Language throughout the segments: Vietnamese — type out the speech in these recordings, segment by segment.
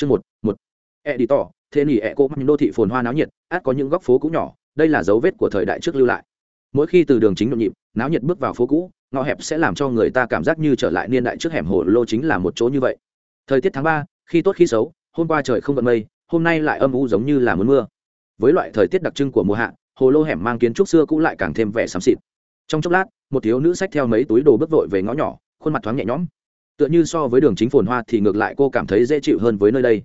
chương một một. E đi tỏ thế nỉ e cô đô thị phồn hoa náo nhiệt, át có những góc phố cũ nhỏ, đây là dấu vết của thời đại trước lưu lại. Mỗi khi từ đường chính nhộn nhịp, náo nhiệt bước vào phố cũ, ngõ hẹp sẽ làm cho người ta cảm giác như trở lại niên đại trước hẻm hồ lô chính là một chỗ như vậy. Thời tiết tháng ba, khi tốt khi xấu, hôm qua trời không vận mây, hôm nay lại âm u giống như là muốn mưa. Với loại thời tiết đặc trưng của mùa hạ, hồ lô hẻm mang kiến trúc xưa cũng lại càng thêm vẻ xám xịt. Trong chốc lát, một thiếu nữ xách theo mấy túi đồ bước vội về ngõ nhỏ, khuôn mặt thoáng nhẹ nhõm tựa như so với đường chính phồn hoa thì ngược lại cô cảm thấy dễ chịu hơn với nơi đây.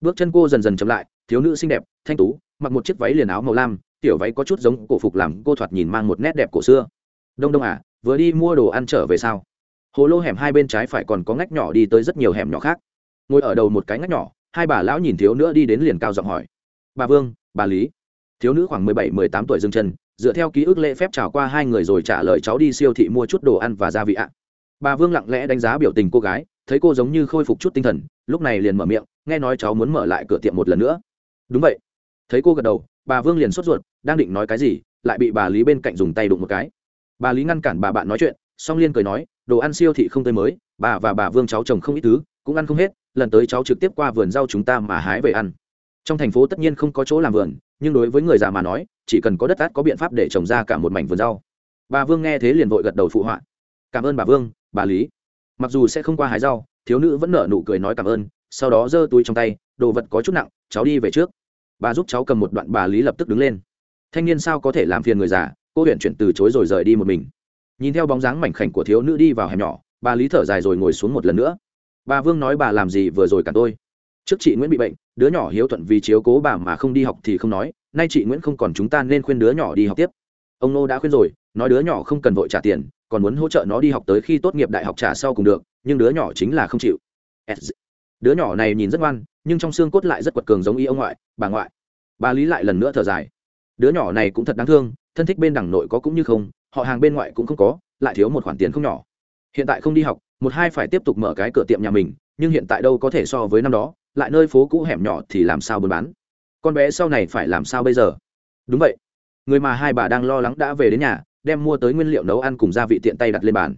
Bước chân cô dần dần chậm lại, thiếu nữ xinh đẹp, thanh tú, mặc một chiếc váy liền áo màu lam, tiểu váy có chút giống cổ phục làm cô thoạt nhìn mang một nét đẹp cổ xưa. Đông đông à vừa đi mua đồ ăn trở về sao? Hồ lô hẻm hai bên trái phải còn có ngách nhỏ đi tới rất nhiều hẻm nhỏ khác. Ngồi ở đầu một cái ngách nhỏ, hai bà lão nhìn thiếu nữa đi đến liền cao giọng hỏi. Bà vương, bà lý. Thiếu nữ khoảng mười bảy, mười tám tuổi dừng chân, dựa theo ký ức lễ phép trào qua hai người rồi trả lời cháu đi siêu thị mua chút đồ ăn và gia vị ạ bà vương lặng lẽ đánh giá biểu tình cô gái, thấy cô giống như khôi phục chút tinh thần, lúc này liền mở miệng, nghe nói cháu muốn mở lại cửa tiệm một lần nữa. Đúng vậy. Thấy cô gật đầu, bà vương liền sốt ruột, đang định nói cái gì, lại bị bà lý bên cạnh dùng tay đụng một cái. Bà lý ngăn cản bà bạn nói chuyện, song liên cười nói, đồ ăn siêu thị không tới mới, bà và bà vương cháu chồng không ít thứ, cũng ăn không hết, lần tới cháu trực tiếp qua vườn rau chúng ta mà hái về ăn. Trong thành phố tất nhiên không có chỗ làm vườn, nhưng đối với người già mà nói, chỉ cần có đất át có biện pháp để trồng ra cả một mảnh vườn rau. Bà vương nghe thế liền vội gật đầu phụ họa. Cảm ơn bà vương bà lý mặc dù sẽ không qua hái rau thiếu nữ vẫn nở nụ cười nói cảm ơn sau đó giơ túi trong tay đồ vật có chút nặng cháu đi về trước bà giúp cháu cầm một đoạn bà lý lập tức đứng lên thanh niên sao có thể làm phiền người già cô huyện chuyển từ chối rồi rời đi một mình nhìn theo bóng dáng mảnh khảnh của thiếu nữ đi vào hẻm nhỏ bà lý thở dài rồi ngồi xuống một lần nữa bà vương nói bà làm gì vừa rồi cả tôi trước chị nguyễn bị bệnh đứa nhỏ hiếu thuận vì chiếu cố bà mà không đi học thì không nói nay chị nguyễn không còn chúng ta nên khuyên đứa nhỏ đi học tiếp ông nô đã khuyên rồi nói đứa nhỏ không cần vội trả tiền còn muốn hỗ trợ nó đi học tới khi tốt nghiệp đại học trả sau cùng được, nhưng đứa nhỏ chính là không chịu. Đứa nhỏ này nhìn rất ngoan, nhưng trong xương cốt lại rất quật cường giống y ông ngoại, bà ngoại. Bà lý lại lần nữa thở dài. Đứa nhỏ này cũng thật đáng thương, thân thích bên đằng nội có cũng như không, họ hàng bên ngoại cũng không có, lại thiếu một khoản tiền không nhỏ. Hiện tại không đi học, một hai phải tiếp tục mở cái cửa tiệm nhà mình, nhưng hiện tại đâu có thể so với năm đó, lại nơi phố cũ hẻm nhỏ thì làm sao buôn bán? Con bé sau này phải làm sao bây giờ? Đúng vậy. Người mà hai bà đang lo lắng đã về đến nhà đem mua tới nguyên liệu nấu ăn cùng gia vị tiện tay đặt lên bàn.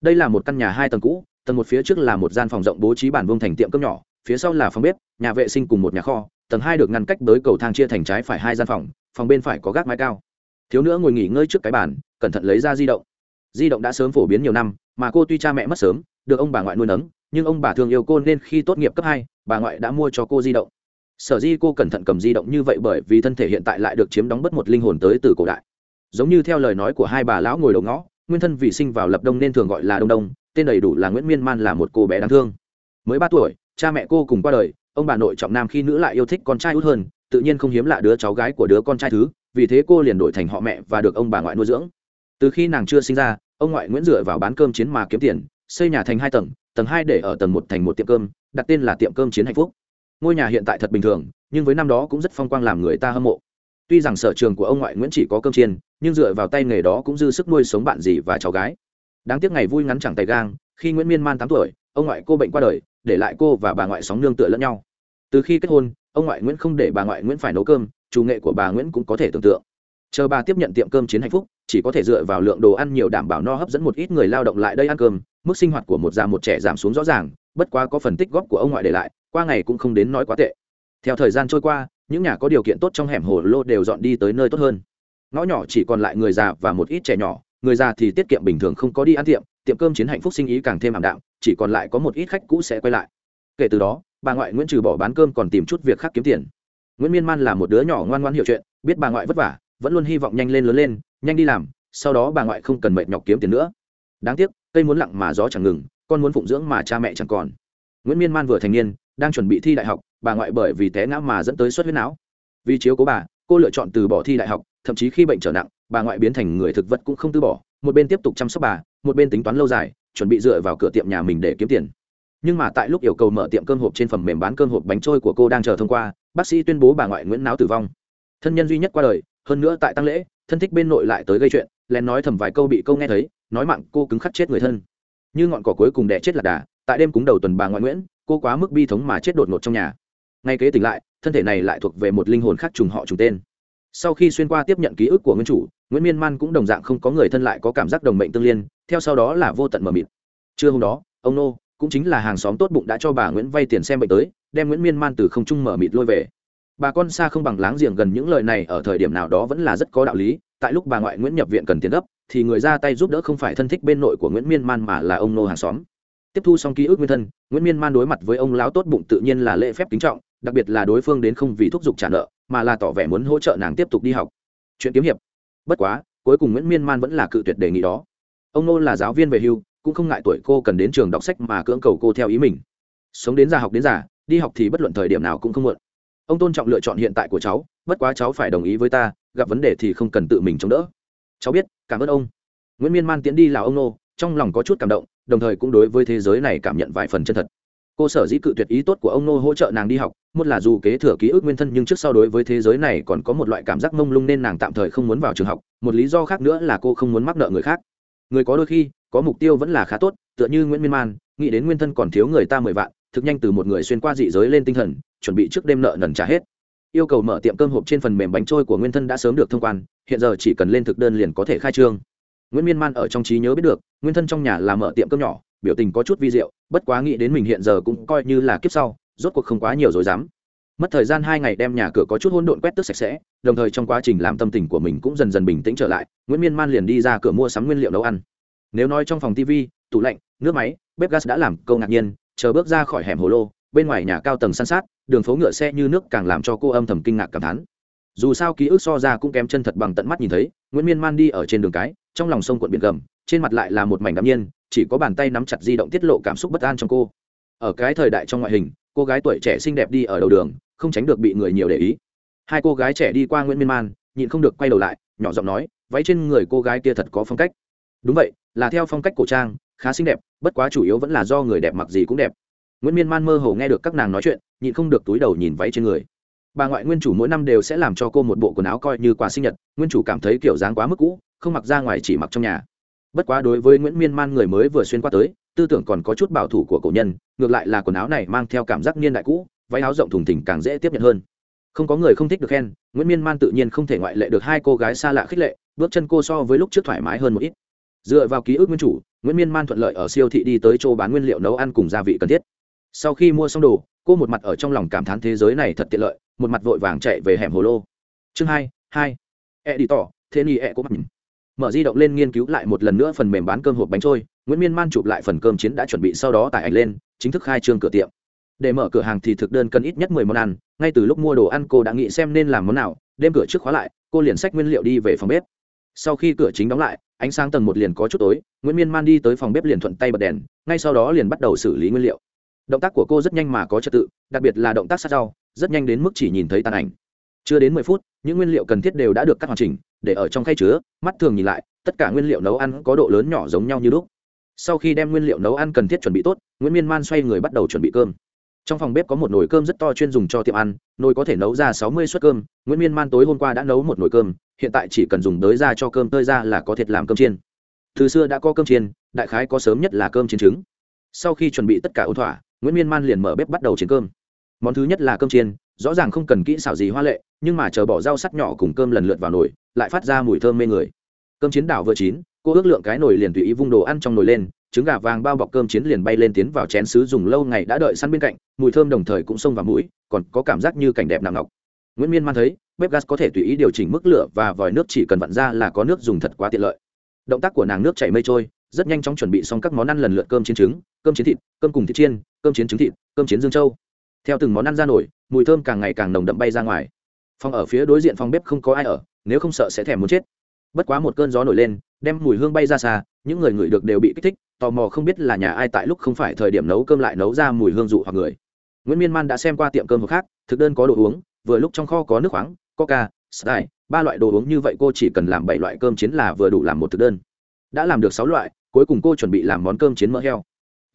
Đây là một căn nhà hai tầng cũ, tầng một phía trước là một gian phòng rộng bố trí bản vương thành tiệm cơm nhỏ, phía sau là phòng bếp, nhà vệ sinh cùng một nhà kho, tầng hai được ngăn cách bởi cầu thang chia thành trái phải hai gian phòng phòng bên phải có gác mái cao. Thiếu nữa ngồi nghỉ ngơi trước cái bàn, cẩn thận lấy ra di động. Di động đã sớm phổ biến nhiều năm, mà cô tuy cha mẹ mất sớm, được ông bà ngoại nuôi nấng, nhưng ông bà thường yêu cô nên khi tốt nghiệp cấp hai, bà ngoại đã mua cho cô di động. Sở di cô cẩn thận cầm di động như vậy bởi vì thân thể hiện tại lại được chiếm đóng bất một linh hồn tới từ cổ đại giống như theo lời nói của hai bà lão ngồi đầu ngõ, nguyên thân vì sinh vào lập đông nên thường gọi là đông đông, tên đầy đủ là nguyễn miên man là một cô bé đáng thương. Mới ba tuổi, cha mẹ cô cùng qua đời, ông bà nội trọng nam khi nữ lại yêu thích con trai út hơn, tự nhiên không hiếm lạ đứa cháu gái của đứa con trai thứ, vì thế cô liền đổi thành họ mẹ và được ông bà ngoại nuôi dưỡng. Từ khi nàng chưa sinh ra, ông ngoại nguyễn dựa vào bán cơm chiến mà kiếm tiền, xây nhà thành hai tầng tầng hai để ở tầng một thành một tiệm cơm, đặt tên là tiệm cơm chiến hạnh phúc. Ngôi nhà hiện tại thật bình thường, nhưng với năm đó cũng rất phong quang làm người ta hâm mộ tuy rằng sở trường của ông ngoại nguyễn chỉ có cơm chiên, nhưng dựa vào tay nghề đó cũng dư sức nuôi sống bạn dì và cháu gái. Đáng tiếc ngày vui ngắn chẳng tay gang, khi nguyễn miên man tám tuổi, ông ngoại cô bệnh qua đời, để lại cô và bà ngoại sóng nương tựa lẫn nhau. Từ khi kết hôn, ông ngoại nguyễn không để bà ngoại nguyễn phải nấu cơm, chủ nghệ của bà nguyễn cũng có thể tưởng tượng. Chờ bà tiếp nhận tiệm cơm chiến hạnh phúc, chỉ có thể dựa vào lượng đồ ăn nhiều đảm bảo no hấp dẫn một ít người lao động lại đây ăn cơm, mức sinh hoạt của một già một trẻ giảm xuống rõ ràng, bất quá có phần tích góp của ông ngoại để lại, qua ngày cũng không đến nói quá tệ. Theo thời gian trôi qua những nhà có điều kiện tốt trong hẻm hồ lô đều dọn đi tới nơi tốt hơn. Ngõ nhỏ chỉ còn lại người già và một ít trẻ nhỏ, người già thì tiết kiệm bình thường không có đi ăn tiệm tiệm cơm chiến hạnh phúc sinh ý càng thêm ảm đạm, chỉ còn lại có một ít khách cũ sẽ quay lại. Kể từ đó, bà ngoại nguyễn trừ bỏ bán cơm còn tìm chút việc khác kiếm tiền. Nguyễn miên man là một đứa nhỏ ngoan ngoan hiểu chuyện, biết bà ngoại vất vả, vẫn luôn hy vọng nhanh lên lớn lên, nhanh đi làm, sau đó bà ngoại không cần mệt nhọc kiếm tiền nữa. Đáng tiếc, cây muốn lặng mà gió chẳng ngừng, con muốn phụng dưỡng mà cha mẹ chẳng còn. Nguyễn miên man vừa thành niên, đang chuẩn bị thi đại học bà ngoại bởi vì té ngã mà dẫn tới suất huyết não. Vì chiếu cố bà, cô lựa chọn từ bỏ thi đại học, thậm chí khi bệnh trở nặng, bà ngoại biến thành người thực vật cũng không từ bỏ, một bên tiếp tục chăm sóc bà, một bên tính toán lâu dài, chuẩn bị dựa vào cửa tiệm nhà mình để kiếm tiền. Nhưng mà tại lúc yêu cầu mở tiệm cơm hộp trên phần mềm bán cơm hộp bánh trôi của cô đang chờ thông qua, bác sĩ tuyên bố bà ngoại nguyễn não tử vong. Thân nhân duy nhất qua đời, hơn nữa tại tăng lễ, thân thích bên nội lại tới gây chuyện, lén nói thầm vài câu bị câu nghe thấy, nói mạng cô cứng khắc chết người thân. Như ngọn cỏ cuối cùng đẻ chết lạc đà, tại đêm cúng đầu tuần bà ngoại nguyễn, cô quá mức bi thống mà chết đột ngột trong nhà ngay kế tỉnh lại, thân thể này lại thuộc về một linh hồn khác trùng họ trùng tên. Sau khi xuyên qua tiếp nhận ký ức của nguyên chủ, nguyễn miên man cũng đồng dạng không có người thân lại có cảm giác đồng mệnh tương liên, theo sau đó là vô tận mờ mịt. Trưa hôm đó, ông nô cũng chính là hàng xóm tốt bụng đã cho bà nguyễn vay tiền xem bệnh tới, đem nguyễn miên man từ không trung mở mịt lôi về. Bà con xa không bằng láng giềng gần những lời này ở thời điểm nào đó vẫn là rất có đạo lý, tại lúc bà ngoại nguyễn nhập viện cần tiền gấp, thì người ra tay giúp đỡ không phải thân thích bên nội của nguyễn miên man mà là ông nô hàng xóm. Tiếp thu xong ký ức nguyên thân, nguyễn miên man đối mặt với ông lão tốt bụng tự nhiên là lễ phép kính trọng đặc biệt là đối phương đến không vì thúc giục trả nợ, mà là tỏ vẻ muốn hỗ trợ nàng tiếp tục đi học. Chuyện kiếm hiệp. Bất quá, cuối cùng nguyễn miên man vẫn là cự tuyệt đề nghị đó. Ông nô là giáo viên về hưu, cũng không ngại tuổi cô cần đến trường đọc sách mà cưỡng cầu cô theo ý mình. Sống đến già học đến già, đi học thì bất luận thời điểm nào cũng không muộn. Ông tôn trọng lựa chọn hiện tại của cháu, bất quá cháu phải đồng ý với ta, gặp vấn đề thì không cần tự mình chống đỡ. Cháu biết, cảm ơn ông. Nguyễn miên man tiến đi là ông nô, trong lòng có chút cảm động, đồng thời cũng đối với thế giới này cảm nhận vài phần chân thật cô sở dĩ cự tuyệt ý tốt của ông nô hỗ trợ nàng đi học, một là dù kế thừa ký ức nguyên thân nhưng trước sau đối với thế giới này còn có một loại cảm giác mông lung nên nàng tạm thời không muốn vào trường học, một lý do khác nữa là cô không muốn mắc nợ người khác. Người có đôi khi, có mục tiêu vẫn là khá tốt, tựa như nguyễn miên man, nghĩ đến nguyên thân còn thiếu người ta mười vạn, thực nhanh từ một người xuyên qua dị giới lên tinh thần, chuẩn bị trước đêm nợ nần trả hết. Yêu cầu mở tiệm cơm hộp trên phần mềm bánh trôi của nguyên thân đã sớm được thông quan, hiện giờ chỉ cần lên thực đơn liền có thể khai trương. Nguyễn miên man ở trong trí nhớ biết được, nguyên thân trong nhà là mở tiệm cơm nhỏ biểu tình có chút vi diệu, bất quá nghĩ đến mình hiện giờ cũng coi như là kiếp sau, rốt cuộc không quá nhiều rồi dám. Mất thời gian hai ngày đem nhà cửa có chút hỗn độn quét tước sạch sẽ, đồng thời trong quá trình làm tâm tình của mình cũng dần dần bình tĩnh trở lại, nguyễn miên man liền đi ra cửa mua sắm nguyên liệu nấu ăn. Nếu nói trong phòng tv tủ lạnh, nước máy, bếp gas đã làm, câu ngạc nhiên, chờ bước ra khỏi hẻm hồ lô, bên ngoài nhà cao tầng san sát, đường phố ngựa xe như nước càng làm cho cô âm thầm kinh ngạc cảm thán. Dù sao ký ức so ra cũng kém chân thật bằng tận mắt nhìn thấy, nguyễn miên man đi ở trên đường cái, trong lòng sông quận biển gầm trên mặt lại là một mảnh đ nhiên, chỉ có bàn tay nắm chặt di động tiết lộ cảm xúc bất an trong cô. Ở cái thời đại trong ngoại hình, cô gái tuổi trẻ xinh đẹp đi ở đầu đường, không tránh được bị người nhiều để ý. Hai cô gái trẻ đi qua nguyễn miên man, nhịn không được quay đầu lại, nhỏ giọng nói, váy trên người cô gái kia thật có phong cách. Đúng vậy, là theo phong cách cổ trang, khá xinh đẹp, bất quá chủ yếu vẫn là do người đẹp mặc gì cũng đẹp. Nguyễn miên man mơ hồ nghe được các nàng nói chuyện, nhịn không được túi đầu nhìn váy trên người. Bà ngoại nguyên chủ mỗi năm đều sẽ làm cho cô một bộ quần áo coi như quà sinh nhật, nguyên chủ cảm thấy kiểu dáng quá mức cũ, không mặc ra ngoài chỉ mặc trong nhà bất quá đối với nguyễn miên man người mới vừa xuyên qua tới, tư tưởng còn có chút bảo thủ của cổ nhân, ngược lại là quần áo này mang theo cảm giác niên đại cũ, váy áo rộng thùng thỉnh càng dễ tiếp nhận hơn. Không có người không thích được khen, nguyễn miên man tự nhiên không thể ngoại lệ được hai cô gái xa lạ khích lệ, bước chân cô so với lúc trước thoải mái hơn một ít. Dựa vào ký ức nguyên chủ, nguyễn miên man thuận lợi ở siêu thị đi tới chỗ bán nguyên liệu nấu ăn cùng gia vị cần thiết. Sau khi mua xong đồ, cô một mặt ở trong lòng cảm thán thế giới này thật tiện lợi, một mặt vội vàng chạy về hẻm hồ lô. Chương hai hai. E đi tỏ thế ni e. Cô mặt mở di động lên nghiên cứu lại một lần nữa phần mềm bán cơm hộp bánh trôi, nguyễn miên man chụp lại phần cơm chiến đã chuẩn bị sau đó tải ảnh lên, chính thức khai trương cửa tiệm. Để mở cửa hàng thì thực đơn cần ít nhất mười món ăn, ngay từ lúc mua đồ ăn cô đã nghĩ xem nên làm món nào đêm cửa trước khóa lại, cô liền xách nguyên liệu đi về phòng bếp. Sau khi cửa chính đóng lại, ánh sáng tầng một liền có chút tối, nguyễn miên man đi tới phòng bếp liền thuận tay bật đèn, ngay sau đó liền bắt đầu xử lý nguyên liệu. Động tác của cô rất nhanh mà có trật tự, đặc biệt là động tác sát rau, rất nhanh đến mức chỉ nhìn thấy tàn ảnh chưa đến mười phút, những nguyên liệu cần thiết đều đã được cắt hoàn chỉnh, để ở trong khay chứa, mắt thường nhìn lại, tất cả nguyên liệu nấu ăn có độ lớn nhỏ giống nhau như lúc. Sau khi đem nguyên liệu nấu ăn cần thiết chuẩn bị tốt, nguyễn miên man xoay người bắt đầu chuẩn bị cơm. Trong phòng bếp có một nồi cơm rất to chuyên dùng cho tiệm ăn, nồi có thể nấu ra sáu mươi suất cơm. Nguyễn miên man tối hôm qua đã nấu một nồi cơm, hiện tại chỉ cần dùng đới ra cho cơm tơi ra là có thể làm cơm chiên. Từ xưa đã có cơm chiên, đại khái có sớm nhất là cơm chiến trứng. Sau khi chuẩn bị tất cả ổn thỏa, nguyễn miên man liền mở bếp bắt đầu chiến cơm món thứ nhất là cơm chiên, rõ ràng không cần kỹ xảo gì hoa lệ, nhưng mà chờ bỏ rau sắt nhỏ cùng cơm lần lượt vào nồi, lại phát ra mùi thơm mê người. Cơm chiến đảo vừa chín, cô ước lượng cái nồi liền tùy ý vung đồ ăn trong nồi lên, trứng gà vàng bao bọc cơm chiến liền bay lên tiến vào chén sứ dùng lâu ngày đã đợi săn bên cạnh, mùi thơm đồng thời cũng xông vào mũi, còn có cảm giác như cảnh đẹp nặng ngọc. Nguyễn miên man thấy, bếp gas có thể tùy ý điều chỉnh mức lửa và vòi nước chỉ cần vặn ra là có nước dùng thật quá tiện lợi. Động tác của nàng nước chảy mây trôi, rất nhanh chóng chuẩn bị xong các món ăn lần lượt cơm chiến trứng, cơm chiến thịt, cơm cùng thịt chiên, cơm chiến trứng thịt, cơm chiến dương châu theo từng món ăn ra nổi, mùi thơm càng ngày càng nồng đậm bay ra ngoài. Phòng ở phía đối diện phòng bếp không có ai ở, nếu không sợ sẽ thèm muốn chết. Bất quá một cơn gió nổi lên, đem mùi hương bay ra xa, những người ngửi được đều bị kích thích, tò mò không biết là nhà ai tại lúc không phải thời điểm nấu cơm lại nấu ra mùi hương dụ hoặc người. Nguyễn miên man đã xem qua tiệm cơm hộp khác, thực đơn có đồ uống, vừa lúc trong kho có nước khoáng, coca style ba loại đồ uống như vậy cô chỉ cần làm bảy loại cơm chiến là vừa đủ làm một thực đơn. Đã làm được sáu loại, cuối cùng cô chuẩn bị làm món cơm chiến mỡ heo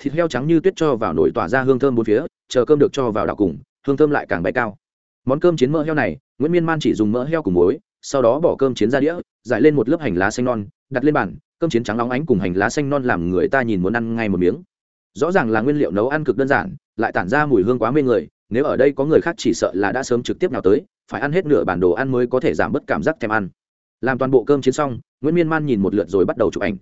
thịt heo trắng như tuyết cho vào nồi tỏa ra hương thơm bốn phía, chờ cơm được cho vào đảo cùng, hương thơm lại càng bay cao. Món cơm chiến mỡ heo này, nguyễn miên man chỉ dùng mỡ heo cùng muối, sau đó bỏ cơm chiến ra đĩa dải lên một lớp hành lá xanh non, đặt lên bàn, cơm chiến trắng óng ánh cùng hành lá xanh non làm người ta nhìn muốn ăn ngay một miếng. Rõ ràng là nguyên liệu nấu ăn cực đơn giản, lại tản ra mùi hương quá mê người, nếu ở đây có người khác chỉ sợ là đã sớm trực tiếp nào tới, phải ăn hết nửa bản đồ ăn mới có thể giảm bớt cảm giác thèm ăn. Làm toàn bộ cơm chiến xong, nguyễn miên man nhìn một lượt rồi bắt đầu chụp ảnh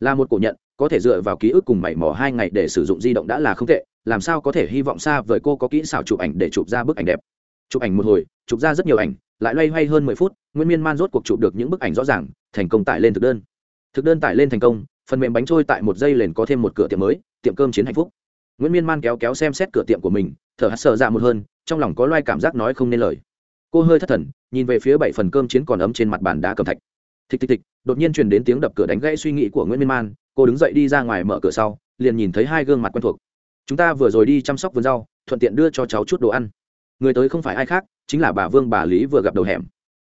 là một cổ nhận, có thể dựa vào ký ức cùng mảy mò hai ngày để sử dụng di động đã là không tệ, làm sao có thể hy vọng xa với cô có kỹ xảo chụp ảnh để chụp ra bức ảnh đẹp. Chụp ảnh một hồi, chụp ra rất nhiều ảnh, lại loay hoay hơn mười phút, nguyễn miên man rốt cuộc chụp được những bức ảnh rõ ràng, thành công tải lên thực đơn. Thực đơn tải lên thành công, phần mềm bánh trôi tại một giây liền có thêm một cửa tiệm mới, tiệm cơm chiến hạnh phúc. Nguyễn miên man kéo kéo xem xét cửa tiệm của mình, thở hắt sợ dạ một hơn, trong lòng có loay cảm giác nói không nên lời. Cô hơi thất thần, nhìn về phía bảy phần cơm chiến còn ấm trên mặt bàn đá cầm thạch thịch thịch thịch, đột nhiên truyền đến tiếng đập cửa đánh gãy suy nghĩ của nguyễn miên man. Cô đứng dậy đi ra ngoài mở cửa sau, liền nhìn thấy hai gương mặt quen thuộc. Chúng ta vừa rồi đi chăm sóc vườn rau, thuận tiện đưa cho cháu chút đồ ăn. Người tới không phải ai khác, chính là bà vương bà lý vừa gặp đầu hẻm.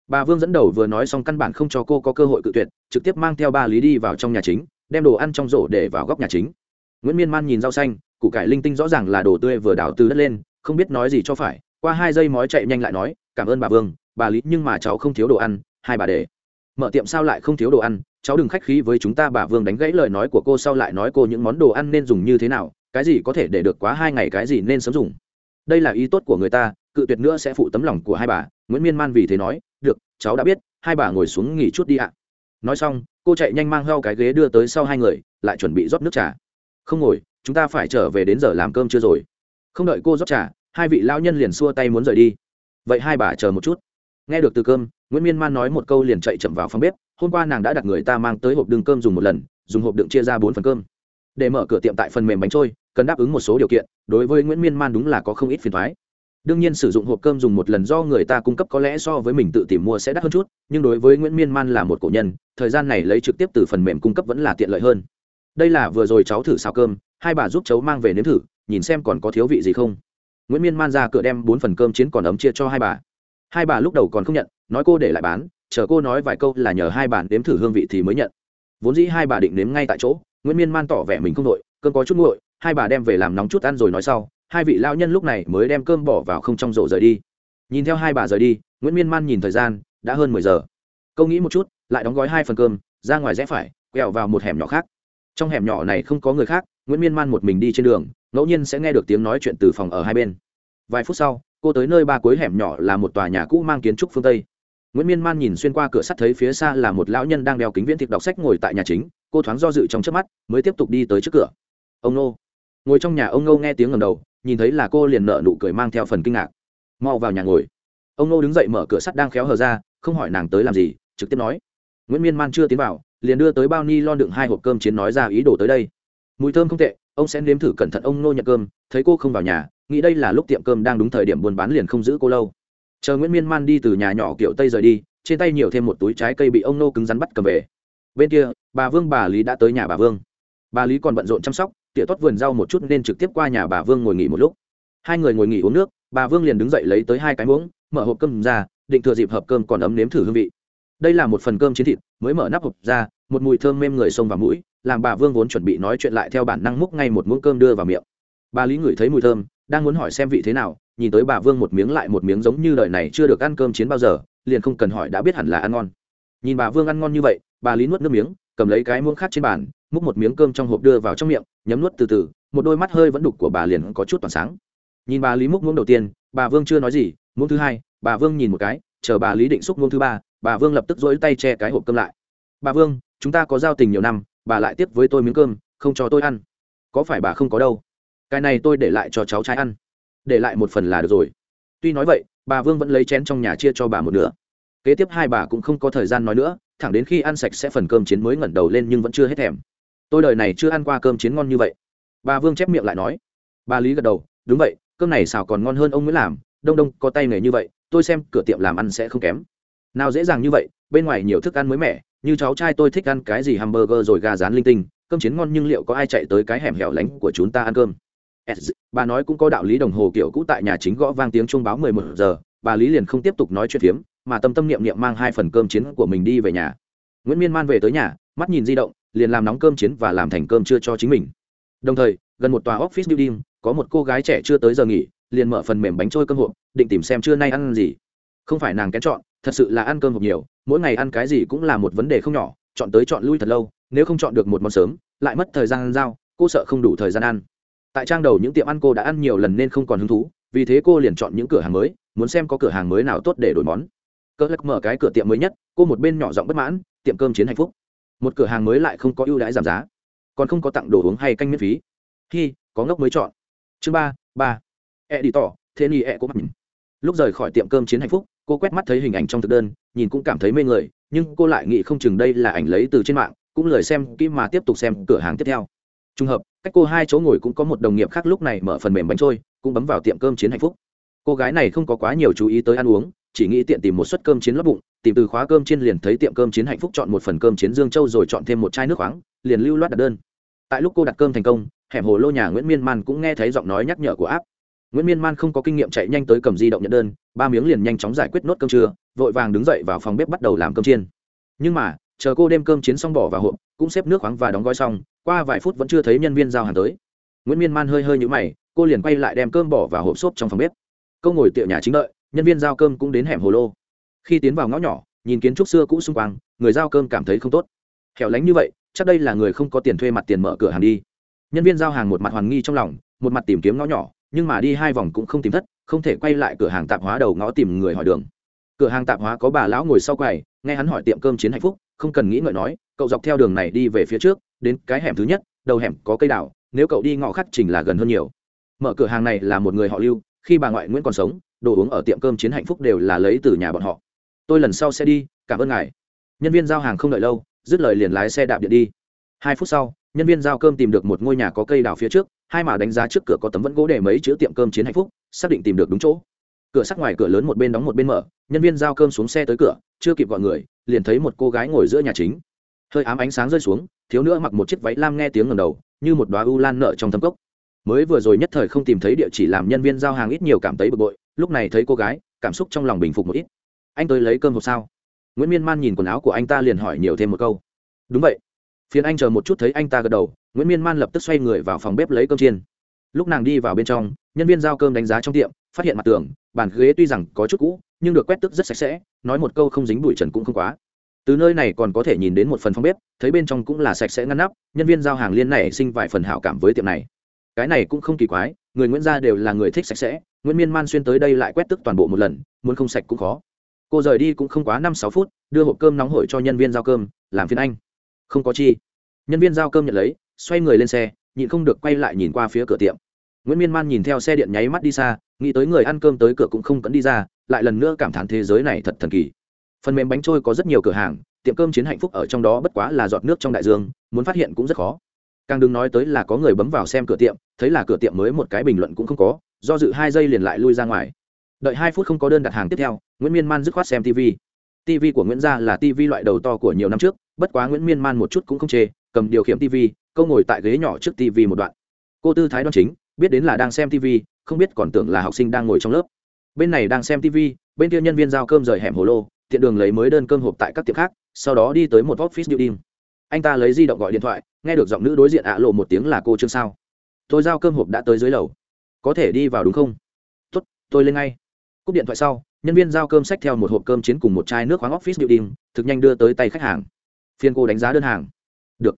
Bà vương dẫn đầu vừa nói xong căn bản không cho cô có cơ hội cự tuyệt, trực tiếp mang theo bà lý đi vào trong nhà chính, đem đồ ăn trong rổ để vào góc nhà chính. Nguyễn miên man nhìn rau xanh, củ cải linh tinh rõ ràng là đồ tươi vừa đào từ đất lên, không biết nói gì cho phải. Qua hai giây mói chạy nhanh lại nói, cảm ơn bà vương, bà lý, nhưng mà cháu không thiếu đồ ăn, hai bà để mở tiệm sao lại không thiếu đồ ăn, cháu đừng khách khí với chúng ta, bà vương đánh gãy lời nói của cô, sau lại nói cô những món đồ ăn nên dùng như thế nào, cái gì có thể để được quá hai ngày, cái gì nên sớm dùng. Đây là ý tốt của người ta, cự tuyệt nữa sẽ phụ tấm lòng của hai bà, nguyễn miên man vì thế nói, được, cháu đã biết, hai bà ngồi xuống nghỉ chút đi ạ. Nói xong, cô chạy nhanh mang heo cái ghế đưa tới sau hai người, lại chuẩn bị rót nước trà. Không ngồi, chúng ta phải trở về đến giờ làm cơm chưa rồi. Không đợi cô rót trà, hai vị lao nhân liền xua tay muốn rời đi. Vậy hai bà chờ một chút nghe được từ cơm, nguyễn miên man nói một câu liền chạy chậm vào phòng bếp. Hôm qua nàng đã đặt người ta mang tới hộp đựng cơm dùng một lần, dùng hộp đựng chia ra bốn phần cơm. Để mở cửa tiệm tại phần mềm bánh trôi, cần đáp ứng một số điều kiện, đối với nguyễn miên man đúng là có không ít phiền thoái đương nhiên sử dụng hộp cơm dùng một lần do người ta cung cấp có lẽ so với mình tự tìm mua sẽ đắt hơn chút, nhưng đối với nguyễn miên man là một cổ nhân, thời gian này lấy trực tiếp từ phần mềm cung cấp vẫn là tiện lợi hơn. Đây là vừa rồi cháu thử xào cơm, hai bà giúp cháu mang về nếm thử, nhìn xem còn có thiếu vị gì không. Nguyễn miên man ra cửa đem bốn phần cơm chiến còn ấm chia cho hai bà hai bà lúc đầu còn không nhận, nói cô để lại bán, chờ cô nói vài câu là nhờ hai bà nếm thử hương vị thì mới nhận. Vốn dĩ hai bà định nếm ngay tại chỗ, nguyễn miên man tỏ vẻ mình không đội cơm có chút nguội, hai bà đem về làm nóng chút ăn rồi nói sau, hai vị lao nhân lúc này mới đem cơm bỏ vào không trong rổ rời đi. Nhìn theo hai bà rời đi, nguyễn miên man nhìn thời gian, đã hơn mười giờ. Câu nghĩ một chút, lại đóng gói hai phần cơm, ra ngoài rẽ phải, quẹo vào một hẻm nhỏ khác. Trong hẻm nhỏ này không có người khác, nguyễn miên man một mình đi trên đường, ngẫu nhiên sẽ nghe được tiếng nói chuyện từ phòng ở hai bên. Vài phút sau cô tới nơi ba cuối hẻm nhỏ là một tòa nhà cũ mang kiến trúc phương tây. Nguyễn miên man nhìn xuyên qua cửa sắt thấy phía xa là một lão nhân đang đeo kính viễn thiệp đọc sách ngồi tại nhà chính, cô thoáng do dự trong trước mắt, mới tiếp tục đi tới trước cửa. Ông nô. Ngồi trong nhà ông nô nghe tiếng ngầm đầu, nhìn thấy là cô liền nợ nụ cười mang theo phần kinh ngạc. Mau vào nhà ngồi. Ông nô đứng dậy mở cửa sắt đang khéo hờ ra, không hỏi nàng tới làm gì, trực tiếp nói. Nguyễn miên man chưa tiến vào, liền đưa tới bao ni lon đựng hai hộp cơm chiến nói ra ý đồ tới đây. Mùi thơm không tệ, ông sẽ nếm thử cẩn thận ông nô nhận cơm, thấy cô không vào nhà nghĩ đây là lúc tiệm cơm đang đúng thời điểm buôn bán liền không giữ cô lâu. Chờ nguyễn miên man đi từ nhà nhỏ kiểu tây rời đi, trên tay nhiều thêm một túi trái cây bị ông nô cứng rắn bắt cầm về. Bên kia, bà vương bà lý đã tới nhà bà vương. Bà lý còn bận rộn chăm sóc, tỉa tốt vườn rau một chút nên trực tiếp qua nhà bà vương ngồi nghỉ một lúc. Hai người ngồi nghỉ uống nước, bà vương liền đứng dậy lấy tới hai cái muỗng, mở hộp cơm ra, định thừa dịp hộp cơm còn ấm nếm thử hương vị. Đây là một phần cơm chiến thịt, mới mở nắp hộp ra, một mùi thơm mềm người xông vào mũi, làm bà vương vốn chuẩn bị nói chuyện lại theo bản năng múc ngay một muỗng cơm đưa vào miệng. Bà lý ngửi thấy mùi thơm đang muốn hỏi xem vị thế nào, nhìn tới bà vương một miếng lại một miếng giống như đời này chưa được ăn cơm chiến bao giờ, liền không cần hỏi đã biết hẳn là ăn ngon. Nhìn bà vương ăn ngon như vậy, bà lý nuốt nước miếng, cầm lấy cái muỗng khác trên bàn, múc một miếng cơm trong hộp đưa vào trong miệng, nhấm nuốt từ từ, một đôi mắt hơi vẫn đục của bà liền có chút tỏa sáng. Nhìn bà lý múc muỗng đầu tiên, bà vương chưa nói gì, muỗng thứ hai, bà vương nhìn một cái, chờ bà lý định xúc muỗng thứ ba, bà vương lập tức dỗi tay che cái hộp cơm lại. Bà vương, chúng ta có giao tình nhiều năm, bà lại tiếp với tôi miếng cơm, không cho tôi ăn. Có phải bà không có đâu? Cái này tôi để lại cho cháu trai ăn. Để lại một phần là được rồi. Tuy nói vậy, bà vương vẫn lấy chén trong nhà chia cho bà một nửa. Kế tiếp hai bà cũng không có thời gian nói nữa, thẳng đến khi ăn sạch sẽ phần cơm chiến mới ngẩng đầu lên nhưng vẫn chưa hết thèm. Tôi đời này chưa ăn qua cơm chiến ngon như vậy. Bà vương chép miệng lại nói. Bà lý gật đầu, đúng vậy, cơm này xào còn ngon hơn ông mới làm, đông đông, có tay nghề như vậy, tôi xem cửa tiệm làm ăn sẽ không kém. Nào dễ dàng như vậy, bên ngoài nhiều thức ăn mới mẻ, như cháu trai tôi thích ăn cái gì hamburger rồi gà rán linh tinh, cơm chiến ngon nhưng liệu có ai chạy tới cái hẻm hẻo lánh của chúng ta ăn cơm? Bà nói cũng có đạo lý đồng hồ kiểu cũ tại nhà chính gõ vang tiếng chuông báo mười một giờ, bà lý liền không tiếp tục nói chuyện phiếm, mà tâm tâm niệm niệm mang hai phần cơm chiến của mình đi về nhà. Nguyễn miên man về tới nhà, mắt nhìn di động, liền làm nóng cơm chiến và làm thành cơm trưa cho chính mình. Đồng thời, gần một tòa office building, có một cô gái trẻ chưa tới giờ nghỉ, liền mở phần mềm bánh trôi cơm hộp, định tìm xem trưa nay ăn gì. Không phải nàng kén chọn, thật sự là ăn cơm hộp nhiều, mỗi ngày ăn cái gì cũng là một vấn đề không nhỏ, chọn tới chọn lui thật lâu, nếu không chọn được một món sớm, lại mất thời gian ăn giao, cô sợ không đủ thời gian ăn tại trang đầu những tiệm ăn cô đã ăn nhiều lần nên không còn hứng thú, vì thế cô liền chọn những cửa hàng mới, muốn xem có cửa hàng mới nào tốt để đổi món. Cỡ lắc mở cái cửa tiệm mới nhất, cô một bên nhỏ giọng bất mãn, tiệm cơm chiến hạnh phúc. Một cửa hàng mới lại không có ưu đãi giảm giá, còn không có tặng đồ uống hay canh miễn phí. Khi có ngốc mới chọn. Chương ba ba. E đi tỏ, thế ni e cô mắt lúc rời khỏi tiệm cơm chiến hạnh phúc, cô quét mắt thấy hình ảnh trong thực đơn, nhìn cũng cảm thấy mê người, nhưng cô lại nghĩ không chừng đây là ảnh lấy từ trên mạng, cũng lời xem kỹ mà tiếp tục xem cửa hàng tiếp theo. Trùng hợp cách cô hai chỗ ngồi cũng có một đồng nghiệp khác lúc này mở phần mềm bánh trôi, cũng bấm vào tiệm cơm chiến hạnh phúc. Cô gái này không có quá nhiều chú ý tới ăn uống, chỉ nghĩ tiện tìm một suất cơm chiến lấp bụng, tìm từ khóa cơm chiến liền thấy tiệm cơm chiến hạnh phúc chọn một phần cơm chiến dương châu rồi chọn thêm một chai nước khoáng, liền lưu loát đặt đơn. Tại lúc cô đặt cơm thành công, hẻm hồ lô nhà nguyễn miên man cũng nghe thấy giọng nói nhắc nhở của áp nguyễn miên man không có kinh nghiệm chạy nhanh tới cầm di động nhận đơn, ba miếng liền nhanh chóng giải quyết nốt cơm trưa, vội vàng đứng dậy vào phòng bếp bắt đầu làm cơm chiên. Nhưng mà, chờ cô đem cơm chiến xong bỏ vào hộp, cũng xếp nước khoáng và đóng gói xong qua vài phút vẫn chưa thấy nhân viên giao hàng tới. Nguyễn miên man hơi hơi nhũ mày, cô liền quay lại đem cơm bỏ vào hộp xốp trong phòng bếp. Câu ngồi tiệu nhà chính đợi, nhân viên giao cơm cũng đến hẻm hồ lô. Khi tiến vào ngõ nhỏ, nhìn kiến trúc xưa cũ xung quanh, người giao cơm cảm thấy không tốt. Hẻo lánh như vậy, chắc đây là người không có tiền thuê mặt tiền mở cửa hàng đi. Nhân viên giao hàng một mặt hoàn nghi trong lòng, một mặt tìm kiếm ngõ nhỏ, nhưng mà đi hai vòng cũng không tìm thất, không thể quay lại cửa hàng tạp hóa đầu ngõ tìm người hỏi đường. Cửa hàng tạp hóa có bà lão ngồi sau quầy, nghe hắn hỏi tiệm cơm chiến hạnh phúc không cần nghĩ ngợi nói, cậu dọc theo đường này đi về phía trước, đến cái hẻm thứ nhất, đầu hẻm có cây đào, nếu cậu đi ngõ khắc trình là gần hơn nhiều. Mở cửa hàng này là một người họ lưu, khi bà ngoại nguyễn còn sống, đồ uống ở tiệm cơm chiến hạnh phúc đều là lấy từ nhà bọn họ. Tôi lần sau sẽ đi, cảm ơn ngài. Nhân viên giao hàng không đợi lâu, dứt lời liền lái xe đạp điện đi. Hai phút sau, nhân viên giao cơm tìm được một ngôi nhà có cây đào phía trước, hai mà đánh giá trước cửa có tấm vẫn gỗ để mấy chữ tiệm cơm chiến hạnh phúc, xác định tìm được đúng chỗ. Cửa sắt ngoài cửa lớn một bên đóng một bên mở, nhân viên giao cơm xuống xe tới cửa, chưa kịp gọi người liền thấy một cô gái ngồi giữa nhà chính. Hơi ám ánh sáng rơi xuống, thiếu nữa mặc một chiếc váy lam nghe tiếng ngầm đầu, như một đoá u lan nợ trong thâm cốc. Mới vừa rồi nhất thời không tìm thấy địa chỉ làm nhân viên giao hàng ít nhiều cảm thấy bực bội, lúc này thấy cô gái, cảm xúc trong lòng bình phục một ít. Anh tới lấy cơm hộp sao? Nguyễn miên man nhìn quần áo của anh ta liền hỏi nhiều thêm một câu. Đúng vậy. Phiền anh chờ một chút thấy anh ta gật đầu, nguyễn miên man lập tức xoay người vào phòng bếp lấy cơm chiên lúc nàng đi vào bên trong, nhân viên giao cơm đánh giá trong tiệm, phát hiện mặt tường, bàn ghế tuy rằng có chút cũ, nhưng được quét tức rất sạch sẽ, nói một câu không dính bụi trần cũng không quá. Từ nơi này còn có thể nhìn đến một phần phòng bếp, thấy bên trong cũng là sạch sẽ ngăn nắp, nhân viên giao hàng liên này sinh vài phần hảo cảm với tiệm này. Cái này cũng không kỳ quái, người nguyễn gia đều là người thích sạch sẽ, nguyễn miên man xuyên tới đây lại quét tức toàn bộ một lần, muốn không sạch cũng khó. Cô rời đi cũng không quá năm sáu phút, đưa hộp cơm nóng hổi cho nhân viên giao cơm, làm phiên anh. Không có chi. Nhân viên giao cơm nhận lấy, xoay người lên xe nhịn không được quay lại nhìn qua phía cửa tiệm. Nguyễn miên man nhìn theo xe điện nháy mắt đi xa, nghĩ tới người ăn cơm tới cửa cũng không cẫn đi ra, lại lần nữa cảm thán thế giới này thật thần kỳ. Phần mềm bánh trôi có rất nhiều cửa hàng, tiệm cơm chiến hạnh phúc ở trong đó bất quá là giọt nước trong đại dương, muốn phát hiện cũng rất khó. Càng đừng nói tới là có người bấm vào xem cửa tiệm, thấy là cửa tiệm mới một cái bình luận cũng không có, do dự hai giây liền lại lui ra ngoài. Đợi hai phút không có đơn đặt hàng tiếp theo, nguyễn miên man dứt khoát xem tv tv của nguyễn gia là tv loại đầu to của nhiều năm trước, bất quá nguyễn miên man một chút cũng không chê, cầm điều khiển tv câu ngồi tại ghế nhỏ trước tv một đoạn. Cô tư thái đoan chính, biết đến là đang xem tv, không biết còn tưởng là học sinh đang ngồi trong lớp. Bên này đang xem tv, bên kia nhân viên giao cơm rời hẻm hồ lô, tiện đường lấy mới đơn cơm hộp tại các tiệm khác, sau đó đi tới một office building. Anh ta lấy di động gọi điện thoại, nghe được giọng nữ đối diện ạ lộ một tiếng là cô chương sao. Tôi giao cơm hộp đã tới dưới lầu. Có thể đi vào đúng không? Tốt, tôi lên ngay. Cúp điện thoại sau, nhân viên giao cơm xách theo một hộp cơm chiến cùng một chai nước khoáng office building, thực nhanh đưa tới tay khách hàng. Phiên cô đánh giá đơn hàng. Được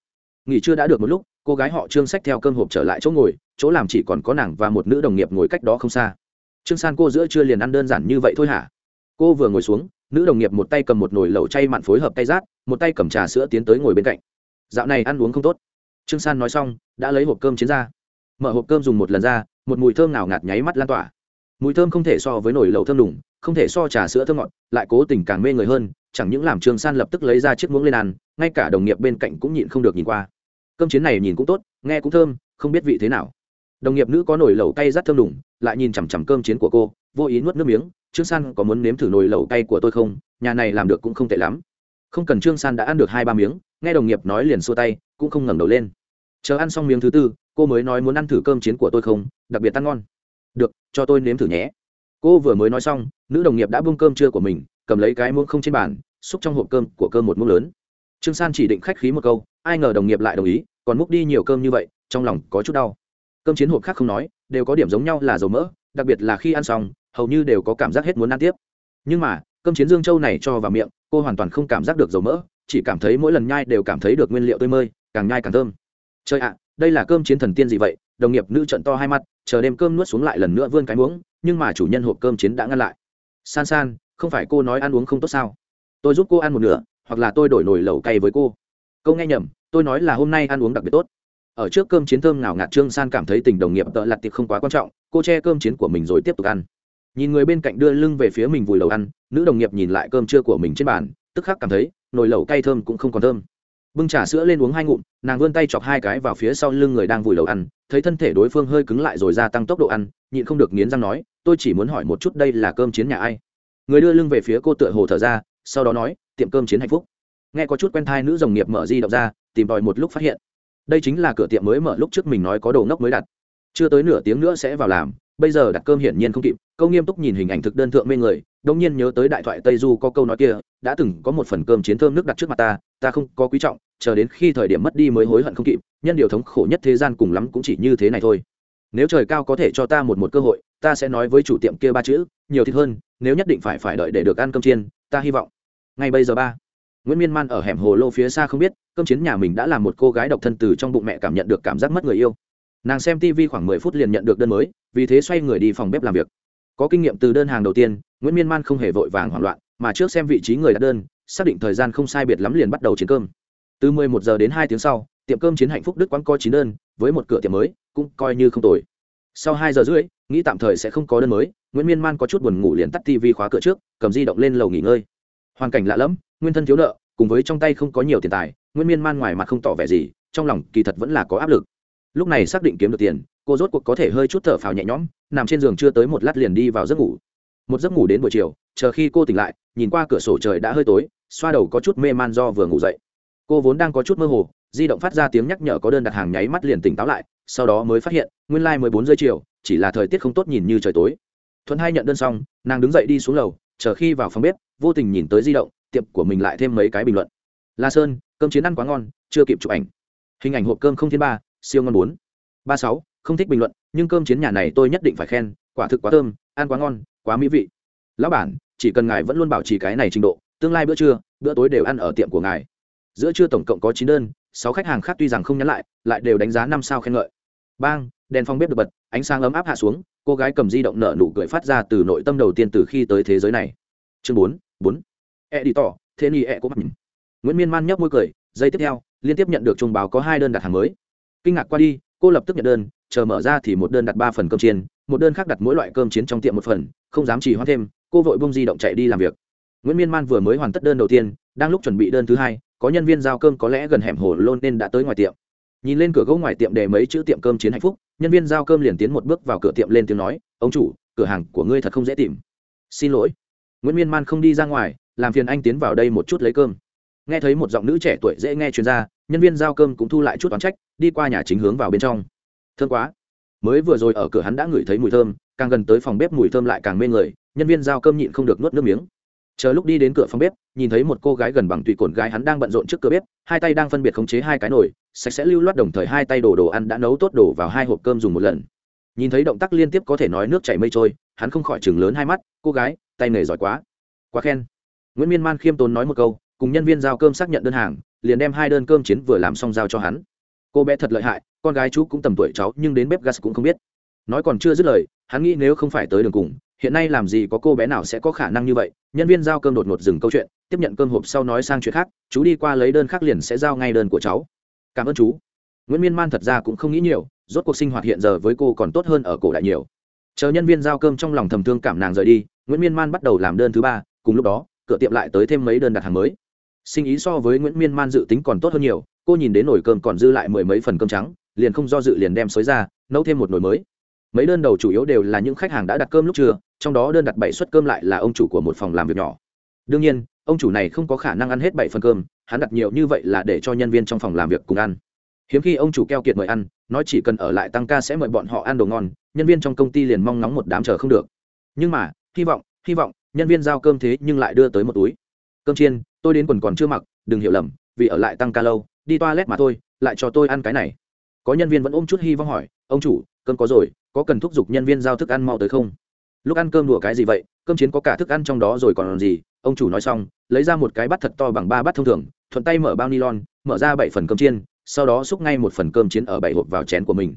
nghỉ trưa đã được một lúc, cô gái họ trương sách theo cơm hộp trở lại chỗ ngồi, chỗ làm chỉ còn có nàng và một nữ đồng nghiệp ngồi cách đó không xa. Trương san cô giữa trưa liền ăn đơn giản như vậy thôi hả? Cô vừa ngồi xuống, nữ đồng nghiệp một tay cầm một nồi lẩu chay mặn phối hợp tay rát, một tay cầm trà sữa tiến tới ngồi bên cạnh. Dạo này ăn uống không tốt. Trương san nói xong, đã lấy hộp cơm chiến ra. Mở hộp cơm dùng một lần ra, một mùi thơm nào ngạt nháy mắt lan tỏa. Mùi thơm không thể so với nồi lẩu thơm đủng không thể so trà sữa thơm ngọt, lại cố tình càng mê người hơn, chẳng những làm trương san lập tức lấy ra chiếc muỗng lên ăn, ngay cả đồng nghiệp bên cạnh cũng nhịn không được nhìn qua. Cơm chiến này nhìn cũng tốt, nghe cũng thơm, không biết vị thế nào. Đồng nghiệp nữ có nồi lẩu cay rất thơm đủng lại nhìn chằm chằm cơm chiến của cô, vô ý nuốt nước miếng, trương san, có muốn nếm thử nồi lẩu cay của tôi không? Nhà này làm được cũng không tệ lắm. Không cần trương san đã ăn được hai ba miếng, nghe đồng nghiệp nói liền xua tay, cũng không ngẩng đầu lên. Chờ ăn xong miếng thứ tư, cô mới nói muốn ăn thử cơm chiến của tôi không? Đặc biệt ăn ngon. Được, cho tôi nếm thử nhé cô vừa mới nói xong, nữ đồng nghiệp đã bưng cơm trưa của mình, cầm lấy cái muỗng không trên bàn, xúc trong hộp cơm của cơm một muỗng lớn. Trương san chỉ định khách khí một câu, ai ngờ đồng nghiệp lại đồng ý, còn múc đi nhiều cơm như vậy, trong lòng có chút đau. Cơm chiến hộp khác không nói, đều có điểm giống nhau là dầu mỡ, đặc biệt là khi ăn xong, hầu như đều có cảm giác hết muốn ăn tiếp. Nhưng mà, cơm chiến dương châu này cho vào miệng, cô hoàn toàn không cảm giác được dầu mỡ, chỉ cảm thấy mỗi lần nhai đều cảm thấy được nguyên liệu tươi mơi càng nhai càng thơm. Trời ạ, đây là cơm chiến thần tiên gì vậy? Đồng nghiệp nữ trận to hai mắt chờ đêm cơm nuốt xuống lại lần nữa vươn cái muỗng, nhưng mà chủ nhân hộp cơm chiến đã ngăn lại. San san, không phải cô nói ăn uống không tốt sao? Tôi giúp cô ăn một nửa, hoặc là tôi đổi nồi lẩu cay với cô. Câu nghe nhầm, tôi nói là hôm nay ăn uống đặc biệt tốt. Ở trước cơm chiến thơm nào ngạt trương san cảm thấy tình đồng nghiệp tợ lặt tiệc không quá quan trọng, cô che cơm chiến của mình rồi tiếp tục ăn. Nhìn người bên cạnh đưa lưng về phía mình vùi lầu ăn, nữ đồng nghiệp nhìn lại cơm trưa của mình trên bàn, tức khắc cảm thấy nồi lẩu cay thơm cũng không còn thơm bưng trà sữa lên uống hai ngụm, nàng vươn tay chọc hai cái vào phía sau lưng người đang vùi đầu ăn, thấy thân thể đối phương hơi cứng lại rồi gia tăng tốc độ ăn, nhịn không được nghiến răng nói, tôi chỉ muốn hỏi một chút đây là cơm chiến nhà ai? Người đưa lưng về phía cô tựa hồ thở ra, sau đó nói, tiệm cơm chiến hạnh phúc. Nghe có chút quen thai nữ đồng nghiệp mở di động ra, tìm tòi một lúc phát hiện, đây chính là cửa tiệm mới mở lúc trước mình nói có đồ ngốc mới đặt. Chưa tới nửa tiếng nữa sẽ vào làm, bây giờ đặt cơm hiển nhiên không kịp câu nghiêm túc nhìn hình ảnh thực đơn thượng mê người đông nhiên nhớ tới đại thoại tây du có câu nói kia, đã từng có một phần cơm chiến thơm nước đặt trước mặt ta ta không có quý trọng, chờ đến khi thời điểm mất đi mới hối hận không kịp, nhân điều thống khổ nhất thế gian cùng lắm cũng chỉ như thế này thôi. Nếu trời cao có thể cho ta một một cơ hội, ta sẽ nói với chủ tiệm kia ba chữ, nhiều thịt hơn, nếu nhất định phải phải đợi để được ăn cơm chiên, ta hy vọng. Ngay bây giờ ba, nguyễn miên man ở hẻm hồ lô phía xa không biết, cơm chiến nhà mình đã làm một cô gái độc thân từ trong bụng mẹ cảm nhận được cảm giác mất người yêu. Nàng xem tv khoảng mười phút liền nhận được đơn mới, vì thế xoay người đi phòng bếp làm việc có kinh nghiệm từ đơn hàng đầu tiên, nguyễn miên man không hề vội vàng hoảng loạn, mà trước xem vị trí người đặt đơn, xác định thời gian không sai biệt lắm liền bắt đầu chiến cơm. Từ mười một giờ đến hai tiếng sau, tiệm cơm chiến hạnh phúc đức quán coi chín đơn, với một cửa tiệm mới, cũng coi như không tồi. Sau hai giờ rưỡi, nghĩ tạm thời sẽ không có đơn mới, nguyễn miên man có chút buồn ngủ liền tắt tv khóa cửa trước, cầm di động lên lầu nghỉ ngơi. Hoàn cảnh lạ lẫm, nguyên thân thiếu nợ, cùng với trong tay không có nhiều tiền tài, nguyễn miên man ngoài mặt không tỏ vẻ gì, trong lòng kỳ thật vẫn là có áp lực. Lúc này xác định kiếm được tiền cô rốt cuộc có thể hơi chút thở phào nhẹ nhõm, nằm trên giường chưa tới một lát liền đi vào giấc ngủ. Một giấc ngủ đến buổi chiều, chờ khi cô tỉnh lại, nhìn qua cửa sổ trời đã hơi tối, xoa đầu có chút mê man do vừa ngủ dậy. Cô vốn đang có chút mơ hồ, di động phát ra tiếng nhắc nhở có đơn đặt hàng nháy mắt liền tỉnh táo lại, sau đó mới phát hiện, nguyên lai、like、mười bốn giờ chiều, chỉ là thời tiết không tốt nhìn như trời tối. Thuận hai nhận đơn xong, nàng đứng dậy đi xuống lầu, chờ khi vào phòng bếp, vô tình nhìn tới di động, tiệm của mình lại thêm mấy cái bình luận. La sơn, cơm chiến ăn quá ngon, chưa kịp chụp ảnh. Hình ảnh hộp cơm không thiên ba, siêu ngon bốn. ba sáu không thích bình luận, nhưng cơm chiến nhà này tôi nhất định phải khen, quả thực quá thơm, ăn quá ngon, quá mỹ vị. Lão bản, chỉ cần ngài vẫn luôn bảo trì cái này trình độ, tương lai bữa trưa, bữa tối đều ăn ở tiệm của ngài. Giữa trưa tổng cộng có chín đơn, sáu khách hàng khác tuy rằng không nhắn lại lại đều đánh giá năm sao khen ngợi. Bang, đèn phong bếp được bật, ánh sáng ấm áp hạ xuống, cô gái cầm di động nở nụ cười phát ra từ nội tâm đầu tiên từ khi tới thế giới này. Chương bốn bốn. E đi tỏ thế ni e cũng mặc nguyễn miên man nhấp môi cười, giây tiếp theo, liên tiếp nhận được trung báo có hai đơn đặt hàng mới. Kinh ngạc qua đi, cô lập tức nhận đơn chờ mở ra thì một đơn đặt ba phần cơm chiên, một đơn khác đặt mỗi loại cơm chiến trong tiệm một phần, không dám chỉ hoãn thêm, cô vội bông di động chạy đi làm việc. Nguyễn miên man vừa mới hoàn tất đơn đầu tiên, đang lúc chuẩn bị đơn thứ hai, có nhân viên giao cơm có lẽ gần hẻm hồ lôn nên đã tới ngoài tiệm. Nhìn lên cửa gỗ ngoài tiệm để mấy chữ tiệm cơm chiến hạnh phúc, nhân viên giao cơm liền tiến một bước vào cửa tiệm lên tiếng nói, ông chủ, cửa hàng của ngươi thật không dễ tìm. Xin lỗi. Nguyễn miên man không đi ra ngoài, làm phiền anh tiến vào đây một chút lấy cơm. Nghe thấy một giọng nữ trẻ tuổi dễ nghe chuyên gia, nhân viên giao cơm cũng thu lại chút toán trách, đi qua nhà chính hướng vào bên trong thương quá. Mới vừa rồi ở cửa hắn đã ngửi thấy mùi thơm, càng gần tới phòng bếp mùi thơm lại càng mê người, nhân viên giao cơm nhịn không được nuốt nước miếng. Chờ lúc đi đến cửa phòng bếp, nhìn thấy một cô gái gần bằng tùy cồn gái hắn đang bận rộn trước cửa bếp, hai tay đang phân biệt khống chế hai cái nồi, sạch sẽ lưu loát đồng thời hai tay đổ đồ ăn đã nấu tốt đổ vào hai hộp cơm dùng một lần. Nhìn thấy động tác liên tiếp có thể nói nước chảy mây trôi, hắn không khỏi chừng lớn hai mắt, cô gái, tay nghề giỏi quá. Quá khen. Nguyễn miên man khiêm tốn nói một câu, cùng nhân viên giao cơm xác nhận đơn hàng, liền đem hai đơn cơm chiến vừa làm xong giao cho hắn. Cô bé thật lợi hại con gái chú cũng tầm tuổi cháu, nhưng đến bếp gas cũng không biết. Nói còn chưa dứt lời, hắn nghĩ nếu không phải tới đường cùng, hiện nay làm gì có cô bé nào sẽ có khả năng như vậy? Nhân viên giao cơm đột ngột dừng câu chuyện, tiếp nhận cơm hộp sau nói sang chuyện khác, chú đi qua lấy đơn khác liền sẽ giao ngay đơn của cháu. Cảm ơn chú. Nguyễn miên man thật ra cũng không nghĩ nhiều, rốt cuộc sinh hoạt hiện giờ với cô còn tốt hơn ở cổ đại nhiều. Chờ nhân viên giao cơm trong lòng thầm thương cảm nàng rời đi, nguyễn miên man bắt đầu làm đơn thứ ba, cùng lúc đó, cửa tiệm lại tới thêm mấy đơn đặt hàng mới. Sinh ý so với nguyễn miên man dự tính còn tốt hơn nhiều, cô nhìn đến nồi cơm còn dư lại mười mấy phần cơm trắng liền không do dự liền đem xới ra, nấu thêm một nồi mới. Mấy đơn đầu chủ yếu đều là những khách hàng đã đặt cơm lúc trưa, trong đó đơn đặt bảy suất cơm lại là ông chủ của một phòng làm việc nhỏ. Đương nhiên, ông chủ này không có khả năng ăn hết bảy phần cơm, hắn đặt nhiều như vậy là để cho nhân viên trong phòng làm việc cùng ăn. Hiếm khi ông chủ keo kiệt mời ăn, nói chỉ cần ở lại tăng ca sẽ mời bọn họ ăn đồ ngon, nhân viên trong công ty liền mong nóng một đám chờ không được. Nhưng mà, hy vọng hy vọng, nhân viên giao cơm thế nhưng lại đưa tới một túi. Cơm chiên, tôi đến quần còn chưa mặc, đừng hiểu lầm, vì ở lại tăng ca lâu, đi toilet mà thôi, lại cho tôi ăn cái này có nhân viên vẫn ôm chút hy vọng hỏi, ông chủ, cơm có rồi, có cần thúc giục nhân viên giao thức ăn mau tới không? Lúc ăn cơm đùa cái gì vậy, cơm chiến có cả thức ăn trong đó rồi còn gì, ông chủ nói xong, lấy ra một cái bát thật to bằng ba bát thông thường, thuận tay mở bao nylon, mở ra bảy phần cơm chiên, sau đó xúc ngay một phần cơm chiến ở bảy hộp vào chén của mình.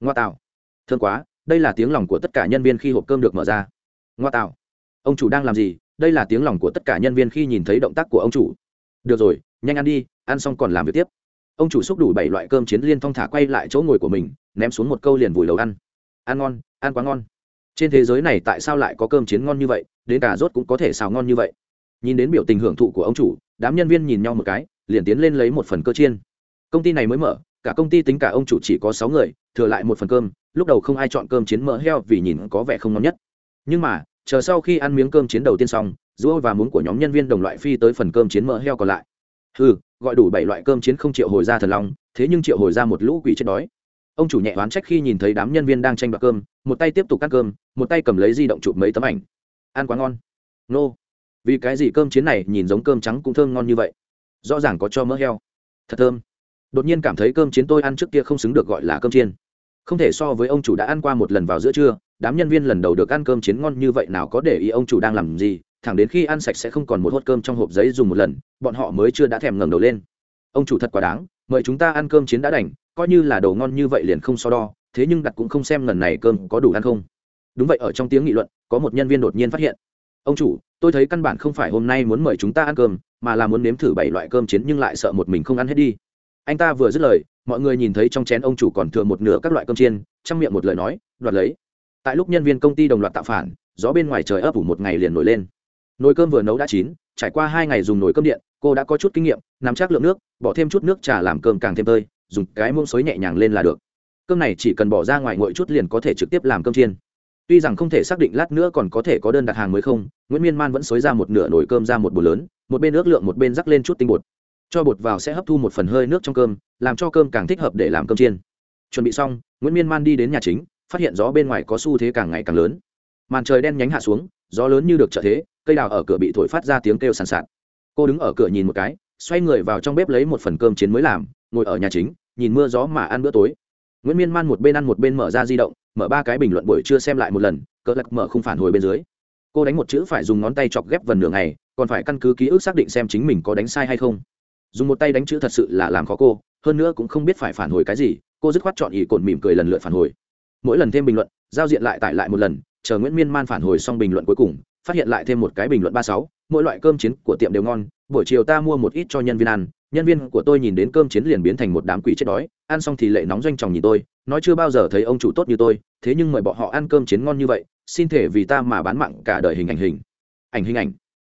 Ngoa tạo. Thương quá, đây là tiếng lòng của tất cả nhân viên khi hộp cơm được mở ra. Ngoa tạo. Ông chủ đang làm gì? Đây là tiếng lòng của tất cả nhân viên khi nhìn thấy động tác của ông chủ. Được rồi, nhanh ăn đi, ăn xong còn làm việc tiếp ông chủ xúc đủ bảy loại cơm chiến liên thong thả quay lại chỗ ngồi của mình, ném xuống một câu liền vùi đầu ăn. Ăn ngon, ăn quá ngon. Trên thế giới này tại sao lại có cơm chiến ngon như vậy, đến cả rốt cũng có thể xào ngon như vậy. Nhìn đến biểu tình hưởng thụ của ông chủ, đám nhân viên nhìn nhau một cái, liền tiến lên lấy một phần cơ chiên. Công ty này mới mở, cả công ty tính cả ông chủ chỉ có sáu người, thừa lại một phần cơm, lúc đầu không ai chọn cơm chiến mỡ heo vì nhìn có vẻ không ngon nhất. Nhưng mà, chờ sau khi ăn miếng cơm chiến đầu tiên xong giữa và muốn của nhóm nhân viên đồng loại phi tới phần cơm chiến mỡ heo còn lại. Ừ gọi đủ bảy loại cơm chiến không triệu hồi ra thần long, thế nhưng triệu hồi ra một lũ quỷ chết đói. Ông chủ nhẹ oán trách khi nhìn thấy đám nhân viên đang tranh đoạt cơm, một tay tiếp tục cắt cơm, một tay cầm lấy di động chụp mấy tấm ảnh. Ăn quá ngon. Nô. Vì cái gì cơm chiến này nhìn giống cơm trắng cũng thơm ngon như vậy? Rõ ràng có cho mỡ heo. Thật thơm. Đột nhiên cảm thấy cơm chiến tôi ăn trước kia không xứng được gọi là cơm chiên. Không thể so với ông chủ đã ăn qua một lần vào giữa trưa, đám nhân viên lần đầu được ăn cơm chiến ngon như vậy nào có để ý ông chủ đang làm gì thẳng đến khi ăn sạch sẽ không còn một hốt cơm trong hộp giấy dùng một lần, bọn họ mới chưa đã thèm ngẩng đầu lên. Ông chủ thật quá đáng, mời chúng ta ăn cơm chiến đã đành, coi như là đồ ngon như vậy liền không so đo, thế nhưng đặt cũng không xem lần này cơm có đủ ăn không. Đúng vậy, ở trong tiếng nghị luận, có một nhân viên đột nhiên phát hiện. Ông chủ, tôi thấy căn bản không phải hôm nay muốn mời chúng ta ăn cơm, mà là muốn nếm thử bảy loại cơm chiến nhưng lại sợ một mình không ăn hết đi. Anh ta vừa dứt lời, mọi người nhìn thấy trong chén ông chủ còn thừa một nửa các loại cơm chiên trong miệng một lời nói, đoạt lấy. Tại lúc nhân viên công ty đồng loạt tạo phản, gió bên ngoài trời ấp ủ một ngày liền nổi lên nồi cơm vừa nấu đã chín, trải qua hai ngày dùng nồi cơm điện, cô đã có chút kinh nghiệm, nắm chắc lượng nước, bỏ thêm chút nước trà làm cơm càng thêm tơi, dùng cái mông xối nhẹ nhàng lên là được. Cơm này chỉ cần bỏ ra ngoài nguội chút liền có thể trực tiếp làm cơm chiên. Tuy rằng không thể xác định lát nữa còn có thể có đơn đặt hàng mới không, nguyễn miên man vẫn xối ra một nửa nồi cơm ra một bột lớn, một bên ước lượng một bên rắc lên chút tinh bột. Cho bột vào sẽ hấp thu một phần hơi nước trong cơm, làm cho cơm càng thích hợp để làm cơm chiên. Chuẩn bị xong, nguyễn miên man đi đến nhà chính, phát hiện gió bên ngoài có xu thế càng ngày càng lớn. Màn trời đen nhánh hạ xuống gió lớn như được trợ thế, cây đào ở cửa bị thổi phát ra tiếng kêu sàn sạt. Cô đứng ở cửa nhìn một cái, xoay người vào trong bếp lấy một phần cơm chiến mới làm, ngồi ở nhà chính, nhìn mưa gió mà ăn bữa tối. Nguyễn miên man một bên ăn một bên mở ra di động, mở ba cái bình luận buổi trưa xem lại một lần cỡ lật mở không phản hồi bên dưới. Cô đánh một chữ phải dùng ngón tay chọc ghép vần nửa ngày, còn phải căn cứ ký ức xác định xem chính mình có đánh sai hay không. Dùng một tay đánh chữ thật sự là làm khó cô, hơn nữa cũng không biết phải phản hồi cái gì, cô dứt khoát chọn ý cồn mỉm cười lần lượt phản hồi. Mỗi lần thêm bình luận, giao diện lại tải lại một lần chờ nguyễn miên man phản hồi xong bình luận cuối cùng, phát hiện lại thêm một cái bình luận ba sáu, mỗi loại cơm chiến của tiệm đều ngon, buổi chiều ta mua một ít cho nhân viên ăn, nhân viên của tôi nhìn đến cơm chiến liền biến thành một đám quỷ chết đói, ăn xong thì lệ nóng doanh chồng nhìn tôi, nói chưa bao giờ thấy ông chủ tốt như tôi, thế nhưng mời bọn họ ăn cơm chiến ngon như vậy, xin thể vì ta mà bán mạng cả đời hình ảnh hình. Ảnh hình ảnh.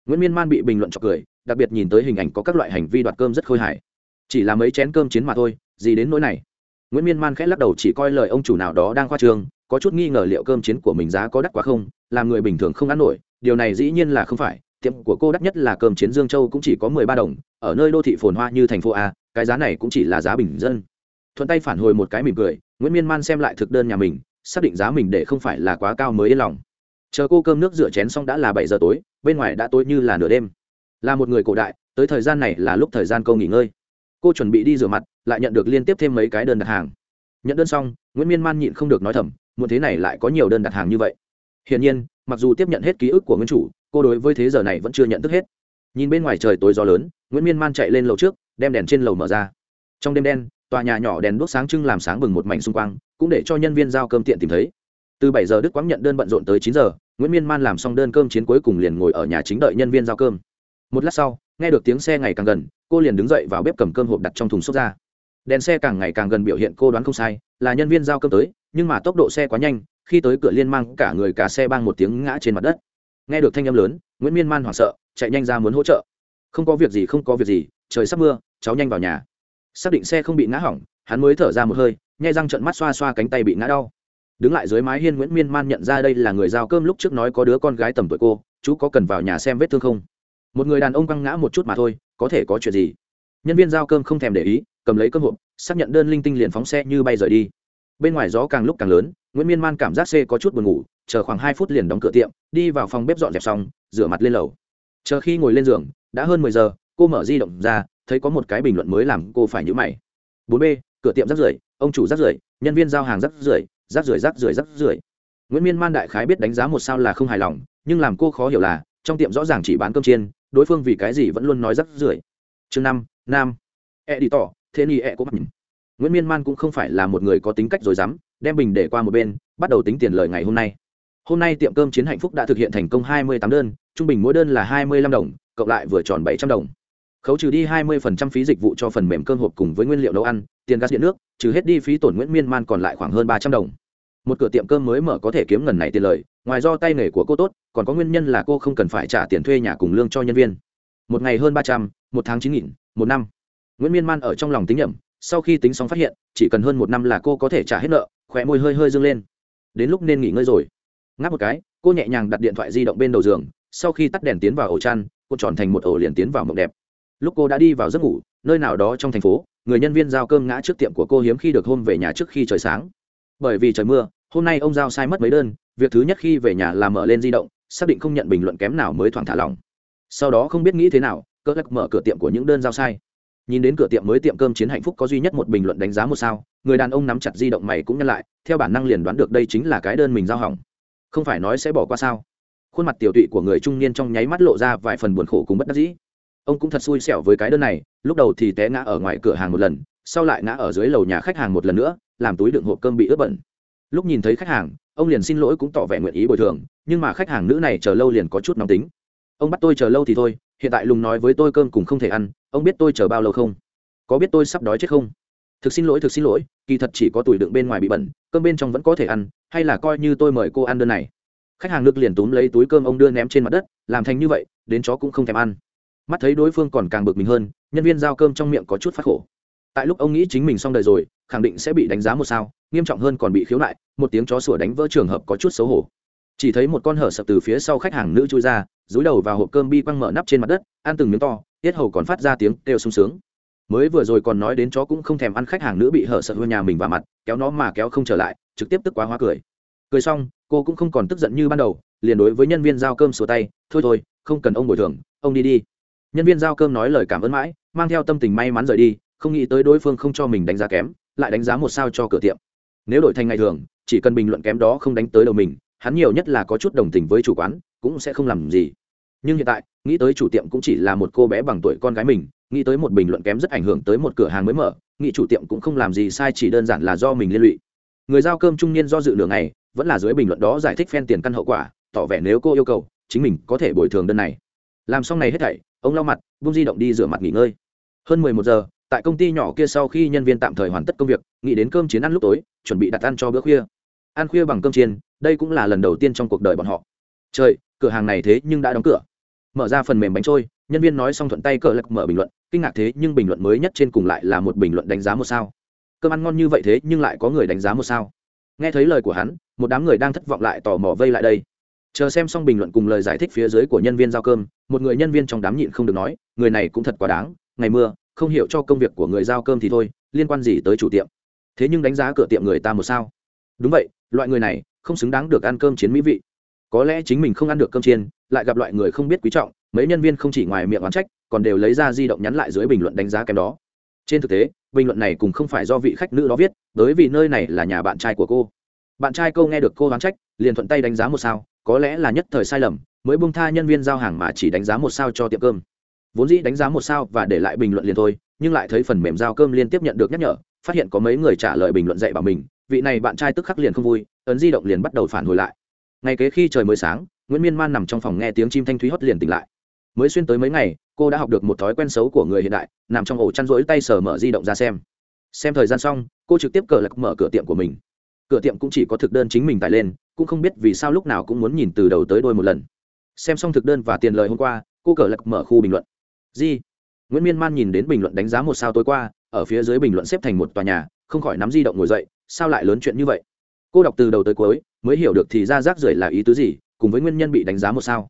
Nguyễn miên man bị bình luận chọc cười, đặc biệt nhìn tới hình ảnh có các loại hành vi đoạt cơm rất khôi hài. Chỉ là mấy chén cơm chiến mà thôi, gì đến nỗi này? Nguyễn miên man khẽ lắc đầu chỉ coi lời ông chủ nào đó đang khoa trương, có chút nghi ngờ liệu cơm chiến của mình giá có đắt quá không, làm người bình thường không ăn nổi, điều này dĩ nhiên là không phải, tiệm của cô đắt nhất là cơm chiến dương châu cũng chỉ có mười ba đồng, ở nơi đô thị phồn hoa như thành phố a, cái giá này cũng chỉ là giá bình dân. Thuận tay phản hồi một cái mỉm cười, nguyễn miên man xem lại thực đơn nhà mình, xác định giá mình để không phải là quá cao mới yên lòng. Chờ cô cơm nước rửa chén xong đã là bảy giờ tối, bên ngoài đã tối như là nửa đêm. Là một người cổ đại, tới thời gian này là lúc thời gian cô nghỉ ngơi. Cô chuẩn bị đi rửa mặt lại nhận được liên tiếp thêm mấy cái đơn đặt hàng. Nhận đơn xong, nguyễn miên man nhịn không được nói thầm, muộn thế này lại có nhiều đơn đặt hàng như vậy. Hiển nhiên, mặc dù tiếp nhận hết ký ức của nguyên chủ, cô đối với thế giờ này vẫn chưa nhận thức hết. Nhìn bên ngoài trời tối gió lớn, nguyễn miên man chạy lên lầu trước, đem đèn trên lầu mở ra. Trong đêm đen, tòa nhà nhỏ đèn đốt sáng trưng làm sáng bừng một mảnh xung quanh, cũng để cho nhân viên giao cơm tiện tìm thấy. Từ bảy giờ đức quáng nhận đơn bận rộn tới chín giờ, nguyễn miên man làm xong đơn cơm chiến cuối cùng liền ngồi ở nhà chính đợi nhân viên giao cơm. Một lát sau, nghe được tiếng xe ngày càng gần, cô liền đứng dậy vào bếp cầm cơm hộp đặt trong thùng xốp ra đèn xe càng ngày càng gần biểu hiện cô đoán không sai, là nhân viên giao cơm tới, nhưng mà tốc độ xe quá nhanh, khi tới cửa liên mang cả người cả xe bang một tiếng ngã trên mặt đất. Nghe được thanh âm lớn, nguyễn miên man hoảng sợ, chạy nhanh ra muốn hỗ trợ. Không có việc gì, không có việc gì, trời sắp mưa, cháu nhanh vào nhà. Xác định xe không bị ngã hỏng, hắn mới thở ra một hơi, nhai răng trận mắt xoa xoa cánh tay bị ngã đau. Đứng lại dưới mái hiên, nguyễn miên man nhận ra đây là người giao cơm lúc trước nói có đứa con gái tầm tuổi cô, chú có cần vào nhà xem vết thương không? Một người đàn ông quăng ngã một chút mà thôi, có thể có chuyện gì? Nhân viên giao cơm không thèm để ý cầm lấy cơm hộp, xác nhận đơn linh tinh liền phóng xe như bay rời đi. Bên ngoài gió càng lúc càng lớn, nguyễn miên man cảm giác xe có chút buồn ngủ, chờ khoảng hai phút liền đóng cửa tiệm, đi vào phòng bếp dọn dẹp xong, rửa mặt lên lầu. Chờ khi ngồi lên giường, đã hơn mười giờ, cô mở di động ra, thấy có một cái bình luận mới làm cô phải nhữ mày. Bốn b, cửa tiệm rác rưởi, ông chủ rác rưởi, nhân viên giao hàng rác rưởi rác rưởi rác rưởi rác rưởi. Nguyễn miên man đại khái biết đánh giá một sao là không hài lòng, nhưng làm cô khó hiểu là, trong tiệm rõ ràng chỉ bán cơm chiên, đối phương vì cái gì vẫn luôn nói rác rưởi. Chương năm, nam. E đi tỏ thế ni cũng có mặt nguyễn miên man cũng không phải là một người có tính cách rồi dám, đem bình để qua một bên, bắt đầu tính tiền lời ngày hôm nay. Hôm nay tiệm cơm chiến hạnh phúc đã thực hiện thành công hai mươi tám đơn, trung bình mỗi đơn là hai mươi lăm đồng, cộng lại vừa tròn bảy trăm đồng. Khấu trừ đi 20% phí dịch vụ cho phần mềm cơm hộp cùng với nguyên liệu nấu ăn, tiền gas điện nước, trừ hết đi phí tổn nguyễn miên man còn lại khoảng hơn ba trăm đồng. Một cửa tiệm cơm mới mở có thể kiếm ngần này tiền lời, ngoài do tay nghề của cô tốt, còn có nguyên nhân là cô không cần phải trả tiền thuê nhà cùng lương cho nhân viên. Một ngày hơn ba trăm, một tháng chín nghìn, một năm nguyễn miên man ở trong lòng tính nhẩm sau khi tính xong phát hiện, chỉ cần hơn một năm là cô có thể trả hết nợ khỏe môi hơi hơi dâng lên. Đến lúc nên nghỉ ngơi rồi. Ngáp một cái, cô nhẹ nhàng đặt điện thoại di động bên đầu giường, sau khi tắt đèn tiến vào ổ chăn, cô tròn thành một ổ liền tiến vào mộng đẹp. Lúc cô đã đi vào giấc ngủ, nơi nào đó trong thành phố, người nhân viên giao cơm ngã trước tiệm của cô hiếm khi được hôm về nhà trước khi trời sáng. Bởi vì trời mưa, hôm nay ông giao sai mất mấy đơn, việc thứ nhất khi về nhà là mở lên di động, xác định không nhận bình luận kém nào mới thoảng thả lỏng. Sau đó không biết nghĩ thế nào cỡ lắc mở cửa tiệm của những đơn giao sai nhìn đến cửa tiệm mới tiệm cơm chiến hạnh phúc có duy nhất một bình luận đánh giá một sao, người đàn ông nắm chặt di động mày cũng nhăn lại, theo bản năng liền đoán được đây chính là cái đơn mình giao hỏng. Không phải nói sẽ bỏ qua sao? Khuôn mặt tiểu tụy của người trung niên trong nháy mắt lộ ra vài phần buồn khổ cùng bất đắc dĩ. Ông cũng thật xui xẻo với cái đơn này, lúc đầu thì té ngã ở ngoài cửa hàng một lần, sau lại ngã ở dưới lầu nhà khách hàng một lần nữa, làm túi đựng hộp cơm bị ướt bẩn. Lúc nhìn thấy khách hàng, ông liền xin lỗi cũng tỏ vẻ nguyện ý bồi thường, nhưng mà khách hàng nữ này chờ lâu liền có chút nóng tính. Ông bắt tôi chờ lâu thì thôi, hiện tại lùng nói với tôi cơm cùng không thể ăn ông biết tôi chờ bao lâu không? Có biết tôi sắp đói chết không? Thực xin lỗi, thực xin lỗi, kỳ thật chỉ có tủi đựng bên ngoài bị bẩn, cơm bên trong vẫn có thể ăn, hay là coi như tôi mời cô ăn đơn này. Khách hàng nước liền túm lấy túi cơm ông đưa ném trên mặt đất, làm thành như vậy, đến chó cũng không thèm ăn. Mắt thấy đối phương còn càng bực mình hơn, nhân viên giao cơm trong miệng có chút phát khổ. Tại lúc ông nghĩ chính mình xong đời rồi, khẳng định sẽ bị đánh giá một sao, nghiêm trọng hơn còn bị khiếu nại, một tiếng chó sủa đánh vỡ trường hợp có chút xấu hổ. Chỉ thấy một con hở sập từ phía sau khách hàng nữ chui ra dúi đầu vào hộp cơm bi quăng mở nắp trên mặt đất, ăn từng miếng to tiết hầu còn phát ra tiếng kêu sung sướng. Mới vừa rồi còn nói đến chó cũng không thèm ăn khách hàng nữ bị hở sợ hư nhà mình vào mặt, kéo nó mà kéo không trở lại, trực tiếp tức quá hóa cười. Cười xong, cô cũng không còn tức giận như ban đầu, liền đối với nhân viên giao cơm sửa tay, thôi thôi, không cần ông bồi thường, ông đi đi. Nhân viên giao cơm nói lời cảm ơn mãi, mang theo tâm tình may mắn rời đi, không nghĩ tới đối phương không cho mình đánh giá kém, lại đánh giá một sao cho cửa tiệm. Nếu đổi thành ngày thường, chỉ cần bình luận kém đó không đánh tới đầu mình, hắn nhiều nhất là có chút đồng tình với chủ quán, cũng sẽ không làm gì nhưng hiện tại, nghĩ tới chủ tiệm cũng chỉ là một cô bé bằng tuổi con gái mình, nghĩ tới một bình luận kém rất ảnh hưởng tới một cửa hàng mới mở, nghĩ chủ tiệm cũng không làm gì sai chỉ đơn giản là do mình liên lụy. Người giao cơm trung niên do dự lửa này vẫn là dưới bình luận đó giải thích phen tiền căn hậu quả, tỏ vẻ nếu cô yêu cầu, chính mình có thể bồi thường đơn này. Làm xong này hết thảy, ông lau mặt bung di động đi rửa mặt nghỉ ngơi. Hơn mười một giờ, tại công ty nhỏ kia sau khi nhân viên tạm thời hoàn tất công việc, nghĩ đến cơm chiến ăn lúc tối, chuẩn bị đặt ăn cho bữa khuya. Ăn khuya bằng cơm chiên, đây cũng là lần đầu tiên trong cuộc đời bọn họ. Trời, cửa hàng này thế nhưng đã đóng cửa mở ra phần mềm bánh trôi, nhân viên nói xong thuận tay cờ lạc mở bình luận, kinh ngạc thế nhưng bình luận mới nhất trên cùng lại là một bình luận đánh giá một sao. Cơm ăn ngon như vậy thế nhưng lại có người đánh giá một sao. Nghe thấy lời của hắn, một đám người đang thất vọng lại tò mò vây lại đây. Chờ xem xong bình luận cùng lời giải thích phía dưới của nhân viên giao cơm, một người nhân viên trong đám nhịn không được nói, người này cũng thật quá đáng, ngày mưa, không hiểu cho công việc của người giao cơm thì thôi, liên quan gì tới chủ tiệm. Thế nhưng đánh giá cửa tiệm người ta một sao. Đúng vậy, loại người này, không xứng đáng được ăn cơm chiến mỹ vị. Có lẽ chính mình không ăn được cơm chiên lại gặp loại người không biết quý trọng, mấy nhân viên không chỉ ngoài miệng oán trách, còn đều lấy ra di động nhắn lại dưới bình luận đánh giá kém đó. Trên thực tế, bình luận này cũng không phải do vị khách nữ đó viết, bởi vì nơi này là nhà bạn trai của cô. Bạn trai cô nghe được cô oán trách, liền thuận tay đánh giá một sao, có lẽ là nhất thời sai lầm, mới bung tha nhân viên giao hàng mà chỉ đánh giá một sao cho tiệm cơm. Vốn dĩ đánh giá một sao và để lại bình luận liền thôi, nhưng lại thấy phần mềm giao cơm liên tiếp nhận được nhắc nhở, phát hiện có mấy người trả lời bình luận dạy bảo mình, vị này bạn trai tức khắc liền không vui, ấn di động liền bắt đầu phản hồi lại. Ngay kế khi trời mới sáng nguyễn miên man nằm trong phòng nghe tiếng chim thanh thúy hót liền tỉnh lại mới xuyên tới mấy ngày cô đã học được một thói quen xấu của người hiện đại nằm trong ổ chăn rỗi tay sờ mở di động ra xem xem thời gian xong cô trực tiếp cờ lạc mở cửa tiệm của mình cửa tiệm cũng chỉ có thực đơn chính mình tải lên cũng không biết vì sao lúc nào cũng muốn nhìn từ đầu tới đôi một lần xem xong thực đơn và tiền lời hôm qua cô cờ lạc mở khu bình luận di nguyễn miên man nhìn đến bình luận đánh giá một sao tối qua ở phía dưới bình luận xếp thành một tòa nhà không khỏi nắm di động ngồi dậy sao lại lớn chuyện như vậy cô đọc từ đầu tới cuối mới hiểu được thì ra rác rưởi là ý tứ gì cùng với nguyên nhân bị đánh giá một sao.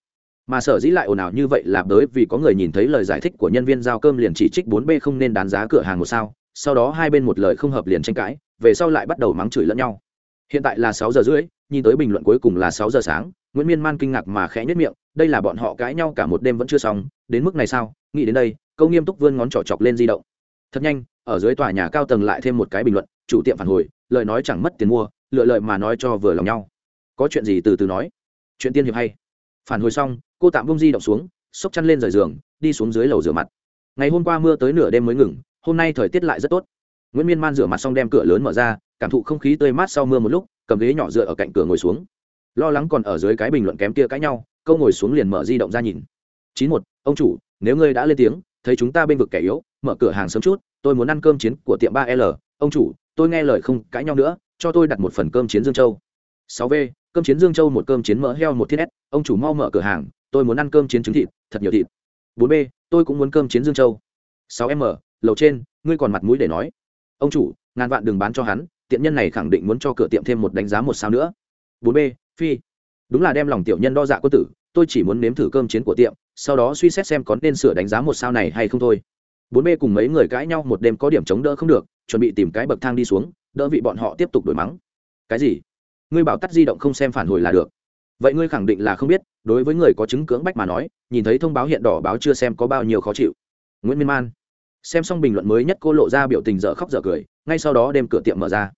Mà sở dĩ lại ồn ào như vậy là bởi vì có người nhìn thấy lời giải thích của nhân viên giao cơm liền chỉ trích bốn b không nên đánh giá cửa hàng một sao, sau đó hai bên một lời không hợp liền tranh cãi, về sau lại bắt đầu mắng chửi lẫn nhau. Hiện tại là sáu giờ rưỡi, nhìn tới bình luận cuối cùng là sáu giờ sáng, nguyễn miên man kinh ngạc mà khẽ nhất miệng, đây là bọn họ cãi nhau cả một đêm vẫn chưa xong, đến mức này sao? Nghĩ đến đây, câu nghiêm túc vươn ngón trỏ chọc lên di động. Thật nhanh, ở dưới tòa nhà cao tầng lại thêm một cái bình luận, chủ tiệm phản hồi, lời nói chẳng mất tiền mua, lựa lời mà nói cho vừa lòng nhau. Có chuyện gì từ từ nói chuyện tiên hiệp hay. Phản hồi xong, cô tạm bông di động xuống, xốc chăn lên rời giường, đi xuống dưới lầu rửa mặt. Ngày hôm qua mưa tới nửa đêm mới ngừng, hôm nay thời tiết lại rất tốt. Nguyễn miên man rửa mặt xong đem cửa lớn mở ra, cảm thụ không khí tươi mát sau mưa một lúc, cầm ghế nhỏ dựa ở cạnh cửa ngồi xuống. Lo lắng còn ở dưới cái bình luận kém kia cãi nhau, câu ngồi xuống liền mở di động ra nhìn. Chín một, ông chủ, nếu ngươi đã lên tiếng, thấy chúng ta bên vực kẻ yếu, mở cửa hàng sớm chút, tôi muốn ăn cơm chiến của tiệm ba l. Ông chủ, tôi nghe lời không cãi nhau nữa, cho tôi đặt một phần cơm chiến dương châu. Sáu v cơm chiến dương châu một cơm chiến mỡ heo một thiết s, ông chủ mau mở cửa hàng, tôi muốn ăn cơm chiến trứng thịt, thật nhiều thịt. Bốn b, tôi cũng muốn cơm chiến dương châu. Sáu m, lầu trên, ngươi còn mặt mũi để nói. Ông chủ, ngàn vạn đừng bán cho hắn, tiện nhân này khẳng định muốn cho cửa tiệm thêm một đánh giá một sao nữa. Bốn b, phi. Đúng là đem lòng tiểu nhân đo dạ quân tử, tôi chỉ muốn nếm thử cơm chiến của tiệm, sau đó suy xét xem có nên sửa đánh giá một sao này hay không thôi. Bốn b cùng mấy người cãi nhau một đêm có điểm chống đỡ không được, chuẩn bị tìm cái bậc thang đi xuống, đỡ vị bọn họ tiếp tục đổi mắng. Cái gì? Ngươi bảo tắt di động không xem phản hồi là được. Vậy ngươi khẳng định là không biết, đối với người có chứng cưỡng bách mà nói, nhìn thấy thông báo hiện đỏ báo chưa xem có bao nhiêu khó chịu. Nguyễn miên man. Xem xong bình luận mới nhất cô lộ ra biểu tình dở khóc dở cười, ngay sau đó đem cửa tiệm mở ra.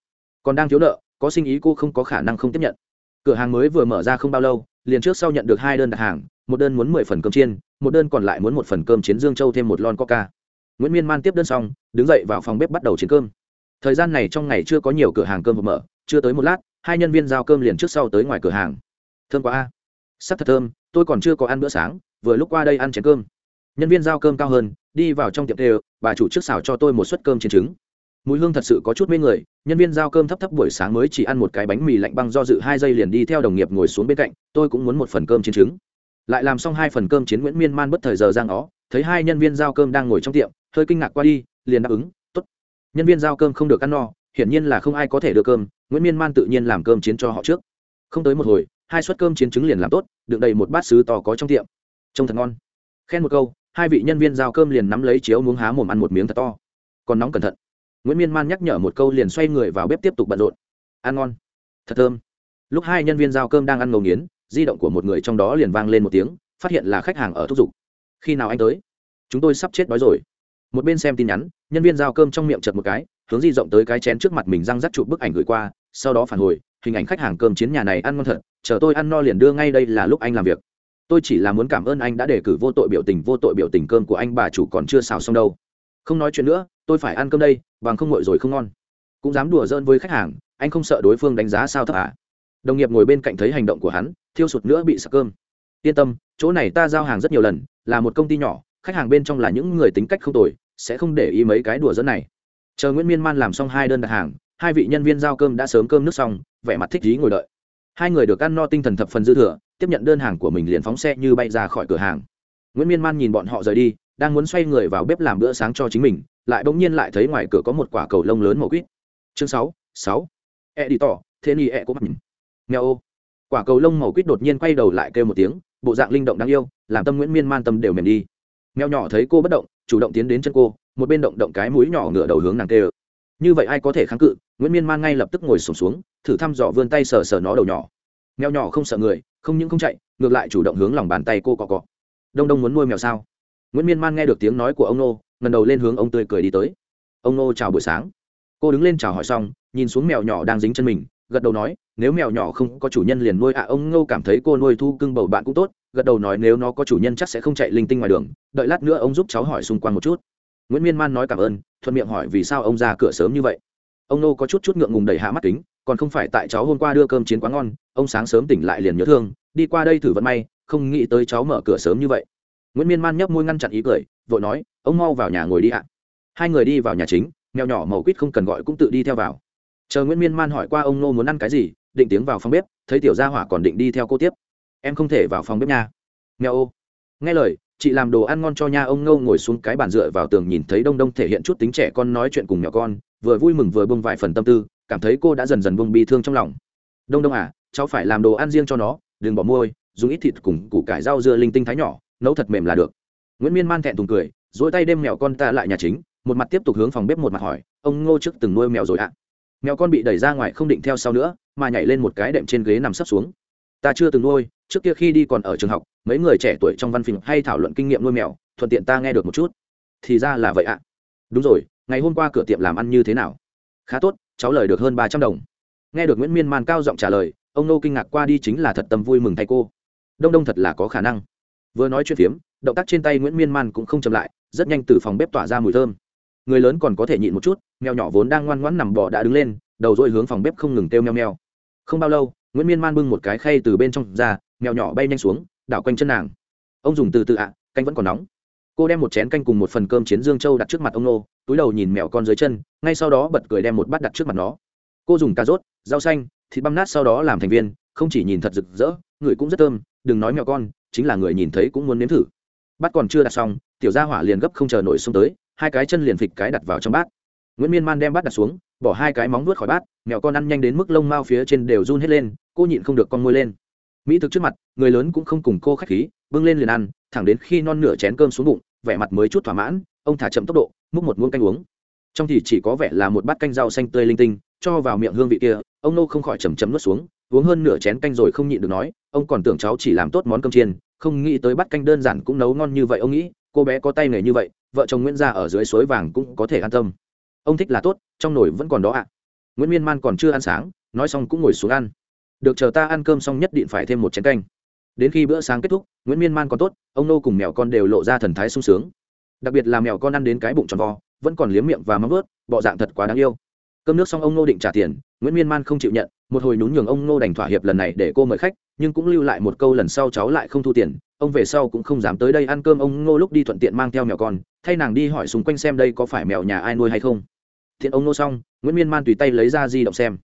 Còn đang thiếu nợ, có sinh ý cô không có khả năng không tiếp nhận. Cửa hàng mới vừa mở ra không bao lâu, liền trước sau nhận được hai đơn đặt hàng, một đơn muốn mười phần cơm chiên, một đơn còn lại muốn một phần cơm chiến dương châu thêm một lon coca. Nguyễn miên man tiếp đơn xong, đứng dậy vào phòng bếp bắt đầu chiến cơm. Thời gian này trong ngày chưa có nhiều cửa hàng cơm mở, chưa tới một lát hai nhân viên giao cơm liền trước sau tới ngoài cửa hàng. Thơm quá a. Sắc thật thơm, tôi còn chưa có ăn bữa sáng, vừa lúc qua đây ăn chén cơm. Nhân viên giao cơm cao hơn, đi vào trong tiệm đều, bà chủ trước xào cho tôi một suất cơm trên trứng. Mùi hương thật sự có chút mê người, nhân viên giao cơm thấp thấp buổi sáng mới chỉ ăn một cái bánh mì lạnh băng do dự hai giây liền đi theo đồng nghiệp ngồi xuống bên cạnh, tôi cũng muốn một phần cơm chiến trứng. Lại làm xong hai phần cơm chiến nguyễn miên man bất thời giờ giang ó thấy hai nhân viên giao cơm đang ngồi trong tiệm, hơi kinh ngạc qua đi, liền đáp ứng, tốt. Nhân viên giao cơm không được ăn no hiển nhiên là không ai có thể đưa cơm, nguyễn miên man tự nhiên làm cơm chiến cho họ trước. Không tới một hồi, hai suất cơm chiến trứng liền làm tốt, đựng đầy một bát sứ to có trong tiệm. Trông thật ngon. Khen một câu, hai vị nhân viên giao cơm liền nắm lấy chiếu muống há mồm ăn một miếng thật to. Còn nóng cẩn thận. Nguyễn miên man nhắc nhở một câu liền xoay người vào bếp tiếp tục bận rộn. Ăn ngon. Thật thơm. Lúc hai nhân viên giao cơm đang ăn ngầu nghiến, di động của một người trong đó liền vang lên một tiếng, phát hiện là khách hàng ở thúc giục. Khi nào anh tới? Chúng tôi sắp chết đói rồi một bên xem tin nhắn, nhân viên giao cơm trong miệng chật một cái, hướng di rộng tới cái chén trước mặt mình răng rắc chụp bức ảnh gửi qua, sau đó phản hồi, hình ảnh khách hàng cơm chiến nhà này ăn ngon thật, chờ tôi ăn no liền đưa ngay đây là lúc anh làm việc. Tôi chỉ là muốn cảm ơn anh đã đề cử vô tội biểu tình, vô tội biểu tình cơm của anh bà chủ còn chưa xào xong đâu. Không nói chuyện nữa, tôi phải ăn cơm đây, bằng không ngồi rồi không ngon. Cũng dám đùa giỡn với khách hàng, anh không sợ đối phương đánh giá sao thấp à? Đồng nghiệp ngồi bên cạnh thấy hành động của hắn, thiêu sụt nữa bị sặc cơm. Yên tâm, chỗ này ta giao hàng rất nhiều lần, là một công ty nhỏ khách hàng bên trong là những người tính cách không tồi, sẽ không để ý mấy cái đùa dẫn này. Chờ nguyễn miên man làm xong hai đơn đặt hàng, hai vị nhân viên giao cơm đã sớm cơm nước xong, vẻ mặt thích ý ngồi đợi. Hai người được ăn no tinh thần thập phần dư thừa, tiếp nhận đơn hàng của mình liền phóng xe như bay ra khỏi cửa hàng. Nguyễn miên man nhìn bọn họ rời đi, đang muốn xoay người vào bếp làm bữa sáng cho chính mình, lại bỗng nhiên lại thấy ngoài cửa có một quả cầu lông lớn màu quýt. Chương sáu sáu. E đi tỏ thế ni e có mình. nghèo ô. Quả cầu lông màu quýt đột nhiên quay đầu lại kêu một tiếng, bộ dạng linh động đáng yêu, làm tâm nguyễn miên man tâm đều mềm đi mèo nhỏ thấy cô bất động chủ động tiến đến chân cô một bên động động cái mũi nhỏ ngửa đầu hướng nàng kêu. Như vậy ai có thể kháng cự? Nguyễn miên man ngay lập tức ngồi sổm xuống, xuống thử thăm dò vươn tay sờ sờ nó đầu nhỏ. Mèo nhỏ không sợ người không những không chạy ngược lại chủ động hướng lòng bàn tay cô cọ cọ. Đông đông muốn nuôi mèo sao? Nguyễn miên man nghe được tiếng nói của ông nô ngần đầu lên hướng ông tươi cười đi tới. Ông nô chào buổi sáng. Cô đứng lên chào hỏi xong nhìn xuống mèo nhỏ đang dính chân mình gật đầu nói nếu mèo nhỏ không có chủ nhân liền nuôi ạ. Ông ngô cảm thấy cô nuôi thu cưng bầu bạn cũng tốt gật đầu nói nếu nó có chủ nhân chắc sẽ không chạy linh tinh ngoài đường, đợi lát nữa ông giúp cháu hỏi xung quanh một chút. Nguyễn miên man nói cảm ơn, thuận miệng hỏi vì sao ông ra cửa sớm như vậy. Ông nô có chút chút ngượng ngùng đầy hạ mắt kính, còn không phải tại cháu hôm qua đưa cơm chiến quá ngon, ông sáng sớm tỉnh lại liền nhớ thương, đi qua đây thử vận may, không nghĩ tới cháu mở cửa sớm như vậy. Nguyễn miên man nhấp môi ngăn chặn ý cười, vội nói, ông mau vào nhà ngồi đi ạ. Hai người đi vào nhà chính, mèo nhỏ màu quýt không cần gọi cũng tự đi theo vào. Chờ nguyễn miên man hỏi qua ông nô muốn ăn cái gì, định tiếng vào phòng bếp, thấy tiểu gia hỏa còn định đi theo cô tiếp em không thể vào phòng bếp nha. Nghe ô. Nghe lời, chị làm đồ ăn ngon cho nha ông ngâu ngồi xuống cái bàn dựa vào tường nhìn thấy đông đông thể hiện chút tính trẻ con nói chuyện cùng nhỏ con, vừa vui mừng vừa bông vài phần tâm tư, cảm thấy cô đã dần dần bông bi thương trong lòng. Đông đông à cháu phải làm đồ ăn riêng cho nó, đừng bỏ môi, dùng ít thịt cùng củ cải rau dưa linh tinh thái nhỏ, nấu thật mềm là được. Nguyễn miên man thẹn thùng cười dỗi tay đem mèo con ta lại nhà chính, một mặt tiếp tục hướng phòng bếp một mặt hỏi, ông ngô trước từng nuôi mèo rồi ạ? À? mèo con bị đẩy ra ngoài không định theo sau nữa, mà nhảy lên một cái đệm trên ghế nằm sấp xuống ta chưa từng nuôi, trước kia khi đi còn ở trường học, mấy người trẻ tuổi trong văn phim hay thảo luận kinh nghiệm nuôi mèo, thuận tiện ta nghe được một chút. Thì ra là vậy ạ. Đúng rồi, ngày hôm qua cửa tiệm làm ăn như thế nào? Khá tốt, cháu lời được hơn ba trăm đồng. Nghe được nguyễn miên man cao giọng trả lời, ông nô kinh ngạc qua đi chính là thật tâm vui mừng thay cô. Đông đông thật là có khả năng. Vừa nói chuyện phiếm, động tác trên tay nguyễn miên man cũng không chậm lại, rất nhanh từ phòng bếp tỏa ra mùi thơm. Người lớn còn có thể nhịn một chút, mèo nhỏ vốn đang ngoan ngoãn nằm bò đã đứng lên, đầu dội hướng phòng bếp không ngừng têu meo meo. Không bao lâu nguyễn miên man bưng một cái khay từ bên trong ra mèo nhỏ bay nhanh xuống đảo quanh chân nàng ông dùng từ từ ạ canh vẫn còn nóng cô đem một chén canh cùng một phần cơm chiến dương châu đặt trước mặt ông nô túi đầu nhìn mèo con dưới chân ngay sau đó bật cười đem một bát đặt trước mặt nó cô dùng cà rốt rau xanh thịt băm nát sau đó làm thành viên không chỉ nhìn thật rực rỡ người cũng rất thơm đừng nói mèo con chính là người nhìn thấy cũng muốn nếm thử bát còn chưa đặt xong tiểu gia hỏa liền gấp không chờ nổi xông tới hai cái chân liền phịch cái đặt vào trong bát nguyễn miên man đem bát đặt xuống bỏ hai cái móng nuốt khỏi bát mèo con ăn nhanh đến mức lông mao phía trên đều run hết lên cô nhịn không được con môi lên. Mỹ thực trước mặt, người lớn cũng không cùng cô khách khí, bưng lên liền ăn, thẳng đến khi non nửa chén cơm xuống bụng, vẻ mặt mới chút thỏa mãn, ông thả chậm tốc độ, múc một muỗng canh uống. Trong thì chỉ có vẻ là một bát canh rau xanh tươi linh tinh, cho vào miệng hương vị kia, ông nô không khỏi chầm chấm nuốt xuống, uống hơn nửa chén canh rồi không nhịn được nói, ông còn tưởng cháu chỉ làm tốt món cơm chiên, không nghĩ tới bát canh đơn giản cũng nấu ngon như vậy ông nghĩ, cô bé có tay nghề như vậy, vợ chồng nguyễn gia ở dưới suối vàng cũng có thể an tâm. Ông thích là tốt, trong nồi vẫn còn đó ạ. Nguyễn miên man còn chưa ăn sáng, nói xong cũng ngồi xuống ăn được chờ ta ăn cơm xong nhất định phải thêm một chén canh. Đến khi bữa sáng kết thúc, nguyễn miên man còn tốt, ông nô cùng mèo con đều lộ ra thần thái sung sướng. Đặc biệt là mèo con ăn đến cái bụng tròn vo, vẫn còn liếm miệng và mắm vớt bọ dạng thật quá đáng yêu. Cơm nước xong ông nô định trả tiền, nguyễn miên man không chịu nhận, một hồi nhún nhường ông nô đành thỏa hiệp lần này để cô mời khách, nhưng cũng lưu lại một câu lần sau cháu lại không thu tiền, ông về sau cũng không dám tới đây ăn cơm, ông nô lúc đi thuận tiện mang theo mèo con, thay nàng đi hỏi xung quanh xem đây có phải mèo nhà ai nuôi hay không. Thiện ông nô xong, nguyễn miên man tùy tay lấy ra di động xem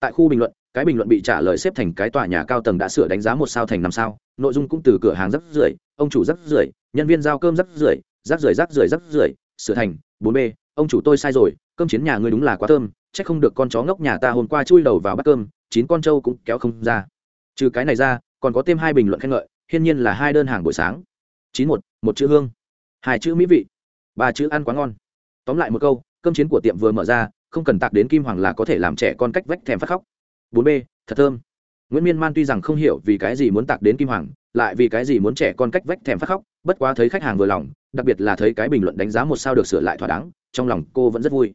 tại khu bình luận, cái bình luận bị trả lời xếp thành cái tòa nhà cao tầng đã sửa đánh giá một sao thành năm sao, nội dung cũng từ cửa hàng rắc rưởi, ông chủ rắc rưởi, nhân viên giao cơm rắc rưởi rắc rưởi rắc rưởi rắc rưởi, sửa thành, bốn b ông chủ tôi sai rồi, cơm chiến nhà ngươi đúng là quá thơm, chắc không được con chó ngốc nhà ta hôm qua chui đầu vào bát cơm, chín con trâu cũng kéo không ra. Trừ cái này ra, còn có thêm hai bình luận khen ngợi, hiên nhiên là hai đơn hàng buổi sáng. Chín một một chữ hương, hai chữ mỹ vị, ba chữ ăn quá ngon. Tóm lại một câu, cơm chiến của tiệm vừa mở ra không cần tạc đến kim hoàng là có thể làm trẻ con cách vách thèm phát khóc. Bốn b, thật thơm. Nguyễn miên man tuy rằng không hiểu vì cái gì muốn tạc đến kim hoàng, lại vì cái gì muốn trẻ con cách vách thèm phát khóc, bất quá thấy khách hàng vừa lòng, đặc biệt là thấy cái bình luận đánh giá một sao được sửa lại thỏa đáng, trong lòng cô vẫn rất vui.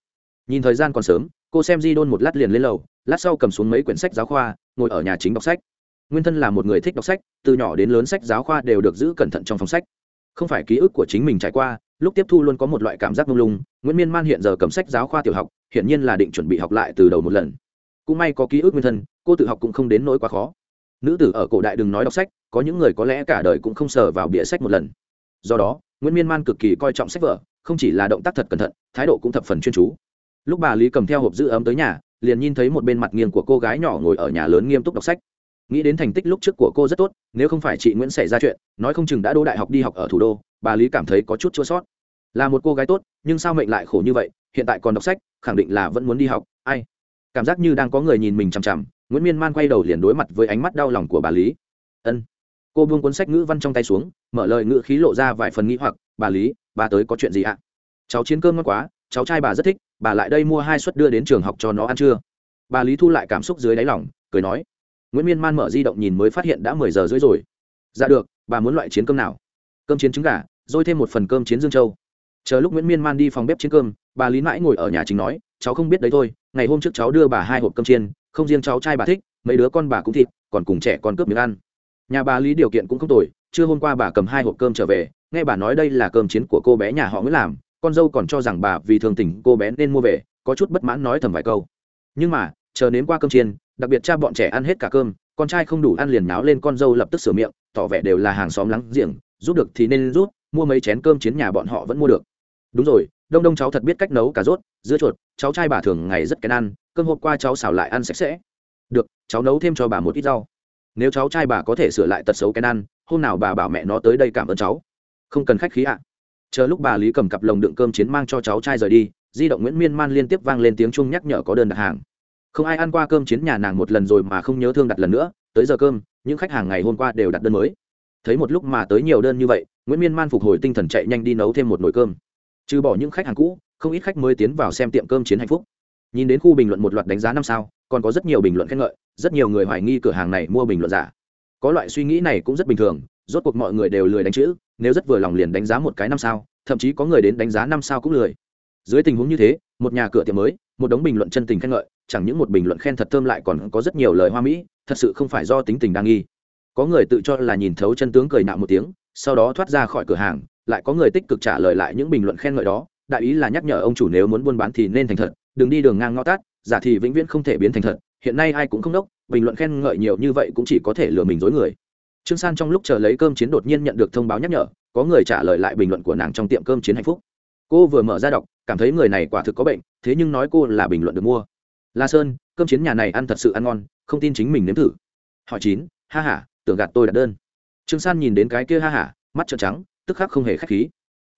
Nhìn thời gian còn sớm, cô xem di đôn một lát liền lên lầu, lát sau cầm xuống mấy quyển sách giáo khoa, ngồi ở nhà chính đọc sách. Nguyên thân là một người thích đọc sách, từ nhỏ đến lớn sách giáo khoa đều được giữ cẩn thận trong phòng sách. Không phải ký ức của chính mình trải qua, lúc tiếp thu luôn có một loại cảm giác mông lung, nguyễn miên man hiện giờ cầm sách giáo khoa tiểu học hiển nhiên là định chuẩn bị học lại từ đầu một lần. Cũng may có ký ức nguyên thân, cô tự học cũng không đến nỗi quá khó. Nữ tử ở cổ đại đừng nói đọc sách, có những người có lẽ cả đời cũng không sờ vào bìa sách một lần. Do đó, nguyễn miên man cực kỳ coi trọng sách vở, không chỉ là động tác thật cẩn thận, thái độ cũng thập phần chuyên chú. Lúc bà lý cầm theo hộp giữ ấm tới nhà, liền nhìn thấy một bên mặt nghiêng của cô gái nhỏ ngồi ở nhà lớn nghiêm túc đọc sách. Nghĩ đến thành tích lúc trước của cô rất tốt, nếu không phải chị nguyễn xảy ra chuyện, nói không chừng đã đỗ đại học đi học ở thủ đô, bà lý cảm thấy có chút chua sót. Là một cô gái tốt, nhưng sao mệnh lại khổ như vậy hiện tại còn đọc sách, khẳng định là vẫn muốn đi học. Ai? Cảm giác như đang có người nhìn mình chằm chằm, nguyễn miên man quay đầu liền đối mặt với ánh mắt đau lòng của bà lý. Ân. Cô buông cuốn sách ngữ văn trong tay xuống, mở lời ngữ khí lộ ra vài phần nghĩ hoặc, bà lý, bà tới có chuyện gì ạ? Cháu chiến cơm ngon quá, cháu trai bà rất thích, bà lại đây mua hai suất đưa đến trường học cho nó ăn trưa. Bà lý thu lại cảm xúc dưới đáy lòng, cười nói. Nguyễn miên man mở di động nhìn mới phát hiện đã mười giờ rưỡi rồi. Ra dạ được, bà muốn loại chiến cơm nào? Cơm chiến trứng gà, rồi thêm một phần cơm chiến dương châu chờ lúc nguyễn miên man đi phòng bếp chiến cơm, bà lý mãi ngồi ở nhà chính nói, cháu không biết đấy thôi, ngày hôm trước cháu đưa bà hai hộp cơm chiên, không riêng cháu trai bà thích, mấy đứa con bà cũng thịt, còn cùng trẻ con cướp miếng ăn. Nhà bà lý điều kiện cũng không tồi chưa hôm qua bà cầm hai hộp cơm trở về, nghe bà nói đây là cơm chiến của cô bé nhà họ mới làm, con dâu còn cho rằng bà vì thường tình cô bé nên mua về, có chút bất mãn nói thầm vài câu. Nhưng mà, chờ nếm qua cơm chiên, đặc biệt cha bọn trẻ ăn hết cả cơm, con trai không đủ ăn liền náo lên con dâu lập tức sửa miệng, tỏ vẻ đều là hàng xóm lắng giềng, giúp được thì nên rút, mua mấy chén cơm chiến nhà bọn họ vẫn mua được đúng rồi, đông đông cháu thật biết cách nấu cà rốt, dưa chuột, cháu trai bà thường ngày rất kén ăn, cơm hộp qua cháu xào lại ăn sạch sẽ. Được, cháu nấu thêm cho bà một ít rau. Nếu cháu trai bà có thể sửa lại tật xấu kén ăn, hôm nào bà bảo mẹ nó tới đây cảm ơn cháu. Không cần khách khí ạ. Chờ lúc bà lý cầm cặp lồng đựng cơm chiến mang cho cháu trai rời đi, di động nguyễn miên man liên tiếp vang lên tiếng chung nhắc nhở có đơn đặt hàng. Không ai ăn qua cơm chiến nhà nàng một lần rồi mà không nhớ thương đặt lần nữa, tới giờ cơm, những khách hàng ngày hôm qua đều đặt đơn mới. Thấy một lúc mà tới nhiều đơn như vậy, nguyễn miên man phục hồi tinh thần chạy nhanh đi nấu thêm một nồi cơm trừ bỏ những khách hàng cũ, không ít khách mới tiến vào xem tiệm cơm chiến hạnh phúc. Nhìn đến khu bình luận một loạt đánh giá năm sao, còn có rất nhiều bình luận khen ngợi, rất nhiều người hoài nghi cửa hàng này mua bình luận giả. Có loại suy nghĩ này cũng rất bình thường, rốt cuộc mọi người đều lười đánh chữ, nếu rất vừa lòng liền đánh giá một cái năm sao, thậm chí có người đến đánh giá năm sao cũng lười. Dưới tình huống như thế, một nhà cửa tiệm mới, một đống bình luận chân tình khen ngợi, chẳng những một bình luận khen thật thơm lại còn có rất nhiều lời hoa mỹ, thật sự không phải do tính tình đang nghi. Có người tự cho là nhìn thấu chân tướng cười nạo một tiếng, sau đó thoát ra khỏi cửa hàng lại có người tích cực trả lời lại những bình luận khen ngợi đó, đại ý là nhắc nhở ông chủ nếu muốn buôn bán thì nên thành thật, đừng đi đường ngang ngõ tát, giả thì vĩnh viễn không thể biến thành thật, hiện nay ai cũng không đốc, bình luận khen ngợi nhiều như vậy cũng chỉ có thể lừa mình dối người. Trương san trong lúc chờ lấy cơm chiến đột nhiên nhận được thông báo nhắc nhở, có người trả lời lại bình luận của nàng trong tiệm cơm chiến hạnh phúc. Cô vừa mở ra đọc, cảm thấy người này quả thực có bệnh, thế nhưng nói cô là bình luận được mua. La sơn, cơm chiến nhà này ăn thật sự ăn ngon, không tin chính mình nếm thử. Hỏi chín, ha h a tưởng gạt tôi đặt đơn. Trương san nhìn đến cái kia ha hả mắt trợn trắng tức khắc không hề k h á c h khí.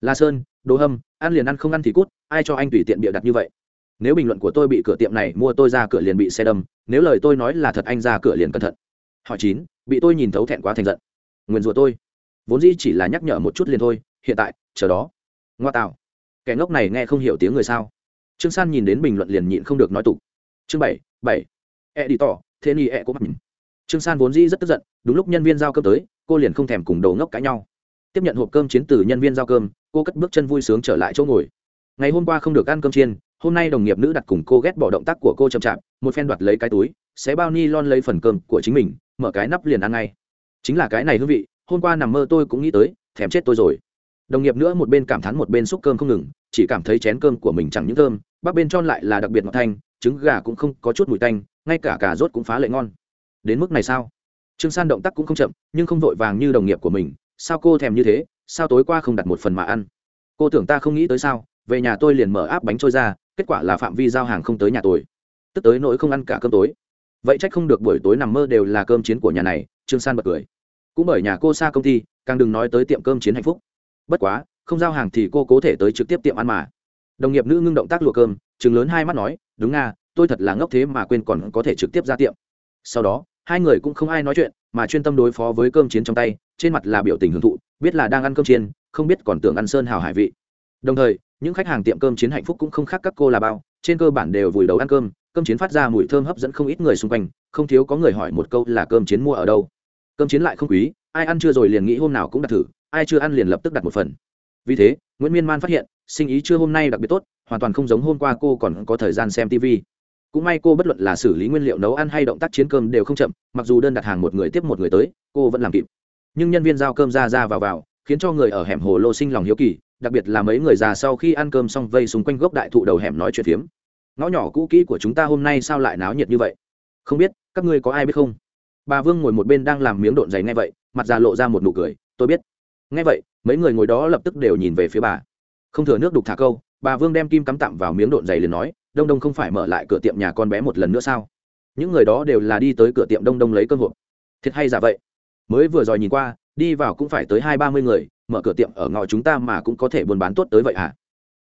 La sơn đồ hâm, ăn liền ăn không ăn thì cút, ai cho anh tùy tiện bịa đặt như vậy? Nếu bình luận của tôi bị cửa tiệm này mua tôi ra cửa liền bị xe đâm, nếu lời tôi nói là thật anh ra cửa liền cẩn thận. Hỏi chín, bị tôi nhìn thấu thẹn quá thành giận. Nguyền rủa tôi. Vốn dĩ chỉ là nhắc nhở một chút liền thôi, hiện tại, chờ đó. Ngoa tạo. Kẻ ngốc này nghe không hiểu tiếng người sao? Trương san nhìn đến bình luận liền nhịn không được nói tục. Chương bảy bảy. E đi tỏ thế ni e có nhìn. trương san vốn dĩ rất tức giận, đúng lúc nhân viên giao cơm tới, cô liền không thèm cùng đầu ngốc cãi nhau tiếp nhận hộp cơm chiến từ nhân viên giao cơm, cô cất bước chân vui sướng trở lại chỗ ngồi. Ngày hôm qua không được ăn cơm chiên, hôm nay đồng nghiệp nữ đặt cùng cô ghét bỏ động tác của cô chậm chạp, một phen đoạt lấy cái túi, xé bao ni lon lấy phần cơm của chính mình, mở cái nắp liền ăn ngay. Chính là cái này hương vị, hôm qua nằm mơ tôi cũng nghĩ tới, thèm chết tôi rồi. Đồng nghiệp nữa một bên cảm thán một bên xúc cơm không ngừng, chỉ cảm thấy chén cơm của mình chẳng những thơm, bắp bên tròn lại là đặc biệt ngọt thanh, trứng gà cũng không có chút mùi tanh, ngay cả cà rốt cũng phá lệ ngon. Đến mức này sao? Trương san động tác cũng không chậm, nhưng không vội vàng như đồng nghiệp của mình sao cô thèm như thế, sao tối qua không đặt một phần mà ăn? Cô tưởng ta không nghĩ tới sao, về nhà tôi liền mở áp bánh trôi ra, kết quả là phạm vi giao hàng không tới nhà tôi. Tức tới nỗi không ăn cả cơm tối. Vậy trách không được buổi tối nằm mơ đều là cơm chiến của nhà này, trương san bật cười. Cũng bởi nhà cô xa công ty, càng đừng nói tới tiệm cơm chiến hạnh phúc. Bất quá, không giao hàng thì cô có thể tới trực tiếp tiệm ăn mà. Đồng nghiệp nữ ngưng động tác lụa cơm chừng lớn hai mắt nói, đúng nga, tôi thật là ngốc thế mà quên còn có thể trực tiếp ra tiệm. Sau đó, hai người cũng không ai nói chuyện, mà chuyên tâm đối phó với cơm chiến trong tay trên mặt là biểu tình hưởng thụ, biết là đang ăn cơm chiên, không biết còn tưởng ăn sơn hào hải vị. Đồng thời, những khách hàng tiệm cơm chiến hạnh phúc cũng không khác các cô là bao, trên cơ bản đều vùi đầu ăn cơm cơm chiến phát ra mùi thơm hấp dẫn không ít người xung quanh, không thiếu có người hỏi một câu là cơm chiến mua ở đâu. Cơm chiến lại không quý, ai ăn chưa rồi liền nghĩ hôm nào cũng đặt thử, ai chưa ăn liền lập tức đặt một phần. Vì thế, nguyễn miên man phát hiện, sinh ý chưa hôm nay đặc biệt tốt, hoàn toàn không giống hôm qua cô còn có thời gian xem tv cũng may cô bất luận là xử lý nguyên liệu nấu ăn hay động tác chiến cơm đều không chậm, mặc dù đơn đặt hàng một người tiếp một người tới, cô vẫn làm kịp nhưng nhân viên giao cơm ra ra vào vào, khiến cho người ở hẻm hồ lô sinh lòng hiếu kỳ, đặc biệt là mấy người già sau khi ăn cơm xong vây xung quanh gốc đại thụ đầu hẻm nói chuyện phiếm. Ngõ nhỏ cũ kỹ của chúng ta hôm nay sao lại náo nhiệt như vậy? Không biết, các ngươi có ai biết không? Bà vương ngồi một bên đang làm miếng độn giày ngay vậy, mặt già lộ ra một nụ cười, tôi biết. Ngay vậy, mấy người ngồi đó lập tức đều nhìn về phía bà. Không thừa nước đục thả câu, bà vương đem kim cắm tạm vào miếng độn giày liền nói, đông đông không phải mở lại cửa tiệm nhà con bé một lần nữa sao? Những người đó đều là đi tới cửa tiệm đông đông lấy cơm hộp. Thiệt hay giả vậy? Mới vừa rồi nhìn qua, đi vào cũng phải tới hai ba mươi người, mở cửa tiệm ở ngõ chúng ta mà cũng có thể buôn bán tốt tới vậy hả?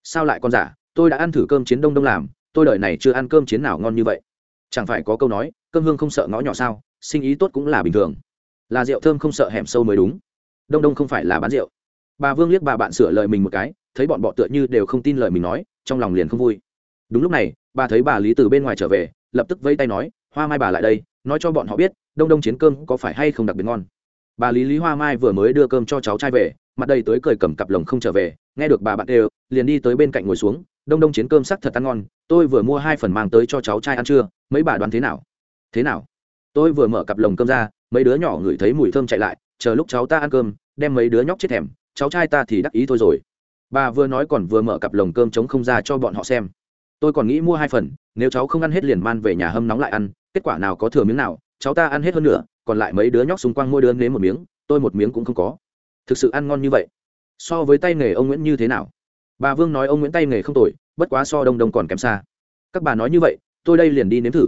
Sao lại con giả, tôi đã ăn thử cơm chiến đông đông làm, tôi đợi này chưa ăn cơm chiến nào ngon như vậy. Chẳng phải có câu nói, cơm hương không sợ ngõ nhỏ sao, sinh ý tốt cũng là bình thường. Là rượu thơm không sợ hẻm sâu mới đúng. Đông đông không phải là bán rượu. Bà vương liếc bà bạn sửa lời mình một cái, thấy bọn bọ tựa như đều không tin lời mình nói, trong lòng liền không vui. Đúng lúc này, bà thấy bà lý từ bên ngoài trở về, lập tức vây tay nói, hoa mai bà lại đây, nói cho bọn họ biết, đông đông chiến cơm có phải hay không đặc biệt ngon? Bà lý lý hoa mai vừa mới đưa cơm cho cháu trai về, mặt đầy tới cười cầm cặp lồng không trở về, nghe được bà bạn đều, liền đi tới bên cạnh ngồi xuống, đông đông chiến cơm sắc thật ăn ngon, tôi vừa mua hai phần mang tới cho cháu trai ăn trưa, mấy bà đoán thế nào? Thế nào? Tôi vừa mở cặp lồng cơm ra, mấy đứa nhỏ ngửi thấy mùi thơm chạy lại, chờ lúc cháu ta ăn cơm, đem mấy đứa nhóc chết thèm, cháu trai ta thì đắc ý thôi rồi. Bà vừa nói còn vừa mở cặp lồng cơm chống không ra cho bọn họ xem. Tôi còn nghĩ mua hai phần, nếu cháu không ăn hết liền man về nhà hâm nóng lại ăn, kết quả nào có thừa miếng nào, cháu ta ăn hết hơn nữa còn lại mấy đứa nhóc xung quanh mỗi đứa nếm một miếng, tôi một miếng cũng không có. Thực sự ăn ngon như vậy. So với tay nghề ông nguyễn như thế nào? Bà vương nói ông nguyễn tay nghề không tồi, bất quá so đông đông còn kém xa. Các bà nói như vậy, tôi đây liền đi nếm thử.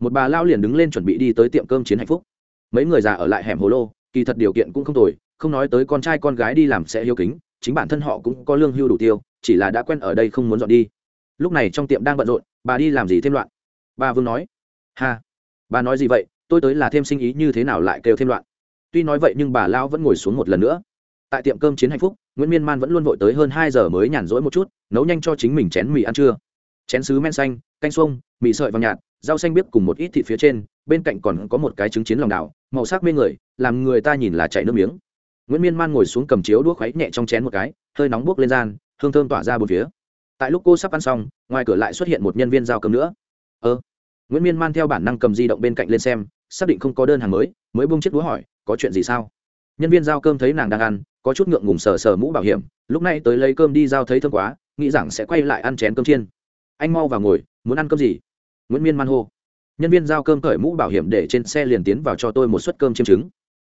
Một bà lao liền đứng lên chuẩn bị đi tới tiệm cơm chiến hạnh phúc. Mấy người già ở lại hẻm hồ lô, kỳ thật điều kiện cũng không tồi, không nói tới con trai con gái đi làm sẽ hiếu kính, chính bản thân họ cũng có lương hưu đủ tiêu, chỉ là đã quen ở đây không muốn dọn đi. Lúc này trong tiệm đang bận rộn, bà đi làm gì thêm loạn? Bà vương nói. Ha, bà nói gì vậy? Tôi tới là thêm sinh ý như thế nào lại kêu thêm loạn. Tuy nói vậy nhưng bà lao vẫn ngồi xuống một lần nữa. Tại tiệm cơm chiến hạnh phúc, nguyễn miên man vẫn luôn vội tới hơn hai giờ mới nhàn rỗi một chút, nấu nhanh cho chính mình chén mì ăn trưa. Chén sứ men xanh, canh xuông, mì sợi vàng nhạt, rau xanh biếc cùng một ít thịt phía trên, bên cạnh còn có một cái trứng chiến lòng đảo, màu sắc mê người, làm người ta nhìn là chảy nước miếng. Nguyễn miên man ngồi xuống cầm chiếu đũa khuấy nhẹ trong chén một cái, hơi nóng buốc lên gian, hương thơm tỏa ra bốn phía. Tại lúc cô sắp ăn xong, ngoài cửa lại xuất hiện một nhân viên giao cơm nữa. Ơ. Nguyễn miên man theo bản năng cầm di động bên cạnh lên xem xác định không có đơn hàng mới mới bung chiếc đũa hỏi, có chuyện gì sao? Nhân viên giao cơm thấy nàng đang ăn, có chút ngượng ngùng sờ sờ mũ bảo hiểm, lúc này tới lấy cơm đi giao thấy thương quá, nghĩ rằng sẽ quay lại ăn chén cơm chiên. Anh mau vào ngồi, muốn ăn cơm gì? Nguyễn miên man hô. Nhân viên giao cơm cởi mũ bảo hiểm để trên xe liền tiến vào cho tôi một suất cơm chiên trứng.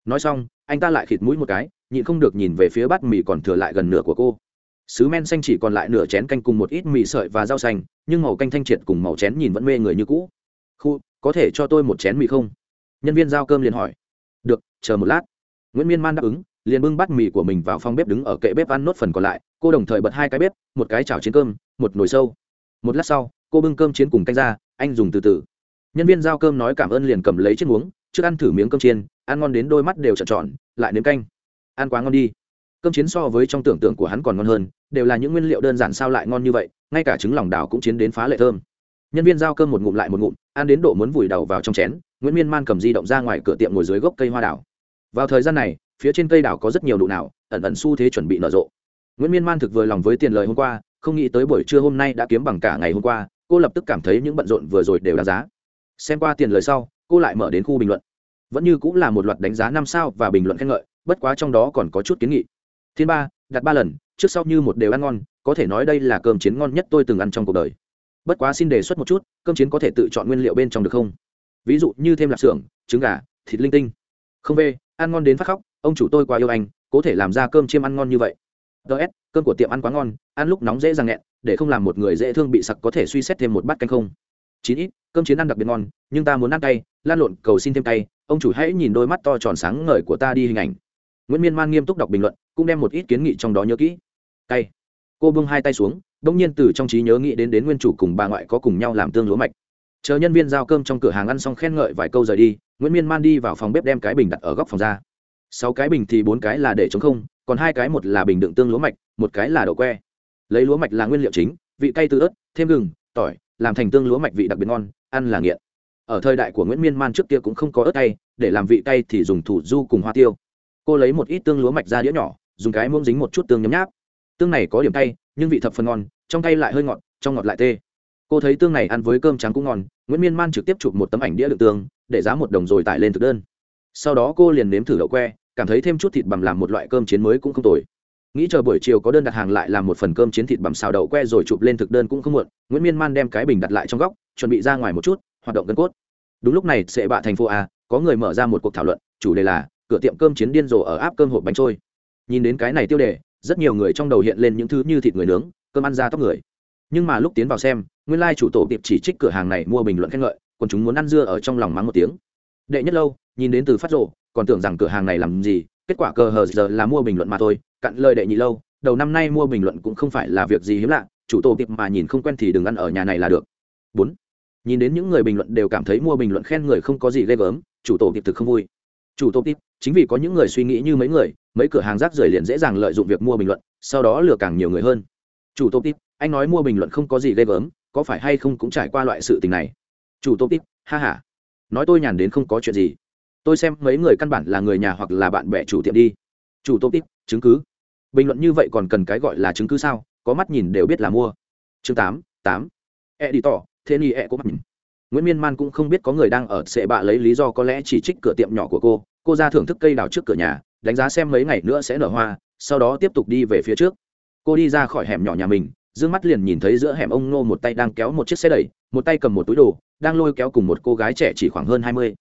Nói xong, anh ta lại khịt mũi một cái, nhịn không được nhìn về phía bát mì còn thừa lại gần nửa của cô. Sứ men xanh chỉ còn lại nửa chén canh cùng một ít mì sợi và rau xanh, nhưng màu canh thanh triệt cùng màu chén nhìn vẫn mê người như cũ. Khu, có thể cho tôi một chén mì không? Nhân viên giao cơm liền hỏi. Được, chờ một lát. Nguyễn miên man đáp ứng, liền bưng bát mì của mình vào phòng bếp đứng ở kệ bếp ăn nốt phần còn lại. Cô đồng thời bật hai cái bếp, một cái chảo chiến cơm, một nồi sâu. Một lát sau, cô bưng cơm chiến cùng canh ra, anh dùng từ từ. Nhân viên giao cơm nói cảm ơn liền cầm lấy chiếc uống trước ăn thử miếng cơm chiên, ăn ngon đến đôi mắt đều trợn tròn, lại nếm canh. Ăn quá ngon đi. Cơm chiến so với trong tưởng tượng của hắn còn ngon hơn, đều là những nguyên liệu đơn giản sao lại ngon như vậy, ngay cả trứng lòng đào cũng chiến đến phá lệ thơm. Nhân viên giao cơm một ngụm lại một ngụm, ăn đến độ muốn vùi đầu vào trong chén nguyễn miên man cầm di động ra ngoài cửa tiệm ngồi dưới gốc cây hoa đào vào thời gian này phía trên cây đào có rất nhiều nụ nào ẩn ẩn xu thế chuẩn bị nở rộ nguyễn miên man thực vừa lòng với tiền lời hôm qua không nghĩ tới buổi trưa hôm nay đã kiếm bằng cả ngày hôm qua cô lập tức cảm thấy những bận rộn vừa rồi đều đáng giá xem qua tiền lời sau cô lại mở đến khu bình luận vẫn như cũng là một loạt đánh giá năm sao và bình luận khen ngợi bất quá trong đó còn có chút kiến nghị thiên ba đặt ba lần trước sau như một đều ăn ngon có thể nói đây là cơm chiến ngon nhất tôi từng ăn trong cuộc đời bất quá xin đề xuất một chút cơm chiến có thể tự chọn nguyên liệu bên trong được không ví dụ như thêm lạp xưởng, trứng gà, thịt linh tinh. Không về, ăn ngon đến phát khóc, ông chủ tôi quá yêu anh có thể làm ra cơm chiêm ăn ngon như vậy. Ts cơm của tiệm ăn quá ngon, ăn lúc nóng dễ dàng nghẹn, để không làm một người dễ thương bị sặc có thể suy xét thêm một bát canh không. Chín ít, cơm chiến ăn đặc biệt ngon, nhưng ta muốn ăn cay, lan lộn cầu xin thêm cay, ông chủ hãy nhìn đôi mắt to tròn sáng ngời của ta đi hình ảnh. Nguyễn miên man nghiêm túc đọc bình luận, cũng đem một ít kiến nghị trong đó nhớ kỹ. Cay. Cô bưng hai tay xuống, đông nhiên từ trong trí nhớ nghĩ đến đến nguyên chủ cùng bà ngoại có cùng nhau làm tương lúa mạch chờ nhân viên giao cơm trong cửa hàng ăn xong khen ngợi vài câu rời đi, nguyễn miên man đi vào phòng bếp đem cái bình đặt ở góc phòng ra. Sáu cái bình thì bốn cái là để chống không, còn hai cái một là bình đựng tương lúa mạch, một cái là đậu que. Lấy lúa mạch là nguyên liệu chính, vị cay từ ớt, thêm gừng, tỏi, làm thành tương lúa mạch vị đặc biệt ngon, ăn là nghiện. Ở thời đại của nguyễn miên man trước kia cũng không có ớt cay, để làm vị cay thì dùng thủ du cùng hoa tiêu. Cô lấy một ít tương lúa mạch ra đĩa nhỏ, dùng cái muỗng dính một chút tương nhấm nháp. Tương này có điểm cay, nhưng vị thập phần ngon, trong cay lại hơi ngọt, trong ngọt lại tê cô thấy tương này ăn với cơm trắng cũng ngon, nguyễn miên man trực tiếp chụp một tấm ảnh đĩa đựng tương, để giá một đồng rồi tải lên thực đơn. Sau đó cô liền nếm thử đậu que, cảm thấy thêm chút thịt bằm làm một loại cơm chiến mới cũng không tồi. Nghĩ chờ buổi chiều có đơn đặt hàng lại làm một phần cơm chiến thịt bằm xào đậu que rồi chụp lên thực đơn cũng không muộn, nguyễn miên man đem cái bình đặt lại trong góc, chuẩn bị ra ngoài một chút, hoạt động gân cốt. Đúng lúc này sẽ bạ thành phố a, có người mở ra một cuộc thảo luận, chủ đề là cửa tiệm cơm chiến điên rồ ở áp cơm hộp bánh trôi. Nhìn đến cái này tiêu đề, rất nhiều người trong đầu hiện lên những thứ như thịt người nướng, cơm ăn ra tóc người nhưng mà lúc tiến vào xem, nguyên lai chủ tổ tiệp chỉ trích cửa hàng này mua bình luận khen ngợi, còn chúng muốn ăn dưa ở trong lòng mắng một tiếng. Đệ nhất lâu, nhìn đến từ phát rộ còn tưởng rằng cửa hàng này làm gì, kết quả cờ hờ giờ là mua bình luận mà thôi cặn lời đệ nhị lâu, đầu năm nay mua bình luận cũng không phải là việc gì hiếm lạ, chủ tổ tiệp mà nhìn không quen thì đừng ăn ở nhà này là được. Bốn, nhìn đến những người bình luận đều cảm thấy mua bình luận khen người không có gì ghê gớm, chủ tổ tiệp thực không vui. Chủ tổ tiệp, chính vì có những người suy nghĩ như mấy người, mấy cửa hàng rác rưởi liền dễ dàng lợi dụng việc mua bình luận, sau đó lừa càng nhiều người hơn. Chủ tổ tiệp anh nói mua bình luận không có gì ghê gớm, có phải hay không cũng trải qua loại sự tình này? Chủ tổ tít, ha ha. Nói tôi nhàn đến không có chuyện gì. Tôi xem mấy người căn bản là người nhà hoặc là bạn bè chủ tiệm đi. Chủ tổ tít, chứng cứ. Bình luận như vậy còn cần cái gọi là chứng cứ sao? Có mắt nhìn đều biết là mua. Chương tám tám. E đi tỏ thế ni e có mắt nhìn. Nguyễn miên man cũng không biết có người đang ở sệ bạ lấy lý do có lẽ chỉ trích cửa tiệm nhỏ của cô. Cô ra thưởng thức cây đào trước cửa nhà, đánh giá xem mấy ngày nữa sẽ nở hoa, sau đó tiếp tục đi về phía trước. Cô đi ra khỏi hẻm nhỏ nhà mình Dương mắt liền nhìn thấy giữa hẻm ông nô một tay đang kéo một chiếc xe đẩy, một tay cầm một túi đồ, đang lôi kéo cùng một cô gái trẻ chỉ khoảng hơn hai mươi.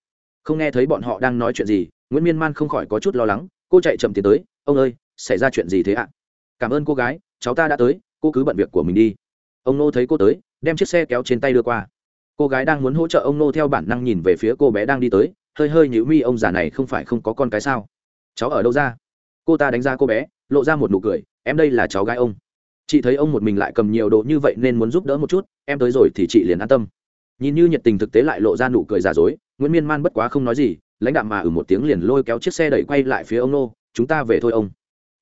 Không nghe thấy bọn họ đang nói chuyện gì, nguyễn miên man không khỏi có chút lo lắng, cô chạy chậm tiến tới, ông ơi, xảy ra chuyện gì thế ạ? Cảm ơn cô gái, cháu ta đã tới, cô cứ bận việc của mình đi. Ông nô thấy cô tới, đem chiếc xe kéo trên tay đưa qua. Cô gái đang muốn hỗ trợ ông nô theo bản năng nhìn về phía cô bé đang đi tới, hơi hơi nhữ mi, ông già này không phải không có con cái sao? Cháu ở đâu ra? Cô ta đánh ra cô bé, lộ ra một nụ cười, em đây là cháu gái ông chị thấy ông một mình lại cầm nhiều đồ như vậy nên muốn giúp đỡ một chút, em tới rồi thì chị liền an tâm. Nhìn như nhiệt tình thực tế lại lộ ra nụ cười giả dối, nguyễn miên man bất quá không nói gì, lãnh đạm mà ở một tiếng liền lôi kéo chiếc xe đẩy quay lại phía ông nô, chúng ta về thôi ông.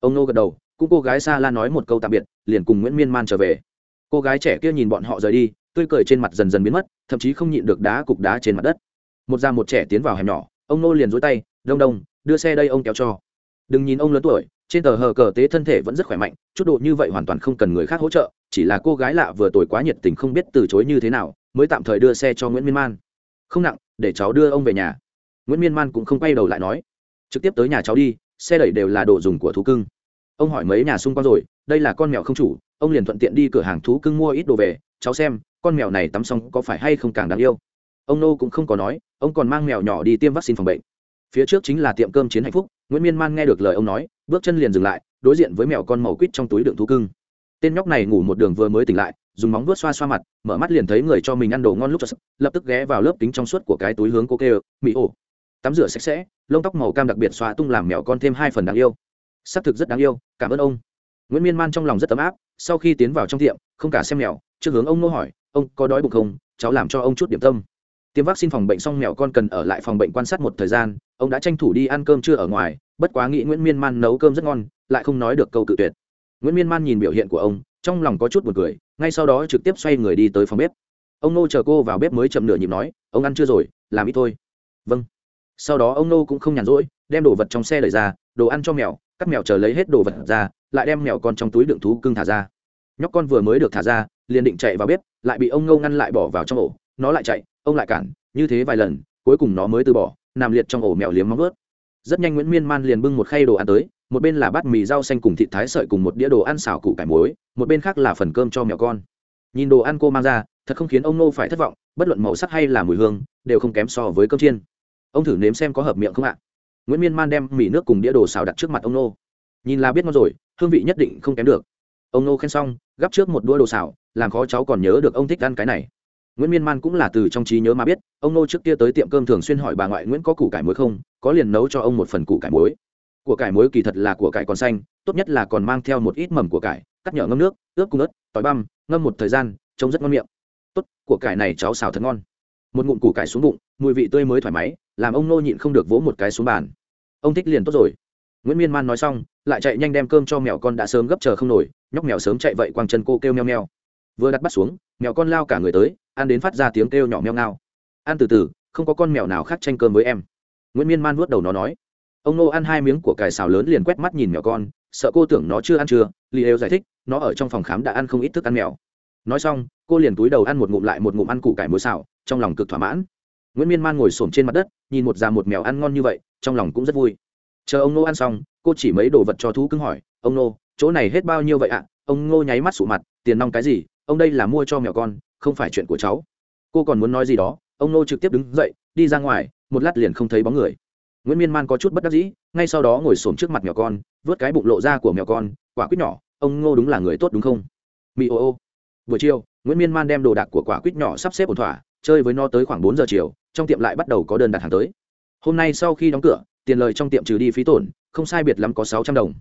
Ông nô gật đầu, cũng cô gái xa la nói một câu tạm biệt, liền cùng nguyễn miên man trở về. Cô gái trẻ kia nhìn bọn họ rời đi, tươi cười trên mặt dần dần biến mất, thậm chí không nhịn được đá cục đá trên mặt đất. Một già một trẻ tiến vào hẻm nhỏ, ông nô liền dối tay, đông đông, đưa xe đây ông kéo cho. Đừng nhìn ông lớn tuổi trên tờ hờ cờ tế thân thể vẫn rất khỏe mạnh, chút độ như vậy hoàn toàn không cần người khác hỗ trợ, chỉ là cô gái lạ vừa tuổi quá nhiệt tình không biết từ chối như thế nào, mới tạm thời đưa xe cho nguyễn miên man. Không nặng, để cháu đưa ông về nhà. Nguyễn miên man cũng không quay đầu lại nói. Trực tiếp tới nhà cháu đi, xe đẩy đều là đồ dùng của thú cưng. Ông hỏi mấy nhà xung quanh rồi, đây là con mèo không chủ, ông liền thuận tiện đi cửa hàng thú cưng mua ít đồ về, cháu xem, con mèo này tắm xong có phải hay không càng đáng yêu. Ông nô cũng không có nói, ông còn mang mèo nhỏ đi tiêm vaccine phòng bệnh. Phía trước chính là tiệm cơm chiến hạnh phúc, nguyễn miên man nghe được lời ông nói bước chân liền dừng lại, đối diện với mèo con màu quýt trong túi đựng thú cưng. Tên nhóc này ngủ một đường vừa mới tỉnh lại, dùng móng vuốt xoa xoa mặt, mở mắt liền thấy người cho mình ăn đồ ngon lúc cho lập tức ghé vào lớp kính trong suốt của cái túi hướng cô kêu mỹ ổ. Tắm rửa sạch sẽ, lông tóc màu cam đặc biệt xoa tung làm mèo con thêm hai phần đáng yêu. Xác thực rất đáng yêu, cảm ơn ông. Nguyễn miên man trong lòng rất ấm áp, sau khi tiến vào trong tiệm, không cả xem mèo, trước hướng ông nô hỏi, ông có đói bụng không? Cháu làm cho ông chút điểm tâm. Tiêm vaccine phòng bệnh xong mèo con cần ở lại phòng bệnh quan sát một thời gian, ông đã tranh thủ đi ăn cơm trưa ở ngoài bất quá nghĩ nguyễn miên man nấu cơm rất ngon, lại không nói được câu cự tuyệt. Nguyễn miên man nhìn biểu hiện của ông, trong lòng có chút b u ồ n cười, ngay sau đó trực tiếp xoay người đi tới phòng bếp. Ông nô chờ cô vào bếp mới chậm nửa nhịp nói, ông ăn chưa rồi, làm ít thôi. Vâng. Sau đó ông nô cũng không nhàn rỗi, đem đồ vật trong xe đẩy ra, đồ ăn cho mèo, các mèo chờ lấy hết đồ vật ra, lại đem mèo con trong túi đựng thú cưng thả ra. Nhóc con vừa mới được thả ra, liền định chạy vào bếp, lại bị ông nô ngăn lại bỏ vào trong ổ. Nó lại chạy, ông lại cản, như thế vài lần, cuối cùng nó mới từ bỏ, nằm liệt trong ổ mèo liếm móng ướt rất nhanh nguyễn miên man liền bưng một khay đồ ăn tới, một bên là bát mì rau xanh cùng thịt thái sợi cùng một đĩa đồ ăn xào củ cải muối, một bên khác là phần cơm cho mèo con. Nhìn đồ ăn cô mang ra, thật không khiến ông nô phải thất vọng, bất luận màu sắc hay là mùi hương, đều không kém so với cơm chiên. Ông thử nếm xem có hợp miệng không ạ? Nguyễn miên man đem mì nước cùng đĩa đồ xào đặt trước mặt ông nô. Nhìn là biết ngon rồi, hương vị nhất định không kém được. Ông nô khen xong, gắp trước một đũa đồ xào, làm khó cháu còn nhớ được ông thích ăn cái này nguyễn miên man cũng là từ trong trí nhớ mà biết ông nô trước kia tới tiệm cơm thường xuyên hỏi bà ngoại nguyễn có củ cải muối không có liền nấu cho ông một phần củ cải muối của cải muối kỳ thật là của cải còn xanh tốt nhất là còn mang theo một ít mầm của cải cắt nhỏ ngâm nước ướp cùng ớt tỏi băm ngâm một thời gian trông rất ngon miệng tốt của cải này cháu xào thật ngon một ngụm củ cải xuống bụng mùi vị tươi mới thoải mái làm ông nô nhịn không được vỗ một cái xuống bàn ông thích liền tốt rồi nguyễn miên man nói xong lại chạy nhanh đem cơm cho mèo con đã sớm gấp chờ không nổi nhóc mèo sớm chạy vậy quang chân cô kêu meo meo vừa đặt bắt xuống, mèo con lao cả người tới, ăn đến phát ra tiếng kêu nhỏ meo ngao. Ăn từ từ, không có con mèo nào khác tranh cơm với em. Nguyễn miên man vuốt đầu nó nói. Ông nô ăn hai miếng của cải xào lớn liền quét mắt nhìn mèo con, sợ cô tưởng nó chưa ăn chưa li êu giải thích, nó ở trong phòng khám đã ăn không ít thức ăn mèo. Nói xong, cô liền túi đầu ăn một ngụm lại một ngụm ăn củ cải muối xào, trong lòng cực thỏa mãn. Nguyễn miên man ngồi s trên mặt đất, nhìn một già một mèo ăn ngon như vậy, trong lòng cũng rất vui. Chờ ông nô ăn xong, cô chỉ mấy đồ vật cho thú cưng hỏi, ông nô chỗ này hết bao nhiêu vậy ạ? Ông nô nháy mắt sụ mặt, tiền nong cái gì? Ông đây là mua cho mèo con, không phải chuyện của cháu. Cô còn muốn nói gì đó, ông nô trực tiếp đứng dậy, đi ra ngoài, một lát liền không thấy bóng người. Nguyễn miên man có chút bất đắc dĩ, ngay sau đó ngồi s trước mặt mèo con, vớt cái bụng lộ ra của mèo con, quả quýt nhỏ, ông ngô đúng là người tốt đúng không? Mỹ ô ô. Buổi chiều, nguyễn miên man đem đồ đạc của quả quýt nhỏ sắp xếp ổn thỏa, chơi với nó tới khoảng bốn giờ chiều, trong tiệm lại bắt đầu có đơn đặt hàng tới. Hôm nay sau khi đóng cửa, tiền lời trong tiệm trừ đi phí tổn, không sai biệt lắm có sáu trăm đồng.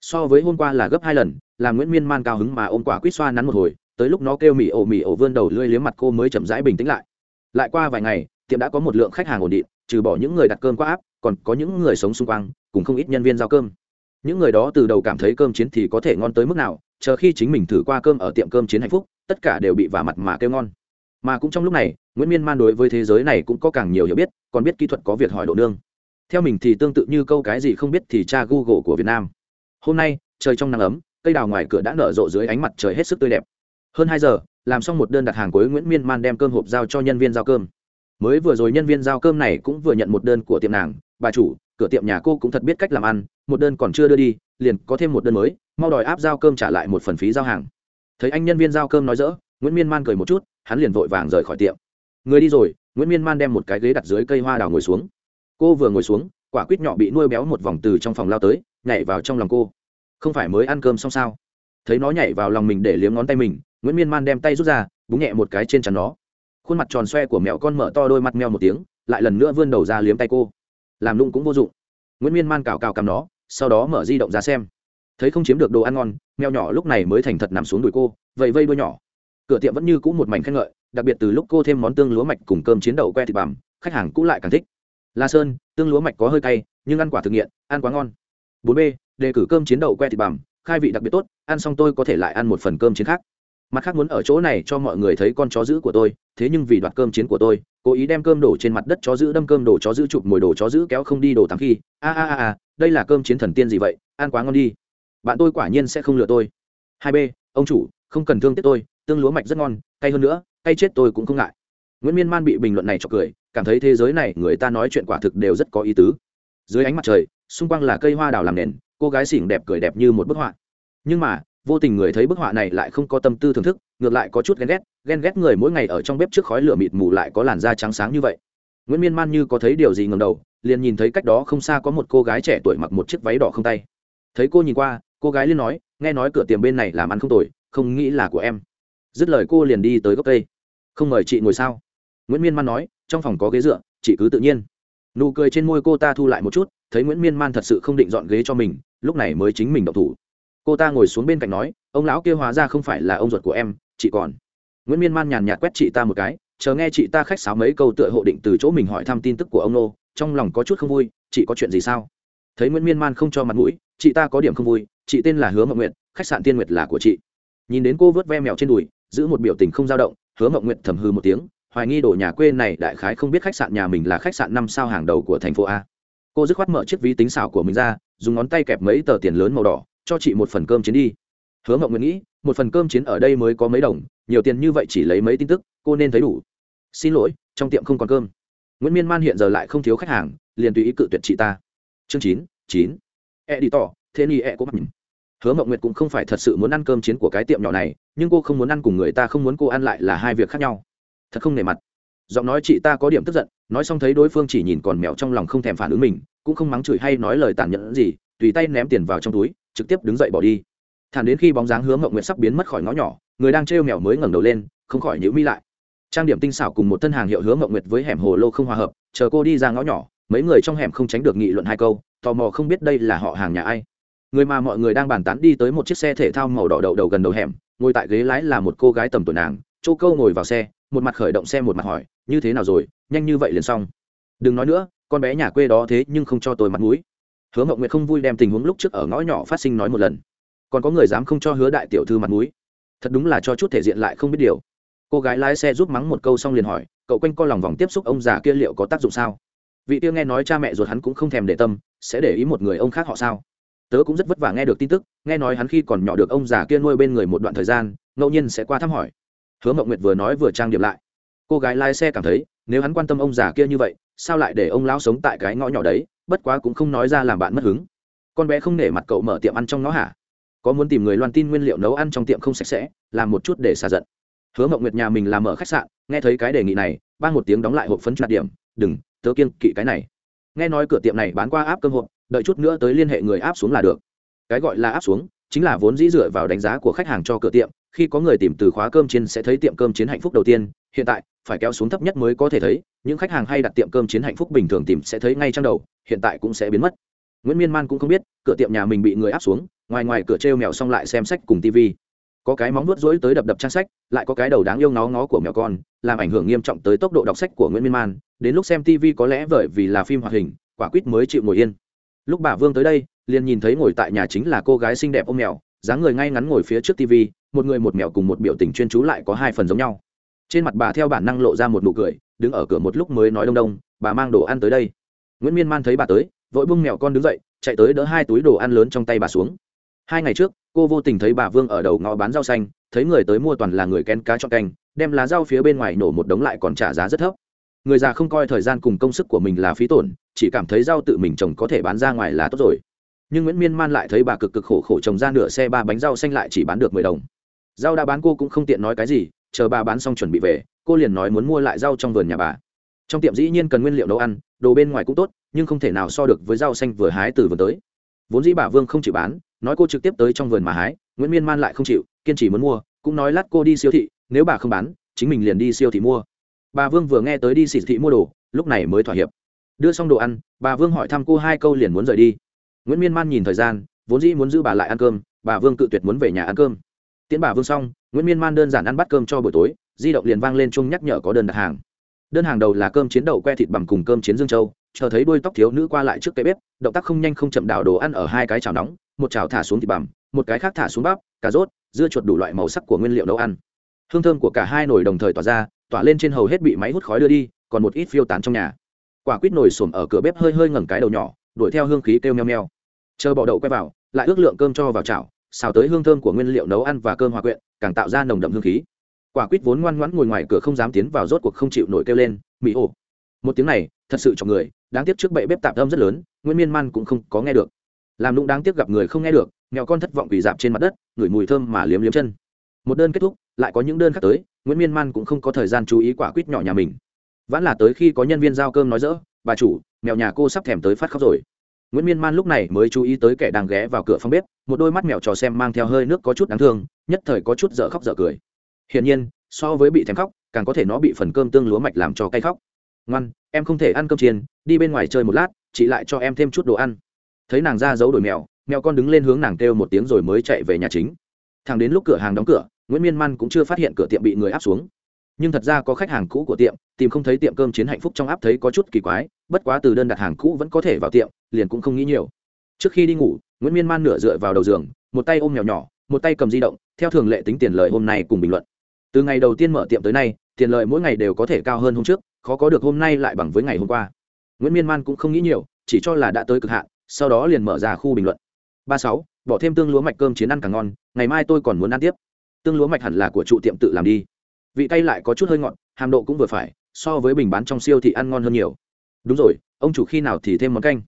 So với hôm qua là gấp hai lần, làm nguyễn miên man cao hứng mà ôm quả quýt xoa nắn một hồi tới lúc nó kêu mì ổ mì ổ vươn đầu lưỡi liếm mặt cô mới chậm rãi bình tĩnh lại. Lại qua vài ngày, tiệm đã có một lượng khách hàng ổn định, trừ bỏ những người đặt cơm qua áp, còn có những người sống xung quanh, cùng không ít nhân viên giao cơm. Những người đó từ đầu cảm thấy cơm chiến thì có thể ngon tới mức nào, chờ khi chính mình thử qua cơm ở tiệm cơm chiến hạnh phúc, tất cả đều bị vả mặt mà kêu ngon. Mà cũng trong lúc này, nguyễn miên man đối với thế giới này cũng có càng nhiều hiểu biết, còn biết kỹ thuật có việc hỏi độ nương. Theo mình thì tương tự như câu cái gì không biết thì tra google của việt nam. Hôm nay, trời trong nắng ấm, cây đào ngoài cửa đã nở rộ dưới ánh mặt trời hết sức tươi đẹp hơn hai giờ, làm xong một đơn đặt hàng cuối nguyễn miên man đem cơm hộp giao cho nhân viên giao cơm. Mới vừa rồi nhân viên giao cơm này cũng vừa nhận một đơn của tiệm nàng. Bà chủ, cửa tiệm nhà cô cũng thật biết cách làm ăn, một đơn còn chưa đưa đi, liền có thêm một đơn mới, mau đòi áp giao cơm trả lại một phần phí giao hàng. Thấy anh nhân viên giao cơm nói dỡ, nguyễn miên man cười một chút, hắn liền vội vàng rời khỏi tiệm. Người đi rồi, nguyễn miên man đem một cái ghế đặt dưới cây hoa đào ngồi xuống. Cô vừa ngồi xuống, quả quýt nhỏ bị nuôi béo một vòng từ trong phòng lao tới, nhảy vào trong lòng cô. Không phải mới ăn cơm xong sao? Thấy nó nhảy vào lòng mình để liếm ngón tay mình, nguyễn miên man đem tay rút ra, búng nhẹ một cái trên chắn nó. Khuôn mặt tròn xoe của mẹo con mở to đôi mặt meo một tiếng, lại lần nữa vươn đầu ra liếm tay cô. Làm lung cũng vô dụng. Nguyễn miên man cào cào cầm nó, sau đó mở di động ra xem. Thấy không chiếm được đồ ăn ngon mèo nhỏ lúc này mới thành thật nằm xuống đùi cô vậy vây đuôi nhỏ. Cửa tiệm vẫn như cũ một mảnh khen ngợi, đặc biệt từ lúc cô thêm món tương lúa mạch cùng cơm chiến đậu que thịt bằm, khách hàng cũng lại càng thích. La sơn, tương lúa mạch có hơi cay, nhưng ăn quả thực nghiện, ăn quá ngon. Bốn b, đề cử cơm chiến đậu que thịt bằm khai vị đặc biệt tốt, ăn xong tôi có thể lại ăn một phần cơm chiến khác. Mặt khác muốn ở chỗ này cho mọi người thấy con chó giữ của tôi, thế nhưng vì đoạt cơm chiến của tôi, cố ý đem cơm đổ trên mặt đất chó giữ đâm cơm đổ chó giữ chụp mồi đổ chó giữ kéo không đi đổ thắng khi. A a a a, đây là cơm chiến thần tiên gì vậy? Ăn quá ngon đi. Bạn tôi quả nhiên sẽ không lừa tôi. Hai b ông chủ, không cần thương tiếc tôi, tương lúa mạch rất ngon, cay hơn nữa, cay chết tôi cũng không ngại. Nguyễn miên man bị bình luận này cho cười, cảm thấy thế giới này người ta nói chuyện quả thực đều rất có ý tứ. Dưới ánh mặt trời, xung quanh là cây hoa đào làm nền cô gái xỉn đẹp cười đẹp như một bức họa. Nhưng mà, vô tình người thấy bức họa này lại không có tâm tư thưởng thức, ngược lại có chút ghen ghét ghen ghét người mỗi ngày ở trong bếp trước khói lửa mịt mù lại có làn da trắng sáng như vậy. Nguyễn miên man như có thấy điều gì ngầm đầu, liền nhìn thấy cách đó không xa có một cô gái trẻ tuổi mặc một chiếc váy đỏ không tay. Thấy cô nhìn qua, cô gái liên nói, nghe nói cửa tiệm bên này làm ăn không tồi, không nghĩ là của em. Dứt lời cô liền đi tới gốc cây. Không mời chị ngồi sao? Nguyễn miên man nói, trong phòng có ghế dựa, chị cứ tự nhiên. Nụ cười trên môi cô ta thu lại một chút, thấy nguyễn miên man thật sự không định dọn ghế cho mình lúc này mới chính mình động thủ. Cô ta ngồi xuống bên cạnh nói, ông lão kia hóa ra không phải là ông ruột của em, chị còn. Nguyễn miên man nhàn nhạt quét chị ta một cái, chờ nghe chị ta khách sáo mấy câu tựa hộ định từ chỗ mình hỏi thăm tin tức của ông nô, trong lòng có chút không vui, chị có chuyện gì sao? Thấy nguyễn miên man không cho mặt mũi, chị ta có điểm không vui, chị tên là hứa mậu nguyệt, khách sạn tiên nguyệt là của chị. Nhìn đến cô vớt ve mèo trên đùi, giữ một biểu tình không dao động, hứa mậu nguyệt thầm hư một tiếng, hoài nghi đổ nhà quê này đại khái không biết khách sạn nhà mình là khách sạn năm sao hàng đầu của thành phố a cô dứt khoát mở chiếc ví tính xảo của mình ra, dùng ngón tay kẹp mấy tờ tiền lớn màu đỏ, cho chị một phần cơm chiến đi. Hứa mậu nguyệt nghĩ, một phần cơm chiến ở đây mới có mấy đồng, nhiều tiền như vậy chỉ lấy mấy tin tức, cô nên thấy đủ. Xin lỗi, trong tiệm không còn cơm. Nguyễn miên man hiện giờ lại không thiếu khách hàng, liền tùy ý cự tuyệt chị ta. Chương chín chín. E đi tỏ, thế ni e có mình. hứa mậu nguyệt cũng không phải thật sự muốn ăn cơm chiến của cái tiệm nhỏ này, nhưng cô không muốn ăn cùng người ta, không muốn cô ăn lại là hai việc khác nhau. Thật không nề mặt giọng nói chị ta có điểm tức giận, nói xong thấy đối phương chỉ nhìn còn mèo trong lòng không thèm phản ứng mình, cũng không mắng chửi hay nói lời tàn nhẫn gì, tùy tay ném tiền vào trong túi, trực tiếp đứng dậy bỏ đi. Thản đến khi bóng dáng hứa mậu nguyệt sắp biến mất khỏi ngõ nhỏ, người đang trêu mèo mới ngẩng đầu lên, không khỏi nhữ mi lại. Trang điểm tinh xảo cùng một thân hàng hiệu hứa mậu nguyệt với hẻm hồ lô không hòa hợp, chờ cô đi ra ngõ nhỏ, mấy người trong hẻm không tránh được nghị luận hai câu, tò mò không biết đây là họ hàng nhà ai. Người mà mọi người đang bàn tán đi tới một chiếc xe thể thao màu đỏ đậu đầu gần đầu hẻm, ngồi tại ghế lái là một cô gái tầm tuổi nàng, châu câu ngồi vào xe một mặt khởi động xe một mặt hỏi, như thế nào rồi? Nhanh như vậy liền xong. Đừng nói nữa, con bé nhà quê đó thế nhưng không cho tôi mặt mũi. Hứa mậu nguyệt không vui đem tình huống lúc trước ở ngõ nhỏ phát sinh nói một lần. Còn có người dám không cho hứa đại tiểu thư mặt mũi? Thật đúng là cho chút thể diện lại không biết điều. Cô gái lái xe giúp mắng một câu xong liền hỏi, cậu quanh co lòng vòng tiếp xúc ông già kia liệu có tác dụng sao? Vị tiêu nghe nói cha mẹ ruột hắn cũng không thèm để tâm, sẽ để ý một người ông khác họ sao? Tớ cũng rất vất vả nghe được tin tức, nghe nói hắn khi còn nhỏ được ông già kia nuôi bên người một đoạn thời gian, ngẫu nhiên sẽ qua thăm hỏi hứa mộng nguyệt vừa nói vừa trang điểm lại. Cô gái lái xe cảm thấy, nếu hắn quan tâm ông già kia như vậy, sao lại để ông lão sống tại cái ngõ nhỏ đấy, bất quá cũng không nói ra làm bạn mất hứng. Con bé không nể mặt cậu mở tiệm ăn trong ngõ hả? Có muốn tìm người loan tin nguyên liệu nấu ăn trong tiệm không sạch sẽ, làm một chút để xả giận. Hứa mộng nguyệt nhà mình làm ở khách sạn, nghe thấy cái đề nghị này ban một tiếng đóng lại hộp phấn chặt điểm, đừng, tớ kiên kỵ cái này. Nghe nói cửa tiệm này bán qua áp cơm hộp, đợi chút nữa tới liên hệ người áp xuống là được. Cái gọi là áp xuống, chính là vốn dĩ dựa vào đánh giá của khách hàng cho cửa tiệm khi có người tìm từ khóa cơm chiến sẽ thấy tiệm cơm chiến hạnh phúc đầu tiên, hiện tại, phải kéo xuống thấp nhất mới có thể thấy, những khách hàng hay đặt tiệm cơm chiến hạnh phúc bình thường tìm sẽ thấy ngay trong đầu, hiện tại cũng sẽ biến mất. Nguyễn miên man cũng không biết, cửa tiệm nhà mình bị người áp xuống, ngoài ngoài cửa treo mèo xong lại xem sách cùng tv có cái móng nuốt rỗi tới đập đập trang sách, lại có cái đầu đáng yêu nó ngó của mèo con, làm ảnh hưởng nghiêm trọng tới tốc độ đọc sách của nguyễn miên man, đến lúc xem tv có lẽ bởi vì là phim hoạt hình, quả quýt mới chịu ngồi yên. Lúc bà vương tới đây, liền nhìn thấy ngồi tại nhà chính là cô gái xinh đẹp ôm mèo, dáng người ngay ngắn ngồi phía trước tv một người một mèo cùng một biểu tình chuyên chú lại có hai phần giống nhau. Trên mặt bà theo bản năng lộ ra một nụ cười, đứng ở cửa một lúc mới nói đông đông, bà mang đồ ăn tới đây. Nguyễn miên man thấy bà tới, vội bưng mèo con đứng dậy, chạy tới đỡ hai túi đồ ăn lớn trong tay bà xuống. Hai ngày trước, cô vô tình thấy bà vương ở đầu ngõ bán rau xanh, thấy người tới mua toàn là người ken cá cho canh, đem lá rau phía bên ngoài nổ một đống lại còn trả giá rất thấp. Người già không coi thời gian cùng công sức của mình là phí tổn, chỉ cảm thấy rau tự mình trồng có thể bán ra ngoài là tốt rồi. Nhưng nguyễn miên man lại thấy bà cực cực khổ khổ trồng ra nửa xe ba bánh rau xanh lại chỉ bán được mười đồng rau đã bán cô cũng không tiện nói cái gì, chờ bà bán xong chuẩn bị về, cô liền nói muốn mua lại rau trong vườn nhà bà. Trong tiệm dĩ nhiên cần nguyên liệu nấu ăn, đồ bên ngoài cũng tốt, nhưng không thể nào so được với rau xanh vừa hái từ vườn tới. Vốn dĩ bà vương không chịu bán, nói cô trực tiếp tới trong vườn mà hái, nguyễn miên man lại không chịu, kiên trì muốn mua, cũng nói lát cô đi siêu thị, nếu bà không bán, chính mình liền đi siêu thị mua. Bà vương vừa nghe tới đi xỉ thị mua đồ, lúc này mới thỏa hiệp. Đưa xong đồ ăn, bà vương hỏi thăm cô hai câu liền muốn rời đi. Nguyễn miên man nhìn thời gian, vốn dĩ muốn giữ bà lại ăn cơm, bà vương cự tuyệt muốn về nhà ăn cơm tiễn bà vương xong, nguyễn miên man đơn giản ăn bắt cơm cho buổi tối, di động liền vang lên chung nhắc nhở có đơn đặt hàng. Đơn hàng đầu là cơm chiến đậu que thịt bằng cùng cơm chiến dương châu, chờ thấy đuôi tóc thiếu nữ qua lại trước cây bếp, động tác không nhanh không chậm đảo đồ ăn ở hai cái chảo nóng, một chảo thả xuống thịt bằm, một cái khác thả xuống bắp, cà rốt, dưa chuột đủ loại màu sắc của nguyên liệu nấu ăn. Hương thơm của cả hai nồi đồng thời tỏa ra, tỏa lên trên hầu hết bị máy hút khói đưa đi, còn một ít phiêu tán trong nhà. Quả quýt nồi xổm ở cửa bếp hơi hơi ngẩng cái đầu nhỏ, đuổi theo hương khí kêu meo meo. Chờ bọ đậu quay vào, lại ước lượng cơm cho vào chảo xào tới hương thơm của nguyên liệu nấu ăn và cơm hòa quyện, càng tạo ra nồng đậm hương khí. Quả quýt vốn ngoan ngoãn ngồi ngoài cửa không dám tiến vào rốt cuộc không chịu nổi kêu lên, mỹ ổ một tiếng này, thật sự cho người, đáng tiếc trước bệ bếp tạm âm rất lớn nguyễn miên man cũng không có nghe được. Làm lũng đáng tiếc gặp người không nghe được, mèo con thất vọng quỳ dạp trên mặt đất, ngửi mùi thơm mà liếm liếm chân. Một đơn kết thúc, lại có những đơn khác tới nguyễn miên man cũng không có thời gian chú ý quả quýt nhỏ nhà mình. Vẫn là tới khi có nhân viên giao cơm nói dỡ, bà chủ, mèo nhà cô sắp thèm tới phát khóc rồi nguyễn miên man lúc này mới chú ý tới kẻ đang ghé vào cửa phòng bếp, một đôi mắt mèo trò xem mang theo hơi nước có chút đáng thương, nhất thời có chút dở khóc dở cười. Hiển nhiên, so với bị thèm khóc, càng có thể nó bị phần cơm tương lúa mạch làm cho cay khóc. Ngoan, em không thể ăn cơm chiên, đi bên ngoài chơi một lát, chị lại cho em thêm chút đồ ăn. Thấy nàng ra giấu đổi mèo mèo con đứng lên hướng nàng kêu một tiếng rồi mới chạy về nhà chính. Thằng đến lúc cửa hàng đóng cửa, nguyễn miên man cũng chưa phát hiện cửa tiệm bị người áp xuống nhưng thật ra có khách hàng cũ của tiệm, tìm không thấy tiệm cơm chiến hạnh phúc trong áp thấy có chút kỳ quái, bất quá từ đơn đặt hàng cũ vẫn có thể vào tiệm, liền cũng không nghĩ nhiều. Trước khi đi ngủ, nguyễn miên man nửa dựa vào đầu giường, một tay ôm nhỏ nhỏ, một tay cầm di động, theo thường lệ tính tiền lời hôm nay cùng bình luận. Từ ngày đầu tiên mở tiệm tới nay, tiền lợi mỗi ngày đều có thể cao hơn hôm trước, khó có được hôm nay lại bằng với ngày hôm qua. Nguyễn miên man cũng không nghĩ nhiều, chỉ cho là đã tới cực hạn, sau đó liền mở ra khu bình luận. Ba sáu, bỏ thêm tương lúa mạch cơm chiến ăn càng ngon, ngày mai tôi còn muốn ăn tiếp. Tương lúa mạch hẳn là của trụ tiệm tự làm đi vị cay lại có chút hơi ngọt, hàm độ cũng vừa phải, so với bình bán trong siêu thị ăn ngon hơn nhiều. Đúng rồi, ông chủ khi nào thì thêm món canh?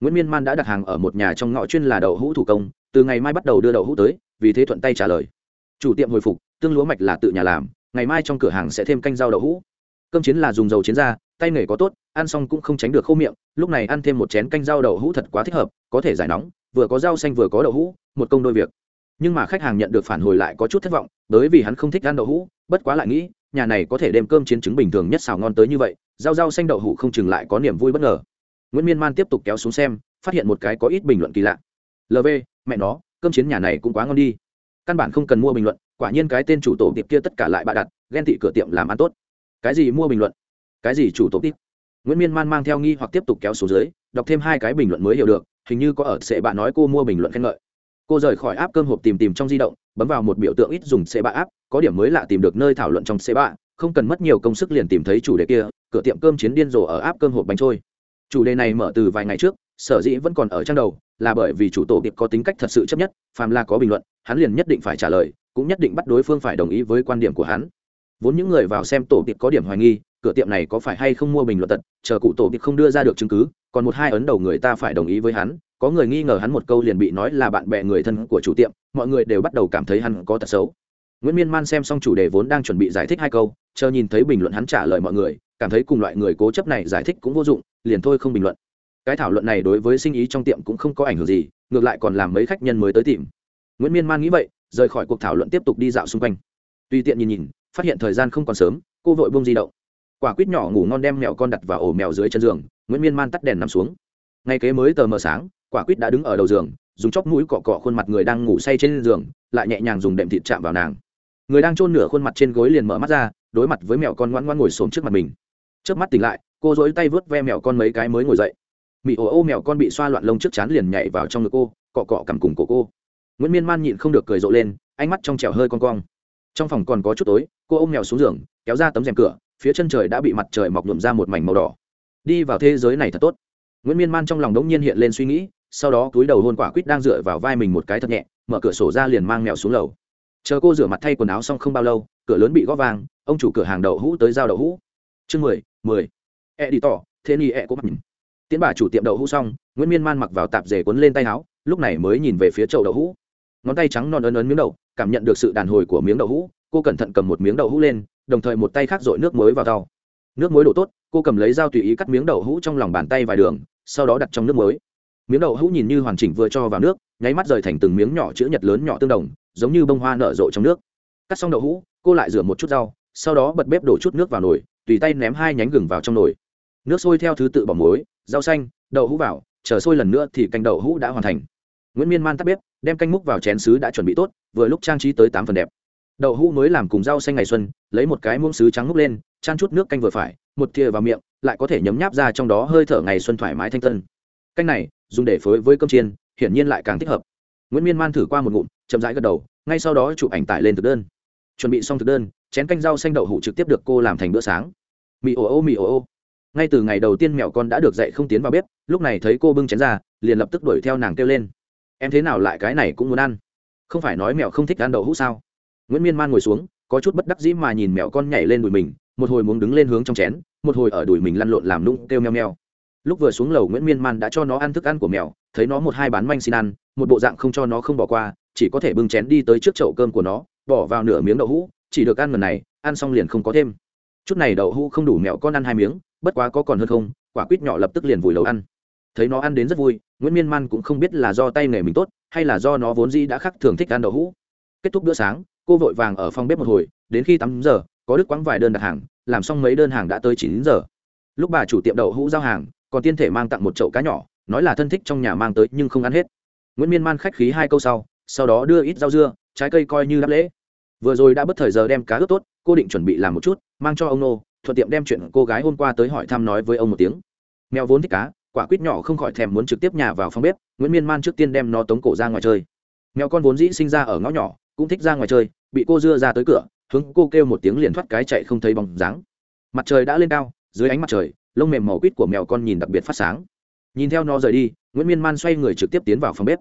Nguyễn miên man đã đặt hàng ở một nhà trong ngõ chuyên là đậu hũ thủ công, từ ngày mai bắt đầu đưa đậu hũ tới, vì thế thuận tay trả lời. Chủ tiệm hồi phục, tương lúa mạch là tự nhà làm, ngày mai trong cửa hàng sẽ thêm canh rau đậu hũ. Cơm chiến là dùng dầu chiến ra, tay nghề có tốt, ăn xong cũng không tránh được khô miệng, lúc này ăn thêm một chén canh rau đậu hũ thật quá thích hợp, có thể giải nóng, vừa có rau xanh vừa có đậu hũ, một công đôi việc. Nhưng mà khách hàng nhận được phản hồi lại có chút thất vọng bởi vì hắn không thích ăn đậu hũ, bất quá lại nghĩ, nhà này có thể đem cơm chiến trứng bình thường nhất xào ngon tới như vậy, rau rau xanh đậu hũ không chừng lại có niềm vui bất ngờ. Nguyễn miên man tiếp tục kéo xuống xem, phát hiện một cái có ít bình luận kỳ lạ. Lv mẹ nó, cơm chiến nhà này cũng quá ngon đi. Căn bản không cần mua bình luận, quả nhiên cái tên chủ tổ tiệm kia tất cả lại bạ đặt, ghen tị cửa tiệm làm ăn tốt. Cái gì mua bình luận? Cái gì chủ tổ tiệm. nguyễn miên man mang theo nghi hoặc tiếp tục kéo xuống dưới, đọc thêm hai cái bình luận mới hiểu được, hình như có ở sệ bạn nói cô mua bình luận khen ngợi cô rời khỏi áp cơm hộp tìm tìm trong di động, bấm vào một biểu tượng ít dùng xe bạ áp có điểm mới lạ tìm được nơi thảo luận trong xe bạ không cần mất nhiều công sức liền tìm thấy chủ đề kia, cửa tiệm cơm chiến điên rồ ở áp cơm hộp bánh trôi. Chủ đề này mở từ vài ngày trước, sở dĩ vẫn còn ở trang đầu, là bởi vì chủ tổ tiệp có tính cách thật sự chấp nhất, phàm là có bình luận, hắn liền nhất định phải trả lời, cũng nhất định bắt đối phương phải đồng ý với quan điểm của hắn. Vốn những người vào xem tổ tiệp có điểm hoài nghi, cửa tiệm này có phải hay không mua bình luận tật, chờ cụ tổ tiệp không đưa ra được chứng cứ còn một hai ấn đầu người ta phải đồng ý với hắn, có người nghi ngờ hắn một câu liền bị nói là bạn bè người thân của chủ tiệm, mọi người đều bắt đầu cảm thấy hắn có tật xấu. Nguyễn miên man xem xong chủ đề vốn đang chuẩn bị giải thích hai câu, chờ nhìn thấy bình luận hắn trả lời mọi người, cảm thấy cùng loại người cố chấp này giải thích cũng vô dụng, liền thôi không bình luận. Cái thảo luận này đối với sinh ý trong tiệm cũng không có ảnh hưởng gì, ngược lại còn làm mấy khách nhân mới tới tìm. Nguyễn miên man nghĩ vậy, rời khỏi cuộc thảo luận tiếp tục đi dạo xung quanh. Tùy tiện nhìn nhìn, phát hiện thời gian không còn sớm, cô vội bông di động. Quả quýt nhỏ ngủ ngon đem mèo con đặt vào ổ mèo dưới chân giường nguyễn miên man tắt đèn nằm xuống ngay kế mới tờ mờ sáng quả quýt đã đứng ở đầu giường dùng chóp mũi cọ cọ khuôn mặt người đang ngủ say trên giường lại nhẹ nhàng dùng đệm thịt chạm vào nàng người đang chôn nửa khuôn mặt trên gối liền mở mắt ra đối mặt với mèo con ngoan ngoan ngồi xổm trước mặt mình trước mắt tỉnh lại cô dối tay vớt ve mèo con mấy cái mới ngồi dậy mị ồ ô mèo con bị xoa loạn lông trước chán liền nhảy vào trong ngực cô cọ cọ cằm cùng cổ cô nguyễn miên man nhịn không được cười rộ lên ánh mắt trong trẻo hơi con cong trong phòng còn có chút tối cô ôm mèo xuống giường kéo ra tấm rèm cửa phía chân trời đã bị mặt trời mọc nhuộm ra một mảnh màu đỏ đi vào thế giới này thật tốt. Nguyễn miên man trong lòng đống nhiên hiện lên suy nghĩ sau đó túi đầu hôn quả quýt đang dựa vào vai mình một cái thật nhẹ mở cửa sổ ra liền mang mèo xuống lầu. Chờ cô rửa mặt thay quần áo xong không bao lâu cửa lớn bị góp vàng, ông chủ cửa hàng đậu hũ tới giao đậu hũ. Chương mười mười. E đi tỏ thế ni e cũng mặc nhìn. Tiến bà chủ tiệm đậu hũ xong nguyễn miên man mặc vào tạp dề quấn lên tay áo lúc này mới nhìn về phía chậu đậu hũ. Ngón tay trắng non ấn ấn miếng đậu cảm nhận được sự đàn hồi của miếng đậu hũ cô cẩn thận cầm một miếng đậu hũ lên đồng thời một tay khác dội nước muối vào tàu, nước muối đổ tốt cô cầm lấy dao tùy ý cắt miếng đậu hũ trong lòng bàn tay vài đường, sau đó đặt trong nước muối. Miếng đậu hũ nhìn như hoàn chỉnh vừa cho vào nước, nháy mắt rời thành từng miếng nhỏ chữ nhật lớn nhỏ tương đồng, giống như bông hoa nở rộ trong nước. Cắt xong đậu hũ, cô lại rửa một chút rau, sau đó bật bếp đổ chút nước vào nồi, tùy tay ném hai nhánh gừng vào trong nồi. Nước sôi theo thứ tự bỏ muối, rau xanh, đậu hũ vào, chờ sôi lần nữa thì canh đậu hũ đã hoàn thành. Nguyễn miên man tắt bếp, đem canh múc vào chén sứ đã chuẩn bị tốt, vừa lúc trang trí tới tám phần đẹp. Đậu hũ mới làm cùng rau xanh ngày xuân, lấy một cái muỗng sứ trắng múc lên, chan chút nước canh vừa phải một thìa vào miệng, lại có thể nhấm nháp ra trong đó hơi thở ngày xuân thoải mái thanh tân. Canh này, dùng để phối với cơm chiên, hiển nhiên lại càng thích hợp. Nguyễn miên man thử qua một ngụm, chậm rãi gật đầu, ngay sau đó chụp ảnh tải lên thực đơn. Chuẩn bị xong thực đơn, chén canh rau xanh đậu hũ trực tiếp được cô làm thành bữa sáng. Mì ồ ô, mì ồ ô. Ngay từ ngày đầu tiên mẹo con đã được dạy không tiến vào bếp, lúc này thấy cô bưng chén ra, liền lập tức đuổi theo nàng kêu lên. Em thế nào lại cái này cũng muốn ăn? Không phải nói mẹo không thích ăn đậu hũ sao? Nguyễn miên man ngồi xuống, có chút bất đắc dĩ mà nhìn mẹo con nhảy lên đùi mình một hồi muốn đứng lên hướng trong chén, một hồi ở đùi mình lăn lộn làm nung kêu meo meo. Lúc vừa xuống lầu nguyễn miên man đã cho nó ăn thức ăn của mèo, thấy nó một hai bán manh xin ăn, một bộ dạng không cho nó không bỏ qua, chỉ có thể bưng chén đi tới trước chậu cơm của nó, bỏ vào nửa miếng đậu hũ, chỉ được ăn lần này, ăn xong liền không có thêm. Chút này đậu hũ không đủ mẹo con ăn hai miếng, bất quá có còn hơn không, quả quýt nhỏ lập tức liền vùi lầu ăn. Thấy nó ăn đến rất vui, nguyễn miên man cũng không biết là do tay nghề mình tốt, hay là do nó vốn dĩ đã khắc thường thích ăn đậu hũ. Kết thúc bữa sáng, cô vội vàng ở phòng bếp một hồi, đến khi tắm giờ có đức quãng vài đơn đặt hàng, làm xong mấy đơn hàng đã tới chín giờ. Lúc bà chủ tiệm đậu hũ giao hàng, còn tiên thể mang tặng một chậu cá nhỏ, nói là thân thích trong nhà mang tới nhưng không ăn hết. Nguyễn miên man khách khí hai câu sau sau đó đưa ít rau dưa, trái cây coi như đáp lễ. Vừa rồi đã bất thời giờ đem cá ướp tốt, cô định chuẩn bị làm một chút, mang cho ông nô, thuận tiệm đem chuyện cô gái hôm qua tới hỏi thăm nói với ông một tiếng. Mèo vốn thích cá, quả quýt nhỏ không khỏi thèm muốn trực tiếp nhà vào phòng bếp, nguyễn miên man trước tiên đem nó tống cổ ra ngoài chơi. Mèo con vốn dĩ sinh ra ở ngõ nhỏ, cũng thích ra ngoài chơi, bị cô dưa ra tới cửa hướng cô kêu một tiếng liền thoát cái chạy không thấy bóng dáng. Mặt trời đã lên cao, dưới ánh mặt trời, lông mềm màu quýt của mèo con nhìn đặc biệt phát sáng. Nhìn theo nó rời đi, nguyễn miên man xoay người trực tiếp tiến vào phòng bếp.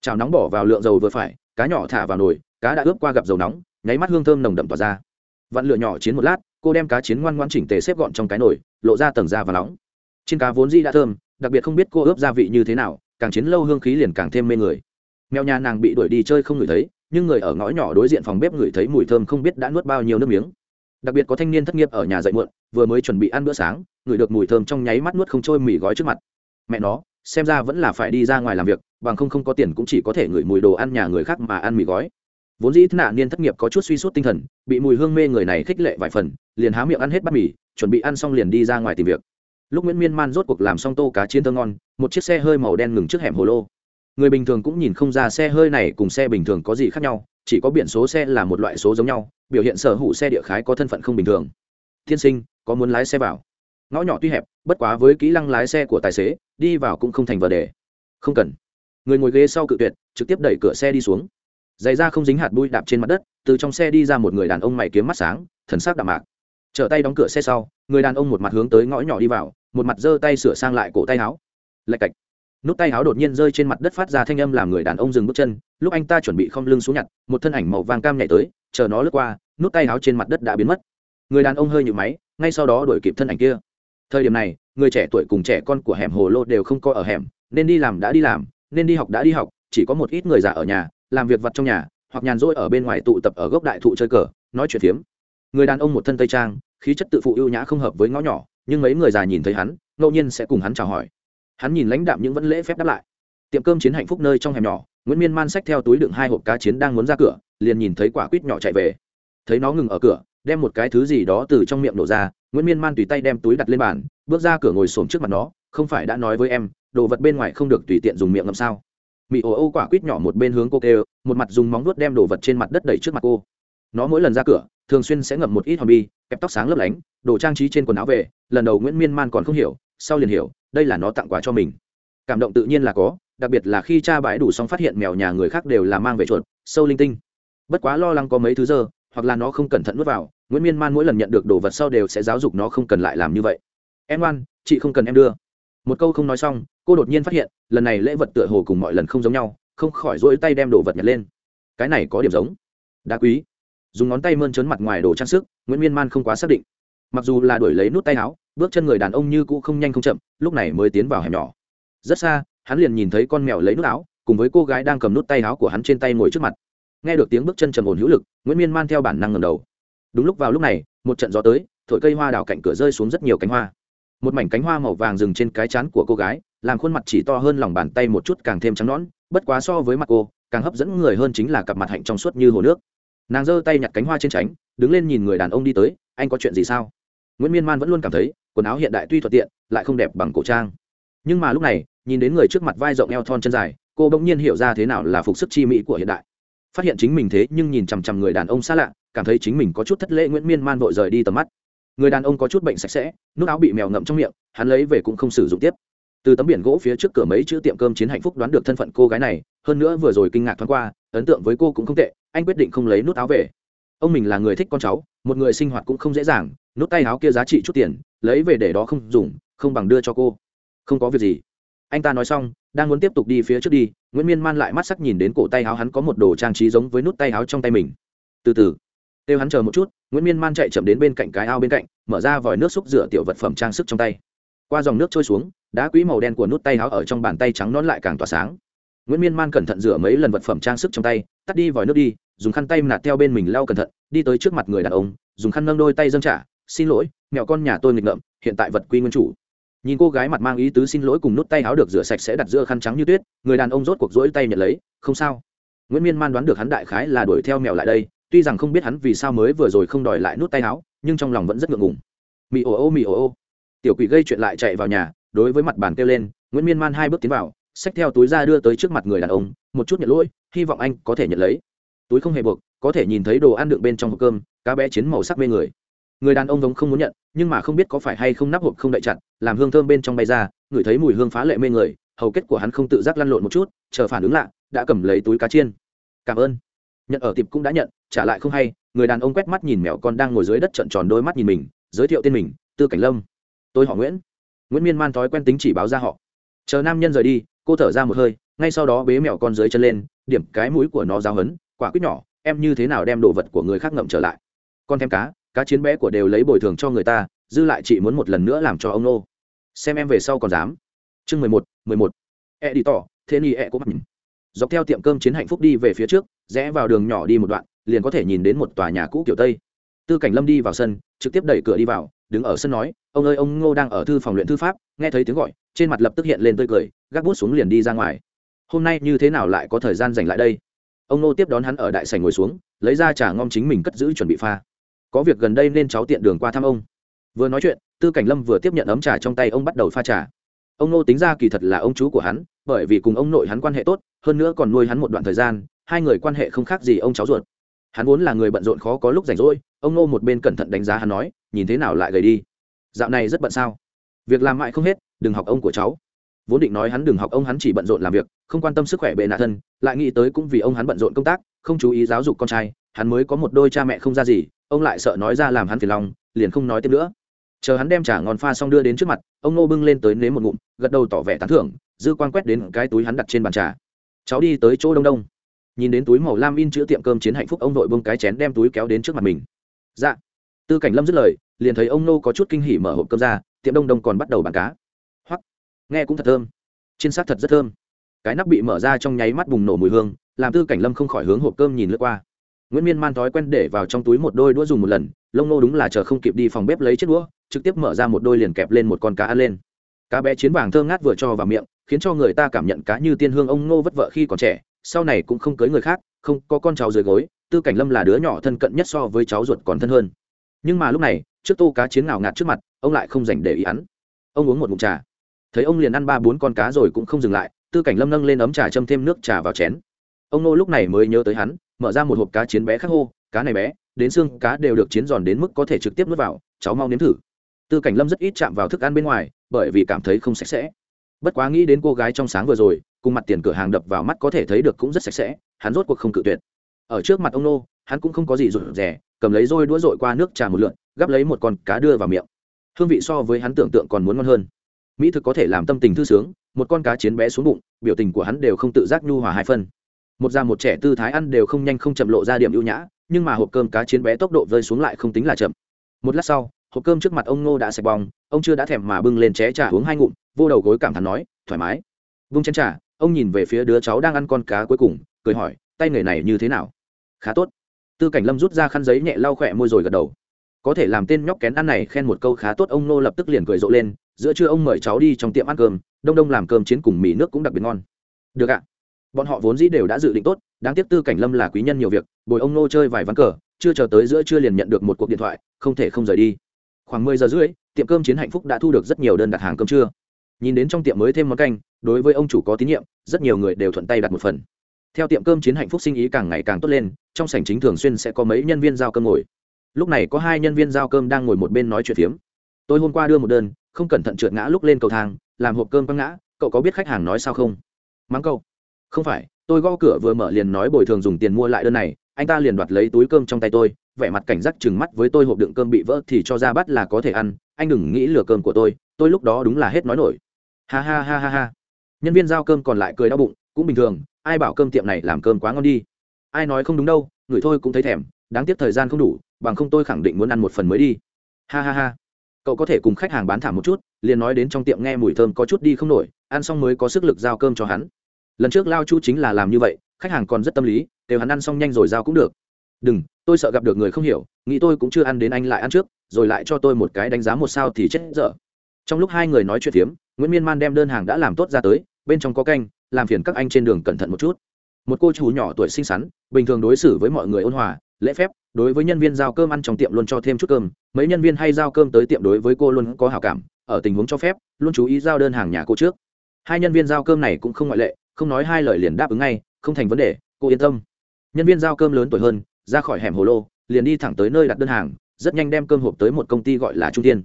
Chảo nóng bỏ vào lượng dầu vừa phải, cá nhỏ thả vào nồi, cá đã ướp qua gặp dầu nóng, nháy mắt hương thơm nồng đậm tỏa ra. Vặn lửa nhỏ chiến một lát, cô đem cá chiến ngoan ngoan chỉnh tề xếp gọn trong cái nồi, lộ ra tầng da và nóng. Trên cá vốn di đã thơm, đặc biệt không biết cô ướp gia vị như thế nào, càng chiến lâu hương khí liền càng thêm mê người. Mèo nhà nàng bị đuổi đi chơi không ngửi thấy nhưng người ở ngõ nhỏ đối diện phòng bếp ngửi thấy mùi thơm không biết đã nuốt bao nhiêu nước miếng. Đặc biệt có thanh niên thất nghiệp ở nhà dậy muộn, vừa mới chuẩn bị ăn bữa sáng, ngửi được mùi thơm trong nháy mắt nuốt không trôi mì gói trước mặt. Mẹ nó, xem ra vẫn là phải đi ra ngoài làm việc, bằng không không có tiền cũng chỉ có thể ngửi mùi đồ ăn nhà người khác mà ăn mì gói. Vốn dĩ nạn niên thất nghiệp có chút suy sút tinh thần, bị mùi hương mê người này khích lệ vài phần, liền há miệng ăn hết bát mì, chuẩn bị ăn xong liền đi ra ngoài tìm việc. Lúc nguyễn miên man rốt cuộc làm xong tô cá chiến thơ ngon, một chiếc xe hơi màu đen ngừng trước hẻm hồ lô người bình thường cũng nhìn không ra xe hơi này cùng xe bình thường có gì khác nhau, chỉ có biển số xe là một loại số giống nhau, biểu hiện sở hữu xe địa khái có thân phận không bình thường. Tiên sinh, có muốn lái xe vào? Ngõ nhỏ tuy hẹp, bất quá với kỹ năng lái xe của tài xế, đi vào cũng không thành vấn đề. Không cần. Người ngồi ghế sau cự tuyệt, trực tiếp đẩy cửa xe đi xuống. Giày ra không dính hạt bụi đạp trên mặt đất, từ trong xe đi ra một người đàn ông mày kiếm mắt sáng, thần sắc đạm mạc. Trở tay đóng cửa xe sau, người đàn ông một mặt hướng tới ngõ nhỏ đi vào, một mặt giơ tay sửa sang lại cổ tay áo. Lạch cạch nút tay áo đột nhiên rơi trên mặt đất phát ra thanh âm làm người đàn ông dừng bước chân. Lúc anh ta chuẩn bị không lưng xuống nhặt, một thân ảnh màu vàng cam nhảy tới, chờ nó lướt qua, nút tay áo trên mặt đất đã biến mất. Người đàn ông hơi nhự máy, ngay sau đó đuổi kịp thân ảnh kia. Thời điểm này, người trẻ tuổi cùng trẻ con của hẻm hồ lô đều không có ở hẻm, nên đi làm đã đi làm, nên đi học đã đi học, chỉ có một ít người già ở nhà, làm việc vặt trong nhà, hoặc nhàn rỗi ở bên ngoài tụ tập ở gốc đại thụ chơi cờ, nói chuyện phiếm. Người đàn ông một thân tây trang, khí chất tự phụ ưu nhã không hợp với ngõ nhỏ, nhưng mấy người già nhìn thấy hắn, ngẫu nhiên sẽ cùng hắn chào hỏi hắn nhìn lãnh đạm những vẫn lễ phép đáp lại. Tiệm cơm chiến hạnh phúc nơi trong hẻm nhỏ, nguyễn miên man xách theo túi đựng hai hộp cá chiến đang muốn ra cửa, liền nhìn thấy quả quýt nhỏ chạy về. Thấy nó ngừng ở cửa, đem một cái thứ gì đó từ trong miệng nổ ra, nguyễn miên man tùy tay đem túi đặt lên bàn, bước ra cửa ngồi xổm trước mặt nó, không phải đã nói với em, đồ vật bên ngoài không được tùy tiện dùng miệng ngậm sao? Mị ồ ô quả quýt nhỏ một bên hướng cô kêu, một mặt dùng móng vuốt đem đồ vật trên mặt đất đẩy trước mặt cô. Nó mỗi lần ra cửa, thường xuyên sẽ ngậm một ít hòm bi, kẹp tóc sáng lấp lánh, đồ trang trí trên quần áo về, lần đầu nguyễn miên man còn không hiểu, sau liền hiểu đây là nó tặng quà cho mình. Cảm động tự nhiên là có, đặc biệt là khi cha bãi đủ xong phát hiện mèo nhà người khác đều là mang về chuột, sâu linh tinh. Bất quá lo lắng có mấy thứ giờ hoặc là nó không cẩn thận nuốt vào, nguyễn miên man mỗi lần nhận được đồ vật sau đều sẽ giáo dục nó không cần lại làm như vậy. Em oan chị không cần em đưa. Một câu không nói xong, cô đột nhiên phát hiện, lần này lễ vật tựa hồ cùng mọi lần không giống nhau, không khỏi rỗi tay đem đồ vật nhặt lên. Cái này có điểm giống. Đá quý. Dùng ngón tay mơn trớn mặt ngoài đồ trang sức, nguyễn miên man không quá xác định. Mặc dù là đuổi lấy nút tay áo bước chân người đàn ông như cũ không nhanh không chậm, lúc này mới tiến vào hẻm nhỏ. Rất xa, hắn liền nhìn thấy con mèo lấy nút áo, cùng với cô gái đang cầm nút tay áo của hắn trên tay ngồi trước mặt. Nghe được tiếng bước chân trầm ổn hữu lực, nguyễn miên man theo bản năng ngầm đầu. Đúng lúc vào lúc này, một trận gió tới, thổi cây hoa đào cạnh cửa rơi xuống rất nhiều cánh hoa. Một mảnh cánh hoa màu vàng dừng trên cái chán của cô gái, làm khuôn mặt chỉ to hơn lòng bàn tay một chút càng thêm trắng nõn, bất quá so với mặt cô, càng hấp dẫn người hơn chính là cặp mặt hạnh trong suốt như hồ nước. Nàng giơ tay nhặt cánh hoa trên tránh, đứng lên nhìn người đàn ông đi tới, anh có chuyện gì sao? Nguyễn miên man vẫn luôn cảm thấy quần áo hiện đại tuy thuận tiện, lại không đẹp bằng cổ trang. Nhưng mà lúc này, nhìn đến người trước mặt vai rộng eo thon chân dài, cô bỗng nhiên hiểu ra thế nào là phục sức chi mỹ của hiện đại. Phát hiện chính mình thế nhưng nhìn chằm chằm người đàn ông xa lạ, cảm thấy chính mình có chút thất lễ nguyễn miên man vội rời đi tầm mắt. Người đàn ông có chút bệnh sạch sẽ, nút áo bị mèo ngậm trong miệng, hắn lấy về cũng không sử dụng tiếp. Từ tấm biển gỗ phía trước cửa mấy chữ tiệm cơm chiến hạnh phúc đoán được thân phận cô gái này, hơn nữa vừa rồi kinh ngạc thoáng qua, ấn tượng với cô cũng không tệ, anh quyết định không lấy nút áo về. Ông mình là người thích con cháu, một người sinh hoạt cũng không dễ dàng, nút tay áo kia giá trị chút tiền lấy về để đó không dùng, không bằng đưa cho cô. Không có việc gì. Anh ta nói xong, đang muốn tiếp tục đi phía trước đi, nguyễn miên man lại mắt sắc nhìn đến cổ tay áo hắn có một đồ trang trí giống với nút tay áo trong tay mình. Từ từ. Kêu hắn chờ một chút, nguyễn miên man chạy chậm đến bên cạnh cái ao bên cạnh, mở ra vòi nước xúc rửa tiểu vật phẩm trang sức trong tay. Qua dòng nước trôi xuống, đá quý màu đen của nút tay áo ở trong bàn tay trắng nón lại càng tỏa sáng. Nguyễn miên man cẩn thận rửa mấy lần vật phẩm trang sức trong tay, tắt đi vòi nước đi, dùng khăn tay nạt theo bên mình lau cẩn thận, đi tới trước mặt người đàn ông, dùng khăn nâng đôi tay dâng trả xin lỗi, mẹo con nhà tôi nghịch ngợm, hiện tại vật quy nguyên chủ. Nhìn cô gái mặt mang ý tứ xin lỗi cùng nút tay áo được rửa sạch sẽ đặt giữa khăn trắng như tuyết, người đàn ông rốt cuộc rỗi tay nhận lấy, không sao. Nguyễn miên man đoán được hắn đại khái là đuổi theo mèo lại đây, tuy rằng không biết hắn vì sao mới vừa rồi không đòi lại nút tay áo nhưng trong lòng vẫn rất ngượng ngùng. Mì ồ ô, mì ồ ô. Tiểu quỷ gây chuyện lại chạy vào nhà, đối với mặt bàn kêu lên, nguyễn miên man hai bước tiến vào, xách theo túi ra đưa tới trước mặt người đàn ông, một chút nhận lỗi, hy vọng anh có thể nhận lấy. Túi không hề buộc, có thể nhìn thấy đồ ăn đựng bên trong hộp cơm, cá bé chiến màu sắc mê người người đàn ông giống không muốn nhận, nhưng mà không biết có phải hay không nắp hộp không đậy chặt, làm hương thơm bên trong bay ra, ngửi thấy mùi hương phá lệ mê người, hầu kết của hắn không tự giác lăn lộn một chút, chờ phản ứng lạ, đã cầm lấy túi cá chiên. Cảm ơn. Nhận ở tiệp cũng đã nhận, trả lại không hay, người đàn ông quét mắt nhìn mèo con đang ngồi dưới đất trận tròn đôi mắt nhìn mình, giới thiệu tên mình, tư cảnh lâm. Tôi họ nguyễn. Nguyễn miên man thói quen tính chỉ báo ra họ. Chờ nam nhân rời đi, cô thở ra một hơi, ngay sau đó bế mèo con dưới chân lên, điểm cái mũi của nó giáo hấn quả quyết nhỏ, em như thế nào đem đồ vật của người khác ngậm trở lại. Con thêm cá cá chiến bé của đều lấy bồi thường cho người ta, dư lại chị muốn một lần nữa làm cho ông nô. Xem em về sau còn dám. Chương mười một mười một. E đi tỏ thế ni e có mặt dọc theo tiệm cơm chiến hạnh phúc đi về phía trước, rẽ vào đường nhỏ đi một đoạn, liền có thể nhìn đến một tòa nhà cũ kiểu tây. Tư cảnh lâm đi vào sân, trực tiếp đẩy cửa đi vào, đứng ở sân nói, ông ơi, ông ngô đang ở thư phòng luyện thư pháp. Nghe thấy tiếng gọi, trên mặt lập tức hiện lên tươi cười, gác bút xuống liền đi ra ngoài. Hôm nay như thế nào lại có thời gian dành lại đây? Ông ngô tiếp đón hắn ở đại sảnh ngồi xuống, lấy ra trà ngon chính mình cất giữ chuẩn bị pha có việc gần đây nên cháu tiện đường qua thăm ông. Vừa nói chuyện, tư cảnh lâm vừa tiếp nhận ấm trà trong tay ông bắt đầu pha trà. Ông nô tính ra kỳ thật là ông chú của hắn, bởi vì cùng ông nội hắn quan hệ tốt, hơn nữa còn nuôi hắn một đoạn thời gian, hai người quan hệ không khác gì ông cháu ruột. Hắn vốn là người bận rộn khó có lúc rảnh rỗi, ông nô một bên cẩn thận đánh giá hắn nói, nhìn thế nào lại gầy đi? Dạo này rất bận sao? Việc làm mãi không hết, đừng học ông của cháu. Vốn định nói hắn đừng học ông, hắn chỉ bận rộn làm việc, không quan tâm sức khỏe bệ nạ thân, lại nghĩ tới cũng vì ông hắn bận rộn công tác, không chú ý giáo dục con trai, hắn mới có một đôi cha mẹ không ra gì ông lại sợ nói ra làm hắn phiền lòng, liền không nói tiếp nữa. Chờ hắn đem trả ngon pha xong đưa đến trước mặt, ông nô bưng lên tới nếm một ngụm, gật đầu tỏ vẻ tán thưởng, dư quan quét đến cái túi hắn đặt trên bàn trà. Cháu đi tới chỗ đông đông. Nhìn đến túi màu lam in chữ tiệm cơm chiến hạnh phúc, ông nội bưng cái chén đem túi kéo đến trước mặt mình. Dạ. Tư cảnh lâm dứt lời, liền thấy ông nô có chút kinh hỉ mở hộp cơm ra, tiệm đông đông còn bắt đầu bán cá. Hoặc nghe cũng thật thơm. Trên xác thật rất thơm. Cái nắp bị mở ra trong nháy mắt bùng nổ mùi hương, làm tư cảnh lâm không khỏi hướng hộp cơm nhìn lướt qua nguyễn miên man thói quen để vào trong túi một đôi đũa dùng một lần, lông nô đúng là chờ không kịp đi phòng bếp lấy chiếc đũa, trực tiếp mở ra một đôi liền kẹp lên một con cá ăn lên. Cá bé chiến vàng thơ ngát vừa cho vào miệng, khiến cho người ta cảm nhận cá như tiên hương ông ngô vất vợ khi còn trẻ, sau này cũng không cưới người khác, không có con cháu dưới gối, tư cảnh lâm là đứa nhỏ thân cận nhất so với cháu ruột còn thân hơn. Nhưng mà lúc này, trước tô cá chiến ngào ngạt trước mặt, ông lại không dành để ý hắn. Ông uống một mụn trà. Thấy ông liền ăn ba bốn con cá rồi cũng không dừng lại, tư cảnh lâm nâng lên ấm trà châm thêm nước trà vào chén. Ông nô lúc này mới nhớ tới hắn mở ra một hộp cá chiến bé khắc hô, cá này bé, đến xương cá đều được chiến giòn đến mức có thể trực tiếp nuốt vào, cháu mau nếm thử. Tư cảnh lâm rất ít chạm vào thức ăn bên ngoài, bởi vì cảm thấy không sạch sẽ. Bất quá nghĩ đến cô gái trong sáng vừa rồi, cùng mặt tiền cửa hàng đập vào mắt có thể thấy được cũng rất sạch sẽ, hắn rốt cuộc không cự tuyệt. Ở trước mặt ông nô, hắn cũng không có gì rụt rè, cầm lấy rôi đũa rội qua nước trà một lượn, gắp lấy một con cá đưa vào miệng. Hương vị so với hắn tưởng tượng còn muốn ngon hơn. Mỹ thực có thể làm tâm tình thư sướng, một con cá chiến bé xuống bụng, biểu tình của hắn đều không tự giác nhu hòa hai phân một già một trẻ tư thái ăn đều không nhanh không chậm lộ ra điểm ưu nhã, nhưng mà hộp cơm cá chiến bé tốc độ rơi xuống lại không tính là chậm. Một lát sau, hộp cơm trước mặt ông ngô đã sạch bong, ông chưa đã thèm mà bưng lên ché trà uống hai ngụm, vô đầu gối cảm thán nói, thoải mái. Vung chén trà, ông nhìn về phía đứa cháu đang ăn con cá cuối cùng, cười hỏi, tay nghề này như thế nào? Khá tốt. Tư cảnh lâm rút ra khăn giấy nhẹ lau khỏe môi rồi gật đầu. Có thể làm tên nhóc kén ăn này khen một câu khá tốt, ông nô lập tức liền cười rộ lên, giữa trưa ông mời cháu đi trong tiệm ăn cơm, đông đông làm cơm chiến cùng mì nước cũng đặc biệt ngon. Được ạ bọn họ vốn dĩ đều đã dự định tốt, đáng tiếc tư cảnh lâm là quý nhân nhiều việc, bồi ông nô chơi vài ván cờ, chưa chờ tới giữa trưa liền nhận được một cuộc điện thoại, không thể không rời đi. Khoảng mười giờ rưỡi, tiệm cơm chiến hạnh phúc đã thu được rất nhiều đơn đặt hàng cơm trưa. Nhìn đến trong tiệm mới thêm món canh, đối với ông chủ có tín nhiệm, rất nhiều người đều thuận tay đặt một phần. Theo tiệm cơm chiến hạnh phúc sinh ý càng ngày càng tốt lên, trong sảnh chính thường xuyên sẽ có mấy nhân viên giao cơm ngồi. Lúc này có hai nhân viên giao cơm đang ngồi một bên nói chuyện phiếm. Tôi hôm qua đưa một đơn, không cẩn thận trượt ngã lúc lên cầu thang, làm hộp cơm quăng ngã, cậu có biết khách hàng nói sao không? Mắng cậu không phải, tôi gõ cửa vừa mở liền nói bồi thường dùng tiền mua lại đơn này, anh ta liền đoạt lấy túi cơm trong tay tôi, vẻ mặt cảnh giác chừng mắt với tôi hộp đựng cơm bị vỡ thì cho ra bắt là có thể ăn, anh đừng nghĩ lừa cơm của tôi tôi lúc đó đúng là hết nói nổi. Ha ha ha ha ha. Nhân viên giao cơm còn lại cười đau bụng, cũng bình thường, ai bảo cơm tiệm này làm cơm quá ngon đi. Ai nói không đúng đâu, người thôi cũng thấy thèm, đáng tiếc thời gian không đủ, bằng không tôi khẳng định muốn ăn một phần mới đi. Ha ha ha. Cậu có thể cùng khách hàng bán thảm một chút, liền nói đến trong tiệm nghe mùi thơm có chút đi không nổi, ăn xong mới có sức lực giao cơm cho hắn lần trước lao chu chính là làm như vậy, khách hàng còn rất tâm lý đều hắn ăn xong nhanh rồi giao cũng được. Đừng, tôi sợ gặp được người không hiểu, nghĩ tôi cũng chưa ăn đến anh lại ăn trước, rồi lại cho tôi một cái đánh giá một sao thì chết dở. Trong lúc hai người nói chuyện phiếm, nguyễn miên man đem đơn hàng đã làm tốt ra tới, bên trong có canh, làm phiền các anh trên đường cẩn thận một chút. Một cô chú nhỏ tuổi xinh xắn, bình thường đối xử với mọi người ôn hòa, lễ phép, đối với nhân viên giao cơm ăn trong tiệm luôn cho thêm chút cơm, mấy nhân viên hay giao cơm tới tiệm đối với cô luôn có hảo cảm, ở tình huống cho phép, luôn chú ý giao đơn hàng nhà cô trước. Hai nhân viên giao cơm này cũng không ngoại lệ không nói hai lời liền đáp ứng ngay, không thành vấn đề, cô yên tâm. Nhân viên giao cơm lớn tuổi hơn, ra khỏi hẻm hồ lô, liền đi thẳng tới nơi đặt đơn hàng, rất nhanh đem cơm hộp tới một công ty gọi là trung tiên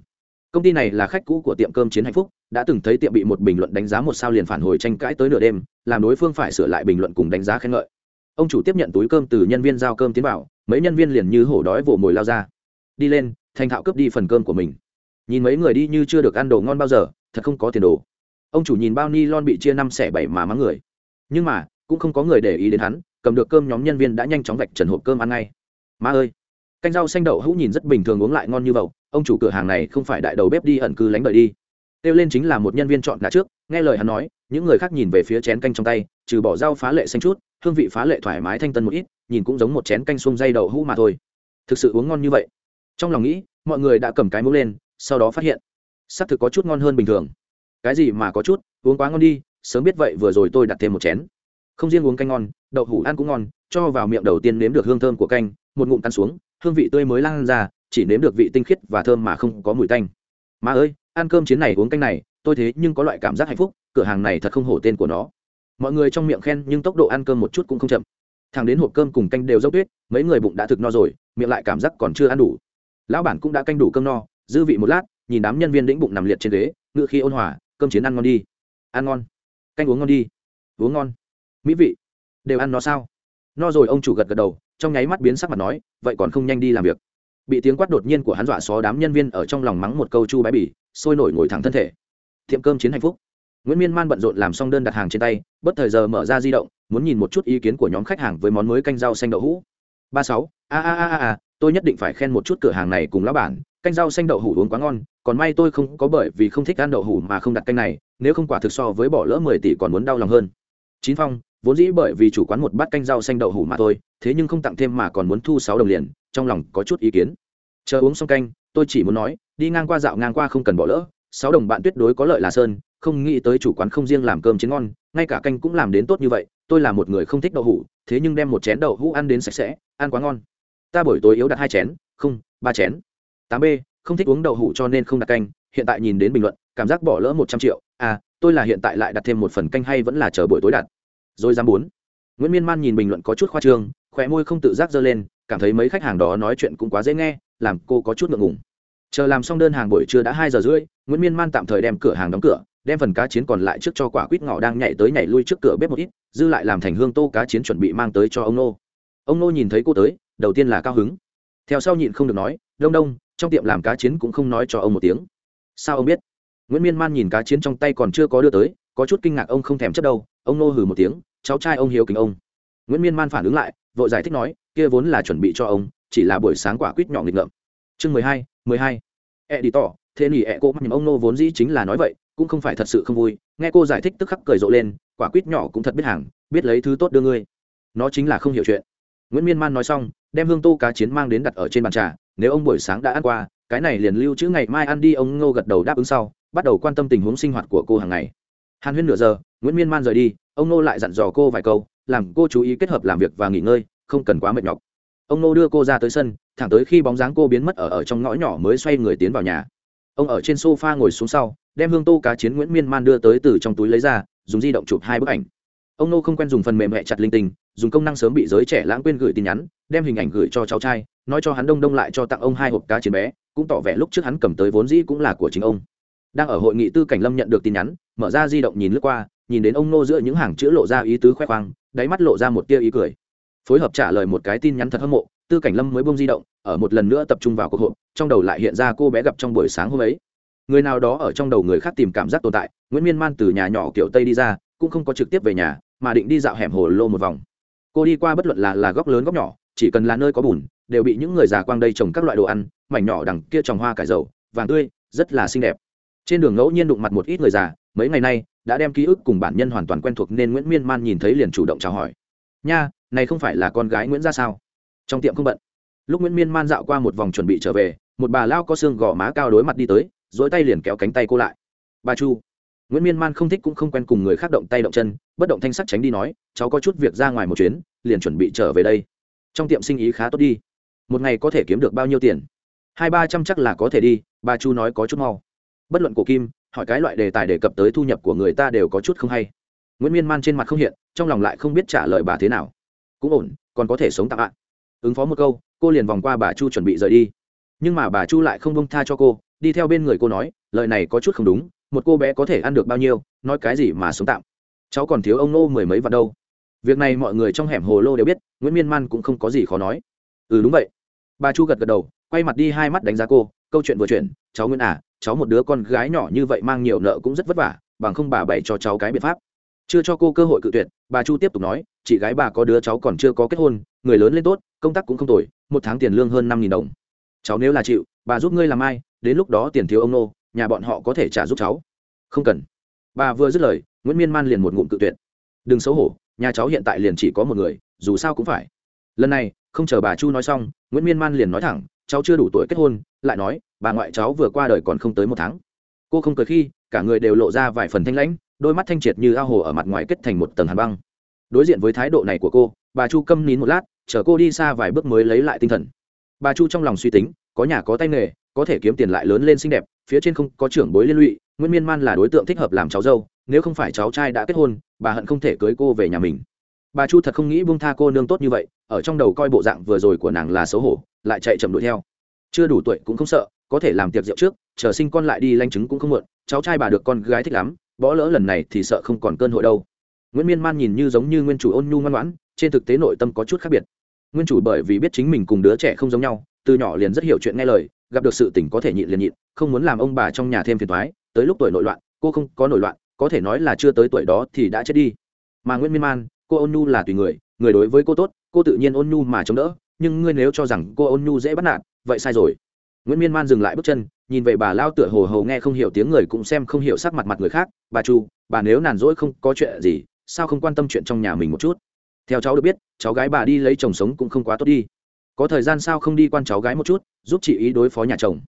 công ty này là khách cũ của tiệm cơm chiến hạnh phúc, đã từng thấy tiệm bị một bình luận đánh giá một sao liền phản hồi tranh cãi tới nửa đêm, làm đối phương phải sửa lại bình luận cùng đánh giá khen ngợi. Ông chủ tiếp nhận túi cơm từ nhân viên giao cơm tiến vào, mấy nhân viên liền như hổ đói vỗ mồi lao ra. Đi lên, thành thạo cướp đi phần cơm của mình. Nhìn mấy người đi như chưa được ăn đồ ngon bao giờ, thật không có tiền đồ ông chủ nhìn bao ni lon bị chia năm xẻ bảy mà mắng người. Nhưng mà, cũng không có người để ý đến hắn, cầm được cơm nhóm nhân viên đã nhanh chóng vạch trần hộp cơm ăn ngay. Ma ơi! Canh rau xanh đậu hũ nhìn rất bình thường uống lại ngon như vậu ông chủ cửa hàng này không phải đại đầu bếp đi ẩn cư lánh đợi đi. Kêu lên chính là một nhân viên chọn ngã trước, nghe lời hắn nói, những người khác nhìn về phía chén canh trong tay, trừ bỏ rau phá lệ xanh chút, hương vị phá lệ thoải mái thanh tân một ít, nhìn cũng giống một chén canh xuông dây đậu hũ mà thôi. Thực sự uống ngon như vậy. Trong lòng nghĩ, mọi người đã cầm cái mũ lên, sau đó phát hiện, xác thực có chút ngon hơn bình thường cái gì mà có chút, uống quá ngon đi, sớm biết vậy vừa rồi tôi đặt thêm một chén. Không riêng uống canh ngon, đậu hủ ăn cũng ngon, cho vào miệng đầu tiên nếm được hương thơm của canh, một ngụm tan xuống, hương vị tươi mới lan ra, chỉ nếm được vị tinh khiết và thơm mà không có mùi tanh. Mà ơi, ăn cơm chiến này uống canh này, tôi thế nhưng có loại cảm giác hạnh phúc, cửa hàng này thật không hổ tên của nó. Mọi người trong miệng khen nhưng tốc độ ăn cơm một chút cũng không chậm. Thằng đến hộp cơm cùng canh đều dốc tuyết, mấy người bụng đã thực no rồi, miệng lại cảm giác còn chưa ăn đủ. Lão bản cũng đã canh đủ cơm no, dư vị một lát, nhìn đám nhân viên đĩnh bụng nằm liệt trên ghế, ngựa khi ôn hòa cơm chiến ăn ngon đi. Ăn ngon. Canh uống ngon đi. Uống ngon. Mỹ vị. Đều ăn nó sao? No rồi, ông chủ gật gật đầu, trong nháy mắt biến sắc mặt nói, vậy còn không nhanh đi làm việc. Bị tiếng quát đột nhiên của hắn dọa xó đám nhân viên ở trong lòng mắng một câu chu bái bỉ, sôi nổi ngồi thẳng thân thể. Tiệm cơm chiến hạnh phúc. Nguyễn miên man bận rộn làm xong đơn đặt hàng trên tay, bất thời giờ mở ra di động, muốn nhìn một chút ý kiến của nhóm khách hàng với món mới canh rau xanh đậu hũ. Ba sáu, a a a a, tôi nhất định phải khen một chút cửa hàng này cùng lão bản, canh rau xanh đậu hũ uống quá ngon còn may tôi không có bởi vì không thích ăn đậu hủ mà không đặt canh này, nếu không quả thực so với bỏ lỡ mười tỷ còn muốn đau lòng hơn. Chín phong, vốn dĩ bởi vì chủ quán một bát canh rau xanh đậu hủ mà thôi, thế nhưng không tặng thêm mà còn muốn thu sáu đồng liền, trong lòng có chút ý kiến. Chờ uống xong canh, tôi chỉ muốn nói, đi ngang qua dạo ngang qua không cần bỏ lỡ, sáu đồng bạn tuyệt đối có lợi là sơn, không nghĩ tới chủ quán không riêng làm cơm chiến ngon, ngay cả canh cũng làm đến tốt như vậy, tôi là một người không thích đậu hủ, thế nhưng đem một chén đậu hũ ăn đến sạch sẽ, ăn quá ngon. Ta buổi tối yếu đặt hai chén, không, ba chén. Tám b không thích uống đậu hũ cho nên không đặt canh, hiện tại nhìn đến bình luận, cảm giác bỏ lỡ một trăm triệu. À tôi là hiện tại lại đặt thêm một phần canh hay vẫn là chờ buổi tối đặt? Rồi dám bốn nguyễn miên man nhìn bình luận có chút khoa trương khỏe môi không tự giác dơ lên, cảm thấy mấy khách hàng đó nói chuyện cũng quá dễ nghe, làm cô có chút ngượng ngùng. Chờ làm xong đơn hàng buổi trưa đã hai giờ rưỡi, nguyễn miên man tạm thời đem cửa hàng đóng cửa, đem phần cá chiến còn lại trước cho quả quýt ngọ đang nhảy tới nhảy lui trước cửa bếp một ít, dư lại làm thành hương tô cá chiến chuẩn bị mang tới cho ông nô. Ông nô nhìn thấy cô tới, đầu tiên là cao hứng. Theo sau nhịn không được nói, đông đông trong tiệm làm cá chiến cũng không nói cho ông một tiếng. Sao ông biết? Nguyễn miên man nhìn cá chiến trong tay còn chưa có đưa tới, có chút kinh ngạc ông không thèm chất đâu, ông nô hừ một tiếng, cháu trai ông hiếu kính ông. Nguyễn miên man phản ứng lại, vội giải thích nói, kia vốn là chuẩn bị cho ông, chỉ là buổi sáng quả quýt nhỏ nghịch ngợm. Chương mười hai mười hai. E đi tỏ, thế nhỉ e cô mắt nhìn ông nô vốn dĩ chính là nói vậy, cũng không phải thật sự không vui, nghe cô giải thích tức khắc cười rộ lên, quả quýt nhỏ cũng thật biết hàng, biết lấy thứ tốt đưa ngươi. Nó chính là không hiểu chuyện. Nguyễn miên man nói xong, đem hương tô cá chiến mang đến đặt ở trên bàn trà nếu ông buổi sáng đã ăn qua, cái này liền lưu trữ ngày mai ăn đi, ông ngô gật đầu đáp ứng sau, bắt đầu quan tâm tình huống sinh hoạt của cô hàng ngày. Hàn huyên nửa giờ, nguyễn miên man rời đi, ông Ngô lại dặn dò cô vài câu, làm cô chú ý kết hợp làm việc và nghỉ ngơi, không cần quá mệt nhọc. Ông Ngô đưa cô ra tới sân, thẳng tới khi bóng dáng cô biến mất ở ở trong ngõ nhỏ mới xoay người tiến vào nhà. Ông ở trên sofa ngồi xuống sau, đem hương tô cá chiến nguyễn miên man đưa tới từ trong túi lấy ra, dùng di động chụp hai bức ảnh ông nô không quen dùng phần mềm hẹ chặt linh tinh, dùng công năng sớm bị giới trẻ lãng quên gửi tin nhắn, đem hình ảnh gửi cho cháu trai, nói cho hắn đông đông lại cho tặng ông hai hộp cá chiến bé, cũng tỏ vẻ lúc trước hắn cầm tới vốn dĩ cũng là của chính ông. Đang ở hội nghị tư cảnh lâm nhận được tin nhắn, mở ra di động nhìn lướt qua, nhìn đến ông nô giữa những hàng chữ lộ ra ý tứ khoe khoang, đáy mắt lộ ra một tia ý cười. Phối hợp trả lời một cái tin nhắn thật hâm mộ, tư cảnh lâm mới bông di động, ở một lần nữa tập trung vào cuộc hộp trong đầu lại hiện ra cô bé gặp trong buổi sáng hôm ấy. Người nào đó ở trong đầu người khác tìm cảm giác tồn tại, nguyễn miên man từ nhà nhỏ kiểu tây đi ra cũng không có trực tiếp về nhà, mà định đi dạo hẻm hồ lô một vòng. Cô đi qua bất luận là là góc lớn góc nhỏ, chỉ cần là nơi có bùn, đều bị những người già quang đây trồng các loại đồ ăn, mảnh nhỏ đằng kia trồng hoa cải dầu, vàng tươi, rất là xinh đẹp. Trên đường ngẫu nhiên đụng mặt một ít người già, mấy ngày nay, đã đem ký ức cùng bản nhân hoàn toàn quen thuộc nên nguyễn miên man nhìn thấy liền chủ động chào hỏi. Nha, này không phải là con gái nguyễn ra sao? Trong tiệm không bận. Lúc nguyễn miên man dạo qua một vòng chuẩn bị trở về, một bà lao có xương gò má cao đối mặt đi tới dỗi tay liền kéo cánh tay cô lại. Bà chu nguyễn miên man không thích cũng không quen cùng người khác động tay động chân bất động thanh sắc tránh đi nói cháu có chút việc ra ngoài một chuyến liền chuẩn bị trở về đây trong tiệm sinh ý khá tốt đi một ngày có thể kiếm được bao nhiêu tiền hai ba trăm chắc là có thể đi bà chu nói có chút mau bất luận cổ kim hỏi cái loại đề tài đề cập tới thu nhập của người ta đều có chút không hay nguyễn miên man trên mặt không hiện trong lòng lại không biết trả lời bà thế nào cũng ổn còn có thể sống tạm ạ ứng phó một câu cô liền vòng qua bà chu chuẩn bị rời đi nhưng mà bà chu lại không bông tha cho cô đi theo bên người cô nói lời này có chút không đúng một cô bé có thể ăn được bao nhiêu, nói cái gì mà sống tạm. Cháu còn thiếu ông nô mười mấy vạn đâu. Việc này mọi người trong hẻm hồ lô đều biết, nguyễn miên man cũng không có gì khó nói. Ừ đúng vậy. Bà chu gật gật đầu, quay mặt đi hai mắt đánh giá cô, câu chuyện vừa chuyển, cháu nguyễn à cháu một đứa con gái nhỏ như vậy mang nhiều nợ cũng rất vất vả, bằng không bà bày cho cháu cái biện pháp. Chưa cho cô cơ hội cự tuyệt, bà chu tiếp tục nói, chị gái bà có đứa cháu còn chưa có kết hôn, người lớn lên tốt, công tác cũng không tồi, một tháng tiền lương hơn năm nghìn đồng. Cháu nếu là chịu, bà giúp ngươi làm ai, đến lúc đó tiền thiếu ông nô nhà bọn họ có thể trả giúp cháu. Không cần. Bà vừa dứt lời, nguyễn miên man liền một ngụm cự tuyệt. Đừng xấu hổ, nhà cháu hiện tại liền chỉ có một người, dù sao cũng phải. Lần này, không chờ bà chu nói xong, nguyễn miên man liền nói thẳng, cháu chưa đủ tuổi kết hôn, lại nói, bà ngoại cháu vừa qua đời còn không tới một tháng. Cô không cười khi, cả người đều lộ ra vài phần thanh lãnh, đôi mắt thanh triệt như ao hồ ở mặt ngoài kết thành một tầng hàn băng. Đối diện với thái độ này của cô, bà chu câm nín một lát, chờ cô đi xa vài bước mới lấy lại tinh thần. Bà chu trong lòng suy tính, có nhà có tay nghề có thể kiếm tiền lại lớn lên xinh đẹp, phía trên không có trưởng bối liên lụy nguyễn miên man là đối tượng thích hợp làm cháu dâu, nếu không phải cháu trai đã kết hôn, bà hận không thể cưới cô về nhà mình. Bà chu thật không nghĩ buông tha cô nương tốt như vậy, ở trong đầu coi bộ dạng vừa rồi của nàng là xấu hổ, lại chạy chậm đuổi theo. Chưa đủ tuổi cũng không sợ, có thể làm tiệc rượu trước, chờ sinh con lại đi lanh chứng cũng không muộn, cháu trai bà được con gái thích lắm bỏ lỡ lần này thì sợ không còn cơn hội đâu. Nguyễn miên man nhìn như giống như nguyên chủ ôn nhu ngoan ngoãn, trên thực tế nội tâm có chút khác biệt. Nguyên chủ bởi vì biết chính mình cùng đứa trẻ không giống nhau, từ nhỏ liền rất hiểu chuyện nghe lời gặp được sự tình có thể nhịn liền nhịn, không muốn làm ông bà trong nhà thêm phiền thoái tới lúc tuổi nội loạn, cô không có nội loạn, có thể nói là chưa tới tuổi đó thì đã chết đi. Mà nguyễn miên man, cô ôn nhu là tùy người người đối với cô tốt, cô tự nhiên ôn nhu mà chống đỡ, nhưng ngươi nếu cho rằng cô ôn nhu dễ bắt nạt, vậy sai rồi. Nguyễn miên man dừng lại bước chân, nhìn về bà lao tựa hồ hồ nghe không hiểu tiếng người cũng xem không hiểu sắc mặt mặt người khác, bà chu, bà nếu nản rỗi không có chuyện gì, sao không quan tâm chuyện trong nhà mình một chút? Theo cháu được biết, cháu gái bà đi lấy chồng sống cũng không quá tốt đi có thời gian sao không đi quan cháu gái một chút, giúp chị ý đối phó nhà chồng?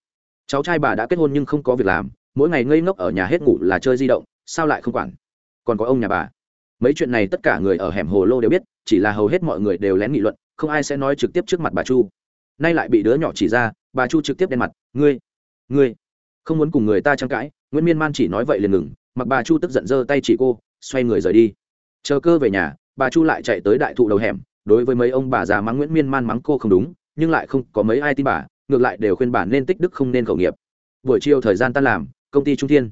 Cháu trai bà đã kết hôn nhưng không có việc làm, mỗi ngày ngây ngốc ở nhà hết ngủ là chơi di động, sao lại không quản? Còn có ông nhà bà. Mấy chuyện này tất cả người ở hẻm hồ lô đều biết, chỉ là hầu hết mọi người đều lén nghị luận, không ai sẽ nói trực tiếp trước mặt bà chu. Nay lại bị đứa nhỏ chỉ ra, bà chu trực tiếp đen mặt, ngươi ngươi, không muốn cùng người ta tranh cãi. Nguyễn miên man chỉ nói vậy liền ngừng, mặc bà chu tức giận giơ tay chỉ cô, xoay người rời đi. Chờ cơ về nhà, bà chu lại chạy tới đại thụ đầu hẻm đối với mấy ông bà già mắng nguyễn miên man mắng cô không đúng, nhưng lại không có mấy ai tin bà, ngược lại đều khuyên bà nên tích đức không nên khẩu nghiệp. Buổi chiều thời gian tan làm, công ty trung thiên.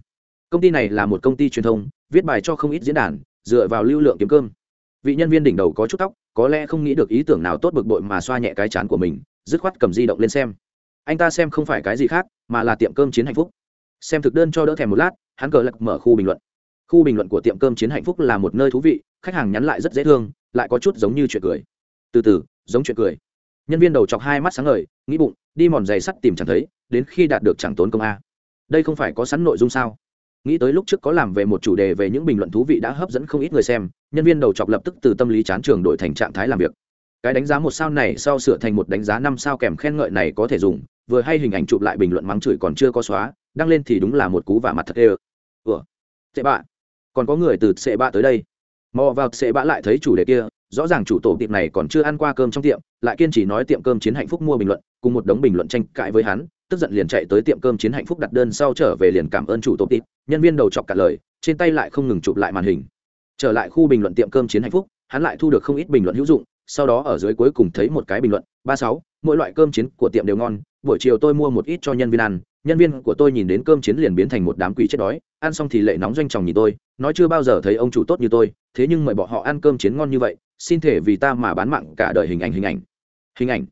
Công ty này là một công ty truyền thông, viết bài cho không ít diễn đàn, dựa vào lưu lượng kiếm cơm. Vị nhân viên đỉnh đầu có chút tóc, có lẽ không nghĩ được ý tưởng nào tốt bực bội mà xoa nhẹ cái chán của mình, dứt khoát cầm di động lên xem. Anh ta xem không phải cái gì khác, mà là tiệm cơm chiến hạnh phúc. Xem thực đơn cho đỡ thèm một lát, hắn cờ lật mở khu bình luận. Khu bình luận của tiệm cơm chiến hạnh phúc là một nơi thú vị, khách hàng nhắn lại rất dễ thương lại có chút giống như chuyện cười. Từ từ, giống chuyện cười. Nhân viên đầu chọc hai mắt sáng ngời, nghĩ bụng, đi mòn giày sắt tìm chẳng thấy, đến khi đạt được chẳng tốn công a. Đây không phải có sẵn nội dung sao? Nghĩ tới lúc trước có làm về một chủ đề về những bình luận thú vị đã hấp dẫn không ít người xem, nhân viên đầu chọc lập tức từ tâm lý chán trường đổi thành trạng thái làm việc. Cái đánh giá một sao này sau sửa thành một đánh giá năm sao kèm khen ngợi này có thể dùng, vừa hay hình ảnh chụp lại bình luận mắng chửi còn chưa có xóa, đăng lên thì đúng là một cú vả mặt thật ê ủa, sệ bạ, còn có người từ sệ bạ tới đây mò vào sẽ bã lại thấy chủ đề kia, rõ ràng chủ tổ tiệm này còn chưa ăn qua cơm trong tiệm, lại kiên trì nói tiệm cơm chiến hạnh phúc mua bình luận, cùng một đống bình luận tranh cãi với hắn, tức giận liền chạy tới tiệm cơm chiến hạnh phúc đặt đơn sau trở về liền cảm ơn chủ tổ tiệm, nhân viên đầu chọc cả lời, trên tay lại không ngừng chụp lại màn hình. Trở lại khu bình luận tiệm cơm chiến hạnh phúc, hắn lại thu được không ít bình luận hữu dụng, sau đó ở dưới cuối cùng thấy một cái bình luận, ba sáu, mỗi loại cơm chiến của tiệm đều ngon, buổi chiều tôi mua một ít cho nhân viên ăn, nhân viên của tôi nhìn đến cơm chiến liền biến thành một đám quỷ chết đói, ăn xong thì lệ nóng doanh chồng nhìn tôi, nói chưa bao giờ thấy ông chủ tốt như tôi thế nhưng mời bọn họ ăn cơm chiến ngon như vậy, xin thể vì ta mà bán mạng cả đời hình ảnh hình ảnh hình ảnh.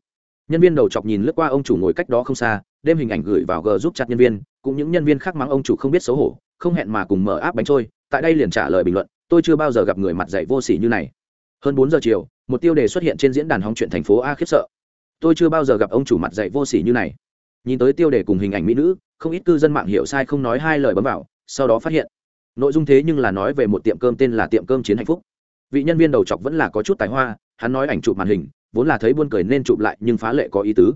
Nhân viên đầu chọc nhìn lướt qua ông chủ ngồi cách đó không xa, đem hình ảnh gửi vào g giúp chặt nhân viên, cũng những nhân viên khác mắng ông chủ không biết xấu hổ, không hẹn mà cùng mở áp bánh trôi, tại đây liền trả lời bình luận, tôi chưa bao giờ gặp người mặt dạy vô sỉ như này. Hơn bốn giờ chiều, một tiêu đề xuất hiện trên diễn đàn hóng chuyện thành phố a khiếp sợ. Tôi chưa bao giờ gặp ông chủ mặt dạy vô sỉ như này. Nhìn tới tiêu đề cùng hình ảnh mỹ nữ, không ít cư dân mạng hiểu sai không nói hai lời bấm vào, sau đó phát hiện nội dung thế nhưng là nói về một tiệm cơm tên là tiệm cơm chiến hạnh phúc. Vị nhân viên đầu chọc vẫn là có chút tài hoa, hắn nói ảnh chụp màn hình, vốn là thấy buôn cười nên chụp lại nhưng phá lệ có ý tứ.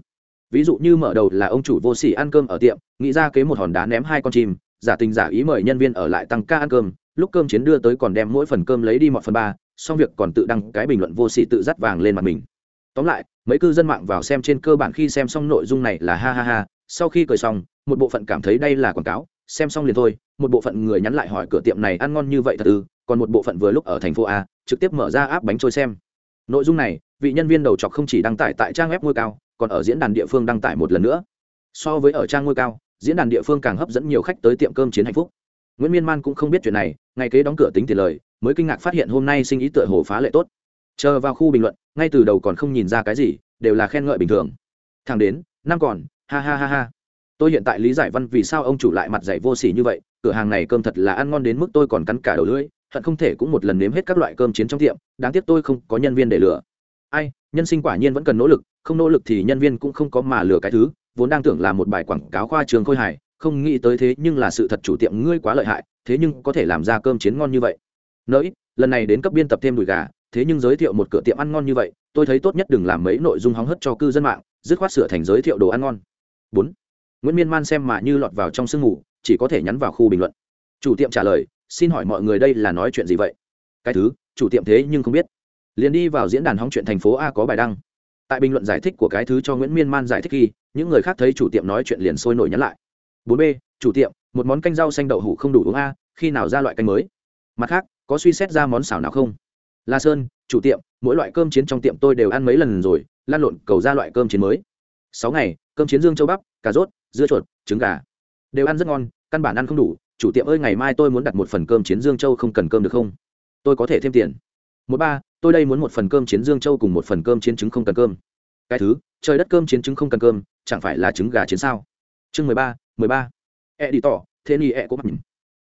Ví dụ như mở đầu là ông chủ vô sỉ ăn cơm ở tiệm, nghĩ ra kế một hòn đá ném hai con chim, giả tình giả ý mời nhân viên ở lại tăng ca ăn cơm, lúc cơm chiến đưa tới còn đem mỗi phần cơm lấy đi một phần ba, xong việc còn tự đăng cái bình luận vô sỉ tự dắt vàng lên mặt mình. Tóm lại, mấy cư dân mạng vào xem trên cơ bản khi xem xong nội dung này là ha ha ha, sau khi cười xong, một bộ phận cảm thấy đây là quảng cáo, xem xong liền thôi một bộ phận người nhắn lại hỏi cửa tiệm này ăn ngon như vậy thật ư? Còn một bộ phận vừa lúc ở thành phố a, trực tiếp mở ra áp bánh trôi xem. Nội dung này, vị nhân viên đầu chọc không chỉ đăng tải tại trang web ngôi cao, còn ở diễn đàn địa phương đăng tải một lần nữa. So với ở trang ngôi cao, diễn đàn địa phương càng hấp dẫn nhiều khách tới tiệm cơm chiến hạnh phúc. Nguyễn miên man cũng không biết chuyện này, ngày kế đóng cửa tính tiền lời, mới kinh ngạc phát hiện hôm nay sinh ý tựa hồ phá lệ tốt. Chờ vào khu bình luận, ngay từ đầu còn không nhìn ra cái gì, đều là khen ngợi bình thường. Thằng đến, năm còn, ha ha ha ha tôi hiện tại lý giải văn vì sao ông chủ lại mặt dạy vô s ỉ như vậy, cửa hàng này cơm thật là ăn ngon đến mức tôi còn cắn cả đầu lưỡi, hận không thể cũng một lần nếm hết các loại cơm chiến trong tiệm, đáng tiếc tôi không có nhân viên để lừa. Ai, nhân sinh quả nhiên vẫn cần nỗ lực, không nỗ lực thì nhân viên cũng không có mà lừa cái thứ, vốn đang tưởng là một bài quảng cáo khoa trường khôi hài, không nghĩ tới thế nhưng là sự thật chủ tiệm ngươi quá lợi hại, thế nhưng có thể làm ra cơm chiến ngon như vậy. Nỡi lần này đến cấp biên tập thêm đùi gà, thế nhưng giới thiệu một cửa tiệm ăn ngon như vậy, tôi thấy tốt nhất đừng làm mấy nội dung hóng hớt cho cư dân mạng, dứt khoát sửa thành giới thiệu đồ ăn ngon. Bốn nguyễn miên man xem mà như lọt vào trong sương ngủ, chỉ có thể nhắn vào khu bình luận. Chủ tiệm trả lời xin hỏi mọi người đây là nói chuyện gì vậy? Cái thứ chủ tiệm thế nhưng không biết. Liền đi vào diễn đàn hóng chuyện thành phố a có bài đăng. Tại bình luận giải thích của cái thứ cho nguyễn miên man giải thích khi những người khác thấy chủ tiệm nói chuyện liền sôi nổi nhắn lại. Bốn b chủ tiệm một món canh rau xanh đậu hủ không đủ uống a khi nào ra loại canh mới? Mặt khác có suy xét ra món xào nào không? La sơn chủ tiệm mỗi loại cơm chiến trong tiệm tôi đều ăn mấy lần rồi lan lộn cầu ra loại cơm chiến mới. Sáu ngày cơm chiến dương châu bắp cà rốt dưa chuột, trứng gà. Đều ăn rất ngon, căn bản ăn không đủ. Chủ tiệm ơi, ngày mai tôi muốn đặt một phần cơm chiến dương châu không cần cơm được không? Tôi có thể thêm tiền. Một ba, tôi đây muốn một phần cơm chiến dương châu cùng một phần cơm chiến trứng không cần cơm. Cái thứ, trời đất cơm chiến trứng không cần cơm, chẳng phải là trứng gà chiến sao? Chương mười ba mười ba. E đi tỏ, thế ni e cũng mặc nhìn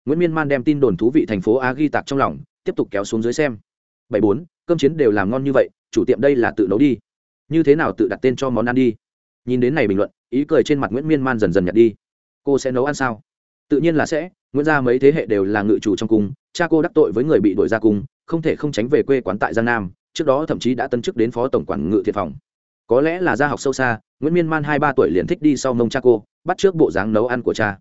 nguyễn miên man đem tin đồn thú vị thành phố a ghi tạc trong lòng, tiếp tục kéo xuống dưới xem. Bảy bốn, cơm chiến đều làm ngon như vậy, chủ tiệm đây là tự nấu đi. Như thế nào tự đặt tên cho món ăn đi? Nhìn đến này bình luận ý cười trên mặt nguyễn miên man dần dần nhặt đi. Cô sẽ nấu ăn sao? Tự nhiên là sẽ, nguyễn gia mấy thế hệ đều là ngự chủ trong cung, cha cô đắc tội với người bị đuổi ra cung, không thể không tránh về quê quán tại giang nam, trước đó thậm chí đã tân chức đến phó tổng quản ngự thiệt phòng. Có lẽ là gia học sâu xa, nguyễn miên man hai ba tuổi liền thích đi sau mông cha cô, bắt trước bộ dáng nấu ăn của cha.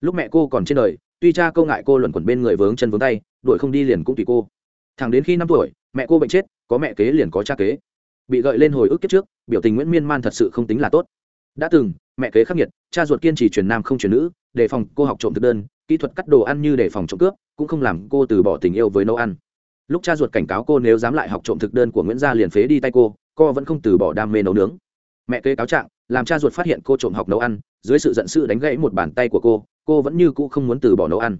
Lúc mẹ cô còn trên đời, tuy cha câu ngại cô luẩn quẩn bên người vướng chân vướng tay, đuổi không đi liền cũng tùy cô. Thẳng đến khi năm tuổi, mẹ cô bệnh chết, có mẹ kế liền có cha kế. Bị gợi lên hồi ức kiếp trước, biểu tình nguyễn miên man thật sự không tính là tốt đã từng, mẹ kế khắc nghiệt, cha ruột kiên trì truyền nam không truyền nữ, đề phòng cô học trộm thực đơn, kỹ thuật cắt đồ ăn như đề phòng trộm cướp, cũng không làm cô từ bỏ tình yêu với nấu ăn. Lúc cha ruột cảnh cáo cô nếu dám lại học trộm thực đơn của nguyễn gia liền phế đi tay cô cô vẫn không từ bỏ đam mê nấu nướng. Mẹ kế cáo trạng, làm cha ruột phát hiện cô trộm học nấu ăn, dưới sự giận sự đánh gãy một bàn tay của cô cô vẫn như cũ không muốn từ bỏ nấu ăn.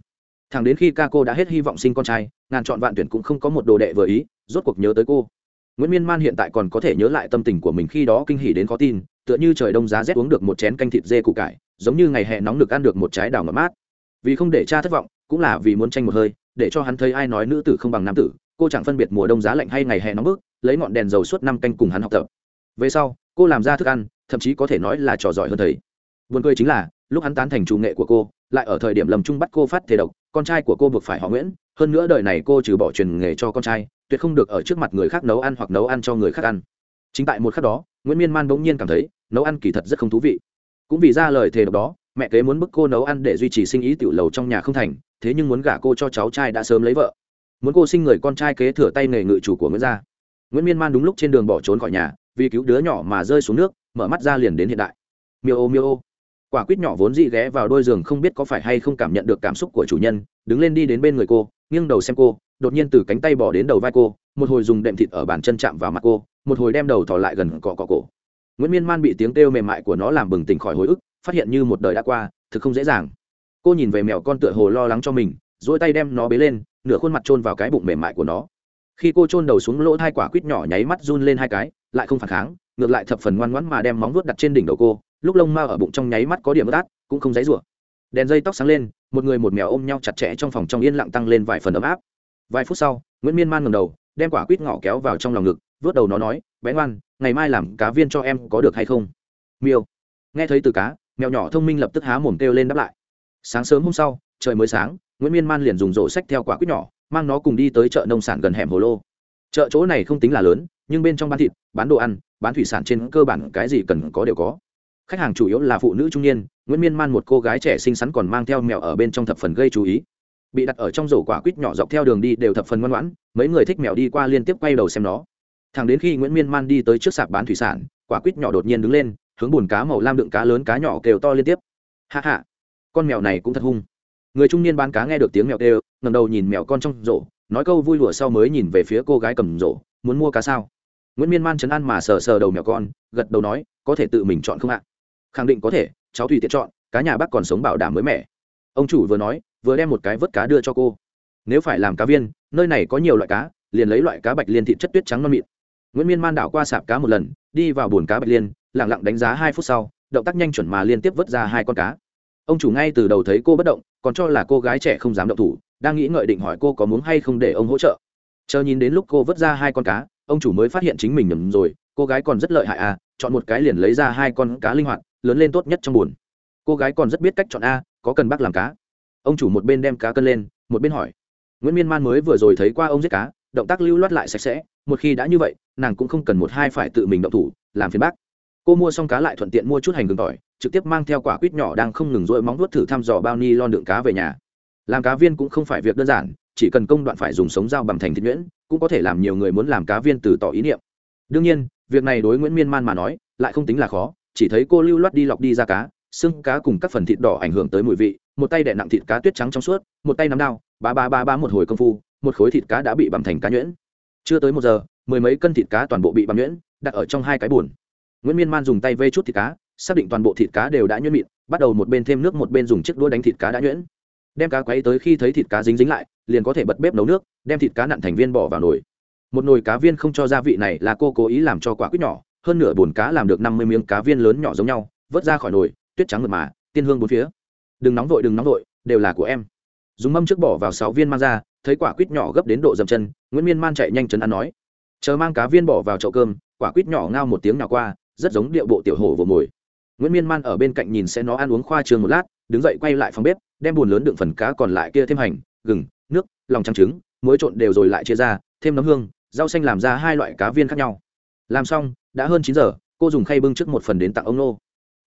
Thẳng đến khi ca cô đã hết hy vọng sinh con trai, ngàn chọn vạn tuyển cũng không có một đồ đệ vừa ý, rốt cuộc nhớ tới cô. Nguyễn miên man hiện tại còn có thể nhớ lại tâm tình của mình khi đó kinh hỉ đến khó tin tựa như trời đông giá rét uống được một chén canh thịt dê củ cải, giống như ngày hè nóng được ăn được một trái đào ngọt mát. Vì không để cha thất vọng, cũng là vì muốn tranh một hơi, để cho hắn thấy ai nói nữ tử không bằng nam tử, cô chẳng phân biệt mùa đông giá lạnh hay ngày hè nóng bức, lấy ngọn đèn dầu suốt năm canh cùng hắn học tập. Về sau, cô làm ra thức ăn, thậm chí có thể nói là trò giỏi hơn thầy. Buồn cười chính là, lúc hắn tán thành chủ nghệ của cô, lại ở thời điểm lầm trung bắt cô phát thể độc, con trai của cô buộc phải họ nguyễn, hơn nữa đời này cô trừ bỏ truyền nghề cho con trai, tuyệt không được ở trước mặt người khác nấu ăn hoặc nấu ăn cho người khác ăn. Chính tại một khắc đó, nguyễn miên man bỗng nhiên cảm thấy nấu ăn kỳ thật rất không thú vị. Cũng vì ra lời thề độc đó, mẹ kế muốn bức cô nấu ăn để duy trì sinh ý tiểu lầu trong nhà không thành, thế nhưng muốn gả cô cho cháu trai đã sớm lấy vợ. Muốn cô sinh người con trai kế thừa tay nghề ngự chủ của nguyễn gia. Nguyễn miên man đúng lúc trên đường bỏ trốn khỏi nhà, vì cứu đứa nhỏ mà rơi xuống nước, mở mắt ra liền đến hiện đại. Miêu ô miêu ô. Quả quýt nhỏ vốn dị ghé vào đôi giường không biết có phải hay không cảm nhận được cảm xúc của chủ nhân, đứng lên đi đến bên người cô, nghiêng đầu xem cô, đột nhiên từ cánh tay bỏ đến đầu vai cô, một hồi dùng đệm thịt ở bàn chân chạm vào mặt cô, một hồi đem đầu thò lại gần cọ cọ cổ nguyễn miên man bị tiếng kêu mềm mại của nó làm bừng tỉnh khỏi hồi ức, phát hiện như một đời đã qua, thực không dễ dàng. Cô nhìn về mèo con tựa hồ lo lắng cho mình dỗi tay đem nó bế lên, nửa khuôn mặt chôn vào cái bụng mềm mại của nó. Khi cô chôn đầu xuống lỗ hai quả quýt nhỏ nháy mắt run lên hai cái, lại không phản kháng, ngược lại thập phần ngoan ngoãn mà đem móng vuốt đặt trên đỉnh đầu cô, lúc lông mao ở bụng trong nháy mắt có điểm ướt cũng không dãy rủa. Đèn dây tóc sáng lên, một người một mèo ôm nhau chặt chẽ trong phòng trong yên lặng tăng lên vài phần ấm áp. Vài phút sau, nguyễn miên man ngầm đầu, đem quả quýt ngỏ kéo vào trong lòng ngực vớt đầu nó nói bé ngoan, ngày mai làm cá viên cho em có được hay không? Miêu. Nghe thấy từ cá, mèo nhỏ thông minh lập tức há mồm kêu lên đáp lại. Sáng sớm hôm sau, trời mới sáng, nguyễn miên man liền dùng rổ sách theo quả quýt nhỏ, mang nó cùng đi tới chợ nông sản gần hẻm hồ lô. Chợ chỗ này không tính là lớn, nhưng bên trong bán thịt, bán đồ ăn, bán thủy sản trên cơ bản cái gì cần có đều có. Khách hàng chủ yếu là phụ nữ trung niên, nguyễn miên man một cô gái trẻ xinh xắn còn mang theo mèo ở bên trong thập phần gây chú ý. Bị đặt ở trong rổ quả quýt nhỏ dọc theo đường đi đều thập phần ngoan ngoãn, mấy người thích mèo đi qua liên tiếp quay đầu xem nó thẳng đến khi nguyễn miên man đi tới trước sạp bán thủy sản, quả quýt nhỏ đột nhiên đứng lên, hướng bùn cá màu lam đựng cá lớn cá nhỏ kêu to liên tiếp. Hạ hạ con mèo này cũng thật hung. Người trung niên bán cá nghe được tiếng mèo kêu ngầm đầu nhìn mèo con trong rổ, nói câu vui lụa sau mới nhìn về phía cô gái cầm rổ, muốn mua cá sao? Nguyễn miên man chấn an mà sờ sờ đầu mèo con, gật đầu nói, có thể tự mình chọn không ạ? Khẳng định có thể, cháu tùy tiện chọn, cá nhà bác còn sống bảo đảm mới mẻ. Ông chủ vừa nói, vừa đem một cái vớt cá đưa cho cô. Nếu phải làm cá viên, nơi này có nhiều loại cá, liền lấy loại cá bạch liên thịt chất tuyết trắng non mịn nguyễn miên man đảo qua sạp cá một lần, đi vào bồn cá bạch liên lẳng lặng đánh giá hai phút sau, động tác nhanh chuẩn mà liên tiếp vớt ra hai con cá. Ông chủ ngay từ đầu thấy cô bất động, còn cho là cô gái trẻ không dám động thủ, đang nghĩ ngợi định hỏi cô có muốn hay không để ông hỗ trợ. Chờ nhìn đến lúc cô vớt ra hai con cá, ông chủ mới phát hiện chính mình nhầm rồi, cô gái còn rất lợi hại à chọn một cái liền lấy ra hai con cá linh hoạt, lớn lên tốt nhất trong bùn cô gái còn rất biết cách chọn a, có cần bác làm cá. Ông chủ một bên đem cá cân lên, một bên hỏi. Nguyễn miên man mới vừa rồi thấy qua ông giết cá, động tác lưu loát lại sạch sẽ một khi đã như vậy, nàng cũng không cần một hai phải tự mình động thủ, làm phiền bác. Cô mua xong cá lại thuận tiện mua chút hành gừng tỏi, trực tiếp mang theo quả quýt nhỏ đang không ngừng rỗi móng vuốt thử thăm dò bao ni lon đựng cá về nhà. Làm cá viên cũng không phải việc đơn giản, chỉ cần công đoạn phải dùng sống dao bằng thành thịt nhuyễn, cũng có thể làm nhiều người muốn làm cá viên từ tỏ ý niệm. Đương nhiên, việc này đối nguyễn miên man mà nói, lại không tính là khó, chỉ thấy cô lưu loát đi lọc đi ra cá, xương cá cùng các phần thịt đỏ ảnh hưởng tới mùi vị, một tay đè nặng thịt cá tuyết trắng trong suốt, một tay nắm đao, ba ba ba ba một hồi công phu, một khối thịt cá đã bị bằng thành cá nhuyễn chưa tới một giờ, mười mấy cân thịt cá toàn bộ bị bằm nhuyễn, đặt ở trong hai cái bùn. Nguyễn miên man dùng tay vây chút thịt cá, xác định toàn bộ thịt cá đều đã nhuyễn mịn, bắt đầu một bên thêm nước một bên dùng chiếc đũa đánh thịt cá đã nhuyễn. Đem cá quấy tới khi thấy thịt cá dính dính lại, liền có thể bật bếp nấu nước, đem thịt cá nặn thành viên bỏ vào nồi. Một nồi cá viên không cho gia vị này là cô cố ý làm cho quả quýt nhỏ, hơn nửa bồn cá làm được năm mươi miếng cá viên lớn nhỏ giống nhau, vớt ra khỏi nồi, tuyết trắng mượt mà, tiên hương bốn phía. Đừng nóng vội, đừng nóng vội, đều là của em. Dùng mâm trước bỏ vào sáu viên mang ra thấy quả quýt nhỏ gấp đến độ dầm chân, nguyễn miên man chạy nhanh chân ăn nói, chờ mang cá viên bỏ vào chậu cơm, quả quýt nhỏ ngao một tiếng nào qua, rất giống điệu bộ tiểu hổ vừa mồi. Nguyễn miên man ở bên cạnh nhìn sẽ nó ăn uống khoa trường một lát, đứng dậy quay lại phòng bếp, đem bùn lớn đựng phần cá còn lại kia thêm hành, gừng, nước, lòng trắng trứng, muối trộn đều rồi lại chia ra, thêm nấm hương, rau xanh làm ra hai loại cá viên khác nhau. Làm xong, đã hơn chín giờ, cô dùng khay bưng trước một phần đến tặng ông nô.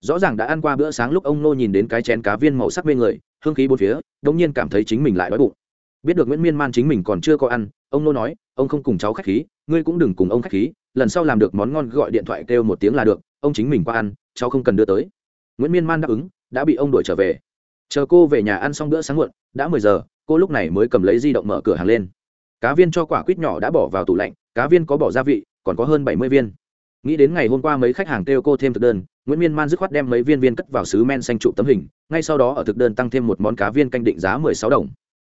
Rõ ràng đã ăn qua bữa sáng lúc ông nô nhìn đến cái chén cá viên màu sắc bên người, hương khí bốn phía đ ỗ n g nhiên cảm thấy chính mình lại đói bụng biết được nguyễn miên man chính mình còn chưa có ăn, ông nô nói, ông không cùng cháu k h á c h khí, ngươi cũng đừng cùng ông k h á c h khí, lần sau làm được món ngon gọi điện thoại kêu một tiếng là được, ông chính mình qua ăn, cháu không cần đưa tới. Nguyễn miên man đáp ứng, đã bị ông đuổi trở về. Chờ cô về nhà ăn xong bữa sáng muộn, đã mười giờ, cô lúc này mới cầm lấy di động mở cửa hàng lên. Cá viên cho quả quýt nhỏ đã bỏ vào tủ lạnh, cá viên có bỏ gia vị, còn có hơn bảy mươi viên. Nghĩ đến ngày hôm qua mấy khách hàng kêu cô thêm thực đơn, nguyễn miên man dứt khoát đem mấy viên viên cất vào sứ men xanh trụ tấm hình, ngay sau đó ở thực đơn tăng thêm một món cá viên canh định giá mười sáu đồng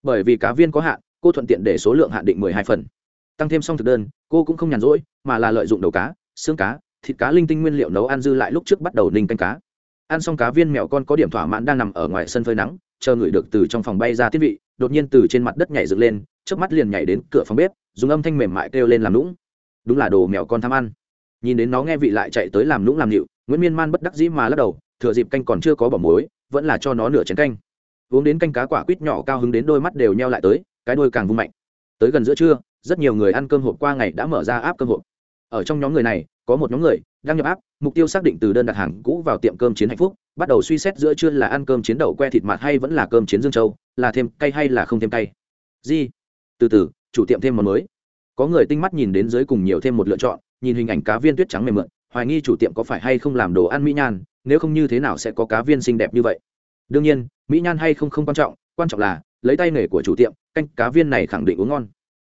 bởi vì cá viên có hạn, cô thuận tiện để số lượng hạn định mười hai phần. Tăng thêm xong thực đơn, cô cũng không nhàn rỗi, mà là lợi dụng đầu cá, xương cá, thịt cá linh tinh nguyên liệu nấu ăn dư lại lúc trước bắt đầu ninh canh cá. Ăn xong cá viên mèo con có điểm thỏa mãn đang nằm ở ngoài sân phơi nắng, chờ người được từ trong phòng bay ra thiết vị, đột nhiên từ trên mặt đất nhảy dựng lên trước mắt liền nhảy đến cửa phòng bếp, dùng âm thanh mềm mại kêu lên làm lũng đúng là đồ mèo con tham ăn. Nhìn đến nó nghe vị lại chạy tới làm lũng làm nịu, nguyễn miên man bất đắc dĩ mà lắc đầu, thừa dịp canh còn chưa có bỏ muối, vẫn là cho nó nửa chén canh uống đến canh cá quả quýt nhỏ cao hứng đến đôi mắt đều nheo lại tới cái đôi càng vung mạnh. Tới gần giữa trưa rất nhiều người ăn cơm hộp qua ngày đã mở ra áp cơm hộp. Ở trong nhóm người này có một nhóm người đang nhập áp mục tiêu xác định từ đơn đặt hàng cũ vào tiệm cơm chiến hạnh phúc bắt đầu suy xét giữa trưa là ăn cơm chiến đậu que thịt mặt hay vẫn là cơm chiến dương châu là thêm cay hay là không thêm cay. Di, từ từ chủ tiệm thêm món mới. Có người tinh mắt nhìn đến dưới cùng nhiều thêm một lựa chọn nhìn hình ảnh cá viên tuyết trắng mềm mượn hoài nghi chủ tiệm có phải hay không làm đồ ăn mỹ nhan nếu không như thế nào sẽ có cá viên xinh đẹp như vậy đương nhiên, mỹ nhan hay không không quan trọng quan trọng là, lấy tay nghề của chủ tiệm, canh cá viên này khẳng định uống ngon.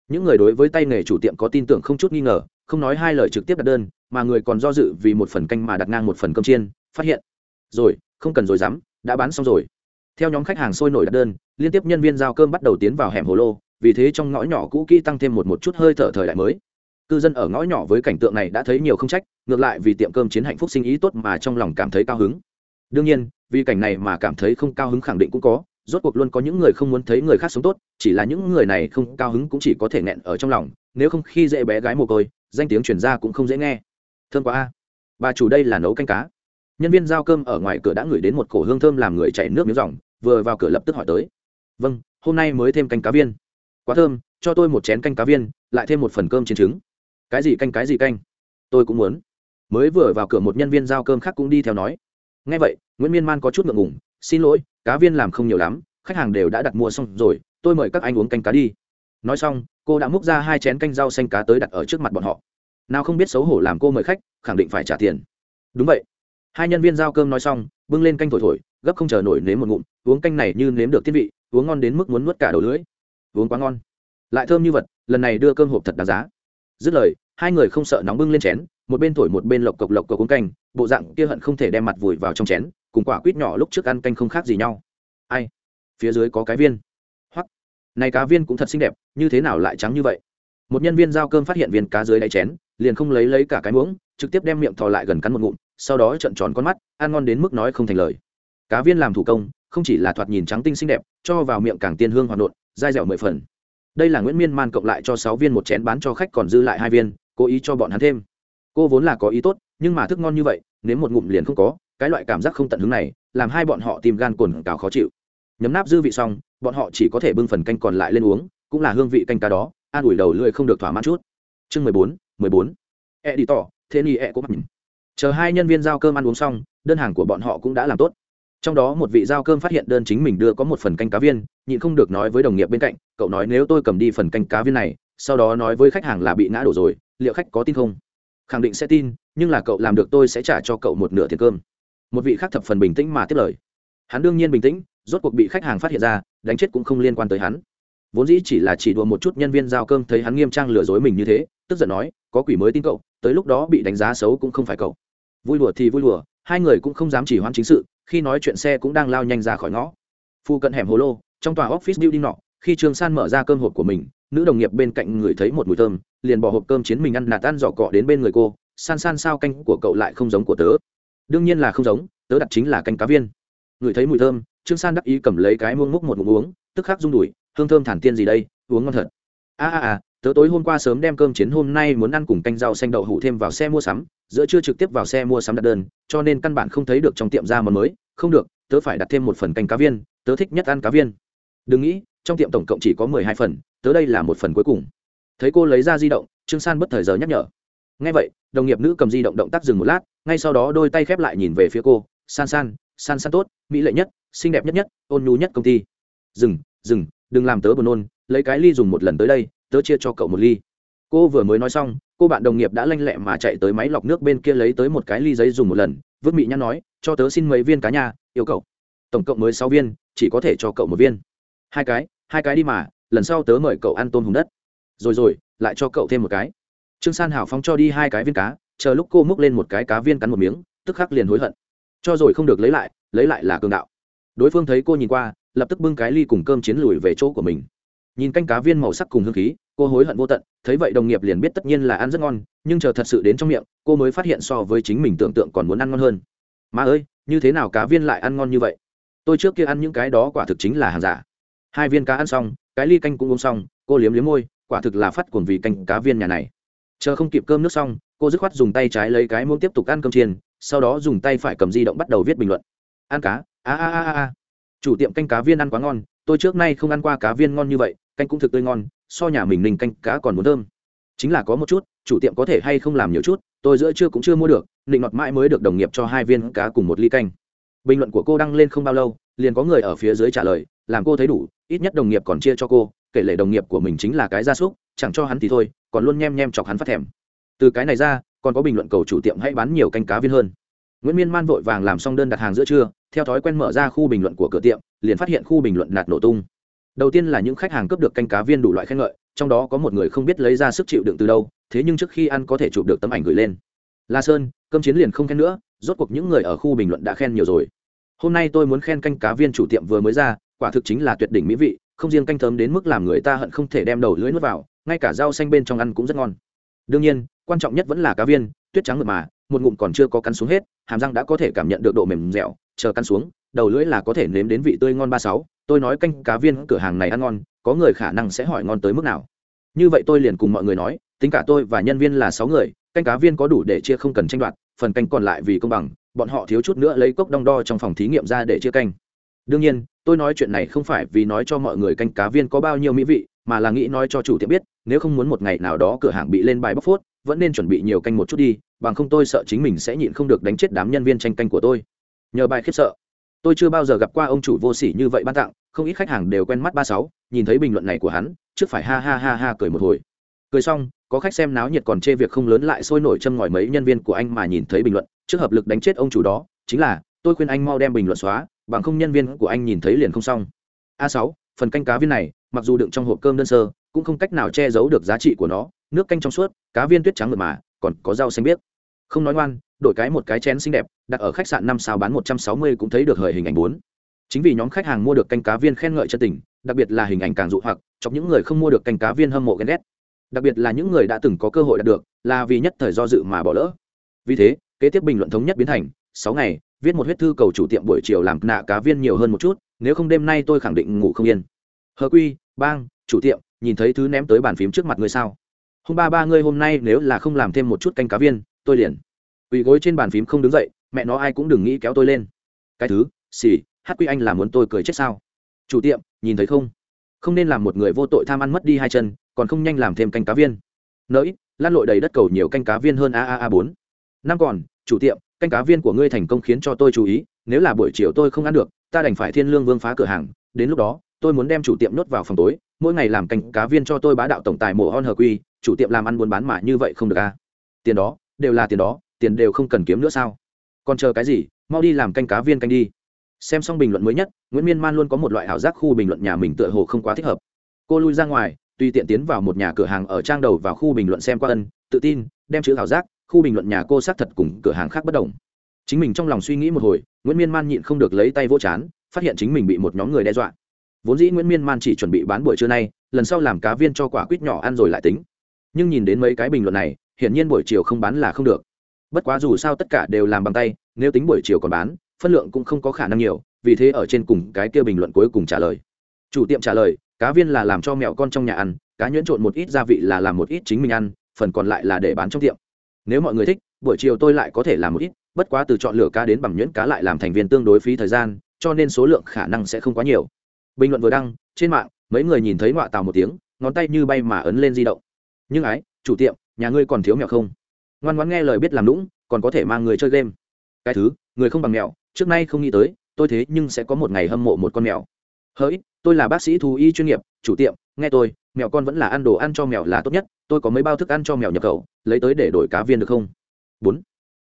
Những người đối với tay nghề chủ tiệm có tin tưởng không chút nghi ngờ, không nói hai lời trực tiếp đặt đơn, mà người còn do dự vì một phần canh mà đặt ngang một phần cơm chiên, phát hiện, rồi, không cần rồi dám, đã bán xong rồi. Theo nhóm khách hàng sôi nổi đặt đơn, liên tiếp nhân viên giao cơm bắt đầu tiến vào hẻm hồ lô, vì thế trong ngõ nhỏ cũ kỹ tăng thêm một một chút hơi thở thời đại mới. Cư dân ở ngõ nhỏ với cảnh tượng này đã thấy nhiều không trách, ngược lại vì tiệm cơm chiến hạnh phúc sinh ý tốt mà trong lòng cảm thấy cao hứng. Đương nhiên vì cảnh này mà cảm thấy không cao hứng khẳng định cũng có, rốt cuộc luôn có những người không muốn thấy người khác sống tốt, chỉ là những người này không cao hứng cũng chỉ có thể nghẹn ở trong lòng, nếu không khi dễ bé gái mồ côi, danh tiếng chuyển ra cũng không dễ nghe. Thơm quá a. Bà chủ đây là nấu canh cá. Nhân viên giao cơm ở ngoài cửa đã ngửi đến một cổ hương thơm làm người chảy nước miếng ròng, vừa vào cửa lập tức hỏi tới. Vâng hôm nay mới thêm canh cá viên. Quá thơm, cho tôi một chén canh cá viên, lại thêm một phần cơm chiến trứng. Cái gì canh, cái gì canh? Tôi cũng muốn. Mới vừa vào cửa một nhân viên giao cơm khác cũng đi theo nói ngay vậy, nguyễn miên man có chút ngượng ngùng, xin lỗi, cá viên làm không nhiều lắm, khách hàng đều đã đặt mua xong rồi, tôi mời các anh uống canh cá đi. Nói xong, cô đã múc ra hai chén canh rau xanh cá tới đặt ở trước mặt bọn họ. Nào không biết xấu hổ làm cô mời khách, khẳng định phải trả tiền. Đúng vậy. Hai nhân viên giao cơm nói xong, bưng lên canh thổi thổi, gấp không chờ nổi nếm một ngụm, uống canh này như nếm được tiên vị, uống ngon đến mức muốn nuốt cả đầu lưỡi. Uống quá ngon. Lại thơm như vật, lần này đưa cơm hộp thật đáng giá. Dứt lời hai người không sợ nóng bưng lên chén, một bên thổi một bên lộc cộc lộc cộc uống canh, bộ dạng kia hận không thể đem mặt vùi vào trong chén, cùng quả quýt nhỏ lúc trước ăn canh không khác gì nhau. Ai? Phía dưới có cái viên. Hoặc này cá viên cũng thật xinh đẹp, như thế nào lại trắng như vậy? Một nhân viên giao cơm phát hiện viên cá dưới đáy chén, liền không lấy lấy cả cái muỗng, trực tiếp đem miệng thò lại gần cắn một ngụm, sau đó trợn tròn con mắt, ăn ngon đến mức nói không thành lời. Cá viên làm thủ công, không chỉ là thoạt nhìn trắng tinh xinh đẹp, cho vào miệng càng tiên hương hoạt nộn, dai dẻo mười phần. Đây là nguyễn miên man cộng lại cho sáu viên một chén bán cho khách còn dư lại hai viên cố ý cho bọn hắn thêm. Cô vốn là có ý tốt, nhưng mà thức ngon như vậy nếu một ngụm liền không có, cái loại cảm giác không tận hứng này, làm hai bọn họ tìm gan cồn cào khó chịu. Nhấm náp dư vị xong, bọn họ chỉ có thể bưng phần canh còn lại lên uống, cũng là hương vị canh cá đó, an ủi đầu lưỡi không được thỏa mãn chút. Chương mười bốn mười bốn. E đi tỏ, thế ni e cũng mặc chờ hai nhân viên giao cơm ăn uống xong, đơn hàng của bọn họ cũng đã làm tốt. Trong đó một vị giao cơm phát hiện đơn chính mình đưa có một phần canh cá viên, nhịn không được nói với đồng nghiệp bên cạnh, cậu nói nếu tôi cầm đi phần canh cá viên này sau đó nói với khách hàng là bị ngã đổ rồi, liệu khách có tin không? Khẳng định sẽ tin, nhưng là cậu làm được tôi sẽ trả cho cậu một nửa tiền cơm. Một vị khác thập phần bình tĩnh mà tiếp lời. Hắn đương nhiên bình tĩnh, rốt cuộc bị khách hàng phát hiện ra, đánh chết cũng không liên quan tới hắn. Vốn dĩ chỉ là chỉ đùa một chút nhân viên giao cơm thấy hắn nghiêm trang lừa dối mình như thế, tức giận nói, có quỷ mới tin cậu, tới lúc đó bị đánh giá xấu cũng không phải cậu. Vui đùa thì vui đùa, hai người cũng không dám chỉ hoãn chính sự, khi nói chuyện xe cũng đang lao nhanh ra khỏi ngõ. Phu cận hẻm hồ lô, trong tòa office building nọ, khi trường san mở ra cơm hộp của mình nữ đồng nghiệp bên cạnh người thấy một mùi thơm, liền bỏ hộp cơm chiến mình ăn nạt tan giỏ cọ đến bên người cô, san san sao canh của cậu lại không giống của tớ. Đương nhiên là không giống, tớ đặt chính là canh cá viên. Người thấy mùi thơm, trương san đắc ý cầm lấy cái muông múc một ngụm uống, tức khắc rung đùi, hương thơm thản tiên gì đây, uống ngon thật. A a a, tớ tối hôm qua sớm đem cơm chiến hôm nay muốn ăn cùng canh rau xanh đậu hủ thêm vào xe mua sắm, giữa chưa trực tiếp vào xe mua sắm đặt đơn, cho nên căn bản không thấy được trong tiệm ra món mới. Không được, tớ phải đặt thêm một phần canh cá viên, tớ thích nhất ăn cá viên. Đừng nghĩ trong tiệm tổng cộng chỉ có mười hai phần, tớ đây là một phần cuối cùng. Thấy cô lấy ra di động, trương san bất thời giờ nhắc nhở. Ngay vậy, đồng nghiệp nữ cầm di động động tác dừng một lát, ngay sau đó đôi tay khép lại nhìn về phía cô, san san san san tốt, mỹ lệ nhất, xinh đẹp nhất nhất, ôn nhu nhất công ty. Dừng dừng, đừng làm tớ buồn nôn, lấy cái ly dùng một lần tới đây, tớ chia cho cậu một ly. Cô vừa mới nói xong, cô bạn đồng nghiệp đã lanh lẹ mà chạy tới máy lọc nước bên kia lấy tới một cái ly giấy dùng một lần, vứt mị nhăn nói, cho tớ xin mấy viên cá nhà yêu cậu. Tổng cộng mới sáu viên, chỉ có thể cho cậu một viên. Hai cái hai cái đi mà, lần sau tớ mời cậu ăn tôm hùng đất. Rồi rồi, lại cho cậu thêm một cái. Trương san hào phóng cho đi hai cái viên cá, chờ lúc cô múc lên một cái cá viên cắn một miếng, tức khắc liền hối hận. Cho rồi không được lấy lại lấy lại là cường đạo. Đối phương thấy cô nhìn qua, lập tức bưng cái ly cùng cơm chiến lùi về chỗ của mình. Nhìn canh cá viên màu sắc cùng hương khí, cô hối hận vô tận, thấy vậy đồng nghiệp liền biết tất nhiên là ăn rất ngon, nhưng chờ thật sự đến trong miệng, cô mới phát hiện so với chính mình tưởng tượng còn muốn ăn ngon hơn. Mà ơi, như thế nào cá viên lại ăn ngon như vậy? Tôi trước kia ăn những cái đó quả thực chính là hàng giả hai viên cá ăn xong, cái ly canh cũng uống xong, cô liếm liếm môi, quả thực là phát cuồng vì canh cá viên nhà này. Chờ không kịp cơm nước xong, cô dứt khoát dùng tay trái lấy cái muỗng tiếp tục ăn cơm chiên, sau đó dùng tay phải cầm di động bắt đầu viết bình luận. Ăn cá, a a a a chủ tiệm canh cá viên ăn quá ngon, tôi trước nay không ăn qua cá viên ngon như vậy, canh cũng thực tươi ngon, so nhà mình ninh canh cá còn muốn thơm. Chính là có một chút, chủ tiệm có thể hay không làm nhiều chút, tôi giữa trưa cũng chưa mua được, định ngọt mãi mới được đồng nghiệp cho hai viên cá cùng một ly canh. Bình luận của cô đăng lên không bao lâu, liền có người ở phía dưới trả lời làm cô thấy đủ, ít nhất đồng nghiệp còn chia cho cô, kể lệ đồng nghiệp của mình chính là cái gia súc, chẳng cho hắn thì thôi, còn luôn nhem nhem chọc hắn phát thèm. Từ cái này ra, còn có bình luận cầu chủ tiệm hãy bán nhiều canh cá viên hơn. Nguyễn miên man vội vàng làm xong đơn đặt hàng giữa trưa, theo thói quen mở ra khu bình luận của cửa tiệm, liền phát hiện khu bình luận nạt nổ tung. Đầu tiên là những khách hàng cướp được canh cá viên đủ loại khen ngợi, trong đó có một người không biết lấy ra sức chịu đựng từ đâu, thế nhưng trước khi ăn có thể chụp được tấm ảnh gửi lên. La sơn, cơm chiến liền không khen nữa, rốt cuộc những người ở khu bình luận đã khen nhiều rồi. Hôm nay tôi muốn khen canh cá viên chủ tiệm vừa mới ra quả thực chính là tuyệt đỉnh mỹ vị, không riêng canh thơm đến mức làm người ta hận không thể đem đầu lưỡi nuốt vào, ngay cả rau xanh bên trong ăn cũng rất ngon. Đương nhiên, quan trọng nhất vẫn là cá viên, tuyết trắng mượt mà, một ngụm còn chưa có cắn xuống hết, hàm răng đã có thể cảm nhận được độ mềm dẻo, chờ cắn xuống, đầu lưỡi là có thể nếm đến vị tươi ngon ba sáu, tôi nói canh cá viên cửa hàng này ăn ngon, có người khả năng sẽ hỏi ngon tới mức nào. Như vậy tôi liền cùng mọi người nói, tính cả tôi và nhân viên là sáu người, canh cá viên có đủ để chia không cần tranh đoạt, phần canh còn lại vì công bằng, bọn họ thiếu chút nữa lấy cốc đong đo trong phòng thí nghiệm ra để chia canh đương nhiên, tôi nói chuyện này không phải vì nói cho mọi người canh cá viên có bao nhiêu mỹ vị, mà là nghĩ nói cho chủ tiệm biết, nếu không muốn một ngày nào đó cửa hàng bị lên bài bóc phốt, vẫn nên chuẩn bị nhiều canh một chút đi, bằng không tôi sợ chính mình sẽ nhịn không được đánh chết đám nhân viên tranh canh của tôi. Nhờ bài khiếp sợ. Tôi chưa bao giờ gặp qua ông chủ vô sỉ như vậy ban tặng, không ít khách hàng đều quen mắt ba sáu, nhìn thấy bình luận này của hắn, trước phải ha ha ha ha cười một hồi. Cười xong, có khách xem náo nhiệt còn chê việc không lớn lại sôi nổi châm ngòi mấy nhân viên của anh mà nhìn thấy bình luận, trước hợp lực đánh chết ông chủ đó, chính là, tôi khuyên anh mau đem bình luận xóa bằng không nhân viên của anh nhìn thấy liền không xong. A sáu, phần canh cá viên này, mặc dù đựng trong hộp cơm đơn sơ, cũng không cách nào che giấu được giá trị của nó. Nước canh trong suốt, cá viên tuyết trắng mượt mà, còn có rau xanh biếc. Không nói ngoan, đổi cái một cái chén xinh đẹp, đặt ở khách sạn năm sao bán một trăm sáu mươi cũng thấy được hời hình ảnh bốn. Chính vì nhóm khách hàng mua được canh cá viên khen ngợi chân tình, đặc biệt là hình ảnh càng dụ hoặc, chọc những người không mua được canh cá viên hâm mộ ghen ghét. Đặc biệt là những người đã từng có cơ hội đạt được, là vì nhất thời do dự mà bỏ lỡ. Vì thế, kế tiếp bình luận thống nhất biến thành, sáu ngày viết một huyết thư cầu chủ tiệm buổi chiều làm nạ cá viên nhiều hơn một chút, nếu không đêm nay tôi khẳng định ngủ không yên. Hờ quy, bang, chủ tiệm, nhìn thấy thứ ném tới bàn phím trước mặt người sao? Hôm ba ba ngươi hôm nay nếu là không làm thêm một chút canh cá viên, tôi liền. Quỳ gối trên bàn phím không đứng dậy, mẹ nó ai cũng đừng nghĩ kéo tôi lên. Cái thứ, xì, hát quy anh là muốn tôi cười chết sao? Chủ tiệm, nhìn thấy không? Không nên làm một người vô tội tham ăn mất đi hai chân, còn không nhanh làm thêm canh cá viên. Nỡi lan lội đầy đất cầu nhiều canh cá viên hơn a a a bốn. Năm còn, chủ tiệm canh cá viên của ngươi thành công khiến cho tôi chú ý, nếu là buổi chiều tôi không ăn được, ta đành phải thiên lương vương phá cửa hàng, đến lúc đó, tôi muốn đem chủ tiệm nhốt vào phòng tối, mỗi ngày làm canh cá viên cho tôi bá đạo tổng tài mổ hon hờ quy, chủ tiệm làm ăn buôn bán mà như vậy không được a à? tiền đó, đều là tiền đó, tiền đều không cần kiếm nữa sao? Còn chờ cái gì, mau đi làm canh cá viên canh đi. Xem xong bình luận mới nhất, nguyễn miên man luôn có một loại ảo giác khu bình luận nhà mình tựa hồ không quá thích hợp. Cô lui ra ngoài, tùy tiện tiến vào một nhà cửa hàng ở trang đầu vào khu bình luận xem qua ân, tự tin, đem chữ ảo giác khu bình luận nhà cô xác thật cùng cửa hàng khác bất đồng. Chính mình trong lòng suy nghĩ một hồi, nguyễn miên man nhịn không được lấy tay vỗ chán, phát hiện chính mình bị một nhóm người đe dọa. Vốn dĩ nguyễn miên man chỉ chuẩn bị bán buổi trưa nay, lần sau làm cá viên cho quả quýt nhỏ ăn rồi lại tính. Nhưng nhìn đến mấy cái bình luận này, hiển nhiên buổi chiều không bán là không được. Bất quá dù sao tất cả đều làm bằng tay, nếu tính buổi chiều còn bán, phân lượng cũng không có khả năng nhiều, vì thế ở trên cùng cái kia bình luận cuối cùng trả lời. Chủ tiệm trả lời, cá viên là làm cho mẹo con trong nhà ăn, cá nhuyễn trộn một ít gia vị là làm một ít chính mình ăn, phần còn lại là để bán trong tiệm nếu mọi người thích, buổi chiều tôi lại có thể làm một ít, bất quá từ chọn lựa cá đến bằng nhuyễn cá lại làm thành viên tương đối phí thời gian, cho nên số lượng khả năng sẽ không quá nhiều. Bình luận vừa đăng, trên mạng, mấy người nhìn thấy ngoại tàu một tiếng, ngón tay như bay mà ấn lên di động. Nhưng ái, chủ tiệm, nhà ngươi còn thiếu mèo không? Ngoan ngoãn nghe lời biết làm lũng còn có thể mang người chơi game. Cái thứ, người không bằng mèo, trước nay không nghĩ tới, tôi thế nhưng sẽ có một ngày hâm mộ một con mèo. Hỡi tôi là bác sĩ thú y chuyên nghiệp, chủ tiệm, nghe tôi mèo con vẫn là ăn đồ ăn cho mèo là tốt nhất, tôi có mấy bao thức ăn cho mèo nhập khẩu, lấy tới để đổi cá viên được không? Bốn.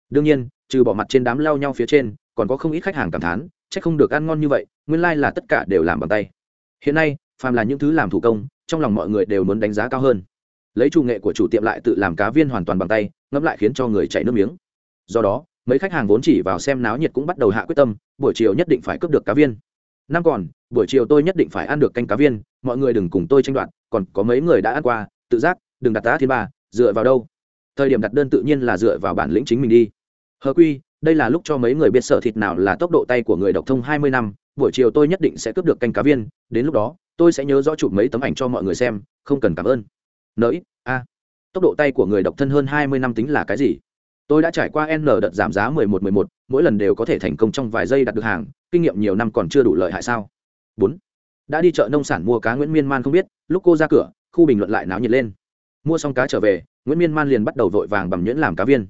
Đương nhiên, trừ bỏ mặt trên đám lao nhau phía trên, còn có không ít khách hàng cảm thán c h ắ c không được ăn ngon như vậy, nguyên lai、like、là tất cả đều làm bằng tay. Hiện nay, phàm là những thứ làm thủ công, trong lòng mọi người đều muốn đánh giá cao hơn. Lấy chủ nghệ của chủ tiệm lại tự làm cá viên hoàn toàn bằng tay, ngẫm lại khiến cho người chảy nước miếng. Do đó, mấy khách hàng vốn chỉ vào xem náo nhiệt cũng bắt đầu hạ quyết tâm, buổi chiều nhất định phải cướp được cá viên năm còn, buổi chiều tôi nhất định phải ăn được canh cá viên, mọi người đừng cùng tôi tranh đoạt, còn có mấy người đã ăn qua, tự giác, đừng đặt tá thiên ba, dựa vào đâu? Thời điểm đặt đơn tự nhiên là dựa vào bản lĩnh chính mình đi. Hờ quy, đây là lúc cho mấy người biết sở thịt nào là tốc độ tay của người độc thông hai mươi năm, buổi chiều tôi nhất định sẽ cướp được canh cá viên, đến lúc đó, tôi sẽ nhớ rõ chụp mấy tấm ảnh cho mọi người xem, không cần cảm ơn. Nỡi a. Tốc độ tay của người độc thân hơn hai mươi năm tính là cái gì? Tôi đã trải qua n đợt giảm giá mười một mười một mỗi lần đều có thể thành công trong vài giây đặt được hàng, kinh nghiệm nhiều năm còn chưa đủ lợi hại sao? Bốn. Đã đi chợ nông sản mua cá nguyễn miên man không biết, lúc cô ra cửa, khu bình luận lại náo nhiệt lên. Mua xong cá trở về, nguyễn miên man liền bắt đầu vội vàng bằng nhuyễn làm cá viên.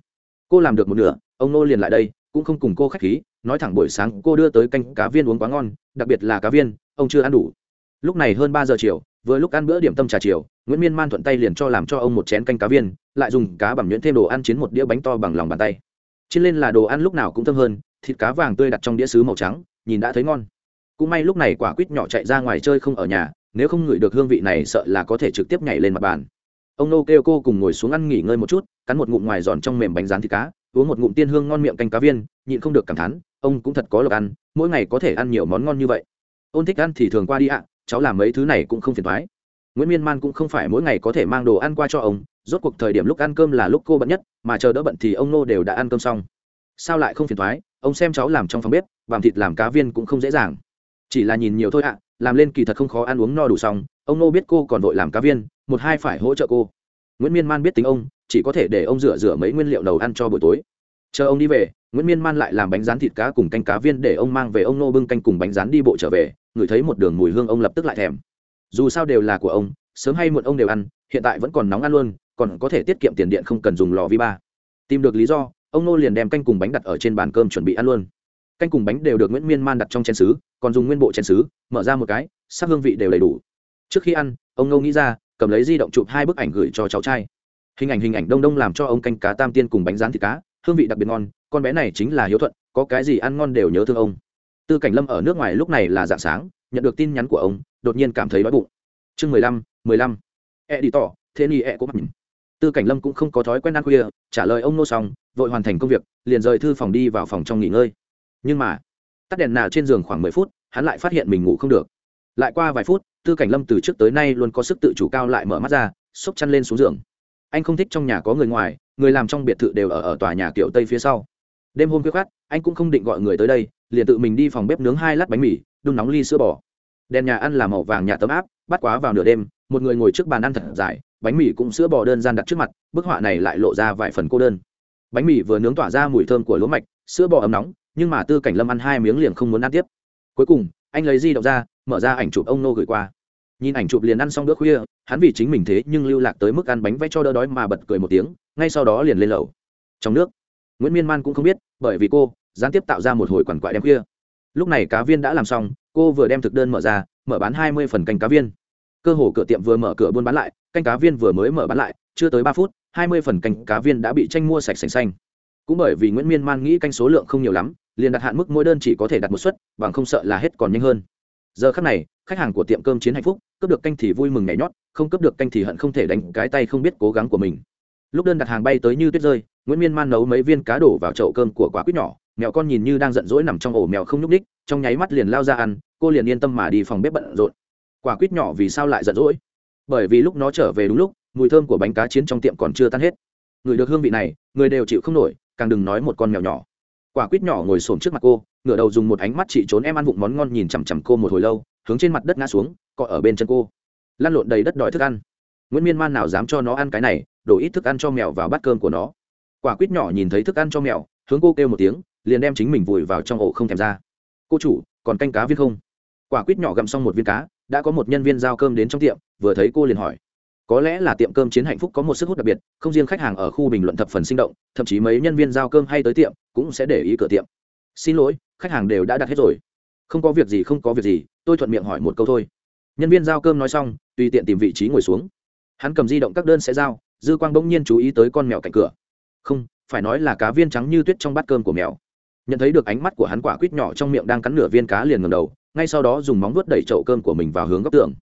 Cô làm được một nửa, ông nô liền lại đây, cũng không cùng cô khách khí, nói thẳng buổi sáng cô đưa tới canh cá viên uống quá ngon, đặc biệt là cá viên, ông chưa ăn đủ. Lúc này hơn ba giờ chiều, vừa lúc ăn bữa điểm tâm trà chiều, nguyễn miên man thuận tay liền cho làm cho ông một chén canh cá viên, lại dùng cá bằm nhuyễn thêm đồ ăn chiến một đĩa bánh to bằng lòng bàn tay trên lên là đồ ăn lúc nào cũng thơm hơn, thịt cá vàng tươi đặt trong đĩa sứ màu trắng, nhìn đã thấy ngon. Cũng may lúc này quả quýt nhỏ chạy ra ngoài chơi không ở nhà, nếu không ngửi được hương vị này sợ là có thể trực tiếp nhảy lên mặt bàn. Ông nô kêu cô cùng ngồi xuống ăn nghỉ ngơi một chút, cắn một ngụm ngoài giòn trong mềm bánh rán thịt cá, uống một ngụm tiên hương ngon miệng canh cá viên, nhịn không được cảm thán, ông cũng thật có lộc ăn, mỗi ngày có thể ăn nhiều món ngon như vậy. Ôn thích ăn thì thường qua đi ạ, cháu làm mấy thứ này cũng không phiền thoái nguyễn miên man cũng không phải mỗi ngày có thể mang đồ ăn qua cho ông, rốt cuộc thời điểm lúc ăn cơm là lúc cô bận nhất, mà chờ đỡ bận thì ông nô đều đã ăn cơm xong. Sao lại không phiền thoái, ông xem cháu làm trong phòng bếp vàm thịt làm cá viên cũng không dễ dàng. Chỉ là nhìn nhiều thôi ạ, làm lên kỳ thật không khó ăn uống no đủ xong, ông nô biết cô còn vội làm cá viên, một hai phải hỗ trợ cô. Nguyễn miên man biết tính ông, chỉ có thể để ông rửa rửa mấy nguyên liệu nấu ăn cho buổi tối. Chờ ông đi về, nguyễn miên man lại làm bánh rán thịt cá cùng canh cá viên để ông mang về ông nô bưng canh cùng bánh rán đi bộ trở về, ngửi thấy một đường mùi hương ông lập tức lại thèm dù sao đều là của ông, sớm hay muộn ông đều ăn, hiện tại vẫn còn nóng ăn luôn, còn có thể tiết kiệm tiền điện không cần dùng lò vi ba. Tìm được lý do, ông nô liền đem canh cùng bánh đặt ở trên bàn cơm chuẩn bị ăn luôn. Canh cùng bánh đều được nguyễn miên man đặt trong chén xứ còn dùng nguyên bộ chén xứ mở ra một cái, sắc hương vị đều đầy đủ. Trước khi ăn, ông nô nghĩ ra, cầm lấy di động chụp hai bức ảnh gửi cho cháu trai. Hình ảnh hình ảnh đông đông làm cho ông canh cá tam tiên cùng bánh rán thịt cá, hương vị đặc biệt ngon, con bé này chính là hiếu thuận, có cái gì ăn ngon đều nhớ thương ông. Tư cảnh lâm ở nước ngoài lúc này là dạng sáng, nhận được tin nhắn của ông đột nhiên cảm thấy đói bụng. Chương mười lăm mười lăm. E đi tỏ, thế ni e cũng mặc nhìn. Tư cảnh lâm cũng không có thói quen ăn khuya, trả lời ông nô xong, vội hoàn thành công việc, liền rời thư phòng đi vào phòng trong nghỉ ngơi. Nhưng mà, tắt đèn nào trên giường khoảng mười phút, hắn lại phát hiện mình ngủ không được. Lại qua vài phút, tư cảnh lâm từ trước tới nay luôn có sức tự chủ cao lại mở mắt ra, xốc chăn lên xuống giường. Anh không thích trong nhà có người ngoài, người làm trong biệt thự đều ở ở tòa nhà kiểu tây phía sau. Đêm hôm khuya khát anh cũng không định gọi người tới đây, liền tự mình đi phòng bếp nướng hai lát bánh mì, đun nóng ly sữa bò đèn nhà ăn là màu vàng nhà tấm áp, bắt quá vào nửa đêm, một người ngồi trước bàn ăn thật dài, bánh mì cũng sữa bò đơn gian đặt trước mặt, bức họa này lại lộ ra vài phần cô đơn. Bánh mì vừa nướng tỏa ra mùi thơm của lúa mạch, sữa bò ấm nóng, nhưng mà tư cảnh lâm ăn hai miếng liền không muốn ăn tiếp. Cuối cùng, anh lấy di động ra, mở ra ảnh chụp ông nô gửi qua. Nhìn ảnh chụp liền ăn xong bữa khuya, hắn vì chính mình thế nhưng lưu lạc tới mức ăn bánh vẽ cho đỡ đói mà bật cười một tiếng, ngay sau đó liền lên lầu. Trong nước, nguyễn miên man cũng không biết, bởi vì cô, gián tiếp tạo ra một hồi quằn quại đêm khuya. Lúc này cá viên đã làm xong cô vừa đem thực đơn mở ra, mở bán hai mươi phần canh cá viên. Cơ hồ cửa tiệm vừa mở cửa buôn bán lại, canh cá viên vừa mới mở bán lại, chưa tới ba phút, hai mươi phần canh cá viên đã bị tranh mua sạch sành xanh. Cũng bởi vì nguyễn miên man nghĩ canh số lượng không nhiều lắm, liền đặt hạn mức mỗi đơn chỉ có thể đặt một suất, bằng không sợ là hết còn nhanh hơn. Giờ khắc này, khách hàng của tiệm cơm chiến hạnh phúc, cướp được canh thì vui mừng nhảy nhót, không cướp được canh thì hận không thể đánh cái tay không biết cố gắng của mình. Lúc đơn đặt hàng bay tới như tuyết rơi, nguyễn miên man nấu mấy viên cá đổ vào chậu cơm của quả quýt nhỏ mèo con nhìn như đang giận dỗi nằm trong ổ mèo không nhúc ních trong nháy mắt liền lao ra ăn, cô liền yên tâm mà đi phòng bếp bận rộn. Quả quýt nhỏ vì sao lại giận dỗi? Bởi vì lúc nó trở về đúng lúc, mùi thơm của bánh cá chiến trong tiệm còn chưa tan hết. Người được hương vị này, người đều chịu không nổi, càng đừng nói một con mèo nhỏ. Quả quýt nhỏ ngồi xổm trước mặt cô, ngửa đầu dùng một ánh mắt chị trốn em ăn vụng món ngon nhìn chằm chằm cô một hồi lâu, hướng trên mặt đất ngã xuống, cọ ở bên chân cô. Lăn lộn đầy đất đòi thức ăn. Nguyễn miên man nào dám cho nó ăn cái này, đổ ít thức ăn cho mèo vào bát cơm của nó. Quả quýt nhỏ nhìn thấy thức ăn cho mèo, hướng cô kêu một tiếng liền đem chính mình vùi vào trong ổ không thèm ra. Cô chủ, còn canh cá viên không? Quả quýt nhỏ gặm xong một viên cá, đã có một nhân viên giao cơm đến trong tiệm, vừa thấy cô liền hỏi. Có lẽ là tiệm cơm chiến hạnh phúc có một sức hút đặc biệt, không riêng khách hàng ở khu bình luận thập phần sinh động, thậm chí mấy nhân viên giao cơm hay tới tiệm cũng sẽ để ý cửa tiệm. Xin lỗi, khách hàng đều đã đặt hết rồi. Không có việc gì, không có việc gì, tôi thuận miệng hỏi một câu thôi. Nhân viên giao cơm nói xong, tùy tiện tìm vị trí ngồi xuống. Hắn cầm di động các đơn sẽ giao, dư quang bỗng nhiên chú ý tới con mèo cạnh cửa. Không, phải nói là cá viên trắng như tuyết trong bát cơm của mèo nhận thấy được ánh mắt của hắn quả quýt nhỏ trong miệng đang cắn nửa viên cá liền ngầm đầu, ngay sau đó dùng móng vuốt đẩy chậu cơm của mình vào hướng góc tường.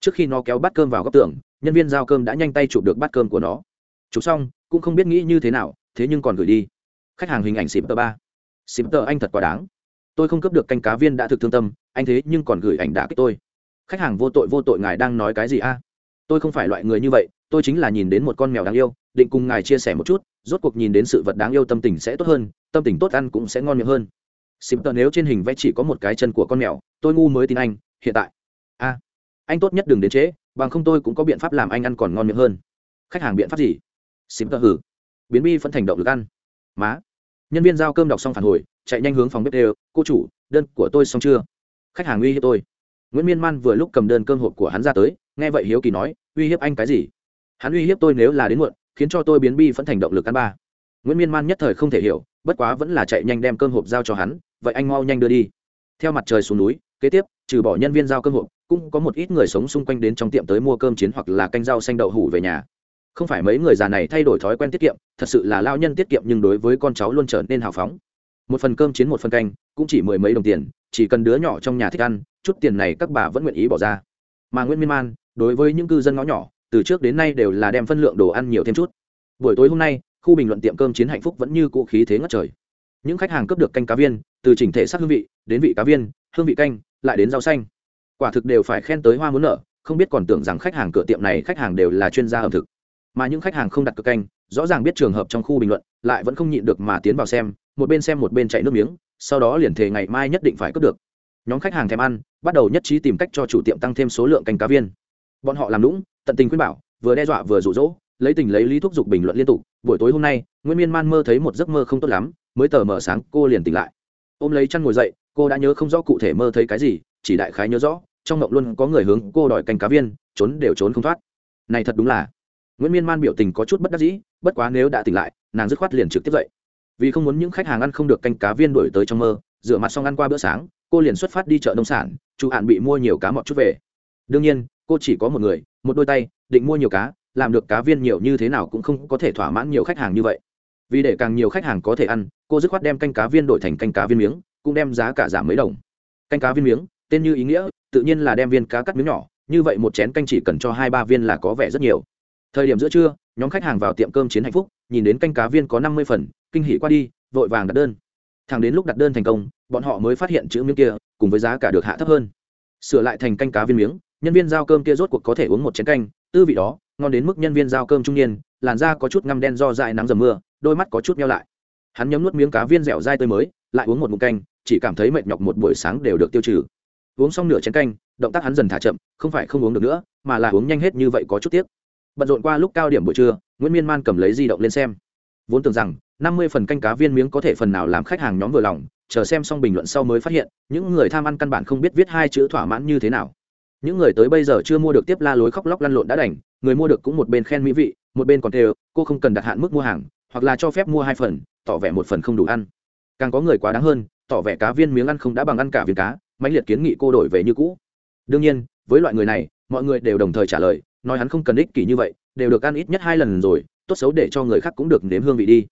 Trước khi nó kéo bát cơm vào góc tường, nhân viên giao cơm đã nhanh tay chụp được bát cơm của nó. Chụp xong, cũng không biết nghĩ như thế nào, thế nhưng còn gửi đi. Khách hàng hình ảnh xịp tờ ba. Xịp tờ anh thật quá đáng. Tôi không cấp được canh cá viên đã thực thương tâm, anh thế nhưng còn gửi ảnh đã kích tôi. Khách hàng vô tội vô tội ngài đang nói cái gì a? Tôi không phải loại người như vậy, tôi chính là nhìn đến một con mèo đáng yêu định cùng ngài chia sẻ một chút, rốt cuộc nhìn đến sự vật đáng yêu tâm tình sẽ tốt hơn, tâm tình tốt ăn cũng sẽ ngon miệng hơn. Xịp tờ nếu trên hình vẽ chỉ có một cái chân của con mèo, tôi ngu mới tin anh, hiện tại. A, anh tốt nhất đừng đến trễ, bằng không tôi cũng có biện pháp làm anh ăn còn ngon miệng hơn. Khách hàng biện pháp gì? Xịp tờ hử. Biến bi phân thành động lực ăn. Má. Nhân viên giao cơm đọc xong phản hồi, chạy nhanh hướng phòng bếp đều, cô chủ, đơn của tôi xong chưa? Khách hàng uy hiếp tôi. Nguyễn miên man vừa lúc cầm đơn cơm hộp của hắn ra tới, nghe vậy hiếu kỳ nói, uy hiếp anh cái gì? Hắn uy hiếp tôi nếu là đến muộn khiến cho tôi biến bi phẫn thành động lực ăn ba. Nguyễn miên man nhất thời không thể hiểu, bất quá vẫn là chạy nhanh đem cơm hộp giao cho hắn, vậy anh mau nhanh đưa đi. Theo mặt trời xuống núi, kế tiếp, trừ bỏ nhân viên giao cơm hộp, cũng có một ít người sống xung quanh đến trong tiệm tới mua cơm chiến hoặc là canh rau xanh đậu hủ về nhà. Không phải mấy người già này thay đổi thói quen tiết kiệm, thật sự là lao nhân tiết kiệm nhưng đối với con cháu luôn trở nên hào phóng. Một phần cơm chiến một phần canh, cũng chỉ mười mấy đồng tiền, chỉ cần đứa nhỏ trong nhà thích ăn, chút tiền này các bà vẫn nguyện ý bỏ ra. Mà nguyễn miên man, đối với những cư dân ngõ nhỏ từ trước đến nay đều là đem phân lượng đồ ăn nhiều thêm chút. Buổi tối hôm nay, khu bình luận tiệm cơm chiến hạnh phúc vẫn như cũ khí thế ngất trời. Những khách hàng cướp được canh cá viên, từ chỉnh thể sắc hương vị, đến vị cá viên, hương vị canh, lại đến rau xanh. Quả thực đều phải khen tới hoa muốn nở, không biết còn tưởng rằng khách hàng cửa tiệm này khách hàng đều là chuyên gia ẩm thực. Mà những khách hàng không đặt cược canh, rõ ràng biết trường hợp trong khu bình luận, lại vẫn không nhịn được mà tiến vào xem, một bên xem một bên chạy nước miếng, sau đó liền thề ngày mai nhất định phải cướp được. Nhóm khách hàng thèm ăn, bắt đầu nhất trí tìm cách cho chủ tiệm tăng thêm số lượng canh cá viên. Bọn họ làm lũng tận tình khuyên bảo, vừa đe dọa vừa rụ rỗ lấy tình lấy lý thúc giục bình luận liên tục, buổi tối hôm nay nguyễn miên man mơ thấy một giấc mơ không tốt lắm, mới tờ mờ sáng, cô liền tỉnh lại. Ôm lấy chăn ngồi dậy, cô đã nhớ không rõ cụ thể mơ thấy cái gì, chỉ đại khái nhớ rõ, trong mộng luôn có người hướng cô đòi canh cá viên, trốn đều trốn không thoát. Này thật đúng là. Nguyễn miên man biểu tình có chút bất đắc dĩ, bất quá nếu đã tỉnh lại, nàng dứt khoát liền trực tiếp dậy. Vì không muốn những khách hàng ăn không được canh cá viên đổi tới trong mơ, rửa mặt xong ăn qua bữa sáng, cô liền xuất phát đi chợ nông sản chủ hạn bị mua nhiều cá mọt chút về. Đương nhiên cô chỉ có một người, một đôi tay, định mua nhiều cá, làm được cá viên nhiều như thế nào cũng không có thể thỏa mãn nhiều khách hàng như vậy. Vì để càng nhiều khách hàng có thể ăn, cô dứt khoát đem canh cá viên đổi thành canh cá viên miếng, cũng đem giá cả giảm mấy đồng. Canh cá viên miếng, tên như ý nghĩa, tự nhiên là đem viên cá cắt miếng nhỏ, như vậy một chén canh chỉ cần cho hai ba viên là có vẻ rất nhiều. Thời điểm giữa trưa, nhóm khách hàng vào tiệm cơm chiến hạnh phúc, nhìn đến canh cá viên có năm mươi phần, kinh hỉ qua đi, vội vàng đặt đơn. Thẳng đến lúc đặt đơn thành công, bọn họ mới phát hiện chữ miếng kia, cùng với giá cả được hạ thấp hơn. Sửa lại thành canh cá viên miếng nhân viên giao cơm kia rốt cuộc có thể uống một chén canh, tư vị đó, ngon đến mức nhân viên giao cơm trung niên, làn da có chút ngăm đen do dại nắng dầm mưa, đôi mắt có chút nhau lại. Hắn nhấm nuốt miếng cá viên dẻo dai tươi mới, lại uống một mụn canh, chỉ cảm thấy mệt nhọc một buổi sáng đều được tiêu trừ. Uống xong nửa chén canh, động tác hắn dần thả chậm, không phải không uống được nữa, mà là uống nhanh hết như vậy có chút tiếc. Bận rộn qua lúc cao điểm buổi trưa, nguyễn miên man cầm lấy di động lên xem. Vốn tưởng rằng, năm mươi phần canh cá viên miếng có thể phần nào làm khách hàng nhóm vừa lòng, chờ xem xong bình luận sau mới phát hiện, những người tham ăn căn bản không biết viết hai chữ thỏa mãn như thế nào những người tới bây giờ chưa mua được tiếp la lối khóc lóc lăn lộn đã đành người mua được cũng một bên khen mỹ vị một bên còn thề, cô không cần đặt hạn mức mua hàng hoặc là cho phép mua hai phần tỏ vẻ một phần không đủ ăn. Càng có người quá đáng hơn tỏ vẻ cá viên miếng ăn không đã bằng ăn cả viên cá mãnh liệt kiến nghị cô đổi về như cũ. Đương nhiên với loại người này mọi người đều đồng thời trả lời nói hắn không cần ích kỷ như vậy đều được ăn ít nhất hai lần rồi tốt xấu để cho người khác cũng được nếm hương vị đi.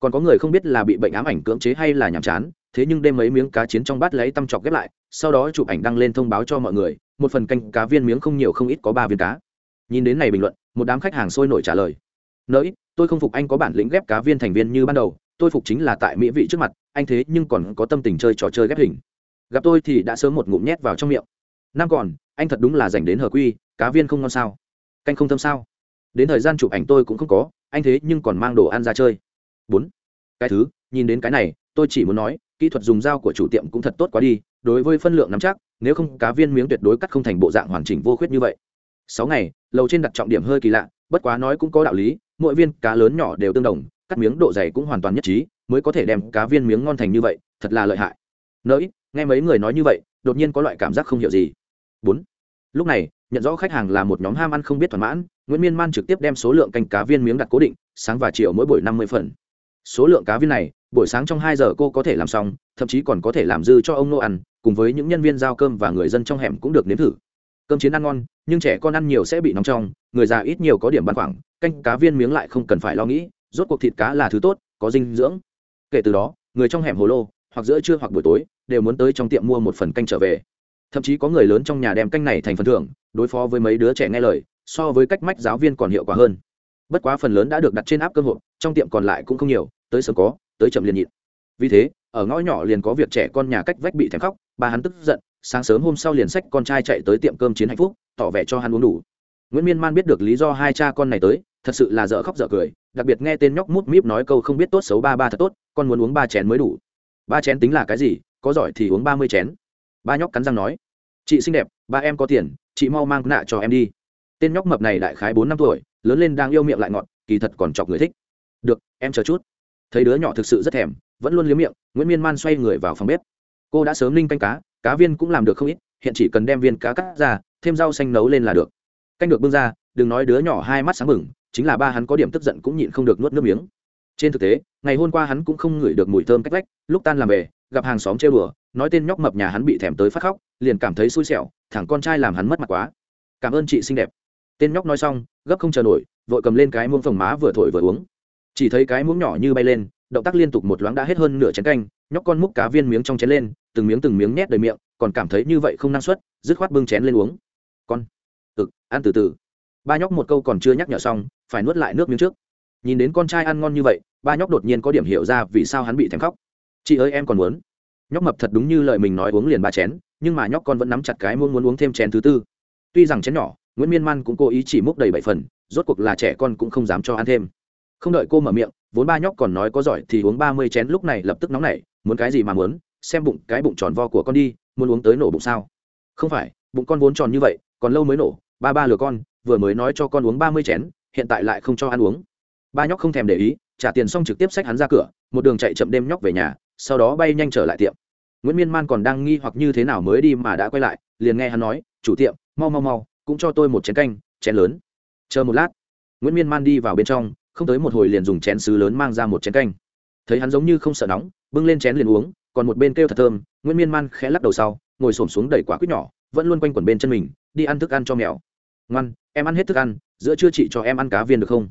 Còn có người không biết là bị bệnh ám ảnh cưỡng chế hay là nhàm chán thế nhưng đêm mấy miếng cá chiến trong bát lấy tăm chọc ghép lại, sau đó chụp ảnh đăng lên thông báo cho mọi người, một phần canh cá viên miếng không nhiều không ít có ba viên cá. Nhìn đến này bình luận, một đám khách hàng sôi nổi trả lời. Nỡi, tôi không phục anh có bản lĩnh ghép cá viên thành viên như ban đầu, tôi phục chính là tại mỹ vị trước mặt, anh thế nhưng còn có tâm tình chơi trò chơi ghép hình. Gặp tôi thì đã sớm một ngụm nhét vào trong miệng. Năm còn, anh thật đúng là dành đến hờ quy, cá viên không ngon sao? Canh không thơm sao? Đến thời gian chụp ảnh tôi cũng không có, anh thế nhưng còn mang đồ ăn ra chơi. Bốn. Cái thứ, nhìn đến cái này, tôi chỉ muốn nói kỹ thuật dùng dao của chủ tiệm cũng thật tốt quá đi, đối với phân lượng nắm chắc, nếu không cá viên miếng tuyệt đối cắt không thành bộ dạng hoàn chỉnh vô khuyết như vậy. Sáu ngày, lầu trên đặt trọng điểm hơi kỳ lạ, bất quá nói cũng có đạo lý, mỗi viên cá lớn nhỏ đều tương đồng, cắt miếng độ dày cũng hoàn toàn nhất trí, mới có thể đem cá viên miếng ngon thành như vậy, thật là lợi hại. Nỡi nghe mấy người nói như vậy, đột nhiên có loại cảm giác không hiểu gì. Bốn, lúc này, nhận rõ khách hàng là một nhóm ham ăn không biết thỏa mãn, nguyễn miên man trực tiếp đem số lượng canh cá viên miếng đặt cố định, sáng và chiều mỗi buổi năm mươi phần số lượng cá viên này, buổi sáng trong hai giờ cô có thể làm xong, thậm chí còn có thể làm dư cho ông nô ăn, cùng với những nhân viên giao cơm và người dân trong hẻm cũng được nếm thử. Cơm chiến ăn ngon, nhưng trẻ con ăn nhiều sẽ bị nóng trong, người già ít nhiều có điểm băn khoảng canh cá viên miếng lại không cần phải lo nghĩ, rốt cuộc thịt cá là thứ tốt, có dinh dưỡng. Kể từ đó, người trong hẻm hồ lô, hoặc giữa trưa hoặc buổi tối, đều muốn tới trong tiệm mua một phần canh trở về. Thậm chí có người lớn trong nhà đem canh này thành phần thưởng, đối phó với mấy đứa trẻ nghe lời, so với cách mách giáo viên còn hiệu quả hơn bất quá phần lớn đã được đặt trên áp cơm hội, trong tiệm còn lại cũng không nhiều, tới sớm có, tới chậm liền nhịn. Vì thế, ở ngõ nhỏ liền có việc trẻ con nhà cách vách bị thèm khóc, bà hắn tức giận, sáng sớm hôm sau liền xách con trai chạy tới tiệm cơm chiến hạnh phúc, tỏ vẻ cho hắn uống đủ. Nguyễn miên man biết được lý do hai cha con này tới, thật sự là dở khóc dở cười, đặc biệt nghe tên nhóc mút míp nói câu không biết tốt xấu ba ba thật tốt, con muốn uống ba chén mới đủ. Ba chén tính là cái gì, có giỏi thì uống ba mươi chén. Ba nhóc cắn răng nói, chị xinh đẹp, ba em có tiền, chị mau mang nạ cho em đi. Tên nhóc mập này đại khái bốn năm tuổi lớn lên đang yêu miệng lại ngọt, kỳ thật còn chọc người thích. Được, em chờ chút. Thấy đứa nhỏ thực sự rất thèm, vẫn luôn liếm miệng, nguyễn miên man xoay người vào phòng bếp. Cô đã sớm ninh canh cá cá viên cũng làm được không ít, hiện chỉ cần đem viên cá cắt ra, thêm rau xanh nấu lên là được. Canh được bưng ra, đừng nói đứa nhỏ hai mắt sáng bừng, chính là ba hắn có điểm tức giận cũng nhịn không được nuốt nước miếng. Trên thực tế, ngày hôm qua hắn cũng không ngửi được mùi thơm cách lách lúc tan làm về, gặp hàng xóm trêu đùa, nói tên nhóc mập nhà hắn bị thèm tới phát khóc, liền cảm thấy xui xẻo thẳng con trai làm hắn mất mặt quá. Cảm ơn chị xinh đẹp tên nhóc nói xong, gấp không chờ nổi, vội cầm lên cái muỗng phồng má vừa thổi vừa uống. Chỉ thấy cái muỗng nhỏ như bay lên, động tác liên tục một loáng đã hết hơn nửa chén canh, nhóc con múc cá viên miếng trong chén lên, từng miếng từng miếng nhét đầy miệng, còn cảm thấy như vậy không năng suất, dứt khoát bưng chén lên uống. Con, ực, ăn từ từ. Ba nhóc một câu còn chưa nhắc nhở xong, phải nuốt lại nước miếng trước. Nhìn đến con trai ăn ngon như vậy, ba nhóc đột nhiên có điểm hiểu ra vì sao hắn bị thèm khóc. Chị ơi, em còn muốn. Nhóc mập thật đúng như lời mình nói uống liền ba chén, nhưng mà nhóc con vẫn nắm chặt cái muỗng muốn uống thêm chén thứ tư. Tuy rằng chén nhỏ nguyễn miên man cũng cố ý chỉ múc đầy bảy phần, rốt cuộc là trẻ con cũng không dám cho ăn thêm. Không đợi cô mở miệng, vốn ba nhóc còn nói có giỏi thì uống ba mươi chén lúc này lập tức nóng nảy, muốn cái gì mà muốn, xem bụng, cái bụng tròn vo của con đi, muốn uống tới nổ bụng sao? Không phải, bụng con vốn tròn như vậy, còn lâu mới nổ, ba ba lừa con, vừa mới nói cho con uống ba mươi chén, hiện tại lại không cho ăn uống. Ba nhóc không thèm để ý, trả tiền xong trực tiếp xách hắn ra cửa, một đường chạy chậm đêm nhóc về nhà, sau đó bay nhanh trở lại tiệm. Nguyễn miên man còn đang nghi hoặc như thế nào mới đi mà đã quay lại, liền nghe hắn nói, chủ tiệm, mau mau mau cũng cho tôi một chén canh, chén lớn. Chờ một lát. Nguyễn miên man đi vào bên trong, không tới một hồi liền dùng chén sứ lớn mang ra một chén canh. Thấy hắn giống như không sợ nóng, bưng lên chén liền uống, còn một bên kêu thật thơm, nguyễn miên man khẽ lắc đầu sau, ngồi xổm xuống đẩy quả quýt nhỏ, vẫn luôn quanh quẩn bên chân mình, đi ăn thức ăn cho mèo. Ngoan, em ăn hết thức ăn, giữa trưa chị cho em ăn cá viên được không?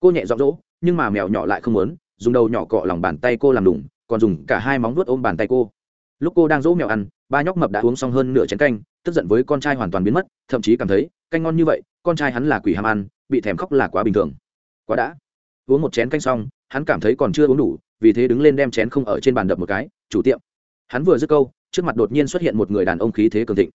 Cô nhẹ dọn dỗ, nhưng mà mèo nhỏ lại không muốn, dùng đầu nhỏ cọ lòng bàn tay cô làm đủng còn dùng cả hai móng vuốt ôm bàn tay cô. Lúc cô đang dỗ mèo ăn, ba nhóc mập đã uống xong hơn nửa chén canh tức giận với con trai hoàn toàn biến mất, thậm chí cảm thấy, canh ngon như vậy, con trai hắn là quỷ ham ăn, bị thèm khóc là quá bình thường. Quá đã. Uống một chén canh xong, hắn cảm thấy còn chưa uống đủ, vì thế đứng lên đem chén không ở trên bàn đập một cái, chủ tiệm. Hắn vừa dứt câu, trước mặt đột nhiên xuất hiện một người đàn ông khí thế cường thịnh.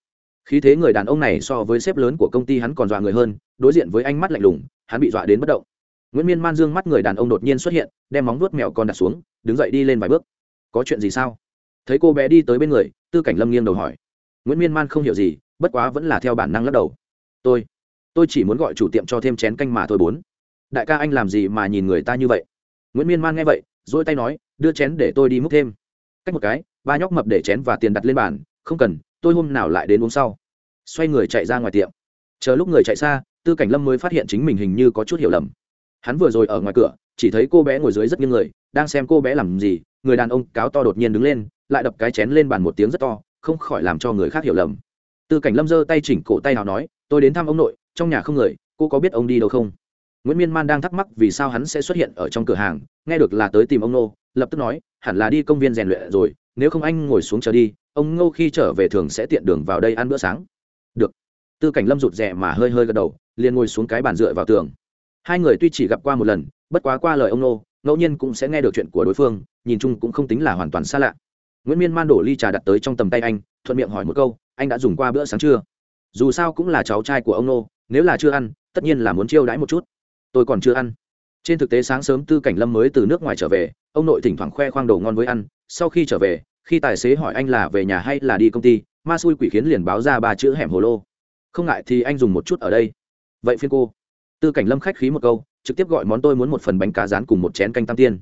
Khí thế người đàn ông này so với sếp lớn của công ty hắn còn dọa người hơn, đối diện với ánh mắt lạnh lùng, hắn bị dọa đến bất động. Nguyễn miên man dương mắt người đàn ông đột nhiên xuất hiện, đem móng vuốt mèo con đặt xuống, đứng dậy đi lên vài bước. Có chuyện gì sao? Thấy cô bé đi tới bên người, tư cảnh lâm nghiêng đầu hỏi nguyễn miên man không hiểu gì bất quá vẫn là theo bản năng lắc đầu tôi tôi chỉ muốn gọi chủ tiệm cho thêm chén canh mà thôi bốn đại ca anh làm gì mà nhìn người ta như vậy nguyễn miên man nghe vậy dỗi tay nói đưa chén để tôi đi múc thêm cách một cái ba nhóc mập để chén và tiền đặt lên bàn không cần tôi hôm nào lại đến uống sau xoay người chạy ra ngoài tiệm chờ lúc người chạy xa tư cảnh lâm mới phát hiện chính mình hình như có chút hiểu lầm hắn vừa rồi ở ngoài cửa chỉ thấy cô bé ngồi dưới rất nghiêng người đang xem cô bé làm gì người đàn ông cáo to đột nhiên đứng lên lại đập cái chén lên bàn một tiếng rất to không khỏi làm cho người khác hiểu lầm. Tư cảnh lâm giơ tay chỉnh cổ tay nào nói, tôi đến thăm ông nội, trong nhà không người, cô có biết ông đi đâu không? Nguyễn miên man đang thắc mắc vì sao hắn sẽ xuất hiện ở trong cửa hàng, nghe được là tới tìm ông nô, lập tức nói, hẳn là đi công viên rèn luyện rồi, nếu không anh ngồi xuống chờ đi, ông ngô khi trở về thường sẽ tiện đường vào đây ăn bữa sáng. Được. Tư cảnh lâm rụt rè mà hơi hơi gật đầu, liền ngồi xuống cái bàn dựa vào tường. Hai người tuy chỉ gặp qua một lần, bất quá qua lời ông nô, ngẫu nhiên cũng sẽ nghe được chuyện của đối phương, nhìn chung cũng không tính là hoàn toàn xa lạ nguyễn miên man đổ ly trà đặt tới trong tầm tay anh thuận miệng hỏi một câu anh đã dùng qua bữa sáng chưa dù sao cũng là cháu trai của ông nô, nếu là chưa ăn tất nhiên là muốn chiêu đãi một chút tôi còn chưa ăn trên thực tế sáng sớm tư cảnh lâm mới từ nước ngoài trở về ông nội thỉnh thoảng khoe khoang đồ ngon với ăn sau khi trở về khi tài xế hỏi anh là về nhà hay là đi công ty ma xui quỷ khiến liền báo ra ba chữ hẻm hồ lô không ngại thì anh dùng một chút ở đây vậy phiên cô tư cảnh lâm khách khí một câu trực tiếp gọi món tôi muốn một phần bánh cá rán cùng một chén canh tam tiên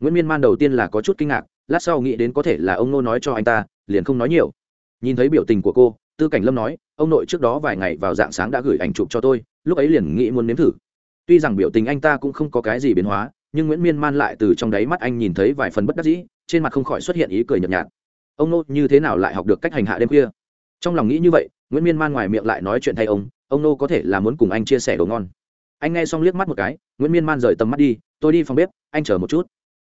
nguyễn miên man đầu tiên là có chút kinh ngạc, lát sau nghĩ đến có thể là ông nô nói cho anh ta, liền không nói nhiều. Nhìn thấy biểu tình của cô, tư cảnh lâm nói, ông nội trước đó vài ngày vào dạng sáng đã gửi ảnh chụp cho tôi, lúc ấy liền nghĩ muốn nếm thử. Tuy rằng biểu tình anh ta cũng không có cái gì biến hóa, nhưng nguyễn miên man lại từ trong đáy mắt anh nhìn thấy vài phần bất đắc dĩ, trên mặt không khỏi xuất hiện ý cười nhợt nhạt. Ông nô như thế nào lại học được cách hành hạ đêm khuya? Trong lòng nghĩ như vậy, nguyễn miên man ngoài miệng lại nói chuyện thay ông ông nô có thể là muốn cùng anh chia sẻ đồ ngon. Anh nghe xong liếc mắt một cái, nguyễn miên man rời tầm mắt đi, tôi đi phòng bếp, anh chờ một chút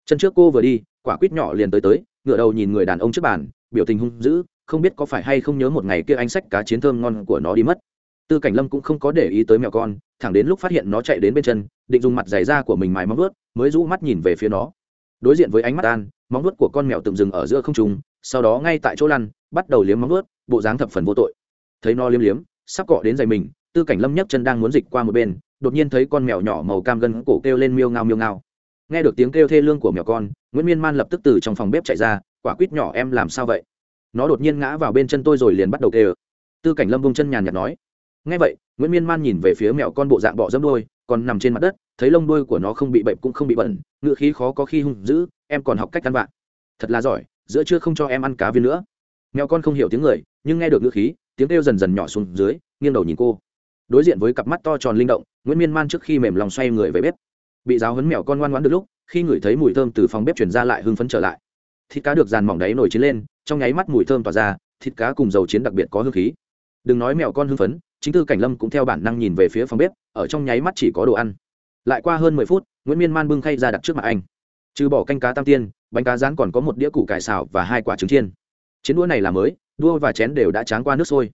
chân trước cô vừa đi, quả quýt nhỏ liền tới tới ngựa đầu nhìn người đàn ông trước bàn, biểu tình hung dữ, không biết có phải hay không nhớ một ngày kia anh sách cá chiến thơm ngon của nó đi mất. Tư cảnh lâm cũng không có để ý tới mẹo con, thẳng đến lúc phát hiện nó chạy đến bên chân, định dùng mặt giày da của mình mài móng vớt mới rũ mắt nhìn về phía nó. Đối diện với ánh mắt an, móng vớt của con mèo từng dừng ở giữa không trùng sau đó ngay tại chỗ lăn, bắt đầu liếm móng vớt bộ dáng thập phần vô tội. Thấy nó liếm liếm, sắp cọ đến giày mình, tư cảnh lâm nhấc chân đang muốn dịch qua một bên, đột nhiên thấy con mèo nhỏ màu cam gân cổ kêu lên miêu ngao miêu ngao nghe được tiếng kêu thê lương của mèo con, nguyễn miên man lập tức từ trong phòng bếp chạy ra, quả quýt nhỏ em làm sao vậy? Nó đột nhiên ngã vào bên chân tôi rồi liền bắt đầu kêu. Tư cảnh lâm bông chân nhàn nhạt nói. Ngay vậy, nguyễn miên man nhìn về phía mẹo con bộ dạng bọ dâm đôi còn nằm trên mặt đất, thấy lông đôi của nó không bị bệnh cũng không bị bẩn ngựa khí khó có khi hung dữ, em còn học cách ăn vạ. thật là giỏi, giữa trưa không cho em ăn cá viên nữa. Mèo con không hiểu tiếng người, nhưng nghe được ngựa khí, tiếng kêu dần dần nhỏ xuống dưới, nghiêng đầu nhìn cô. Đối diện với cặp mắt to tròn linh động, nguyễn miên man trước khi mềm lòng xoay người về bếp bị giáo hấn mèo con ngoan ngoãn được lúc, khi ngửi thấy mùi thơm từ phòng bếp chuyển ra lại hưng phấn trở lại. Thịt cá được dàn mỏng đáy nổi chiến lên, trong nháy mắt mùi thơm tỏa ra, thịt cá cùng dầu chiến đặc biệt có hương khí. Đừng nói mèo con hưng phấn, chính tư cảnh lâm cũng theo bản năng nhìn về phía phòng bếp, ở trong nháy mắt chỉ có đồ ăn. Lại qua hơn mười phút, nguyễn miên man bưng khay ra đặt trước mặt anh. Trừ bỏ canh cá tam tiên, bánh cá rán còn có một đĩa củ cải xào và hai quả trứng chiên. Chiến đũa này là mới, đua và chén đều đã tráng qua nước sôi.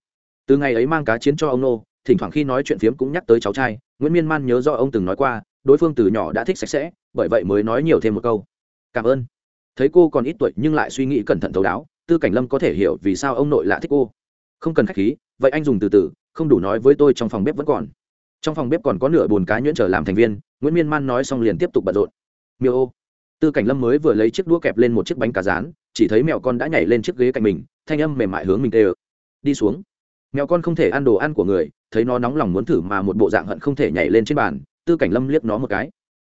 Từ ngày ấy mang cá chiến cho ông nô, thỉnh thoảng khi nói chuyện phiếm cũng nhắc tới cháu trai, nguyễn miên man nhớ do ông từng nói qua đối phương từ nhỏ đã thích sạch sẽ, bởi vậy mới nói nhiều thêm một câu. Cảm ơn. Thấy cô còn ít tuổi nhưng lại suy nghĩ cẩn thận thấu đáo, tư cảnh lâm có thể hiểu vì sao ông nội lạ thích cô. Không cần khách khí, vậy anh dùng từ từ, không đủ nói với tôi trong phòng bếp vẫn còn. Trong phòng bếp còn có nửa bồn cá nhuyễn trở làm thành viên, nguyễn miên man nói xong liền tiếp tục bận rộn. Miêu ô. Tư cảnh lâm mới vừa lấy chiếc đũa kẹp lên một chiếc bánh cá rán, chỉ thấy mèo con đã nhảy lên chiếc ghế cạnh mình, thanh âm mềm mại hướng mình tê ơ đi xuống. Mèo con không thể ăn đồ ăn của người, thấy nó nóng lòng muốn thử mà một bộ dạng hận không thể nhảy lên trên bàn tư cảnh lâm liếc nó một cái.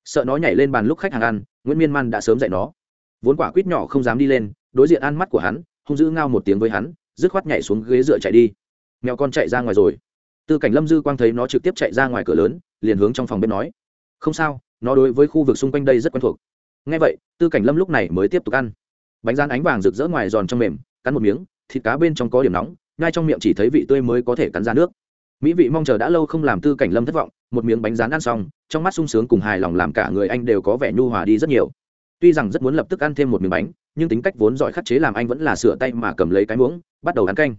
Sợ nó nhảy lên bàn lúc khách hàng ăn, nguyễn miên man đã sớm dạy nó. Vốn quả quýt nhỏ không dám đi lên, đối diện ăn mắt của hắn, hung dữ ngao một tiếng với hắn, dứt khoát nhảy xuống ghế dựa chạy đi. Mèo con chạy ra ngoài rồi. Tư cảnh lâm dư quang thấy nó trực tiếp chạy ra ngoài cửa lớn, liền hướng trong phòng bếp nói. Không sao, nó đối với khu vực xung quanh đây rất quen thuộc. Ngay vậy, tư cảnh lâm lúc này mới tiếp tục ăn. Bánh rán ánh vàng rực rỡ ngoài giòn trong mềm, cắn một miếng, thịt cá bên trong có điểm nóng, ngay trong miệng chỉ thấy vị tươi mới có thể cắn ra nước mỹ vị mong chờ đã lâu không làm tư cảnh lâm thất vọng, một miếng bánh rán ăn xong, trong mắt sung sướng cùng hài lòng làm cả người anh đều có vẻ nhu hòa đi rất nhiều. Tuy rằng rất muốn lập tức ăn thêm một miếng bánh, nhưng tính cách vốn giỏi khắc chế làm anh vẫn là sửa tay mà cầm lấy cái muỗng, bắt đầu ăn canh.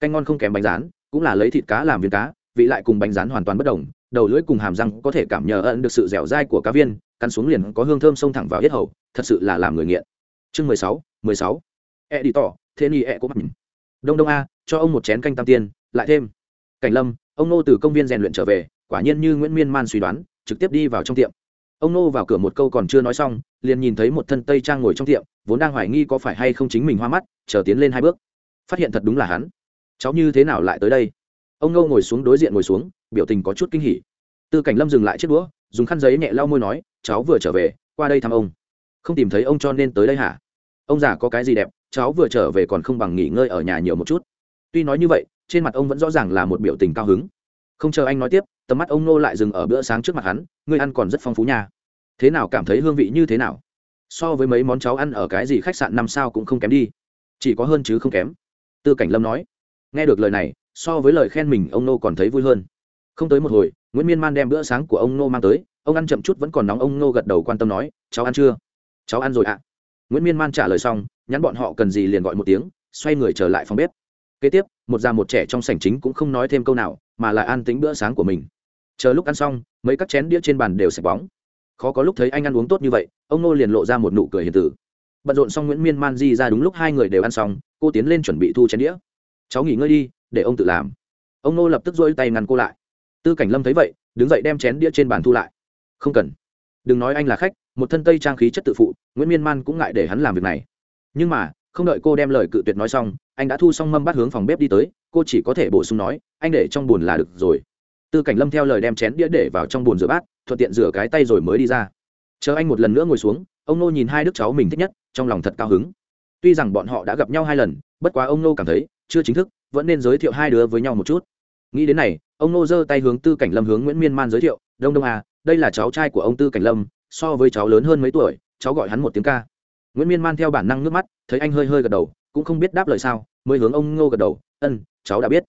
Canh ngon không kém bánh rán, cũng là lấy thịt cá làm viên cá, vị lại cùng bánh rán hoàn toàn bất đồng, đầu lưỡi cùng hàm răng có thể cảm nhờ ẩn được sự dẻo dai của cá viên, cắn xuống liền có hương thơm xông thẳng vào yết hầu, thật sự là làm người nghiện. Chương mười sáu mười sáu. E đi tỏ thế ni e của mặt đông đông a, cho ông một chén canh tam tiên, lại thêm cảnh lâm, ông nô từ công viên rèn luyện trở về, quả nhiên như nguyễn miên man suy đoán, trực tiếp đi vào trong tiệm. Ông nô vào cửa một câu còn chưa nói xong, liền nhìn thấy một thân tây trang ngồi trong tiệm, vốn đang hoài nghi có phải hay không chính mình hoa mắt, chờ tiến lên hai bước. Phát hiện thật đúng là hắn. Cháu như thế nào lại tới đây? Ông nô ngồi xuống đối diện ngồi xuống, biểu tình có chút kinh hỉ. Tư cảnh lâm dừng lại chiếc đũa, dùng khăn giấy nhẹ lau môi nói, cháu vừa trở về, qua đây thăm ông. Không tìm thấy ông cho nên tới đây hả? Ông già có cái gì đẹp, cháu vừa trở về còn không bằng nghỉ ngơi ở nhà nhiều một chút. Tuy nói như vậy trên mặt ông vẫn rõ ràng là một biểu tình cao hứng. Không chờ anh nói tiếp, tầm mắt ông nô lại dừng ở bữa sáng trước mặt hắn ngươi ăn còn rất phong phú nha. Thế nào cảm thấy hương vị như thế nào? So với mấy món cháu ăn ở cái gì khách sạn năm sao cũng không kém đi. Chỉ có hơn chứ không kém. Tư cảnh lâm nói. Nghe được lời này, so với lời khen mình, ông nô còn thấy vui hơn. Không tới một hồi, nguyễn miên man đem bữa sáng của ông nô mang tới, ông ăn chậm chút vẫn còn nóng, ông nô gật đầu quan tâm nói, cháu ăn chưa? Cháu ăn rồi ạ. Nguyễn miên man trả lời xong, nhắn bọn họ cần gì liền gọi một tiếng, xoay người trở lại phòng bếp. Kế tiếp một già một trẻ trong sảnh chính cũng không nói thêm câu nào, mà lại an tính bữa sáng của mình. Chờ lúc ăn xong, mấy các chén đĩa trên bàn đều sạch bóng. Khó có lúc thấy anh ăn uống tốt như vậy, ông nô liền lộ ra một nụ cười hiền tử. Bận rộn xong nguyễn miên man di ra đúng lúc hai người đều ăn xong, cô tiến lên chuẩn bị thu chén đĩa. Cháu nghỉ ngơi đi, để ông tự làm. Ông nô lập tức dôi tay ngăn cô lại. Tư cảnh lâm thấy vậy, đứng dậy đem chén đĩa trên bàn thu lại. Không cần. Đừng nói anh là khách, một thân tây trang khí chất tự phụ, nguyễn miên man cũng ngại để hắn làm việc này. Nhưng mà không đợi cô đem lời cự tuyệt nói xong, anh đã thu xong mâm bát hướng phòng bếp đi tới, cô chỉ có thể bổ sung nói, anh để trong bùn là được rồi. Tư cảnh lâm theo lời đem chén đĩa để vào trong bùn rửa bát, thuận tiện rửa cái tay rồi mới đi ra. Chờ anh một lần nữa ngồi xuống, ông nô nhìn hai đứa cháu mình thích nhất, trong lòng thật cao hứng. Tuy rằng bọn họ đã gặp nhau hai lần, bất quá ông nô cảm thấy, chưa chính thức, vẫn nên giới thiệu hai đứa với nhau một chút. Nghĩ đến này, ông nô giơ tay hướng tư cảnh lâm hướng nguyễn miên man giới thiệu, đông đông à đây là cháu trai của ông tư cảnh lâm, so với cháu lớn hơn mấy tuổi, cháu gọi hắn một tiếng ca nguyễn miên man theo bản năng nước mắt thấy anh hơi hơi gật đầu cũng không biết đáp lời sao mới hướng ông ngô gật đầu ân cháu đã biết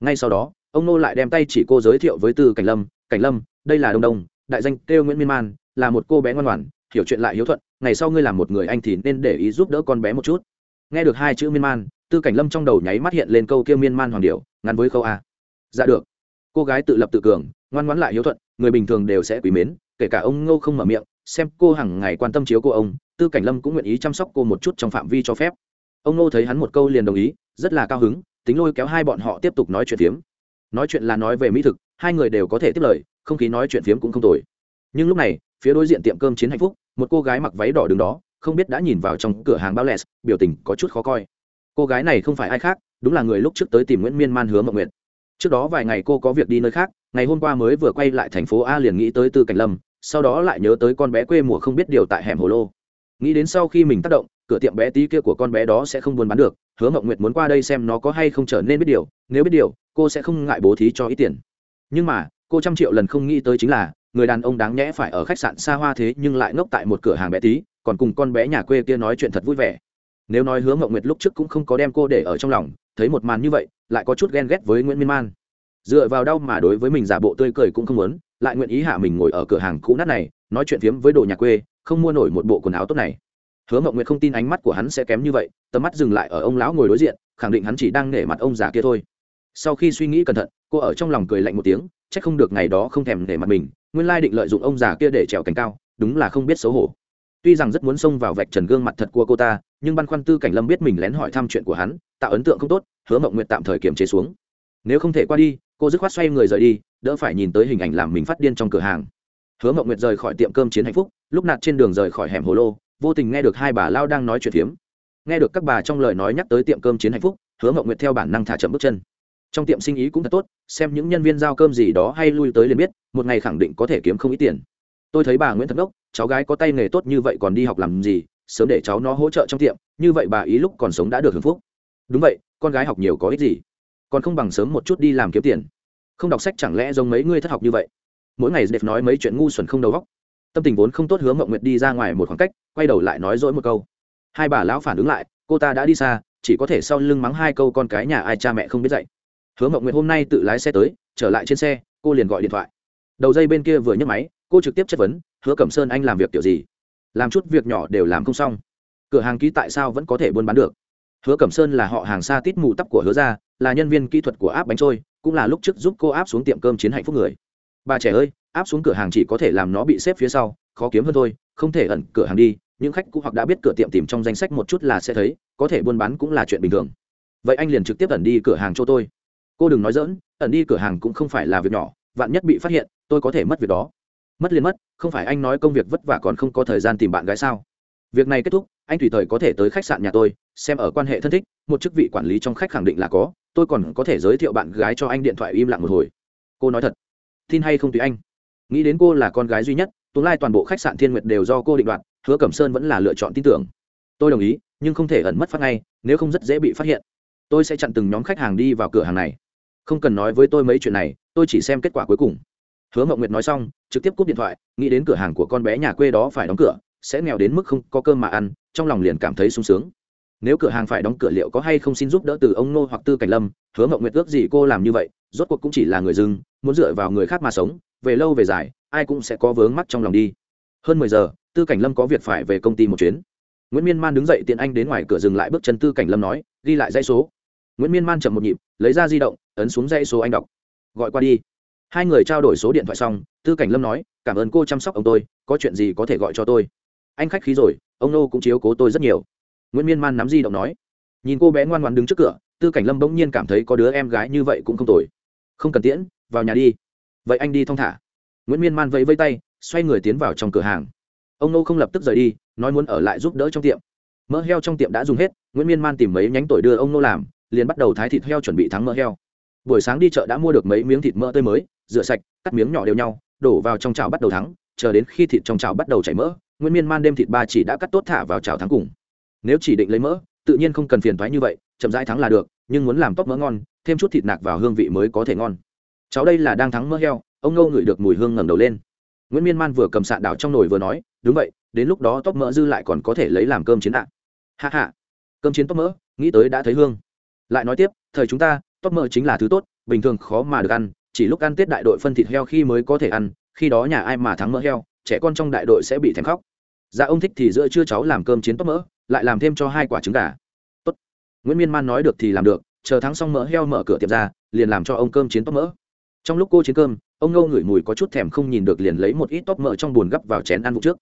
ngay sau đó ông ngô lại đem tay chỉ cô giới thiệu với tư cảnh lâm cảnh lâm đây là đông đông đại danh kêu nguyễn miên man là một cô bé ngoan ngoãn hiểu chuyện lại hiếu thuận ngày sau ngươi làm một người anh thì nên để ý giúp đỡ con bé một chút nghe được hai chữ miên man tư cảnh lâm trong đầu nháy mắt hiện lên câu kêu miên man hoàng điệu ngắn với câu a dạ được cô gái tự lập tự cường ngoan ngoãn lại hiếu thuận người bình thường đều sẽ quý mến kể cả ông ngô không mở miệng xem cô hàng ngày quan tâm chiếu cô ông, tư cảnh lâm cũng nguyện ý chăm sóc cô một chút trong phạm vi cho phép. Ông ngô thấy hắn một câu liền đồng ý, rất là cao hứng, tính lôi kéo hai bọn họ tiếp tục nói chuyện phiếm. Nói chuyện là nói về mỹ thực, hai người đều có thể tiếp lời, không khí nói chuyện phiếm cũng không tồi. Nhưng lúc này, phía đối diện tiệm cơm chiến hạnh phúc, một cô gái mặc váy đỏ đứng đó, không biết đã nhìn vào trong cửa hàng bao lẹt, biểu tình có chút khó coi. Cô gái này không phải ai khác, đúng là người lúc trước tới tìm nguyễn miên man hứa mộng nguyện trước đó vài ngày cô có việc đi nơi khác, ngày hôm qua mới vừa quay lại thành phố a liền nghĩ tới tư cảnh lâm sau đó lại nhớ tới con bé quê mùa không biết điều tại hẻm hồ lô. Nghĩ đến sau khi mình tác động, cửa tiệm bé tí kia của con bé đó sẽ không buôn bán được, hứa mộng nguyệt muốn qua đây xem nó có hay không trở nên biết điều, nếu biết điều, cô sẽ không ngại bố thí cho ít tiền. Nhưng mà, cô trăm triệu lần không nghĩ tới chính là, người đàn ông đáng nhẽ phải ở khách sạn xa hoa thế nhưng lại ngốc tại một cửa hàng bé tí, còn cùng con bé nhà quê kia nói chuyện thật vui vẻ. Nếu nói hứa mộng nguyệt lúc trước cũng không có đem cô để ở trong lòng, thấy một màn như vậy, lại có chút ghen ghét với nguyễn miên man. Dựa vào đau mà đối với mình giả bộ tươi cười cũng không muốn lại nguyện ý hạ mình ngồi ở cửa hàng cũ nát này, nói chuyện phiếm với đồ nhà quê, không mua nổi một bộ quần áo tốt này. Hứa mộng nguyệt không tin ánh mắt của hắn sẽ kém như vậy, tầm mắt dừng lại ở ông lão ngồi đối diện, khẳng định hắn chỉ đang nể mặt ông già kia thôi. Sau khi suy nghĩ cẩn thận, cô ở trong lòng cười lạnh một tiếng c h ắ c không được ngày đó không thèm nể mặt mình, nguyên lai định lợi dụng ông già kia để trèo cành cao, đúng là không biết xấu hổ. Tuy rằng rất muốn xông vào vạch trần gương mặt thật của cô ta, nhưng băn khoăn tư cảnh lâm biết mình lén hỏi thăm chuyện của hắn, tạo ấn tượng không tốt, hứa mộng nguyệt tạm thời kiềm chế xuống. Nếu không thể qua đi, cô dứt khoát xoay người rời đi đỡ phải nhìn tới hình ảnh làm mình phát điên trong cửa hàng. Hứa mộng nguyệt rời khỏi tiệm cơm chiến hạnh phúc, lúc nạt trên đường rời khỏi hẻm hồ lô, vô tình nghe được hai bà lao đang nói chuyện phiếm. Nghe được các bà trong lời nói nhắc tới tiệm cơm chiến hạnh phúc, hứa mộng nguyệt theo bản năng thả chậm bước chân. Trong tiệm sinh ý cũng thật tốt, xem những nhân viên giao cơm gì đó hay lui tới liền biết, một ngày khẳng định có thể kiếm không ít tiền. Tôi thấy bà nguyễn thật đốc, cháu gái có tay nghề tốt như vậy còn đi học làm gì, sớm để cháu nó hỗ trợ trong tiệm, như vậy bà ý lúc còn sống đã được hưởng phúc. Đúng vậy, con gái học nhiều có ích gì, còn không bằng sớm một chút đi làm kiếm tiền không đọc sách chẳng lẽ giống mấy ngươi thất học như vậy? Mỗi ngày dệt nói mấy chuyện ngu xuẩn không đầu góc tâm tình vốn không tốt hướng mộng nguyệt đi ra ngoài một khoảng cách, quay đầu lại nói dỗi một câu. Hai bà lão phản ứng lại, cô ta đã đi xa, chỉ có thể sau lưng mắng hai câu con cái nhà ai cha mẹ không biết dạy. Hứa mộng nguyệt hôm nay tự lái xe tới, trở lại trên xe, cô liền gọi điện thoại. Đầu dây bên kia vừa nhấc máy, cô trực tiếp chất vấn, hứa cẩm sơn anh làm việc kiểu gì? Làm chút việc nhỏ đều làm không xong. Cửa hàng ký tại sao vẫn có thể buôn bán được? Hứa cẩm sơn là họ hàng xa tít mù tắp của hứa gia là nhân viên kỹ thuật của áp bánh trôi, cũng là lúc trước giúp cô áp xuống tiệm cơm chiến hạnh phúc người. Bà trẻ ơi áp xuống cửa hàng chỉ có thể làm nó bị xếp phía sau, khó kiếm hơn thôi, không thể ẩn cửa hàng đi, những khách cũ hoặc đã biết cửa tiệm tìm trong danh sách một chút là sẽ thấy, có thể buôn bán cũng là chuyện bình thường. Vậy anh liền trực tiếp ẩn đi cửa hàng cho tôi. Cô đừng nói dỡn ẩn đi cửa hàng cũng không phải là việc nhỏ, vạn nhất bị phát hiện, tôi có thể mất việc đó. Mất liền mất, không phải anh nói công việc vất vả còn không có thời gian tìm bạn gái sao? Việc này kết thúc, anh tùy thời có thể tới khách sạn nhà tôi, xem ở quan hệ thân thích, một chức vị quản lý trong khách khẳng định là có tôi còn có thể giới thiệu bạn gái cho anh điện thoại im lặng một hồi. Cô nói thật. Tin hay không tùy anh. Nghĩ đến cô là con gái duy nhất, tương lai toàn bộ khách sạn thiên nguyệt đều do cô định đoạt, hứa cẩm sơn vẫn là lựa chọn tin tưởng. Tôi đồng ý, nhưng không thể ẩn mất phát ngay, nếu không rất dễ bị phát hiện. Tôi sẽ chặn từng nhóm khách hàng đi vào cửa hàng này. Không cần nói với tôi mấy chuyện này, tôi chỉ xem kết quả cuối cùng. Hứa mậu nguyệt nói xong, trực tiếp cúp điện thoại, nghĩ đến cửa hàng của con bé nhà quê đó phải đóng cửa, sẽ nghèo đến mức không có cơm mà ăn, trong lòng liền cảm thấy sung sướng nếu cửa hàng phải đóng cửa liệu có hay không xin giúp đỡ từ ông nô hoặc tư cảnh lâm, hứa mộng nguyệt ước gì cô làm như vậy, rốt cuộc cũng chỉ là người dưng muốn dựa vào người khác mà sống, về lâu về dài, ai cũng sẽ có vướng mắt trong lòng đi. Hơn mười giờ, tư cảnh lâm có việc phải về công ty một chuyến. Nguyễn miên man đứng dậy tiện anh đến ngoài cửa dừng lại bước chân tư cảnh lâm nói, ghi lại dãy số. Nguyễn miên man chậm một nhịp, lấy ra di động, ấn xuống dãy số anh đọc. Gọi qua đi. Hai người trao đổi số điện thoại xong, tư cảnh lâm nói, cảm ơn cô chăm sóc ông tôi, có chuyện gì có thể gọi cho tôi. Anh khách khí rồi, ông nô cũng chiếu cố tôi rất nhiều nguyễn miên man nắm di động nói nhìn cô bé ngoan ngoan đứng trước cửa tư cảnh lâm bỗng nhiên cảm thấy có đứa em gái như vậy cũng không tồi không cần tiễn vào nhà đi vậy anh đi thong thả nguyễn miên man vẫy vây tay xoay người tiến vào trong cửa hàng ông nô không lập tức rời đi nói muốn ở lại giúp đỡ trong tiệm mỡ heo trong tiệm đã dùng hết nguyễn miên man tìm mấy nhánh tuổi đưa ông nô làm liền bắt đầu thái thịt heo chuẩn bị thắng mỡ heo buổi sáng đi chợ đã mua được mấy miếng thịt mỡ tươi mới rửa sạch cắt miếng nhỏ đều nhau đổ vào trong chảo bắt đầu thắng chờ đến khi thịt trong chảo bắt đầu chảy mỡ Nguyễn miên man đem thịt ba chỉ đã cắt tốt thả vào chảo thắng cùng nếu chỉ định lấy mỡ, tự nhiên không cần phiền thoái như vậy, chậm rãi thắng là được, nhưng muốn làm tóc mỡ ngon, thêm chút thịt nạc vào hương vị mới có thể ngon. Cháu đây là đang thắng mỡ heo, ông ngâu ngửi được mùi hương ngẩng đầu lên. Nguyễn miên man vừa cầm sạn đảo trong nồi vừa nói, đúng vậy, đến lúc đó tóc mỡ dư lại còn có thể lấy làm cơm chiến ạ. Hạ hạ cơm chiến tóc mỡ, nghĩ tới đã thấy hương. Lại nói tiếp, thời chúng ta tóc mỡ chính là thứ tốt, bình thường khó mà được ăn, chỉ lúc ăn tết đại đội phân thịt heo khi mới có thể ăn, khi đó nhà ai mà thắng mỡ heo, trẻ con trong đại đội sẽ bị thèm khóc. Dạ ông thích thì giữa trưa cháu làm cơm chiến tóc mỡ lại làm thêm cho hai quả trứng gà. Tốt. nguyễn miên man nói được thì làm được, chờ thắng xong mỡ heo mở cửa tiệm ra, liền làm cho ông cơm chiến tóc mỡ. Trong lúc cô chiến cơm, ông ngâu ngửi mùi có chút thèm không nhìn được liền lấy một ít tóc mỡ trong bùn gấp vào chén ăn vụ trước.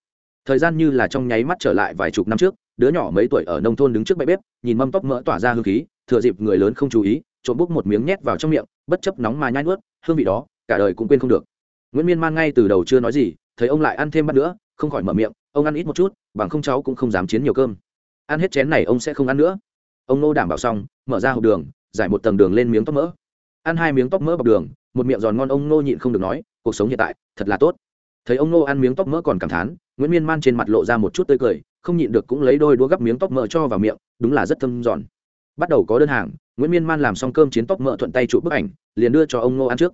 Thời gian như là trong nháy mắt trở lại vài chục năm trước, đứa nhỏ mấy tuổi ở nông thôn đứng trước bãi bếp, nhìn mâm tóc mỡ tỏa ra hương khí, thừa dịp người lớn không chú ý, trộm bút một miếng nhét vào trong miệng, bất chấp nóng mà nhai nuốt, hương vị đó, cả đời cũng quên không được. Nguyễn miên man ngay từ đầu chưa nói gì, thấy ông lại ăn thêm bát nữa, không khỏi mở miệng, ông ăn ít một chút, bằng không cháu cũng không dám chiến nhiều cơm ăn hết chén này ông sẽ không ăn nữa. Ông nô đảm bảo xong, mở ra hộp đường, giải một tầng đường lên miếng tóc mỡ. Ăn hai miếng tóc mỡ bọc đường, một miệng giòn ngon ông nô nhịn không được nói, cuộc sống hiện tại, thật là tốt. Thấy ông nô ăn miếng tóc mỡ còn cảm thán, nguyễn miên man trên mặt lộ ra một chút tươi cười, không nhịn được cũng lấy đôi đũa gắp miếng tóc mỡ cho vào miệng, đúng là rất thơm giòn. Bắt đầu có đơn hàng, nguyễn miên man làm xong cơm chiến tóc mỡ thuận tay chụp bức ảnh, liền đưa cho ông nô ăn trước.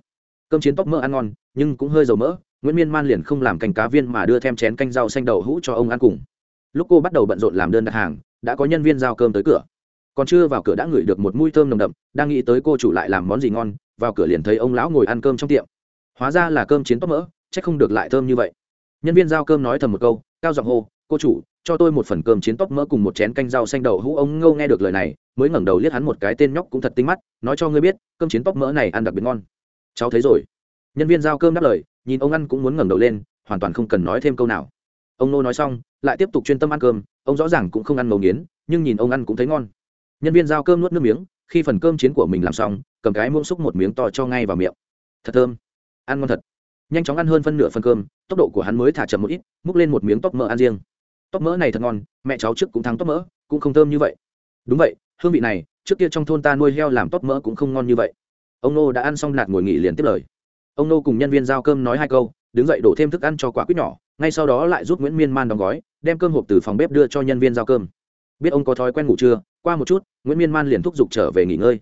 Cơm chiến tóc mỡ ăn ngon, nhưng cũng hơi dầu mỡ, nguyễn miên man liền không làm canh cá viên mà đưa thêm chén canh rau xanh đậu hũ cho ông ăn cùng. Lúc cô bắt đầu bận rộn làm đơn đặt hàng đã có nhân viên giao cơm tới cửa. Còn chưa vào cửa đã ngửi được một mùi thơm nồng đậm, đang nghĩ tới cô chủ lại làm món gì ngon, vào cửa liền thấy ông lão ngồi ăn cơm trong tiệm. Hóa ra là cơm chiến tóc mỡ, chắc không được lại thơm như vậy. Nhân viên giao cơm nói thầm một câu, cao giọng hô, cô chủ, cho tôi một phần cơm chiến tóc mỡ cùng một chén canh rau xanh đậu hũ. Ông ngâu nghe được lời này, mới ngẩng đầu liếc hắn một cái tên nhóc cũng thật tinh mắt, nói cho ngươi biết, cơm chiến tóc mỡ này ăn đặc biệt ngon. Cháu thấy rồi. Nhân viên giao cơm đáp lời, nhìn ông ăn cũng muốn ngẩng đầu lên, hoàn toàn không cần nói thêm câu nào. Ông nô nói xong, lại tiếp tục chuyên tâm ăn cơm ông rõ ràng cũng không ăn màu nghiến, nhưng nhìn ông ăn cũng thấy ngon. Nhân viên giao cơm nuốt nước miếng, khi phần cơm chiến của mình làm xong, cầm cái muỗng xúc một miếng to cho ngay vào miệng. Thật thơm. Ăn ngon thật. Nhanh chóng ăn hơn phân nửa phần cơm, tốc độ của hắn mới thả chậm một ít, múc lên một miếng tóc mỡ ăn riêng. Tóc mỡ này thật ngon, mẹ cháu trước cũng thắng tóc mỡ, cũng không thơm như vậy. Đúng vậy, hương vị này, trước kia trong thôn ta nuôi heo làm tóc mỡ cũng không ngon như vậy. Ông nô đã ăn xong nạt ngồi nghỉ liền tiếp lời. Ông nô cùng nhân viên giao cơm nói hai câu, đứng dậy đổ thêm thức ăn cho quả quýt nhỏ, ngay sau đó lại giúp nguyễn miên man đóng gói đem cơm hộp từ phòng bếp đưa cho nhân viên giao cơm. Biết ông có thói quen ngủ trưa, qua một chút, nguyễn miên man liền thúc giục trở về nghỉ ngơi.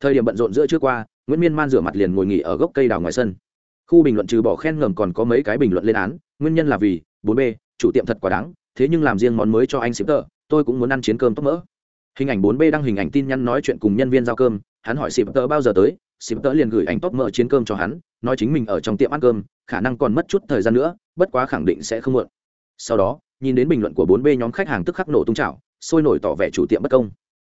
Thời điểm bận rộn giữa trưa qua, nguyễn miên man rửa mặt liền ngồi nghỉ ở gốc cây đào ngoài sân. Khu bình luận trừ bỏ khen ngầm còn có mấy cái bình luận lên án, nguyên nhân là vì, bốn b, chủ tiệm thật quá đáng, thế nhưng làm riêng món mới cho anh xịp tợ tôi cũng muốn ăn chiến cơm tóc mỡ. Hình ảnh bốn b đăng hình ảnh tin nhắn nói chuyện cùng nhân viên giao cơm, hắn hỏi xịp tợ bao giờ tới xịp tợ liền gửi ảnh tóc mỡ chiến cơm cho hắn, nói chính mình ở trong tiệm ăn cơm, khả năng còn mất chút thời gian nữa, bất quá khẳng định sẽ không muộn. Sau đó nhìn đến bình luận của bốn b nhóm khách hàng tức khắc nổ tung trào, sôi nổi tỏ vẻ chủ tiệm bất công.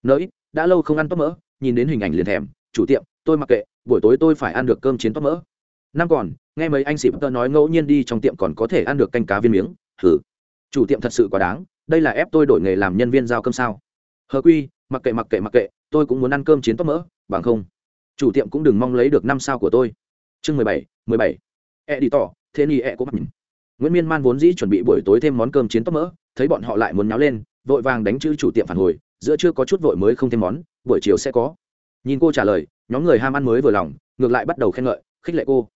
Nỡi đã lâu không ăn tóc mỡ, nhìn đến hình ảnh liền thèm, chủ tiệm, tôi mặc kệ, buổi tối tôi phải ăn được cơm chiến tóc mỡ. Năm còn, nghe mấy anh xịp tơ nói ngẫu nhiên đi trong tiệm còn có thể ăn được canh cá viên miếng thử chủ tiệm thật sự quá đáng, đây là ép tôi đổi nghề làm nhân viên giao cơm sao? Hờ quy, mặc kệ mặc kệ mặc kệ, tôi cũng muốn ăn cơm chiến tóc mỡ, bằng không. Chủ tiệm cũng đừng mong lấy được năm sao của tôi. Chương mười bảy mười bảy. E đi tỏ thế ni e cũng mặc nhìn nguyễn miên man vốn dĩ chuẩn bị buổi tối thêm món cơm chiến tóc mỡ, thấy bọn họ lại muốn nháo lên, vội vàng đánh chữ chủ tiệm phản hồi, giữa chưa có chút vội mới không thêm món, buổi chiều sẽ có. Nhìn cô trả lời, nhóm người ham ăn mới vừa lòng, ngược lại bắt đầu khen ngợi, khích lệ cô.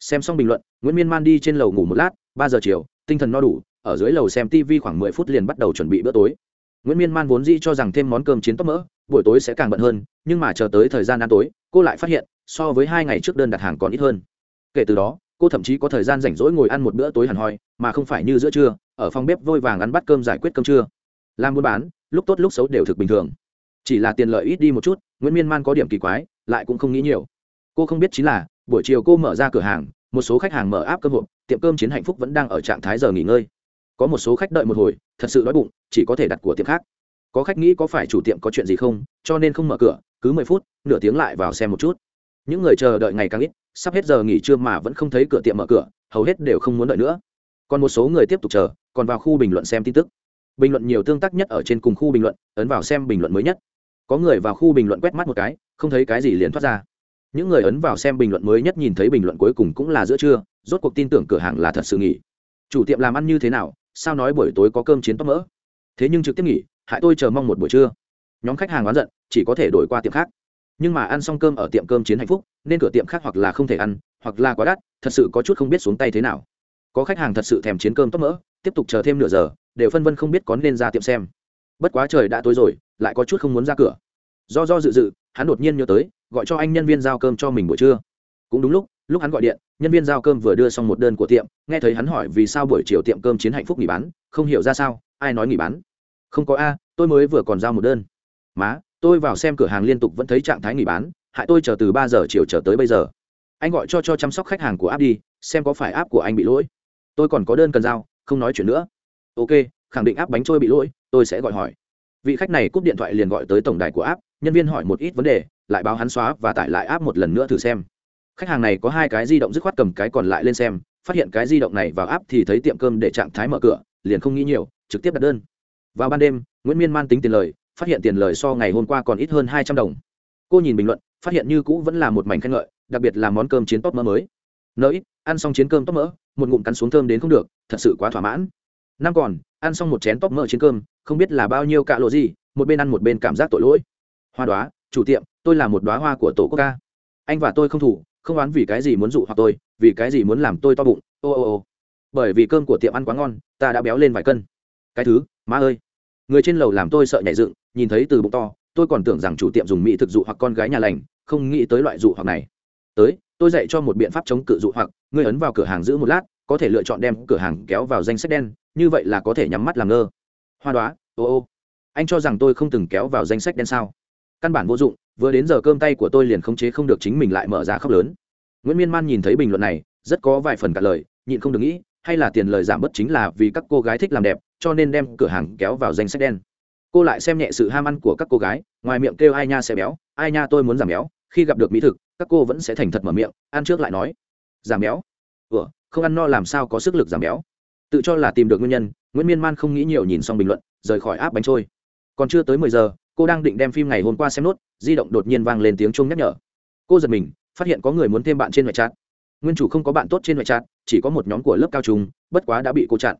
Xem xong bình luận, nguyễn miên man đi trên lầu ngủ một lát, ba giờ chiều, tinh thần no đủ, ở dưới lầu xem tv khoảng mười phút liền bắt đầu chuẩn bị bữa tối. Nguyễn miên man vốn dĩ cho rằng thêm món cơm chiến tóc mỡ, buổi tối sẽ càng bận hơn, nhưng mà chờ tới thời gian ăn tối, cô lại phát hiện, so với hai ngày trước đơn đặt hàng còn ít hơn. Kể từ đó cô thậm chí có thời gian rảnh rỗi ngồi ăn một bữa tối hẳn hoi, mà không phải như giữa trưa, ở phòng bếp vôi vàng ăn bắt cơm giải quyết cơm trưa. Làm buôn bán, lúc tốt lúc xấu đều thực bình thường. Chỉ là tiền lợi ít đi một chút, nguyễn miên man có điểm kỳ quái, lại cũng không nghĩ nhiều. Cô không biết chính là, buổi chiều cô mở ra cửa hàng, một số khách hàng mở áp cơm hộp, tiệm cơm chiến hạnh phúc vẫn đang ở trạng thái giờ nghỉ ngơi. Có một số khách đợi một hồi, thật sự đói bụng, chỉ có thể đặt của tiệm khác. Có khách nghĩ có phải chủ tiệm có chuyện gì không, cho nên không mở cửa, cứ mười phút, nửa tiếng lại vào xem một chút. Những người chờ đợi ngày càng ít sắp hết giờ nghỉ trưa mà vẫn không thấy cửa tiệm mở cửa, hầu hết đều không muốn đợi nữa. Còn một số người tiếp tục chờ, còn vào khu bình luận xem tin tức. Bình luận nhiều tương tác nhất ở trên cùng khu bình luận, ấn vào xem bình luận mới nhất. Có người vào khu bình luận quét mắt một cái, không thấy cái gì liền thoát ra. Những người ấn vào xem bình luận mới nhất nhìn thấy bình luận cuối cùng cũng là giữa trưa, rốt cuộc tin tưởng cửa hàng là thật sự nghỉ. Chủ tiệm làm ăn như thế nào, sao nói buổi tối có cơm chiến tóc mỡ? Thế nhưng trực tiếp nghỉ, hại tôi chờ mong một buổi trưa. Nhóm khách hàng oán giận, chỉ có thể đổi qua tiệm khác nhưng mà ăn xong cơm ở tiệm cơm chiến hạnh phúc, nên cửa tiệm khác hoặc là không thể ăn, hoặc là quá đắt, thật sự có chút không biết xuống tay thế nào. Có khách hàng thật sự thèm chiến cơm tóc mỡ, tiếp tục chờ thêm nửa giờ, đều phân vân không biết có nên ra tiệm xem. Bất quá trời đã tối rồi, lại có chút không muốn ra cửa. Do do dự dự, hắn đột nhiên nhớ tới, gọi cho anh nhân viên giao cơm cho mình buổi trưa. Cũng đúng lúc lúc hắn gọi điện, nhân viên giao cơm vừa đưa xong một đơn của tiệm, nghe thấy hắn hỏi vì sao buổi chiều tiệm cơm chiến hạnh phúc nghỉ bán, không hiểu ra sao, ai nói nghỉ bán? Không có a, tôi mới vừa còn giao một đơn. Má tôi vào xem cửa hàng liên tục vẫn thấy trạng thái nghỉ bán, hại tôi chờ từ ba giờ chiều chờ tới bây giờ. Anh gọi cho cho chăm sóc khách hàng của app đi, xem có phải app của anh bị lỗi. Tôi còn có đơn cần giao, không nói chuyện nữa. Ok, khẳng định áp bánh trôi bị lỗi, tôi sẽ gọi hỏi. Vị khách này cúp điện thoại liền gọi tới tổng đài của app, nhân viên hỏi một ít vấn đề, lại báo hắn xóa và tải lại app một lần nữa thử xem. Khách hàng này có hai cái di động dứt khoát cầm cái còn lại lên xem, phát hiện cái di động này vào app thì thấy tiệm cơm để trạng thái mở cửa, liền không nghĩ nhiều, trực tiếp đặt đơn. Vào ban đêm, nguyễn miên man tính tiền lời phát hiện tiền lời so ngày hôm qua còn ít hơn hai trăm đồng. Cô nhìn bình luận, phát hiện như cũ vẫn là một mảnh khen ngợi, đặc biệt là món cơm chiến tóc mỡ mới. Nỡi ăn xong chiến cơm tóc mỡ, một ngụm cắn xuống thơm đến không được, thật sự quá thỏa mãn. Năm còn, ăn xong một chén tóc mỡ chiến cơm, không biết là bao nhiêu cạ lộ gì, một bên ăn một bên cảm giác tội lỗi. Hoa đoá chủ tiệm, tôi là một đoá hoa của tổ quốc ca. Anh và tôi không thủ, không đoán vì cái gì muốn dụ hoặc tôi, vì cái gì muốn làm tôi to bụng, ô ô ô. Bởi vì cơm của tiệm ăn quá ngon, ta đã béo lên vài cân. Cái thứ, má ơi. Người trên lầu làm tôi sợ nhảy dựng nhìn thấy từ bụng to, tôi còn tưởng rằng chủ tiệm dùng mỹ thực dụ hoặc con gái nhà lành, không nghĩ tới loại dụ hoặc này. Tới, tôi dạy cho một biện pháp chống cự dụ hoặc ngươi ấn vào cửa hàng giữ một lát, có thể lựa chọn đem cửa hàng kéo vào danh sách đen, như vậy là có thể nhắm mắt làm ngơ. Hoa đoá, ô ô, anh cho rằng tôi không từng kéo vào danh sách đen sao? Căn bản vô dụng, vừa đến giờ cơm tay của tôi liền khống chế không được chính mình lại mở ra khóc lớn. Nguyễn miên man nhìn thấy bình luận này, rất có vài phần cả lời, nhịn không được nghĩ, hay là tiền lời giảm bớt chính là vì các cô gái thích làm đẹp, cho nên đem cửa hàng kéo vào danh sách đen cô lại xem nhẹ sự ham ăn của các cô gái, ngoài miệng kêu ai nha sẽ béo, ai nha tôi muốn giảm béo, khi gặp được mỹ thực, các cô vẫn sẽ thành thật mở miệng, ăn trước lại nói, giảm béo? Ủa, không ăn no làm sao có sức lực giảm béo? Tự cho là tìm được nguyên nhân, nguyễn miên man không nghĩ nhiều nhìn xong bình luận, rời khỏi áp bánh trôi. Còn chưa tới mười giờ, cô đang định đem phim ngày hôm qua xem nốt, di động đột nhiên vang lên tiếng chuông nhắc nhở. Cô giật mình, phát hiện có người muốn thêm bạn trên ngoại trát nguyên chủ không có bạn tốt trên ngoại trát chỉ có một nhóm của lớp cao trung, bất quá đã bị cô chặn.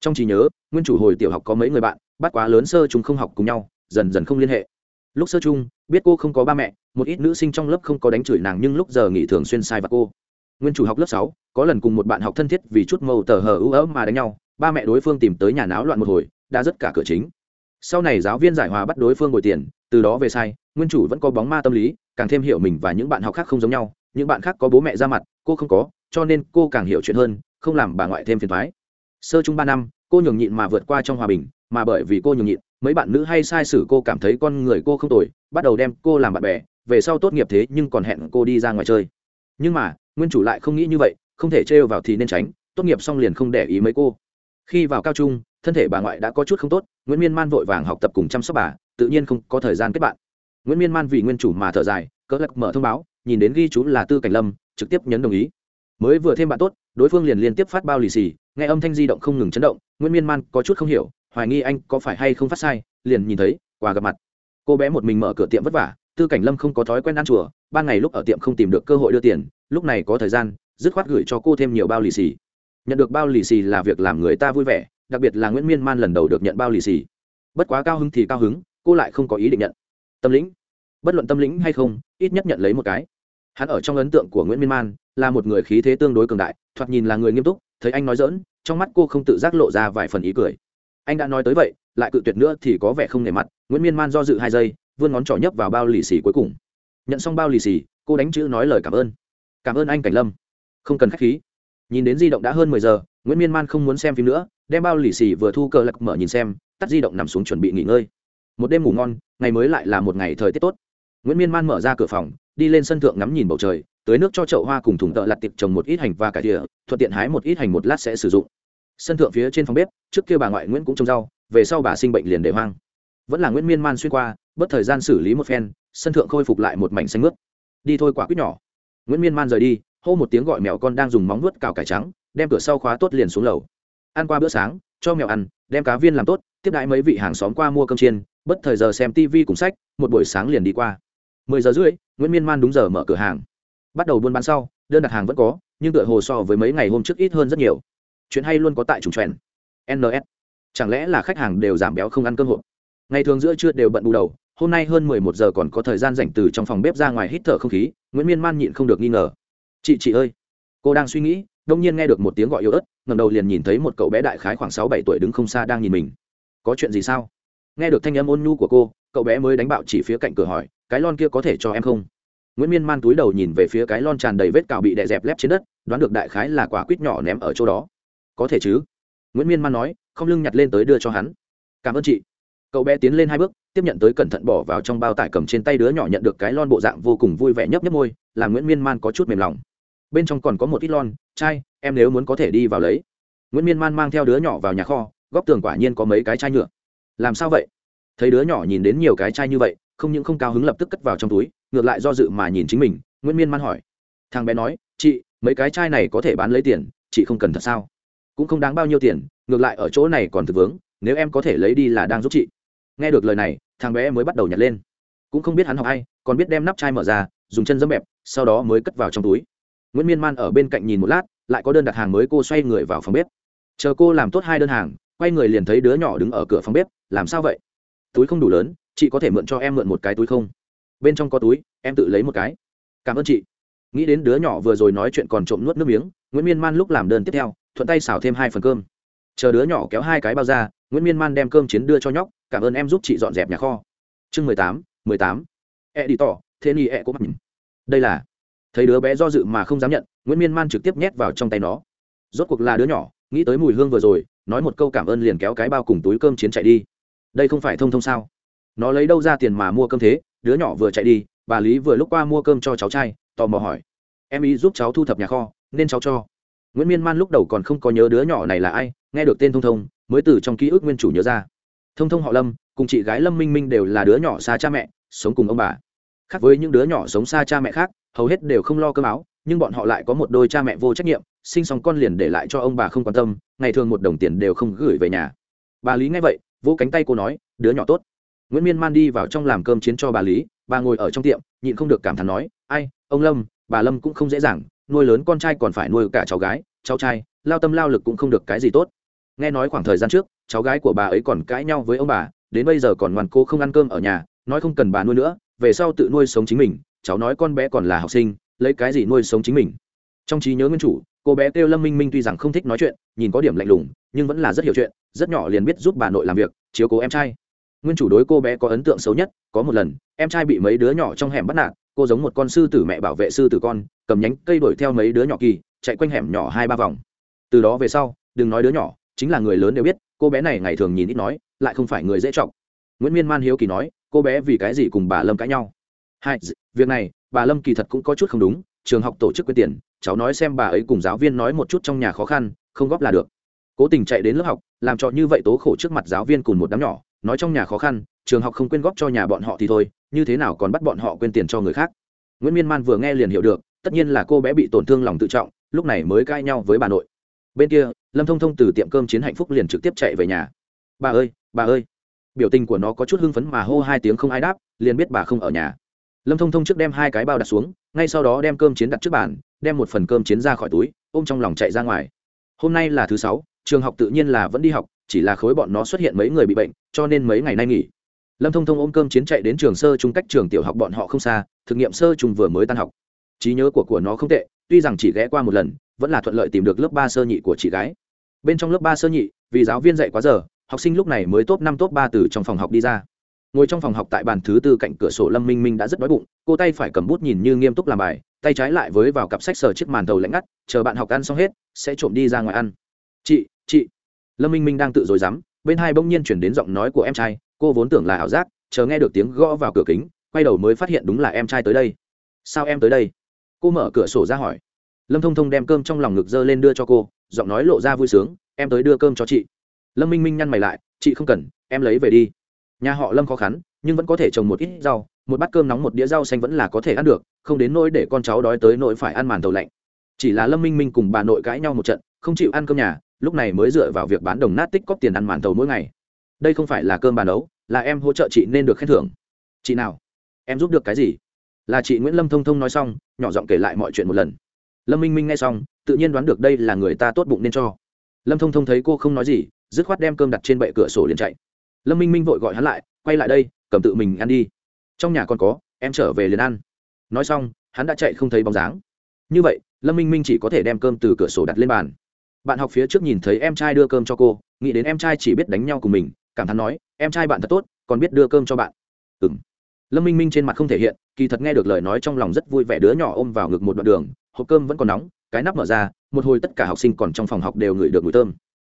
Trong trí nhớ, nguyên chủ hồi tiểu học có mấy người bạn bắt quá lớn sơ chúng không học cùng nhau, dần dần không liên hệ. Lúc sơ chung, biết cô không có ba mẹ, một ít nữ sinh trong lớp không có đánh chửi nàng nhưng lúc giờ nghỉ thường xuyên sai và cô. Nguyên chủ học lớp sáu, có lần cùng một bạn học thân thiết vì chút màu tờ hờ ưu ớ mà đánh nhau, ba mẹ đối phương tìm tới nhà náo loạn một hồi, đã rất cả cửa chính. Sau này giáo viên giải hòa bắt đối phương bồi tiền, từ đó về sai, nguyên chủ vẫn có bóng ma tâm lý, càng thêm hiểu mình và những bạn học khác không giống nhau, những bạn khác có bố mẹ ra mặt, cô không có, cho nên cô càng hiểu chuyện hơn, không làm bà ngoại thêm phiền thoái sơ chung ba năm, cô nhường nhịn mà vượt qua trong hòa bình mà bởi vì cô nhường nhịn, mấy bạn nữ hay sai sử cô cảm thấy con người cô không tồi, bắt đầu đem cô làm bạn bè, về sau tốt nghiệp thế nhưng còn hẹn cô đi ra ngoài chơi. Nhưng mà, nguyên chủ lại không nghĩ như vậy, không thể trêu vào thì nên tránh, tốt nghiệp xong liền không để ý mấy cô. Khi vào cao trung, thân thể bà ngoại đã có chút không tốt, nguyễn miên man vội vàng học tập cùng chăm sóc bà, tự nhiên không có thời gian kết bạn. Nguyễn miên man vì nguyên chủ mà thở dài cỡ lắc mở thông báo, nhìn đến ghi chú là tư cảnh lâm, trực tiếp nhấn đồng ý. Mới vừa thêm bạn tốt, đối phương liền liên tiếp phát bao lì xì, nghe âm thanh di động không ngừng chấn động, nguyễn miên man có chút không hiểu hoài nghi anh có phải hay không phát sai, liền nhìn thấy, quà gặp mặt. Cô bé một mình mở cửa tiệm vất vả, tư cảnh lâm không có thói quen ăn chùa, ban ngày lúc ở tiệm không tìm được cơ hội đưa tiền, lúc này có thời gian, dứt khoát gửi cho cô thêm nhiều bao lì xì. Nhận được bao lì xì là việc làm người ta vui vẻ, đặc biệt là nguyễn miên man lần đầu được nhận bao lì xì. Bất quá cao hứng thì cao hứng, cô lại không có ý định nhận. Tâm lĩnh. Bất luận tâm lĩnh hay không, ít nhất nhận lấy một cái. Hắn ở trong ấn tượng của nguyễn miên man, là một người khí thế tương đối cường đại, thoạt nhìn là người nghiêm túc, thấy anh nói dỡn trong mắt cô không tự giác lộ ra vài phần ý cười anh đã nói tới vậy, lại cự tuyệt nữa thì có vẻ không nề mặt, nguyễn miên man do dự hai giây, vươn ngón trỏ nhấp vào bao lì xì cuối cùng. Nhận xong bao lì xì, cô đánh chữ nói lời cảm ơn. Cảm ơn anh cảnh lâm. Không cần k h á c h khí. Nhìn đến di động đã hơn mười giờ, nguyễn miên man không muốn xem phim nữa, đem bao lì xì vừa thu cờ lạc mở nhìn xem, tắt di động nằm xuống chuẩn bị nghỉ ngơi. Một đêm ngủ ngon, ngày mới lại là một ngày thời tiết tốt. Nguyễn miên man mở ra cửa phòng, đi lên sân thượng ngắm nhìn bầu trời, tưới nước cho chậu hoa cùng thùng tợ lặt tiệp trồng một ít hành và cải địa thuận tiện hái một ít hành một lát sẽ sử dụng sân thượng phía trên phòng bếp, trước kia bà ngoại nguyễn cũng trồng rau, về sau bà sinh bệnh liền để hoang. Vẫn là nguyễn miên man xuyên qua, bất thời gian xử lý một phen, sân thượng khôi phục lại một mảnh xanh mướt. Đi thôi quả quýt nhỏ. Nguyễn miên man rời đi, hô một tiếng gọi mèo con đang dùng móng nuốt cào cải trắng, đem cửa sau khóa tốt liền xuống lầu. Ăn qua bữa sáng, cho mèo ăn, đem cá viên làm tốt, tiếp đãi mấy vị hàng xóm qua mua cơm chiên, bất thời giờ xem tv cùng sách, một buổi sáng liền đi qua. Mười giờ rưỡi, nguyễn miên man đúng giờ mở cửa hàng. Bắt đầu buôn bán sau, đơn đặt hàng vẫn có, nhưng tựa hồ so với mấy ngày hôm trước ít hơn rất nhiều chuyện hay luôn có tại trùng trèn ns chẳng lẽ là khách hàng đều giảm béo không ăn cơm hộp? Ngày thường giữa trưa đều bận bù đầu, hôm nay hơn mười một giờ còn có thời gian rảnh từ trong phòng bếp ra ngoài hít thở không khí, nguyễn miên man nhịn không được nghi ngờ. Chị chị ơi! Cô đang suy nghĩ, đông nhiên nghe được một tiếng gọi yếu ớt ngầm đầu liền nhìn thấy một cậu bé đại khái khoảng sáu bảy tuổi đứng không xa đang nhìn mình. Có chuyện gì sao? Nghe được thanh âm ôn nhu của cô, cậu bé mới đánh bạo chỉ phía cạnh cửa hỏi, cái lon kia có thể cho em không? Nguyễn miên man túi đầu nhìn về phía cái lon tràn đầy vết cào bị đè dẹp lép trên đất, đoán được đại khái là quả quýt nhỏ ném ở chỗ đó có thể chứ? Nguyễn miên man nói, không lưng nhặt lên tới đưa cho hắn. Cảm ơn chị. Cậu bé tiến lên hai bước, tiếp nhận tới cẩn thận bỏ vào trong bao tải cầm trên tay đứa nhỏ nhận được cái lon bộ dạng vô cùng vui vẻ nhấp nhấp môi, làm nguyễn miên man có chút mềm lòng. Bên trong còn có một ít lon, chai, em nếu muốn có thể đi vào lấy. Nguyễn miên man mang theo đứa nhỏ vào nhà kho, góc tường quả nhiên có mấy cái chai nhựa. Làm sao vậy? Thấy đứa nhỏ nhìn đến nhiều cái chai như vậy, không những không cao hứng lập tức cất vào trong túi, ngược lại do dự mà nhìn chính mình, nguyễn miên man hỏi. Thằng bé nói, chị, mấy cái chai này có thể bán lấy tiền, chị không cần thật sao? Cũng không đáng bao nhiêu tiền, ngược lại ở chỗ này còn thực vướng, nếu em có thể lấy đi là đang giúp chị. Nghe được lời này, thằng bé mới bắt đầu nhặt lên. Cũng không biết hắn học ai, còn biết đem nắp chai mở ra, dùng chân dẫm bẹp, sau đó mới cất vào trong túi. Nguyễn miên man ở bên cạnh nhìn một lát, lại có đơn đặt hàng mới cô xoay người vào phòng bếp. Chờ cô làm tốt hai đơn hàng, quay người liền thấy đứa nhỏ đứng ở cửa phòng bếp, làm sao vậy? Túi không đủ lớn, chị có thể mượn cho em mượn một cái túi không? Bên trong có túi, em tự lấy một cái. Cảm ơn chị. Nghĩ đến đứa nhỏ vừa rồi nói chuyện còn trộm nuốt nước miếng, nguyễn miên man lúc làm đơn tiếp theo thuận tay xào thêm hai phần cơm. Chờ đứa nhỏ kéo hai cái bao ra, nguyễn miên man đem cơm chiến đưa cho nhóc, cảm ơn em giúp chị dọn dẹp nhà kho. Chương mười tám mười tám. E đi tỏ thế ni e cũng có nhìn. Đây là, thấy đứa bé do dự mà không dám nhận, nguyễn miên man trực tiếp nhét vào trong tay nó. Rốt cuộc là đứa nhỏ, nghĩ tới mùi hương vừa rồi, nói một câu cảm ơn liền kéo cái bao cùng túi cơm chiến chạy đi. Đây không phải thông thông sao? Nó lấy đâu ra tiền mà mua cơm thế? Đứa nhỏ vừa chạy đi, bà lý vừa lúc qua mua cơm cho cháu trai, tò mò hỏi. Em ý giúp cháu thu thập nhà kho, nên cháu cho nguyễn miên man lúc đầu còn không có nhớ đứa nhỏ này là ai, nghe được tên thông thông, mới từ trong ký ức nguyên chủ nhớ ra. Thông thông họ lâm, cùng chị gái lâm minh minh đều là đứa nhỏ xa cha mẹ, sống cùng ông bà. Khác với những đứa nhỏ sống xa cha mẹ khác, hầu hết đều không lo cơm áo, nhưng bọn họ lại có một đôi cha mẹ vô trách nhiệm, sinh xong con liền để lại cho ông bà không quan tâm, ngày thường một đồng tiền đều không gửi về nhà. Bà lý nghe vậy, vỗ cánh tay cô nói, đứa nhỏ tốt. Nguyễn miên man đi vào trong làm cơm chiến cho bà lý, bà ngồi ở trong tiệm, nhịn không được cảm thán nói, ai, ông lâm, bà lâm cũng không dễ dàng nuôi lớn con trai còn phải nuôi cả cháu gái, cháu trai, lao tâm lao lực cũng không được cái gì tốt. Nghe nói khoảng thời gian trước, cháu gái của bà ấy còn cãi nhau với ông bà, đến bây giờ còn ngoan cô không ăn cơm ở nhà, nói không cần bà nuôi nữa, về sau tự nuôi sống chính mình, cháu nói con bé còn là học sinh, lấy cái gì nuôi sống chính mình. Trong trí nhớ nguyên chủ, cô bé kêu lâm minh minh tuy rằng không thích nói chuyện, nhìn có điểm lạnh lùng, nhưng vẫn là rất hiểu chuyện, rất nhỏ liền biết giúp bà nội làm việc, chiếu cố em trai. Nguyên chủ đối cô bé có ấn tượng xấu nhất, có một lần, em trai bị mấy đứa nhỏ trong hẻm bắt nạt cô giống một con sư tử mẹ bảo vệ sư tử con, cầm nhánh cây đuổi theo mấy đứa nhỏ kỳ, chạy quanh hẻm nhỏ hai ba vòng. Từ đó về sau, đừng nói đứa nhỏ, chính là người lớn đều biết, cô bé này ngày thường nhìn ít nói, lại không phải người dễ trọng nguyễn miên man hiếu kỳ nói, cô bé vì cái gì cùng bà lâm cãi nhau? Hai việc này, bà lâm kỳ thật cũng có chút không đúng, trường học tổ chức quyên tiền, cháu nói xem bà ấy cùng giáo viên nói một chút trong nhà khó khăn, không góp là được. Cố tình chạy đến lớp học, làm cho như vậy tố khổ trước mặt giáo viên cùng một đám nhỏ nói trong nhà khó khăn, trường học không quyên góp cho nhà bọn họ thì thôi, như thế nào còn bắt bọn họ quên tiền cho người khác? Nguyễn miên man vừa nghe liền hiểu được, tất nhiên là cô bé bị tổn thương lòng tự trọng, lúc này mới cãi nhau với bà nội. Bên kia, lâm thông thông từ tiệm cơm chiến hạnh phúc liền trực tiếp chạy về nhà. Bà ơi bà ơi. Biểu tình của nó có chút hưng phấn mà hô hai tiếng không ai đáp, liền biết bà không ở nhà. Lâm thông thông trước đem hai cái bao đặt xuống, ngay sau đó đem cơm chiến đặt trước bàn, đem một phần cơm chiến ra khỏi túi, ôm trong lòng chạy ra ngoài. Hôm nay là thứ sáu, trường học tự nhiên là vẫn đi học chỉ là khối bọn nó xuất hiện mấy người bị bệnh, cho nên mấy ngày nay nghỉ. Lâm thông thông ôm cơm chiến chạy đến trường sơ chung cách trường tiểu học bọn họ không xa, thực nghiệm sơ chung vừa mới tan học. Trí nhớ của của nó không tệ, tuy rằng chỉ ghé qua một lần, vẫn là thuận lợi tìm được lớp ba sơ nhị của chị gái. Bên trong lớp ba sơ nhị, vì giáo viên dạy quá giờ, học sinh lúc này mới top năm, top ba từ trong phòng học đi ra. Ngồi trong phòng học tại bàn thứ tư cạnh cửa sổ lâm minh minh đã rất đói bụng, cô tay phải cầm bút nhìn như nghiêm túc làm bài, tay trái lại với vào cặp sách sờ chiếc màn tàu lạnh ngắt, chờ bạn học ăn xong hết, sẽ trộm đi ra ngoài ăn. Chị chị lâm minh minh đang tự dối dám bên hai bỗng nhiên chuyển đến giọng nói của em trai, cô vốn tưởng là ảo giác, chờ nghe được tiếng gõ vào cửa kính, quay đầu mới phát hiện đúng là em trai tới đây. Sao em tới đây? Cô mở cửa sổ ra hỏi. Lâm thông thông đem cơm trong lòng ngực dơ lên đưa cho cô, giọng nói lộ ra vui sướng, em tới đưa cơm cho chị. Lâm minh minh nhăn mày lại, chị không cần, em lấy về đi. Nhà họ lâm khó khăn, nhưng vẫn có thể trồng một ít rau, một bát cơm nóng một đĩa rau xanh vẫn là có thể ăn được, không đến nỗi để con cháu đói tới nỗi phải ăn màn tàu lạnh. Chỉ là lâm minh minh cùng bà nội cãi nhau một trận, không chịu ăn cơm nhà lúc này mới dựa vào việc bán đồng nát tích cóp tiền ăn màn tàu mỗi ngày. Đây không phải là cơm bàn đấu là em hỗ trợ chị nên được khen thưởng. Chị nào? Em giúp được cái gì? Là chị nguyễn lâm thông thông nói xong, nhỏ giọng kể lại mọi chuyện một lần. Lâm minh minh nghe xong, tự nhiên đoán được đây là người ta tốt bụng nên cho. Lâm thông thông thấy cô không nói gì, dứt khoát đem cơm đặt trên bệ cửa sổ liền chạy. Lâm minh minh vội gọi hắn lại, quay lại đây, cầm tự mình ăn đi. Trong nhà còn có, em trở về liền ăn. Nói xong, hắn đã chạy không thấy bóng dáng. Như vậy, lâm minh minh chỉ có thể đem cơm từ cửa sổ đặt lên bàn bạn học phía trước nhìn thấy em trai đưa cơm cho cô, nghĩ đến em trai chỉ biết đánh nhau cùng mình, cảm thán nói, em trai bạn thật tốt, còn biết đưa cơm cho bạn. Ừ m lâm minh minh trên mặt không thể hiện, kỳ thật nghe được lời nói trong lòng rất vui vẻ đứa nhỏ ôm vào ngực một đoạn đường, hộp cơm vẫn còn nóng, cái nắp mở ra, một hồi tất cả học sinh còn trong phòng học đều ngửi được mùi thơm.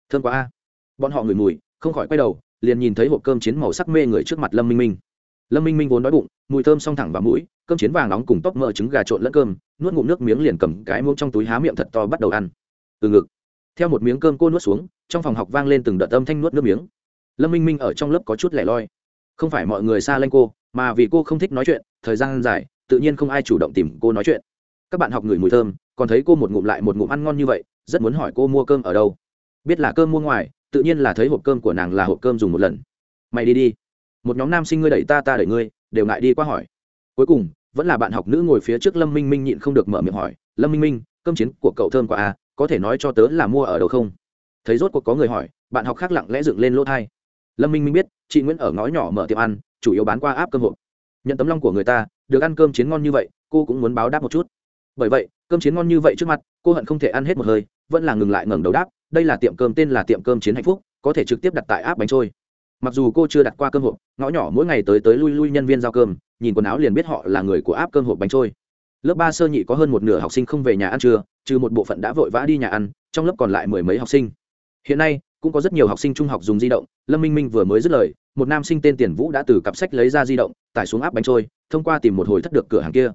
Thơm quá a. Bọn họ ngửi mùi, không khỏi quay đầu, liền nhìn thấy hộp cơm chiến màu sắc mê người trước mặt lâm minh minh. Lâm minh minh vốn đói bụng, mùi thơm xong thẳng vào mũi, cơm chiến vàng nóng cùng tóc mỡ trứng gà trộn lẫn cơm, nuốt ngụm nước miếng liền cầm cái muỗng trong túi há miệng thật to bắt đầu ăn. Từ ngực theo một miếng cơm cô nuốt xuống, trong phòng học vang lên từng đợt âm thanh nuốt nước miếng. Lâm minh minh ở trong lớp có chút lẻ loi. Không phải mọi người xa lanh cô, mà vì cô không thích nói chuyện, thời gian dài, tự nhiên không ai chủ động tìm cô nói chuyện. Các bạn học người mùi thơm, còn thấy cô một ngụm lại một ngụm ăn ngon như vậy, rất muốn hỏi cô mua cơm ở đâu. Biết là cơm mua ngoài, tự nhiên là thấy hộp cơm của nàng là hộp cơm dùng một lần. Mày đi đi. Một nhóm nam sinh ngươi đẩy ta ta đẩy ngươi, đều ngại đi qua hỏi. Cuối cùng, vẫn là bạn học nữ ngồi phía trước lâm minh minh nhịn không được mở miệng hỏi. Lâm minh minh, cơm chiến của cậu thơm quá à có thể nói cho tớ là mua ở đâu không? Thấy rốt cuộc có người hỏi, bạn học khác lặng lẽ dựng lên lỗ thai. Lâm minh minh biết, chị nguyễn ở ngõ nhỏ mở tiệm ăn, chủ yếu bán qua áp cơm hộp. Nhận tấm lòng của người ta, được ăn cơm chiến ngon như vậy, cô cũng muốn báo đáp một chút. Bởi vậy, cơm chiến ngon như vậy trước mặt, cô hận không thể ăn hết một hơi, vẫn là ngừng lại ngẩng đầu đáp, đây là tiệm cơm tên là tiệm cơm chiến hạnh phúc, có thể trực tiếp đặt tại áp bánh trôi. Mặc dù cô chưa đặt qua cơm hộp, ngõ nhỏ mỗi ngày tới tới lui lui nhân viên giao cơm, nhìn quần áo liền biết họ là người của áp cơm hộp bánh trôi lớp ba sơ nhị có hơn một nửa học sinh không về nhà ăn trưa, trừ một bộ phận đã vội vã đi nhà ăn, trong lớp còn lại mười mấy học sinh. Hiện nay, cũng có rất nhiều học sinh trung học dùng di động, lâm minh minh vừa mới dứt lời, một nam sinh tên tiền vũ đã từ cặp sách lấy ra di động, tải xuống áp bánh trôi, thông qua tìm một hồi thất được cửa hàng kia.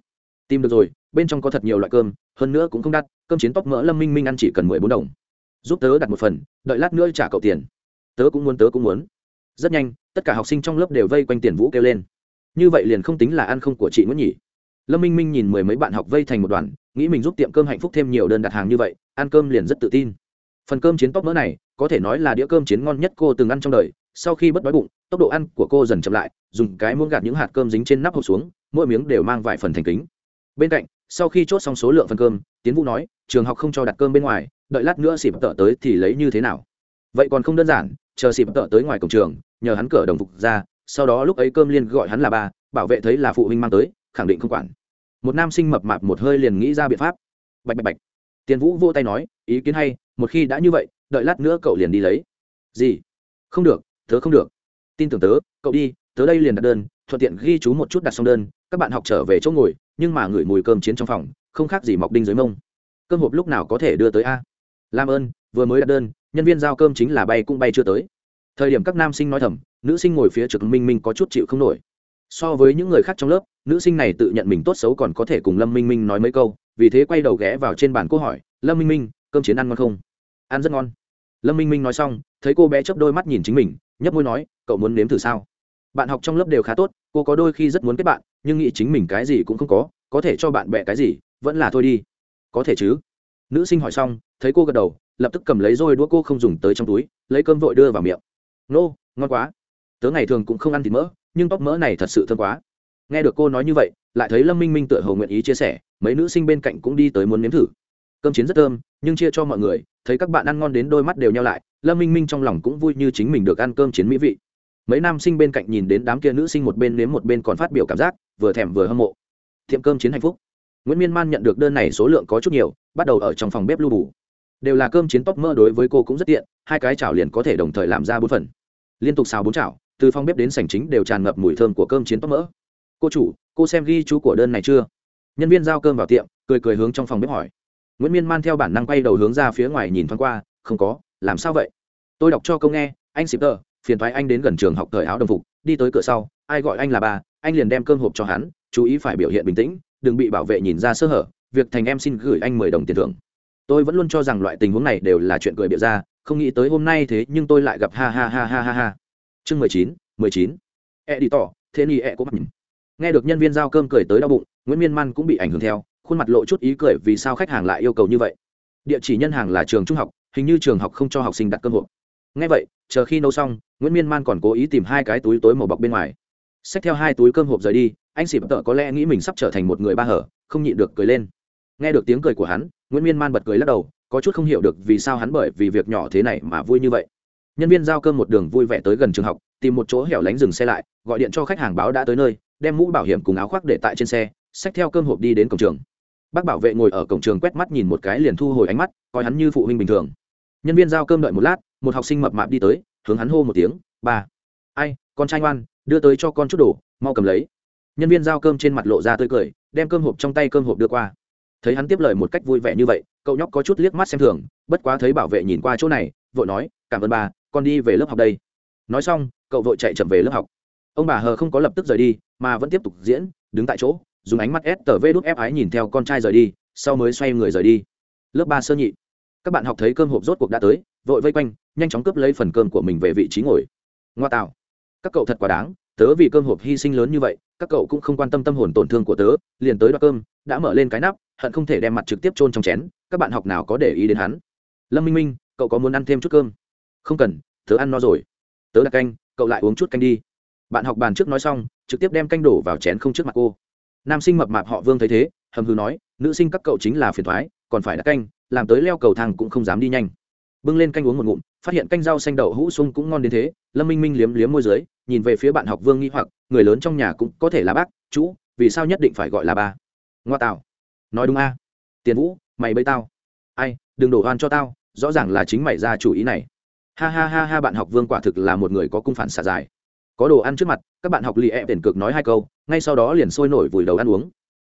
Tìm được rồi, bên trong có thật nhiều loại cơm, hơn nữa cũng không đắt, cơm chiến tóc mỡ lâm minh minh ăn chỉ cần mười bốn đồng. Giúp tớ đặt một phần, đợi lát nữa trả cậu tiền. Tớ cũng muốn, tớ cũng muốn. Rất nhanh, tất cả học sinh trong lớp đều vây quanh tiền vũ kêu lên. Như vậy liền không tính là ăn không của chị nguyễn nhỉ lâm minh minh nhìn mười mấy bạn học vây thành một đoàn, nghĩ mình giúp tiệm cơm hạnh phúc thêm nhiều đơn đặt hàng như vậy, ăn cơm liền rất tự tin. Phần cơm chiến tóc mỡ này, có thể nói là đĩa cơm chiến ngon nhất cô từng ăn trong đời. Sau khi bất đói bụng, tốc độ ăn của cô dần chậm lại, dùng cái muỗng gạt những hạt cơm dính trên nắp hộp xuống, mỗi miếng đều mang vài phần thành kính. Bên cạnh, sau khi chốt xong số lượng phần cơm, tiến vũ nói, trường học không cho đặt cơm bên ngoài, đợi lát nữa xịp tợ tới thì lấy như thế nào? Vậy còn không đơn giản, chờ xịp tợ tới ngoài cổng trường, nhờ hắn cởi đồng phục ra, sau đó lúc ấy cơm liên gọi hắn là ba, bảo vệ thấy là phụ huynh mang tới, khẳng định không quản một nam sinh mập mạp một hơi liền nghĩ ra biện pháp. Bạch bạch bạch. Tiền vũ vô tay nói, ý kiến hay, một khi đã như vậy, đợi lát nữa cậu liền đi lấy. Gì? Không được, tớ không được. Tin tưởng tớ, cậu đi, tớ đây liền đặt đơn, thuận tiện ghi chú một chút đặt xong đơn, các bạn học trở về chỗ ngồi, nhưng mà ngửi mùi cơm chiến trong phòng, không khác gì mọc đinh dưới mông. Cơm hộp lúc nào có thể đưa tới a? Làm ơn, vừa mới đặt đơn, nhân viên giao cơm chính là bay cũng bay chưa tới. Thời điểm các nam sinh nói thầm, nữ sinh ngồi phía trực minh minh có chút chịu không nổi. So với những người khác trong lớp nữ sinh này tự nhận mình tốt xấu còn có thể cùng lâm minh minh nói mấy câu, vì thế quay đầu ghé vào trên bàn cô hỏi, lâm minh minh, cơm chiến ăn ngon không? Ăn rất ngon. Lâm minh minh nói xong, thấy cô bé chớp đôi mắt nhìn chính mình, nhấp môi nói, cậu muốn nếm thử sao? Bạn học trong lớp đều khá tốt, cô có đôi khi rất muốn kết bạn, nhưng nghĩ chính mình cái gì cũng không có có thể cho bạn bè cái gì, vẫn là thôi đi. Có thể chứ. Nữ sinh hỏi xong, thấy cô gật đầu, lập tức cầm lấy rồi đũa cô không dùng tới trong túi, lấy cơm vội đưa vào miệng. Nô, ngon quá. Tớ ngày thường cũng không ăn thịt mỡ, nhưng bóc mỡ này thật sự thơm quá nghe được cô nói như vậy, lại thấy lâm minh minh tựa hồ nguyện ý chia sẻ, mấy nữ sinh bên cạnh cũng đi tới muốn nếm thử. Cơm chiến rất thơm, nhưng chia cho mọi người, thấy các bạn ăn ngon đến đôi mắt đều nhau lại, lâm minh minh trong lòng cũng vui như chính mình được ăn cơm chiến mỹ vị. Mấy nam sinh bên cạnh nhìn đến đám kia nữ sinh một bên nếm một bên còn phát biểu cảm giác, vừa thèm vừa hâm mộ. Tiệm cơm chiến hạnh phúc. Nguyễn miên man nhận được đơn này số lượng có chút nhiều, bắt đầu ở trong phòng bếp lưu bù. Đều là cơm chiến tóc mơ đối với cô cũng rất tiện, hai cái chảo liền có thể đồng thời làm ra bốn phần. Liên tục xào bốn chảo, từ phòng bếp đến sảnh chính đều tràn ngập mùi thơm của cơm chiến tóc mỡ cô chủ, cô xem ghi chú của đơn này chưa? Nhân viên giao cơm vào tiệm, cười cười hướng trong phòng bếp hỏi. Nguyễn miên man theo bản năng quay đầu hướng ra phía ngoài nhìn thoáng qua, không có, làm sao vậy? Tôi đọc cho câu nghe, anh xịp tờ, phiền thoái anh đến gần trường học thời áo đồng phục, đi tới cửa sau, ai gọi anh là bà, anh liền đem cơm hộp cho hắn, chú ý phải biểu hiện bình tĩnh, đừng bị bảo vệ nhìn ra sơ hở, việc thành em xin gửi anh mười đồng tiền thưởng. Tôi vẫn luôn cho rằng loại tình huống này đều là chuyện cười bịa ra, không nghĩ tới hôm nay thế nhưng tôi lại gặp ha ha ha ha ha ha. Chương mười chín mười chín. E đi tỏ thế ni e. Cũng mặc nhìn nghe được nhân viên giao cơm cười tới đau bụng, nguyễn miên man cũng bị ảnh hưởng theo, khuôn mặt lộ chút ý cười vì sao khách hàng lại yêu cầu như vậy. Địa chỉ nhân hàng là trường trung học, hình như trường học không cho học sinh đặt cơm hộp. Ngay vậy, chờ khi nấu xong, nguyễn miên man còn cố ý tìm hai cái túi tối màu bọc bên ngoài. Xách theo hai túi cơm hộp rời đi, anh xịp tợ có lẽ nghĩ mình sắp trở thành một người ba hở, không nhịn được cười lên. Nghe được tiếng cười của hắn, nguyễn miên man bật cười lắc đầu, có chút không hiểu được vì sao hắn bởi vì việc nhỏ thế này mà vui như vậy. Nhân viên giao cơm một đường vui vẻ tới gần trường học, tìm một chỗ hẻo lánh dừng xe lại, gọi điện cho khách hàng báo đã tới nơi đem mũ bảo hiểm cùng áo khoác để tại trên xe, xách theo cơm hộp đi đến cổng trường. Bác bảo vệ ngồi ở cổng trường quét mắt nhìn một cái liền thu hồi ánh mắt, coi hắn như phụ huynh bình thường. Nhân viên giao cơm đợi một lát, một học sinh mập mạp đi tới, hướng hắn hô một tiếng, ba. Ai, con trai ngoan, đưa tới cho con chút đồ, mau cầm lấy. Nhân viên giao cơm trên mặt lộ ra tươi cười, đem cơm hộp trong tay cơm hộp đưa qua. Thấy hắn tiếp lời một cách vui vẻ như vậy, cậu nhóc có chút liếc mắt xem thường, bất quá thấy bảo vệ nhìn qua chỗ này, vội nói, cảm ơn bà con đi về lớp học đây. Nói xong, cậu vội chạy chậm về lớp học ông bà hờ không có lập tức rời đi, mà vẫn tiếp tục diễn, đứng tại chỗ, dùng ánh mắt s tờ vê đút ép ái nhìn theo con trai rời đi, sau mới xoay người rời đi. Lớp ba sơ nhị. Các bạn học thấy cơm hộp rốt cuộc đã tới, vội vây quanh, nhanh chóng cướp lấy phần cơm của mình về vị trí ngồi. Ngoa tạo. Các cậu thật quá đáng, tớ vì cơm hộp hy sinh lớn như vậy, các cậu cũng không quan tâm tâm hồn tổn thương của tớ, liền tới đoạt cơm, đã mở lên cái nắp, hận không thể đem mặt trực tiếp chôn trong chén, các bạn học nào có để ý đến hắn? Lâm minh minh, cậu có muốn ăn thêm chút cơm? Không cần, tớ ăn no rồi. Tớ đặt canh, cậu lại uống chút canh đi bạn học bàn trước nói xong, trực tiếp đem canh đổ vào chén không trước mặt cô. Nam sinh mập mạp họ vương thấy thế, hầm hư nói, nữ sinh các cậu chính là phiền thoái, còn phải đặt canh, làm tới leo cầu thang cũng không dám đi nhanh. Bưng lên canh uống một ngụm, phát hiện canh rau xanh đậu hũ sung cũng ngon đến thế, lâm minh minh liếm liếm môi dưới, nhìn về phía bạn học vương nghi hoặc, người lớn trong nhà cũng có thể là bác, chú, vì sao nhất định phải gọi là ba? Ngoa tạo. Nói đúng a. Tiền vũ, mày bấy tao. Ai, đừng đổ oan cho tao, rõ ràng là chính mày ra chủ ý này. Ha ha ha ha, bạn học vương quả thực là một người có cung phản xả dài có đồ ăn trước mặt, các bạn học lì ẹ tiền cực nói hai câu, ngay sau đó liền sôi nổi vùi đầu ăn uống.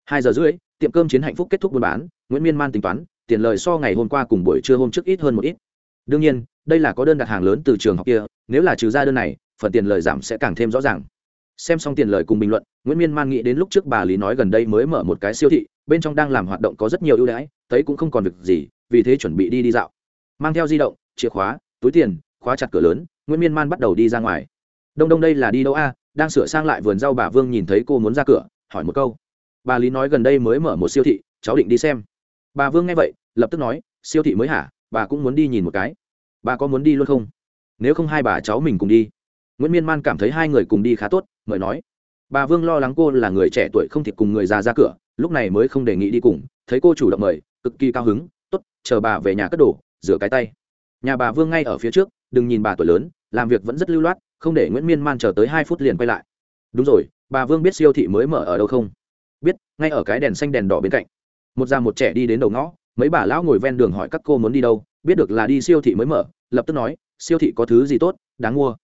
Hai giờ rưỡi, tiệm cơm chiến hạnh phúc kết thúc buôn bán, nguyễn miên man tính toán, tiền lời so ngày hôm qua cùng buổi trưa hôm trước ít hơn một ít. Đương nhiên, đây là có đơn đặt hàng lớn từ trường học kia, nếu là trừ ra đơn này, phần tiền lời giảm sẽ càng thêm rõ ràng. Xem xong tiền lời cùng bình luận, nguyễn miên man nghĩ đến lúc trước bà lý nói gần đây mới mở một cái siêu thị, bên trong đang làm hoạt động có rất nhiều ưu đãi, thấy cũng không còn việc gì, vì thế chuẩn bị đi đi dạo. Mang theo di động, chìa khóa, túi tiền, khóa chặt cửa lớn, nguyễn miên man bắt đầu đi ra ngoài đông đông đây là đi đâu a? Đang sửa sang lại vườn rau bà vương nhìn thấy cô muốn ra cửa, hỏi một câu. Bà lý nói gần đây mới mở một siêu thị, cháu định đi xem. Bà vương nghe vậy, lập tức nói, siêu thị mới hả? Bà cũng muốn đi nhìn một cái. Bà có muốn đi luôn không? Nếu không hai bà cháu mình cùng đi. Nguyễn miên man cảm thấy hai người cùng đi khá tốt, mời nói. Bà vương lo lắng cô là người trẻ tuổi không thể cùng người già ra cửa, lúc này mới không đề nghị đi cùng, thấy cô chủ động mời, cực kỳ cao hứng, tốt, chờ bà về nhà cất đổ rửa cái tay. Nhà bà vương ngay ở phía trước, đừng nhìn bà tuổi lớn, làm việc vẫn rất lưu loát không để nguyễn miên man chờ tới hai phút liền quay lại đúng rồi bà vương biết siêu thị mới mở ở đâu không biết ngay ở cái đèn xanh đèn đỏ bên cạnh một già một trẻ đi đến đầu ngõ mấy bà lão ngồi ven đường hỏi các cô muốn đi đâu biết được là đi siêu thị mới mở lập tức nói siêu thị có thứ gì tốt đáng mua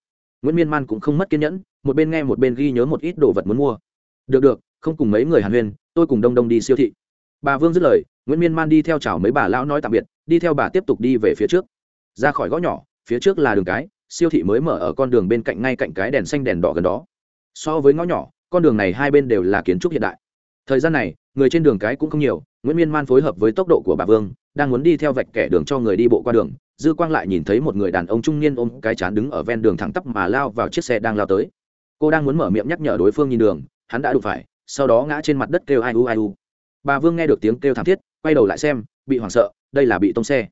nguyễn miên man cũng không mất kiên nhẫn một bên nghe một bên ghi nhớ một ít đồ vật muốn mua được được không cùng mấy người hàn huyên tôi cùng đông đông đi siêu thị bà vương dứt lời nguyễn miên man đi theo chào mấy bà lão nói tạm biệt đi theo bà tiếp tục đi về phía trước ra khỏi gõ nhỏ phía trước là đường cái siêu thị mới mở ở con đường bên cạnh ngay cạnh cái đèn xanh đèn đỏ gần đó. So với ngõ nhỏ, con đường này hai bên đều là kiến trúc hiện đại. Thời gian này, người trên đường cái cũng không nhiều, nguyễn miên man phối hợp với tốc độ của bà vương, đang muốn đi theo vạch kẻ đường cho người đi bộ qua đường, dư quang lại nhìn thấy một người đàn ông trung niên ôm cái chán đứng ở ven đường thẳng tắp mà lao vào chiếc xe đang lao tới. Cô đang muốn mở miệng nhắc nhở đối phương nhìn đường, hắn đã đụng phải, sau đó ngã trên mặt đất kêu ai u ai u. Bà vương nghe được tiếng kêu thảm thiết, quay đầu lại xem, bị hoảng sợ, đây là bị tông xe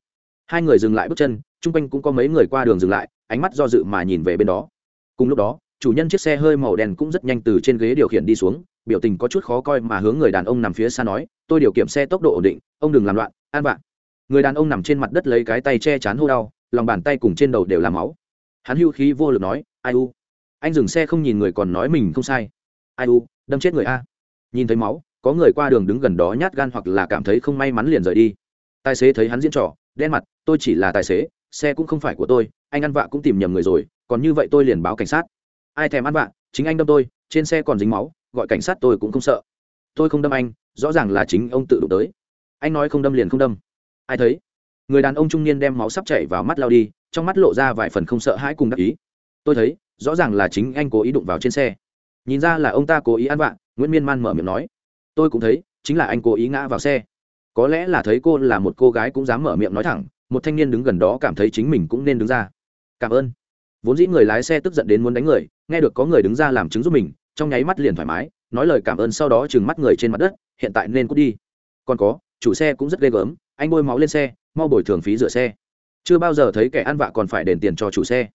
hai người dừng lại bước chân, chung quanh cũng có mấy người qua đường dừng lại, ánh mắt do dự mà nhìn về bên đó. Cùng lúc đó, chủ nhân chiếc xe hơi màu đen cũng rất nhanh từ trên ghế điều khiển đi xuống, biểu tình có chút khó coi mà hướng người đàn ông nằm phía xa nói, tôi điều khiển xe tốc độ ổn định, ông đừng làm loạn, an bạn người đàn ông nằm trên mặt đất lấy cái tay che chán hô đau, lòng bàn tay cùng trên đầu đều làm máu. Hắn hưu khí vô lực nói, ai u? Anh dừng xe không nhìn người còn nói mình không sai. Ai u? Đâm chết người a. Nhìn thấy máu, có người qua đường đứng gần đó nhát gan hoặc là cảm thấy không may mắn liền rời đi. Tài xế thấy hắn diễn trò đen mặt, tôi chỉ là tài xế, xe cũng không phải của tôi, anh ăn vạ cũng tìm nhầm người rồi, còn như vậy tôi liền báo cảnh sát. Ai thèm ăn vạ, chính anh đâm tôi, trên xe còn dính máu, gọi cảnh sát tôi cũng không sợ. Tôi không đâm anh, rõ ràng là chính ông tự đụng tới. Anh nói không đâm liền không đâm. Ai thấy? Người đàn ông trung niên đem máu sắp chảy vào mắt lao đi, trong mắt lộ ra vài phần không sợ hãi cùng đắc ý. Tôi thấy, rõ ràng là chính anh cố ý đụng vào trên xe. Nhìn ra là ông ta cố ý ăn vạ, nguyễn miên man mở miệng nói. Tôi cũng thấy, chính là anh cố ý ngã vào xe có lẽ là thấy cô là một cô gái cũng dám mở miệng nói thẳng, một thanh niên đứng gần đó cảm thấy chính mình cũng nên đứng ra. Cảm ơn. Vốn dĩ người lái xe tức giận đến muốn đánh người, nghe được có người đứng ra làm chứng giúp mình, trong nháy mắt liền thoải mái, nói lời cảm ơn sau đó trừng mắt người trên mặt đất, hiện tại nên cút đi. Còn có, chủ xe cũng rất ghê gớm, anh bôi máu lên xe, mau bồi thường phí rửa xe. Chưa bao giờ thấy kẻ ăn vạ còn phải đền tiền cho chủ xe.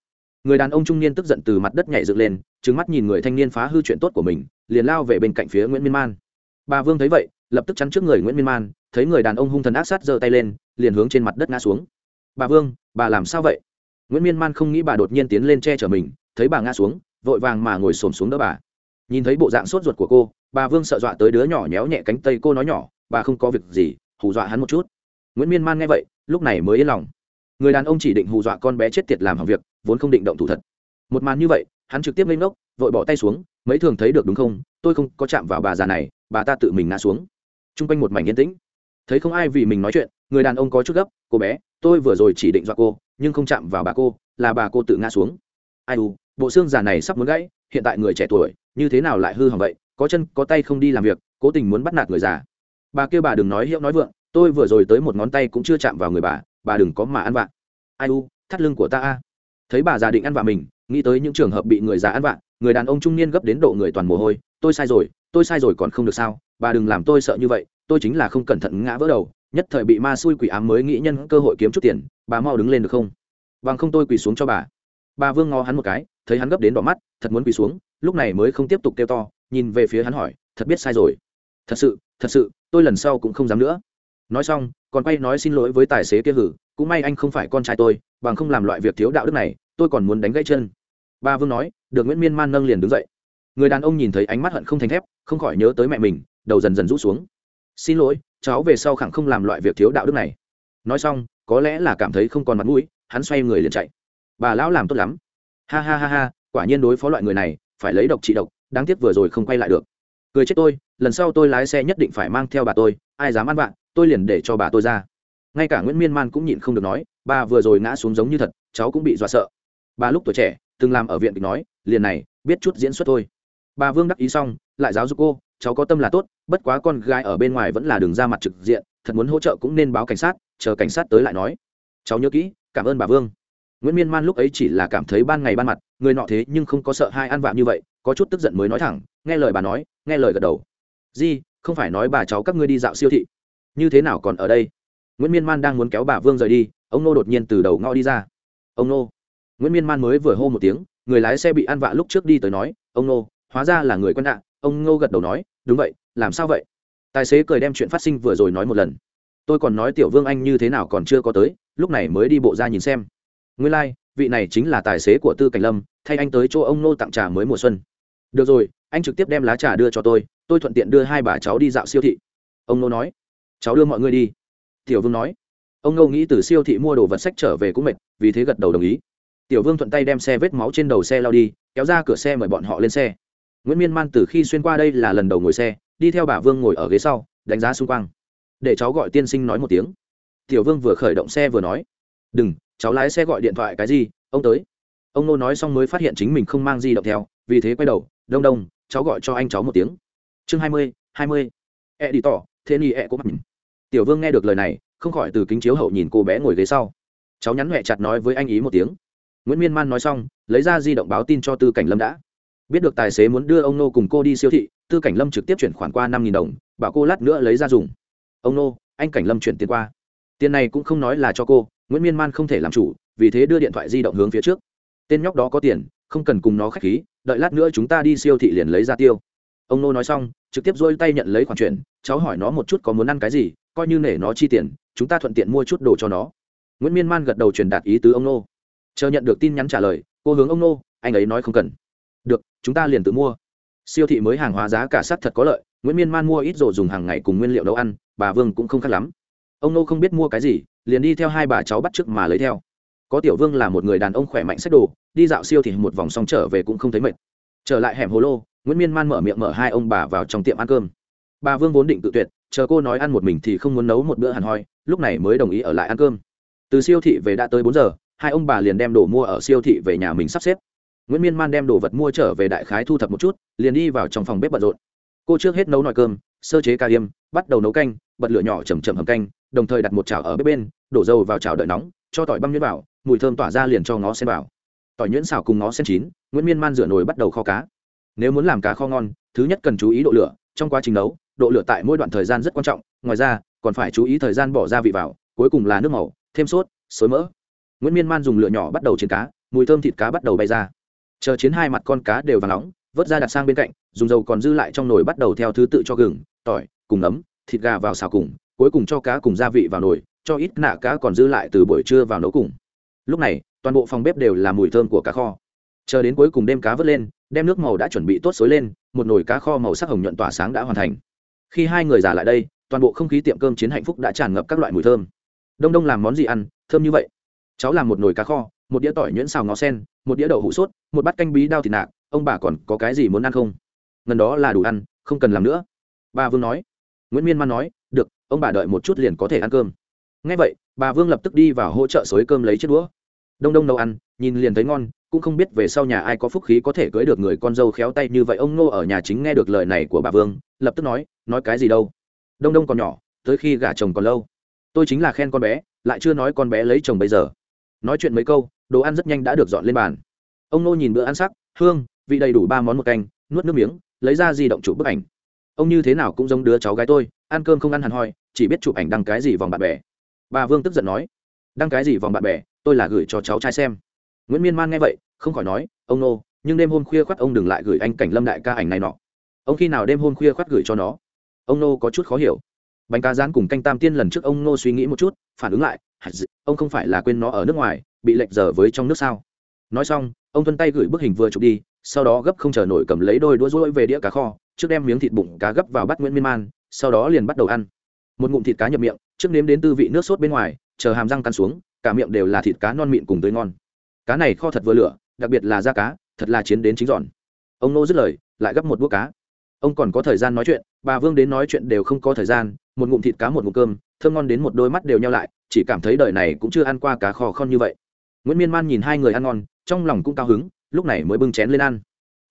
Người đàn ông trung niên tức giận từ mặt đất nhảy dựng lên trứng mắt nhìn người thanh niên phá hư chuyện tốt của mình, liền lao về bên cạnh phía nguyễn miên man. Bà vương thấy vậy, lập tức chắn trước người nguyễn miên man thấy người đàn ông hung thần ác sát giơ tay lên, liền hướng trên mặt đất ngã xuống. Bà vương, bà làm sao vậy? Nguyễn miên man không nghĩ bà đột nhiên tiến lên che chở mình, thấy bà ngã xuống, vội vàng mà ngồi xổm xuống đỡ bà. Nhìn thấy bộ dạng sốt ruột của cô, bà vương sợ dọa tới đứa nhỏ nhéo nhẹ cánh tay cô nói nhỏ, bà không có việc gì, hù dọa hắn một chút. Nguyễn miên man nghe vậy, lúc này mới yên lòng. Người đàn ông chỉ định hù dọa con bé chết tiệt làm hỏng việc, vốn không định động thủ thật. Một màn như vậy, hắn trực tiếp lên ngốc, vội bỏ tay xuống, mấy thường thấy được đúng không? Tôi không có chạm vào bà già này, bà ta tự mình ngã xuống. T r u n g quanh một mảnh yên tĩnh thấy không ai vì mình nói chuyện, người đàn ông có chút gấp, cô bé, tôi vừa rồi chỉ định dọa cô, nhưng không chạm vào bà cô, là bà cô tự ngã xuống. Ai u, bộ xương già này sắp muốn gãy, hiện tại người trẻ tuổi, như thế nào lại hư hỏng vậy? Có chân, có tay không đi làm việc, cố tình muốn bắt nạt người già. Bà kêu bà đừng nói hiệu nói vượng, tôi vừa rồi tới một ngón tay cũng chưa chạm vào người bà bà đừng có mà ăn vạ. Ai u, thắt lưng của ta a. Thấy bà già định ăn vạ mình, nghĩ tới những trường hợp bị người già ăn vạ, người đàn ông trung niên gấp đến độ người toàn mồ hôi, tôi sai rồi tôi sai rồi còn không được sao? Bà đừng làm tôi sợ như vậy, tôi chính là không cẩn thận ngã vỡ đầu, nhất thời bị ma xui quỷ ám mới nghĩ nhân cơ hội kiếm chút tiền, bà mau đứng lên được không? Bằng không tôi quỳ xuống cho bà. Bà vương ngó hắn một cái, thấy hắn gấp đến đỏ mắt, thật muốn quỳ xuống, lúc này mới không tiếp tục kêu to, nhìn về phía hắn hỏi, thật biết sai rồi. Thật sự thật sự, tôi lần sau cũng không dám nữa. Nói xong, còn quay nói xin lỗi với tài xế kia hử, cũng may anh không phải con trai tôi, bằng không làm loại việc thiếu đạo đức này, tôi còn muốn đánh gãy chân. Bà vương nói, được nguyễn miên man nâng liền đứng dậy người đàn ông nhìn thấy ánh mắt hận không thành thép, không khỏi nhớ tới mẹ mình, đầu dần dần rũ xuống. Xin lỗi, cháu về sau khẳng không làm loại việc thiếu đạo đức này. Nói xong, có lẽ là cảm thấy không còn mặt mũi, hắn xoay người liền chạy. Bà lão làm tốt lắm. Ha ha ha ha, quả nhiên đối phó loại người này, phải lấy độc trị độc, đáng tiếc vừa rồi không quay lại được. Cười chết tôi, lần sau tôi lái xe nhất định phải mang theo bà tôi, ai dám ăn bạn tôi liền để cho bà tôi ra. Ngay cả nguyễn miên man cũng nhịn không được nói, bà vừa rồi ngã xuống giống như thật, cháu cũng bị dọa sợ. Bà lúc tuổi trẻ, từng làm ở viện kịch nói, liền này, biết chút diễn xuất thôi bà vương đắc ý xong, lại giáo dục cô, cháu có tâm là tốt, bất quá con gái ở bên ngoài vẫn là đường ra mặt trực diện, thật muốn hỗ trợ cũng nên báo cảnh sát, chờ cảnh sát tới lại nói. Cháu nhớ kỹ, cảm ơn bà vương. Nguyễn miên man lúc ấy chỉ là cảm thấy ban ngày ban mặt, người nọ thế nhưng không có sợ hai ăn vạ như vậy, có chút tức giận mới nói thẳng, nghe lời bà nói, nghe lời gật đầu. Di, không phải nói bà cháu các ngươi đi dạo siêu thị. Như thế nào còn ở đây? Nguyễn miên man đang muốn kéo bà vương rời đi, ông nô đột nhiên từ đầu ngõ đi ra. Ông nô. Nguyễn miên man mới vừa hô một tiếng, người lái xe bị ăn vạ lúc trước đi tới nói, ông nô hóa ra là người quen đạ ông ngô gật đầu nói đúng vậy làm sao vậy? Tài xế cười đem chuyện phát sinh vừa rồi nói một lần. Tôi còn nói tiểu vương anh như thế nào còn chưa có tới lúc này mới đi bộ ra nhìn xem. Nguyên lai、like, vị này chính là tài xế của tư cảnh lâm thay anh tới chỗ ông nô tặng trà mới mùa xuân. Được rồi anh trực tiếp đem lá trà đưa cho tôi tôi thuận tiện đưa hai bà cháu đi dạo siêu thị. Ông nô nói. Cháu đưa mọi người đi. Tiểu vương nói. Ông nô nghĩ từ siêu thị mua đồ vật sách trở về cũng mệt vì thế gật đầu đồng ý. Tiểu vương thuận tay đem xe vết máu trên đầu xe lao đi kéo ra cửa xe mời bọn họ lên xe nguyễn miên man từ khi xuyên qua đây là lần đầu ngồi xe đi theo bà vương ngồi ở ghế sau đánh giá xung quanh để cháu gọi tiên sinh nói một tiếng tiểu vương vừa khởi động xe vừa nói đừng cháu lái xe gọi điện thoại cái gì ông tới ông nô nói xong mới phát hiện chính mình không mang di động theo vì thế quay đầu đông đông cháu gọi cho anh cháu một tiếng chương hai mươi hai mươi. E đi tỏ thế ni e có mặt tiểu vương nghe được lời này, không khỏi từ kính chiếu hậu nhìn cô bé ngồi ghế sau. Cháu nhắn huệ chặt nói với anh ý một tiếng. Nguyễn miên man nói xong, lấy ra di động báo tin cho tư cảnh lâm đã biết được tài xế muốn đưa ông nô cùng cô đi siêu thị, tư cảnh lâm trực tiếp chuyển khoản qua năm nghìn đồng, bảo cô lát nữa lấy ra dùng. Ông nô, anh cảnh lâm chuyển tiền qua. Tiền này cũng không nói là cho cô, nguyễn miên man không thể làm chủ, vì thế đưa điện thoại di động hướng phía trước. Tên nhóc đó có tiền, không cần cùng nó k h á c h khí, đợi lát nữa chúng ta đi siêu thị liền lấy ra tiêu. Ông nô nói xong, trực tiếp dôi tay nhận lấy khoản chuyển, cháu hỏi nó một chút có muốn ăn cái gì, coi như nể nó chi tiền, chúng ta thuận tiện mua chút đồ cho nó. Nguyễn miên man gật đầu truyền đạt ý tứ ông nô. Chờ nhận được tin nhắn trả lời, cô hướng ông nô, anh ấy nói không cần được, chúng ta liền tự mua. Siêu thị mới hàng hóa giá cả sắt thật có lợi, nguyễn miên man mua ít rồi dùng hàng ngày cùng nguyên liệu nấu ăn, bà vương cũng không khác lắm. Ông nô không biết mua cái gì, liền đi theo hai bà cháu bắt trước mà lấy theo. Có tiểu vương là một người đàn ông khỏe mạnh sách đồ, đi dạo siêu thị một vòng xong trở về cũng không thấy mệt. Trở lại hẻm hồ lô, nguyễn miên man mở miệng mở hai ông bà vào trong tiệm ăn cơm. Bà vương vốn định tự tuyệt, chờ cô nói ăn một mình thì không muốn nấu một bữa hàn hoi, lúc này mới đồng ý ở lại ăn cơm. Từ siêu thị về đã tới bốn giờ, hai ông bà liền đem đồ mua ở siêu thị về nhà mình sắp xếp nguyễn miên man đem đồ vật mua trở về đại khái thu thập một chút, liền đi vào trong phòng bếp bận rộn. Cô trước hết nấu nồi cơm, sơ chế ca yêm, bắt đầu nấu canh, bật lửa nhỏ chầm chậm hầm canh, đồng thời đặt một chảo ở bếp bên, đổ dầu vào chảo đợi nóng, cho tỏi băm nhuyễn vào, mùi thơm tỏa ra liền cho ngó sen vào. Tỏi nhuyễn xào cùng ngó sen chín, nguyễn miên man rửa nồi bắt đầu kho cá. Nếu muốn làm cá kho ngon, thứ nhất cần chú ý độ lửa, trong quá trình nấu, độ lửa tại mỗi đoạn thời gian rất quan trọng, ngoài ra, còn phải chú ý thời gian bỏ gia vị vào, cuối cùng là nước màu, thêm sốt, xối mỡ. Nguyễn miên man dùng lửa nhỏ bắt đầu chiến cá, mùi thơm thịt cá bắt đầu bay ra chờ chiến hai mặt con cá đều vàng nóng, vớt ra đặt sang bên cạnh, dùng dầu còn dư lại trong nồi bắt đầu theo thứ tự cho gừng, tỏi, cùng nấm, thịt gà vào xào cùng, cuối cùng cho cá cùng gia vị vào nồi, cho ít nạ cá còn dư lại từ buổi trưa vào nấu cùng. Lúc này, toàn bộ phòng bếp đều là mùi thơm của cá kho. Chờ đến cuối cùng đem cá vớt lên, đem nước màu đã chuẩn bị tốt xối lên, một nồi cá kho màu sắc hồng nhuận tỏa sáng đã hoàn thành. Khi hai người già lại đây, toàn bộ không khí tiệm cơm chiến hạnh phúc đã tràn ngập các loại mùi thơm. Đông đông làm món gì ăn, thơm như vậy. Cháu làm một nồi cá kho một đĩa tỏi nhuyễn xào ngó sen, một đĩa đậu hũ sốt, một bát canh bí đao thịt nạc, ông bà còn có cái gì muốn ăn không? Ngần đó là đủ ăn, không cần làm nữa. Bà vương nói. Nguyễn miên man nói, được, ông bà đợi một chút liền có thể ăn cơm. Ngay vậy, bà vương lập tức đi vào hỗ trợ xối cơm lấy chiếc đũa. Đông đông nấu ăn, nhìn liền thấy ngon, cũng không biết về sau nhà ai có phúc khí có thể cưới được người con dâu khéo tay như vậy. Ông Ngô ở nhà chính nghe được lời này của bà vương, lập tức nói nói cái gì đâu? Đông đông còn nhỏ, tới khi gả chồng còn lâu. Tôi chính là khen con bé, lại chưa nói con bé lấy chồng bây giờ. Nói chuyện mấy câu đồ ăn rất nhanh đã được dọn lên bàn. Ông nô nhìn bữa ăn sắc, hương, vị đầy đủ ba món một canh, nuốt nước miếng, lấy ra di động chụp bức ảnh. Ông như thế nào cũng giống đứa cháu gái tôi, ăn cơm không ăn hẳn hoi, chỉ biết chụp ảnh đăng cái gì vòng bạn bè. Bà vương tức giận nói, đăng cái gì vòng bạn bè, tôi là gửi cho cháu trai xem. Nguyễn miên man nghe vậy, không khỏi nói, ông nô, nhưng đêm hôm khuya khoắt ông đừng lại gửi anh cảnh lâm đại ca ảnh này nọ. Ông khi nào đêm hôm khuya khoắt gửi cho nó? Ông nô có chút khó hiểu. Bánh cá rán cùng canh tam tiên lần trước ông nô suy nghĩ một chút, phản ứng lại ông không phải là quên nó ở nước ngoài bị lệch giờ với trong nước sao? Nói xong, ông tuân tay gửi bức hình vừa chụp đi, sau đó gấp không chờ nổi cầm lấy đôi đũa rỗi về đĩa cá kho, trước đem miếng thịt bụng cá gấp vào bắt nguyễn miên man, sau đó liền bắt đầu ăn. Một ngụm thịt cá nhập miệng, trước nếm đến tư vị nước sốt bên ngoài, chờ hàm răng cắn xuống, cả miệng đều là thịt cá non mịn cùng tươi ngon. Cá này kho thật vừa lửa, đặc biệt là da cá, thật là chiến đến chính giòn. Ông nô dứt lời, lại gấp một đũa cá. Ông còn có thời gian nói chuyện, bà vương đến nói chuyện đều không có thời gian, một ngụm thịt cá, một ngụm cơm, thơm ngon đến một đôi mắt đều nhau lại, chỉ cảm thấy đời này cũng chưa ăn qua cá kho khon như vậy nguyễn miên man nhìn hai người ăn ngon, trong lòng cũng cao hứng, lúc này mới bưng chén lên ăn.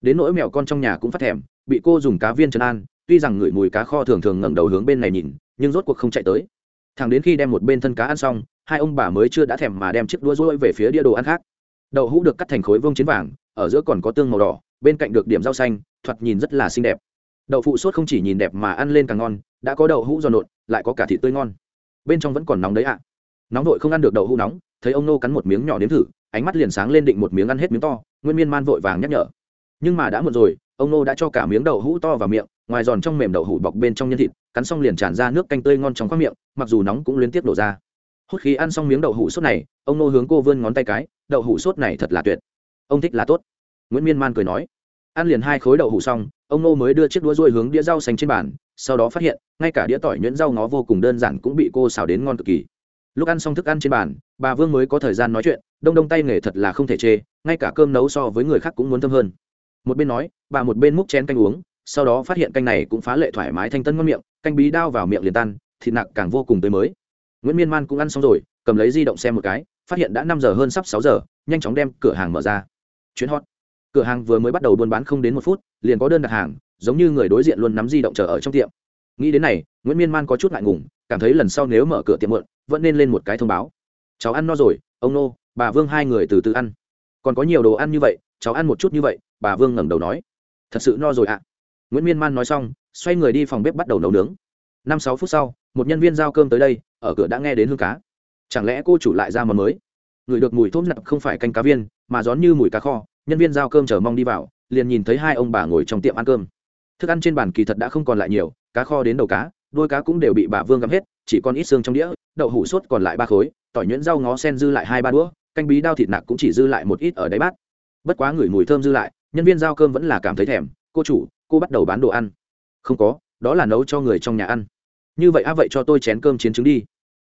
Đến nỗi mèo con trong nhà cũng phát thèm, bị cô dùng cá viên trần an, tuy rằng ngửi mùi cá kho thường thường ngẩng đầu hướng bên này nhìn, nhưng rốt cuộc không chạy tới. Thằng đến khi đem một bên thân cá ăn xong, hai ông bà mới chưa đã thèm mà đem chiếc đũa rỗi về phía đĩa đồ ăn khác. Đậu hũ được cắt thành khối vông chiến vàng, ở giữa còn có tương màu đỏ, bên cạnh được điểm rau xanh, thoạt nhìn rất là xinh đẹp. Đậu phụ sốt không chỉ nhìn đẹp mà ăn lên càng ngon, đã có đậu hũ giòn nộn, lại có cả thịt tươi ngon. Bên trong vẫn còn nóng đấy ạ. Nóng vội không ăn được đậu hũ nóng thấy ông nô cắn một miếng nhỏ nếm thử, ánh mắt liền sáng lên định một miếng ăn hết miếng to, nguyên miên man vội vàng nhắc nhở. Nhưng mà đã muộn rồi, ông nô đã cho cả miếng đậu hũ to vào miệng, ngoài giòn trong mềm đậu hũ bọc bên trong nhân thịt, cắn xong liền tràn ra nước canh tươi ngon trong khoác miệng, mặc dù nóng cũng liên tiếp đổ ra. Hút khí ăn xong miếng đậu hũ sốt này, ông nô hướng cô vươn ngón tay cái, đậu hũ sốt này thật là tuyệt. Ông thích là tốt. Nguyễn miên man cười nói. Ăn liền hai khối đậu hũ xong, ông nô mới đưa chiếc đũa ruôi hướng đĩa rau xanh trên bàn, sau đó phát hiện, ngay cả đĩa tỏi nhuyễn rau ngó vô cùng đơn giản cũng bị cô xào đến ngon cực kỳ. Lúc ăn xong thức ăn trên bàn bà vương mới có thời gian nói chuyện, đông đông tay nghề thật là không thể chê, ngay cả cơm nấu so với người khác cũng muốn thơm hơn. Một bên nói, bà một bên múc chén canh uống, sau đó phát hiện canh này cũng phá lệ thoải mái thanh tân ngon miệng, canh bí đao vào miệng liền tan, thịt nặng càng vô cùng tươi mới. Nguyễn miên man cũng ăn xong rồi, cầm lấy di động xem một cái, phát hiện đã năm giờ hơn sắp sáu giờ, nhanh chóng đem cửa hàng mở ra. Chuyến hot. Cửa hàng vừa mới bắt đầu buôn bán không đến một phút, liền có đơn đặt hàng, giống như người đối diện luôn nắm di động chờ ở trong tiệm. Nghĩ đến này, nguyễn miên man có chút ngại ngùng, cảm thấy lần sau nếu mở cửa tiệm muộn, vẫn nên lên một cái thông báo cháu ăn no rồi, ông nô, bà vương hai người từ từ ăn. Còn có nhiều đồ ăn như vậy, cháu ăn một chút như vậy, bà vương ngẩng đầu nói. Thật sự no rồi ạ. Nguyễn miên man nói xong, xoay người đi phòng bếp bắt đầu nấu nướng. Năm sáu phút sau, một nhân viên giao cơm tới đây, ở cửa đã nghe đến hương cá. Chẳng lẽ cô chủ lại ra món mới? Người được mùi thốt nặng không phải canh cá viên, mà gión như mùi cá kho. Nhân viên giao cơm chờ mong đi vào, liền nhìn thấy hai ông bà ngồi trong tiệm ăn cơm. Thức ăn trên bàn kỳ thật đã không còn lại nhiều, cá kho đến đầu cá đôi cá cũng đều bị bà vương gắm hết, chỉ còn ít xương trong đĩa, đậu hủ sốt còn lại ba khối, tỏi nhuyễn rau ngó sen dư lại hai ba đũa, canh bí đao thịt nạc cũng chỉ dư lại một ít ở đáy bát. Bất quá ngửi mùi thơm dư lại, nhân viên giao cơm vẫn là cảm thấy thèm, cô chủ, cô bắt đầu bán đồ ăn. Không có, đó là nấu cho người trong nhà ăn. Như vậy á, vậy cho tôi chén cơm chiến trứng đi.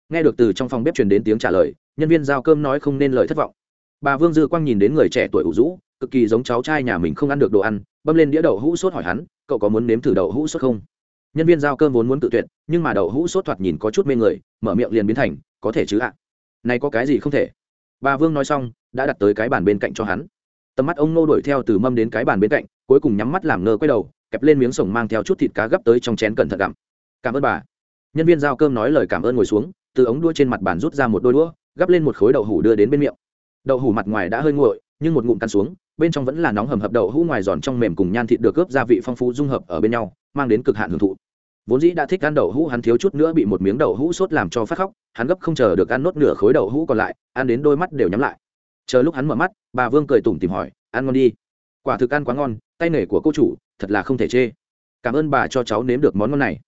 Nghe được từ trong phòng bếp truyền đến tiếng trả lời, nhân viên giao cơm nói không nên lời thất vọng. Bà vương dư quang nhìn đến người trẻ tuổi ủ rũ, cực kỳ giống cháu trai nhà mình không ăn được đồ ăn bâm lên đĩa đậu hũ sốt hỏi hắn, cậu có muốn nếm thử đậu hũ sốt không? Nhân viên giao cơm vốn muốn tự tuyệt, nhưng mà đậu hũ sốt thoạt nhìn có chút mê người, mở miệng liền biến thành, có thể chứ ạ? Này có cái gì không thể? Bà vương nói xong, đã đặt tới cái bàn bên cạnh cho hắn. Tầm mắt ông nô đuổi theo từ mâm đến cái bàn bên cạnh, cuối cùng nhắm mắt làm ngơ quay đầu, kẹp lên miếng sổng mang theo chút thịt cá gấp tới trong chén cẩn thận gặm. Cảm ơn bà. Nhân viên giao cơm nói lời cảm ơn ngồi xuống, từ ống đua trên mặt bàn rút ra một đôi đũa, gắp lên một khối đậu hủ đưa đến bên miệng. Đậu hủ mặt ngoài đã hơi nguội nhưng một ngụm căn xuống, bên trong vẫn là nóng hầm hập đậu hũ ngoài giòn trong mềm cùng nhan thịt được ướp gia vị phong phú dung hợp ở bên nhau, mang đến cực hạn hưởng thụ. Vốn dĩ đã thích ăn đậu hũ, hắn thiếu chút nữa bị một miếng đậu hũ sốt làm cho phát khóc, hắn gấp không chờ được ăn nốt nửa khối đậu hũ còn lại, ăn đến đôi mắt đều nhắm lại. Chờ lúc hắn mở mắt, bà vương cười tủm tìm hỏi, ăn ngon đi. Quả thực ăn quá ngon, tay nghề của cô chủ, thật là không thể chê. Cảm ơn bà cho cháu nếm được món ngon này.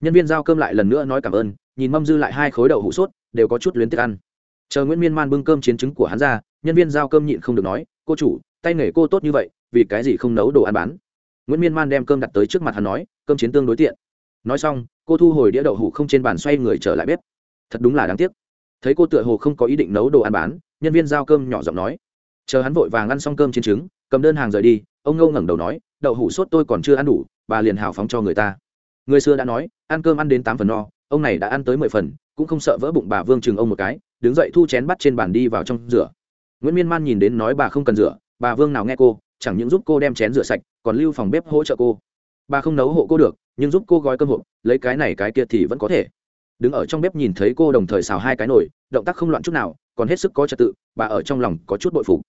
Nhân viên giao cơm lại lần nữa nói cảm ơn, nhìn mâm dư lại hai khối đậu hũ sốt, đều có chút luyến tiếc ăn. Chờ nguyễn miên man bưng cơm chiến trứng của hắn ra nhân viên giao cơm nhịn không được nói, cô chủ, tay nghề cô tốt như vậy, vì cái gì không nấu đồ ăn bán? Nguyễn miên man đem cơm đặt tới trước mặt hắn nói, cơm chiến tương đối tiện. Nói xong, cô thu hồi đĩa đậu hủ không trên bàn xoay người trở lại bếp. Thật đúng là đáng tiếc. Thấy cô tựa hồ không có ý định nấu đồ ăn bán, nhân viên giao cơm nhỏ giọng nói, chờ hắn vội vàng ăn xong cơm chiến trứng, cầm đơn hàng rời đi. Ông ngâu ngẩng đầu nói, đậu hủ sốt tôi còn chưa ăn đủ, bà liền hào phóng cho người ta. Người xưa đã nói, ăn cơm ăn đến tám phần no, ông này đã ăn tới mười phần, cũng không sợ vỡ bụng bà vương chừng ông một cái, đứng dậy thu chén bắt trên bàn đi vào trong rửa nguyễn miên man nhìn đến nói bà không cần rửa, bà vương nào nghe cô, chẳng những giúp cô đem chén rửa sạch, còn lưu phòng bếp hỗ trợ cô. Bà không nấu hộ cô được, nhưng giúp cô gói cơm hộp, lấy cái này cái kia thì vẫn có thể. Đứng ở trong bếp nhìn thấy cô đồng thời xào hai cái nồi, động tác không loạn chút nào, còn hết sức có trật tự, bà ở trong lòng có chút bội phục.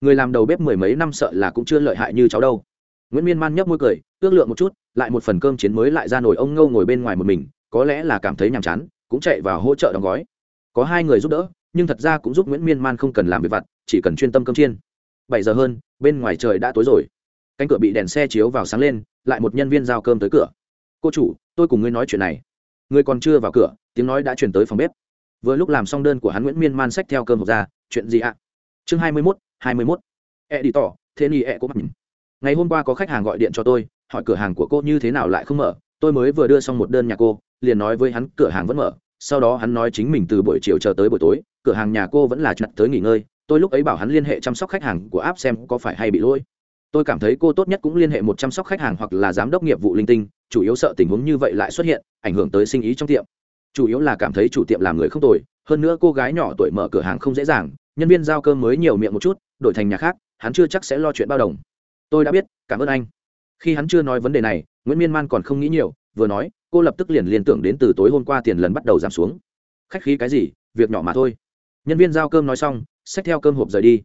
Người làm đầu bếp mười mấy năm sợ là cũng chưa lợi hại như cháu đâu. Nguyễn miên man nhấp môi cười, ước lượng một chút, lại một phần cơm chiến mới lại ra nồi ông ngâu ngồi bên ngoài một mình, có lẽ là cảm thấy nhàm chán, cũng chạy vào hỗ trợ đóng gói. Có hai người giúp đỡ, nhưng thật ra cũng giúp nguyễn miên man không cần làm việc vặt chỉ cần chuyên tâm cơm chiên. Bảy giờ hơn, bên ngoài trời đã tối rồi. Cánh cửa bị đèn xe chiếu vào sáng lên, lại một nhân viên giao cơm tới cửa. Cô chủ, tôi cùng ngươi nói chuyện này. Ngươi còn chưa vào cửa, tiếng nói đã chuyển tới phòng bếp. Vừa lúc làm xong đơn của hắn nguyễn miên man xách theo cơm hộp ra, chuyện gì ạ? Chương hai mươi mốt, hai mươi mốt. E đi tỏ, thế ni e cô mắt ngày hôm qua có khách hàng gọi điện cho tôi, hỏi cửa hàng của cô như thế nào lại không mở. Tôi mới vừa đưa xong một đơn nhà cô, liền nói với hắn cửa hàng vẫn mở. Sau đó hắn nói chính mình từ buổi chiều chờ tới buổi tối, cửa hàng nhà cô vẫn là chặt tới nghỉ ngơi tôi lúc ấy bảo hắn liên hệ chăm sóc khách hàng của app xem có phải hay bị lỗi. Tôi cảm thấy cô tốt nhất cũng liên hệ một chăm sóc khách hàng hoặc là giám đốc nghiệp vụ linh tinh, chủ yếu sợ tình huống như vậy lại xuất hiện, ảnh hưởng tới sinh ý trong tiệm. Chủ yếu là cảm thấy chủ tiệm làm người không tồi, hơn nữa cô gái nhỏ tuổi mở cửa hàng không dễ dàng, nhân viên giao cơm mới nhiều miệng một chút, đổi thành nhà khác, hắn chưa chắc sẽ lo chuyện bao đồng. Tôi đã biết, cảm ơn anh. Khi hắn chưa nói vấn đề này, nguyễn miên man còn không nghĩ nhiều, vừa nói, cô lập tức liền liên tưởng đến từ tối hôm qua tiền lần bắt đầu giảm xuống. Khách khí cái gì, việc nhỏ mà thôi nhân viên giao cơm nói xong, xách theo cơm hộp rời đi.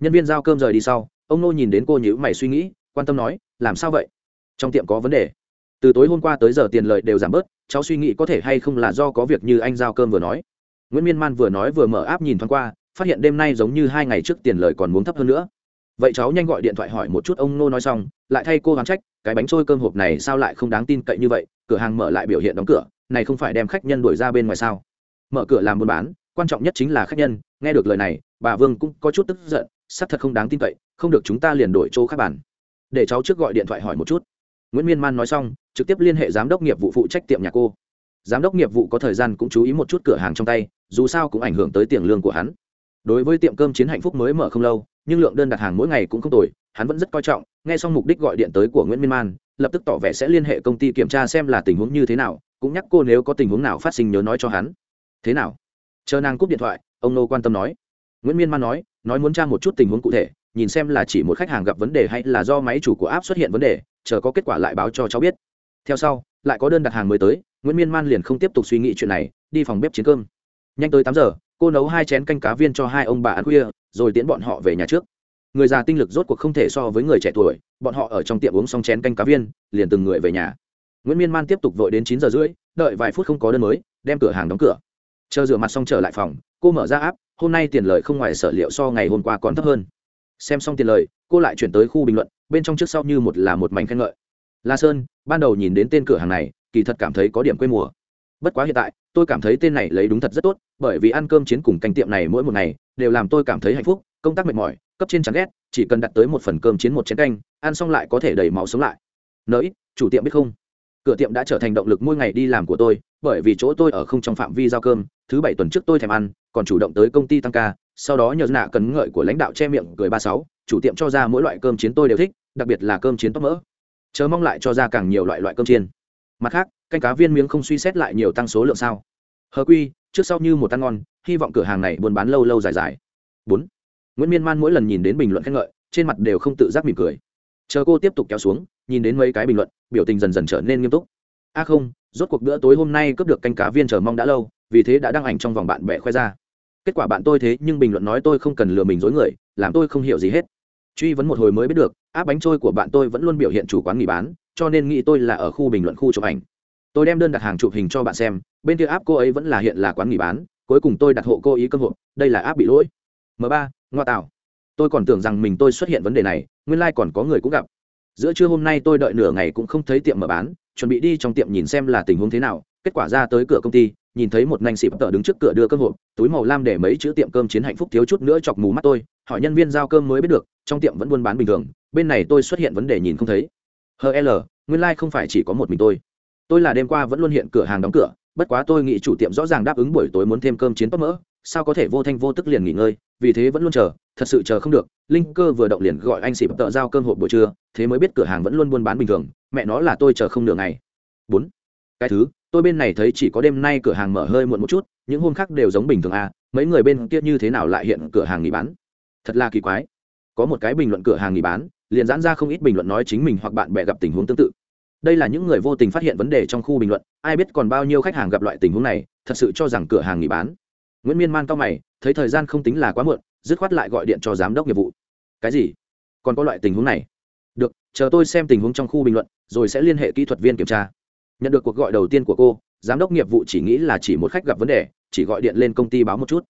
Nhân viên giao cơm rời đi sau, ông nô nhìn đến cô nhữ mày suy nghĩ, quan tâm nói, làm sao vậy? Trong tiệm có vấn đề. Từ tối hôm qua tới giờ tiền lợi đều giảm bớt, cháu suy nghĩ có thể hay không là do có việc như anh giao cơm vừa nói. Nguyễn miên man vừa nói vừa mở áp nhìn thoáng qua, phát hiện đêm nay giống như hai ngày trước tiền lợi còn muốn thấp hơn nữa. Vậy cháu nhanh gọi điện thoại hỏi một chút ông nô nói xong, lại thay cô gắng trách, cái bánh trôi cơm hộp này sao lại không đáng tin cậy như vậy? Cửa hàng mở lại biểu hiện đóng cửa, này không phải đem khách nhân đuổi ra bên ngoài sao? Mở cửa làm buôn bán quan trọng nhất chính là khách nhân, nghe được lời này, bà vương cũng có chút tức giận sắc thật không đáng tin cậy, không được chúng ta liền đổi chỗ khác bản để cháu trước gọi điện thoại hỏi một chút. Nguyễn miên man nói xong, trực tiếp liên hệ giám đốc nghiệp vụ phụ trách tiệm nhà cô. Giám đốc nghiệp vụ có thời gian cũng chú ý một chút cửa hàng trong tay, dù sao cũng ảnh hưởng tới tiền lương của hắn. Đối với tiệm cơm chiến hạnh phúc mới mở không lâu, nhưng lượng đơn đặt hàng mỗi ngày cũng không tồi, hắn vẫn rất coi trọng, nghe xong mục đích gọi điện tới của nguyễn miên man, lập tức tỏ vẻ sẽ liên hệ công ty kiểm tra xem là tình huống như thế nào, cũng nhắc cô nếu có tình huống nào phát sinh nhớ nói cho hắn. Thế nào? Chờ nàng cúp điện thoại, ông nô quan tâm nói. Nguyễn miên man nói nói muốn tra một chút tình huống cụ thể, nhìn xem là chỉ một khách hàng gặp vấn đề hay là do máy chủ của app xuất hiện vấn đề, chờ có kết quả lại báo cho cháu biết. Theo sau, lại có đơn đặt hàng mới tới, nguyễn miên man liền không tiếp tục suy nghĩ chuyện này, đi phòng bếp chiến cơm. Nhanh tới tám giờ, cô nấu hai chén canh cá viên cho hai ông bà ăn khuya, rồi tiễn bọn họ về nhà trước. Người già tinh lực rốt cuộc không thể so với người trẻ tuổi, bọn họ ở trong tiệm uống xong chén canh cá viên, liền từng người về nhà. Nguyễn miên man tiếp tục vội đến chín giờ rưỡi, đợi vài phút không có đơn mới, đem cửa hàng đóng cửa chờ rửa mặt xong trở lại phòng, cô mở ra áp hôm nay tiền lời không ngoài sở liệu so ngày hôm qua còn thấp hơn. Xem xong tiền lời, cô lại chuyển tới khu bình luận, bên trong trước sau như một là một mảnh khen ngợi. La sơn, ban đầu nhìn đến tên cửa hàng này, kỳ thật cảm thấy có điểm quê mùa. Bất quá hiện tại, tôi cảm thấy tên này lấy đúng thật rất tốt, bởi vì ăn cơm chiến cùng canh tiệm này mỗi một ngày đều làm tôi cảm thấy hạnh phúc, công tác mệt mỏi, cấp trên chán ghét, chỉ cần đặt tới một phần cơm chiến một chén canh, ăn xong lại có thể đầy máu sống lại. Nới chủ tiệm biết không? Cửa tiệm đã trở thành động lực mỗi ngày đi làm của tôi, bởi vì chỗ tôi ở không trong phạm vi giao cơm thứ bảy tuần trước tôi thèm ăn, còn chủ động tới công ty tăng ca, sau đó nhờ nạ cấn ngợi của lãnh đạo che miệng cười ba sáu, chủ tiệm cho ra mỗi loại cơm chiến tôi đều thích, đặc biệt là cơm chiến tóc mỡ. Chờ mong lại cho ra càng nhiều loại loại cơm chiên. Mặt khác, canh cá viên miếng không suy xét lại nhiều tăng số lượng sao? Hờ quy, trước sau như một ăn ngon, hy vọng cửa hàng này buôn bán lâu lâu dài dài. Bốn. Nguyễn miên man mỗi lần nhìn đến bình luận khen ngợi, trên mặt đều không tự giác mỉm cười. Chờ cô tiếp tục kéo xuống, nhìn đến mấy cái bình luận, biểu tình dần dần trở nên nghiêm túc. A không, rốt cuộc bữa tối hôm nay cướp được canh cá viên chờ mong đã lâu vì thế đã đăng ảnh trong vòng bạn bè khoe ra. Kết quả bạn tôi thế nhưng bình luận nói tôi không cần lừa mình dối người, làm tôi không hiểu gì hết. Truy vấn một hồi mới biết được, áp bánh trôi của bạn tôi vẫn luôn biểu hiện chủ quán nghỉ bán, cho nên nghĩ tôi là ở khu bình luận khu chụp ảnh. Tôi đem đơn đặt hàng chụp hình cho bạn xem, bên kia áp cô ấy vẫn là hiện là quán nghỉ bán, cuối cùng tôi đặt hộ cô ý cơ hội đây là áp bị lỗi. M ba, ngoa tạo. Tôi còn tưởng rằng mình tôi xuất hiện vấn đề này, nguyên lai、like、còn có người cũng gặp. Giữa trưa hôm nay tôi đợi nửa ngày cũng không thấy tiệm mở bán, chuẩn bị đi trong tiệm nhìn xem là tình huống thế nào, kết quả ra tới cửa công ty nhìn thấy một nành xịp tờ đứng trước cửa đưa cơm hộp, túi màu lam để mấy chữ tiệm cơm chiến hạnh phúc thiếu chút nữa chọc mù mắt tôi, hỏi nhân viên giao cơm mới biết được, trong tiệm vẫn buôn bán bình thường, bên này tôi xuất hiện vấn đề nhìn không thấy. Hl nguyên lai、like、không phải chỉ có một mình tôi. Tôi là đêm qua vẫn luôn hiện cửa hàng đóng cửa, bất quá tôi nghĩ chủ tiệm rõ ràng đáp ứng buổi tối muốn thêm cơm chiến tóc mỡ, sao có thể vô thanh vô tức liền nghỉ ngơi, vì thế vẫn luôn chờ, thật sự chờ không được. Linh cơ vừa động liền gọi anh xịp tợ giao cơm hộp buổi trưa, thế mới biết cửa hàng vẫn luôn buôn bán bình thường, mẹ nó là tôi chờ không nửa ngày. Bốn. Cái thứ tôi bên này thấy chỉ có đêm nay cửa hàng mở hơi muộn một chút, những hôm khác đều giống bình thường à mấy người bên kia như thế nào lại hiện cửa hàng nghỉ bán? Thật là kỳ quái. Có một cái bình luận cửa hàng nghỉ bán, liền giãn ra không ít bình luận nói chính mình hoặc bạn bè gặp tình huống tương tự. Đây là những người vô tình phát hiện vấn đề trong khu bình luận, ai biết còn bao nhiêu khách hàng gặp loại tình huống này, thật sự cho rằng cửa hàng nghỉ bán. Nguyễn miên man cao mày, thấy thời gian không tính là quá muộn, dứt khoát lại gọi điện cho giám đốc nghiệp vụ. Cái gì? Còn có loại tình huống này? Được, chờ tôi xem tình huống trong khu bình luận, rồi sẽ liên hệ kỹ thuật viên kiểm tra nhận được cuộc gọi đầu tiên của cô, giám đốc nghiệp vụ chỉ nghĩ là chỉ một khách gặp vấn đề, chỉ gọi điện lên công ty báo một chút.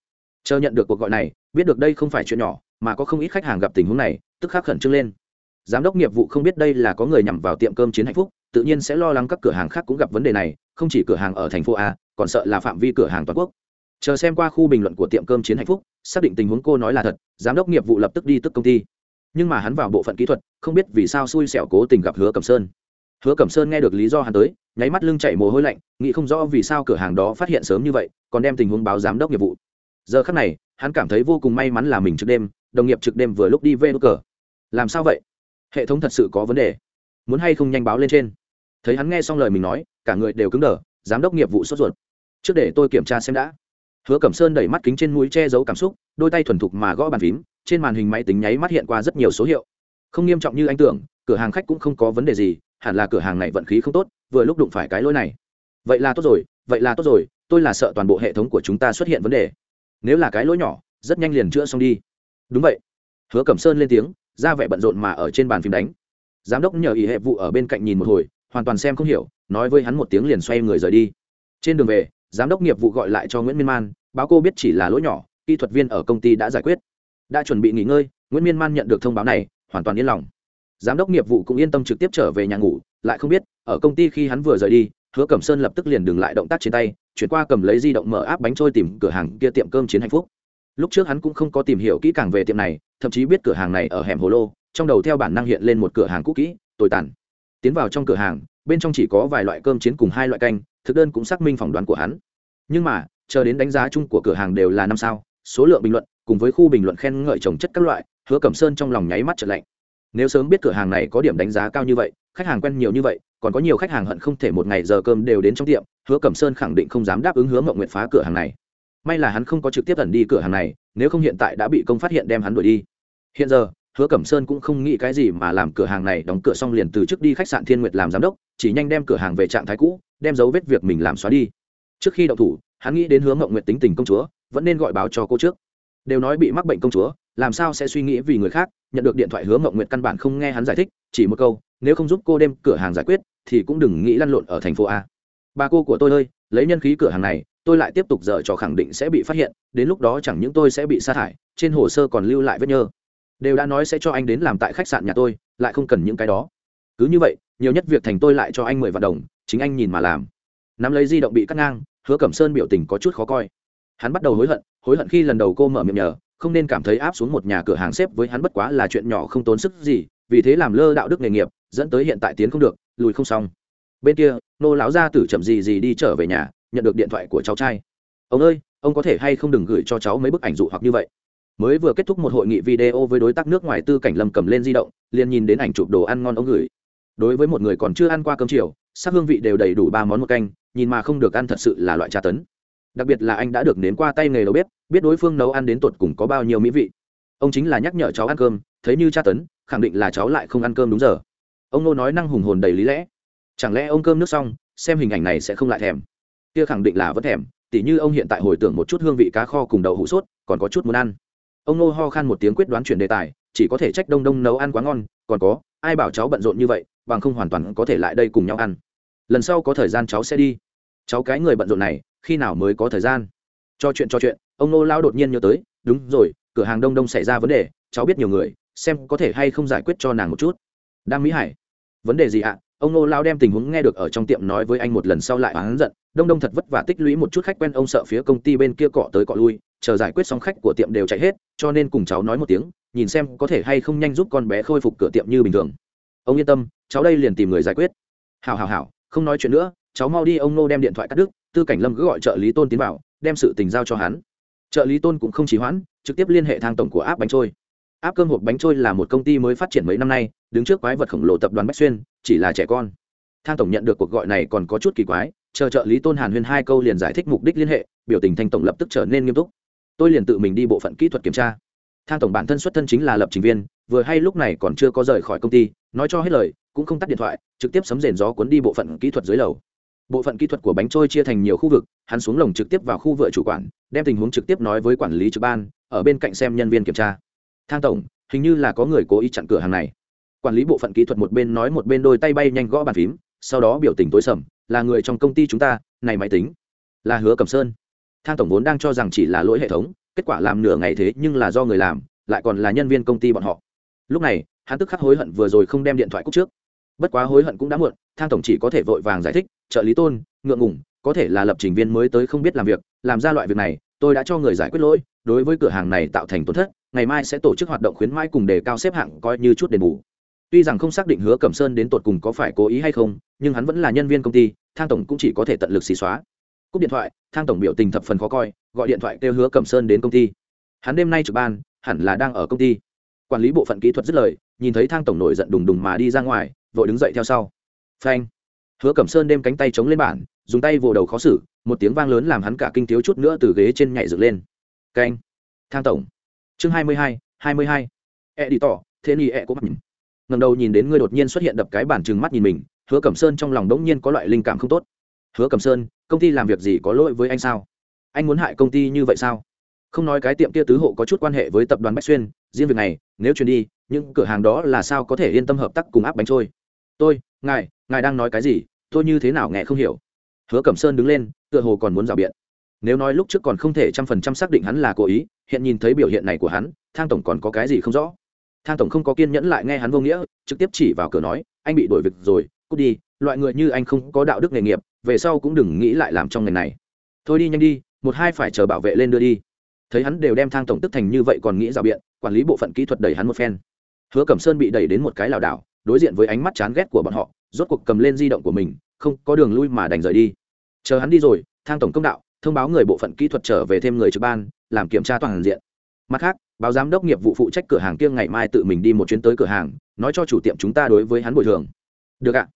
Chờ nhận được cuộc gọi này, biết được đây không phải chuyện nhỏ, mà có không ít khách hàng gặp tình huống này, tức khắc khẩn trương lên. Giám đốc nghiệp vụ không biết đây là có người nhằm vào tiệm cơm chiến hạnh phúc, tự nhiên sẽ lo lắng các cửa hàng khác cũng gặp vấn đề này, không chỉ cửa hàng ở thành phố a, còn sợ là phạm vi cửa hàng toàn quốc. Chờ xem qua khu bình luận của tiệm cơm chiến hạnh phúc, xác định tình huống cô nói là thật, giám đốc nghiệp vụ lập tức đi tức công ty. Nhưng mà hắn vào bộ phận kỹ thuật, không biết vì sao xui xẻo cố tình gặp hứa cẩm sơn hứa cẩm sơn nghe được lý do hắn tới, nháy mắt lưng chảy mồ hôi lạnh, nghĩ không rõ vì sao cửa hàng đó phát hiện sớm như vậy, còn đem tình huống báo giám đốc nghiệp vụ. Giờ khắc này, hắn cảm thấy vô cùng may mắn là mình trực đêm, đồng nghiệp trực đêm vừa lúc đi về đốt cờ. Làm sao vậy? Hệ thống thật sự có vấn đề. Muốn hay không nhanh báo lên trên? Thấy hắn nghe xong lời mình nói, cả người đều cứng đờ, giám đốc nghiệp vụ sốt ruột. Trước để tôi kiểm tra xem đã. Hứa cẩm sơn đẩy mắt kính trên mũi che giấu cảm xúc, đôi tay thuần thục mà gõ bàn phím, trên màn hình máy tính nháy mắt hiện qua rất nhiều số hiệu. Không nghiêm trọng như anh tưởng, cửa hàng khách cũng không có vấn đề gì hẳn là cửa hàng này vận khí không tốt, vừa lúc đụng phải cái lỗi này. Vậy là tốt rồi, vậy là tốt rồi, tôi là sợ toàn bộ hệ thống của chúng ta xuất hiện vấn đề. Nếu là cái lỗi nhỏ, rất nhanh liền chữa xong đi. Đúng vậy. Hứa cẩm sơn lên tiếng, ra vẻ bận rộn mà ở trên bàn phím đánh. Giám đốc nhờ ý hệ vụ ở bên cạnh nhìn một hồi, hoàn toàn xem không hiểu, nói với hắn một tiếng liền xoay người rời đi. Trên đường về, giám đốc nghiệp vụ gọi lại cho nguyễn miên man, báo cô biết chỉ là lỗi nhỏ, kỹ thuật viên ở công ty đã giải quyết. Đã chuẩn bị nghỉ ngơi, nguyễn miên man nhận được thông báo này, hoàn toàn yên lòng giám đốc nghiệp vụ cũng yên tâm trực tiếp trở về nhà ngủ, lại không biết, ở công ty khi hắn vừa rời đi, hứa cẩm sơn lập tức liền dừng lại động tác trên tay, chuyển qua cầm lấy di động mở áp bánh trôi tìm cửa hàng kia tiệm cơm chiến hạnh phúc. Lúc trước hắn cũng không có tìm hiểu kỹ càng về tiệm này, thậm chí biết cửa hàng này ở hẻm hồ lô, trong đầu theo bản năng hiện lên một cửa hàng cũ kỹ, tồi tàn. Tiến vào trong cửa hàng, bên trong chỉ có vài loại cơm chiến cùng hai loại canh, thực đơn cũng xác minh phỏng đoán của hắn. Nhưng mà, chờ đến đánh giá chung của cửa hàng đều là năm sao, số lượng bình luận, cùng với khu bình luận khen ngợi trồng chất các loại, hứa cẩm sơn trong lòng nháy mắt trở lạnh nếu sớm biết cửa hàng này có điểm đánh giá cao như vậy, khách hàng quen nhiều như vậy, còn có nhiều khách hàng hận không thể một ngày giờ cơm đều đến trong tiệm, hứa cẩm sơn khẳng định không dám đáp ứng hứa mậu nguyện phá cửa hàng này. May là hắn không có trực tiếp ẩn đi cửa hàng này, nếu không hiện tại đã bị công phát hiện đem hắn đuổi đi. Hiện giờ, hứa cẩm sơn cũng không nghĩ cái gì mà làm cửa hàng này đóng cửa xong liền từ trước đi khách sạn thiên nguyệt làm giám đốc, chỉ nhanh đem cửa hàng về trạng thái cũ, đem dấu vết việc mình làm xóa đi. Trước khi đậu thủ, hắn nghĩ đến hứa mậu nguyện tính tình công chúa, vẫn nên gọi báo cho cô trước. Đều nói bị mắc bệnh công chúa, làm sao sẽ suy nghĩ vì người khác nhận được điện thoại hứa mộng Nguyệt căn bản không nghe hắn giải thích, chỉ một câu, nếu không giúp cô đem cửa hàng giải quyết, thì cũng đừng nghĩ lăn lộn ở thành phố a. Bà cô của tôi ơi, lấy nhân khí cửa hàng này, tôi lại tiếp tục dở trò khẳng định sẽ bị phát hiện, đến lúc đó chẳng những tôi sẽ bị sa thải, trên hồ sơ còn lưu lại vết nhơ. Đều đã nói sẽ cho anh đến làm tại khách sạn nhà tôi, lại không cần những cái đó. Cứ như vậy, nhiều nhất việc thành tôi lại cho anh mười vạn đồng, chính anh nhìn mà làm. Nắm lấy di động bị cắt ngang, hứa cẩm sơn biểu tình có chút khó coi. Hắn bắt đầu hối hận hối hận khi lần đầu cô mở miệng nhờ không nên cảm thấy áp xuống một nhà cửa hàng xếp với hắn bất quá là chuyện nhỏ không tốn sức gì, vì thế làm lơ đạo đức nghề nghiệp, dẫn tới hiện tại tiến không được, lùi không xong. Bên kia, nô lão gia tử chậm gì gì đi trở về nhà, nhận được điện thoại của cháu trai. Ông ơi, ông có thể hay không đừng gửi cho cháu mấy bức ảnh dụ hoặc như vậy? Mới vừa kết thúc một hội nghị video với đối tác nước ngoài tư cảnh lâm cầm lên di động, liền nhìn đến ảnh chụp đồ ăn ngon ông gửi. Đối với một người còn chưa ăn qua cơm chiều, sắc hương vị đều đầy đủ ba món một canh, nhìn mà không được ăn thật sự là loại tra tấn đặc biệt là anh đã được nếm qua tay nghề đầu bếp, biết đối phương nấu ăn đến tột cùng có bao nhiêu mỹ vị. Ông chính là nhắc nhở cháu ăn cơm, thấy như tra tấn, khẳng định là cháu lại không ăn cơm đúng giờ. Ông nô nói năng hùng hồn đầy lý lẽ. Chẳng lẽ ông cơm nước xong, xem hình ảnh này sẽ không lại thèm? Kia khẳng định là vẫn thèm, tỉ như ông hiện tại hồi tưởng một chút hương vị cá kho cùng đậu hũ sốt, còn có chút muốn ăn. Ông nô ho khan một tiếng quyết đoán chuyển đề tài, chỉ có thể trách đông đông nấu ăn quá ngon, còn có, ai bảo cháu bận rộn như vậy, bằng không hoàn toàn có thể lại đây cùng nhau ăn. Lần sau có thời gian cháu sẽ đi. Cháu cái người bận rộn này khi nào mới có thời gian? Cho chuyện cho chuyện, ông nô lao đột nhiên nhớ tới, đúng rồi, cửa hàng đông đông xảy ra vấn đề, cháu biết nhiều người, xem có thể hay không giải quyết cho nàng một chút. Đang mỹ hải, vấn đề gì ạ? Ông nô lao đem tình huống nghe được ở trong tiệm nói với anh một lần sau lại oán giận, đông đông thật vất vả tích lũy một chút khách quen, ông sợ phía công ty bên kia cọ tới cọ lui, chờ giải quyết xong khách của tiệm đều chạy hết, cho nên cùng cháu nói một tiếng, nhìn xem có thể hay không nhanh giúp con bé khôi phục cửa tiệm như bình thường. Ông yên tâm, cháu đây liền tìm người giải quyết. Hào hào hào không nói chuyện nữa cháu mau đi, ông nô đem điện thoại cắt đứt, tư cảnh lâm cứ gọi trợ lý tôn tiến vào, đem sự tình giao cho hắn. Trợ lý tôn cũng không chỉ hoãn, trực tiếp liên hệ thang tổng của áp bánh trôi. Áp cơm hộp bánh trôi là một công ty mới phát triển mấy năm nay, đứng trước quái vật khổng lồ tập đoàn bách xuyên, chỉ là trẻ con. Thang tổng nhận được cuộc gọi này còn có chút kỳ quái, chờ trợ lý tôn hàn huyên hai câu liền giải thích mục đích liên hệ, biểu tình thanh tổng lập tức trở nên nghiêm túc. Tôi liền tự mình đi bộ phận kỹ thuật kiểm tra. Thang tổng bản thân xuất thân chính là lập trình viên, vừa hay lúc này còn chưa có rời khỏi công ty, nói cho hết lời, cũng không tắt điện thoại, trực tiếp sấm rền gió cuốn đi bộ phận kỹ thuật dưới lầu bộ phận kỹ thuật của bánh trôi chia thành nhiều khu vực, hắn xuống lồng trực tiếp vào khu vựa chủ quản, đem tình huống trực tiếp nói với quản lý trực ban, ở bên cạnh xem nhân viên kiểm tra. Thang tổng, hình như là có người cố ý chặn cửa hàng này. Quản lý bộ phận kỹ thuật một bên nói một bên đôi tay bay nhanh gõ bàn phím, sau đó biểu tình tối sầm, là người trong công ty chúng ta, này máy tính. Là hứa cầm sơn. Thang tổng vốn đang cho rằng chỉ là lỗi hệ thống, kết quả làm nửa ngày thế nhưng là do người làm, lại còn là nhân viên công ty bọn họ. Lúc này, hắn tức khắc hối hận vừa rồi không đem điện thoại cúc trước. Bất quá hối hận cũng đã muộn, thang tổng chỉ có thể vội vàng giải thích trợ lý tôn, ngượng ngủng có thể là lập trình viên mới tới không biết làm việc, làm ra loại việc này, tôi đã cho người giải quyết lỗi, đối với cửa hàng này tạo thành tổn thất, ngày mai sẽ tổ chức hoạt động khuyến mãi cùng đề cao xếp hạng coi như chút đền bù. Tuy rằng không xác định hứa cẩm sơn đến tột cùng có phải cố ý hay không, nhưng hắn vẫn là nhân viên công ty, thang tổng cũng chỉ có thể tận lực xì xóa. Cúp điện thoại, thang tổng biểu tình thập phần khó coi, gọi điện thoại kêu hứa cẩm sơn đến công ty. Hắn đêm nay trực ban, hẳn là đang ở công ty. Quản lý bộ phận kỹ thuật dứt lời, nhìn thấy thang tổng nổi giận đùng đùng mà đi ra ngoài, vội đứng dậy theo sau. Phanh hứa cẩm sơn đem cánh tay chống lên bản dùng tay vồ đầu khó xử, một tiếng vang lớn làm hắn cả kinh thiếu chút nữa từ ghế trên nhảy dựng lên. Canh thang tổng. Chương hai mươi hai hai mươi hai. E đi tỏ, thế ni e cũng mắt nhìn ngầm đầu nhìn đến ngươi đột nhiên xuất hiện đập cái bản chừng mắt nhìn mình, hứa cẩm sơn trong lòng đống nhiên có loại linh cảm không tốt. Hứa cẩm sơn, công ty làm việc gì có lỗi với anh sao? Anh muốn hại công ty như vậy sao? Không nói cái tiệm kia tứ hộ có chút quan hệ với tập đoàn bách xuyên, riêng việc này, nếu chuyển đi, những cửa hàng đó là sao có thể yên tâm hợp tác cùng áp bánh trôi? Tôi ngài ngài đang nói cái gì? Tôi như thế nào nghe không hiểu. Hứa cẩm sơn đứng lên, tựa hồ còn muốn rào biện. Nếu nói lúc trước còn không thể trăm phần trăm xác định hắn là cố ý, hiện nhìn thấy biểu hiện này của hắn, thang tổng còn có cái gì không rõ. Thang tổng không có kiên nhẫn lại nghe hắn vô nghĩa, trực tiếp chỉ vào cửa nói, anh bị đổi việc rồi, cút đi, loại người như anh không có đạo đức nghề nghiệp, về sau cũng đừng nghĩ lại làm trong ngành này. Thôi đi nhanh đi, một hai phải chờ bảo vệ lên đưa đi. Thấy hắn đều đem thang tổng tức thành như vậy còn nghĩ rào biện, quản lý bộ phận kỹ thuật đẩy hắn một phen. Hứa cẩm sơn bị đẩy đến một cái lảo đảo đối diện với ánh mắt chán ghét của bọn họ, rốt cuộc cầm lên di động của mình, không có đường lui mà đành rời đi. Chờ hắn đi rồi, thang tổng công đạo thông báo người bộ phận kỹ thuật trở về thêm người trực ban, làm kiểm tra toàn diện. Mặt khác, báo giám đốc nghiệp vụ phụ trách cửa hàng kia ngày mai tự mình đi một chuyến tới cửa hàng, nói cho chủ tiệm chúng ta đối với hắn bồi thường. Được ạ.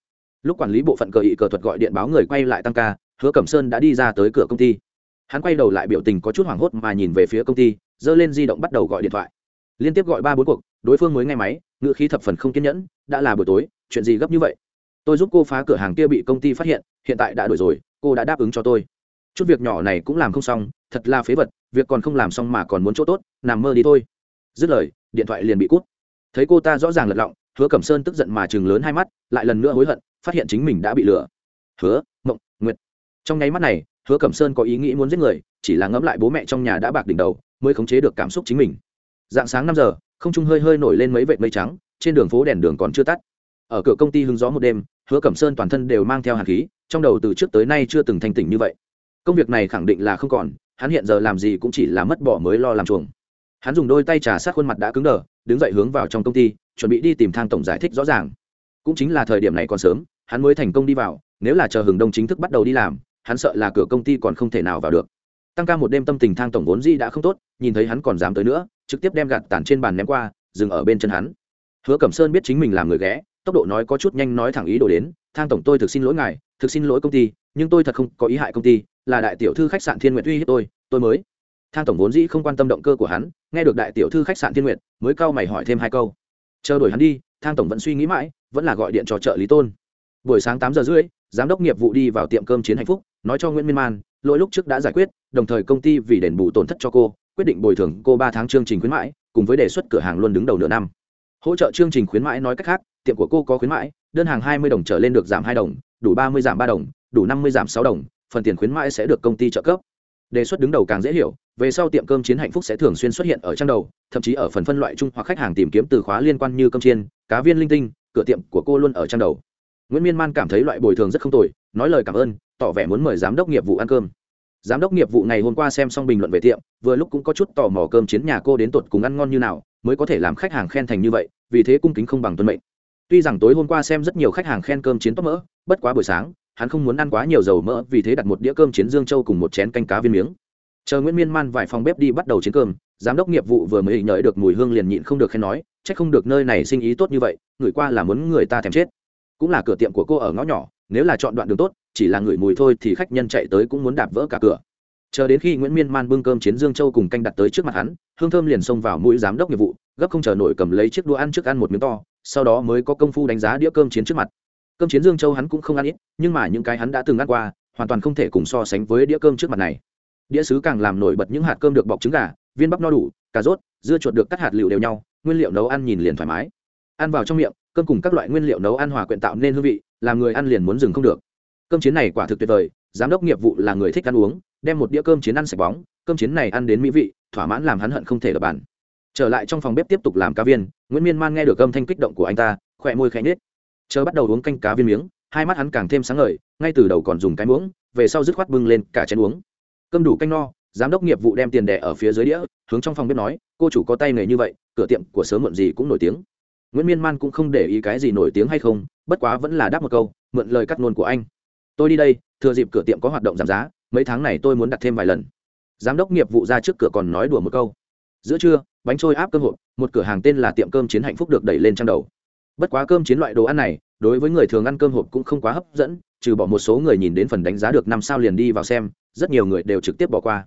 Lúc quản lý bộ phận cờ ị cờ thuật gọi điện báo người quay lại tăng ca, hứa cẩm sơn đã đi ra tới cửa công ty. Hắn quay đầu lại biểu tình có chút hoảng hốt mà nhìn về phía công ty, giơ lên di động bắt đầu gọi điện thoại. Liên tiếp gọi ba bốn cuộc, đối phương mới nghe máy, ngữ khí thập phần không kiên nhẫn đã là buổi tối, chuyện gì gấp như vậy? Tôi giúp cô phá cửa hàng kia bị công ty phát hiện hiện tại đã đổi rồi, cô đã đáp ứng cho tôi. Chút việc nhỏ này cũng làm không xong, thật là phế vật, việc còn không làm xong mà còn muốn chỗ tốt, nằm mơ đi thôi. Dứt lời, điện thoại liền bị cút. Thấy cô ta rõ ràng lật lọng, hứa cẩm sơn tức giận mà chừng lớn hai mắt, lại lần nữa hối hận, phát hiện chính mình đã bị lừa. Hứa, mộng, nguyệt. Trong nháy mắt này, hứa cẩm sơn có ý nghĩ muốn giết người, chỉ là ngẫm lại bố mẹ trong nhà đã bạc đỉnh đầu, mới khống chế được cảm xúc chính mình. Dạng sáng năm giờ, không trung hơi hơi nổi lên mấy vệt mây trắng trên đường phố đèn đường còn chưa tắt. Ở cửa công ty hứng gió một đêm, hứa cẩm sơn toàn thân đều mang theo hạt khí, trong đầu từ trước tới nay chưa từng thanh tỉnh như vậy. Công việc này khẳng định là không còn, hắn hiện giờ làm gì cũng chỉ là mất bỏ mới lo làm chuồng. Hắn dùng đôi tay trà sát khuôn mặt đã cứng đờ, đứng dậy hướng vào trong công ty, chuẩn bị đi tìm thang tổng giải thích rõ ràng. Cũng chính là thời điểm này còn sớm, hắn mới thành công đi vào, nếu là chờ hừng đông chính thức bắt đầu đi làm, hắn sợ là cửa công ty còn không thể nào vào được. Tăng ca một đêm tâm tình thang tổng vốn di đã không tốt, nhìn thấy hắn còn dám tới nữa, trực tiếp đem gạt tàn trên bàn ném qua, dừng ở bên chân hắn hứa cẩm sơn biết chính mình làm người ghé, tốc độ nói có chút nhanh nói thẳng ý đồ đến, thang tổng, tôi thực xin lỗi ngài, thực xin lỗi công ty, nhưng tôi thật không có ý hại công ty, là đại tiểu thư khách sạn thiên nguyện uy hiếp tôi tôi mới. Thang tổng vốn dĩ không quan tâm động cơ của hắn, nghe được đại tiểu thư khách sạn thiên nguyện mới cau mày hỏi thêm hai câu. Chờ đuổi hắn đi, thang tổng vẫn suy nghĩ mãi, vẫn là gọi điện cho trợ lý tôn. Buổi sáng tám giờ rưỡi, giám đốc nghiệp vụ đi vào tiệm cơm chiến hạnh phúc, nói cho nguyễn miên man, lỗi lúc trước đã giải quyết, đồng thời công ty vì đền bù tổn thất cho cô, quyết định bồi thường cô ba tháng chương trình khuyến mãi, cùng với đề xuất cửa hàng luôn đứng đầu nửa năm hỗ trợ chương trình khuyến mãi nói cách khác, tiệm của cô có khuyến mãi, đơn hàng hai mươi đồng trở lên được giảm hai đồng, đủ ba mươi giảm ba đồng, đủ năm mươi giảm sáu đồng, phần tiền khuyến mãi sẽ được công ty trợ cấp. Đề xuất đứng đầu càng dễ hiểu, về sau tiệm cơm chiến hạnh phúc sẽ thường xuyên xuất hiện ở trang đầu, thậm chí ở phần phân loại chung hoặc khách hàng tìm kiếm từ khóa liên quan như cơm chiên, cá viên linh tinh, cửa tiệm của cô luôn ở trang đầu. Nguyễn miên man cảm thấy loại bồi thường rất không tồi, nói lời cảm ơn, tỏ vẻ muốn mời giám đốc nghiệp vụ ăn cơm giám đốc nghiệp vụ ngày hôm qua xem xong bình luận về tiệm, vừa lúc cũng có chút tò mò cơm chiến nhà cô đến tột cùng ăn ngon như nào, mới có thể làm khách hàng khen thành như vậy, vì thế cung kính không bằng tuân mệnh. Tuy rằng tối hôm qua xem rất nhiều khách hàng khen cơm chiến tóc mỡ, bất quá buổi sáng, hắn không muốn ăn quá nhiều dầu mỡ, vì thế đặt một đĩa cơm chiến dương châu cùng một chén canh cá viên miếng. Chờ nguyễn miên man vài phòng bếp đi bắt đầu chiến cơm, giám đốc nghiệp vụ vừa mới nhởi được mùi hương liền nhịn không được khen nói c h ắ c không được nơi này sinh ý tốt như vậy, người qua là muốn người ta thèm chết. Cũng là cửa tiệm của cô ở ngõ nhỏ nếu là chọn đoạn đường tốt, chỉ là ngửi mùi thôi thì khách nhân chạy tới cũng muốn đạp vỡ cả cửa. Chờ đến khi nguyễn miên man bưng cơm chiến dương châu cùng canh đặt tới trước mặt hắn, hương thơm liền xông vào mũi giám đốc nghiệp vụ, gấp không chờ nổi cầm lấy chiếc đũa ăn trước ăn một miếng to, sau đó mới có công phu đánh giá đĩa cơm chiến trước mặt. Cơm chiến dương châu hắn cũng không ăn ít, nhưng mà những cái hắn đã từng ăn qua, hoàn toàn không thể cùng so sánh với đĩa cơm trước mặt này. Đĩa sứ càng làm nổi bật những hạt cơm được bọc trứng gà, viên bắp no đủ, cà rốt, dưa chuột được cắt hạt liệu đều nhau, nguyên liệu nấu ăn nhìn liền thoải mái. Ăn vào trong miệng cơm cùng các loại nguyên liệu nấu ăn hòa quyện tạo nên hương vị, làm người ăn liền muốn dừng không được. Cơm chiến này quả thực tuyệt vời, giám đốc nghiệp vụ là người thích ăn uống, đem một đĩa cơm chiến ăn sạch bóng, cơm chiến này ăn đến mỹ vị, thỏa mãn làm hắn hận không thể gặp bàn. Trở lại trong phòng bếp tiếp tục làm cá viên, nguyễn miên man nghe được âm thanh kích động của anh ta, khỏe môi khẽ nhết chờ bắt đầu uống canh cá viên miếng, hai mắt hắn càng thêm sáng ngời, ngay từ đầu còn dùng cái muỗng, về sau dứt khoát bưng lên cả chén uống. Cơm đủ canh no, giám đốc nghiệp vụ đem tiền đẻ ở phía dưới đĩa, hướng trong phòng bếp nói, cô chủ có tay nghề như vậy, cửa tiệm của sớm muộn gì cũng nổi tiếng nguyễn miên man cũng không để ý cái gì nổi tiếng hay không, bất quá vẫn là đáp một câu, mượn lời cắt ngôn của anh. Tôi đi đây, thừa dịp cửa tiệm có hoạt động giảm giá, mấy tháng này tôi muốn đặt thêm vài lần. Giám đốc nghiệp vụ ra trước cửa còn nói đùa một câu. Giữa trưa, bánh trôi áp cơm hộp, một cửa hàng tên là tiệm cơm chiến hạnh phúc được đẩy lên trang đầu. Bất quá cơm chiến loại đồ ăn này, đối với người thường ăn cơm hộp cũng không quá hấp dẫn, trừ bỏ một số người nhìn đến phần đánh giá được năm sao liền đi vào xem, rất nhiều người đều trực tiếp bỏ qua.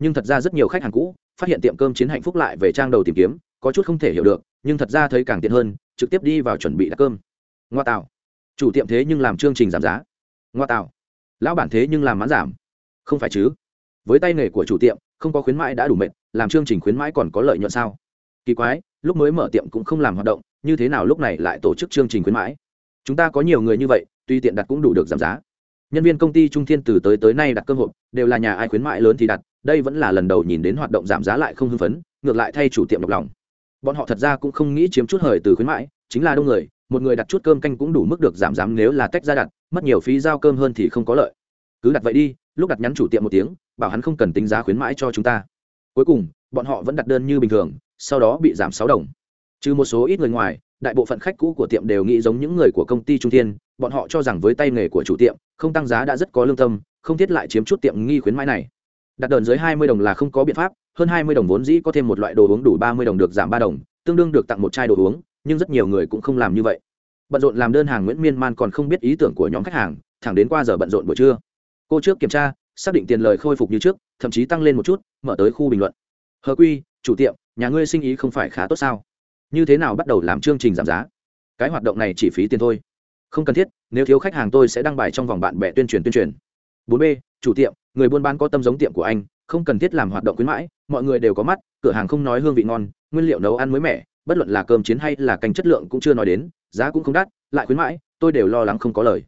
Nhưng thật ra rất nhiều khách hàng cũ, phát hiện tiệm cơm chiến hạnh phúc lại về trang đầu tìm kiếm có chút không thể hiểu được, nhưng thật ra thấy càng tiện hơn, trực tiếp đi vào chuẩn bị đặt cơm. Ngoa tạo. Chủ tiệm thế nhưng làm chương trình giảm giá. Ngoa tạo. Lão bản thế nhưng làm mãn giảm. Không phải chứ? Với tay nghề của chủ tiệm, không có khuyến mãi đã đủ mệt, làm chương trình khuyến mãi còn có lợi nhuận sao? Kỳ quái, lúc mới mở tiệm cũng không làm hoạt động, như thế nào lúc này lại tổ chức chương trình khuyến mãi? Chúng ta có nhiều người như vậy, tuy tiện đặt cũng đủ được giảm giá. Nhân viên công ty trung thiên từ tới tới nay đặt cơ hội đều là nhà ai khuyến mãi lớn thì đặt, đây vẫn là lần đầu nhìn đến hoạt động giảm giá lại không hưng phấn, ngược lại thay chủ tiệm độc lòng bọn họ thật ra cũng không nghĩ chiếm chút hời từ khuyến mãi, chính là đông người, một người đặt chút cơm canh cũng đủ mức được giảm giảm nếu là tách ra đặt, mất nhiều phí giao cơm hơn thì không có lợi. Cứ đặt vậy đi, lúc đặt nhắn chủ tiệm một tiếng, bảo hắn không cần tính giá khuyến mãi cho chúng ta. Cuối cùng, bọn họ vẫn đặt đơn như bình thường, sau đó bị giảm sáu đồng. Trừ một số ít người ngoài, đại bộ phận khách cũ của tiệm đều nghĩ giống những người của công ty trung thiên, bọn họ cho rằng với tay nghề của chủ tiệm, không tăng giá đã rất có lương tâm, không thiết lại chiếm chút tiệm nghi khuyến mãi này. Đặt đơn dưới hai mươi đồng là không có biện pháp hơn hai mươi đồng vốn dĩ có thêm một loại đồ uống đủ ba mươi đồng được giảm ba đồng, tương đương được tặng một chai đồ uống, nhưng rất nhiều người cũng không làm như vậy. Bận rộn làm đơn hàng nguyễn miên man còn không biết ý tưởng của nhóm khách hàng, thẳng đến qua giờ bận rộn buổi trưa. Cô trước kiểm tra, xác định tiền lời khôi phục như trước, thậm chí tăng lên một chút, mở tới khu bình luận. Hờ quy, chủ tiệm, nhà ngươi sinh ý không phải khá tốt sao? Như thế nào bắt đầu làm chương trình giảm giá? Cái hoạt động này chỉ phí tiền thôi. Không cần thiết, nếu thiếu khách hàng tôi sẽ đăng bài trong vòng bạn bè tuyên truyền tuyên truyền. Bốn b, chủ tiệm, người buôn bán có tâm giống tiệm của anh không cần thiết làm hoạt động khuyến mãi, mọi người đều có mắt, cửa hàng không nói hương vị ngon, nguyên liệu nấu ăn mới mẻ, bất luận là cơm chiến hay là canh chất lượng cũng chưa nói đến, giá cũng không đắt, lại khuyến mãi, tôi đều lo lắng không có lời.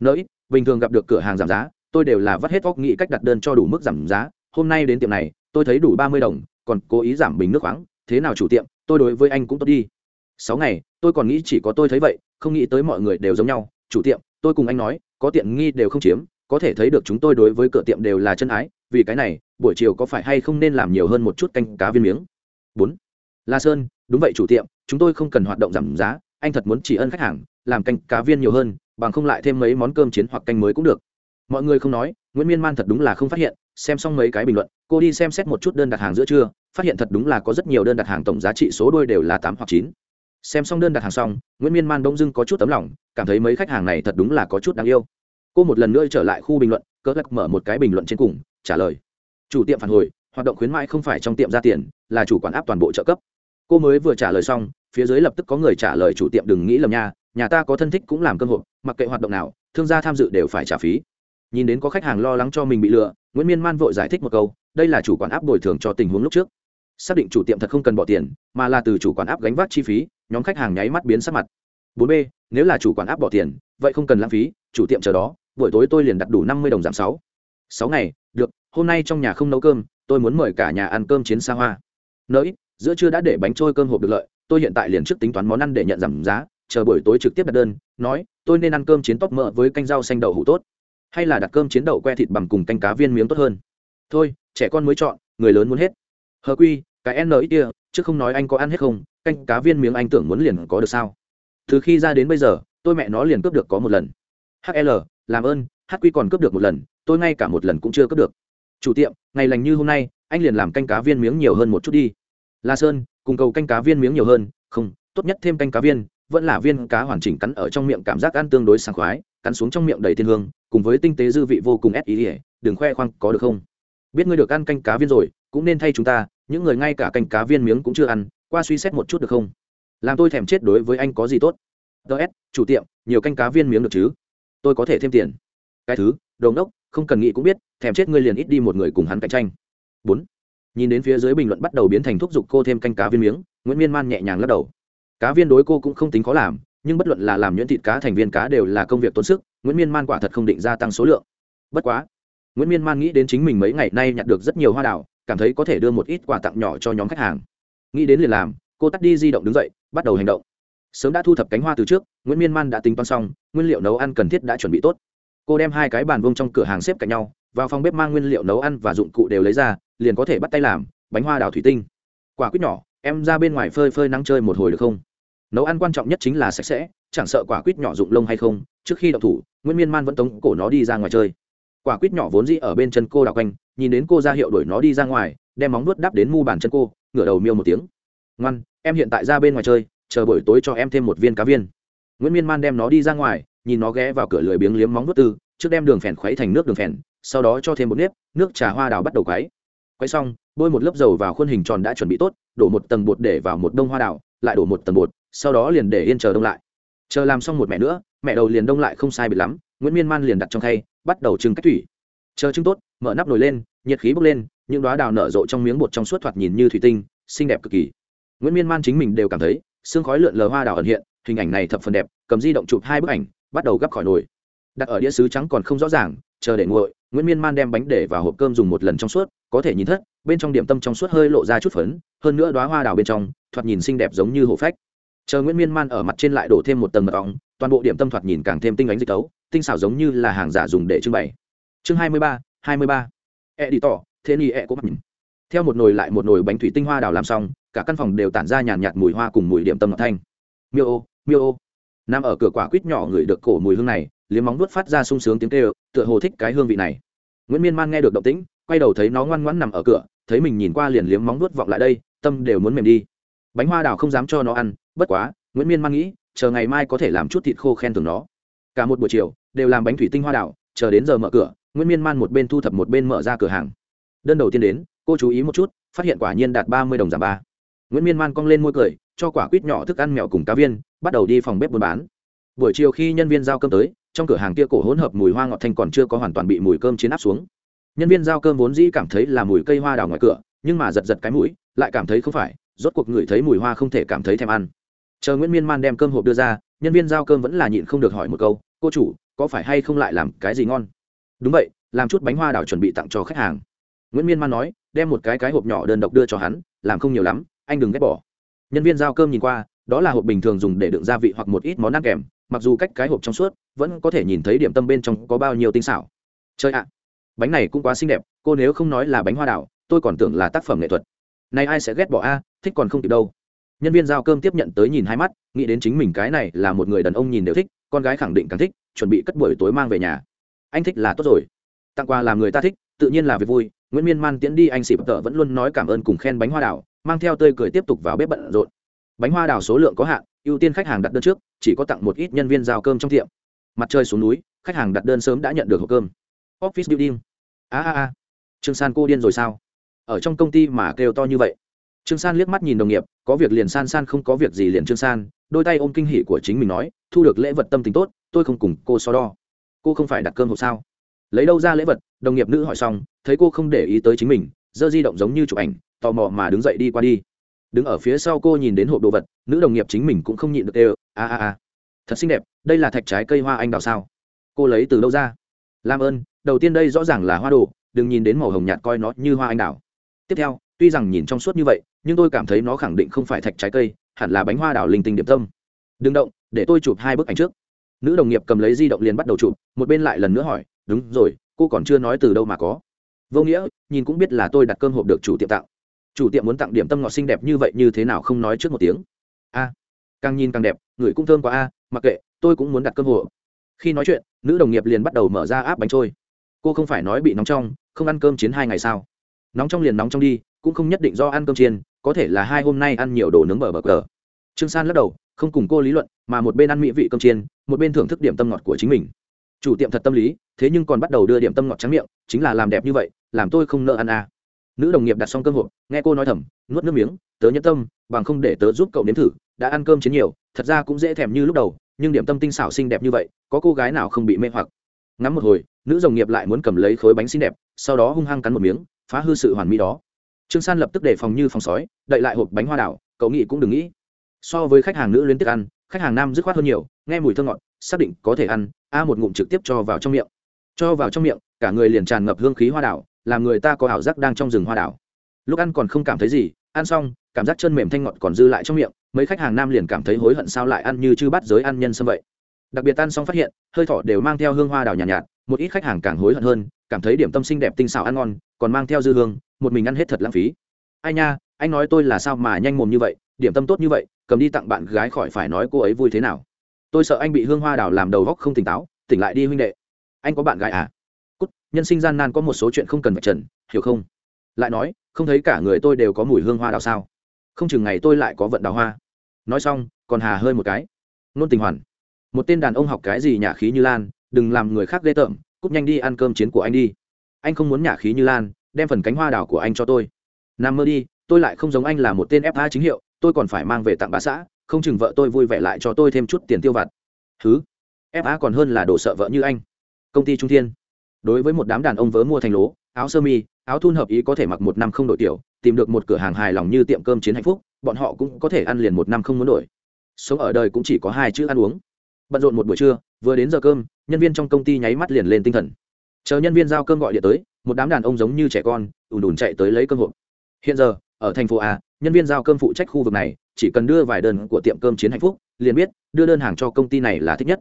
Nới bình thường gặp được cửa hàng giảm giá, tôi đều là vắt hết óc nghĩ cách đặt đơn cho đủ mức giảm giá, hôm nay đến tiệm này, tôi thấy đủ ba mươi đồng, còn cố ý giảm bình nước khoáng, thế nào chủ tiệm, tôi đối với anh cũng tốt đi. Sáu ngày, tôi còn nghĩ chỉ có tôi thấy vậy, không nghĩ tới mọi người đều giống nhau, chủ tiệm, tôi cùng anh nói, có tiện nghi đều không chiếm có thể thấy được chúng tôi đối với cửa tiệm đều là chân ái, vì cái này, buổi chiều có phải hay không nên làm nhiều hơn một chút canh cá viên miếng? Bốn. La sơn, đúng vậy chủ tiệm, chúng tôi không cần hoạt động giảm giá, anh thật muốn chỉ ân khách hàng, làm canh cá viên nhiều hơn, bằng không lại thêm mấy món cơm chiến hoặc canh mới cũng được. Mọi người không nói, nguyễn miên man thật đúng là không phát hiện, xem xong mấy cái bình luận, cô đi xem xét một chút đơn đặt hàng giữa trưa, phát hiện thật đúng là có rất nhiều đơn đặt hàng tổng giá trị số đôi đều là tám hoặc chín. Xem xong đơn đặt hàng xong, nguyễn miên man bỗng dưng có chút tấm lòng, cảm thấy mấy khách hàng này thật đúng là có chút đáng yêu cô một lần nữa trở lại khu bình luận, cỡ lắc mở một cái bình luận trên cùng, trả lời. Chủ tiệm phản hồi, hoạt động khuyến mãi không phải trong tiệm ra tiền, là chủ quản áp toàn bộ trợ cấp. Cô mới vừa trả lời xong, phía dưới lập tức có người trả lời chủ tiệm đừng nghĩ lầm nha, nhà ta có thân thích cũng làm cơ hội mặc kệ hoạt động nào, thương gia tham dự đều phải trả phí. Nhìn đến có khách hàng lo lắng cho mình bị lừa, nguyễn miên man vội giải thích một câu, đây là chủ quản áp bồi thường cho tình huống lúc trước. Xác định chủ tiệm thật không cần bỏ tiền, mà là từ chủ quản áp gánh vác chi phí, nhóm khách hàng nháy mắt biến sắc mặt bốn b, nếu là chủ quản áp bỏ tiền, vậy không cần lãng phí, chủ tiệm chờ đó, buổi tối tôi liền đặt đủ năm mươi đồng giảm sáu. Sáu ngày, được, hôm nay trong nhà không nấu cơm, tôi muốn mời cả nhà ăn cơm chiến xa hoa. Nới giữa trưa đã để bánh trôi cơm hộp được lợi, tôi hiện tại liền trước tính toán món ăn để nhận giảm giá, chờ buổi tối trực tiếp đặt đơn, nói, tôi nên ăn cơm chiến tóc mỡ với canh rau xanh đậu hủ tốt, hay là đặt cơm chiến đậu que thịt bằng cùng canh cá viên miếng tốt hơn. Thôi, trẻ con mới chọn, người lớn muốn hết. Hờ quy, cái n ít kia, chứ không nói anh có ăn hết không, canh cá viên miếng anh tưởng muốn liền có được sao? Từ khi ra đến bây giờ, tôi mẹ nó liền cướp được có một lần. Hl làm ơn hq còn cướp được một lần, tôi ngay cả một lần cũng chưa cướp được. Chủ tiệm, ngày lành như hôm nay, anh liền làm canh cá viên miếng nhiều hơn một chút đi. La sơn, cùng cầu canh cá viên miếng nhiều hơn, không, tốt nhất thêm canh cá viên, vẫn là viên cá hoàn chỉnh cắn ở trong miệng cảm giác ăn tương đối sảng khoái, cắn xuống trong miệng đầy thiên hương, cùng với tinh tế dư vị vô cùng ép ý ỉa đừng khoe khoang, có được không? Biết ngươi được ăn canh cá viên rồi, cũng nên thay chúng ta, những người ngay cả canh cá viên miếng cũng chưa ăn, qua suy xét một chút được không? Làm tôi thèm chết đối với anh có gì tốt? Ts chủ tiệm nhiều canh cá viên miếng được chứ? Tôi có thể thêm tiền. Cái thứ đồng đốc, không cần nghĩ cũng biết thèm chết ngươi liền ít đi một người cùng hắn cạnh tranh. Bốn nhìn đến phía dưới bình luận bắt đầu biến thành thúc giục cô thêm canh cá viên miếng nguyễn miên man nhẹ nhàng lắc đầu. Cá viên đối cô cũng không tính khó làm nhưng bất luận là làm nhuyễn thịt cá thành viên cá đều là công việc tốn sức nguyễn miên man quả thật không định gia tăng số lượng. Bất quá nguyễn miên man nghĩ đến chính mình mấy ngày nay nhặt được rất nhiều hoa đào cảm thấy có thể đưa một ít quà tặng nhỏ cho nhóm khách hàng. Nghĩ đến liền làm cô tắt đi di động đứng dậy, bắt đầu hành động. Sớm đã thu thập cánh hoa từ trước, nguyễn miên man đã tính toán xong, nguyên liệu nấu ăn cần thiết đã chuẩn bị tốt. Cô đem hai cái bàn vông trong cửa hàng xếp cạnh nhau, vào phòng bếp mang nguyên liệu nấu ăn và dụng cụ đều lấy ra, liền có thể bắt tay làm, bánh hoa đào thủy tinh. Quả quýt nhỏ, em ra bên ngoài phơi phơi nắng chơi một hồi được không? Nấu ăn quan trọng nhất chính là sạch sẽ, chẳng sợ quả quýt nhỏ dụng lông hay không, trước khi đậu thủ, nguyễn miên man vẫn tống cổ nó đi ra ngoài chơi. Quả quýt nhỏ vốn dĩ ở bên chân cô đào quanh, nhìn đến cô ra hiệu đuổi nó đi ra ngoài, đem móng nuốt đắp đến mu bàn chân cô, ngửa đầu miêu một tiếng ngoan, em hiện tại ra bên ngoài chơi, chờ buổi tối cho em thêm một viên cá viên. Nguyễn miên man đem nó đi ra ngoài, nhìn nó ghé vào cửa lưỡi biếng liếm móng vuốt tư, trước đem đường phèn khuấy thành nước đường phèn, sau đó cho thêm một nếp, nước trà hoa đào bắt đầu quấy. Quấy xong, bôi một lớp dầu vào khuôn hình tròn đã chuẩn bị tốt, đổ một tầng bột để vào một đông hoa đào, lại đổ một tầng bột, sau đó liền để yên chờ đông lại. Chờ làm xong một mẹ nữa, mẹ đầu liền đông lại không sai biệt lắm, nguyễn miên man liền đặt trong khay, bắt đầu trưng cách thủy. Chờ trưng tốt, mở nắp nồi lên, nhiệt khí bốc lên, những đoá đào nở rộ trong miếng bột trong suốt thoạt nhìn như thủy tinh, xinh đẹp cực kỳ nguyễn miên man chính mình đều cảm thấy, xương khói lượn lờ hoa đào ẩn hiện, hình ảnh này thập phần đẹp, cầm di động chụp hai bức ảnh, bắt đầu gấp khỏi nồi. Đặt ở đĩa sứ trắng còn không rõ ràng, chờ để nguội, nguyễn miên man đem bánh để vào hộp cơm dùng một lần trong suốt, có thể nhìn thất, bên trong điểm tâm trong suốt hơi lộ ra chút phấn, hơn nữa đoá hoa đào bên trong, thoạt nhìn xinh đẹp giống như hổ phách. Chờ nguyễn miên man ở mặt trên lại đổ thêm một tầng mật ong, toàn bộ điểm tâm thoạt nhìn càng thêm tinh ánh dịch tấu, tinh xảo giống như là hàng giả dùng để trưng bày. Chương hai mươi ba, hai mươi ba. E đi tỏ, thế ni e cũng mặt nhìn. Theo một nồi lại một nồi bánh thủy tinh hoa đào làm xong cả căn phòng đều tản ra nhàn nhạt mùi hoa cùng mùi điểm tâm ngọt thanh. Miêu ô miêu ô. Nằm ở cửa quả quýt nhỏ người được cổ mùi hương này liếm móng vuốt phát ra sung sướng tiếng kêu tựa hồ thích cái hương vị này. Nguyễn miên man nghe được động tĩnh quay đầu thấy nó ngoan ngoãn nằm ở cửa thấy mình nhìn qua liền liếm móng vuốt vọng lại đây tâm đều muốn mềm đi. Bánh hoa đào không dám cho nó ăn bất quá nguyễn miên man nghĩ chờ ngày mai có thể làm chút thịt khô khen thưởng nó. Cả một buổi chiều đều làm bánh thủy tinh hoa đào, chờ đến giờ mở cửa nguyễn miên man một bên thu thập một bên mở ra cửa hàng. Đơn đầu tiên đến cô chú ý một chút phát hiện quả nhiên đạt ba mươi đồng giảm ba nguyễn miên man cong lên môi cười cho quả quýt nhỏ thức ăn mèo cùng cá viên bắt đầu đi phòng bếp buôn bán buổi chiều khi nhân viên giao cơm tới trong cửa hàng kia cổ hỗn hợp mùi hoa ngọt thanh còn chưa có hoàn toàn bị mùi cơm chiến áp xuống nhân viên giao cơm vốn dĩ cảm thấy là mùi cây hoa đào ngoài cửa nhưng mà giật giật cái mũi lại cảm thấy không phải rốt cuộc ngửi thấy mùi hoa không thể cảm thấy thèm ăn chờ nguyễn miên man đem cơm hộp đưa ra nhân viên giao cơm vẫn là nhịn không được hỏi một câu cô chủ có phải hay không lại làm cái gì ngon đúng vậy làm chút bánh hoa đào chuẩn bị tặng cho khách hàng nguyễn miên man nói đem một cái cái hộp nhỏ đơn độc đưa cho hắn làm không nhiều lắm anh đừng ghét bỏ. Nhân viên giao cơm nhìn qua, đó là hộp bình thường dùng để đựng gia vị hoặc một ít món ăn kèm, mặc dù cách cái hộp trong suốt, vẫn có thể nhìn thấy điểm tâm bên trong có bao nhiêu tinh xảo. Chơi ạ, bánh này cũng quá xinh đẹp, cô nếu không nói là bánh hoa đảo tôi còn tưởng là tác phẩm nghệ thuật. Này ai sẽ ghét bỏ a, thích còn không kịp đâu. Nhân viên giao cơm tiếp nhận tới nhìn hai mắt, nghĩ đến chính mình cái này là một người đàn ông nhìn đều thích, con gái khẳng định càng thích, chuẩn bị cất buổi tối mang về nhà. Anh thích là tốt rồi. Tặng quà làm người ta thích, tự nhiên là việc vui, nguyễn miên man tiễn đi, anh xịp tợ vẫn luôn nói cảm ơn cùng khen bánh hoa đảo mang theo tươi cười tiếp tục vào bếp bận rộn. Bánh hoa đào số lượng có hạn, ưu tiên khách hàng đặt đơn trước, chỉ có tặng một ít nhân viên giao cơm trong tiệm. Mặt trời xuống núi, khách hàng đặt đơn sớm đã nhận được hộp cơm. Office building. A a a. Trương san cô điên rồi sao? Ở trong công ty mà kêu to như vậy. Trương san liếc mắt nhìn đồng nghiệp, có việc liền san san không có việc gì liền trương san, đôi tay ôm kinh hỉ của chính mình nói, thu được lễ vật tâm tình tốt, tôi không cùng cô so đo. Cô không phải đặt cơm hộp sao? Lấy đâu ra lễ vật? Đồng nghiệp nữ hỏi xong, thấy cô không để ý tới chính mình giơ di động giống như chụp ảnh tò mò mà đứng dậy đi qua đi. Đứng ở phía sau cô nhìn đến hộp đồ vật, nữ đồng nghiệp chính mình cũng không nhịn được đều a a a, thật xinh đẹp, đây là thạch trái cây hoa anh đào sao? Cô lấy từ đâu ra? Làm ơn, đầu tiên đây rõ ràng là hoa đồ, đừng nhìn đến màu hồng nhạt coi nó như hoa anh đào. Tiếp theo, tuy rằng nhìn trong suốt như vậy, nhưng tôi cảm thấy nó khẳng định không phải thạch trái cây, hẳn là bánh hoa đào linh tinh điểm tâm. Đừng động, để tôi chụp hai bức ảnh trước. Nữ đồng nghiệp cầm lấy di động liền bắt đầu chụp, một bên lại lần nữa hỏi, đúng rồi, cô còn chưa nói từ đâu mà có? Vô nghĩa, nhìn cũng biết là tôi đặt cơm hộp được chủ tiệm tặng chủ tiệm muốn tặng điểm tâm ngọt xinh đẹp như vậy như thế nào không nói trước một tiếng. A, càng nhìn càng đẹp, người cũng thơm quá a, mặc kệ, tôi cũng muốn đặt cơm hộ khi nói chuyện, nữ đồng nghiệp liền bắt đầu mở ra áp bánh trôi. Cô không phải nói bị nóng trong, không ăn cơm chiến hai ngày sao? Nóng trong liền nóng trong đi, cũng không nhất định do ăn cơm chiên, có thể là hai hôm nay ăn nhiều đồ nướng bờ bờ cờ. Trương san lắc đầu, không cùng cô lý luận, mà một bên ăn mỹ vị cơm chiên, một bên thưởng thức điểm tâm ngọt của chính mình. Chủ tiệm thật tâm lý, thế nhưng còn bắt đầu đưa điểm tâm ngọt trắng miệng, chính là làm đẹp như vậy, làm tôi không nợ ăn à nữ đồng nghiệp đặt xong cơm hộp, nghe cô nói thầm, nuốt nước miếng, tớ nhẫn tâm, bằng không để tớ giúp cậu nếm thử, đã ăn cơm chiến nhiều, thật ra cũng dễ thèm như lúc đầu, nhưng điểm tâm tinh xảo xinh đẹp như vậy, có cô gái nào không bị mê hoặc? Ngắm một hồi, nữ đồng nghiệp lại muốn cầm lấy khối bánh xinh đẹp, sau đó hung hăng cắn một miếng, phá hư sự hoàn mỹ đó. Trương san lập tức đề phòng như phòng sói, đậy lại hộp bánh hoa đảo, cậu nghĩ cũng đừng nghĩ. So với khách hàng nữ liên tiếp ăn, khách hàng nam dứt khoát hơn nhiều, nghe mùi thơm ngọt, xác định có thể ăn, a một ngụm trực tiếp cho vào trong miệng. Cho vào trong miệng, cả người liền tràn ngập hương khí hoa đảo làm người ta có ảo giác đang trong rừng hoa đảo. Lúc ăn còn không cảm thấy gì ăn xong cảm giác chân mềm thanh ngọt còn dư lại trong miệng mấy khách hàng nam liền cảm thấy hối hận sao lại ăn như chư bắt giới ăn nhân sâm vậy. Đặc biệt ăn xong phát hiện hơi thỏ đều mang theo hương hoa đào nhàn nhạt, nhạt một ít khách hàng càng hối hận hơn cảm thấy điểm tâm xinh đẹp tinh xảo ăn ngon còn mang theo dư hương một mình ăn hết thật lãng phí. Ai nha anh nói tôi là sao mà nhanh mồm như vậy điểm tâm tốt như vậy cầm đi tặng bạn gái khỏi phải nói cô ấy vui thế nào. Tôi sợ anh bị hương hoa đào làm đầu góc không tỉnh táo tỉnh lại đi huynh đệ. Anh có bạn gái à? Nhân sinh gian nan có một số chuyện không cần phải trần, hiểu không? Lại nói, không thấy cả người tôi đều có mùi hương hoa đào sao? Không chừng ngày tôi lại có vận đào hoa. Nói xong, còn hà hơi một cái. Nôn tình hoàn. Một tên đàn ông học cái gì nhả khí như lan, đừng làm người khác ghê tởm cúp nhanh đi ăn cơm chiến của anh đi. Anh không muốn nhả khí như lan, đem phần cánh hoa đào của anh cho tôi. Nằm mơ đi, tôi lại không giống anh là một tên fa chính hiệu, tôi còn phải mang về tặng bà xã, không chừng vợ tôi vui vẻ lại cho tôi thêm chút tiền tiêu vặt. Thứ fa còn hơn là đồ sợ vợ như anh. Công ty trung thiên đối với một đám đàn ông vớ mua thành lố, áo sơ mi, áo thun hợp ý có thể mặc một năm không đổi tiểu, tìm được một cửa hàng hài lòng như tiệm cơm chiến hạnh phúc, bọn họ cũng có thể ăn liền một năm không muốn đổi. Sống ở đời cũng chỉ có hai chữ ăn uống. Bận rộn một buổi trưa, vừa đến giờ cơm, nhân viên trong công ty nháy mắt liền lên tinh thần. Chờ nhân viên giao cơm gọi điện tới, một đám đàn ông giống như trẻ con, ùn ùn chạy tới lấy cơm hộp. Hiện giờ, ở thành phố a, nhân viên giao cơm phụ trách khu vực này, chỉ cần đưa vài đơn của tiệm cơm chiến hạnh phúc, liền biết đưa đơn hàng cho công ty này là thích nhất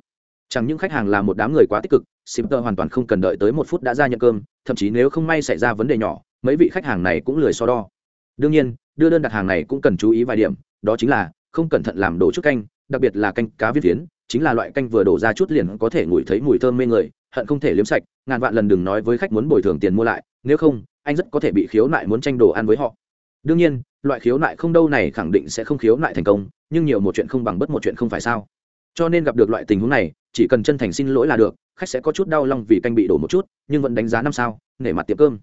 chẳng những khách hàng là một đám người quá tích cực shipper hoàn toàn không cần đợi tới một phút đã ra nhận cơm, thậm chí nếu không may xảy ra vấn đề nhỏ, mấy vị khách hàng này cũng lười so đo. Đương nhiên, đưa đơn đặt hàng này cũng cần chú ý vài điểm, đó chính là không cẩn thận làm đổ chút canh, đặc biệt là canh cá viết phiến, chính là loại canh vừa đổ ra chút liền có thể ngửi thấy mùi thơm mê người, hận không thể liếm sạch, ngàn vạn lần đừng nói với khách muốn bồi thường tiền mua lại, nếu không, anh rất có thể bị khiếu nại muốn tranh đồ ăn với họ. Đương nhiên, loại khiếu nại không đâu này khẳng định sẽ không khiếu nại thành công, nhưng nhiều một chuyện không bằng bất một chuyện không phải sao? Cho nên gặp được loại tình huống này, chỉ cần chân thành xin lỗi là được, khách sẽ có chút đau lòng vì canh bị đổ một chút, nhưng vẫn đánh giá năm sao, nể mặt tiệm cơm.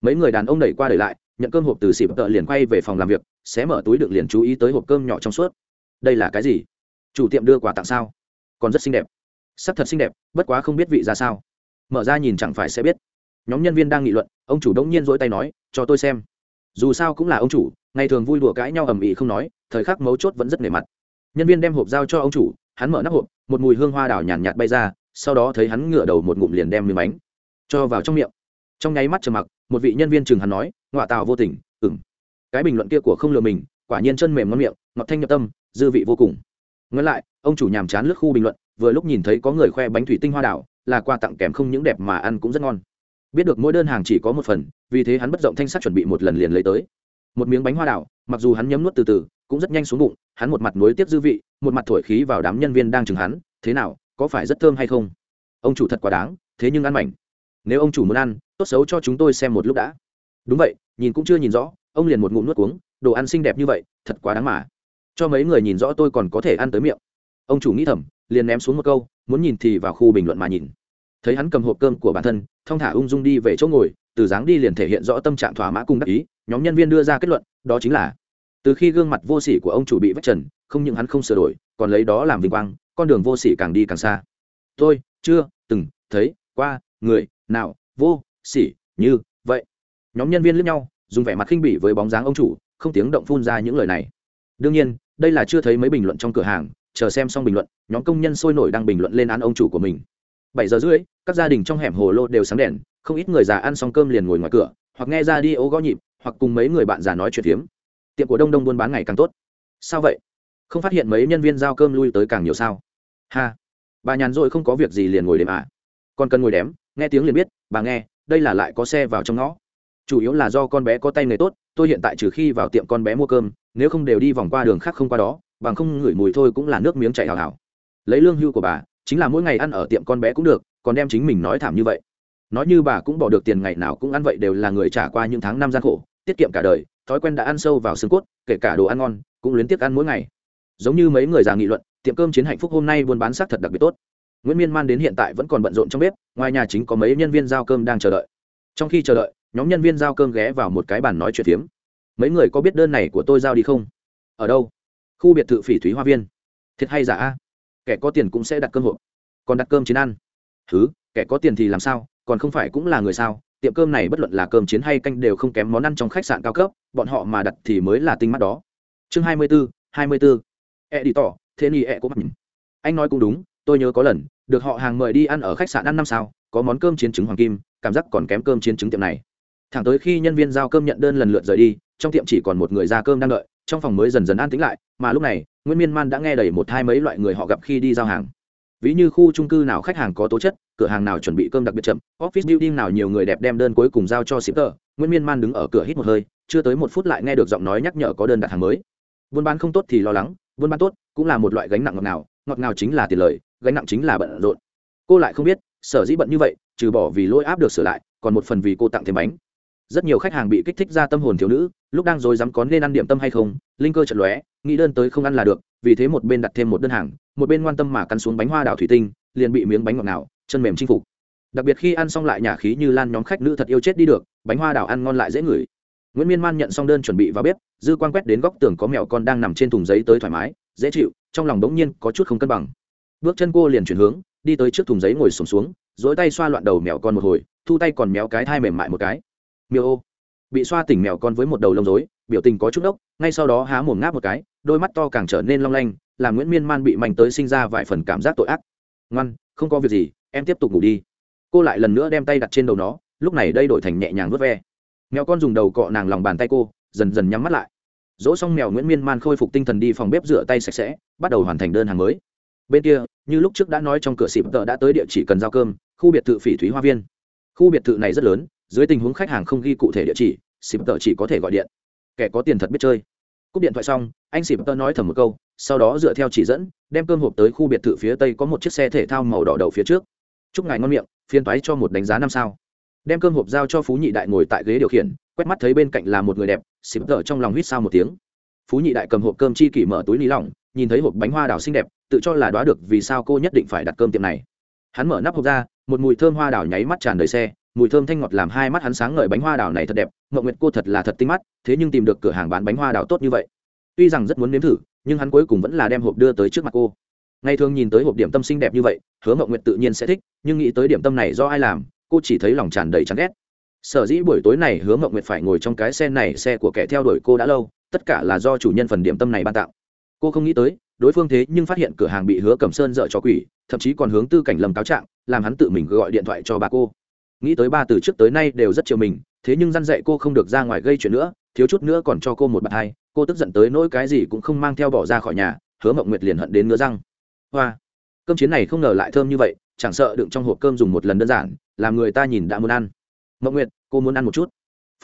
Mấy người đàn ông đẩy qua đẩy lại, nhận cơm hộp từ xịp tợ liền quay về phòng làm việc sẽ mở túi đựng liền chú ý tới hộp cơm nhỏ trong suốt. Đây là cái gì? Chủ tiệm đưa quà tặng sao? Còn rất xinh đẹp. Sắc thật xinh đẹp, bất quá không biết vị ra sao. Mở ra nhìn chẳng phải sẽ biết. Nhóm nhân viên đang nghị luận, ông chủ đông nhiên dỗi tay nói, cho tôi xem. Dù sao cũng là ông chủ, ngày thường vui đùa cãi nhau ầm ĩ không nói, thời khắc mấu chốt vẫn rất nề mặt. Nhân viên đem hộp giao cho ông chủ hắn mở nắp hộp một mùi hương hoa đào nhàn nhạt, nhạt bay ra sau đó thấy hắn ngửa đầu một ngụm liền đem miếng bánh cho vào trong miệng. Trong nháy mắt trầm mặc một vị nhân viên chừng hắn nói ngoại tào vô tình ừng cái bình luận kia của không lừa mình quả nhiên chân mềm ngon miệng ngọt thanh nhập tâm dư vị vô cùng. Ngược lại ông chủ nhàm chán lướt khu bình luận vừa lúc nhìn thấy có người khoe bánh thủy tinh hoa đảo là quà tặng kèm không những đẹp mà ăn cũng rất ngon. Biết được mỗi đơn hàng chỉ có một phần vì thế hắn bất rộng thanh sắt chuẩn bị một lần liền lấy tới. Một miếng bánh hoa đảo mặc dù hắn nhấm nuốt từ từ cũng rất nhanh xuống bụng hắn một mặt nối tiếp dư vị một mặt thổi khí vào đám nhân viên đang chừng hắn, thế nào, có phải rất thơm hay không? Ông chủ thật quá đáng, thế nhưng ăn mảnh. Nếu ông chủ muốn ăn, tốt xấu cho chúng tôi xem một lúc đã. Đúng vậy, nhìn cũng chưa nhìn rõ, ông liền một ngụm nuốt uống đồ ăn xinh đẹp như vậy, thật quá đáng mà. Cho mấy người nhìn rõ tôi còn có thể ăn tới miệng. Ông chủ nghĩ thầm, liền ném xuống một câu, muốn nhìn thì vào khu bình luận mà nhìn. Thấy hắn cầm hộp cơm của bản thân, thong thả ung dung đi về chỗ ngồi, từ dáng đi liền thể hiện rõ tâm trạng thỏa mãn cùng đắc ý, nhóm nhân viên đưa ra kết luận, đó chính là, từ khi gương mặt vô sỉ của ông chủ bị vách trần không những hắn không sửa đổi, còn lấy đó làm vinh quang, con đường vô sỉ càng đi càng xa. Tôi, chưa, từng, thấy, qua, người, nào, vô, sỉ, như, vậy. Nhóm nhân viên lướt nhau, dùng vẻ mặt khinh bỉ với bóng dáng ông chủ, không tiếng động phun ra những lời này. Đương nhiên, đây là chưa thấy mấy bình luận trong cửa hàng, chờ xem xong bình luận, nhóm công nhân sôi nổi đang bình luận lên án ông chủ của mình. Bảy giờ rưỡi, các gia đình trong hẻm hồ lô đều sáng đèn, không ít người già ăn xong cơm liền ngồi ngoài cửa, hoặc nghe ra đi ô gõ nhịp, hoặc cùng mấy người bạn già nói chuyện phiếm. Tiệm của đông đông buôn bán ngày càng tốt. Sao vậy? Không phát hiện mấy nhân viên giao cơm lui tới càng nhiều sao? Ha. Bà nhàn rồi không có việc gì liền ngồi đếm à còn cần ngồi đếm, nghe tiếng liền biết, bà nghe, đây là lại có xe vào trong ngõ. Chủ yếu là do con bé có tay nghề tốt, tôi hiện tại trừ khi vào tiệm con bé mua cơm, nếu không đều đi vòng qua đường khác không qua đó, bằng không ngửi mùi thôi cũng là nước miếng chảy hào hào. Lấy lương hưu của bà, chính là mỗi ngày ăn ở tiệm con bé cũng được, còn đem chính mình nói thảm như vậy. Nói như bà cũng bỏ được tiền ngày nào cũng ăn vậy đều là người trả qua những tháng năm gian khổ, tiết kiệm cả đời, thói quen đã ăn sâu vào xương cốt, kể cả đồ ăn ngon, cũng luyến tiếc ăn mỗi ngày giống như mấy người già nghị luận, tiệm cơm chiến hạnh phúc hôm nay buôn bán xác thật đặc biệt tốt. Nguyễn miên man đến hiện tại vẫn còn bận rộn trong bếp, ngoài nhà chính có mấy nhân viên giao cơm đang chờ đợi. Trong khi chờ đợi, nhóm nhân viên giao cơm ghé vào một cái bàn nói chuyện phiếm. Mấy người có biết đơn này của tôi giao đi không? Ở đâu? Khu biệt thự phỉ thúy hoa viên. Thiệt hay giả a? Kẻ có tiền cũng sẽ đặt cơm hộp. Còn đặt cơm chiến ăn. Thứ kẻ có tiền thì làm sao? Còn không phải cũng là người sao? Tiệm cơm này bất luận là cơm chiến hay canh đều không kém món ăn trong khách sạn cao cấp, bọn họ mà đặt thì mới là tinh mắt đó. Chương hai mươi bốn hai mươi bốn e đi tỏ, thế ni e có mặt anh nói cũng đúng, tôi nhớ có lần, được họ hàng mời đi ăn ở khách sạn ăn năm sao, có món cơm chiến trứng hoàng kim, cảm giác còn kém cơm chiến trứng tiệm này. Thẳng tới khi nhân viên giao cơm nhận đơn lần lượt rời đi, trong tiệm chỉ còn một người ra cơm đang đợi, trong phòng mới dần dần an tĩnh lại, mà lúc này, nguyễn miên man đã nghe đầy một hai mấy loại người họ gặp khi đi giao hàng. Ví như khu trung cư nào khách hàng có tố chất, cửa hàng nào chuẩn bị cơm đặc biệt chậm, office building nào nhiều người đẹp đem đơn cuối cùng giao cho shipper, nguyễn miên man đứng ở cửa hít một hơi, chưa tới một phút lại nghe được giọng nói nhắc nhở có đơn đặt hàng mới. Buôn bán không tốt thì lo lắng buôn bán tốt cũng là một loại gánh nặng ngọt ngào ngọt ngào chính là tiền lời gánh nặng chính là bận rộn. Cô lại không biết sở dĩ bận như vậy trừ bỏ vì lỗi áp được sửa lại còn một phần vì cô tặng thêm bánh. Rất nhiều khách hàng bị kích thích ra tâm hồn thiếu nữ lúc đang rồi dám có nên ăn điểm tâm hay không linh cơ chật lóe nghĩ đơn tới không ăn là được vì thế một bên đặt thêm một đơn hàng một bên quan tâm mà cắn xuống bánh hoa đảo thủy tinh liền bị miếng bánh ngọt nào, chân mềm chinh phục. Đặc biệt khi ăn xong lại nhà khí như lan nhóm khách nữ thật yêu chết đi được bánh hoa đảo ăn ngon lại dễ ngửi nguyễn miên man nhận xong đơn chuẩn bị vào bếp dư quan quét đến góc tường có mèo con đang nằm trên thùng giấy tới thoải mái dễ chịu trong lòng đống nhiên có chút không cân bằng bước chân cô liền chuyển hướng đi tới trước thùng giấy ngồi sùng xuống, xuống dỗi tay xoa loạn đầu mèo con một hồi thu tay còn méo cái thai mềm mại một cái miêu ô bị xoa tỉnh mèo con với một đầu lông rối, biểu tình có chút ốc ngay sau đó há mồm ngáp một cái đôi mắt to càng trở nên long lanh làm nguyễn miên man bị mạnh tới sinh ra vài phần cảm giác tội ác ngoan không có việc gì em tiếp tục ngủ đi cô lại lần nữa đem tay đặt trên đầu nó lúc này đây đổi thành nhẹ nhàng vớt ve mèo con dùng đầu cọ nàng lòng bàn tay cô, dần dần nhắm mắt lại. Dỗ xong mèo nguyễn miên man khôi phục tinh thần đi phòng bếp rửa tay sạch sẽ, bắt đầu hoàn thành đơn hàng mới. Bên kia, như lúc trước đã nói trong cửa xịp tợ đã tới địa chỉ cần giao cơm, khu biệt thự phỉ thúy hoa viên. Khu biệt thự này rất lớn, dưới tình huống khách hàng không ghi cụ thể địa chỉ xịp tợ chỉ có thể gọi điện. Kẻ có tiền thật biết chơi. Cúp điện thoại xong, anh xịp tợ nói thầm một câu, sau đó dựa theo chỉ dẫn, đem cơm hộp tới khu biệt thự phía tây có một chiếc xe thể thao màu đỏ đầu phía trước. Chúc ngài ngon miệng, phiên toái cho một đánh giá năm sao đem cơm hộp giao cho phú nhị đại ngồi tại ghế điều khiển, quét mắt thấy bên cạnh là một người đẹp, xịp tợ trong lòng huýt sao một tiếng. Phú nhị đại cầm hộp cơm chi kỷ mở túi ni lỏng, nhìn thấy hộp bánh hoa đào xinh đẹp, tự cho là đoán được vì sao cô nhất định phải đặt cơm tiệm này. Hắn mở nắp hộp ra, một mùi thơm hoa đào nháy mắt tràn đầy xe, mùi thơm thanh ngọt làm hai mắt hắn sáng ngời bánh hoa đào này thật đẹp mậu nguyệt cô thật là thật tinh mắt, thế nhưng tìm được cửa hàng bán bánh hoa đào tốt như vậy. Tuy rằng rất muốn nếm thử, nhưng hắn cuối cùng vẫn là đem hộp đưa tới trước mặt cô. Ngày thường nhìn tới hộp điểm tâm xinh đẹp như vậy, hứa mậu nguyệt tự nhiên sẽ thích, nhưng nghĩ tới điểm tâm này do ai làm cô chỉ thấy lòng tràn đầy chán ghét. Sở dĩ buổi tối này hứa mộng nguyệt phải ngồi trong cái xe này, xe của kẻ theo đuổi cô đã lâu, tất cả là do chủ nhân phần điểm tâm này ban tặng. Cô không nghĩ tới, đối phương thế nhưng phát hiện cửa hàng bị hứa cầm sơn dợ cho quỷ, thậm chí còn hướng tư cảnh lầm cáo trạng, làm hắn tự mình gọi điện thoại cho bà cô. Nghĩ tới ba từ trước tới nay đều rất chiều mình, thế nhưng răn dạy cô không được ra ngoài gây chuyện nữa, thiếu chút nữa còn cho cô một bạn hai, cô tức giận tới nỗi cái gì cũng không mang theo bỏ ra khỏi nhà, hứa mộng nguyệt liền hận đến ngứa răng. Hoa, cơm chiến này không ngờ lại thơm như vậy chẳng sợ đựng trong hộp cơm dùng một lần đơn giản, làm người ta nhìn đã muốn ăn. Mậu nguyệt, cô muốn ăn một chút.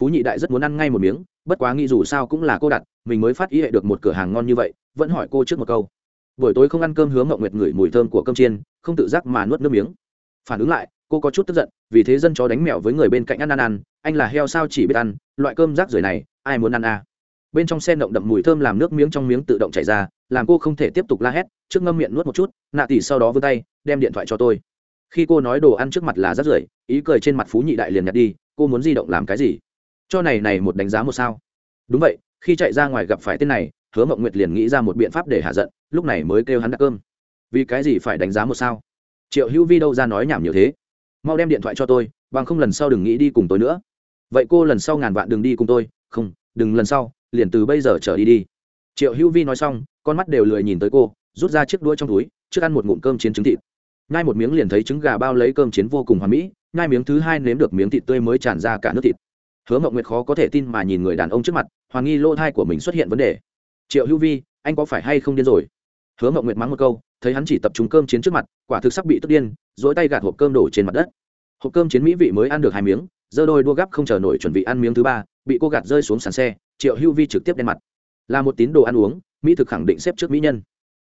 Phú nhị đại rất muốn ăn ngay một miếng, bất quá nghĩ dù sao cũng là cô đặt, mình mới phát ý hệ được một cửa hàng ngon như vậy, vẫn hỏi cô trước một câu. Buổi tối không ăn cơm hướng mậu nguyệt ngửi mùi thơm của cơm chiên, không tự giác mà nuốt nước miếng. Phản ứng lại, cô có chút tức giận, vì thế dân chó đánh mèo với người bên cạnh ăn ăn ăn, anh là heo sao chỉ biết ăn, loại cơm rác rưởi này, ai muốn ăn à. bên trong xe động đậm mùi thơm làm nước miếng trong miếng tự động chảy ra làm cô không thể tiếp tục la hét, trước ngâm miệng nuốt một chút, nạ tỷ sau đó vươn tay, đem điện thoại cho tôi. Khi cô nói đồ ăn trước mặt là rất rưởi, ý cười trên mặt phú nhị đại liền nhặt đi, cô muốn di động làm cái gì? Cho này này một đánh giá một sao. Đúng vậy, khi chạy ra ngoài gặp phải tên này, hứa mộng nguyệt liền nghĩ ra một biện pháp để hạ giận, lúc này mới kêu hắn đặt cơm. Vì cái gì phải đánh giá một sao? Triệu hữu vi đâu ra nói nhảm nhiều thế? Mau đem điện thoại cho tôi, bằng không lần sau đừng nghĩ đi cùng tôi nữa. Vậy cô lần sau ngàn vạn đừng đi cùng tôi, không, đừng lần sau, liền từ bây giờ trở đi đi. Triệu hữu vi nói xong con mắt đều lười nhìn tới cô, rút ra chiếc đuôi trong túi, trước ăn một ngụm cơm chiến trứng thịt. Nhai một miếng liền thấy trứng gà bao lấy cơm chiến vô cùng hoà mỹ, nhai miếng thứ hai nếm được miếng thịt tươi mới tràn ra cả nước thịt. Hứa mộng nguyệt khó có thể tin mà nhìn người đàn ông trước mặt hoàng nghi lỗ thai của mình xuất hiện vấn đề. Triệu hữu vi, anh có phải hay không điên rồi? Hứa mộng nguyệt mắng một câu, thấy hắn chỉ tập trung cơm chiến trước mặt, quả thực sắc bị tức điên, dỗi tay gạt hộp cơm đổ trên mặt đất. Hộp cơm chiến mỹ vị mới ăn được hai miếng, giơ đôi đua gắp không chờ nổi chuẩn bị ăn miếng thứ ba, bị cô gạt rơi xuống sàn xe, triệu hữu vi trực tiếp đen mặt là một tín đồ ăn uống, mỹ thực khẳng định xếp trước mỹ nhân.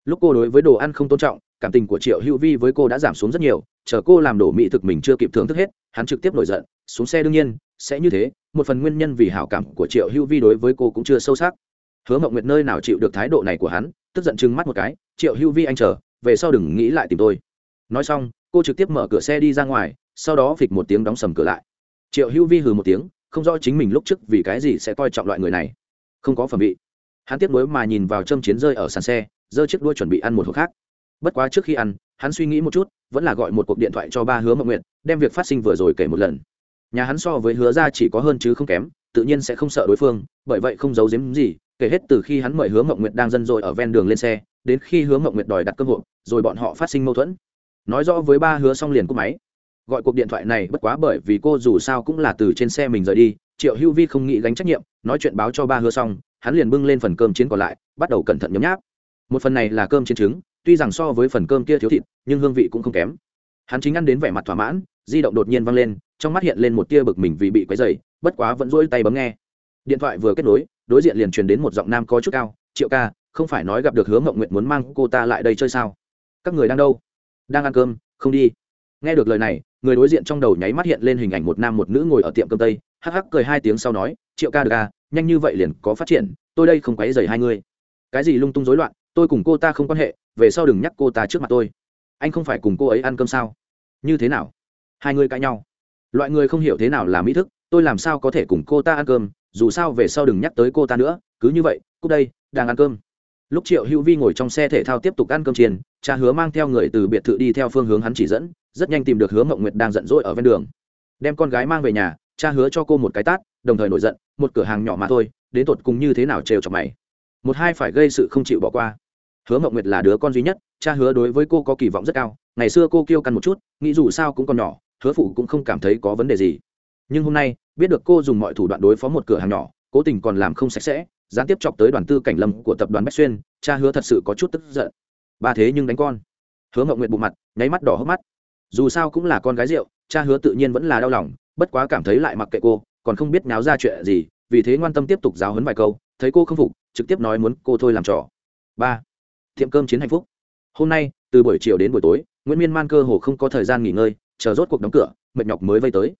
Lúc cô đối với đồ ăn không tôn trọng, cảm tình của triệu hữu vi với cô đã giảm xuống rất nhiều, chờ cô làm đổ mỹ thực mình chưa kịp thưởng thức hết, hắn trực tiếp nổi giận, xuống xe đương nhiên, sẽ như thế, một phần nguyên nhân vì hảo cảm của triệu hữu vi đối với cô cũng chưa sâu sắc. Hứa mộng nguyệt nơi nào chịu được thái độ này của hắn, tức giận chừng mắt một cái, triệu hữu vi anh chờ, về sau đừng nghĩ lại tìm tôi. Nói xong, cô trực tiếp mở cửa xe đi ra ngoài, sau đó phịch một tiếng đóng sầm cửa lại. Triệu hữu vi hừ một tiếng, không rõ chính mình lúc trước vì cái gì sẽ coi trọng loại người này. Không có phẩm vị hắn tiếp nối mà nhìn vào châm chiến rơi ở sàn xe, giơ chiếc đuôi chuẩn bị ăn một hộp khác. Bất quá trước khi ăn, hắn suy nghĩ một chút, vẫn là gọi một cuộc điện thoại cho ba hứa mộng nguyện đem việc phát sinh vừa rồi kể một lần. Nhà hắn so với hứa ra chỉ có hơn chứ không kém, tự nhiên sẽ không sợ đối phương, bởi vậy không giấu giếm gì, kể hết từ khi hắn mời hứa mộng nguyệt đang dân dội ở ven đường lên xe, đến khi hứa mộng nguyệt đòi đặt cơ hội, rồi bọn họ phát sinh mâu thuẫn. Nói rõ với ba hứa xong liền cúp máy. Gọi cuộc điện thoại này bất quá bởi vì cô dù sao cũng là từ trên xe mình rời đi triệu hữu vi không nghĩ gánh trách nhiệm, nói chuyện báo cho ba hứa xong, hắn liền bưng lên phần cơm chiến còn lại, bắt đầu cẩn thận nhấm nháp. Một phần này là cơm chiến trứng, tuy rằng so với phần cơm kia thiếu thịt, nhưng hương vị cũng không kém. Hắn chính ăn đến vẻ mặt thỏa mãn, di động đột nhiên văng lên, trong mắt hiện lên một tia bực mình vì bị quấy dày bất quá vẫn rỗi tay bấm nghe. Điện thoại vừa kết nối, đối diện liền truyền đến một giọng nam có chút cao, triệu ca, không phải nói gặp được hứa mộng nguyện muốn mang cô ta lại đây chơi sao? Các người đang đâu? Đang ăn cơm, không đi. Nghe được lời này, người đối diện trong đầu nháy mắt hiện lên hình ảnh một nam một nữ ngồi ở tiệm cơm tây hắc hắc cười hai tiếng sau nói, triệu ca được à nhanh như vậy liền có phát triển, tôi đây không quấy dày hai người cái gì lung tung rối loạn, tôi cùng cô ta không quan hệ, về sau đừng nhắc cô ta trước mặt tôi. Anh không phải cùng cô ấy ăn cơm sao? Như thế nào? Hai người cãi nhau. Loại người không hiểu thế nào là mỹ thức, tôi làm sao có thể cùng cô ta ăn cơm, dù sao về sau đừng nhắc tới cô ta nữa, cứ như vậy cúc đây, đang ăn cơm. Lúc triệu hữu vi ngồi trong xe thể thao tiếp tục ăn cơm chiền cha hứa mang theo người từ biệt thự đi theo phương hướng hắn chỉ dẫn, rất nhanh tìm được hứa mộng nguyệt đang giận dỗi ở ven đường. Đem con gái mang về nhà cha hứa cho cô một cái tát, đồng thời nổi giận, một cửa hàng nhỏ mà thôi, đến tột cùng như thế nào trêu chọc mày. Một hai phải gây sự không chịu bỏ qua. Hứa mộng nguyệt là đứa con duy nhất, cha hứa đối với cô có kỳ vọng rất cao, ngày xưa cô kêu căn một chút, nghĩ dù sao cũng còn nhỏ, hứa phụ cũng không cảm thấy có vấn đề gì. Nhưng hôm nay, biết được cô dùng mọi thủ đoạn đối phó một cửa hàng nhỏ, cố tình còn làm không sạch sẽ, gián tiếp chọc tới đoàn tư cảnh lâm của tập đoàn bách xuyên, cha hứa thật sự có chút tức giận. Ba thế nhưng đánh con. Hứa ngậu Nguyệt bộ mặt, nháy mắt đỏ hốc mắt. Dù sao cũng là con gái rượu, cha hứa tự nhiên vẫn là đau lòng bất quá cảm thấy lại mặc kệ cô, còn không biết náo ra chuyện gì, vì thế ngoan tâm tiếp tục giáo hấn vài câu, thấy cô không phục, trực tiếp nói muốn cô thôi làm trò. Ba, tiệm cơm chiến hạnh phúc. Hôm nay, từ buổi chiều đến buổi tối, nguyễn miên man cơ hồ không có thời gian nghỉ ngơi, chờ rốt cuộc đóng cửa, mệt nhọc mới vây tới.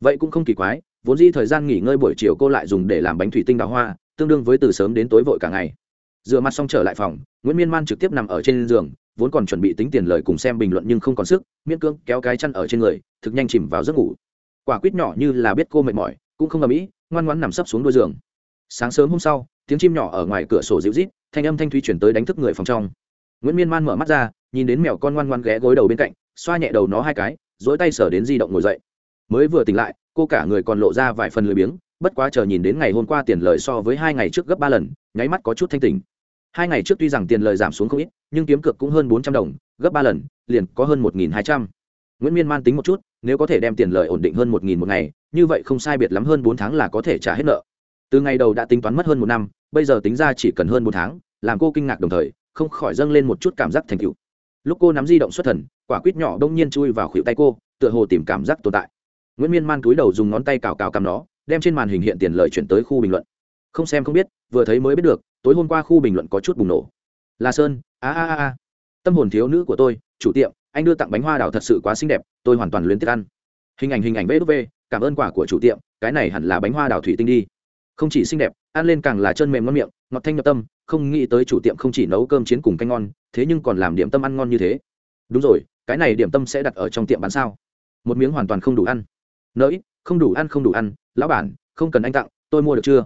Vậy cũng không kỳ quái, vốn dĩ thời gian nghỉ ngơi buổi chiều cô lại dùng để làm bánh thủy tinh đào hoa, tương đương với từ sớm đến tối vội cả ngày. Dựa mặt xong trở lại phòng, nguyễn miên man trực tiếp nằm ở trên giường, vốn còn chuẩn bị tính tiền lời cùng xem bình luận nhưng không còn sức, miễn cưỡng kéo cái chăn ở trên người, thực nhanh chìm vào giấc ngủ quả quýt nhỏ như là biết cô mệt mỏi, cũng không ầm ĩ ngoan ngoãn nằm sấp xuống đôi giường. Sáng sớm hôm sau, tiếng chim nhỏ ở ngoài cửa sổ dịu rít thanh âm thanh thúy chuyển tới đánh thức người phòng trong. Nguyễn miên man mở mắt ra, nhìn đến mèo con ngoan ngoan ghé gối đầu bên cạnh, xoa nhẹ đầu nó hai cái, dỗi tay sở đến di động ngồi dậy. Mới vừa tỉnh lại, cô cả người còn lộ ra vài phần lười biếng, bất quá chờ nhìn đến ngày hôm qua tiền lời so với hai ngày trước gấp ba lần, nháy mắt có chút thanh tỉnh. Hai ngày trước tuy rằng tiền lời giảm xuống không ít, nhưng kiếm cược cũng hơn bốn trăm đồng, gấp ba lần, liền có hơn một nghìn hai trăm. Nguyễn miên man tính một chút nếu có thể đem tiền lời ổn định hơn một nghìn một ngày, như vậy không sai biệt lắm hơn bốn tháng là có thể trả hết nợ. Từ ngày đầu đã tính toán mất hơn một năm, bây giờ tính ra chỉ cần hơn bốn tháng, làm cô kinh ngạc đồng thời, không khỏi dâng lên một chút cảm giác thành cựu lúc cô nắm di động xuất thần, quả quýt nhỏ đông nhiên chui vào khuỷu tay cô, tựa hồ tìm cảm giác tồn tại. Nguyễn miên man túi đầu dùng ngón tay cào cào cầm nó, đem trên màn hình hiện tiền lời chuyển tới khu bình luận. Không xem không biết, vừa thấy mới biết được, tối hôm qua khu bình luận có chút bùng nổ. Là sơn, a a a a. Tâm hồn thiếu nữ của tôi, chủ tiệm anh đưa tặng bánh hoa đào thật sự quá xinh đẹp, tôi hoàn toàn luyến tiếc ăn. Hình ảnh hình ảnh vê đ cảm ơn quả của chủ tiệm, cái này hẳn là bánh hoa đào thủy tinh đi. Không chỉ xinh đẹp, ăn lên càng là chân mềm ngon miệng, ngọt thanh nhập tâm, không nghĩ tới chủ tiệm không chỉ nấu cơm chiến cùng canh ngon, thế nhưng còn làm điểm tâm ăn ngon như thế. Đúng rồi, cái này điểm tâm sẽ đặt ở trong tiệm bán sao? Một miếng hoàn toàn không đủ ăn. Nỡi không đủ ăn, không đủ ăn, lão bản, không cần anh tặng, tôi mua được chưa?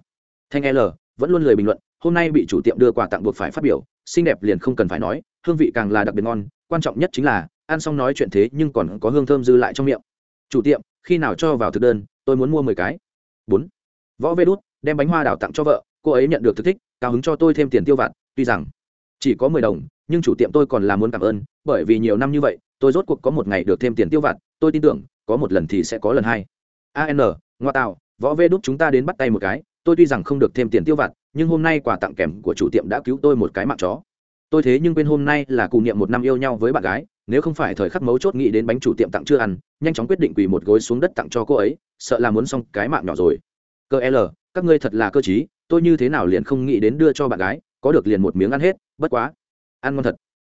Thanh l, vẫn luôn lời bình luận, hôm nay bị chủ tiệm đưa quà tặng buộc phải phát biểu, xinh đẹp liền không cần phải nói, hương vị càng là đặc biệt ngon, quan trọng nhất chính là ăn xong nói chuyện thế nhưng còn có hương thơm dư lại trong miệng. Chủ tiệm, khi nào cho vào thực đơn, tôi muốn mua mười cái. Bốn. Võ vê đút, đem bánh hoa đào tặng cho vợ, cô ấy nhận được thực thích, cao hứng cho tôi thêm tiền tiêu vặt, tuy rằng chỉ có mười đồng, nhưng chủ tiệm tôi còn là muốn cảm ơn, bởi vì nhiều năm như vậy, tôi rốt cuộc có một ngày được thêm tiền tiêu vặt, tôi tin tưởng, có một lần thì sẽ có lần hai. An ngoa tạo, võ vê đút chúng ta đến bắt tay một cái, tôi tuy rằng không được thêm tiền tiêu vặt, nhưng hôm nay quà tặng kèm của chủ tiệm đã cứu tôi một cái mạng chó. Tôi thế nhưng quên hôm nay là cụ niệm một năm yêu nhau với bạn gái nếu không phải thời khắc mấu chốt nghĩ đến bánh chủ tiệm tặng chưa ăn, nhanh chóng quyết định quỳ một gối xuống đất tặng cho cô ấy, sợ là muốn xong cái mạng nhỏ rồi. Cơ l, các ngươi thật là cơ t tôi như thế nào liền không nghĩ đến đưa cho bạn gái, có được liền một miếng ăn hết, bất quá. Ăn ngon thật.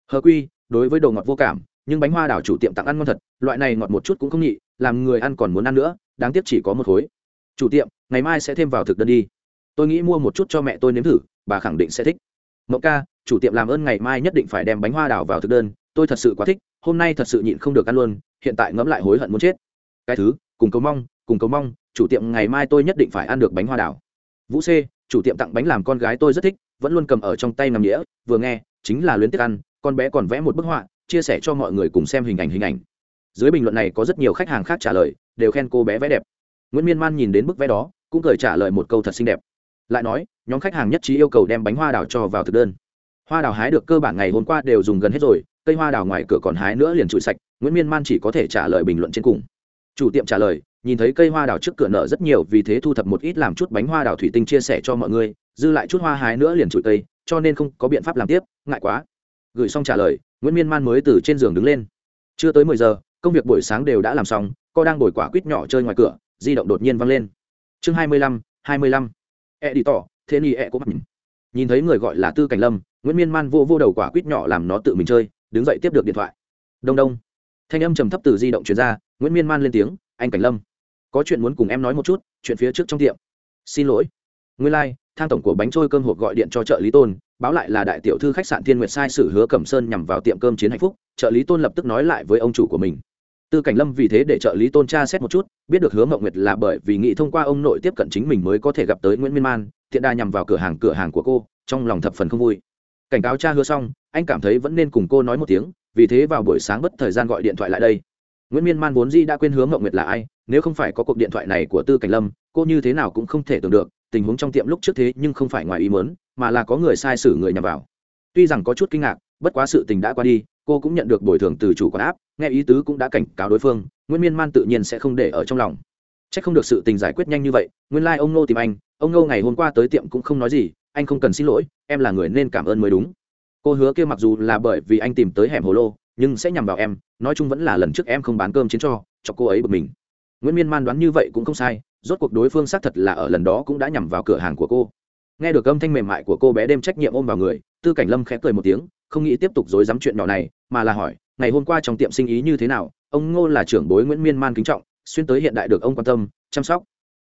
Hờ quy, đối với đồ ngọt vô cảm, nhưng bánh hoa đảo chủ tiệm tặng ăn ngon thật, loại này ngọt một chút cũng không nhị, làm người ăn còn muốn ăn nữa, đáng tiếc chỉ có một khối. Chủ tiệm, ngày mai sẽ thêm vào thực đơn đi. Tôi nghĩ mua một chút cho mẹ tôi nếm thử, bà khẳng định sẽ thích. Mẫu ca, chủ tiệm làm ơn ngày mai nhất định phải đem bánh hoa đảo vào thực đơn tôi thật sự quá thích, hôm nay thật sự nhịn không được ăn luôn, hiện tại ngẫm lại hối hận muốn chết. Cái thứ, cùng cầu mong, cùng cầu mong, chủ tiệm ngày mai tôi nhất định phải ăn được bánh hoa đảo vũ c, chủ tiệm tặng bánh làm con gái tôi rất thích, vẫn luôn cầm ở trong tay nằm nghĩa, vừa nghe, chính là luyến tiếc ăn, con bé còn vẽ một bức họa, chia sẻ cho mọi người cùng xem hình ảnh hình ảnh. Dưới bình luận này có rất nhiều khách hàng khác trả lời, đều khen cô bé vẽ đẹp. Nguyễn miên man nhìn đến bức vẽ đó, cũng cười trả lời một câu thật xinh đẹp. Lại nói, nhóm khách hàng nhất trí yêu cầu đem bánh hoa đào cho vào thực đơn. Hoa đào hái được cơ bản ngày hôm qua đều dùng gần hết rồi cây hoa đào ngoài cửa còn hái nữa liền trụi sạch, nguyễn miên man chỉ có thể trả lời bình luận trên cùng. Chủ tiệm trả lời, nhìn thấy cây hoa đào trước cửa nợ rất nhiều, vì thế thu thập một ít làm chút bánh hoa đào thủy tinh chia sẻ cho mọi người, dư lại chút hoa hái nữa liền trụi cây, cho nên không có biện pháp làm tiếp, ngại quá. Gửi xong trả lời, nguyễn miên man mới từ trên giường đứng lên. Chưa tới mười giờ, công việc buổi sáng đều đã làm xong, co đang bồi quả quýt nhỏ chơi ngoài cửa, di động đột nhiên văng lên. Chương hai mươi lăm, hai mươi lăm. E đi tỏ, thế ni e cũng mặt nhìn thấy người gọi là tư cảnh lâm, nguyễn miên man vô vô đầu quả quýt nhỏ làm nó tự mình chơi đứng dậy tiếp được điện thoại. Đông đông. Thanh âm trầm thấp từ di động chuyển ra nguyễn miên man lên tiếng anh cảnh lâm có chuyện muốn cùng em nói một chút chuyện phía trước trong tiệm. Xin lỗi. Nguyên lai、like, thang tổng của bánh trôi cơm hộp gọi điện cho trợ lý tôn báo lại là đại tiểu thư khách sạn thiên nguyệt sai sử hứa cẩm sơn nhằm vào tiệm cơm chiến hạnh phúc trợ lý tôn lập tức nói lại với ông chủ của mình. Tư cảnh lâm vì thế để trợ lý tôn tra xét một chút biết được hứa mậu nguyệt là bởi vì nghĩ thông qua ông nội tiếp cận chính mình mới có thể gặp tới nguyễn miên man thiện đa nhằm vào cửa hàng cửa hàng của cô trong lòng thập phần không vui cảnh cáo cha hứa xong, anh cảm thấy vẫn nên cùng cô nói một tiếng, vì thế vào buổi sáng bất thời gian gọi điện thoại lại đây. Nguyễn miên man vốn di đã quên hướng mậu nguyệt là ai, nếu không phải có cuộc điện thoại này của tư cảnh lâm, cô như thế nào cũng không thể tưởng được, tình huống trong tiệm lúc trước thế nhưng không phải ngoài ý mớn mà là có người sai sử người nhằm vào. Tuy rằng có chút kinh ngạc, bất quá sự tình đã qua đi, cô cũng nhận được bồi thường từ chủ quán áp, nghe ý tứ cũng đã cảnh cáo đối phương, nguyễn miên man tự nhiên sẽ không để ở trong lòng. C h ắ c không được sự tình giải quyết nhanh như vậy, nguyên lai、like、ông nô tìm anh, ông nô ngày hôm qua tới tiệm cũng không nói gì anh không cần xin lỗi, em là người nên cảm ơn mới đúng. Cô hứa kia mặc dù là bởi vì anh tìm tới hẻm hồ lô, nhưng sẽ nhằm vào em, nói chung vẫn là lần trước em không bán cơm chiến cho cho cô ấy bực mình. Nguyễn miên man đoán như vậy cũng không sai, rốt cuộc đối phương xác thật là ở lần đó cũng đã nhằm vào cửa hàng của cô. Nghe được âm thanh mềm mại của cô bé đem trách nhiệm ôm vào người, tư cảnh lâm khẽ cười một tiếng, không nghĩ tiếp tục dối dám chuyện nhỏ này, mà là hỏi, ngày hôm qua trong tiệm sinh ý như thế nào? Ông ngô là trưởng bối nguyễn miên man kính trọng, xuyên tới hiện đại được ông quan tâm, chăm sóc.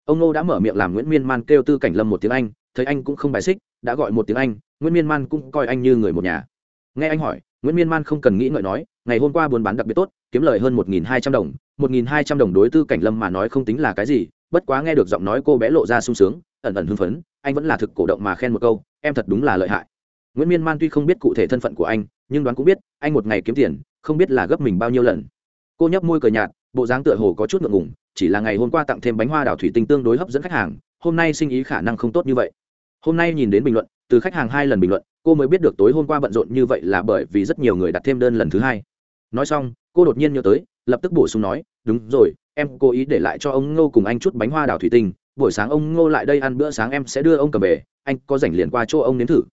Ông ngô đã mở miệng làm nguyễn miên man kêu tư cảnh lâm một tiếng anh thấy anh cũng không bài xích, đã gọi một tiếng anh, nguyễn miên man cũng coi anh như người một nhà. Nghe anh hỏi, nguyễn miên man không cần nghĩ ngợi nói, ngày hôm qua buôn bán đặc biệt tốt, kiếm lời hơn một nghìn hai trăm đồng, một nghìn hai trăm đồng đối tư cảnh lâm mà nói không tính là cái gì, bất quá nghe được giọng nói cô bé lộ ra sung sướng, ẩn ẩn hưng phấn, anh vẫn là thực cổ động mà khen một câu, em thật đúng là lợi hại. Nguyễn miên man tuy không biết cụ thể thân phận của anh, nhưng đoán cũng biết, anh một ngày kiếm tiền, không biết là gấp mình bao nhiêu lần. Cô nhấp môi cờ nhạt, bộ dáng tựa hồ có chút ngượng ngùng, chỉ là ngày hôm qua tặng thêm bánh hoa đào thủy tinh tương đối hấp dẫn khách hàng, hôm nay sinh ý khả năng không tốt như vậy hôm nay nhìn đến bình luận, từ khách hàng hai lần bình luận, cô mới biết được tối hôm qua bận rộn như vậy là bởi vì rất nhiều người đặt thêm đơn lần thứ hai. Nói xong, cô đột nhiên nhớ tới, lập tức bổ sung nói, đúng rồi, em cố ý để lại cho ông ngô cùng anh chút bánh hoa đào thủy tinh, buổi sáng ông ngô lại đây ăn bữa sáng em sẽ đưa ông cầm về, anh có rảnh liền qua chỗ ông nếm thử.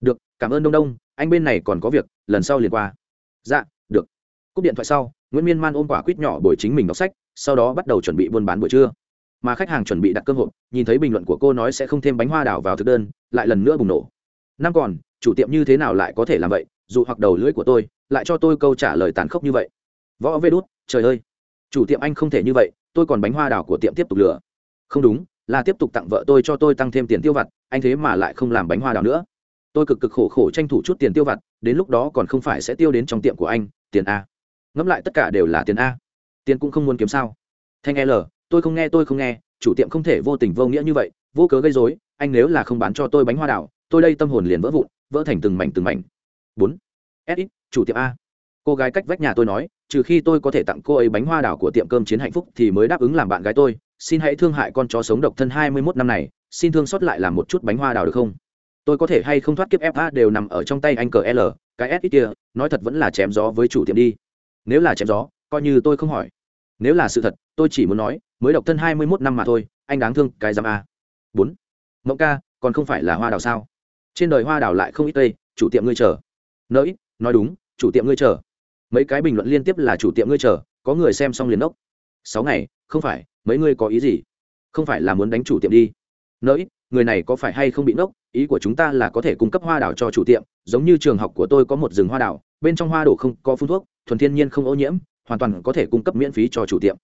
Được, cảm ơn đông đông, anh bên này còn có việc, lần sau liền qua. Dạ được. Cúp điện thoại sau, nguyễn miên man ôm quả quýt nhỏ bồi chính mình đọc sách, sau đó bắt đầu chuẩn bị buôn bán buổi trưa mà khách hàng chuẩn bị đặt cơ hội nhìn thấy bình luận của cô nói sẽ không thêm bánh hoa đào vào thực đơn, lại lần nữa bùng nổ. Năm còn, chủ tiệm như thế nào lại có thể làm vậy? Dù hoặc đầu lưỡi của tôi, lại cho tôi câu trả lời tàn khốc như vậy. Võ vê đút, trời ơi! Chủ tiệm anh không thể như vậy, tôi còn bánh hoa đào của tiệm tiếp tục lừa. Không đúng, là tiếp tục tặng vợ tôi cho tôi tăng thêm tiền tiêu vặt, anh thế mà lại không làm bánh hoa đào nữa. Tôi cực cực khổ khổ tranh thủ chút tiền tiêu vặt, đến lúc đó còn không phải sẽ tiêu đến trong tiệm của anh, tiền a. Ngẫm lại tất cả đều là tiền a. Tiền cũng không muốn kiếm sao. Thanh l tôi không nghe, tôi không nghe. Chủ tiệm không thể vô tình vô nghĩa như vậy, vô cớ gây dối anh nếu là không bán cho tôi bánh hoa đào, tôi đây tâm hồn liền vỡ vụn, vỡ thành từng mảnh từng mảnh. Bốn. S chủ tiệm a. Cô gái cách vách nhà tôi nói, trừ khi tôi có thể tặng cô ấy bánh hoa đào của tiệm cơm chiến hạnh phúc thì mới đáp ứng làm bạn gái tôi. Xin hãy thương hại con chó sống độc thân hai mươi 21 năm này. Xin thương xót lại làm một chút bánh hoa đào được không? Tôi có thể hay không thoát kiếp fa đều nằm ở trong tay anh cờ l, cái s ít kia, nói thật vẫn là chém gió với chủ tiệm đi. Nếu là chém gió, coi như tôi không hỏi nếu là sự thật, tôi chỉ muốn nói, mới độc thân hai mươi mốt năm mà thôi, anh đáng thương, cái giam a. Bốn. Mộng ca, còn không phải là hoa đào sao? Trên đời hoa đào lại không ít tây chủ tiệm ngươi chờ. Nỡi nói đúng, chủ tiệm ngươi chờ. Mấy cái bình luận liên tiếp là chủ tiệm ngươi chờ, có người xem xong liền ốc. Sáu ngày, không phải, mấy ngươi có ý gì? Không phải là muốn đánh chủ tiệm đi. Nỡi người này có phải hay không bị nốc? Ý của chúng ta là có thể cung cấp hoa đảo cho chủ tiệm, giống như trường học của tôi có một rừng hoa đảo bên trong hoa đổ không có phun thuốc, thuần thiên nhiên không ô nhiễm hoàn toàn có thể cung cấp miễn phí cho chủ tiệm.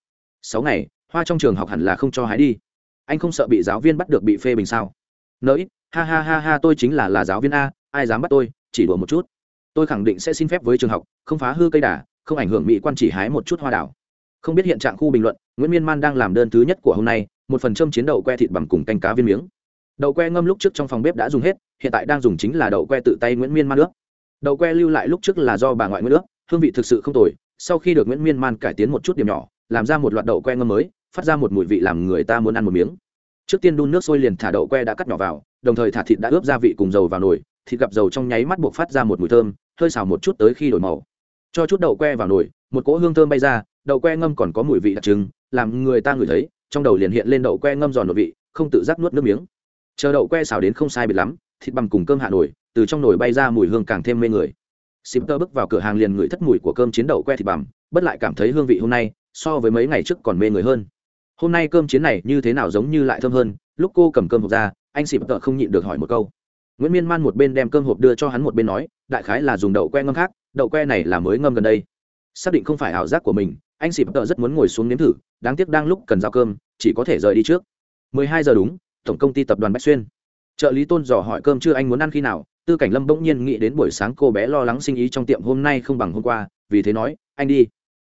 Sáu ngày, hoa trong trường học hẳn là không cho hái đi. Anh không sợ bị giáo viên bắt được bị phê bình sao? Nỡi ha ha ha ha, tôi chính là là giáo viên a, ai dám bắt tôi, chỉ đùa một chút. Tôi khẳng định sẽ xin phép với trường học, không phá hư cây đà, không ảnh hưởng mỹ quan chỉ hái một chút hoa đảo. Không biết hiện trạng khu bình luận, nguyễn miên man đang làm đơn thứ nhất của hôm nay, một phần châm chiến đậu que thịt bằng cùng canh cá viên miếng. Đậu que ngâm lúc trước trong phòng bếp đã dùng hết, hiện tại đang dùng chính là đậu que tự tay nguyễn miên man nước đậu que lưu lại lúc trước là do bà ngoại nguyễn nước hương vị thực sự không tồi sau khi được nguyễn miên man cải tiến một chút điểm nhỏ, làm ra một loạt đậu que ngâm mới, phát ra một mùi vị làm người ta muốn ăn một miếng. Trước tiên đun nước sôi liền thả đậu que đã cắt nhỏ vào, đồng thời thả thịt đã ướp gia vị cùng dầu vào nồi, thịt gặp dầu trong nháy mắt buộc phát ra một mùi thơm, hơi xào một chút tới khi đổi màu. Cho chút đậu que vào nồi, một cỗ hương thơm bay ra, đậu que ngâm còn có mùi vị đặc trưng, làm người ta ngửi thấy, trong đầu liền hiện lên đậu que ngâm giòn nội vị, không tự giác nuốt nước miếng. Chờ đậu que xào đến không sai biệt lắm, thịt bằng cùng cơm hạ nổi từ trong nồi bay ra mùi hương càng thêm mê người. Simper bước vào cửa hàng liền ngửi thất mùi của cơm chiến đậu que thịt bằm, bất lại cảm thấy hương vị hôm nay so với mấy ngày trước còn mê người hơn. Hôm nay cơm chiến này như thế nào giống như lại thơm hơn, lúc cô cầm cơm hộp ra, anh Simper không nhịn được hỏi một câu. Nguyễn Miên Man một bên đem cơm hộp đưa cho hắn một bên nói, đại khái là dùng đậu que ngâm khác, đậu que này là mới ngâm gần đây. Xác định không phải ảo giác của mình, anh Simper rất muốn ngồi xuống nếm thử, đáng tiếc đang lúc cần giao cơm, chỉ có thể rời đi trước. 12 giờ đúng, tổng công ty tập đoàn Bách Xuyên. Trợ lý Tôn dò hỏi cơm chưa anh muốn ăn khi nào, Tư Cảnh Lâm bỗng nhiên nghĩ đến buổi sáng cô bé lo lắng sinh ý trong tiệm hôm nay không bằng hôm qua, vì thế nói, anh đi.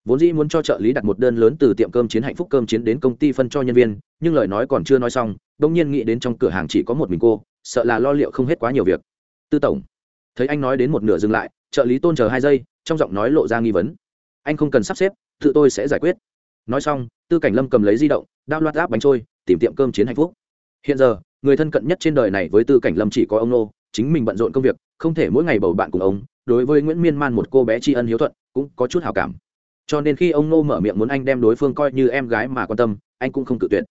Vốn dĩ muốn cho trợ lý đặt một đơn lớn từ tiệm cơm chiến hạnh phúc cơm chiến đến công ty phân cho nhân viên, nhưng lời nói còn chưa nói xong, bỗng nhiên nghĩ đến trong cửa hàng chỉ có một mình cô, sợ là lo liệu không hết quá nhiều việc. Tư tổng, thấy anh nói đến một nửa dừng lại, trợ lý Tôn chờ hai giây, trong giọng nói lộ ra nghi vấn. Anh không cần sắp xếp, tự tôi sẽ giải quyết. Nói xong, Tư Cảnh Lâm cầm lấy di động, đao loạt áp bánh trôi, tìm tiệm cơm chiến hạnh phúc hiện giờ người thân cận nhất trên đời này với tư cảnh lâm chỉ có ông nô chính mình bận rộn công việc, không thể mỗi ngày bầu bạn cùng ông. Đối với nguyễn miên man một cô bé tri ân hiếu thuận, cũng có chút hào cảm. Cho nên khi ông nô mở miệng muốn anh đem đối phương coi như em gái mà quan tâm, anh cũng không cự tuyệt.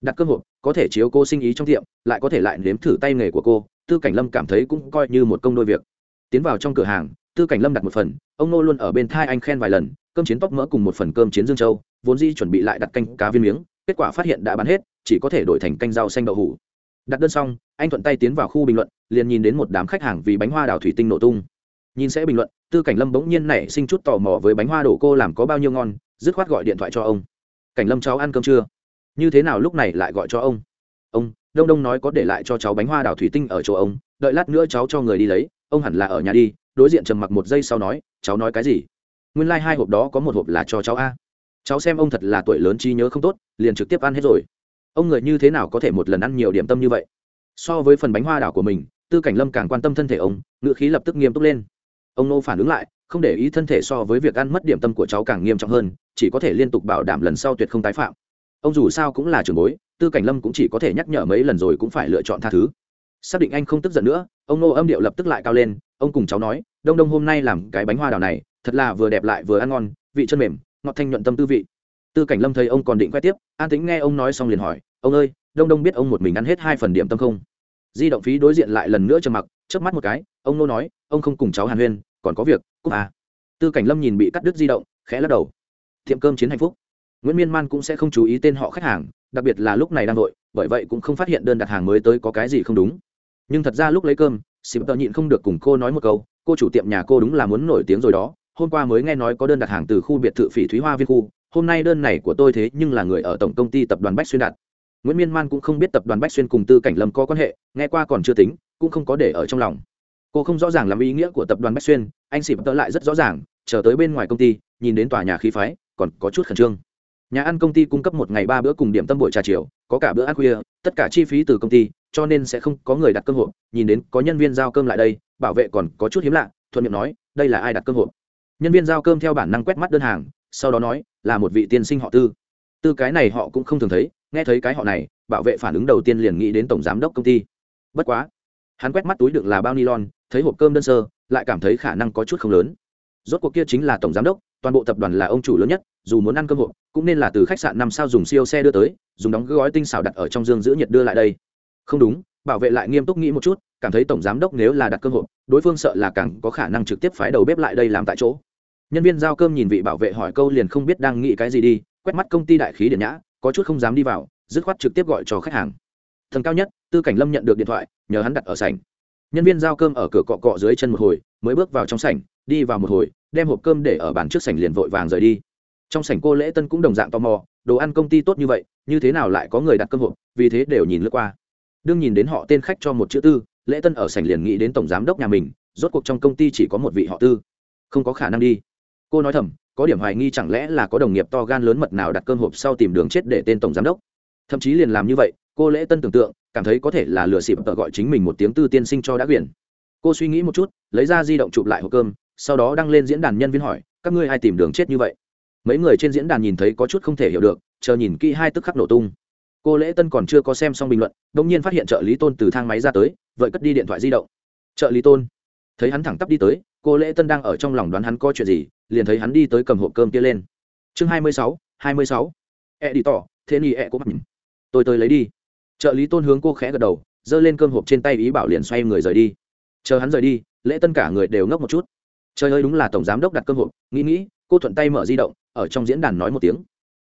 Đặt cơ hội, có thể chiếu cô sinh ý trong tiệm, lại có thể lại nếm thử tay nghề của cô, tư cảnh lâm cảm thấy cũng coi như một công đôi việc. Tiến vào trong cửa hàng, tư cảnh lâm đặt một phần, ông nô luôn ở bên thai anh khen vài lần, cơm chiến tóc mỡ cùng một phần cơm chiến dương châu, vốn di chuẩn bị lại đặt canh cá viên miếng, kết quả phát hiện đã bán hết, chỉ có thể đổi thành canh rau xanh đậu hủ đặt đơn xong, anh thuận tay tiến vào khu bình luận, liền nhìn đến một đám khách hàng vì bánh hoa đào thủy tinh nổ tung. Nhìn sẽ bình luận, tư cảnh lâm bỗng nhiên nảy sinh chút tò mò với bánh hoa đổ cô làm có bao nhiêu ngon, dứt khoát gọi điện thoại cho ông. Cảnh lâm cháu ăn cơm chưa? Như thế nào lúc này lại gọi cho ông? Ông, đông đông nói có để lại cho cháu bánh hoa đào thủy tinh ở chỗ ông, đợi lát nữa cháu cho người đi lấy, ông hẳn là ở nhà đi. Đối diện trầm mặc một giây sau nói, cháu nói cái gì? Nguyên lai、like、hai hộp đó có một hộp là cho cháu a. Cháu xem ông thật là tuổi lớn trí nhớ không tốt, liền trực tiếp ăn hết rồi ông người như thế nào có thể một lần ăn nhiều điểm tâm như vậy? So với phần bánh hoa đảo của mình, tư cảnh lâm càng quan tâm thân thể ông ngựa khí lập tức nghiêm túc lên. Ông nô phản ứng lại, không để ý thân thể so với việc ăn mất điểm tâm của cháu càng nghiêm trọng hơn, chỉ có thể liên tục bảo đảm lần sau tuyệt không tái phạm. Ông dù sao cũng là trường bối, tư cảnh lâm cũng chỉ có thể nhắc nhở mấy lần rồi cũng phải lựa chọn tha thứ. Xác định anh không tức giận nữa, ông nô âm điệu lập tức lại cao lên, ông cùng cháu nói, đông đông hôm nay làm cái bánh hoa đào này, thật là vừa đẹp lại vừa ăn ngon, vị chân mềm, ngọt thanh nhuận tâm tư vị tư cảnh lâm thấy ông còn định quay tiếp, an tính nghe ông nói xong liền hỏi, ông ơi, đông đông biết ông một mình ăn hết hai phần điểm tâm không? Di động phí đối diện lại lần nữa trầm mặc, chớp mắt một cái, ông nô nói, ông không cùng cháu hàn huyên, còn có việc, cúc à. tư cảnh lâm nhìn bị cắt đứt di động, khẽ lắc đầu. Tiệm cơm chiến hạnh phúc. Nguyễn miên man cũng sẽ không chú ý tên họ khách hàng, đặc biệt là lúc này đang vội, bởi vậy cũng không phát hiện đơn đặt hàng mới tới có cái gì không đúng. Nhưng thật ra lúc lấy cơm xịp tờ nhịn không được cùng cô nói một câu, cô chủ tiệm nhà cô đúng là muốn nổi tiếng rồi đó, hôm qua mới nghe nói có đơn đặt hàng từ khu biệt thự phỉ thúy hoa viên khu hôm nay đơn này của tôi thế nhưng là người ở tổng công ty tập đoàn bách xuyên đạt, nguyễn miên man cũng không biết tập đoàn bách xuyên cùng tư cảnh lâm có quan hệ nghe qua còn chưa tính cũng không có để ở trong lòng. Cô không rõ ràng làm ý nghĩa của tập đoàn bách xuyên anh xịp tớ lại rất rõ ràng chờ tới bên ngoài công ty nhìn đến tòa nhà khí phái còn có chút khẩn trương. Nhà ăn công ty cung cấp một ngày ba bữa cùng điểm tâm buổi trà chiều có cả bữa ăn khuya tất cả chi phí từ công ty cho nên sẽ không có người đặt cơm hộp nhìn đến có nhân viên giao cơm lại đây bảo vệ còn có chút hiếm lạ thuận miệng nói đây là ai đặt cơm hộp? Nhân viên giao cơm theo bản năng quét mắt đơn hàng sau đó nói, là một vị tiên sinh họ tư. Tư cái này họ cũng không thường thấy, nghe thấy cái họ này, bảo vệ phản ứng đầu tiên liền nghĩ đến tổng giám đốc công ty. Bất quá, hắn quét mắt túi đựng là bao nylon, thấy hộp cơm đơn sơ, lại cảm thấy khả năng có chút không lớn. Rốt cuộc kia chính là tổng giám đốc, toàn bộ tập đoàn là ông chủ lớn nhất, dù muốn ăn cơm hộp, cũng nên là từ khách sạn năm sao dùng siêu xe đưa tới, dùng đóng gói tinh xào đặt ở trong dương giữ nhiệt đưa lại đây. Không đúng, bảo vệ lại nghiêm túc nghĩ một chút, cảm thấy tổng giám đốc nếu là đặt cơm hộp, đối phương sợ là càng có khả năng trực tiếp phái đầu bếp lại đây làm tại chỗ nhân viên giao cơm nhìn vị bảo vệ hỏi câu liền không biết đang nghĩ cái gì đi, quét mắt công ty đại khí điện nhã, có chút không dám đi vào, dứt khoát trực tiếp gọi cho khách hàng. Thần cao nhất, tư cảnh lâm nhận được điện thoại, nhờ hắn đặt ở sảnh. Nhân viên giao cơm ở cửa cọ cọ dưới chân một hồi, mới bước vào trong sảnh, đi vào một hồi, đem hộp cơm để ở bàn trước sảnh liền vội vàng rời đi. Trong sảnh cô lễ tân cũng đồng dạng tò mò, đồ ăn công ty tốt như vậy, như thế nào lại có người đặt cơm hộp, vì thế đều nhìn lướt qua. Đương nhìn đến họ tên khách cho một chữ tư, lễ tân ở sảnh liền nghĩ đến tổng giám đốc nhà mình, rốt cuộc trong công ty chỉ có một vị họ tư. Không có khả năng đi cô nói thầm, có điểm hoài nghi chẳng lẽ là có đồng nghiệp to gan lớn mật nào đặt cơm hộp sau tìm đường chết để tên tổng giám đốc. Thậm chí liền làm như vậy, cô lễ tân tưởng tượng, cảm thấy có thể là lừa xịp tợ gọi chính mình một tiếng tư tiên sinh cho đã quyển. Cô suy nghĩ một chút, lấy ra di động chụp lại hộp cơm, sau đó đăng lên diễn đàn nhân viên hỏi, các ngươi ai tìm đường chết như vậy? Mấy người trên diễn đàn nhìn thấy có chút không thể hiểu được, chờ nhìn kỹ hai tức khắc nổ tung. Cô lễ tân còn chưa có xem xong bình luận đ ỗ n g nhiên phát hiện trợ lý tôn từ thang máy ra tới vậy cất đi điện thoại di động. Trợ lý tôn. Thấy hắn thẳng tắp đi tới, cô lễ tân đang ở trong lòng đoán hắn có chuyện gì liền thấy hắn đi tới cầm hộp cơm kia lên. Chương hai mươi sáu, hai mươi sáu. E đi tỏ, thế ni e có mình tôi tới lấy đi. Trợ lý tôn hướng cô khẽ gật đầu, giơ lên cơm hộp trên tay ý bảo liền xoay người rời đi. Chờ hắn rời đi, lễ tân cả người đều ngốc một chút. Trời ơi, đúng là tổng giám đốc đặt cơm hộp, nghĩ nghĩ, cô thuận tay mở di động, ở trong diễn đàn nói một tiếng.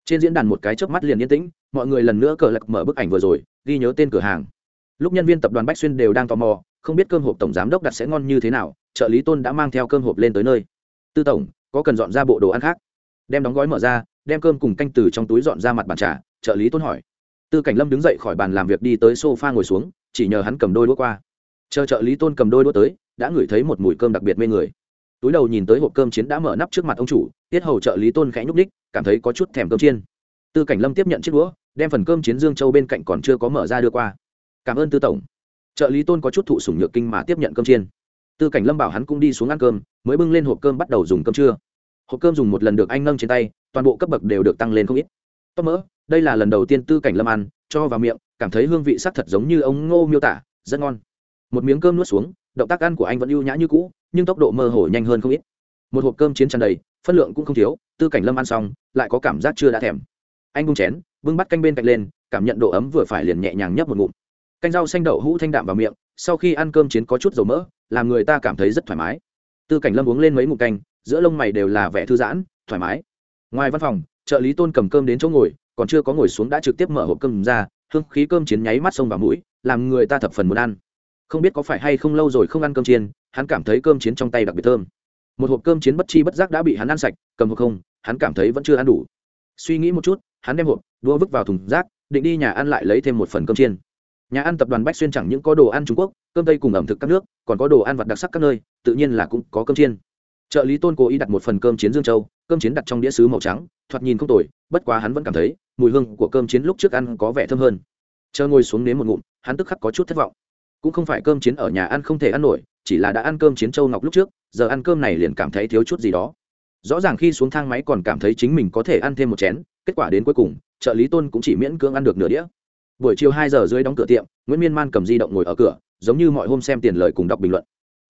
Trên diễn đàn một cái chớp mắt liền yên tĩnh, mọi người lần nữa cờ lạc mở bức ảnh vừa rồi, ghi nhớ tên cửa hàng. Lúc nhân viên tập đoàn bách xuyên đều đang tò mò, không biết cơm hộp tổng giám đốc đặt sẽ ngon như thế nào, trợ lý tôn đã mang theo cơm hộp lên tới nơi. Tư tổng có cần dọn ra bộ đồ ăn khác. Đem đóng gói mở ra, đem cơm cùng canh từ trong túi dọn ra mặt bàn trà, trợ lý tôn hỏi. Tư cảnh lâm đứng dậy khỏi bàn làm việc đi tới sofa ngồi xuống, chỉ nhờ hắn cầm đôi đũa qua. Chờ trợ lý tôn cầm đôi đũa tới, đã ngửi thấy một mùi cơm đặc biệt mê người. Túi đầu nhìn tới hộp cơm chiến đã mở nắp trước mặt ông chủ, tiết hầu trợ lý tôn khẽ nhúc ních cảm thấy có chút thèm cơm chiên. Tư cảnh lâm tiếp nhận chiếc đũa, đem phần cơm chiến dương châu bên cạnh còn chưa có mở ra đưa qua. Cảm ơn tư tổng. Trợ lý tôn có chút thụ sủng nhược kinh mà tiếp nhận cơm chiên. Tư cảnh lâm bảo hắn cũng đi xuống ăn cơm mới bưng lên hộp cơm bắt đầu dùng cơm trưa. Hộp cơm dùng một lần được anh nâng trên tay, toàn bộ cấp bậc đều được tăng lên không ít. Tóc mỡ, đây là lần đầu tiên tư cảnh lâm ăn, cho vào miệng, cảm thấy hương vị sắc thật giống như ông ngô miêu tả, rất ngon. Một miếng cơm nuốt xuống, động tác ăn của anh vẫn ưu nhã như cũ, nhưng tốc độ mơ hồ nhanh hơn không ít. Một hộp cơm chiến tràn đầy, phân lượng cũng không thiếu, tư cảnh lâm ăn xong, lại có cảm giác chưa đã thèm. Anh bung chén, bưng bắt canh bên cạnh lên, cảm nhận độ ấm vừa phải liền nhẹ nhàng nhấp một ngụm. Canh rau xanh đậu hũ thanh đạm vào miệng, sau khi ăn cơm chiến có chút dầu mỡ, làm người ta cảm thấy rất thoải mái tư cảnh lâm uống lên mấy ngụm canh, giữa lông mày đều là vẻ thư giãn, thoải mái. Ngoài văn phòng, trợ lý tôn cầm cơm đến chỗ ngồi, còn chưa có ngồi xuống đã trực tiếp mở hộp cơm ra, hương khí cơm chiến nháy mắt sông vào mũi, làm người ta thập phần muốn ăn. Không biết có phải hay không lâu rồi không ăn cơm chiên, hắn cảm thấy cơm chiến trong tay đặc biệt thơm. Một hộp cơm chiến bất chi bất giác đã bị hắn ăn sạch, cầm hộp không, hắn cảm thấy vẫn chưa ăn đủ. Suy nghĩ một chút, hắn đem hộp đua vứt vào thùng rác, định đi nhà ăn lại lấy thêm một phần cơm chiên nhà ăn tập đoàn bách xuyên chẳng những có đồ ăn trung quốc, cơm tây cùng ẩm thực các nước, còn có đồ ăn vặt đặc sắc các nơi, tự nhiên là cũng có cơm chiên. Trợ lý tôn cố ý đặt một phần cơm chiến dương châu, cơm chiến đặt trong đĩa sứ màu trắng, thoạt nhìn không tồi, bất quá hắn vẫn cảm thấy, mùi hương của cơm chiến lúc trước ăn có vẻ thơm hơn. Chờ ngồi xuống nếm một ngụm, hắn tức khắc có chút thất vọng. Cũng không phải cơm chiến ở nhà ăn không thể ăn nổi, chỉ là đã ăn cơm chiến châu ngọc lúc trước, giờ ăn cơm này liền cảm thấy thiếu chút gì đó. Rõ ràng khi xuống thang máy còn cảm thấy chính mình có thể ăn thêm một chén, kết quả đến cuối cùng, trợ lý tôn cũng chỉ miễn cưỡng ăn được nửa đĩa buổi chiều hai giờ dưới đóng cửa tiệm, nguyễn miên man cầm di động ngồi ở cửa, giống như mọi hôm xem tiền lời cùng đọc bình luận.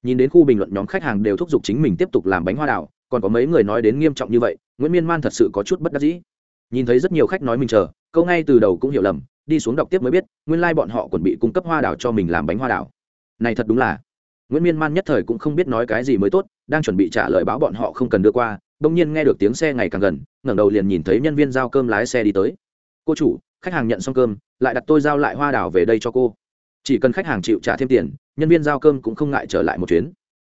Nhìn đến khu bình luận nhóm khách hàng đều thúc giục chính mình tiếp tục làm bánh hoa đào, còn có mấy người nói đến nghiêm trọng như vậy, nguyễn miên man thật sự có chút bất đắc dĩ. Nhìn thấy rất nhiều khách nói mình chờ, câu ngay từ đầu cũng hiểu lầm, đi xuống đọc tiếp mới biết, nguyên lai、like、bọn họ còn bị cung cấp hoa đào cho mình làm bánh hoa đào. Này thật đúng là. Nguyễn miên man nhất thời cũng không biết nói cái gì mới tốt, đang chuẩn bị trả lời báo bọn họ không cần đưa qua, bỗng nhiên nghe được tiếng xe ngày càng gần, ngẩng đầu liền nhìn thấy nhân viên giao cơm lái xe đi tới. Cô chủ khách hàng nhận xong cơm, lại đặt tôi giao lại hoa đào về đây cho cô. Chỉ cần khách hàng chịu trả thêm tiền, nhân viên giao cơm cũng không ngại trở lại một chuyến.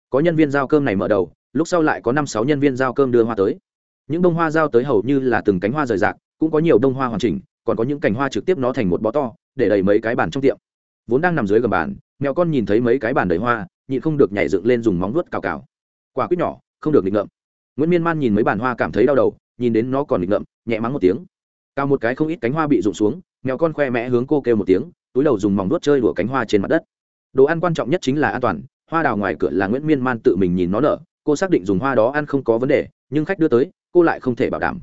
Có nhân viên giao cơm này mở đầu, lúc sau lại có năm sáu nhân viên giao cơm đưa hoa tới. Những bông hoa giao tới hầu như là từng cánh hoa rời rạc, cũng có nhiều đông hoa hoàn chỉnh, còn có những cành hoa trực tiếp nó thành một bó to, để đầy mấy cái bàn trong tiệm. Vốn đang nằm dưới gầm bàn, mèo con nhìn thấy mấy cái bàn đầy hoa, nhịn không được nhảy dựng lên dùng móng vuốt cào cào. Quả quýt nhỏ, không được nghịch ngợm. Nguyễn miên man nhìn mấy bàn hoa cảm thấy đau đầu, nhìn đến nó còn nghịch ngợm, nhẹ mắng một tiếng cao một cái không ít cánh hoa bị rụng xuống, mèo con khoe mẽ hướng cô kêu một tiếng, túi đầu dùng mỏng đốt chơi đùa cánh hoa trên mặt đất. Đồ ăn quan trọng nhất chính là an toàn, hoa đào ngoài cửa là nguyễn miên man tự mình nhìn nó nở, cô xác định dùng hoa đó ăn không có vấn đề, nhưng khách đưa tới, cô lại không thể bảo đảm.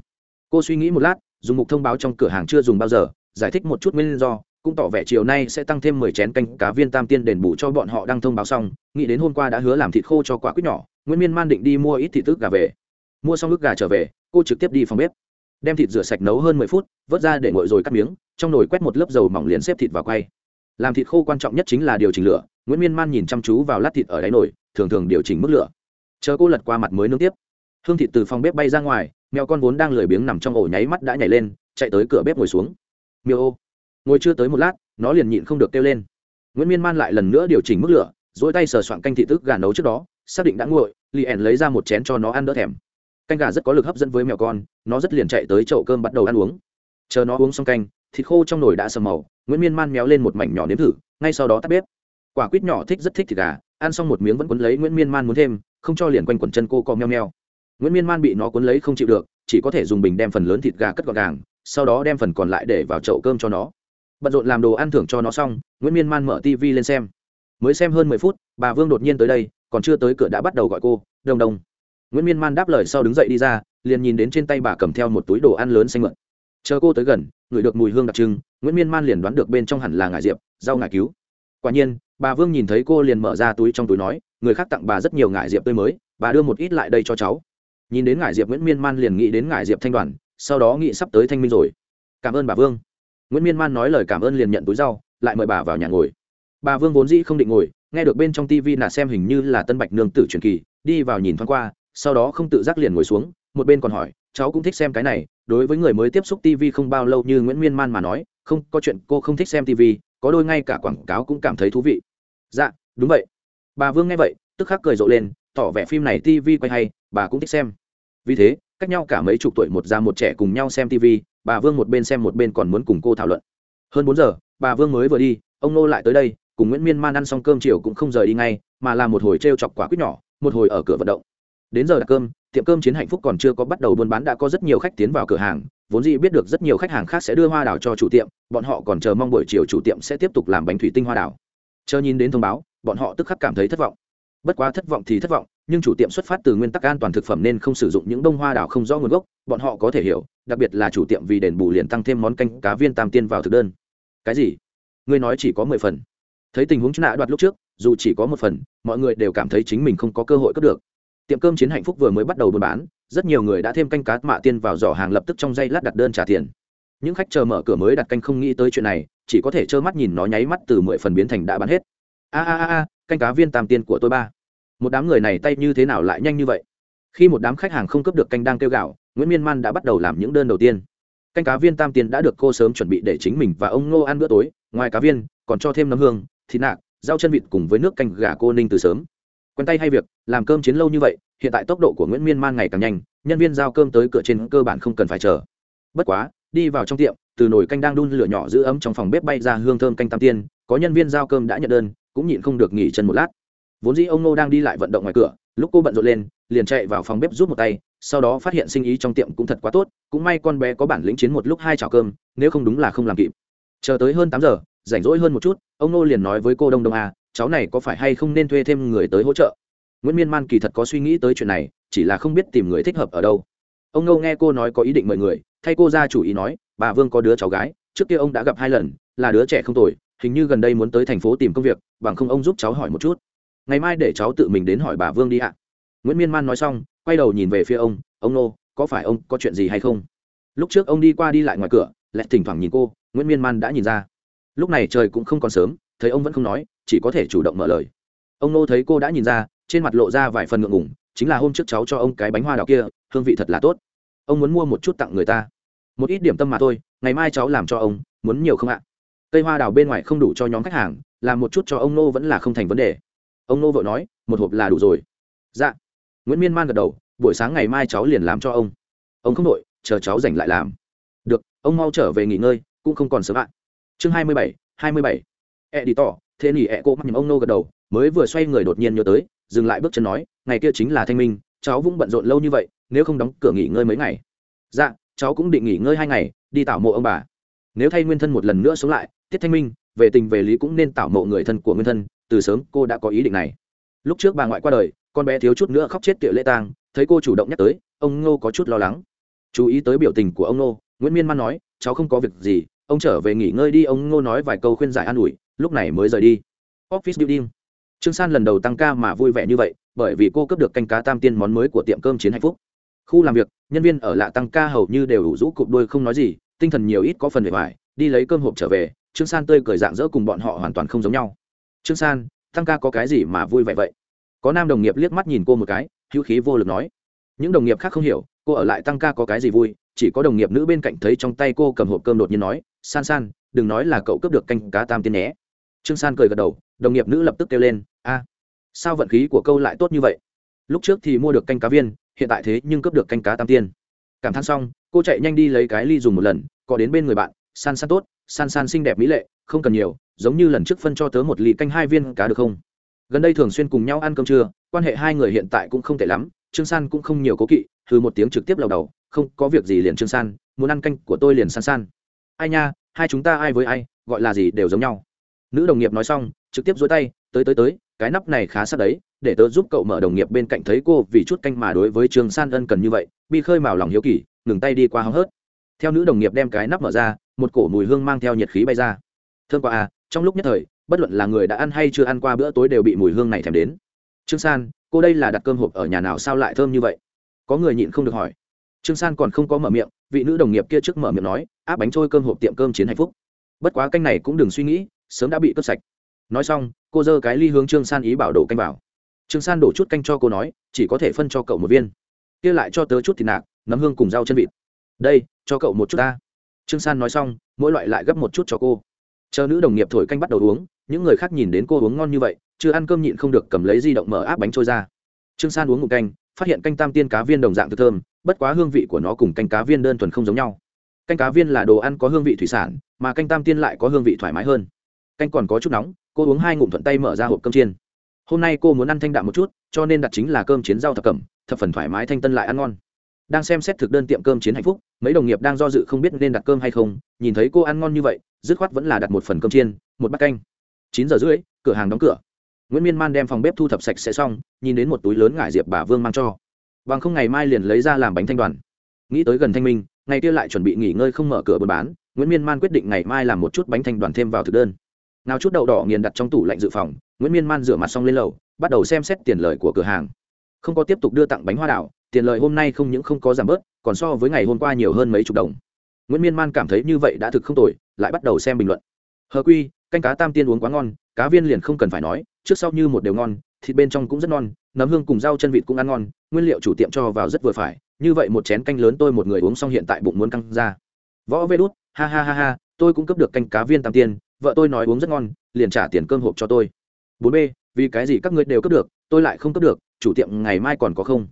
Cô suy nghĩ một lát, dùng mục thông báo trong cửa hàng chưa dùng bao giờ, giải thích một chút nguyên do, cũng tỏ vẻ chiều nay sẽ tăng thêm mười chén canh cá viên tam tiên đền bù cho bọn họ đang thông báo xong, nghĩ đến hôm qua đã hứa làm thịt khô cho quả quýt nhỏ, nguyễn miên man định đi mua ít thịt tức gà về. Mua xong ức gà trở về, cô trực tiếp đi phòng bếp đem thịt rửa sạch nấu hơn mười phút, vớt ra để nguội rồi cắt miếng, trong nồi quét một lớp dầu mỏng liền xếp thịt vào quay. Làm thịt khô quan trọng nhất chính là điều chỉnh lửa, nguyễn miên man nhìn chăm chú vào lát thịt ở đáy nồi, thường thường điều chỉnh mức lửa. Chờ cô lật qua mặt mới nướng tiếp. Hương thịt từ phòng bếp bay ra ngoài, mèo con vốn đang lười biếng nằm trong ổ nháy mắt đã nhảy lên, chạy tới cửa bếp ngồi xuống. Miêu ô. Ngồi chưa tới một lát, nó liền nhịn không được kêu lên. Nguyễn miên man lại lần nữa điều chỉnh mức lửa dỗi tay sờ soạn canh thị tức gà nấu trước đó, xác định đã nguội li ẻn lấy ra một chén cho nó ăn đỡ thèm canh gà rất có lực hấp dẫn với mèo con, nó rất liền chạy tới chậu cơm bắt đầu ăn uống. Chờ nó uống xong canh, thịt khô trong nồi đã sầm màu, nguyễn miên man méo lên một mảnh nhỏ nếm thử, ngay sau đó tắt bếp. Quả quýt nhỏ thích rất thích thịt gà, ăn xong một miếng vẫn quấn lấy nguyễn miên man muốn thêm, không cho liền quanh quẩn chân cô co meo meo. Nguyễn miên man bị nó quấn lấy không chịu được, chỉ có thể dùng bình đem phần lớn thịt gà cất gọn gàng, sau đó đem phần còn lại để vào chậu cơm cho nó. Bận rộn làm đồ ăn thưởng cho nó xong, nguyễn miên man mở tv lên xem. Mới xem hơn mười phút, bà vương đột nhiên tới đây, còn chưa tới cửa đã bắt đầu gọi cô đông đông nguyễn miên man đáp lời sau đứng dậy đi ra, liền nhìn đến trên tay bà cầm theo một túi đồ ăn lớn xanh mượn chờ cô tới gần ngửi được mùi hương đặc trưng, nguyễn miên man liền đoán được bên trong hẳn là ngải diệp rau ngải cứu. Quả nhiên, bà vương nhìn thấy cô liền mở ra túi trong túi nói, người khác tặng bà rất nhiều ngải diệp tươi mới, bà đưa một ít lại đây cho cháu. Nhìn đến ngải diệp, nguyễn miên man liền nghĩ đến ngải diệp thanh đoàn, sau đó nghĩ sắp tới thanh minh rồi. Cảm ơn bà vương. Nguyễn miên man nói lời cảm ơn liền nhận túi rau, lại mời bà vào nhà ngồi. Bà vương vốn dĩ không định ngồi, nghe được bên trong tv là xem hình như là tân bạch nương tử truyền kỳ, đi vào nhìn thoáng qua sau đó không tự giác liền ngồi xuống, một bên còn hỏi, cháu cũng thích xem cái này, đối với người mới tiếp xúc tv không bao lâu như nguyễn miên man mà nói, không, có chuyện cô không thích xem tv có đôi ngay cả quảng cáo cũng cảm thấy thú vị. Dạ đúng vậy. Bà vương nghe vậy, tức khắc cười rộ lên, tỏ vẻ phim này tv quay hay, bà cũng thích xem. Vì thế, cách nhau cả mấy chục tuổi một già một trẻ cùng nhau xem tv bà vương một bên xem một bên còn muốn cùng cô thảo luận. Hơn bốn giờ, bà vương mới vừa đi, ông nô lại tới đây, cùng nguyễn miên man ăn xong cơm chiều cũng không rời đi ngay, mà là một hồi t r e o chọc quả quýt nhỏ, một hồi ở cửa vận động đến giờ đặt cơm, tiệm cơm chiến hạnh phúc còn chưa có bắt đầu buôn bán, đã có rất nhiều khách tiến vào cửa hàng. Vốn dĩ biết được rất nhiều khách hàng khác sẽ đưa hoa đào cho chủ tiệm, bọn họ còn chờ mong buổi chiều chủ tiệm sẽ tiếp tục làm bánh thủy tinh hoa đào chờ nhìn đến thông báo, bọn họ tức khắc cảm thấy thất vọng. Bất quá thất vọng thì thất vọng, nhưng chủ tiệm xuất phát từ nguyên tắc an toàn thực phẩm nên không sử dụng những bông hoa đào không rõ nguồn gốc, bọn họ có thể hiểu, đặc biệt là chủ tiệm vì đền bù liền tăng thêm món canh cá viên tam tiên vào thực đơn. Cái gì? Ngươi nói chỉ có mười phần. Thấy tình huống nạ đoạt lúc trước, dù chỉ có một phần, mọi người đều cảm thấy chính mình không có cơ hội cướp được tiệm cơm chiến hạnh phúc vừa mới bắt đầu buôn bán, rất nhiều người đã thêm canh cá mạ tiên vào giỏ hàng lập tức trong dây lát đặt đơn trả tiền. Những khách chờ mở cửa mới đặt canh không nghĩ tới chuyện này, chỉ có thể trơ mắt nhìn nó nháy mắt từ mười phần biến thành đã bán hết. A a a canh cá viên tam tiên của tôi ba. Một đám người này tay như thế nào lại nhanh như vậy? Khi một đám khách hàng không cấp được canh đang kêu gạo nguyễn miên man đã bắt đầu làm những đơn đầu tiên. Canh cá viên tam tiên đã được cô sớm chuẩn bị để chính mình và ông ngô ăn bữa tối, ngoài cá viên, còn cho thêm nấm hương, thịt nạc, rau chân vịt cùng với nước canh gà cô ninh từ sớm quen tay hay việc, làm cơm chiến lâu như vậy, hiện tại tốc độ của nguyễn miên man ngày càng nhanh, nhân viên giao cơm tới cửa trên cơ bản không cần phải chờ. Bất quá, đi vào trong tiệm, từ nồi canh đang đun lửa nhỏ giữ ấm trong phòng bếp bay ra hương thơm canh tam tiên, có nhân viên giao cơm đã nhận đơn, cũng nhịn không được nghỉ chân một lát. Vốn dĩ ông nô đang đi lại vận động ngoài cửa, lúc cô bận rộn lên, liền chạy vào phòng bếp giúp một tay, sau đó phát hiện sinh ý trong tiệm cũng thật quá tốt, cũng may con bé có bản lĩnh chiến một lúc hai chảo cơm, nếu không đúng là không làm kịp. Chờ tới hơn tám giờ, rảnh rỗi hơn một chút, ông nô liền nói với cô đông đông a cháu này có phải hay không nên thuê thêm người tới hỗ trợ? Nguyễn miên man kỳ thật có suy nghĩ tới chuyện này, chỉ là không biết tìm người thích hợp ở đâu. Ông nô nghe cô nói có ý định mời người, thay cô ra chủ ý nói, bà vương có đứa cháu gái, trước kia ông đã gặp hai lần, là đứa trẻ không tuổi hình như gần đây muốn tới thành phố tìm công việc, bằng không ông giúp cháu hỏi một chút. Ngày mai để cháu tự mình đến hỏi bà vương đi ạ. Nguyễn miên man nói xong, quay đầu nhìn về phía ông ông nô có phải ông có chuyện gì hay không? Lúc trước ông đi qua đi lại ngoài cửa lại thỉnh thoảng nhìn cô, nguyễn miên man đã nhìn ra. Lúc này trời cũng không còn sớm thấy ông vẫn không nói, chỉ có thể chủ động mở lời. Ông nô thấy cô đã nhìn ra, trên mặt lộ ra vài phần ngượng ngùng. chính là hôm trước cháu cho ông cái bánh hoa đào kia, hương vị thật là tốt. Ông muốn mua một chút tặng người ta. Một ít điểm tâm mà thôi, ngày mai cháu làm cho ông, muốn nhiều không ạ? Cây hoa đào bên ngoài không đủ cho nhóm khách hàng, làm một chút cho ông nô vẫn là không thành vấn đề. Ông nô vội nói, một hộp là đủ rồi. Dạ. Nguyễn miên man gật đầu, buổi sáng ngày mai cháu liền làm cho ông. Ông không đội chờ cháu rảnh lại làm. Được, ông mau trở về nghỉ ngơi, cũng không còn sớm ạ. Chương hai mươi bảy, hai mươi bảy e đi tỏ thế nỉ e cô mắt nhầm ông nô gật đầu, mới vừa xoay người đột nhiên nhớ tới, dừng lại bước chân nói, ngày kia chính là thanh minh, cháu vũng bận rộn lâu như vậy, nếu không đóng cửa nghỉ ngơi mấy ngày. Dạ cháu cũng định nghỉ ngơi hai ngày, đi tảo mộ ông bà. Nếu thay nguyên thân một lần nữa sống lại, tiết thanh minh, về tình về lý cũng nên tảo mộ người thân của nguyên thân, từ sớm cô đã có ý định này. Lúc trước bà ngoại qua đời, con bé thiếu chút nữa khóc chết tiệu lễ tang, thấy cô chủ động nhắc tới, ông ngô có chút lo lắng. Chú ý tới biểu tình của ông ngô nguyễn miên man nói, cháu không có việc gì, ông trở về nghỉ ngơi đi. Ông ngô nói vài câu khuyên giải an ủi lúc này mới rời đi. Office building. Trương san lần đầu tăng ca mà vui vẻ như vậy, bởi vì cô cướp được canh cá tam tiên món mới của tiệm cơm chiến hạnh phúc. Khu làm việc, nhân viên ở lạ tăng ca hầu như đều đủ rũ cụp đuôi không nói gì, tinh thần nhiều ít có phần vẻ vải đi lấy cơm hộp trở về, trương san tươi cười dạng dỡ cùng bọn họ hoàn toàn không giống nhau. Trương san, tăng ca có cái gì mà vui vẻ vậy? Có nam đồng nghiệp liếc mắt nhìn cô một cái, hữu khí vô lực nói. Những đồng nghiệp khác không hiểu, cô ở lại tăng ca có cái gì vui, chỉ có đồng nghiệp nữ bên cạnh thấy trong tay cô cầm hộp cơm đột nhiên nói, san san, đừng nói là cậu cướp được canh cá tam tiên nhé trương san cười gật đầu, đồng nghiệp nữ lập tức kêu lên, a, sao vận khí của câu lại tốt như vậy? Lúc trước thì mua được canh cá viên, hiện tại thế nhưng cướp được canh cá tam tiên. Cảm thán xong, cô chạy nhanh đi lấy cái ly dùng một lần có đến bên người bạn, san san tốt, san san xinh đẹp mỹ lệ, không cần nhiều, giống như lần trước phân cho tớ một ly canh hai viên cá được không? Gần đây thường xuyên cùng nhau ăn cơm trưa, quan hệ hai người hiện tại cũng không tệ lắm, trương san cũng không nhiều cố kỵ thư một tiếng trực tiếp lầu đầu, không, có việc gì liền trương san, muốn ăn canh của tôi liền san san. Ai nha, hai chúng ta ai với ai, gọi là gì đều giống nhau nữ đồng nghiệp nói xong, trực tiếp dối tay, tới tới tới, cái nắp này khá sắc đấy, để tớ giúp cậu mở đồng nghiệp bên cạnh thấy cô vì chút canh mà đối với Trường san ân cần như vậy, bi khơi mào lòng hiếu kỳ, ngừng tay đi qua hóng hớt. Theo nữ đồng nghiệp đem cái nắp mở ra, một cổ mùi hương mang theo nhiệt khí bay ra. Thương qua à trong lúc nhất thời, bất luận là người đã ăn hay chưa ăn qua bữa tối đều bị mùi hương này thèm đến. Trương san, cô đây là đặt cơm hộp ở nhà nào sao lại thơm như vậy? Có người nhịn không được hỏi. Trương san còn không có mở miệng, vị nữ đồng nghiệp kia trước mở miệng nói, áp bánh trôi cơm hộp tiệm cơm chiến hạnh phúc. Bất quá canh này cũng đừng suy nghĩ sớm đã bị cướp sạch. Nói xong, cô giơ cái ly hướng trương san ý bảo đổ canh vào. Trương san đổ chút canh cho cô nói, chỉ có thể phân cho cậu một viên. Kia lại cho tớ chút thịt nạc, nấm hương cùng rau chân vịt. Đây, cho cậu một chút ta. Trương san nói xong, mỗi loại lại gấp một chút cho cô. Chờ nữ đồng nghiệp thổi canh bắt đầu uống, những người khác nhìn đến cô uống ngon như vậy, chưa ăn cơm nhịn không được cầm lấy di động mở áp bánh trôi ra. Trương san uống một canh, phát hiện canh tam tiên cá viên đồng dạng thực thơm, bất quá hương vị của nó cùng canh cá viên đơn thuần không giống nhau. Canh cá viên là đồ ăn có hương vị thủy sản, mà canh tam tiên lại có hương vị thoải mái hơn canh còn có chút nóng, cô uống hai ngụm thuận tay mở ra hộp cơm chiên. Hôm nay cô muốn ăn thanh đạm một chút, cho nên đặt chính là cơm chiến rau thập cẩm, thập phần thoải mái thanh tân lại ăn ngon. Đang xem xét thực đơn tiệm cơm chiến hạnh phúc, mấy đồng nghiệp đang do dự không biết nên đặt cơm hay không, nhìn thấy cô ăn ngon như vậy, dứt khoát vẫn là đặt một phần cơm chiên, một bát canh. Chín giờ rưỡi, cửa hàng đóng cửa. Nguyễn miên man đem phòng bếp thu thập sạch sẽ xong, nhìn đến một túi lớn ngải diệp bà vương mang cho. Bằng không ngày mai liền lấy ra làm bánh thanh đoàn. Nghĩ tới gần thanh minh, ngày kia lại chuẩn bị nghỉ ngơi không mở cửa buôn bán, nguyễn miên man quyết định ngày mai làm một chút bánh thanh đoàn thêm vào thực đơn nào chút đậu đỏ nghiền đặt trong tủ lạnh dự phòng, nguyễn miên man rửa mặt xong lên lầu, bắt đầu xem xét tiền lời của cửa hàng. Không có tiếp tục đưa tặng bánh hoa đảo, tiền lời hôm nay không những không có giảm bớt, còn so với ngày hôm qua nhiều hơn mấy chục đồng. Nguyễn miên man cảm thấy như vậy đã thực không tồi, lại bắt đầu xem bình luận. Hờ quy, canh cá tam tiên uống quá ngon, cá viên liền không cần phải nói, trước sau như một đều ngon, thịt bên trong cũng rất ngon nấm hương cùng rau chân vịt cũng ăn ngon, nguyên liệu chủ tiệm cho vào rất vừa phải, như vậy một chén canh lớn tôi một người uống xong hiện tại bụng muốn căng ra. Võ vê đút, ha ha ha ha, tôi cũng cấp được canh cá viên tam tiên vợ tôi nói uống rất ngon, liền trả tiền cơm hộp cho tôi. Bốn b, vì cái gì các ngươi đều cấp được, tôi lại không cấp được, chủ tiệm ngày mai còn có không?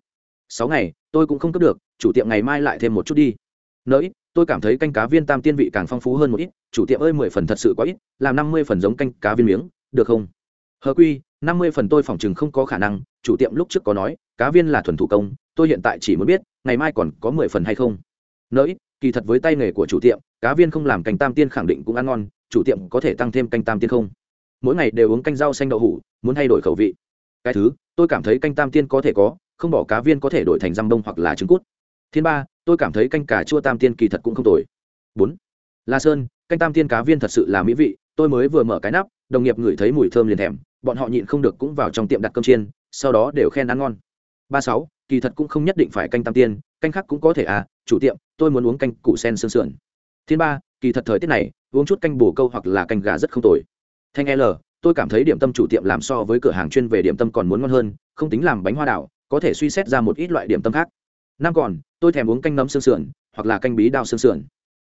Sáu ngày, tôi cũng không cấp được, chủ tiệm ngày mai lại thêm một chút đi. Nỡ ít, tôi cảm thấy canh cá viên tam tiên vị càng phong phú hơn một ít, chủ tiệm ơi mười phần thật sự quá ít, làm năm mươi phần giống canh cá viên miếng, được không? Hờ quy, năm mươi phần tôi phỏng chừng không có khả năng, chủ tiệm lúc trước có nói, cá viên là thuần thủ công, tôi hiện tại chỉ muốn biết, ngày mai còn có mười phần hay không. Nỡi kỳ thật với tay nghề của chủ tiệm, cá viên không làm canh tam tiên khẳng định cũng ăn ngon chủ tiệm có thể tăng thêm canh tam tiên không? Mỗi ngày đều uống canh rau xanh đậu hủ, muốn thay đổi khẩu vị. Cái thứ, tôi cảm thấy canh tam tiên có thể có, không bỏ cá viên có thể đổi thành răm đông hoặc là trứng cút. Thiên ba, tôi cảm thấy canh cà chua tam tiên kỳ thật cũng không tồi. Bốn, la sơn, canh tam tiên cá viên thật sự là mỹ vị, tôi mới vừa mở cái nắp, đồng nghiệp ngửi thấy mùi thơm liền thèm, bọn họ nhịn không được cũng vào trong tiệm đặt cơm chiên, sau đó đều khen ăn ngon. Ba sáu, kỳ thật cũng không nhất định phải canh tam tiên, canh khác cũng có thể à chủ tiệm, tôi muốn uống canh củ sen sương sườn. Thiên ba, kỳ thật thời tiết này uống chút canh bổ câu hoặc là canh gà rất không tồi. Thanh l, tôi cảm thấy điểm tâm chủ tiệm làm so với cửa hàng chuyên về điểm tâm còn muốn ngon hơn, không tính làm bánh hoa đảo, có thể suy xét ra một ít loại điểm tâm khác. Năm còn, tôi thèm uống canh nấm xương sườn, hoặc là canh bí đao xương sườn.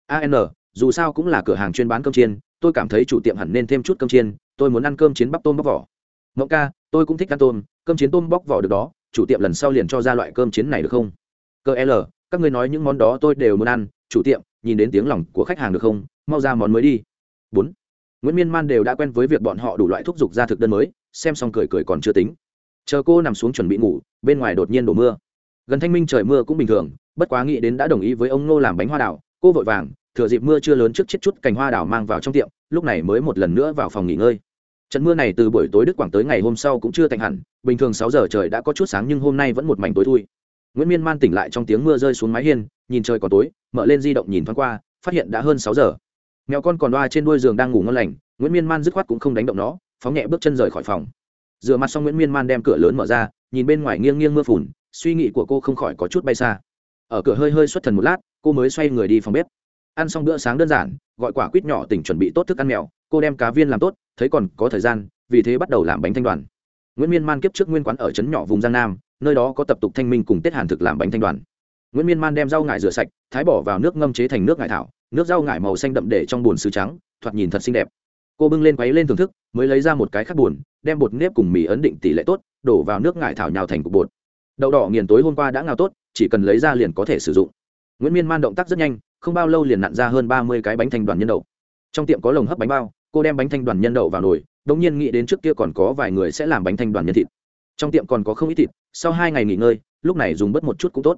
An dù sao cũng là cửa hàng chuyên bán cơm chiên, tôi cảm thấy chủ tiệm hẳn nên thêm chút cơm chiên, tôi muốn ăn cơm chiến bắp tôm bóc vỏ. Ngẫu ca, tôi cũng thích ăn tôm, cơm chiến tôm bóc vỏ được đó, chủ tiệm lần sau liền cho ra loại cơm chiến này được không? Cơ l, các ngươi nói những món đó tôi đều muốn ăn, chủ tiệm, nhìn đến tiếng lòng của khách hàng được không? Mau ra món mới đi. Bốn. Nguyễn miên man đều đã quen với việc bọn họ đủ loại thúc giục ra thực đơn mới, xem xong cười cười còn chưa tính. Chờ cô nằm xuống chuẩn bị ngủ, bên ngoài đột nhiên đổ mưa. Gần thanh minh trời mưa cũng bình thường, bất quá nghĩ đến đã đồng ý với ông nô làm bánh hoa đảo cô vội vàng, thừa dịp mưa chưa lớn trước chết chút cành hoa đảo mang vào trong tiệm, lúc này mới một lần nữa vào phòng nghỉ ngơi. Trận mưa này từ buổi tối đức quảng tới ngày hôm sau cũng chưa tạnh hẳn, bình thường sáu giờ trời đã có chút sáng nhưng hôm nay vẫn một mảnh tối thui. Nguyễn miên man tỉnh lại trong tiếng mưa rơi xuống mái hiên, nhìn trời còn tối, mở lên di động nhìn thoáng qua, phát hiện đã hơn sáu giờ mèo con còn loa trên đuôi giường đang ngủ ngon lành, nguyễn miên man dứt khoát cũng không đánh động nó, phóng nhẹ bước chân rời khỏi phòng. Rửa mặt xong nguyễn miên man đem cửa lớn mở ra, nhìn bên ngoài nghiêng nghiêng mưa phùn, suy nghĩ của cô không khỏi có chút bay xa. Ở cửa hơi hơi xuất thần một lát, cô mới xoay người đi phòng bếp. Ăn xong bữa sáng đơn giản, gọi quả quýt nhỏ tỉnh chuẩn bị tốt thức ăn mèo, cô đem cá viên làm tốt, thấy còn có thời gian, vì thế bắt đầu làm bánh thanh đoàn. Nguyễn miên man kiếp trước nguyên quán ở trấn nhỏ vùng giang nam, nơi đó có tập tục thanh minh cùng tết hàn thực làm bánh thanh đoàn. Nguyễn miên man đem rau ngải rửa sạch, thái bỏ vào nước ngâm chế thành nước ngải thảo nước rau ngải màu xanh đậm để trong bồn sứ trắng, thoạt nhìn thật xinh đẹp. Cô bưng lên quấy lên thưởng thức, mới lấy ra một cái khắc bùn đem bột nếp cùng mì ấn định tỷ lệ tốt, đổ vào nước ngải thảo nhào thành cục bột. Đậu đỏ nghiền tối hôm qua đã ngào tốt, chỉ cần lấy ra liền có thể sử dụng. Nguyễn miên man động tác rất nhanh, không bao lâu liền nặn ra hơn ba mươi cái bánh thanh đoàn nhân đậu. Trong tiệm có lồng hấp bánh bao, cô đem bánh thanh đoàn nhân đậu vào nồi đ ỗ n g nhiên nghĩ đến trước kia còn có vài người sẽ làm bánh thanh đoàn nhân thịt. Trong tiệm còn có không ít thịt, sau hai ngày nghỉ ngơi, lúc này dùng bớt một chút cũng tốt.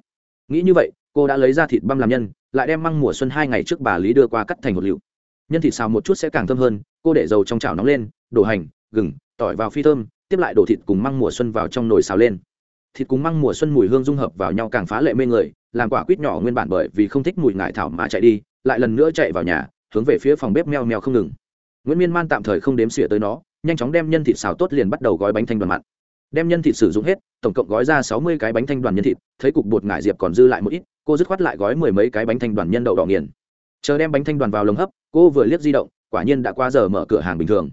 Nghĩ như vậy, cô đã lấy ra thịt băm làm nhân lại đem măng mùa xuân hai ngày trước bà lý đưa qua cắt thành một liệu nhân thịt xào một chút sẽ càng thơm hơn, cô để dầu trong chảo nóng lên, đổ hành, gừng, tỏi vào phi thơm, tiếp lại đổ thịt cùng măng mùa xuân vào trong nồi xào lên. Thịt cùng măng mùa xuân mùi hương dung hợp vào nhau càng phá lệ mê người, làm quả quýt nhỏ nguyên bản bởi vì không thích mùi ngải thảo mà chạy đi, lại lần nữa chạy vào nhà, hướng về phía phòng bếp meo meo không ngừng. Nguyễn miên man tạm thời không đếm xỉa tới nó, nhanh chóng đem nhân thịt xào tốt liền bắt đầu gói bánh thanh đoàn mặn. Đem nhân thịt sử dụng hết, tổng cộng gói ra sáu mươi cái bánh thanh đoàn nhân thịt, thấy cục bột ngải diệp còn dư lại một ít cô dứt khoát lại gói mười mấy cái bánh thanh đoàn nhân đậu đỏ nghiền. Chờ đem bánh thanh đoàn vào lồng hấp, cô vừa liếc di động, quả nhiên đã qua giờ mở cửa hàng bình thường.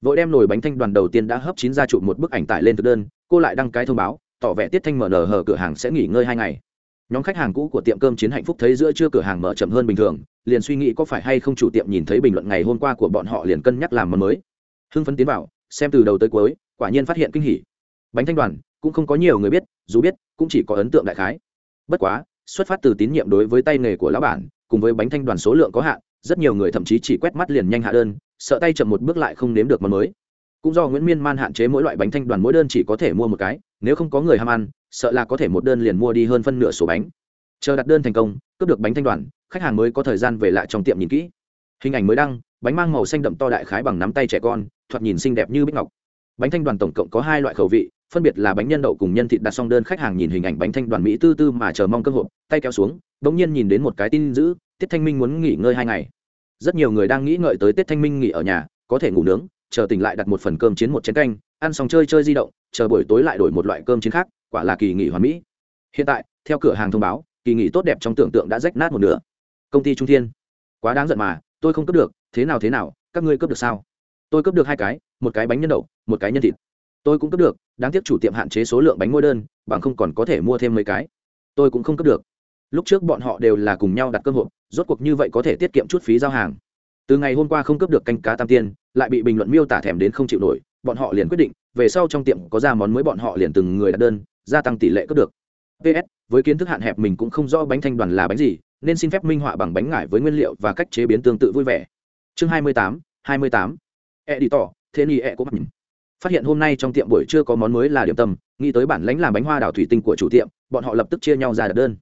Vội đem nồi bánh thanh đoàn đầu tiên đã hấp chín ra chụp một bức ảnh tải lên thực đơn, cô lại đăng cái thông báo, tỏ vẻ tiết thanh mở nở hở cửa hàng sẽ nghỉ ngơi hai ngày. Nhóm khách hàng cũ của tiệm cơm chiến hạnh phúc thấy giữa trưa cửa hàng mở chậm hơn bình thường, liền suy nghĩ có phải hay không chủ tiệm nhìn thấy bình luận ngày hôm qua của bọn họ liền cân nhắc làm món mới. Hưng phấn tiến vào, xem từ đầu tới cuối, quả nhiên phát hiện kinh hỉ. Bánh thanh đoàn, cũng không có nhiều người biết, dù biết, cũng chỉ có ấn tượng đại khái. Bất quá xuất phát từ tín nhiệm đối với tay nghề của lão bản, cùng với bánh thanh đoàn số lượng có hạn, rất nhiều người thậm chí chỉ quét mắt liền nhanh hạ đơn, sợ tay chậm một bước lại không nếm được món mới. Cũng do nguyễn miên man hạn chế mỗi loại bánh thanh đoàn mỗi đơn chỉ có thể mua một cái, nếu không có người ham ăn, sợ là có thể một đơn liền mua đi hơn phân nửa số bánh. Chờ đặt đơn thành công, cướp được bánh thanh đoàn, khách hàng mới có thời gian về lại trong tiệm nhìn kỹ. Hình ảnh mới đăng, bánh mang màu xanh đậm to đại khái bằng nắm tay trẻ con, thoạt nhìn xinh đẹp như bích ngọc. Bánh thanh đoàn tổng cộng có hai loại khẩu vị phân biệt là bánh nhân đậu cùng nhân thịt đặt xong đơn khách hàng nhìn hình ảnh bánh thanh đoàn mỹ tư tư mà chờ mong cơ hội tay kéo xuống bỗng nhiên nhìn đến một cái tin dữ, tiết thanh minh muốn nghỉ ngơi hai ngày. Rất nhiều người đang nghĩ ngợi tới tết thanh minh nghỉ ở nhà có thể ngủ nướng chờ tỉnh lại đặt một phần cơm chiến một chén canh ăn xong chơi chơi di động chờ buổi tối lại đổi một loại cơm chiến khác quả là kỳ nghỉ hoàn mỹ. Hiện tại theo cửa hàng thông báo kỳ nghỉ tốt đẹp trong tưởng tượng đã rách nát một nửa. Công ty trung thiên. Quá đáng giận mà tôi không cướp được thế nào thế nào các ngươi cướp được sao? Tôi cướp được hai cái một cái bánh nhân đậu một cái nhân thịt tôi cũng cấp được đáng tiếc chủ tiệm hạn chế số lượng bánh ngôi đơn bằng không còn có thể mua thêm mấy cái. Tôi cũng không cấp được. Lúc trước bọn họ đều là cùng nhau đặt cơm hộp rốt cuộc như vậy có thể tiết kiệm chút phí giao hàng. Từ ngày hôm qua không cấp được canh cá tam tiên lại bị bình luận miêu tả thèm đến không chịu nổi bọn họ liền quyết định về sau trong tiệm có ra món mới bọn họ liền từng người đặt đơn gia tăng tỷ lệ cấp được. Ps với kiến thức hạn hẹp mình cũng không rõ bánh thanh đoàn là bánh gì nên xin phép minh họa bằng bánh ngải với nguyên liệu và cách chế biến tương tự vui vẻ. Chương 28, 28. tỏ, thế ni e cũng mặc nhìn phát hiện hôm nay trong tiệm buổi trưa có món mới là điểm tâm, nghĩ tới bản lãnh làm bánh hoa đào thủy tinh của chủ tiệm, bọn họ lập tức chia nhau ra đặt đơn.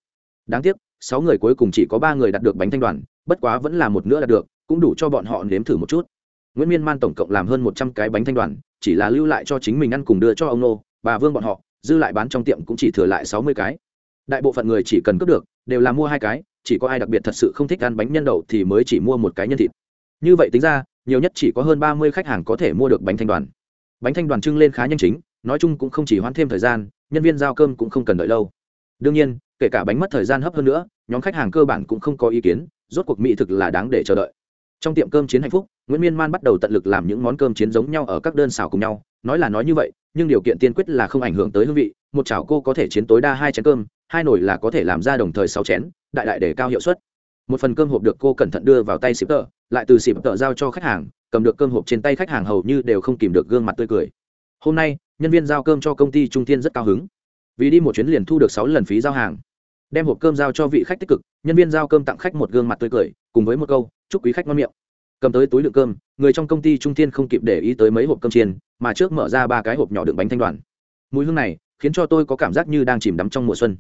Đáng tiếc, sáu người cuối cùng chỉ có ba người đặt được bánh thanh đoàn, bất quá vẫn là một nữa đạt được, cũng đủ cho bọn họ nếm thử một chút. Nguyễn miên man tổng cộng làm hơn một trăm cái bánh thanh đoàn, chỉ là lưu lại cho chính mình ăn cùng đưa cho ông nô, bà vương bọn họ, dư lại bán trong tiệm cũng chỉ thừa lại sáu mươi cái. Đại bộ phận người chỉ cần cướp được, đều là mua hai cái, chỉ có ai đặc biệt thật sự không thích ăn bánh nhân đậu thì mới chỉ mua một cái nhân thịt. Như vậy tính ra, nhiều nhất chỉ có hơn ba mươi khách hàng có thể mua được bánh thanh đoàn bánh thanh đoàn trưng lên khá nhanh chính, nói chung cũng không chỉ hoãn thêm thời gian, nhân viên giao cơm cũng không cần đợi lâu. Đương nhiên, kể cả bánh mất thời gian hấp hơn nữa, nhóm khách hàng cơ bản cũng không có ý kiến, rốt cuộc mỹ thực là đáng để chờ đợi. Trong tiệm cơm chiến hạnh phúc, nguyễn miên man bắt đầu tận lực làm những món cơm chiến giống nhau ở các đơn xào cùng nhau, nói là nói như vậy, nhưng điều kiện tiên quyết là không ảnh hưởng tới hương vị, một chảo cô có thể chiến tối đa hai chén cơm, hai nồi là có thể làm ra đồng thời sáu chén, đại đại để cao hiệu suất. Một phần cơm hộp được cô cẩn thận đưa vào tay xịp tờ lại từ xịp tợ giao cho khách hàng, cầm được cơm hộp trên tay khách hàng hầu như đều không kìm được gương mặt tươi cười. Hôm nay, nhân viên giao cơm cho công ty trung tiên rất cao hứng. Vì đi một chuyến liền thu được sáu lần phí giao hàng. Đem hộp cơm giao cho vị khách tích cực, nhân viên giao cơm tặng khách một gương mặt tươi cười, cùng với một câu, chúc quý khách ngon miệng. Cầm tới túi đựng cơm, người trong công ty trung tiên không kịp để ý tới mấy hộp cơm chiên, mà trước mở ra ba cái hộp nhỏ đựng bánh thanh đoàn. Mùi hương này, khiến cho tôi có cảm giác như đang chìm đắm trong mùa xuân.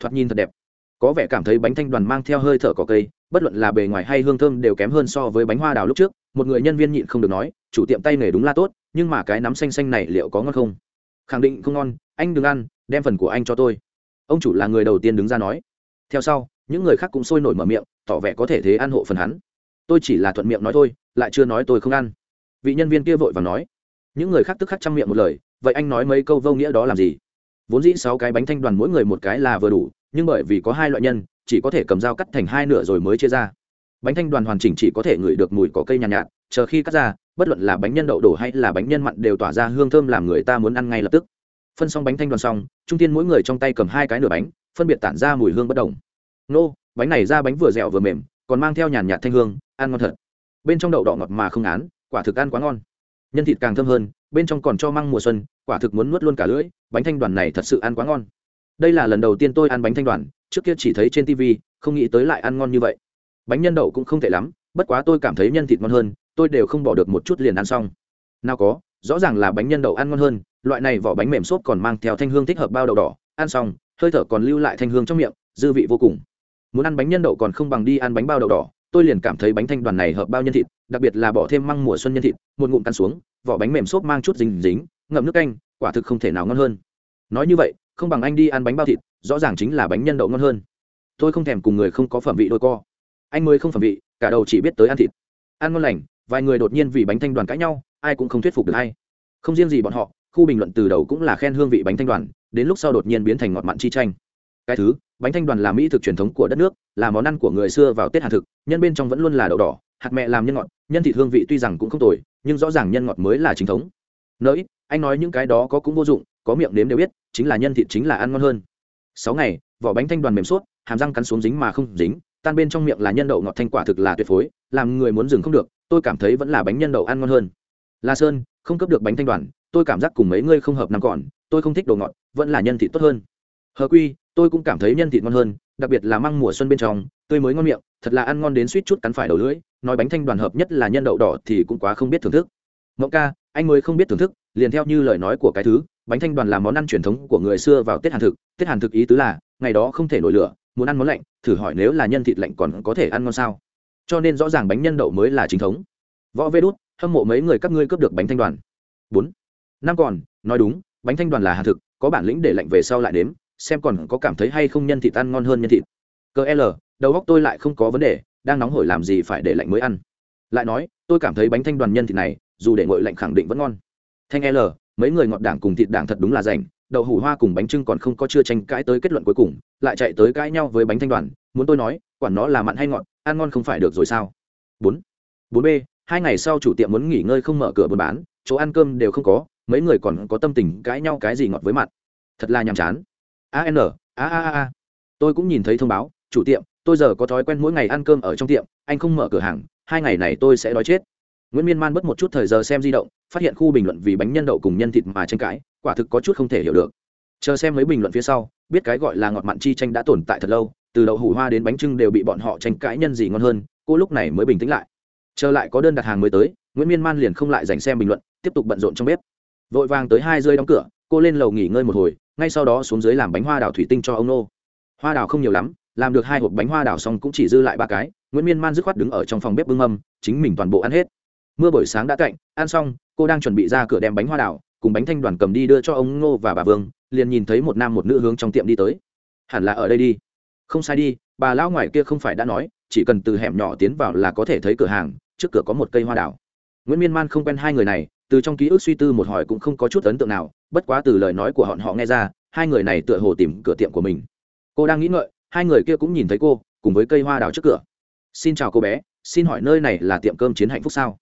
Thoạt nhìn thật đẹp. Có vẻ cảm thấy bánh thanh đoàn mang theo hơi thở cỏ cây bất luận là bề ngoài hay hương thơm đều kém hơn so với bánh hoa đào lúc trước, một người nhân viên nhịn không được nói, chủ tiệm tay nghề đúng là tốt, nhưng mà cái nắm xanh xanh này liệu có ngon không? Khẳng định không ngon, anh đừng ăn, đem phần của anh cho tôi. Ông chủ là người đầu tiên đứng ra nói. Theo sau, những người khác cũng sôi nổi mở miệng, tỏ vẻ có thể thế ăn hộ phần hắn. Tôi chỉ là thuận miệng nói thôi, lại chưa nói tôi không ăn. Vị nhân viên kia vội và nói. Những người khác tức khắc chăm miệng một lời, vậy anh nói mấy câu vô nghĩa đó làm gì? Vốn dĩ sáu cái bánh thanh đoàn mỗi người một cái là vừa đủ, nhưng bởi vì có hai loại nhân chỉ có thể cầm dao cắt thành hai nửa rồi mới chia ra. Bánh thanh đoàn hoàn chỉnh chỉ có thể ngửi được mùi có cây nhàn nhạt, nhạt chờ khi cắt ra bất luận là bánh nhân đậu đổ hay là bánh nhân mặn đều tỏa ra hương thơm làm người ta muốn ăn ngay lập tức. Phân xong bánh thanh đoàn xong trung tiên mỗi người trong tay cầm hai cái nửa bánh phân biệt tản ra mùi hương bất đồng. Nô bánh này ra bánh vừa dẻo vừa mềm còn mang theo nhàn nhạt thanh hương ăn ngon thật. Bên trong đậu đỏ ngọt mà không án quả thực ăn quá ngon. Nhân thịt càng thơm hơn bên trong còn cho măng mùa xuân quả thực muốn nuốt luôn cả lưỡi bánh thanh đoàn này thật sự ăn quá ngon. Đây là lần đầu tiên tôi ăn bánh thanh đoàn trước kia chỉ thấy trên tv không nghĩ tới lại ăn ngon như vậy. Bánh nhân đậu cũng không tệ lắm, bất quá tôi cảm thấy nhân thịt ngon hơn, tôi đều không bỏ được một chút liền ăn xong. Nào có, rõ ràng là bánh nhân đậu ăn ngon hơn, loại này vỏ bánh mềm xốp còn mang theo thanh hương thích hợp bao đậu đỏ. Ăn xong, hơi thở còn lưu lại thanh hương trong miệng, dư vị vô cùng. Muốn ăn bánh nhân đậu còn không bằng đi ăn bánh bao đậu đỏ, tôi liền cảm thấy bánh thanh đoàn này hợp bao nhân thịt, đặc biệt là bỏ thêm măng mùa xuân nhân thịt, một ngụm cắn xuống, vỏ bánh mềm xốp mang chút dính dính, ngậm nước canh, quả thực không thể nào ngon hơn. Nói như vậy không bằng anh đi ăn bánh bao thịt, rõ ràng chính là bánh nhân đậu ngon hơn. Tôi không thèm cùng người không có phẩm vị đôi co. Anh mới không phẩm vị, cả đầu chỉ biết tới ăn thịt. Ăn ngon lành, vài người đột nhiên vì bánh thanh đoàn cãi nhau, ai cũng không thuyết phục được hay không riêng gì bọn họ, khu bình luận từ đầu cũng là khen hương vị bánh thanh đoàn, đến lúc sau đột nhiên biến thành ngọt mặn chi tranh cái thứ, bánh thanh đoàn là mỹ thực truyền thống của đất nước, là món ăn của người xưa vào tết hàn thực, nhân bên trong vẫn luôn là đậu đỏ, hạt mẹ làm nhân ngọt, nhân thịt hương vị tuy rằng cũng không tồi, nhưng rõ ràng nhân ngọt mới là chính thống. Nỡi anh nói những cái đó có cũng vô dụng, có miệng nếm đều biết, chính là nhân thịt chính là ăn ngon hơn. Sáu ngày, vỏ bánh thanh đoàn mềm suốt, hàm răng cắn xuống dính mà không dính, tan bên trong miệng là nhân đậu ngọt thanh quả thực là tuyệt phối, làm người muốn dừng không được, tôi cảm thấy vẫn là bánh nhân đậu ăn ngon hơn. La sơn, không cấp được bánh thanh đoàn, tôi cảm giác cùng mấy ngươi không hợp nằm còn, tôi không thích đồ ngọt, vẫn là nhân thịt tốt hơn. Hờ quy, tôi cũng cảm thấy nhân thịt ngon hơn, đặc biệt là măng mùa xuân bên trong, tươi mới ngon miệng, thật là ăn ngon đến suýt chút cắn phải đầu lưỡi, nói bánh thanh đoàn hợp nhất là nhân đậu đỏ thì cũng quá không biết thưởng thức. Mộng ca anh mới không biết thưởng thức, liền theo như lời nói của cái thứ, bánh thanh đoàn là món ăn truyền thống của người xưa vào tết hàn thực. Tết hàn thực ý tứ là, ngày đó không thể nổi lửa, muốn ăn món lạnh, thử hỏi nếu là nhân thịt lạnh còn có thể ăn ngon sao. Cho nên rõ ràng bánh nhân đậu mới là chính thống. Võ vê đút, hâm mộ mấy người các ngươi cướp được bánh thanh đoàn. Bốn. Năm còn, nói đúng, bánh thanh đoàn là hàn thực, có bản lĩnh để lạnh về sau lại đếm xem còn có cảm thấy hay không nhân thịt ăn ngon hơn nhân thịt. Cơ l, đầu góc tôi lại không có vấn đề, đang nóng hổi làm gì phải để lạnh mới ăn. Lại nói, tôi cảm thấy bánh thanh đoàn nhân thịt này dù để ngội lạnh khẳng định vẫn ngon. Thanh l, mấy người ngọt đảng cùng thịt đảng thật đúng là rảnh, đậu hủ hoa cùng bánh trưng còn không có chưa tranh cãi tới kết luận cuối cùng, lại chạy tới cãi nhau với bánh thanh đoàn, muốn tôi nói, quản nó là mặn hay ngọt, ăn ngon không phải được rồi sao? Bốn. Bốn b, hai ngày sau chủ tiệm muốn nghỉ ngơi không mở cửa buôn bán, chỗ ăn cơm đều không có, mấy người còn có tâm tình cãi nhau cái gì ngọt với mặn. Thật là nhàm chán. A n, a a a tôi cũng nhìn thấy thông báo, chủ tiệm, tôi giờ có thói quen mỗi ngày ăn cơm ở trong tiệm, anh không mở cửa hàng, hai ngày này tôi sẽ đói chết nguyễn miên man mất một chút thời giờ xem di động, phát hiện khu bình luận vì bánh nhân đậu cùng nhân thịt mà tranh cãi, quả thực có chút không thể hiểu được. Chờ xem mấy bình luận phía sau, biết cái gọi là ngọt mặn chi tranh đã tồn tại thật lâu, từ đậu hủ hoa đến bánh trưng đều bị bọn họ tranh cãi nhân gì ngon hơn, cô lúc này mới bình tĩnh lại. Trở lại có đơn đặt hàng mới tới, nguyễn miên man liền không lại dành xem bình luận, tiếp tục bận rộn trong bếp. Vội vàng tới hai rơi đóng cửa, cô lên lầu nghỉ ngơi một hồi, ngay sau đó xuống dưới làm bánh hoa đào thủy tinh cho ông nô. Hoa đào không nhiều lắm, làm được hai hộp bánh hoa đào xong cũng chỉ dư lại ba cái, nguyễn miên man dứt khoát đứng ở trong phòng bếp bưng mâm, chính mình toàn bộ ăn hết mưa buổi sáng đã cạnh, ăn xong, cô đang chuẩn bị ra cửa đem bánh hoa đào, cùng bánh thanh đoàn cầm đi đưa cho ông ngô và bà vương, liền nhìn thấy một nam một nữ hướng trong tiệm đi tới. Hẳn là ở đây đi. Không sai đi, bà lão ngoài kia không phải đã nói, chỉ cần từ hẻm nhỏ tiến vào là có thể thấy cửa hàng, trước cửa có một cây hoa đào. Nguyễn miên man không quen hai người này, từ trong ký ức suy tư một hỏi cũng không có chút ấn tượng nào, bất quá từ lời nói của họ họ nghe ra, hai người này tựa hồ tìm cửa tiệm của mình. Cô đang nghĩ ngợi, hai người kia cũng nhìn thấy cô, cùng với cây hoa đào trước cửa. Xin chào cô bé, xin hỏi nơi này là tiệm cơm chiến hạnh phúc sao?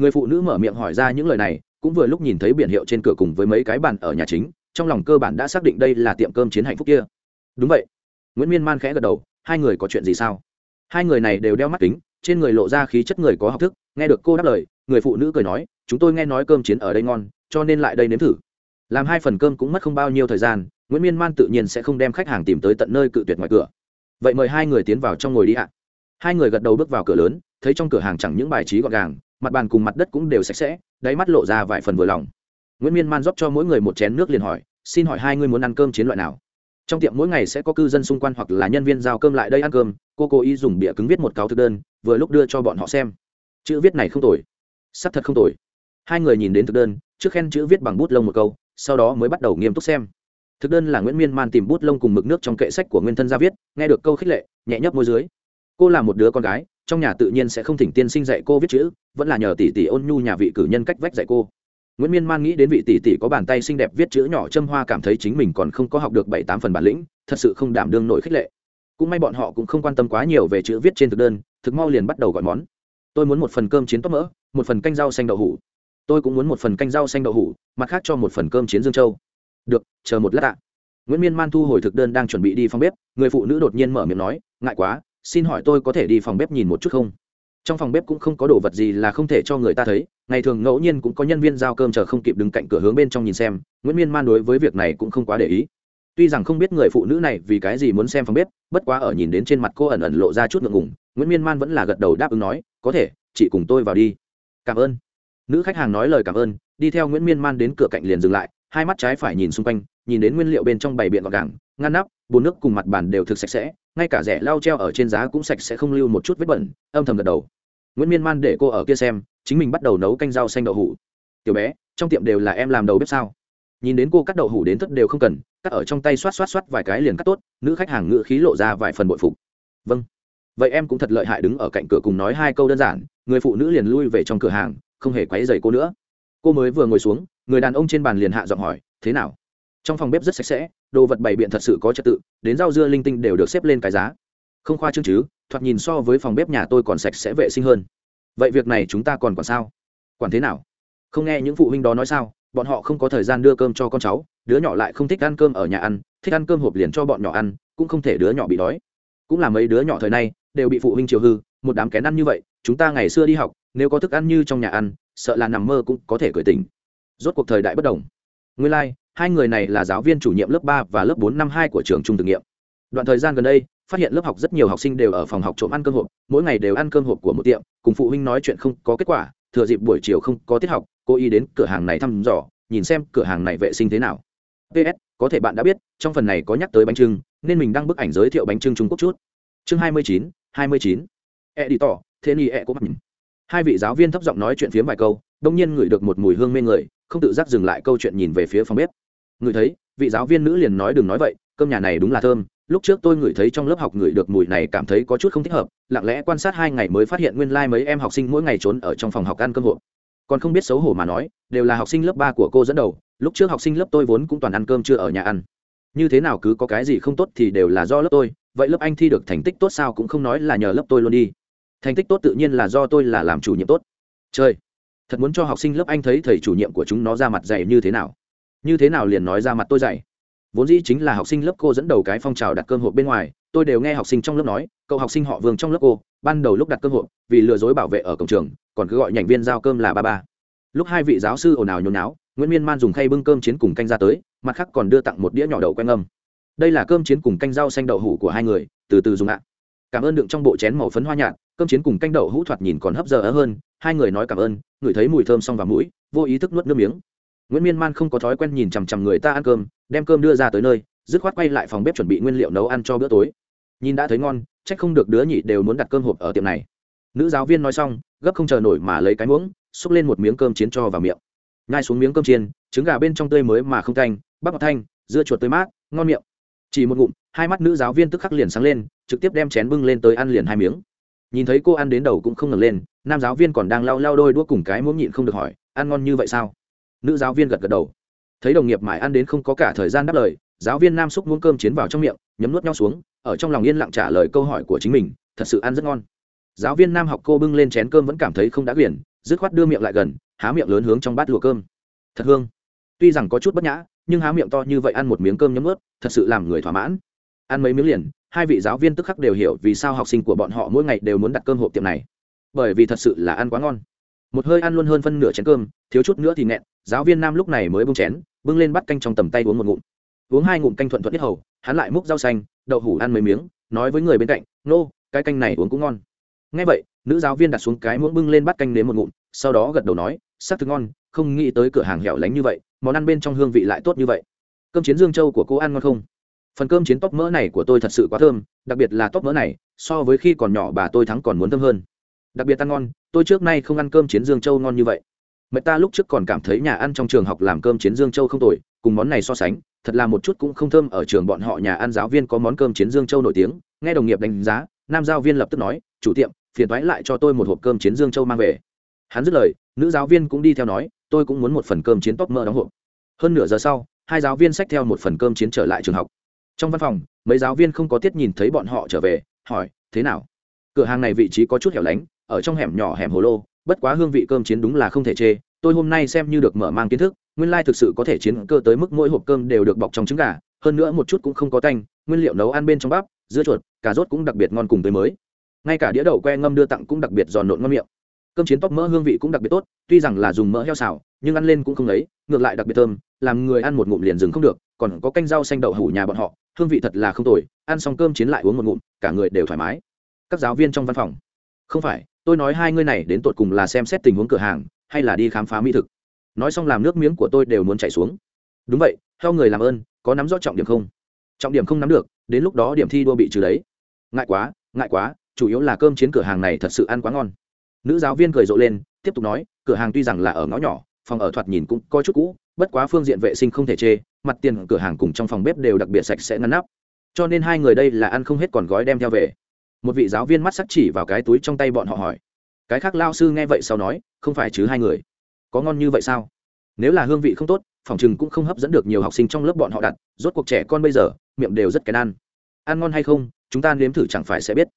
Người phụ nữ mở miệng hỏi ra những lời này, cũng vừa lúc nhìn thấy biển hiệu trên cửa cùng với mấy cái bàn ở nhà chính, trong lòng cơ bản đã xác định đây là tiệm cơm chiến hạnh phúc kia. Đúng vậy. Nguyễn miên man khẽ gật đầu, hai người có chuyện gì sao? Hai người này đều đeo mắt kính, trên người lộ ra khí chất người có học thức, nghe được cô đáp lời, người phụ nữ cười nói, chúng tôi nghe nói cơm chiến ở đây ngon, cho nên lại đây nếm thử. Làm hai phần cơm cũng mất không bao nhiêu thời gian, nguyễn miên man tự nhiên sẽ không đem khách hàng tìm tới tận nơi cự tuyệt ngoài cửa. Vậy mời hai người tiến vào trong ngồi đi ạ. Hai người gật đầu bước vào cửa lớn, thấy trong cửa hàng chẳng những bài trí gọn gàng mặt bàn cùng mặt đất cũng đều sạch sẽ, đáy mắt lộ ra vài phần vừa lòng. Nguyễn miên man rót cho mỗi người một chén nước liền hỏi, xin hỏi hai người muốn ăn cơm chiến loại nào? Trong tiệm mỗi ngày sẽ có cư dân xung quanh hoặc là nhân viên giao cơm lại đây ăn cơm, cô cố ý dùng bịa cứng viết một cáo thực đơn, vừa lúc đưa cho bọn họ xem. Chữ viết này không tồi. Sắc thật không tồi. Hai người nhìn đến thực đơn, trước khen chữ viết bằng bút lông một câu, sau đó mới bắt đầu nghiêm túc xem. Thực đơn là nguyễn miên man tìm bút lông cùng mực nước trong kệ sách của nguyên thân ra viết, nghe được câu khích lệ, nhẹ nhấp môi dưới. Cô là một đứa con gái trong nhà tự nhiên sẽ không thỉnh tiên sinh dạy cô viết chữ, vẫn là nhờ tỷ tỷ ôn nhu nhà vị cử nhân cách vách dạy cô. Nguyễn miên man nghĩ đến vị tỷ tỷ có bàn tay xinh đẹp viết chữ nhỏ châm hoa cảm thấy chính mình còn không có học được bảy tám phần bản lĩnh, thật sự không đảm đương nổi khích lệ. Cũng may bọn họ cũng không quan tâm quá nhiều về chữ viết trên thực đơn, thực mau liền bắt đầu gọi món. Tôi muốn một phần cơm chiến tóc mỡ, một phần canh rau xanh đậu hủ. Tôi cũng muốn một phần canh rau xanh đậu hủ, mặt khác cho một phần cơm chiến dương châu. Được, chờ một lát ạ. Nguyễn miên man thu hồi thực đơn đang chuẩn bị đi phòng bếp, người phụ nữ đột nhiên mở miệng nói, ngại quá xin hỏi tôi có thể đi phòng bếp nhìn một chút không? Trong phòng bếp cũng không có đồ vật gì là không thể cho người ta thấy, ngày thường ngẫu nhiên cũng có nhân viên giao cơm chờ không kịp đứng cạnh cửa hướng bên trong nhìn xem, nguyễn miên man đối với việc này cũng không quá để ý. Tuy rằng không biết người phụ nữ này vì cái gì muốn xem phòng bếp, bất quá ở nhìn đến trên mặt cô ẩn ẩn lộ ra chút ngượng ngùng, nguyễn miên man vẫn là gật đầu đáp ứng nói, có thể, chị cùng tôi vào đi. Cảm ơn. Nữ khách hàng nói lời cảm ơn, đi theo nguyễn miên man đến cửa cạnh liền dừng lại, hai mắt trái phải nhìn xung quanh, nhìn đến nguyên liệu bên trong bày biện gọn gàng ngăn nắp, bồn nước cùng mặt bàn đều thực sạch sẽ, ngay cả rẻ lau treo ở trên giá cũng sạch sẽ không lưu một chút vết bẩn, âm thầm gật đầu. Nguyễn miên man để cô ở kia xem, chính mình bắt đầu nấu canh rau xanh đậu hủ tiểu bé, trong tiệm đều là em làm đầu bếp sao? Nhìn đến cô cắt đậu hủ đến thất đều không cần, cắt ở trong tay xoát xoát xoát vài cái liền cắt tốt, nữ khách hàng ngự khí lộ ra vài phần bội phục. Vâng. Vậy em cũng thật lợi hại đứng ở cạnh cửa cùng nói hai câu đơn giản, người phụ nữ liền lui về trong cửa hàng, không hề quấy dày cô nữa. Cô mới vừa ngồi xuống, người đàn ông trên bàn liền hạ giọng hỏi, thế nào? Trong phòng bếp rất sạch sẽ đồ vật bày biện thật sự có trật tự đến rau dưa linh tinh đều được xếp lên cái giá. Không khoa trương chứ thoạt nhìn so với phòng bếp nhà tôi còn sạch sẽ vệ sinh hơn. Vậy việc này chúng ta còn quản sao? Quản thế nào? Không nghe những phụ huynh đó nói sao bọn họ không có thời gian đưa cơm cho con cháu đứa nhỏ lại không thích ăn cơm ở nhà ăn thích ăn cơm hộp liền cho bọn nhỏ ăn cũng không thể đứa nhỏ bị đói. Cũng là mấy đứa nhỏ thời nay đều bị phụ huynh chiều hư một đám kén ăn như vậy chúng ta ngày xưa đi học nếu có thức ăn như trong nhà ăn sợ là nằm mơ cũng có thể cởi tình rốt cuộc thời đại bất đồng. Nguyên lai、like, hai người này là giáo viên chủ nhiệm lớp ba và lớp bốn năm hai của trường trung thực nghiệm. Đoạn thời gian gần đây, phát hiện lớp học rất nhiều học sinh đều ở phòng học trộm ăn cơm hộp, mỗi ngày đều ăn cơm hộp của một tiệm, cùng phụ huynh nói chuyện không có kết quả, thừa dịp buổi chiều không có tiết học, cô y đến cửa hàng này thăm dò, nhìn xem cửa hàng này vệ sinh thế nào. Ps có thể bạn đã biết, trong phần này có nhắc tới bánh trưng, nên mình đăng bức ảnh giới thiệu bánh trưng trung quốc chút. Chương hai mươi chín, hai mươi chín. E đi tỏ thế ni e có mặt hai vị giáo viên thấp giọng nói chuyện phiếm vài câu, đông nhiên ngửi được một mùi hương mê người, không tự giác dừng lại câu chuyện nhìn về phía phòng bếp người thấy vị giáo viên nữ liền nói đừng nói vậy cơm nhà này đúng là thơm lúc trước tôi ngửi thấy trong lớp học ngửi được mùi này cảm thấy có chút không thích hợp lặng lẽ quan sát hai ngày mới phát hiện nguyên lai、like、mấy em học sinh mỗi ngày trốn ở trong phòng học ăn cơm hộp còn không biết xấu hổ mà nói đều là học sinh lớp ba của cô dẫn đầu lúc trước học sinh lớp tôi vốn cũng toàn ăn cơm chưa ở nhà ăn. Như thế nào cứ có cái gì không tốt thì đều là do lớp tôi vậy lớp anh thi được thành tích tốt sao cũng không nói là nhờ lớp tôi luôn đi. Thành tích tốt tự nhiên là do tôi là làm chủ nhiệm tốt. Trời, thật muốn cho học sinh lớp anh thấy thầy chủ nhiệm của chúng nó ra mặt dày như thế nào? Như thế nào liền nói ra mặt tôi dạy. vốn dĩ chính là học sinh lớp cô dẫn đầu cái phong trào đặt cơm hộp bên ngoài, tôi đều nghe học sinh trong lớp nói, cậu học sinh họ vương trong lớp cô, ban đầu lúc đặt cơm hộp, vì lừa dối bảo vệ ở cổng trường, còn cứ gọi nhành viên giao cơm là ba ba. Lúc hai vị giáo sư ồn ào nhốn náo nguyễn miên man dùng khay bưng cơm chiến cùng canh ra tới, mặt khác còn đưa tặng một đĩa nhỏ đậu quen âm đây là cơm chiến cùng canh rau xanh đậu hủ của hai người, từ từ dùng ạ. Cảm ơn đựng trong bộ chén màu phấn hoa nhạt, cơm chiến cùng canh đậu hũ thoạt nhìn còn hấp giờ hơn, hai người nói cảm ơn, ngửi thấy mùi thơm xong vào mũi, vô ý thức nuốt nước miếng nguyễn miên man không có thói quen nhìn chằm chằm người ta ăn cơm, đem cơm đưa ra tới nơi, dứt khoát quay lại phòng bếp chuẩn bị nguyên liệu nấu ăn cho bữa tối. Nhìn đã thấy ngon trách không được đứa nhị đều muốn đặt cơm hộp ở tiệm này. Nữ giáo viên nói xong, gấp không chờ nổi mà lấy cái muỗng, xúc lên một miếng cơm chiến cho vào miệng. Nhai xuống miếng cơm chiên, trứng gà bên trong tươi mới mà không canh bắp ngọt thanh, dưa chuột tươi mát, ngon miệng. Chỉ một ngụm, hai mắt nữ giáo viên tức khắc liền sáng lên, trực tiếp đem chén bưng lên tới ăn liền hai miếng. Nhìn thấy cô ăn đến đầu cũng không ngẩng lên, nam giáo viên còn đang lau lau đôi đũa cùng cái muỗng nhịn không được hỏi, ăn ngon như vậy sao? Nữ giáo viên gật gật đầu. Thấy đồng nghiệp mãi ăn đến không có cả thời gian đáp lời, giáo viên nam xúc muốn cơm chiến vào trong miệng, nhấm nuốt nhau xuống, ở trong lòng yên lặng trả lời câu hỏi của chính mình, thật sự ăn rất ngon. Giáo viên nam học cô bưng lên chén cơm vẫn cảm thấy không đã quyển, dứt khoát đưa miệng lại gần, há miệng lớn hướng trong bát lùa cơm. Thật hương. Tuy rằng có chút bất nhã, nhưng há miệng to như vậy ăn một miếng cơm nhấm ướt thật sự làm người thỏa mãn. Ăn mấy miếng liền, hai vị giáo viên tức khắc đều hiểu vì sao học sinh của bọn họ mỗi ngày đều muốn đặt cơm hộp tiệm này. Bởi vì thật sự là ăn quá ngon. Một hơi ăn luôn hơn phân nửa chén cơm, thiếu chút nữa thì nghẹn giáo viên nam lúc này mới bưng chén, bưng lên bắt canh trong tầm tay uống một ngụm. Uống hai ngụm canh thuận thuận nhất hầu, hắn lại múc rau xanh, đậu hủ ăn mấy miếng, nói với người bên cạnh, nô, cái canh này uống cũng ngon. Ngay vậy, nữ giáo viên đặt xuống cái muỗng bưng lên bắt canh đến một ngụm, sau đó gật đầu nói, sắc thực ngon, không nghĩ tới cửa hàng hẻo lánh như vậy, món ăn bên trong hương vị lại tốt như vậy. Cơm chiến dương châu của cô ăn ngon không? Phần cơm chiến tóc mỡ này của tôi thật sự quá thơm, đặc biệt là tóc mỡ này, so với khi còn nhỏ bà tôi thắng còn muốn thơm hơn. Đặc biệt ăn ngon, tôi trước nay không ăn cơm chiến dương châu ngon như vậy mẹ ta lúc trước còn cảm thấy nhà ăn trong trường học làm cơm chiến dương châu không tồi, cùng món này so sánh, thật là một chút cũng không thơm. Ở trường bọn họ nhà ăn giáo viên có món cơm chiến dương châu nổi tiếng, nghe đồng nghiệp đánh giá, nam giáo viên lập tức nói, chủ tiệm, phiền thoái lại cho tôi một hộp cơm chiến dương châu mang về. Hắn dứt lời, nữ giáo viên cũng đi theo nói, tôi cũng muốn một phần cơm chiến tóc mơ đóng hộp. Hơn nửa giờ sau, hai giáo viên xách theo một phần cơm chiến trở lại trường học. Trong văn phòng, mấy giáo viên không có tiết nhìn thấy bọn họ trở về, hỏi, thế nào? Cửa hàng này vị trí có chút hẻo lánh, ở trong hẻm nhỏ hẻm hồ lô bất quá hương vị cơm chiến đúng là không thể chê, tôi hôm nay xem như được mở mang kiến thức, nguyên lai thực sự có thể chiến cơ tới mức mỗi hộp cơm đều được bọc trong trứng gà, hơn nữa một chút cũng không có tanh, nguyên liệu nấu ăn bên trong bắp, dưa chuột, cà rốt cũng đặc biệt ngon cùng tới mới. Ngay cả đĩa đậu que ngâm đưa tặng cũng đặc biệt giòn nộn ngon miệng. Cơm chiến tóc mỡ hương vị cũng đặc biệt tốt, tuy rằng là dùng mỡ heo xào, nhưng ăn lên cũng không lấy, ngược lại đặc biệt thơm, làm người ăn một ngụm liền dừng không được, còn có canh rau xanh đậu hủ nhà bọn họ, hương vị thật là không tồi, ăn xong cơm chiến lại uống một ngụm, cả người đều thoải mái. Các giáo viên trong văn phòng. Không phải tôi nói hai ngươi này đến tột cùng là xem xét tình huống cửa hàng, hay là đi khám phá mỹ thực. Nói xong làm nước miếng của tôi đều muốn chảy xuống. Đúng vậy, theo người làm ơn, có nắm rõ trọng điểm không? Trọng điểm không nắm được, đến lúc đó điểm thi đua bị trừ đấy. Ngại quá ngại quá, chủ yếu là cơm chiến cửa hàng này thật sự ăn quá ngon. Nữ giáo viên cười rộ lên, tiếp tục nói, cửa hàng tuy rằng là ở ngõ nhỏ, phòng ở thoạt nhìn cũng có chút cũ, bất quá phương diện vệ sinh không thể chê, mặt tiền cửa hàng cùng trong phòng bếp đều đặc biệt sạch sẽ ngăn nắp. Cho nên hai người đây là ăn không hết còn gói đem theo về một vị giáo viên mắt sắc chỉ vào cái túi trong tay bọn họ hỏi. Cái khác lao sư nghe vậy sau nói, không phải chứ hai người? Có ngon như vậy sao? Nếu là hương vị không tốt, phòng chừng cũng không hấp dẫn được nhiều học sinh trong lớp bọn họ đặt, rốt cuộc trẻ con bây giờ, miệng đều rất kén ăn. Ăn ngon hay không, chúng ta nếm thử chẳng phải sẽ biết.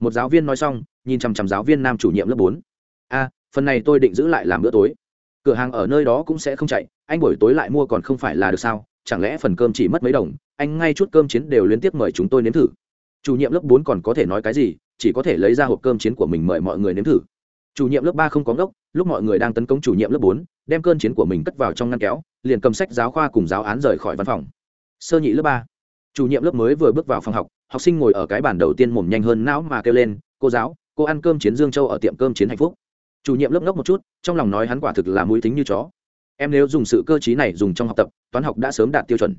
Một giáo viên nói xong, nhìn chằm chằm giáo viên nam chủ nhiệm lớp bốn. A, phần này tôi định giữ lại làm bữa tối. Cửa hàng ở nơi đó cũng sẽ không chạy, anh buổi tối lại mua còn không phải là được sao? Chẳng lẽ phần cơm chỉ mất mấy đồng? Anh ngay chút cơm chiến đều liên tiếp mời chúng tôi nếm thử chủ nhiệm lớp bốn còn có thể nói cái gì, chỉ có thể lấy ra hộp cơm chiến của mình mời mọi người nếm thử. Chủ nhiệm lớp ba không có ngốc, lúc mọi người đang tấn công chủ nhiệm lớp bốn, đem cơn chiến của mình cất vào trong ngăn kéo, liền cầm sách giáo khoa cùng giáo án rời khỏi văn phòng. Sơ nhị lớp ba, chủ nhiệm lớp mới vừa bước vào phòng học học sinh ngồi ở cái bàn đầu tiên mồm nhanh hơn não mà kêu lên, cô giáo, cô ăn cơm chiến dương châu ở tiệm cơm chiến hạnh phúc. Chủ nhiệm lớp ngốc một chút, trong lòng nói hắn quả thực là mũi tính như chó. Em nếu dùng sự cơ t này dùng trong học tập, toán học đã sớm đạt tiêu chuẩn.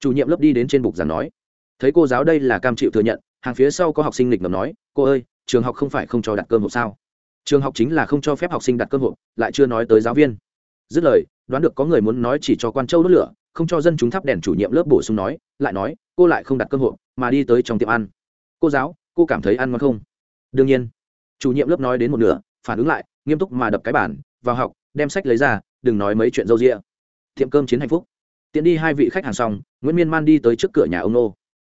Chủ nhiệm lớp đi đến trên bục giảng nói thấy cô giáo đây là cam chịu thừa nhận, hàng phía sau có học sinh nghịch ngầm nói, cô ơi, trường học không phải không cho đặt cơm hộp sao? Trường học chính là không cho phép học sinh đặt cơm hộp, lại chưa nói tới giáo viên. Dứt lời, đoán được có người muốn nói chỉ cho quan châu đốt lửa, không cho dân chúng thắp đèn chủ nhiệm lớp bổ sung nói, lại nói, cô lại không đặt cơm hộp, mà đi tới trong tiệm ăn. Cô giáo, cô cảm thấy ăn ngon không? Đương nhiên. Chủ nhiệm lớp nói đến một nửa, phản ứng lại, nghiêm túc mà đập cái bản vào học, đem sách lấy ra, đừng nói mấy chuyện râu rịa tiệm cơm chiến hạnh phúc. Tiện đi hai vị khách hàng xong, nguyễn miên man đi tới trước cửa nhà ông nô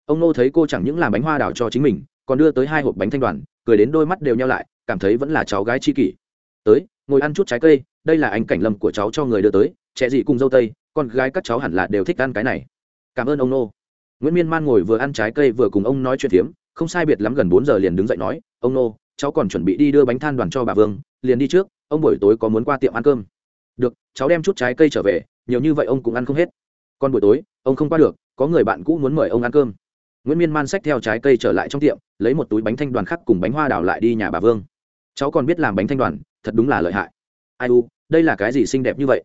ông nô thấy cô chẳng những làm bánh hoa đào cho chính mình, còn đưa tới hai hộp bánh thanh đoàn, cười đến đôi mắt đều nhau lại, cảm thấy vẫn là cháu gái chi kỷ. Tới, ngồi ăn chút trái cây, đây là anh cảnh lâm của cháu cho người đưa tới, trẻ gì cùng dâu tây, con gái các cháu hẳn là đều thích ăn cái này. Cảm ơn ông nô nguyễn miên man ngồi vừa ăn trái cây vừa cùng ông nói chuyện phiếm, không sai biệt lắm gần bốn giờ liền đứng dậy nói, ông nô cháu còn chuẩn bị đi đưa bánh than đoàn cho bà vương, liền đi trước, ông buổi tối có muốn qua tiệm ăn cơm. Được, cháu đem chút trái cây trở về, nhiều như vậy ông cũng ăn không hết. Còn buổi tối, ông không qua được, có người bạn cũ muốn mời ông ăn cơm nguyễn miên man xách theo trái cây trở lại trong tiệm lấy một túi bánh thanh đoàn khác cùng bánh hoa đào lại đi nhà bà vương cháu còn biết làm bánh thanh đoàn thật đúng là lợi hại ai u đây là cái gì xinh đẹp như vậy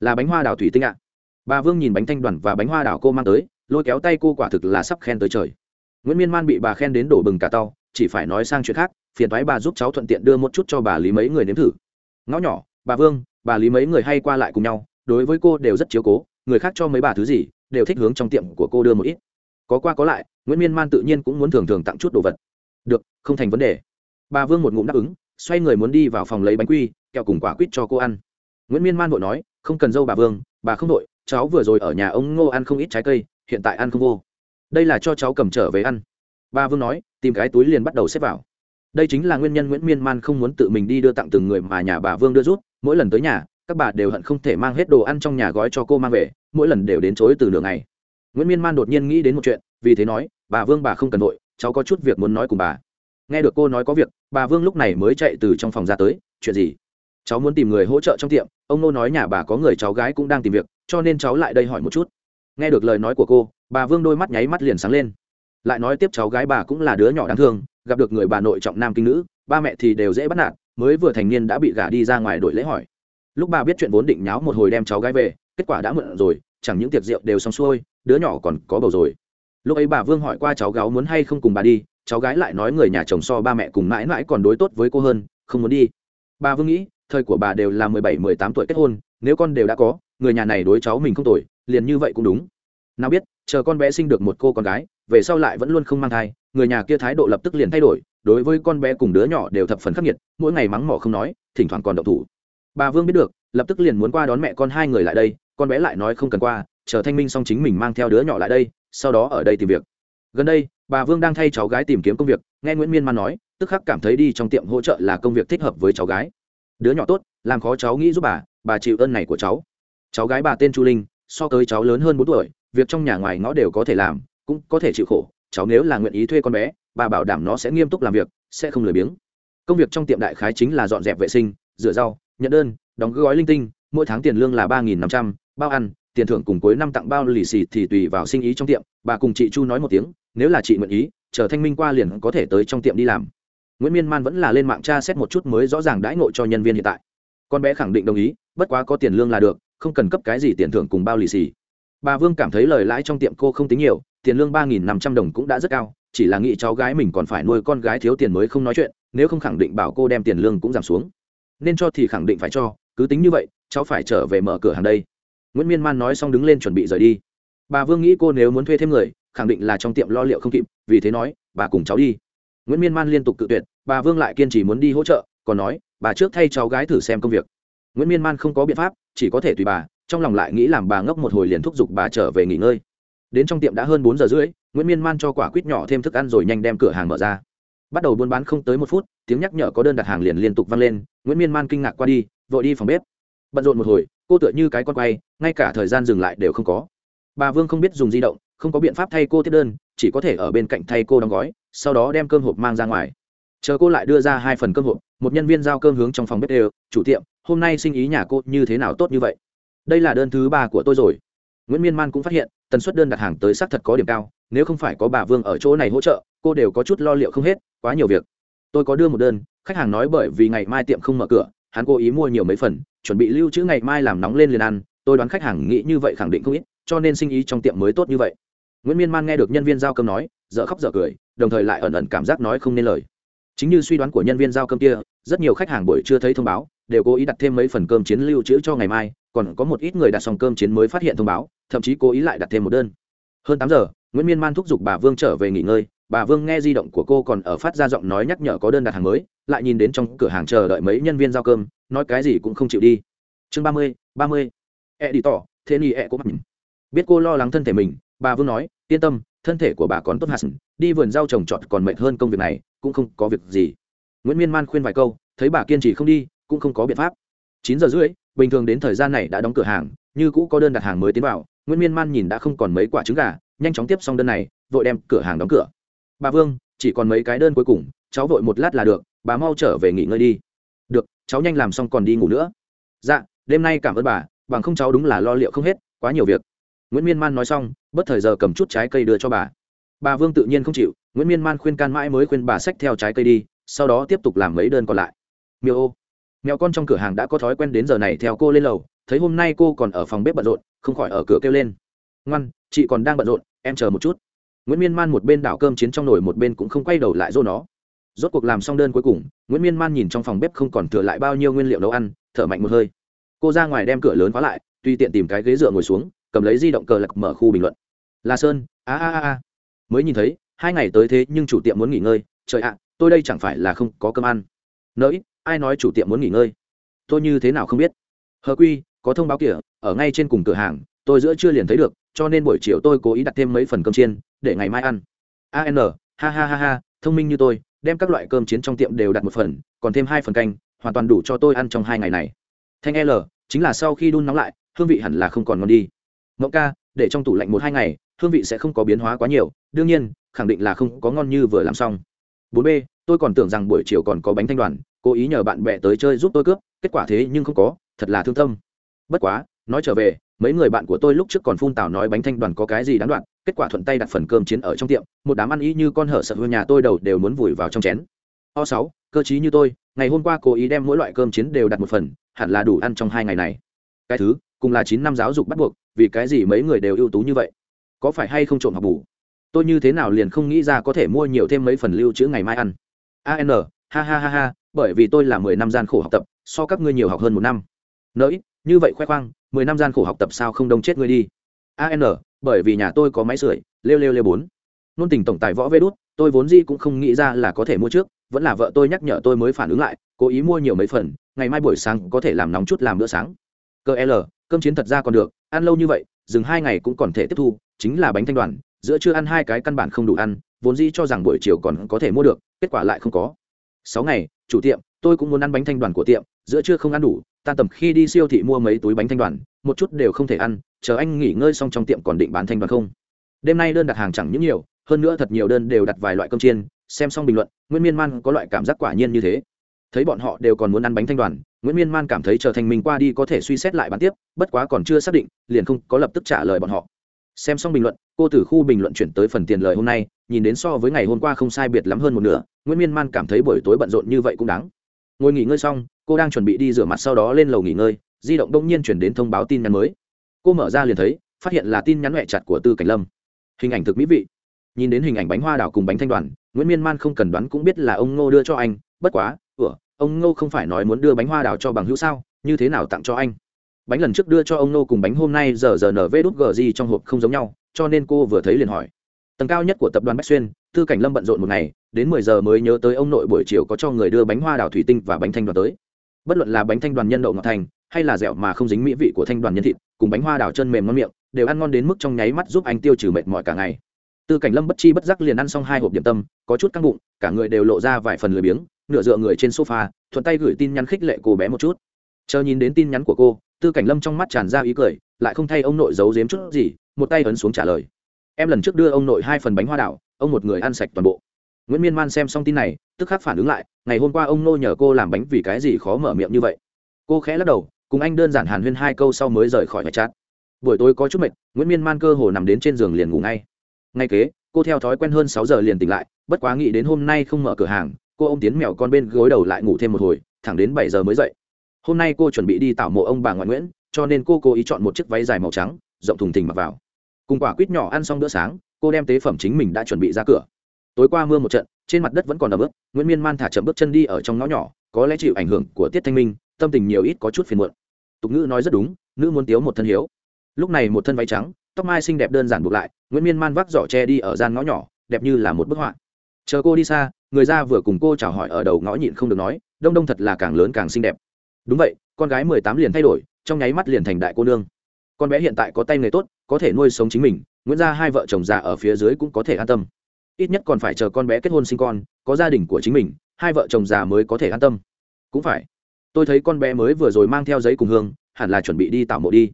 là bánh hoa đào thủy tinh ạ bà vương nhìn bánh thanh đoàn và bánh hoa đào cô mang tới lôi kéo tay cô quả thực là sắp khen tới trời nguyễn miên man bị bà khen đến đổ bừng cả tàu chỉ phải nói sang chuyện khác phiền thoái bà giúp cháu thuận tiện đưa một chút cho bà lý mấy người nếm thử ngõ nhỏ bà vương bà lý mấy người hay qua lại cùng nhau đối với cô đều rất chiếu cố người khác cho mấy bà thứ gì đều thích hướng trong tiệm của cô đưa một ít có qua có lại nguyễn miên man tự nhiên cũng muốn thường thường tặng chút đồ vật được không thành vấn đề bà vương một ngụm đáp ứng xoay người muốn đi vào phòng lấy bánh quy kẹo cùng quả quýt cho cô ăn nguyễn miên man vội nói không cần dâu bà vương bà không đội cháu vừa rồi ở nhà ông ngô ăn không ít trái cây hiện tại ăn không vô đây là cho cháu cầm trở về ăn bà vương nói tìm cái túi liền bắt đầu xếp vào đây chính là nguyên nhân nguyễn miên man không muốn tự mình đi đưa tặng từng người mà nhà bà vương đưa rút mỗi lần tới nhà các bà đều hận không thể mang hết đồ ăn trong nhà gói cho cô mang về mỗi lần đều đến chối từ nửa ngày nguyễn miên man đột nhiên nghĩ đến một chuyện vì thế nói, bà vương bà không cần vội, cháu có chút việc muốn nói cùng bà. Nghe được cô nói có việc, bà vương lúc này mới chạy từ trong phòng ra tới, chuyện gì? Cháu muốn tìm người hỗ trợ trong tiệm, ông nô nói nhà bà có người cháu gái cũng đang tìm việc, cho nên cháu lại đây hỏi một chút. Nghe được lời nói của cô, bà vương đôi mắt nháy mắt liền sáng lên. Lại nói tiếp cháu gái bà cũng là đứa nhỏ đáng thương, gặp được người bà nội trọng nam kinh nữ, ba mẹ thì đều dễ bắt nạt, mới vừa thành niên đã bị gả đi ra ngoài đổi lễ hỏi. Lúc bà biết chuyện vốn định nháo một hồi đem cháu gái về, kết quả đã mượn rồi, chẳng những tiệc rượu đều xong xuôi, đứa nhỏ còn có bầu rồi lúc ấy bà vương hỏi qua cháu gái muốn hay không cùng bà đi, cháu gái lại nói người nhà chồng so ba mẹ cùng mãi mãi còn đối tốt với cô hơn, không muốn đi. Bà vương nghĩ, thời của bà đều là mười bảy, mười tám tuổi kết hôn, nếu con đều đã có, người nhà này đối cháu mình không tuổi liền như vậy cũng đúng. Nào biết, chờ con bé sinh được một cô con gái, về sau lại vẫn luôn không mang thai, người nhà kia thái độ lập tức liền thay đổi, đối với con bé cùng đứa nhỏ đều thập phần khắc nghiệt, mỗi ngày mắng mỏ không nói, thỉnh thoảng còn độc thủ. Bà vương biết được, lập tức liền muốn qua đón mẹ con hai người lại đây, con bé lại nói không cần qua, chờ thanh minh xong chính mình mang theo đứa nhỏ lại đây sau đó ở đây tìm việc. Gần đây, bà vương đang thay cháu gái tìm kiếm công việc, nghe nguyễn miên man nói, tức khắc cảm thấy đi trong tiệm hỗ trợ là công việc thích hợp với cháu gái. Đứa nhỏ tốt, làm khó cháu nghĩ giúp bà bà chịu ơn này của cháu. Cháu gái bà tên chu linh, so tới cháu lớn hơn bốn tuổi, việc trong nhà ngoài ngõ đều có thể làm, cũng có thể chịu khổ. Cháu nếu là nguyện ý thuê con bé, bà bảo đảm nó sẽ nghiêm túc làm việc, sẽ không lười biếng. Công việc trong tiệm đại khái chính là dọn dẹp vệ sinh, rửa rau, nhận đơn, đóng gói linh tinh, mỗi tháng tiền lương là ba nghìn năm trăm, bao ăn tiền thưởng cùng cuối năm tặng bao lì xì thì tùy vào sinh ý trong tiệm, bà cùng chị chu nói một tiếng, nếu là chị nguyện ý, chờ thanh minh qua liền có thể tới trong tiệm đi làm. Nguyễn miên man vẫn là lên mạng tra xét một chút mới rõ ràng đãi ngộ cho nhân viên hiện tại. Con bé khẳng định đồng ý, bất quá có tiền lương là được, không cần cấp cái gì tiền thưởng cùng bao lì xì. Bà vương cảm thấy lời lãi trong tiệm cô không tính nhiều, tiền lương ba nghìn năm trăm đồng cũng đã rất cao, chỉ là nghĩ cháu gái mình còn phải nuôi con gái thiếu tiền mới không nói chuyện, nếu không khẳng định bảo cô đem tiền lương cũng giảm xuống. Nên cho thì khẳng định phải cho, cứ tính như vậy, cháu phải trở về mở cửa hàng đây nguyễn miên man nói xong đứng lên chuẩn bị rời đi bà vương nghĩ cô nếu muốn thuê thêm người khẳng định là trong tiệm lo liệu không kịp vì thế nói bà cùng cháu đi nguyễn miên man liên tục cự tuyệt bà vương lại kiên trì muốn đi hỗ trợ còn nói bà trước thay cháu gái thử xem công việc nguyễn miên man không có biện pháp chỉ có thể tùy bà trong lòng lại nghĩ làm bà ngốc một hồi liền thúc giục bà trở về nghỉ ngơi đến trong tiệm đã hơn bốn giờ rưỡi nguyễn miên man cho quả quýt nhỏ thêm thức ăn rồi nhanh đem cửa hàng mở ra bắt đầu buôn bán không tới một phút tiếng nhắc nhở có đơn đặt hàng liền liên tục vang lên nguyễn miên man kinh ngạc qua đi vội đi phòng bếp bận rộn một hồi cô tựa như cái con quay, ngay cả thời gian dừng lại đều không có. Bà vương không biết dùng di động, không có biện pháp thay cô tiếp đơn, chỉ có thể ở bên cạnh thay cô đóng gói, sau đó đem cơm hộp mang ra ngoài. Chờ cô lại đưa ra hai phần cơm hộp, một nhân viên giao cơm hướng trong phòng bếp đều, chủ tiệm, hôm nay sinh ý nhà cô như thế nào tốt như vậy? Đây là đơn thứ ba của tôi rồi. Nguyễn miên man cũng phát hiện, tần suất đơn đặt hàng tới xác thật có điểm cao, nếu không phải có bà vương ở chỗ này hỗ trợ, cô đều có chút lo liệu không hết, quá nhiều việc. Tôi có đưa một đơn, khách hàng nói bởi vì ngày mai tiệm không mở cửa hắn cố ý mua nhiều mấy phần, chuẩn bị lưu trữ ngày mai làm nóng lên liền ăn, tôi đoán khách hàng nghĩ như vậy khẳng định không ít, cho nên sinh ý trong tiệm mới tốt như vậy. Nguyễn miên man nghe được nhân viên giao cơm nói, dở khóc dở cười, đồng thời lại ẩn ẩn cảm giác nói không nên lời. Chính như suy đoán của nhân viên giao cơm kia, rất nhiều khách hàng buổi chưa thấy thông báo, đều cố ý đặt thêm mấy phần cơm chiến lưu trữ cho ngày mai, còn có một ít người đặt xong cơm chiến mới phát hiện thông báo, thậm chí cố ý lại đặt thêm một đơn. Hơn tám giờ, nguyễn miên man thúc giục bà vương trở về nghỉ ngơi bà vương nghe di động của cô còn ở phát ra giọng nói nhắc nhở có đơn đặt hàng mới, lại nhìn đến trong cửa hàng chờ đợi mấy nhân viên giao cơm, nói cái gì cũng không chịu đi. Chương ba mươi ba mươi. E đi tỏ thế ni e cũng mặt biết cô lo lắng thân thể mình, bà vương nói, yên tâm, thân thể của bà còn tốt hạt đi vườn rau trồng trọt còn mệt hơn công việc này, cũng không có việc gì. Nguyễn miên man khuyên vài câu, thấy bà kiên trì không đi, cũng không có biện pháp. Chín giờ rưỡi, bình thường đến thời gian này đã đóng cửa hàng, như cũ có đơn đặt hàng mới tiến vào. Nguyễn miên man nhìn đã không còn mấy quả trứng gà, nhanh chóng tiếp xong đơn này, vội đem cửa hàng đóng cửa bà vương, chỉ còn mấy cái đơn cuối cùng, cháu vội một lát là được, bà mau trở về nghỉ ngơi đi. Được, cháu nhanh làm xong còn đi ngủ nữa. Dạ đêm nay cảm ơn bà, bằng không cháu đúng là lo liệu không hết, quá nhiều việc. Nguyễn miên man nói xong, bất thời giờ cầm chút trái cây đưa cho bà. Bà vương tự nhiên không chịu, nguyễn miên man khuyên can mãi mới khuyên bà xách theo trái cây đi, sau đó tiếp tục làm mấy đơn còn lại. Miêu ô, mèo con trong cửa hàng đã có thói quen đến giờ này theo cô lên lầu, thấy hôm nay cô còn ở phòng bếp bận rộn, không khỏi ở cửa kêu lên. Ngoan, chị còn đang bận rộn, em chờ một chút nguyễn miên man một bên đảo cơm chiến trong nồi một bên cũng không quay đầu lại dô nó rốt cuộc làm xong đơn cuối cùng nguyễn miên man nhìn trong phòng bếp không còn thừa lại bao nhiêu nguyên liệu nấu ăn thở mạnh một hơi cô ra ngoài đem cửa lớn khóa lại tùy tiện tìm cái ghế dựa ngồi xuống cầm lấy di động cờ lạc mở khu bình luận là sơn a a a mới nhìn thấy hai ngày tới thế nhưng chủ tiệm muốn nghỉ ngơi trời ạ tôi đây chẳng phải là không có cơm ăn nỡi ai nói chủ tiệm muốn nghỉ ngơi tôi như thế nào không biết hờ quy có thông báo kìa ở ngay trên cùng cửa hàng tôi giữa chưa liền thấy được cho nên buổi chiều tôi cố ý đặt thêm mấy phần cơm chiên để ngày mai ăn. An ha ha ha ha, thông minh như tôi, đem các loại cơm chiến trong tiệm đều đặt một phần, còn thêm hai phần canh, hoàn toàn đủ cho tôi ăn trong hai ngày này. Thanh l, chính là sau khi đun nóng lại, hương vị hẳn là không còn ngon đi. Mẫu ca, để trong tủ lạnh một hai ngày, hương vị sẽ không có biến hóa quá nhiều, đương nhiên, khẳng định là không có ngon như vừa làm xong. Bốn b, tôi còn tưởng rằng buổi chiều còn có bánh thanh đoàn, cố ý nhờ bạn bè tới chơi giúp tôi cướp, kết quả thế nhưng không có, thật là thương tâm. Bất quá nói trở về, mấy người bạn của tôi lúc trước còn phun tào nói bánh thanh đoàn có cái gì đáng đoạn, kết quả thuận tay đặt phần cơm chiến ở trong tiệm, một đám ăn ý như con hở sợ hương nhà tôi đầu đều muốn vùi vào trong chén. O sáu, cơ chí như tôi, ngày hôm qua cố ý đem mỗi loại cơm chiến đều đặt một phần, hẳn là đủ ăn trong hai ngày này. Cái thứ, cùng là chín năm giáo dục bắt buộc, vì cái gì mấy người đều ưu tú như vậy? Có phải hay không trộm học bù? Tôi như thế nào liền không nghĩ ra có thể mua nhiều thêm mấy phần lưu trữ ngày mai ăn? An ha ha ha ha, bởi vì tôi là mười năm gian khổ học tập, so các ngươi nhiều học hơn một năm. Nỡi như vậy khoe khoang mười năm gian khổ học tập sao không đông chết ngươi đi. An bởi vì nhà tôi có máy sưởi, lêu lêu lêu bốn. Nôn tình tổng tài võ vê đút, tôi vốn gì cũng không nghĩ ra là có thể mua trước, vẫn là vợ tôi nhắc nhở tôi mới phản ứng lại, cố ý mua nhiều mấy phần, ngày mai buổi sáng có thể làm nóng chút làm bữa sáng. Cơ l, cơm chiến thật ra còn được, ăn lâu như vậy, dừng hai ngày cũng còn thể tiếp thu, chính là bánh thanh đoàn, giữa chưa ăn hai cái căn bản không đủ ăn, vốn dĩ cho rằng buổi chiều còn có thể mua được, kết quả lại không có. Sáu ngày, chủ tiệm, tôi cũng muốn ăn bánh thanh đoàn của tiệm giữa trưa không ăn đủ tan tầm khi đi siêu thị mua mấy túi bánh thanh đoàn, một chút đều không thể ăn, chờ anh nghỉ ngơi xong trong tiệm còn định bán thanh đoàn không? Đêm nay đơn đặt hàng chẳng những nhiều, hơn nữa thật nhiều đơn đều đặt vài loại cơm chiên, xem xong bình luận, nguyễn miên man có loại cảm giác quả nhiên như thế. Thấy bọn họ đều còn muốn ăn bánh thanh đoàn, nguyễn miên man cảm thấy chờ thành mình qua đi có thể suy xét lại bán tiếp, bất quá còn chưa xác định, liền không có lập tức trả lời bọn họ. Xem xong bình luận, cô từ khu bình luận chuyển tới phần tiền lời hôm nay, nhìn đến so với ngày hôm qua không sai biệt lắm hơn một nửa, nguyễn miên man cảm thấy buổi tối bận rộn như vậy cũng đáng ngồi nghỉ ngơi xong, cô đang chuẩn bị đi rửa mặt sau đó lên lầu nghỉ ngơi, di động đông nhiên chuyển đến thông báo tin nhắn mới. Cô mở ra liền thấy, phát hiện là tin nhắn huệ chặt của tư cảnh lâm. Hình ảnh thực mỹ vị. Nhìn đến hình ảnh bánh hoa đảo cùng bánh thanh đoàn, nguyễn miên man không cần đoán cũng biết là ông ngô đưa cho anh. Bất quá, ủa, ông ngô không phải nói muốn đưa bánh hoa đảo cho bằng hữu sao? Như thế nào tặng cho anh? Bánh lần trước đưa cho ông Ngô cùng bánh hôm nay giờ giờ nở vê đút gờ gì trong hộp không giống nhau, cho nên cô vừa thấy liền hỏi. Tầng cao nhất của tập đoàn bách xuyên, tư cảnh lâm bận rộn một ngày đến mười giờ mới nhớ tới ông nội buổi chiều có cho người đưa bánh hoa đào thủy tinh và bánh thanh đoàn tới. Bất luận là bánh thanh đoàn nhân đậu ngọt thành, hay là dẻo mà không dính mỹ vị của thanh đoàn nhân thịt, cùng bánh hoa đào chân mềm ngon miệng, đều ăn ngon đến mức trong nháy mắt giúp anh tiêu trừ mệt mỏi cả ngày. Tư cảnh lâm bất chi bất giác liền ăn xong hai hộp điểm tâm, có chút căng bụng, cả người đều lộ ra vài phần lười biếng, nửa dựa người trên sofa, thuận tay gửi tin nhắn khích lệ cô bé một chút. Chờ nhìn đến tin nhắn của cô, tư cảnh lâm trong mắt tràn ra ý cười, lại không thay ông nội giấu giếm chút gì, một tay ấn xuống trả lời. Em lần trước đưa ông nội hai phần bánh hoa đảo ông một người ăn sạch toàn bộ nguyễn miên man xem xong tin này, tức khắc phản ứng lại, ngày hôm qua ông nô nhờ cô làm bánh vì cái gì khó mở miệng như vậy. Cô khẽ lắc đầu, cùng anh đơn giản hàn huyên hai câu sau mới rời khỏi nhà chát buổi tối có chút mệt, nguyễn miên man cơ hồ nằm đến trên giường liền ngủ ngay. Ngay kế, cô theo thói quen hơn sáu giờ liền tỉnh lại, bất quá nghĩ đến hôm nay không mở cửa hàng, cô ô m tiến mèo con bên gối đầu lại ngủ thêm một hồi, thẳng đến bảy giờ mới dậy. Hôm nay cô chuẩn bị đi tạo mộ ông bà ngoại nguyễn, cho nên cô cố ý chọn một chiếc váy dài màu trắng, rộng thùng thình mặc vào. Cùng quả quýt nhỏ ăn xong bữa sáng, cô đem tế phẩm chính mình đã chuẩn bị ra cửa tối qua mưa một trận, trên mặt đất vẫn còn ấm ướt, nguyễn miên man thả chậm bước chân đi ở trong ngõ nhỏ, có lẽ chịu ảnh hưởng của tiết thanh minh, tâm tình nhiều ít có chút phiền muộn. Tục ngữ nói rất đúng, nữ muốn tiếu một thân hiếu. Lúc này một thân váy trắng, tóc mai xinh đẹp đơn giản buộc lại, nguyễn miên man vác giỏ tre đi ở gian ngõ nhỏ, đẹp như là một bức họa. Chờ cô đi xa, người ra vừa cùng cô chào hỏi ở đầu ngõ nhịn không được nói, đông đông thật là càng lớn càng xinh đẹp. Đúng vậy, con gái mười tám liền thay đổi, trong nháy mắt liền thành đại cô nương. Con bé hiện tại có tay nghề tốt, có thể nuôi sống chính mình, nguyễn gia hai vợ chồng già ở phía dưới cũng có thể an tâm ít nhất còn phải chờ con bé kết hôn sinh con, có gia đình của chính mình, hai vợ chồng già mới có thể an tâm. Cũng phải. Tôi thấy con bé mới vừa rồi mang theo giấy cùng hương, hẳn là chuẩn bị đi tạo mộ đi.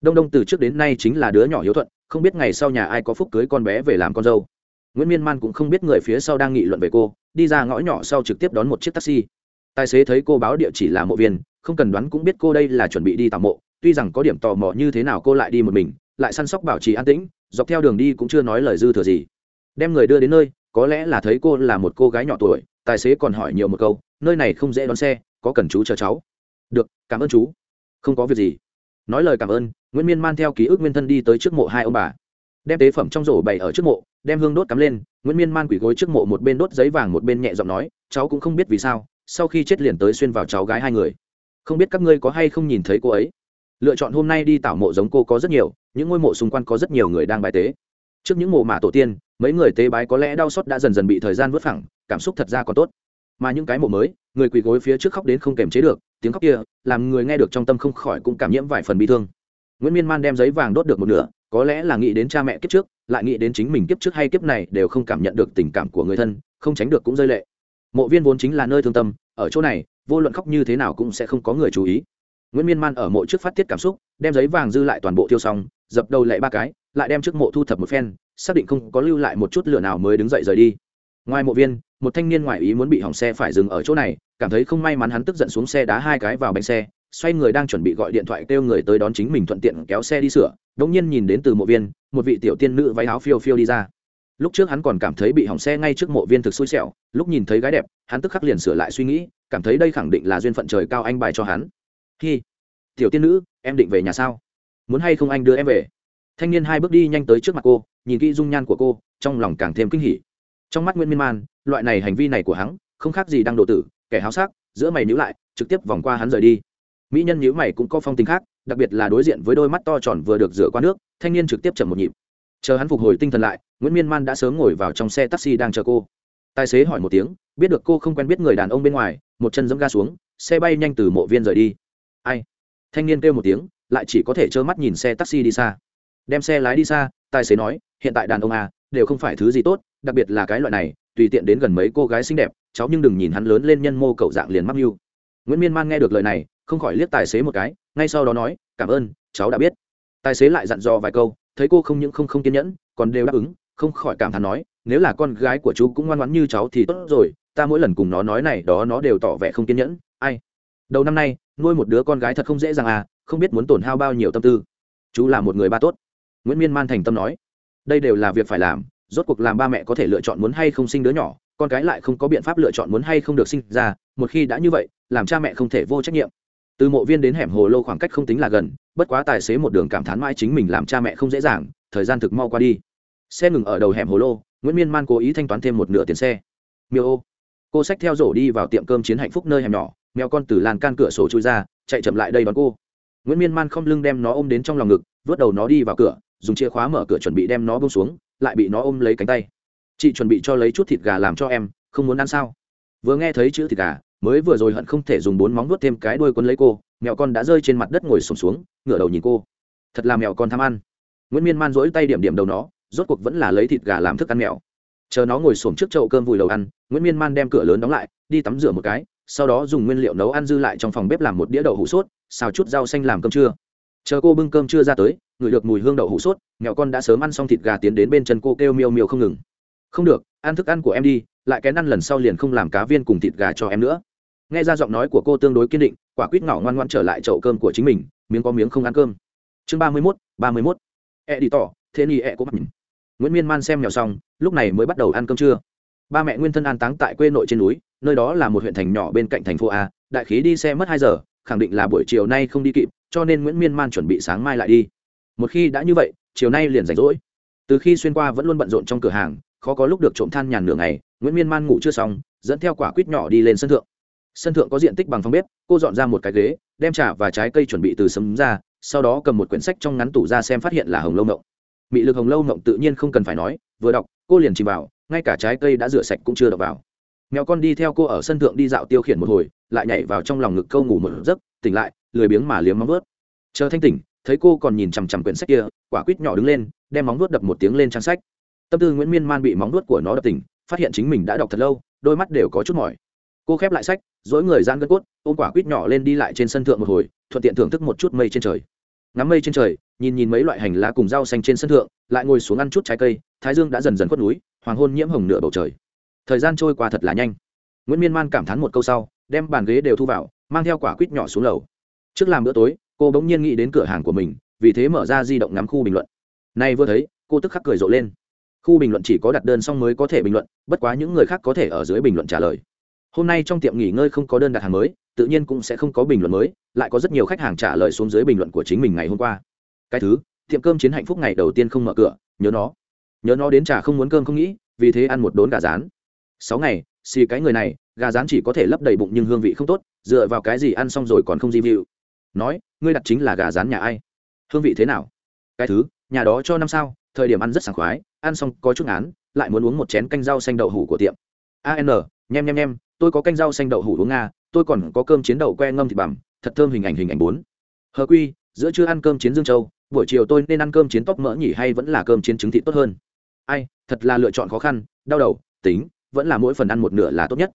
Đông đông từ trước đến nay chính là đứa nhỏ hiếu thuận, không biết ngày sau nhà ai có phúc cưới con bé về làm con dâu. Nguyễn miên man cũng không biết người phía sau đang nghị luận về cô, đi ra ngõ nhỏ sau trực tiếp đón một chiếc taxi. Tài xế thấy cô báo địa chỉ là mộ viên, không cần đoán cũng biết cô đây là chuẩn bị đi tạo mộ, tuy rằng có điểm tò mò như thế nào cô lại đi một mình, lại săn sóc bảo trì an tĩnh, dọc theo đường đi cũng chưa nói lời dư thừa gì đem người đưa đến nơi, có lẽ là thấy cô là một cô gái nhỏ tuổi, tài xế còn hỏi nhiều một câu, nơi này không dễ đón xe, có cần chú chờ cháu? Được, cảm ơn chú. Không có việc gì. Nói lời cảm ơn, nguyễn miên man theo ký ức nguyên thân đi tới trước mộ hai ông bà. Đem tế phẩm trong rổ bày ở trước mộ, đem hương đốt cắm lên, nguyễn miên man quỷ gối trước mộ một bên đốt giấy vàng một bên nhẹ giọng nói, cháu cũng không biết vì sao, sau khi chết liền tới xuyên vào cháu gái hai người. Không biết các ngươi có hay không nhìn thấy cô ấy? Lựa chọn hôm nay đi tảo mộ giống cô có rất nhiều, những ngôi mộ xung quanh có rất nhiều người đang bài tế trước những mộ mả tổ tiên, mấy người tế bái có lẽ đau xót đã dần dần bị thời gian vứt phẳng, cảm xúc thật ra còn tốt. Mà những cái mộ mới, người quỳ gối phía trước khóc đến không kềm chế được, tiếng khóc kia, làm người nghe được trong tâm không khỏi cũng cảm nhiễm vài phần bị thương. Nguyễn miên man đem giấy vàng đốt được một nửa, có lẽ là nghĩ đến cha mẹ kiếp trước, lại nghĩ đến chính mình kiếp trước hay kiếp này đều không cảm nhận được tình cảm của người thân, không tránh được cũng rơi lệ. Mộ viên vốn chính là nơi thương tâm, ở chỗ này, vô luận khóc như thế nào cũng sẽ không có người chú ý. Nguyễn miên man ở mộ trước phát tiết cảm xúc, đem giấy vàng dư lại toàn bộ tiêu xong dập đầu lệ ba cái, lại đem trước mộ thu thập một phen, xác định không có lưu lại một chút lửa nào mới đứng dậy rời đi. Ngoài mộ viên, một thanh niên ngoại ý muốn bị hỏng xe phải dừng ở chỗ này, cảm thấy không may mắn hắn tức giận xuống xe đá hai cái vào bánh xe, xoay người đang chuẩn bị gọi điện thoại kêu người tới đón chính mình thuận tiện kéo xe đi sửa đống nhiên nhìn đến từ mộ viên, một vị tiểu tiên nữ váy áo phiêu phiêu đi ra. Lúc trước hắn còn cảm thấy bị hỏng xe ngay trước mộ viên thực xui xẻo, lúc nhìn thấy gái đẹp, hắn tức khắc liền sửa lại suy nghĩ, cảm thấy đây khẳng định là duyên phận trời cao anh bài cho hắn. Hi, tiểu tiên nữ, em định về nhà sao? Muốn hay không anh đưa em về? Thanh niên hai bước đi nhanh tới trước mặt cô, nhìn kỹ dung nhan của cô, trong lòng càng thêm kinh hỉ. Trong mắt nguyễn miên man, loại này hành vi này của hắn, không khác gì đang độ tử, kẻ háo sắc, giữa mày nhữ lại, trực tiếp vòng qua hắn rời đi. Mỹ nhân nhữ mày cũng có phong tình khác, đặc biệt là đối diện với đôi mắt to tròn vừa được rửa qua nước, thanh niên trực tiếp chậm một nhịp. Chờ hắn phục hồi tinh thần lại, nguyễn miên man đã sớm ngồi vào trong xe taxi đang chờ cô. Tài xế hỏi một tiếng, biết được cô không quen biết người đàn ông bên ngoài, một chân dẫm ga xuống, xe bay nhanh từ mộ viên rời đi. Ai? Thanh niên kêu một tiếng lại chỉ có thể trơ mắt nhìn xe taxi đi xa. Đem xe lái đi xa, tài xế nói, hiện tại đàn ông à đều không phải thứ gì tốt, đặc biệt là cái loại này, tùy tiện đến gần mấy cô gái xinh đẹp, cháu nhưng đừng nhìn hắn lớn lên nhân mô cậu dạng liền mắc mưu. Nguyễn miên man nghe được lời này, không khỏi liếc tài xế một cái, ngay sau đó nói, cảm ơn, cháu đã biết. Tài xế lại dặn dò vài câu, thấy cô không những không không kiên nhẫn, còn đều đáp ứng, không khỏi cảm thán nói, nếu là con gái của chú cũng ngoan ngoãn như cháu thì tốt rồi, ta mỗi lần cùng nó nói này đó nó đều tỏ vẻ không kiên nhẫn, ai? Đầu năm nay, nuôi một đứa con gái thật không dễ dàng à không biết muốn tổn hao bao nhiêu tâm tư. Chú là một người ba tốt. Nguyễn miên man thành tâm nói, đây đều là việc phải làm, rốt cuộc làm ba mẹ có thể lựa chọn muốn hay không sinh đứa nhỏ, con cái lại không có biện pháp lựa chọn muốn hay không được sinh ra, một khi đã như vậy, làm cha mẹ không thể vô trách nhiệm. Từ mộ viên đến hẻm hồ lô khoảng cách không tính là gần, bất quá tài xế một đường cảm thán mãi chính mình làm cha mẹ không dễ dàng, thời gian thực mau qua đi. Xe ngừng ở đầu hẻm hồ lô, nguyễn miên man cố ý thanh toán thêm một nửa tiền xe. Miêu ô. Cô xách theo rổ đi vào tiệm cơm chiến hạnh phúc nơi hẻm nhỏ, mèo con từ làn can cửa sổ chui ra, chạy chậm lại đây đón cô nguyễn miên man không lưng đem nó ôm đến trong lòng ngực vớt đầu nó đi vào cửa dùng chìa khóa mở cửa chuẩn bị đem nó bông xuống lại bị nó ôm lấy cánh tay. Chị chuẩn bị cho lấy chút thịt gà làm cho em không muốn ăn sao? Vừa nghe thấy chữ thịt gà mới vừa rồi hận không thể dùng bốn móng vuốt thêm cái đuôi quấn lấy cô mẹo con đã rơi trên mặt đất ngồi sùng xuống, xuống ngửa đầu nhìn cô. Thật là mẹo con tham ăn. Nguyễn miên man rỗi tay điểm điểm đầu nó rốt cuộc vẫn là lấy thịt gà làm thức ăn mèo chờ nó ngồi xổm trước chậu cơm vùi đầu ăn nguyễn miên man đem cửa lớn đóng lại đi tắm rửa một cái sau đó dùng nguyên liệu nấu ăn dư lại trong phòng bếp làm một đĩa đậu hũ sốt xào chút rau xanh làm cơm trưa. Chờ cô bưng cơm trưa ra tới, ngửi được mùi hương đậu hũ sốt, mẹo con đã sớm ăn xong thịt gà tiến đến bên chân cô kêu miêu miêu không ngừng. Không được, ăn thức ăn của em đi, lại cái ăn lần sau liền không làm cá viên cùng thịt gà cho em nữa. Nghe ra giọng nói của cô tương đối kiên định, quả quýt ngỏ ngoan ngoan trở lại chậu cơm của chính mình, miếng có miếng không ăn cơm. Chương ba mươi mốt, ba mươi mốt. E đi tỏ, thế ni e có mặt nguyễn miên man xem nhỏ xong, lúc này mới bắt đầu ăn cơm trưa. Ba mẹ nguyên thân an táng tại quê nội trên núi, nơi đó là một huyện thành nhỏ bên cạnh thành phố a, đại khí đi xe mất hai giờ khẳng định là buổi chiều nay không đi kịp, cho nên nguyễn miên man chuẩn bị sáng mai lại đi. Một khi đã như vậy, chiều nay liền rảnh rỗi. Từ khi xuyên qua vẫn luôn bận rộn trong cửa hàng, khó có lúc được trộm than nhàn nửa ngày, nguyễn miên man ngủ chưa xong, dẫn theo quả quýt nhỏ đi lên sân thượng. Sân thượng có diện tích bằng phòng bếp, cô dọn ra một cái ghế, đem trà và trái cây chuẩn bị từ sấm ra, sau đó cầm một quyển sách trong ngắn tủ ra xem phát hiện là hồng lâu mộng mị lực hồng lâu mộng tự nhiên không cần phải nói, vừa đọc, cô liền chìm vào, ngay cả trái cây đã rửa sạch cũng chưa đọc vào mèo con đi theo cô ở sân thượng đi dạo tiêu khiển một hồi, lại nhảy vào trong lòng ngực câu ngủ một giấc, tỉnh lại, lười biếng mà liếm móng vớt chờ thanh tỉnh, thấy cô còn nhìn chằm chằm quyển sách kia, quả quýt nhỏ đứng lên, đem móng vuốt đập một tiếng lên trang sách. Tâm tư nguyễn miên man bị móng vuốt của nó đập tỉnh, phát hiện chính mình đã đọc thật lâu, đôi mắt đều có chút mỏi. Cô khép lại sách, dỗi người gian gân cốt, ôm quả quýt nhỏ lên đi lại trên sân thượng một hồi, thuận tiện thưởng thức một chút mây trên trời. Ngắm mây trên trời, nhìn nhìn mấy loại hành lá cùng rau xanh trên sân thượng, lại ngồi xuống ăn chút trái cây, thái dương đã dần dần khuất núi, hoàng hôn nhiễm hồng nửa bầu trời thời gian trôi qua thật là nhanh. Nguyễn miên man cảm thán một câu sau, đem bàn ghế đều thu vào, mang theo quả quýt nhỏ xuống lầu. Trước làm bữa tối, cô bỗng nhiên nghĩ đến cửa hàng của mình, vì thế mở ra di động ngắm khu bình luận. Nay vừa thấy, cô tức khắc cười rộ lên. Khu bình luận chỉ có đặt đơn xong mới có thể bình luận, bất quá những người khác có thể ở dưới bình luận trả lời. Hôm nay trong tiệm nghỉ ngơi không có đơn đặt hàng mới, tự nhiên cũng sẽ không có bình luận mới, lại có rất nhiều khách hàng trả lời xuống dưới bình luận của chính mình ngày hôm qua. Cái thứ, tiệm cơm chiến hạnh phúc ngày đầu tiên không mở cửa, nhớ nó. Nhớ nó đến trả không muốn cơm không nghĩ, vì thế ăn một đốn gà rán sáu ngày xì cái người này gà rán chỉ có thể lấp đầy bụng nhưng hương vị không tốt dựa vào cái gì ăn xong rồi còn không review nói ngươi đặt chính là gà rán nhà ai? Hương vị thế nào? Cái thứ nhà đó cho năm sao thời điểm ăn rất sảng khoái ăn xong có chút ngán, lại muốn uống một chén canh rau xanh đậu hủ của tiệm. An nhem nhem nhem tôi có canh rau xanh đậu hủ uống nga tôi còn có cơm chiến đậu que ngâm thịt bằm thật thơm hình ảnh hình ảnh bốn. Hờ quy giữa chưa ăn cơm chiến dương châu buổi chiều tôi nên ăn cơm chiến tóc mỡ nhỉ hay vẫn là cơm chiến trứng thịt tốt hơn? Ai thật là lựa chọn khó khăn đau đầu tính vẫn là mỗi phần ăn một nửa là tốt nhất.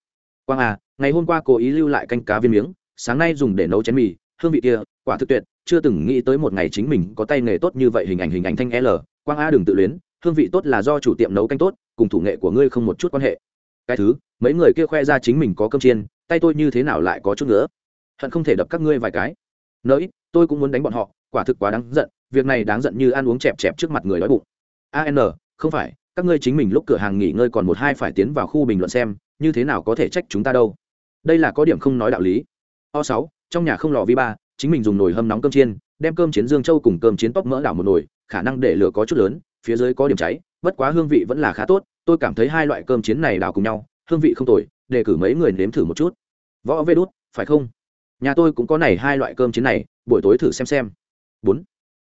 Quang à ngày hôm qua cố ý lưu lại canh cá viên miếng, sáng nay dùng để nấu chén mì, hương vị kia, quả thực tuyệt, chưa từng nghĩ tới một ngày chính mình có tay nghề tốt như vậy hình ảnh hình ảnh thanh l. Quang a đừng tự luyến, hương vị tốt là do chủ tiệm nấu canh tốt, cùng thủ nghệ của ngươi không một chút quan hệ. Cái thứ, mấy người kia khoe ra chính mình có cơm chiên, tay tôi như thế nào lại có chút nữa? Hận không thể đập các ngươi vài cái. Nỡi tôi cũng muốn đánh bọn họ, quả thực quá đáng giận, việc này đáng giận như ăn uống chẹp chẹp trước mặt người đói bụng. An không phải các ngươi chính mình lúc cửa hàng nghỉ ngơi còn một hai phải tiến vào khu bình luận xem, như thế nào có thể trách chúng ta đâu. Đây là có điểm không nói đạo lý. O sáu, trong nhà không lò vi ba, chính mình dùng nồi hâm nóng cơm chiên, đem cơm chiến dương châu cùng cơm chiến tóc mỡ đảo một nồi, khả năng để lửa có chút lớn, phía dưới có điểm cháy, bất quá hương vị vẫn là khá tốt, tôi cảm thấy hai loại cơm chiến này đào cùng nhau, hương vị không tồi, để cử mấy người nếm thử một chút. Võ vê đút, phải không? Nhà tôi cũng có này hai loại cơm chiến này, buổi tối thử xem xem. Bốn,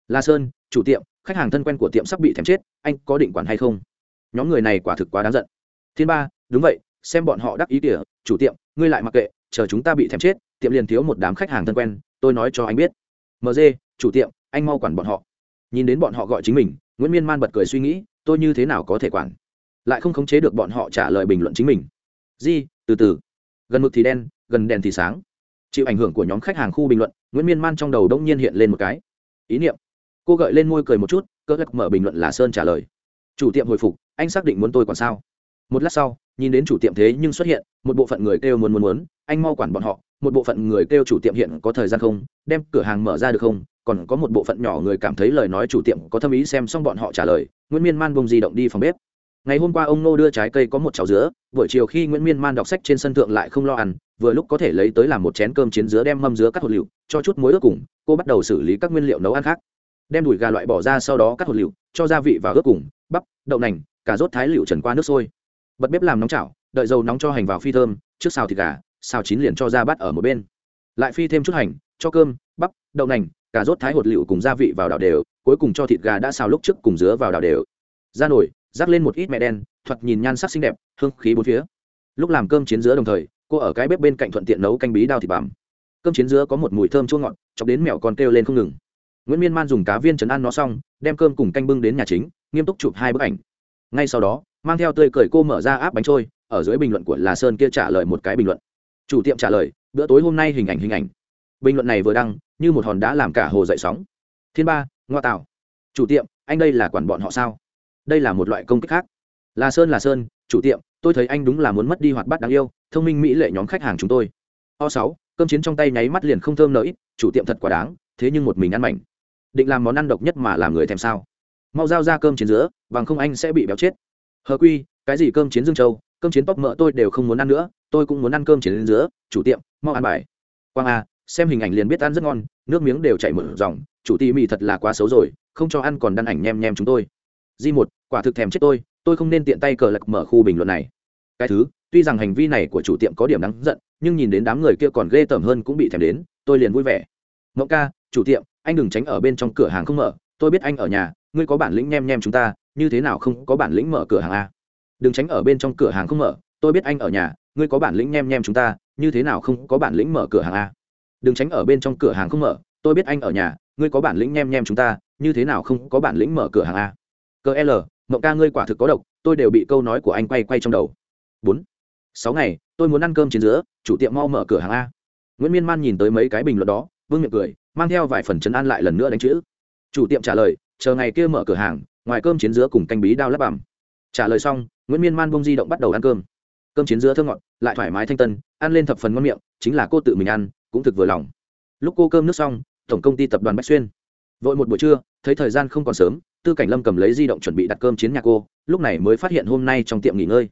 la sơn, chủ tiệm, khách hàng thân quen của tiệm sắp bị thèm chết, anh có định quản hay không? Nhóm người này quả thực quá đáng giận. Thiên ba, đúng vậy, xem bọn họ đắc ý kìa, chủ tiệm, ngươi lại mặc kệ, chờ chúng ta bị thèm chết, tiệm liền thiếu một đám khách hàng thân quen, tôi nói cho anh biết. Mg chủ tiệm, anh mau quản bọn họ. Nhìn đến bọn họ gọi chính mình, nguyễn miên man bật cười suy nghĩ, tôi như thế nào có thể quản? Lại không khống chế được bọn họ trả lời bình luận chính mình. Di từ từ. Gần mực thì đen, gần đèn thì sáng. Chịu ảnh hưởng của nhóm khách hàng khu bình luận, nguyễn miên man trong đầu đông nhiên hiện lên một cái. Ý niệm. Cô gợi lên môi cười một chút, cơ lắc mở bình luận là sơn trả lời chủ tiệm hồi phục, anh xác định muốn tôi còn sao? Một lát sau, nhìn đến chủ tiệm thế nhưng xuất hiện, một bộ phận người kêu muốn muốn muốn, anh mau quản bọn họ, một bộ phận người kêu chủ tiệm hiện có thời gian không, đem cửa hàng mở ra được không, còn có một bộ phận nhỏ người cảm thấy lời nói chủ tiệm có thâm ý xem xong bọn họ trả lời, nguyễn miên man bông di động đi phòng bếp. Ngày hôm qua ông nô đưa trái cây có một chảo dứa, buổi chiều khi nguyễn miên man đọc sách trên sân thượng lại không lo ăn, vừa lúc có thể lấy tới làm một chén cơm chiến dứa đem mâm dứa cắt hột liệu cho chút muối ớt cùng, cô bắt đầu xử lý các nguyên liệu nấu ăn khác. Đem đùi gà loại bỏ ra sau đó cắt hột liệu cho gia vị và ớt cùng bắp, đậu nành, cà rốt thái liệu trần qua nước sôi. Bật bếp làm nóng chảo, đợi dầu nóng cho hành vào phi thơm, trước xào thịt gà, xào chín liền cho ra bắt ở một bên. Lại phi thêm chút hành, cho cơm, bắp, đậu nành, cà rốt thái hột liệu cùng gia vị vào đảo đều, cuối cùng cho thịt gà đã xào lúc trước cùng dứa vào đảo đều. Ra nổi rắc lên một ít mẹ đen, thoạt nhìn nhan sắc xinh đẹp, hương khí bốn phía. Lúc làm cơm chiến dứa đồng thời, cô ở cái bếp bên cạnh thuận tiện nấu canh bí đao thịt bằm. Cơm chiến dứa có một mùi thơm chua ngọt, chọc đến mẹo còn kêu lên không ngừng nguyễn miên man dùng cá viên chấn ăn nó xong, đem cơm cùng canh bưng đến nhà chính, nghiêm túc chụp hai bức ảnh. Ngay sau đó, mang theo tươi cười cô mở ra áp bánh trôi, ở dưới bình luận của là sơn kia trả lời một cái bình luận. Chủ tiệm trả lời, bữa tối hôm nay hình ảnh hình ảnh. Bình luận này vừa đăng, như một hòn đá làm cả hồ dậy sóng. Thiên ba, ngoa tạo chủ tiệm, anh đây là quản bọn họ sao? Đây là một loại công kích khác. Là sơn là sơn, chủ tiệm, tôi thấy anh đúng là muốn mất đi hoạt bát đáng yêu, thông minh mỹ lệ nhóm khách hàng chúng tôi. O sáu, cơm chiến trong tay nháy mắt liền không thơm nợ ít, chủ tiệm thật quá đáng, thế nhưng một mình ăn mảnh định làm món ăn độc nhất mà làm người thèm sao? Mau giao ra cơm chiến giữa, bằng không anh sẽ bị béo chết. Hờ quy, cái gì cơm chiến dương châu, cơm chiến bóc mỡ tôi đều không muốn ăn nữa, tôi cũng muốn ăn cơm chiến giữa, chủ tiệm, mau ăn bài. Quang a, xem hình ảnh liền biết ăn rất ngon, nước miếng đều chảy mở dòng, chủ tỉ mì thật là quá xấu rồi, không cho ăn còn đăng ảnh nhem nhem chúng tôi. Di một, quả thực thèm chết tôi tôi không nên tiện tay cờ lạc mở khu bình luận này. Cái thứ, tuy rằng hành vi này của chủ tiệm có điểm đáng giận, nhưng nhìn đến đám người kia còn ghê tởm hơn cũng bị thèm đến, tôi liền vui vẻ. Mộng ca, chủ tiệm anh đừng tránh ở bên trong cửa hàng không mở, tôi biết anh ở nhà, ngươi có bản lĩnh nhem nhem chúng ta, như thế nào không có bản lĩnh mở cửa hàng a đừng tránh ở bên trong cửa hàng không mở, tôi biết anh ở nhà, ngươi có bản lĩnh nhem nhem chúng ta, như thế nào không có bản lĩnh mở cửa hàng a đừng tránh ở bên trong cửa hàng không mở, tôi biết anh ở nhà, ngươi có bản lĩnh nhem nhem chúng ta, như thế nào không có bản lĩnh mở cửa hàng à? a cơ l, mộng ca ngươi quả thực có độc, tôi đều bị câu nói của anh quay quay trong đầu. Bốn. Sáu ngày, tôi muốn ăn cơm chiến giữa, chủ tiệm mau mở cửa hàng a. Nguyễn miên man nhìn tới mấy cái bình luận đó, vương miệng cười mang theo vài phần chấn an lại lần nữa đánh chữ. Chủ tiệm trả lời, chờ ngày kia mở cửa hàng, ngoài cơm chiến dứa cùng canh bí đao lắp bằm trả lời xong, nguyễn miên man bông di động bắt đầu ăn cơm. Cơm chiến dứa thơ ngọt, lại thoải mái thanh tân, ăn lên thập phần ngon miệng, chính là cô tự mình ăn, cũng thực vừa lòng. Lúc cô cơm nước xong, tổng công ty tập đoàn bách xuyên. Vội một buổi trưa, thấy thời gian không còn sớm, tư cảnh lâm cầm lấy di động chuẩn bị đặt cơm chiến nhà cô, lúc này mới phát hiện hôm nay trong tiệm nghỉ ngơi.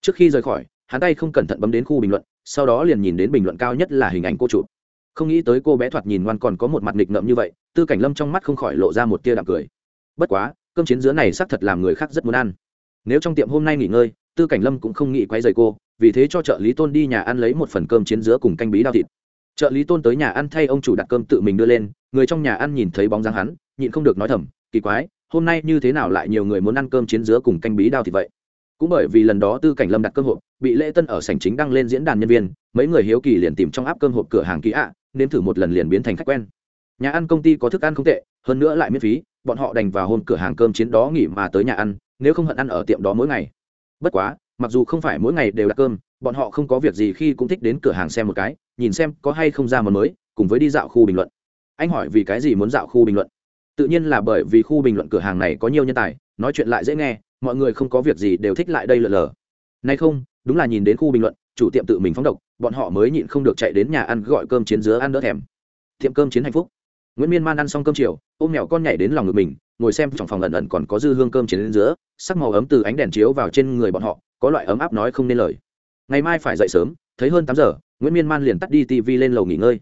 Trước khi rời khỏi, hắn tay không cẩn thận bấm đến khu bình luận, sau đó liền nhìn đến bình luận cao nhất là hình ảnh cô chụp không nghĩ tới cô bé thoạt nhìn ngoan còn có một mặt nghịch ngợm như vậy, tư cảnh lâm trong mắt không khỏi lộ ra một tia đạm cười. Bất quá, cơm chiến dứa này xác thật làm người khác rất muốn ăn. Nếu trong tiệm hôm nay nghỉ ngơi, tư cảnh lâm cũng không nghĩ quay dày cô, vì thế cho trợ lý tôn đi nhà ăn lấy một phần cơm chiến dứa cùng canh bí đao thịt. Trợ lý tôn tới nhà ăn thay ông chủ đặt cơm tự mình đưa lên, người trong nhà ăn nhìn thấy bóng dáng hắn, nhịn không được nói thầm, kỳ quái, hôm nay như thế nào lại nhiều người muốn ăn cơm chiến dứa cùng canh bí đao thịt vậy? Cũng bởi vì lần đó tư cảnh lâm đặt cơm hộp, bị lễ tân ở sảnh chính đăng lên diễn đàn nhân viên, mấy người hiếu kỳ liền tìm trong áp cơm hộp cửa hàng ký ạ nên thử một lần liền biến thành khách quen. Nhà ăn công ty có thức ăn không tệ, hơn nữa lại miễn phí, bọn họ đành vào hôm cửa hàng cơm chiến đó nghỉ mà tới nhà ăn, nếu không hận ăn ở tiệm đó mỗi ngày. Bất quá, mặc dù không phải mỗi ngày đều đặt cơm, bọn họ không có việc gì khi cũng thích đến cửa hàng xem một cái, nhìn xem có hay không ra món mới, cùng với đi dạo khu bình luận. Anh hỏi vì cái gì muốn dạo khu bình luận? Tự nhiên là bởi vì khu bình luận cửa hàng này có nhiều nhân tài, nói chuyện lại dễ nghe, mọi người không có việc gì đều thích lại đây lờ lờ. Nay không, đúng là nhìn đến khu bình luận, chủ tiệm tự mình phóng độc bọn họ mới nhịn không được chạy đến nhà ăn gọi cơm chiến dứa ăn đỡ thèm. Tiệm cơm chiến hạnh phúc. Nguyễn miên man ăn xong cơm chiều, ôm mèo con nhảy đến lòng ngực mình, ngồi xem trong phòng ẩn ẩn còn có dư hương cơm chiến đến giữa sắc màu ấm từ ánh đèn chiếu vào trên người bọn họ, có loại ấm áp nói không nên lời. Ngày mai phải dậy sớm, thấy hơn tám giờ, nguyễn miên man liền tắt đi tv lên lầu nghỉ ngơi.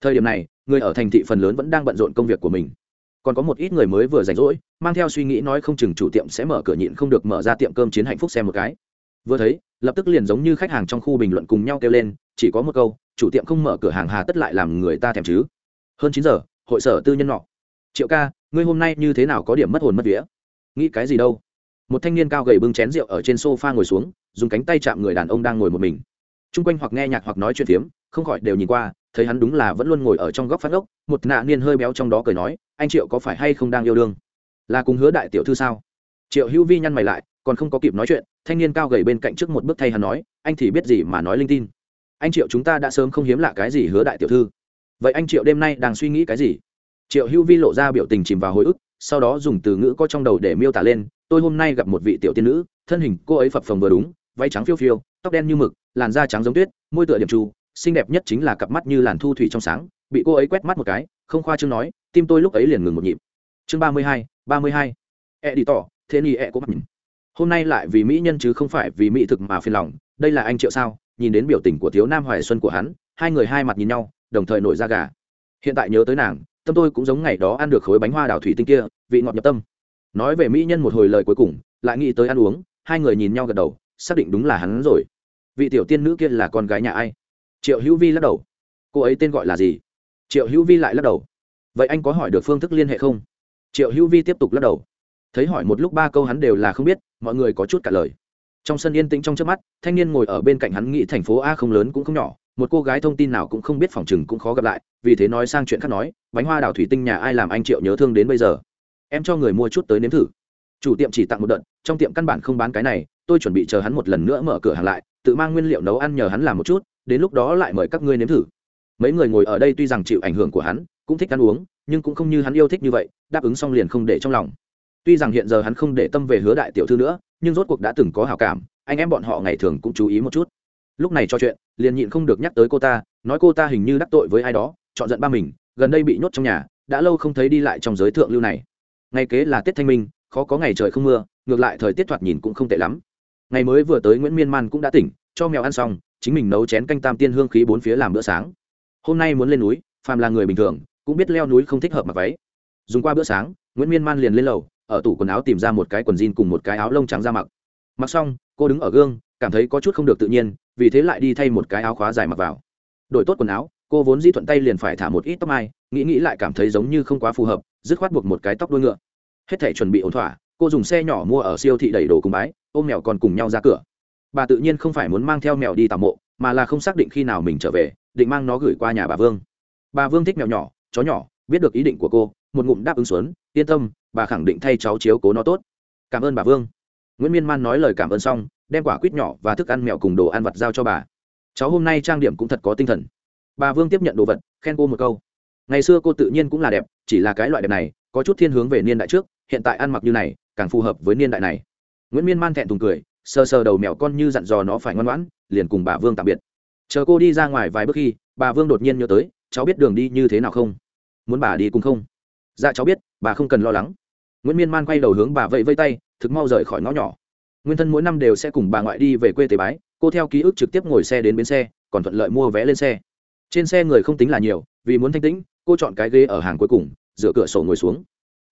Thời điểm này, người ở thành thị phần lớn vẫn đang bận rộn công việc của mình. Còn có một ít người mới vừa rảnh rỗi, mang theo suy nghĩ nói không chừng chủ tiệm sẽ mở cửa nhịn không được mở ra tiệm cơm chiến hạnh phúc xem một cái vừa thấy, lập tức liền giống như khách hàng trong khu bình luận cùng nhau kêu lên, chỉ có một câu, chủ tiệm không mở cửa hàng hà tất lại làm người ta thèm chứ? Hơn chín giờ, hội sở tư nhân nọ. Triệu ca, ngươi hôm nay như thế nào có điểm mất hồn mất vía? Nghĩ cái gì đâu. Một thanh niên cao gầy bưng chén rượu ở trên sofa ngồi xuống, dùng cánh tay chạm người đàn ông đang ngồi một mình. Chung quanh hoặc nghe nhạc hoặc nói chuyện phiếm, không khỏi đều nhìn qua, thấy hắn đúng là vẫn luôn ngồi ở trong góc phát ốc một nạ niên hơi béo trong đó cười nói, anh triệu có phải hay không đang yêu đương? Là cùng hứa đại tiểu thư sao? Triệu hữu vi nhăn mày lại còn không có kịp nói chuyện, thanh niên cao gầy bên cạnh trước một bước thay hắn nói, anh thì biết gì mà nói linh tin? Anh triệu chúng ta đã sớm không hiếm lạ cái gì hứa đại tiểu thư. Vậy anh triệu đêm nay đang suy nghĩ cái gì? Triệu hữu vi lộ ra biểu tình chìm vào hồi ức, sau đó dùng từ ngữ có trong đầu để miêu tả lên, tôi hôm nay gặp một vị tiểu tiên nữ, thân hình cô ấy phập phồng vừa đúng, váy trắng phiêu phiêu, tóc đen như mực, làn da trắng giống tuyết, môi tựa điểm tru xinh đẹp nhất chính là cặp mắt như làn thu thủy trong sáng. Bị cô ấy quét mắt một cái, không khoa chương nói, tim tôi lúc ấy liền ngừng một nhịp. Chương ba mươi hai, ba mươi hai. E đi tỏ, thế ni e có mắt hôm nay lại vì mỹ nhân chứ không phải vì mỹ thực mà phiền lòng, đây là anh triệu sao? Nhìn đến biểu tình của thiếu nam hoài xuân của hắn, hai người hai mặt nhìn nhau, đồng thời nổi ra gà. Hiện tại nhớ tới nàng, tâm tôi cũng giống ngày đó ăn được khối bánh hoa đào thủy tinh kia, vị ngọt nhập tâm. Nói về mỹ nhân một hồi lời cuối cùng, lại nghĩ tới ăn uống, hai người nhìn nhau gật đầu, xác định đúng là hắn rồi. Vị tiểu tiên nữ kia là con gái nhà ai? Triệu hữu vi lắc đầu. Cô ấy tên gọi là gì? Triệu hữu vi lại lắc đầu. Vậy anh có hỏi được phương thức liên hệ không? Triệu hữu vi tiếp tục lắc đầu thấy hỏi một lúc ba câu hắn đều là không biết, mọi người có chút cả lời. Trong sân yên tĩnh trong trước mắt, thanh niên ngồi ở bên cạnh hắn nghĩ thành phố a không lớn cũng không nhỏ, một cô gái thông tin nào cũng không biết phòng chừng cũng khó gặp lại, vì thế nói sang chuyện khác nói, bánh hoa đào thủy tinh nhà ai làm anh triệu nhớ thương đến bây giờ? Em cho người mua chút tới nếm thử. Chủ tiệm chỉ tặng một đợt, trong tiệm căn bản không bán cái này, tôi chuẩn bị chờ hắn một lần nữa mở cửa hàng lại, tự mang nguyên liệu nấu ăn nhờ hắn làm một chút, đến lúc đó lại mời các ngươi nếm thử. Mấy người ngồi ở đây tuy rằng chịu ảnh hưởng của hắn, cũng thích ăn uống, nhưng cũng không như hắn yêu thích như vậy, đáp ứng xong liền không để trong lòng tuy rằng hiện giờ hắn không để tâm về hứa đại tiểu thư nữa, nhưng rốt cuộc đã từng có hào cảm, anh em bọn họ ngày thường cũng chú ý một chút. Lúc này cho chuyện, liền nhịn không được nhắc tới cô ta, nói cô ta hình như đắc tội với ai đó, chọn giận ba mình, gần đây bị nhốt trong nhà, đã lâu không thấy đi lại trong giới thượng lưu này. Ngày kế là tết thanh minh, khó có ngày trời không mưa, ngược lại thời tiết thoạt nhìn cũng không tệ lắm. Ngày mới vừa tới nguyễn miên man cũng đã tỉnh, cho mèo ăn xong, chính mình nấu chén canh tam tiên hương khí bốn phía làm bữa sáng. Hôm nay muốn lên núi, phàm là người bình thường, cũng biết leo núi không thích hợp mặc váy. Dùng qua bữa sáng, nguyễn miên man liền lên lầu ở tủ quần áo tìm ra một cái quần jean cùng một cái áo lông trắng ra mặc. Mặc xong, cô đứng ở gương, cảm thấy có chút không được tự nhiên, vì thế lại đi thay một cái áo khóa dài mặc vào. Đổi tốt quần áo, cô vốn di thuận tay liền phải thả một ít tóc mai, nghĩ nghĩ lại cảm thấy giống như không quá phù hợp, dứt khoát buộc một cái tóc đuôi ngựa. Hết thể chuẩn bị ổn thỏa, cô dùng xe nhỏ mua ở siêu thị đầy đồ cùng bái, ôm mèo còn cùng nhau ra cửa. Bà tự nhiên không phải muốn mang theo mèo đi tạm mộ, mà là không xác định khi nào mình trở về, định mang nó gửi qua nhà bà vương. Bà vương thích mèo nhỏ, chó nhỏ, biết được ý định của cô, một ngụm đáp ứng xuống, yên tâm bà khẳng định thay cháu chiếu cố nó tốt. Cảm ơn bà vương. Nguyễn miên man nói lời cảm ơn xong, đem quả quýt nhỏ và thức ăn mèo cùng đồ ăn vặt giao cho bà. Cháu hôm nay trang điểm cũng thật có tinh thần. Bà vương tiếp nhận đồ vật, khen cô một câu. Ngày xưa cô tự nhiên cũng là đẹp, chỉ là cái loại đẹp này, có chút thiên hướng về niên đại trước, hiện tại ăn mặc như này, càng phù hợp với niên đại này. Nguyễn miên man thẹn thùng cười, sờ sờ đầu mèo con như dặn dò nó phải ngoan ngoãn, liền cùng bà vương tạm biệt. Chờ cô đi ra ngoài vài bước khi, bà vương đột nhiên nhớ tới, cháu biết đường đi như thế nào không? Muốn bà đi cùng không? Dạ cháu biết, bà không cần lo lắng nguyễn miên man quay đầu hướng bà vẫy vây tay, thực mau rời khỏi ngõ nhỏ. Nguyên thân mỗi năm đều sẽ cùng bà ngoại đi về quê tế bái, cô theo ký ức trực tiếp ngồi xe đến bến xe, còn thuận lợi mua vé lên xe. Trên xe người không tính là nhiều, vì muốn thanh tĩnh, cô chọn cái ghế ở hàng cuối cùng, dựa cửa sổ ngồi xuống.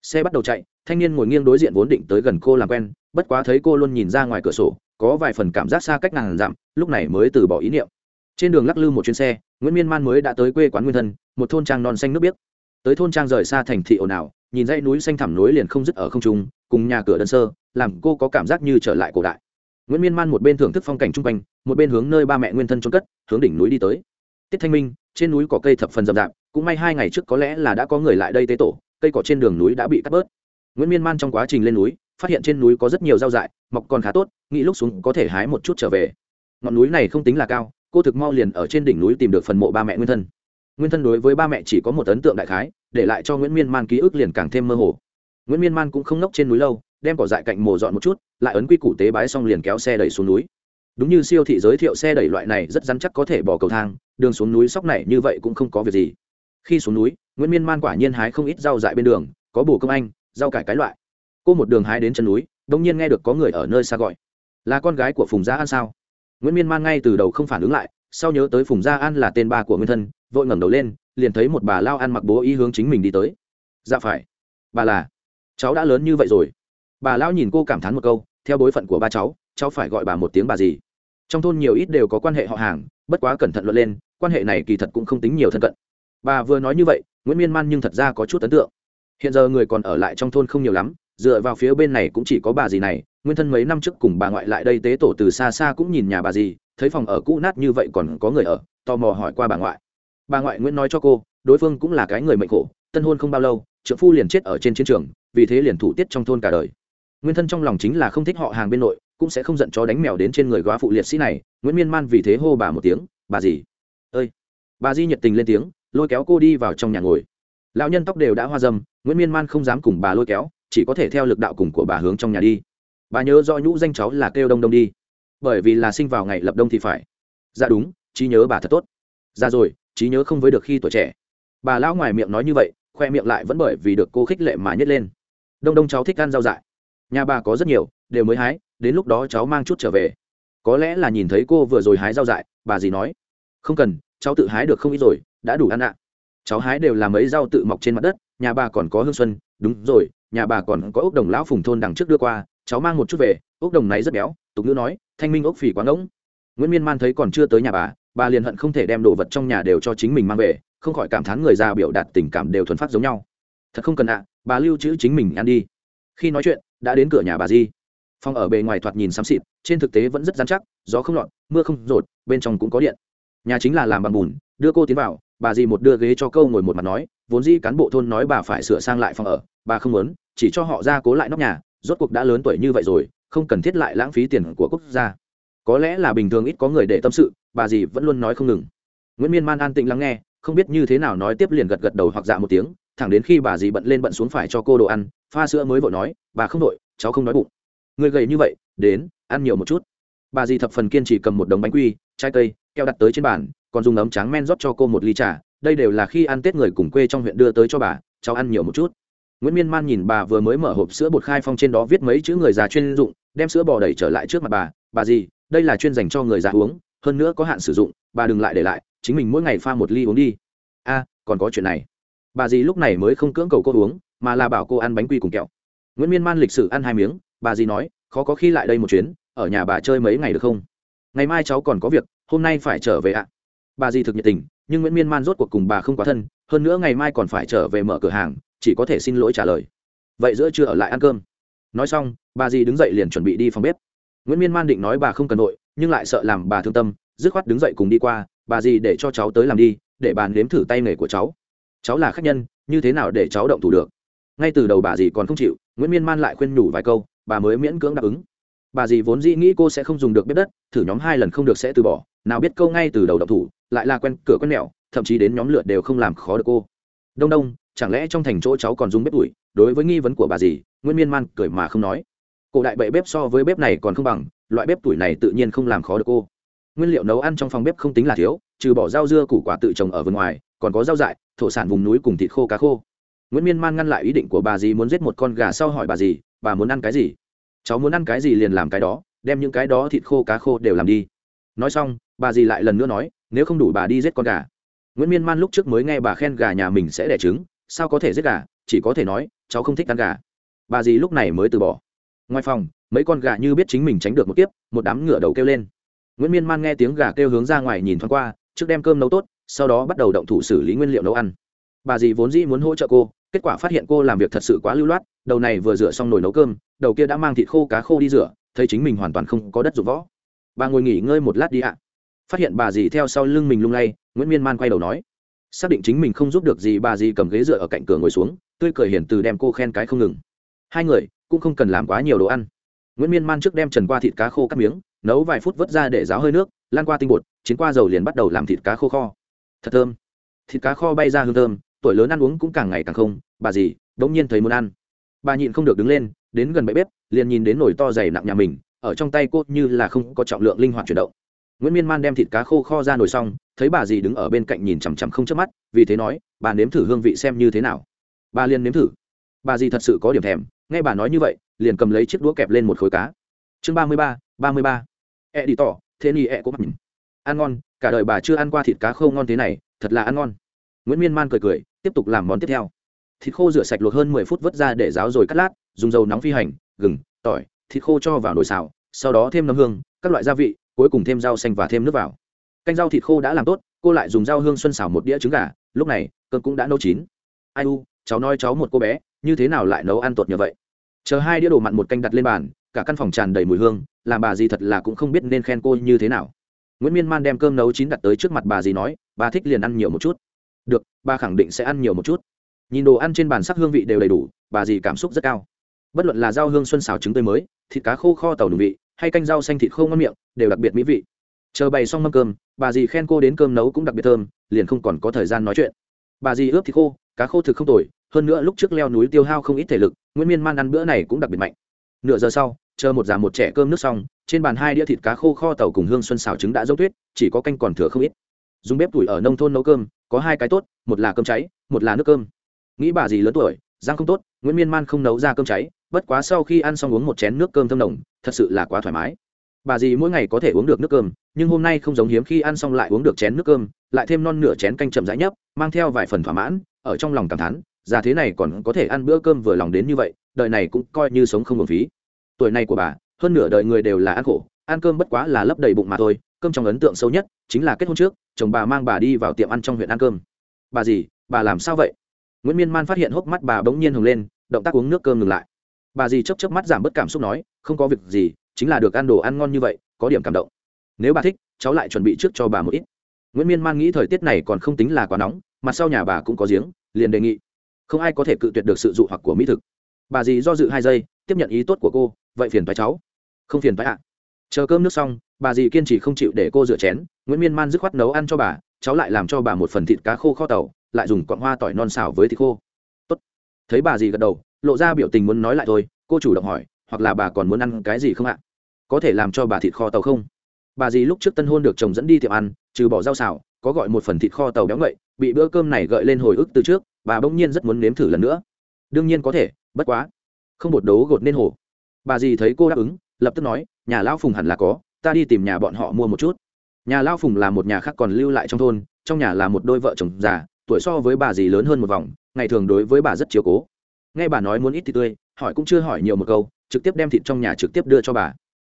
Xe bắt đầu chạy, thanh niên ngồi nghiêng đối diện vốn định tới gần cô làm quen, bất quá thấy cô luôn nhìn ra ngoài cửa sổ, có vài phần cảm giác xa cách ngàn dặm, lúc này mới từ bỏ ý niệm. Trên đường lắc lư một chuyến xe, nguyễn miên man mới đã tới quê quán nguyên thân, một thôn trang non xanh nước biếc. Tới thôn trang rời xa thành thị ồn ào nhìn dãy núi xanh thẳm núi liền không dứt ở không trung, cùng nhà cửa đơn sơ, làm cô có cảm giác như trở lại cổ đại. Nguyễn miên man một bên thưởng thức phong cảnh chung quanh, một bên hướng nơi ba mẹ nguyên thân chôn cất, hướng đỉnh núi đi tới. Tiết thanh minh, trên núi có cây thập phần rậm rạp, cũng may hai ngày trước có lẽ là đã có người lại đây tế tổ, cây cỏ trên đường núi đã bị cắt bớt. Nguyễn miên man trong quá trình lên núi, phát hiện trên núi có rất nhiều rau dại, mọc còn khá tốt, nghĩ lúc xuống có thể hái một chút trở về. Ngọn núi này không tính là cao, cô thực mau liền ở trên đỉnh núi tìm được phần mộ ba mẹ nguyên thân. Nguyên thân đối với ba mẹ chỉ có một ấn tượng đại khái để lại cho nguyễn miên man ký ức liền càng thêm mơ hồ. Nguyễn miên man cũng không nốc trên núi lâu, đem cỏ dại cạnh mồ dọn một chút, lại ấn quy củ tế bái xong liền kéo xe đẩy xuống núi. Đúng như siêu thị giới thiệu xe đẩy loại này rất dắn chắc có thể bỏ cầu thang, đường xuống núi sóc này như vậy cũng không có việc gì. Khi xuống núi, nguyễn miên man quả nhiên hái không ít rau dại bên đường, có bồ công anh, rau cải cái loại. Cô một đường hái đến chân núi, đông nhiên nghe được có người ở nơi xa gọi. Là con gái của phùng gia an sao? Nguyễn miên man ngay từ đầu không phản ứng lại, sau nhớ tới phùng gia an là tên ba của nguyên thân vội ngẩng đầu lên, liền thấy một bà lao ăn mặc bố ý hướng chính mình đi tới. Dạ phải. Bà là, cháu đã lớn như vậy rồi. Bà lão nhìn cô cảm thán một câu, theo bối phận của ba cháu cháu phải gọi bà một tiếng bà gì trong thôn nhiều ít đều có quan hệ họ hàng, bất quá cẩn thận luận lên, quan hệ này kỳ thật cũng không tính nhiều thân cận. Bà vừa nói như vậy, nguyễn miên man nhưng thật ra có chút ấn tượng. Hiện giờ người còn ở lại trong thôn không nhiều lắm, dựa vào phía bên này cũng chỉ có bà gì này, nguyên thân mấy năm trước cùng bà ngoại lại đây tế tổ từ xa xa cũng nhìn nhà bà gì thấy phòng ở cũ nát như vậy còn có người ở, tò mò hỏi qua bà ngoại bà ngoại nguyễn nói cho cô, đối phương cũng là cái người mệnh khổ, tân hôn không bao lâu trợ phu liền chết ở trên chiến trường, vì thế liền thủ tiết trong thôn cả đời. Nguyên thân trong lòng chính là không thích họ hàng bên nội, cũng sẽ không giận chó đánh mèo đến trên người góa phụ liệt sĩ này, nguyễn miên man vì thế hô bà một tiếng, bà gì? Ơi! Bà di nhiệt tình lên tiếng, lôi kéo cô đi vào trong nhà ngồi. Lão nhân tóc đều đã hoa dâm, nguyễn miên man không dám cùng bà lôi kéo, chỉ có thể theo lực đạo cùng của bà hướng trong nhà đi. Bà nhớ do nhũ danh cháu là kêu đông đông đi. Bởi vì là sinh vào ngày lập đông thì phải. Dạ đúng, trí nhớ bà thật tốt. Ra dạ rồi trí nhớ không với được khi tuổi trẻ. Bà lão ngoài miệng nói như vậy, khoe miệng lại vẫn bởi vì được cô khích lệ mà nhét lên. Đông đông cháu thích ăn rau dại. Nhà bà có rất nhiều, đều mới hái, đến lúc đó cháu mang chút trở về. Có lẽ là nhìn thấy cô vừa rồi hái rau dại, bà gì nói, không cần, cháu tự hái được không ít rồi, đã đủ ăn ạ. Cháu hái đều là mấy rau tự mọc trên mặt đất, nhà bà còn có hương xuân, đúng rồi, nhà bà còn có ốc đồng lão phùng thôn đằng trước đưa qua, cháu mang một chút về, ốc đồng này rất béo, tục ngữ nói, thanh minh ốc phì quá ngỗng. Nguyễn miên man thấy còn chưa tới nhà bà bà liền hận không thể đem đồ vật trong nhà đều cho chính mình mang về, không khỏi cảm thán người già biểu đạt tình cảm đều thuần phát giống nhau. Thật không cần ạ, bà lưu trữ chính mình ăn đi. Khi nói chuyện, đã đến cửa nhà bà di. Phòng ở bề ngoài thoạt nhìn xám xịt, trên thực tế vẫn rất dán chắc, gió không lọt, mưa không rột, bên trong cũng có điện. Nhà chính là làm bằng bùn, đưa cô tiến vào, bà di một đưa ghế cho câu ngồi một mặt nói, vốn dĩ cán bộ thôn nói bà phải sửa sang lại phòng ở, bà không muốn, chỉ cho họ ra cố lại nóc nhà, rốt cuộc đã lớn tuổi như vậy rồi, không cần thiết lại lãng phí tiền của quốc gia có lẽ là bình thường ít có người để tâm sự, bà dì vẫn luôn nói không ngừng. Nguyễn miên man an tĩnh lắng nghe, không biết như thế nào nói tiếp liền gật gật đầu hoặc dạ một tiếng, thẳng đến khi bà dì bận lên bận xuống phải cho cô đồ ăn, pha sữa mới vội nói, bà không vội, cháu không nói bụng. Người gầy như vậy, đến, ăn nhiều một chút. Bà dì thập phần kiên trì cầm một đống bánh quy, trái cây, keo đặt tới trên bàn, còn dùng ấm tráng men rót cho cô một ly trà. Đây đều là khi ăn tết người cùng quê trong huyện đưa tới cho bà, cháu ăn nhiều một chút. Nguyễn miên man nhìn bà vừa mới mở hộp sữa bột khai phong trên đó viết mấy chữ người già chuyên dụng, đem sữa bò đẩy trở lại trước mặt bà. Bà gì đây là chuyên dành cho người già uống, hơn nữa có hạn sử dụng, bà đừng lại để lại, chính mình mỗi ngày pha một ly uống đi. A, còn có chuyện này. Bà Dì lúc này mới không cưỡng cầu cô uống, mà là bảo cô ăn bánh quy cùng kẹo. Nguyễn miên man lịch sử ăn hai miếng, bà Dì nói, khó có khi lại đây một chuyến, ở nhà bà chơi mấy ngày được không? Ngày mai cháu còn có việc, hôm nay phải trở về ạ. Bà Dì thực nhiệt tình, nhưng nguyễn miên man rốt cuộc cùng bà không quá thân, hơn nữa ngày mai còn phải trở về mở cửa hàng, chỉ có thể xin lỗi trả lời. Vậy giữa chưa ở lại ăn cơm. Nói xong, bà dì đứng dậy liền chuẩn bị đi phòng bếp nguyễn miên man định nói bà không cần nội nhưng lại sợ làm bà thương tâm, dứt khoát đứng dậy cùng đi qua, bà gì để cho cháu tới làm đi, để bà nếm thử tay nghề của cháu. Cháu là khách nhân, như thế nào để cháu động thủ được? Ngay từ đầu bà dì còn không chịu, nguyễn miên man lại khuyên nhủ vài câu, bà mới miễn cưỡng đáp ứng. Bà dì vốn dĩ nghĩ cô sẽ không dùng được bếp đất, thử nhóm hai lần không được sẽ từ bỏ, nào biết câu ngay từ đầu động thủ, lại là quen cửa quen mẹo, thậm chí đến nhóm lượt đều không làm khó được cô. Đông đông, chẳng lẽ trong thành chỗ cháu còn dùng bếp ủi? Đối với nghi vấn của bà dì nguyễn miên man cười mà không nói cổ đại bệ bếp so với bếp này còn không bằng, loại bếp tuổi này tự nhiên không làm khó được cô. Nguyên liệu nấu ăn trong phòng bếp không tính là thiếu, trừ bỏ rau dưa củ quả tự trồng ở vườn ngoài, còn có rau dại, thổ sản vùng núi cùng thịt khô cá khô. Nguyễn miên man ngăn lại ý định của bà dì muốn giết một con gà sau hỏi bà dì, bà muốn ăn cái gì? Cháu muốn ăn cái gì liền làm cái đó, đem những cái đó thịt khô cá khô đều làm đi. Nói xong, bà dì lại lần nữa nói, nếu không đủ bà đi giết con gà. Nguyễn miên man lúc trước mới nghe bà khen gà nhà mình sẽ đẻ trứng, sao có thể giết gà? Chỉ có thể nói, cháu không thích ăn gà. Bà dì lúc này mới từ bỏ ngoài phòng, mấy con gà như biết chính mình tránh được một tiếp một đám ngựa đầu kêu lên. Nguyễn miên man nghe tiếng gà kêu hướng ra ngoài nhìn thoáng qua, trước đem cơm nấu tốt, sau đó bắt đầu động thủ xử lý nguyên liệu nấu ăn. Bà dì vốn dĩ muốn hỗ trợ cô, kết quả phát hiện cô làm việc thật sự quá lưu loát, đầu này vừa rửa xong nồi nấu cơm, đầu kia đã mang thịt khô cá khô đi rửa, thấy chính mình hoàn toàn không có đất dụng võ. Bà ngồi nghỉ ngơi một lát đi ạ. Phát hiện bà dì theo sau lưng mình lung lay, nguyễn miên man quay đầu nói, xác định chính mình không giúp được gì, bà dì cầm ghế dựa ở cạnh cửa ngồi xuống, tươi cười hiền từ đem cô khen cái không ngừng. Hai người cũng không cần làm quá nhiều đồ ăn. Nguyễn miên man trước đem trần qua thịt cá khô cắt miếng, nấu vài phút vớt ra để ráo hơi nước, lan qua tinh bột, chiến qua dầu liền bắt đầu làm thịt cá khô kho. Thật thơm. Thịt cá kho bay ra hương thơm, tuổi lớn ăn uống cũng càng ngày càng không, bà dì bỗng nhiên thấy muốn ăn. Bà nhịn không được đứng lên, đến gần bãi bếp, liền nhìn đến nồi to dày nặng nhà mình, ở trong tay cô như là không có trọng lượng linh hoạt chuyển động. Nguyễn miên man đem thịt cá khô kho ra nồi xong, thấy bà dì đứng ở bên cạnh nhìn chằm chằm không chớp mắt, vì thế nói, bà nếm thử hương vị xem như thế nào. Bà liền nếm thử. Bà dì thật sự có điểm thèm nghe bà nói như vậy, liền cầm lấy chiếc đũa kẹp lên một khối cá. Chương ba mươi ba ba mươi ba. E đi tỏ, thế ni e có mặt ăn ngon, cả đời bà chưa ăn qua thịt cá khô ngon thế này, thật là ăn ngon. Nguyễn miên man cười cười, tiếp tục làm món tiếp theo. Thịt khô rửa sạch luộc hơn mười phút vớt ra để ráo rồi cắt lát, dùng dầu nóng phi hành, gừng, tỏi, thịt khô cho vào nồi xào, sau đó thêm nấm hương, các loại gia vị, cuối cùng thêm rau xanh và thêm nước vào. Canh rau thịt khô đã làm tốt, cô lại dùng rau hương xuân xào một đĩa trứng gà, lúc này, cơm cũng đã nấu chín. Ai u cháu nói cháu một cô bé, như thế nào lại nấu ăn tuột như vậy? Chờ hai đĩa đồ mặn một canh đặt lên bàn, cả căn phòng tràn đầy mùi hương, làm bà gì thật là cũng không biết nên khen cô như thế nào. Nguyễn miên man đem cơm nấu chín đặt tới trước mặt bà gì nói, bà thích liền ăn nhiều một chút. Được, bà khẳng định sẽ ăn nhiều một chút. Nhìn đồ ăn trên bàn sắc hương vị đều đầy đủ, bà dì cảm xúc rất cao. Bất luận là rau hương xuân xào trứng tươi mới, thịt cá khô kho tàu đủ vị, hay canh rau xanh thịt khô ngon miệng, đều đặc biệt mỹ vị. Chờ bày xong mâm cơm, bà dì khen cô đến cơm nấu cũng đặc biệt thơm, liền không còn có thời gian nói chuyện. Bà dì ướp thịt khô, cá khô thực không tồi hơn nữa lúc trước leo núi tiêu hao không ít thể lực, nguyễn miên man ăn bữa này cũng đặc biệt mạnh. Nửa giờ sau, chờ một già một trẻ cơm nước xong, trên bàn hai đĩa thịt cá khô kho tàu cùng hương xuân xào trứng đã dốc tuyết, chỉ có canh còn thừa không ít. Dùng bếp tuổi ở nông thôn nấu cơm, có hai cái tốt, một là cơm cháy, một là nước cơm. Nghĩ bà gì lớn tuổi giang không tốt, nguyễn miên man không nấu ra cơm cháy, bất quá sau khi ăn xong uống một chén nước cơm thơm nồng, thật sự là quá thoải mái. Bà dì mỗi ngày có thể uống được nước cơm, nhưng hôm nay không giống hiếm khi ăn xong lại uống được chén nước cơm, lại thêm non nửa chén canh chậm rãi nhấp, mang theo vài phần thỏa mãn, ở trong lòng cảm thán già thế này còn có thể ăn bữa cơm vừa lòng đến như vậy, đời này cũng coi như sống không hợp phí. Tuổi này của bà, hơn nửa đời người đều là ăn khổ, ăn cơm bất quá là lấp đầy bụng mà thôi, cơm trong ấn tượng sâu nhất chính là kết hôn trước, chồng bà mang bà đi vào tiệm ăn trong huyện ăn cơm. Bà gì, bà làm sao vậy? Nguyễn miên man phát hiện hốc mắt bà bỗng nhiên hồng lên, động tác uống nước cơm ngừng lại. Bà gì chấp chấp mắt giảm bớt cảm xúc nói, không có việc gì, chính là được ăn đồ ăn ngon như vậy, có điểm cảm động. Nếu bà thích, cháu lại chuẩn bị trước cho bà một ít. Nguyễn miên man nghĩ thời tiết này còn không tính là quá nóng, mặt sau nhà bà cũng có giếng, liền đề nghị không ai có thể cự tuyệt được sự dụ hoặc của mỹ thực. Bà dì do dự hai giây, tiếp nhận ý tốt của cô, vậy phiền phải cháu. Không phiền phải ạ. Chờ cơm nước xong, bà dì kiên trì không chịu để cô rửa chén, nguyễn miên man dứt khoát nấu ăn cho bà, cháu lại làm cho bà một phần thịt cá khô kho tàu, lại dùng cọn hoa tỏi non xào với thịt khô. Tốt. thấy bà dì gật đầu, lộ ra biểu tình muốn nói lại thôi, cô chủ động hỏi, hoặc là bà còn muốn ăn cái gì không ạ? Có thể làm cho bà thịt kho tàu không? Bà dì lúc trước tân hôn được chồng dẫn đi tiệm ăn, trừ bỏ rau xào, có gọi một phần thịt kho tàu béo ngậy, bị bữa cơm này gợi lên hồi ức từ trước bà bỗng nhiên rất muốn nếm thử lần nữa. Đương nhiên có thể, bất quá. Không bột đấu gột nên hồ. bà dì thấy cô đáp ứng, lập tức nói, nhà lão phùng hẳn là có, ta đi tìm nhà bọn họ mua một chút. Nhà lão phùng là một nhà khác còn lưu lại trong thôn, trong nhà là một đôi vợ chồng già, tuổi so với bà dì lớn hơn một vòng, ngày thường đối với bà rất chiều cố. Nghe bà nói muốn ít thịt tươi, hỏi cũng chưa hỏi nhiều một câu, trực tiếp đem thịt trong nhà trực tiếp đưa cho bà.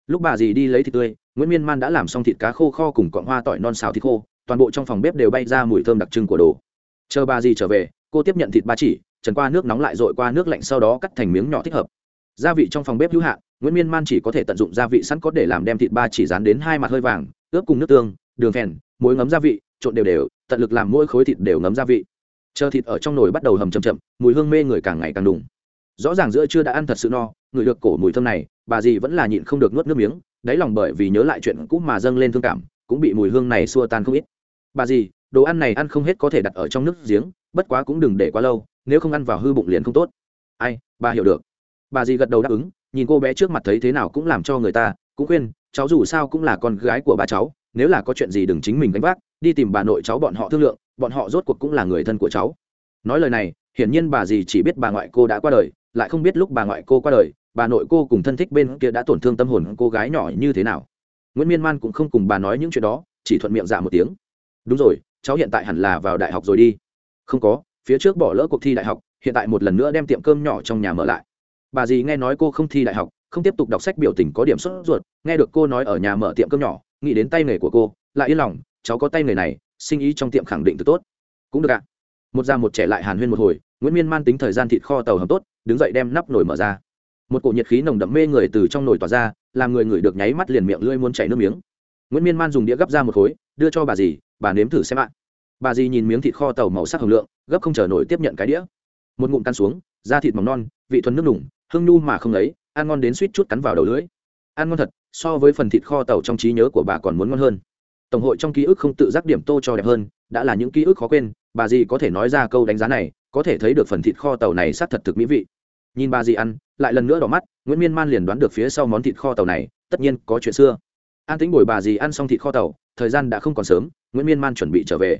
Lúc bà dì đi lấy thịt tươi, nguyễn miên man đã làm xong thịt cá khô kho cùng cọn hoa tỏi non xào thịt khô, toàn bộ trong phòng bếp đều bay ra mùi thơm đặc trưng của đồ. Chờ bà dì trở về cô tiếp nhận thịt ba chỉ, trần qua nước nóng lại dội qua nước lạnh sau đó cắt thành miếng nhỏ thích hợp. Gia vị trong phòng bếp hữu hạn, nguyễn miên man chỉ có thể tận dụng gia vị sẵn có để làm đem thịt ba chỉ dán đến hai mặt hơi vàng, ướp cùng nước tương, đường phèn, muối ngấm gia vị, trộn đều đều, tận lực làm mỗi khối thịt đều ngấm gia vị. Chờ thịt ở trong nồi bắt đầu hầm chậm chậm, mùi hương mê người càng ngày càng đùng. Rõ ràng giữa chưa đã ăn thật sự no người được cổ mùi thơm này, bà dì vẫn là nhịn không được nuốt nước miếng, đáy lòng bởi vì nhớ lại chuyện cũ mà dâng lên thương cảm, cũng bị mùi hương này xua tan không ít. Bà dì, đồ ăn này ăn không hết có thể đặt ở trong nước giếng bất quá cũng đừng để quá lâu, nếu không ăn vào hư bụng liền không tốt. Ai, bà hiểu được. Bà dì gật đầu đáp ứng, nhìn cô bé trước mặt thấy thế nào cũng làm cho người ta cũng khuyên, cháu dù sao cũng là con gái của bà cháu, nếu là có chuyện gì đừng chính mình gánh vác, đi tìm bà nội cháu bọn họ thương lượng, bọn họ rốt cuộc cũng là người thân của cháu. Nói lời này, hiển nhiên bà dì chỉ biết bà ngoại cô đã qua đời, lại không biết lúc bà ngoại cô qua đời, bà nội cô cùng thân thích bên kia đã tổn thương tâm hồn cô gái nhỏ như thế nào. Nguyễn miên man cũng không cùng bà nói những chuyện đó, chỉ thuận miệng dạ một tiếng. Đúng rồi, cháu hiện tại hẳn là vào đại học rồi đi không có, phía trước bỏ lỡ cuộc thi đại học, hiện tại một lần nữa đem tiệm cơm nhỏ trong nhà mở lại. Bà dì nghe nói cô không thi đại học, không tiếp tục đọc sách biểu tình có điểm sốt ruột, nghe được cô nói ở nhà mở tiệm cơm nhỏ, nghĩ đến tay nghề của cô, lại yên lòng, cháu có tay nghề này, sinh ý trong tiệm khẳng định từ tốt. Cũng được ạ. Một già một trẻ lại hàn huyên một hồi, nguyễn miên man tính thời gian thịt kho tàu hầm tốt, đứng dậy đem nắp nồi mở ra. Một cổ nhiệt khí nồng đậm mê người từ trong nồi tỏa ra, làm người ngửi được nháy mắt liền miệng lưỡi muốn chảy nước miếng. Nguyễn miên man dùng đĩa gấp ra một khối, đưa cho bà dì, bà nếm thử xem ạ bà dì nhìn miếng thịt kho tàu màu sắc hồng lượng, gấp không chờ nổi tiếp nhận cái đĩa. Một ngụm căn xuống, da thịt mỏng non, vị thuần nước đủng hương nhu mà không lấy ăn ngon đến suýt chút cắn vào đầu lưỡi. Ăn ngon thật, so với phần thịt kho tàu trong trí nhớ của bà còn muốn ngon hơn. Tổng hội trong ký ức không tự giác điểm tô cho đẹp hơn, đã là những ký ức khó quên, bà dì có thể nói ra câu đánh giá này, có thể thấy được phần thịt kho tàu này sát thật thực mỹ vị. Nhìn bà dì ăn, lại lần nữa đỏ mắt, nguyễn miên man liền đoán được phía sau món thịt kho tàu này, tất nhiên có chuyện xưa. An tính bồi bà dì ăn xong thịt kho tàu, thời gian đã không còn sớm, nguyễn miên man chuẩn bị trở về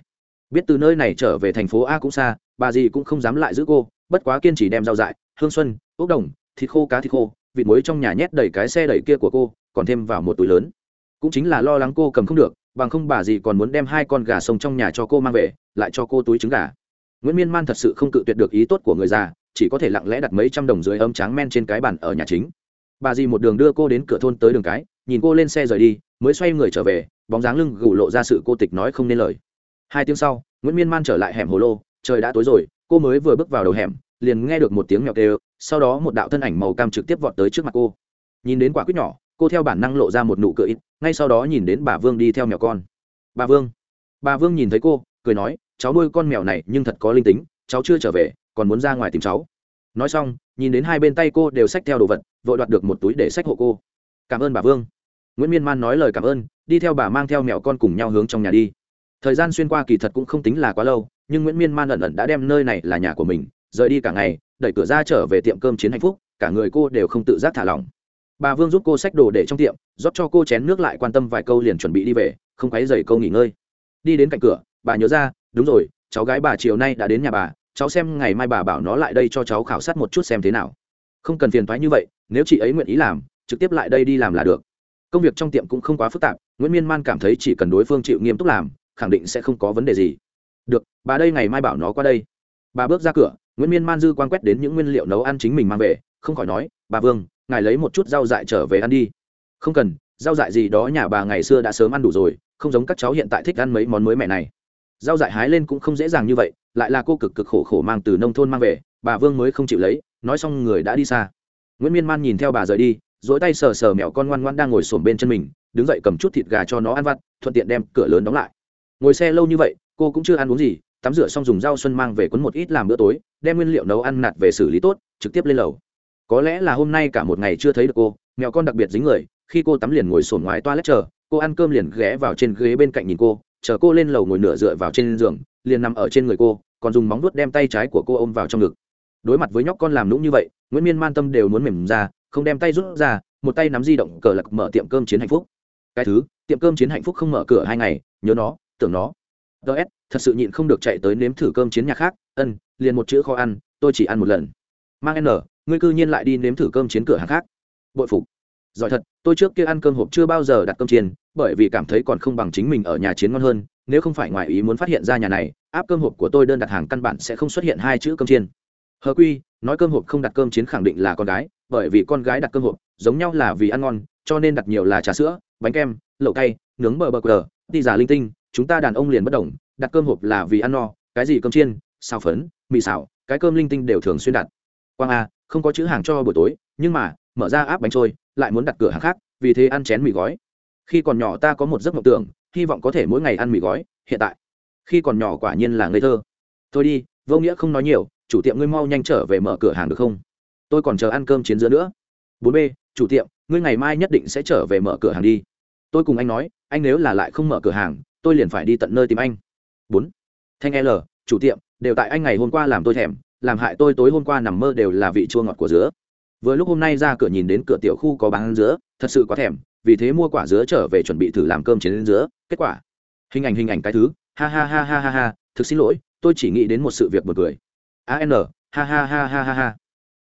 biết từ nơi này trở về thành phố a cũng xa, bà dì cũng không dám lại giữ cô, bất quá kiên trì đem rau dại, hương xuân, ốc đồng, thịt khô, cá thịt khô, vịt muối trong nhà nhét đầy cái xe đẩy kia của cô, còn thêm vào một túi lớn. Cũng chính là lo lắng cô cầm không được, bằng không bà gì còn muốn đem hai con gà sông trong nhà cho cô mang về, lại cho cô túi trứng gà. Nguyễn miên man thật sự không cự tuyệt được ý tốt của người già, chỉ có thể lặng lẽ đặt mấy trăm đồng dưới ấm tráng men trên cái bàn ở nhà chính. Bà dì một đường đưa cô đến cửa thôn tới đường cái, nhìn cô lên xe rời đi, mới xoay người trở về, bóng dáng lưng gù lộ ra sự cô tịch nói không nên lời hai tiếng sau, nguyễn miên man trở lại hẻm hồ lô, trời đã tối rồi, cô mới vừa bước vào đầu hẻm, liền nghe được một tiếng mèo kêu, sau đó một đạo thân ảnh màu cam trực tiếp vọt tới trước mặt cô. Nhìn đến quả quýt nhỏ, cô theo bản năng lộ ra một nụ cười ít ngay sau đó nhìn đến bà vương đi theo mèo con. Bà vương. Bà vương nhìn thấy cô, cười nói, cháu nuôi con mèo này nhưng thật có linh tính, cháu chưa trở về, còn muốn ra ngoài tìm cháu. Nói xong, nhìn đến hai bên tay cô đều xách theo đồ vật, vội đoạt được một túi để xách hộ cô. Cảm ơn bà vương. Nguyễn miên man nói lời cảm ơn, đi theo bà mang theo mèo con cùng nhau hướng trong nhà đi thời gian xuyên qua kỳ thật cũng không tính là quá lâu, nhưng nguyễn miên man ẩn ẩn đã đem nơi này là nhà của mình, rời đi cả ngày, đẩy cửa ra trở về tiệm cơm chiến hạnh phúc, cả người cô đều không tự giác thả lỏng. Bà vương giúp cô xách đồ để trong tiệm, rót cho cô chén nước lại quan tâm vài câu liền chuẩn bị đi về, không quấy dày câu nghỉ ngơi. Đi đến cạnh cửa, bà nhớ ra, đúng rồi, cháu gái bà chiều nay đã đến nhà bà, cháu xem ngày mai bà bảo nó lại đây cho cháu khảo sát một chút xem thế nào. Không cần phiền thoái như vậy, nếu chị ấy nguyện ý làm, trực tiếp lại đây đi làm là được. Công việc trong tiệm cũng không quá phức tạp, nguyễn miên man cảm thấy chỉ cần đối phương chịu nghiêm túc làm khẳng định sẽ không có vấn đề gì. Được, bà đây ngày mai bảo nó qua đây. Bà bước ra cửa, nguyễn miên man dư quan quét đến những nguyên liệu nấu ăn chính mình mang về, không khỏi nói, bà vương, ngài lấy một chút rau dại trở về ăn đi. Không cần, rau dại gì đó nhà bà ngày xưa đã sớm ăn đủ rồi, không giống các cháu hiện tại thích ăn mấy món mới mẻ này. Rau dại hái lên cũng không dễ dàng như vậy, lại là cô cực cực khổ khổ mang từ nông thôn mang về, bà vương mới không chịu lấy, nói xong người đã đi xa. Nguyễn miên man nhìn theo bà rời đi dỗi tay sờ sờ mẹo con ngoan ngoan đang ngồi xổm bên chân mình, đứng dậy cầm chút thịt gà cho nó ăn vặt, thuận tiện đem cửa lớn đóng lại ngồi xe lâu như vậy, cô cũng chưa ăn uống gì, tắm rửa xong dùng rau xuân mang về quấn một ít làm bữa tối, đem nguyên liệu nấu ăn nạt về xử lý tốt, trực tiếp lên lầu. Có lẽ là hôm nay cả một ngày chưa thấy được cô mèo con đặc biệt dính người, khi cô tắm liền ngồi sổn ngoài toa lét chờ, cô ăn cơm liền ghé vào trên ghế bên cạnh nhìn cô, chờ cô lên lầu ngồi nửa dựa vào trên giường, liền nằm ở trên người cô, còn dùng móng vuốt đem tay trái của cô ôm vào trong ngực. Đối mặt với nhóc con làm nũng như vậy, nguyễn miên man tâm đều muốn mềm ra, không đem tay rút ra, một tay nắm di động cờ lạc mở tiệm cơm chiến hạnh phúc. Cái thứ, tiệm cơm chiến hạnh phúc không mở cửa hai ngày, nhớ nó tưởng nó. Ts thật sự nhịn không được chạy tới nếm thử cơm chiến nhà khác. Ân, liền một chữ khó ăn, tôi chỉ ăn một lần. Mang n, ngươi cư nhiên lại đi nếm thử cơm chiến cửa hàng khác. Bội phục. Giỏi thật, tôi trước kia ăn cơm hộp chưa bao giờ đặt cơm chiên, bởi vì cảm thấy còn không bằng chính mình ở nhà chiến ngon hơn. Nếu không phải ngoài ý muốn phát hiện ra nhà này, áp cơm hộp của tôi đơn đặt hàng căn bản sẽ không xuất hiện hai chữ cơm chiên. Hờ quy, nói cơm hộp không đặt cơm chiến khẳng định là con gái, bởi vì con gái đặt cơm hộp giống nhau là vì ăn ngon, cho nên đặt nhiều là trà sữa, bánh kem, lẩu cay, nướng bờ bờ cờ đi giả linh tinh chúng ta đàn ông liền bất đồng, đặt cơm hộp là vì ăn no, cái gì cơm chiên, xào phấn, mì xào, cái cơm linh tinh đều thường xuyên đặt. Quang a, không có chữ hàng cho buổi tối, nhưng mà, mở ra áp bánh trôi, lại muốn đặt cửa hàng khác, vì thế ăn chén mì gói. Khi còn nhỏ ta có một giấc mộng tưởng, hy vọng có thể mỗi ngày ăn mì gói, hiện tại. Khi còn nhỏ quả nhiên là ngây thơ. Thôi đi, vô nghĩa không nói nhiều, chủ tiệm ngươi mau nhanh trở về mở cửa hàng được không? Tôi còn chờ ăn cơm chiến giữa nữa. Bốn b, chủ tiệm, ngươi ngày mai nhất định sẽ trở về mở cửa hàng đi. Tôi cùng anh nói, anh nếu là lại không mở cửa hàng tôi liền phải đi tận nơi tìm anh bốn thanh l chủ tiệm đều tại anh ngày hôm qua làm tôi thèm làm hại tôi tối hôm qua nằm mơ đều là vị chua ngọt của dứa vừa lúc hôm nay ra cửa nhìn đến cửa tiểu khu có bán dứa thật sự quá thèm vì thế mua quả dứa trở về chuẩn bị thử làm cơm chiến dứa kết quả hình ảnh hình ảnh cái thứ ha ha ha ha ha ha thực xin lỗi tôi chỉ nghĩ đến một sự việc buồn cười an ha ha ha ha ha ha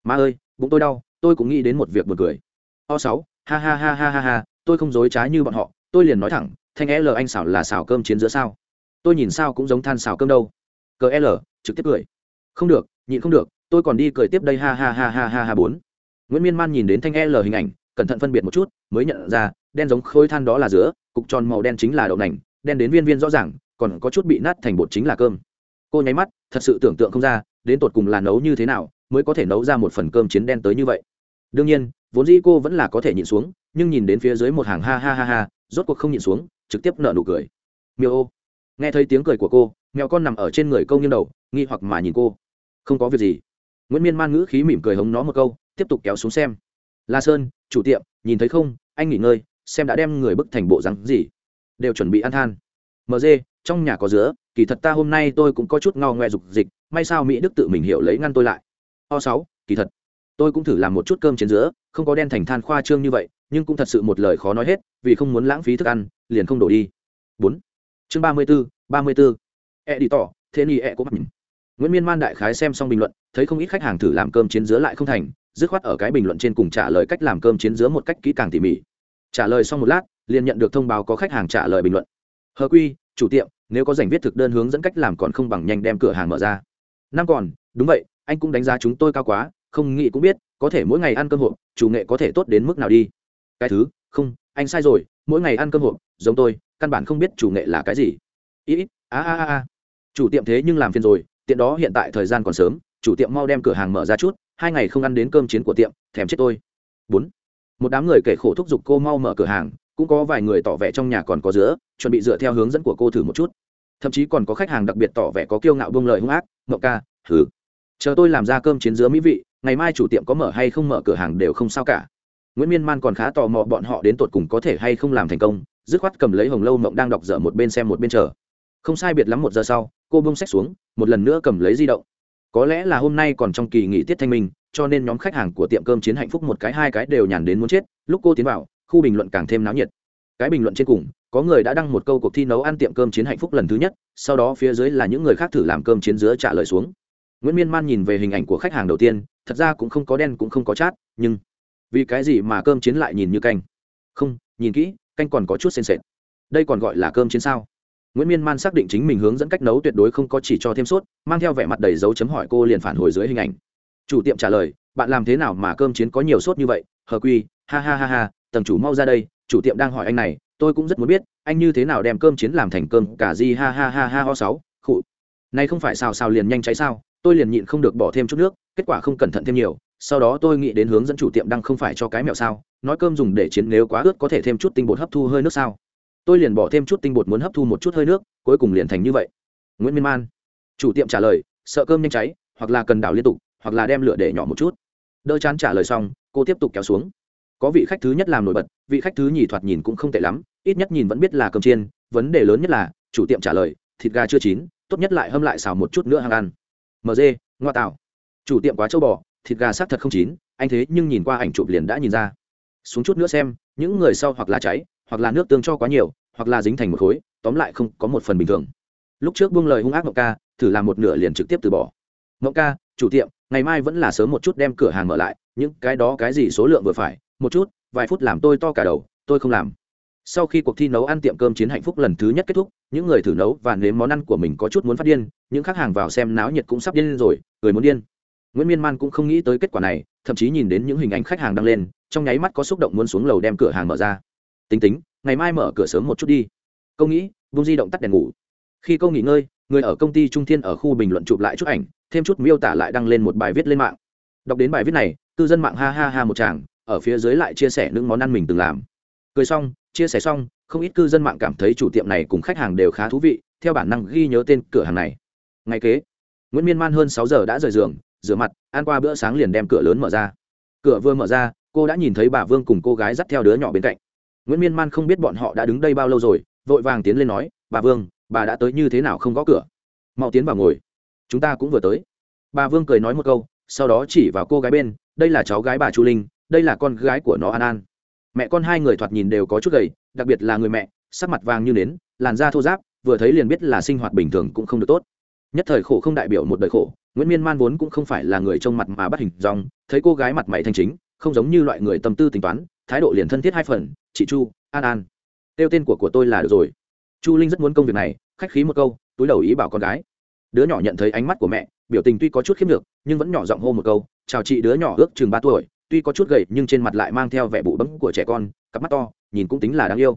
má ơi bụng tôi đau tôi cũng nghĩ đến một việc buồn cười o sáu ha ha ha ha ha ha tôi không dối trá như bọn họ tôi liền nói thẳng thanh l anh xảo là xào cơm chiến giữa sao? Tôi nhìn sao cũng giống than xào cơm đâu. Cờ l, trực tiếp cười. Không được, nhịn không được, tôi còn đi cười tiếp đây, ha ha ha ha ha ha, bốn. Nguyễn miên man nhìn đến thanh l hình ảnh, cẩn thận phân biệt một chút, mới nhận ra, đen giống khối than đó là giữa cục tròn màu đen chính là đậu nành, đen đến viên viên rõ ràng, còn có chút bị nát thành bột chính là cơm. Cô nháy mắt, thật sự tưởng tượng không ra, đến tột cùng là nấu như thế nào, mới có thể nấu ra một phần cơm chiến đen tới như vậy. Đương nhiên, vốn dĩ cô vẫn là có thể nhịn xuống, nhưng nhìn đến phía dưới một hàng, ha ha ha ha, rốt cuộc không nhịn xuống trực tiếp nợ nụ cười. Miêu ô. Nghe thấy tiếng cười của cô, mèo con nằm ở trên người câu nghiêng đầu, nghi hoặc mà nhìn cô. Không có việc gì. Nguyễn miên man ngữ khí mỉm cười hống nó một câu, tiếp tục kéo xuống xem. La sơn, chủ tiệm, nhìn thấy không? Anh nghỉ ngơi, xem đã đem người bức thành bộ rắn gì. Đều chuẩn bị ăn than. Mg trong nhà có dứa, kỳ thật ta hôm nay tôi cũng có chút ngao ngoe dục dịch, may sao mỹ đức tự mình hiểu lấy ngăn tôi lại. O sáu, kỳ thật, tôi cũng thử làm một chút cơm trên dứa, không có đen thành than khoa trương như vậy nhưng cũng thật sự một lời khó nói hết, vì không muốn lãng phí thức ăn, liền không đổ đi. Bốn. Chương ba mươi b ố ba mươi b ố e đi tỏ, thế ni e có mặt nguyễn miên man đại khái xem xong bình luận, thấy không ít khách hàng thử làm cơm chiến dứa lại không thành, dứt khoát ở cái bình luận trên cùng trả lời cách làm cơm chiến dứa một cách kỹ càng tỉ mỉ. Trả lời xong một lát, liền nhận được thông báo có khách hàng trả lời bình luận. Hờ quy, chủ tiệm, nếu có dành viết thực đơn hướng dẫn cách làm còn không bằng nhanh đem cửa hàng mở ra. Năm còn, đúng vậy, anh cũng đánh giá chúng tôi cao quá, không nghĩ cũng biết, có thể mỗi ngày ăn cơm hộp, chủ nghệ có thể tốt đến mức nào đi cái thứ, không, anh sai rồi, mỗi ngày ăn cơm hộp, giống tôi, căn bản không biết chủ nghệ là cái gì. Ý a a a chủ tiệm thế nhưng làm phiền rồi, tiện đó hiện tại thời gian còn sớm, chủ tiệm mau đem cửa hàng mở ra chút, hai ngày không ăn đến cơm chiến của tiệm, thèm chết tôi. Bốn, một đám người kể khổ thúc giục cô mau mở cửa hàng, cũng có vài người tỏ vẻ trong nhà còn có giữa, chuẩn bị dựa theo hướng dẫn của cô thử một chút. Thậm chí còn có khách hàng đặc biệt tỏ vẻ có kiêu ngạo bông lời hung ác ngậu ca, thử. Chờ tôi làm ra cơm chiến giữa mỹ vị, ngày mai chủ tiệm có mở hay không mở cửa hàng đều không sao cả nguyễn miên man còn khá tò mò bọn họ đến tột cùng có thể hay không làm thành công, dứt khoát cầm lấy hồng lâu mộng đang đọc dở một bên xem một bên chờ. Không sai biệt lắm một giờ sau, cô bông sách xuống, một lần nữa cầm lấy di động. Có lẽ là hôm nay còn trong kỳ nghỉ tiết thanh minh, cho nên nhóm khách hàng của tiệm cơm chiến hạnh phúc một cái hai cái đều nhàn đến muốn chết, lúc cô tiến vào, khu bình luận càng thêm náo nhiệt. Cái bình luận trên cùng, có người đã đăng một câu cuộc thi nấu ăn tiệm cơm chiến hạnh phúc lần thứ nhất, sau đó phía dưới là những người khác thử làm cơm chiến giữa trả lời xuống. Nguyễn miên man nhìn về hình ảnh của khách hàng đầu tiên, thật ra cũng không có đen cũng không có chát, nhưng vì cái gì mà cơm chiến lại nhìn như canh? Không nhìn kỹ canh còn có chút sền sệt. Đây còn gọi là cơm chiến sao? Nguyễn miên man xác định chính mình hướng dẫn cách nấu tuyệt đối không có chỉ cho thêm sốt mang theo vẻ mặt đầy dấu chấm hỏi cô liền phản hồi dưới hình ảnh. Chủ tiệm trả lời bạn làm thế nào mà cơm chiến có nhiều sốt như vậy? Hờ quy ha ha ha ha tầng chủ mau ra đây chủ tiệm đang hỏi anh này tôi cũng rất muốn biết anh như thế nào đem cơm chiến làm thành cơm cả gì, ha ha ha ha ho sáu khụ. Này không phải xào xào liền nhanh cháy sao? Tôi liền nhịn không được bỏ thêm chút nước kết quả không cẩn thận thêm nhiều sau đó tôi nghĩ đến hướng dẫn chủ tiệm đang không phải cho cái mẹo sao, nói cơm dùng để chiến nếu quá ướt có thể thêm chút tinh bột hấp thu hơi nước sao. Tôi liền bỏ thêm chút tinh bột muốn hấp thu một chút hơi nước, cuối cùng liền thành như vậy. Nguyễn miên man. Chủ tiệm trả lời, sợ cơm nhanh cháy, hoặc là cần đảo liên tục, hoặc là đem lửa để nhỏ một chút. Đỡ chán trả lời xong, cô tiếp tục kéo xuống. Có vị khách thứ nhất làm nổi bật, vị khách thứ nhì thoạt nhìn cũng không tệ lắm, ít nhất nhìn vẫn biết là cơm chiên, vấn đề lớn nhất là, chủ tiệm trả lời, thịt gà chưa chín, tốt nhất lại hâm lại xào một chút nữa hàng ăn. Mg ngoa tạo. Chủ tiệm quá châu bò thịt gà xác thật không chín, anh thế nhưng nhìn qua ảnh chụp liền đã nhìn ra. Xuống chút nữa xem, những người sau hoặc là cháy, hoặc là nước tương cho quá nhiều, hoặc là dính thành một khối, tóm lại không có một phần bình thường. Lúc trước buông lời hung ác ngọc ca, thử làm một nửa liền trực tiếp từ bỏ. Ngọc ca, chủ tiệm, ngày mai vẫn là sớm một chút đem cửa hàng mở lại, những cái đó cái gì số lượng vừa phải, một chút, vài phút làm tôi to cả đầu, tôi không làm. Sau khi cuộc thi nấu ăn tiệm cơm chiến hạnh phúc lần thứ nhất kết thúc, những người thử nấu và nếm món ăn của mình có chút muốn phát điên, những khách hàng vào xem náo nhiệt cũng sắp điên rồi, cười muốn điên nguyễn miên man cũng không nghĩ tới kết quả này, thậm chí nhìn đến những hình ảnh khách hàng đăng lên, trong nháy mắt có xúc động muốn xuống lầu đem cửa hàng mở ra. Tính tính, ngày mai mở cửa sớm một chút đi. Câu nghĩ, vung di động tắt đèn ngủ. Khi câu nghỉ ngơi, người ở công ty trung thiên ở khu bình luận chụp lại chút ảnh, thêm chút miêu tả lại đăng lên một bài viết lên mạng. Đọc đến bài viết này, cư dân mạng ha ha ha một chàng ở phía dưới lại chia sẻ những món ăn mình từng làm. Cười xong, chia sẻ xong, không ít cư dân mạng cảm thấy chủ tiệm này cùng khách hàng đều khá thú vị, theo bản năng ghi nhớ tên cửa hàng này. Ngày kế, nguyễn miên man hơn sáu giờ đã rời giường rửa mặt, ăn qua bữa sáng liền đem cửa lớn mở ra. Cửa vừa mở ra, cô đã nhìn thấy bà vương cùng cô gái dắt theo đứa nhỏ bên cạnh. Nguyễn miên man không biết bọn họ đã đứng đây bao lâu rồi, vội vàng tiến lên nói, bà vương, bà đã tới như thế nào không gõ cửa? Mau tiến vào ngồi. Chúng ta cũng vừa tới. Bà vương cười nói một câu, sau đó chỉ vào cô gái bên, đây là cháu gái bà chu linh, đây là con gái của nó an an. Mẹ con hai người thoạt nhìn đều có chút gầy, đặc biệt là người mẹ, sắc mặt vàng như nến, làn da thô giáp vừa thấy liền biết là sinh hoạt bình thường cũng không được tốt. Nhất thời khổ không đại biểu một đời khổ nguyễn miên man vốn cũng không phải là người trông mặt mà bắt hình dòng thấy cô gái mặt mày thanh chính, không giống như loại người tâm tư tính toán, thái độ liền thân thiết hai phần, chị chu, an an. Kêu tên của của tôi là được rồi. Chu linh rất muốn công việc này, khách khí một câu, túi đầu ý bảo con gái. Đứa nhỏ nhận thấy ánh mắt của mẹ, biểu tình tuy có chút khiếp được nhưng vẫn nhỏ giọng hô một câu, chào chị, đứa nhỏ ước chừng ba tuổi, tuy có chút gầy, nhưng trên mặt lại mang theo vẻ bụ bấm của trẻ con, cặp mắt to, nhìn cũng tính là đáng yêu.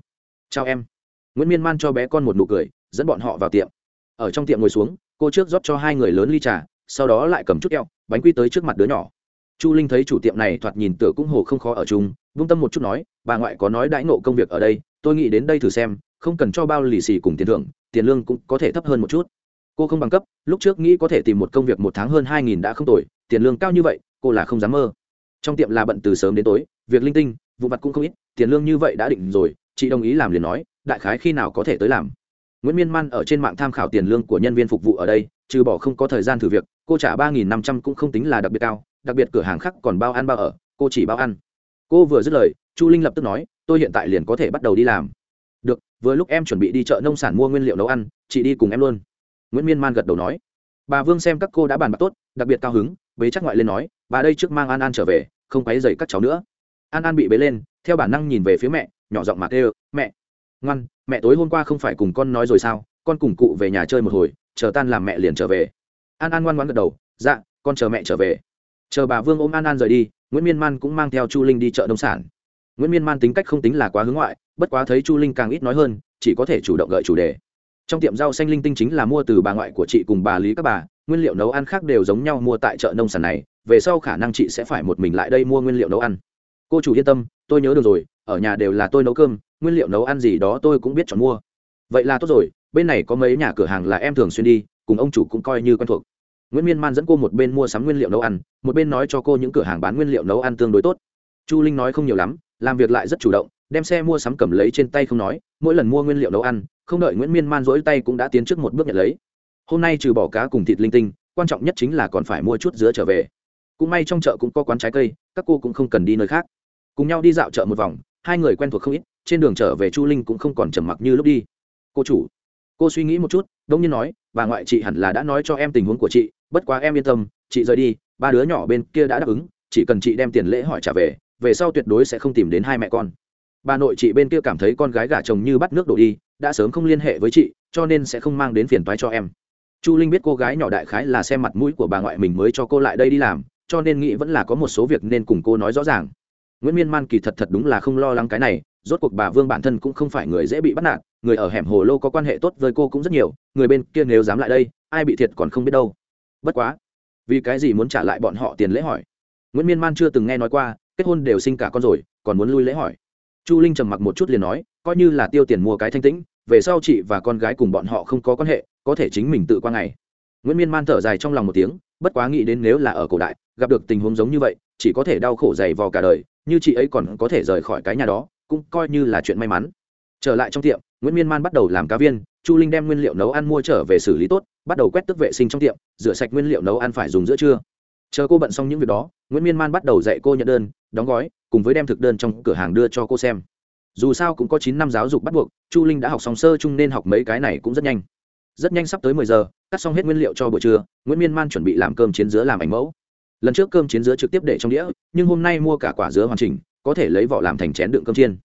Chào em. Nguyễn miên man cho bé con một nụ cười, dẫn bọn họ vào tiệm. Ở trong tiệm ngồi xuống, cô trước rót cho hai người lớn ly trà sau đó lại cầm chút keo bánh quy tới trước mặt đứa nhỏ. Chu linh thấy chủ tiệm này thoạt nhìn tựa cũng hồ không khó ở chung, vung tâm một chút nói, bà ngoại có nói đãi nộ công việc ở đây, tôi nghĩ đến đây thử xem, không cần cho bao lì xì cùng tiền thưởng, tiền lương cũng có thể thấp hơn một chút. Cô không bằng cấp, lúc trước nghĩ có thể tìm một công việc một tháng hơn hai nghìn đã không tồi, tiền lương cao như vậy, cô là không dám mơ. Trong tiệm là bận từ sớm đến tối, việc linh tinh, vụ mặt cũng không ít, tiền lương như vậy đã định rồi, chị đồng ý làm liền nói, đại khái khi nào có thể tới làm? Nguyễn miên man ở trên mạng tham khảo tiền lương của nhân viên phục vụ ở đây, trừ bỏ không có thời gian thử việc cô trả ba nghìn năm trăm cũng không tính là đặc biệt cao, đặc biệt cửa hàng khác còn bao ăn bao ở, cô chỉ bao ăn. Cô vừa dứt lời, chu linh lập tức nói, tôi hiện tại liền có thể bắt đầu đi làm. Được, vừa lúc em chuẩn bị đi chợ nông sản mua nguyên liệu nấu ăn, chị đi cùng em luôn. Nguyễn miên man gật đầu nói. Bà vương xem các cô đã bàn bạc tốt, đặc biệt cao hứng, bế chắc ngoại lên nói, bà đây trước mang an an trở về, không quấy dày các cháu nữa. An an bị bế lên, theo bản năng nhìn về phía mẹ, nhỏ giọng mà kêu, mẹ, ngoan, mẹ tối hôm qua không phải cùng con nói rồi sao? Con cùng cụ về nhà chơi một hồi, chờ tan làm mẹ liền trở về an an ngoan ngoan gật đầu dạ con chờ mẹ trở về. Chờ bà vương ôm an an rời đi, nguyễn miên man cũng mang theo chu linh đi chợ nông sản. Nguyễn miên man tính cách không tính là quá hướng ngoại, bất quá thấy chu linh càng ít nói hơn, chỉ có thể chủ động gợi chủ đề. Trong tiệm rau xanh linh tinh chính là mua từ bà ngoại của chị cùng bà lý các bà, nguyên liệu nấu ăn khác đều giống nhau mua tại chợ nông sản này, về sau khả năng chị sẽ phải một mình lại đây mua nguyên liệu nấu ăn. Cô chủ yên tâm, tôi nhớ được rồi, ở nhà đều là tôi nấu cơm, nguyên liệu nấu ăn gì đó tôi cũng biết chọn mua. Vậy là tốt rồi, bên này có mấy nhà cửa hàng là em thường xuyên đi, cùng ông chủ cũng coi như quen thuộc nguyễn miên man dẫn cô một bên mua sắm nguyên liệu nấu ăn một bên nói cho cô những cửa hàng bán nguyên liệu nấu ăn tương đối tốt chu linh nói không nhiều lắm làm việc lại rất chủ động đem xe mua sắm cầm lấy trên tay không nói mỗi lần mua nguyên liệu nấu ăn không đợi nguyễn miên man dỗi tay cũng đã tiến trước một bước nhận lấy hôm nay trừ bỏ cá cùng thịt linh tinh quan trọng nhất chính là còn phải mua chút dứa trở về cũng may trong chợ cũng có quán trái cây các cô cũng không cần đi nơi khác cùng nhau đi dạo chợ một vòng hai người quen thuộc không ít trên đường trở về chu linh cũng không còn trầm mặc như lúc đi cô chủ cô suy nghĩ một chút đông nhiên nói bà ngoại chị hẳn là đã nói cho em tình huống của chị bất quá em yên tâm, chị rời đi, ba đứa nhỏ bên kia đã đáp ứng, chỉ cần chị đem tiền lễ hỏi trả về về sau tuyệt đối sẽ không tìm đến hai mẹ con. Bà nội chị bên kia cảm thấy con gái gả chồng như bắt nước đổ đi, đã sớm không liên hệ với chị, cho nên sẽ không mang đến phiền toái cho em. Chu linh biết cô gái nhỏ đại khái là xem mặt mũi của bà ngoại mình mới cho cô lại đây đi làm, cho nên nghĩ vẫn là có một số việc nên cùng cô nói rõ ràng. Nguyễn miên man kỳ thật thật đúng là không lo lắng cái này, rốt cuộc bà vương bản thân cũng không phải người dễ bị bắt nạt, người ở hẻm hồ lô có quan hệ tốt với cô cũng rất nhiều, người bên kia nếu dám lại đây, ai bị thiệt còn không biết đâu bất quá, vì cái gì muốn trả lại bọn họ tiền lễ hỏi? Nguyễn miên man chưa từng nghe nói qua, kết hôn đều sinh cả con rồi, còn muốn lui lễ hỏi. Chu linh trầm mặc một chút liền nói, coi như là tiêu tiền mua cái thanh tĩnh, về sau chị và con gái cùng bọn họ không có quan hệ, có thể chính mình tự qua ngày. Nguyễn miên man thở dài trong lòng một tiếng, bất quá nghĩ đến nếu là ở cổ đại, gặp được tình huống giống như vậy, chỉ có thể đau khổ dày vò cả đời, như chị ấy còn có thể rời khỏi cái nhà đó, cũng coi như là chuyện may mắn. Trở lại trong tiệm, nguyễn miên man bắt đầu làm cá viên, chu linh đem nguyên liệu nấu ăn mua trở về xử lý tốt bắt đầu quét tức vệ sinh trong tiệm, rửa sạch nguyên liệu nấu ăn phải dùng giữa trưa. Chờ cô bận xong những việc đó, nguyễn miên man bắt đầu dạy cô nhận đơn, đóng gói, cùng với đem thực đơn trong cửa hàng đưa cho cô xem. Dù sao cũng có chín năm giáo dục bắt buộc, chu linh đã học xong sơ chung nên học mấy cái này cũng rất nhanh. Rất nhanh sắp tới mười giờ, cắt xong hết nguyên liệu cho buổi trưa, nguyễn miên man chuẩn bị làm cơm chiến dứa làm ảnh mẫu. Lần trước cơm chiến dứa trực tiếp để trong đĩa, nhưng hôm nay mua cả quả dứa hoàn chỉnh, có thể lấy vỏ làm thành chén đựng cơm chiên.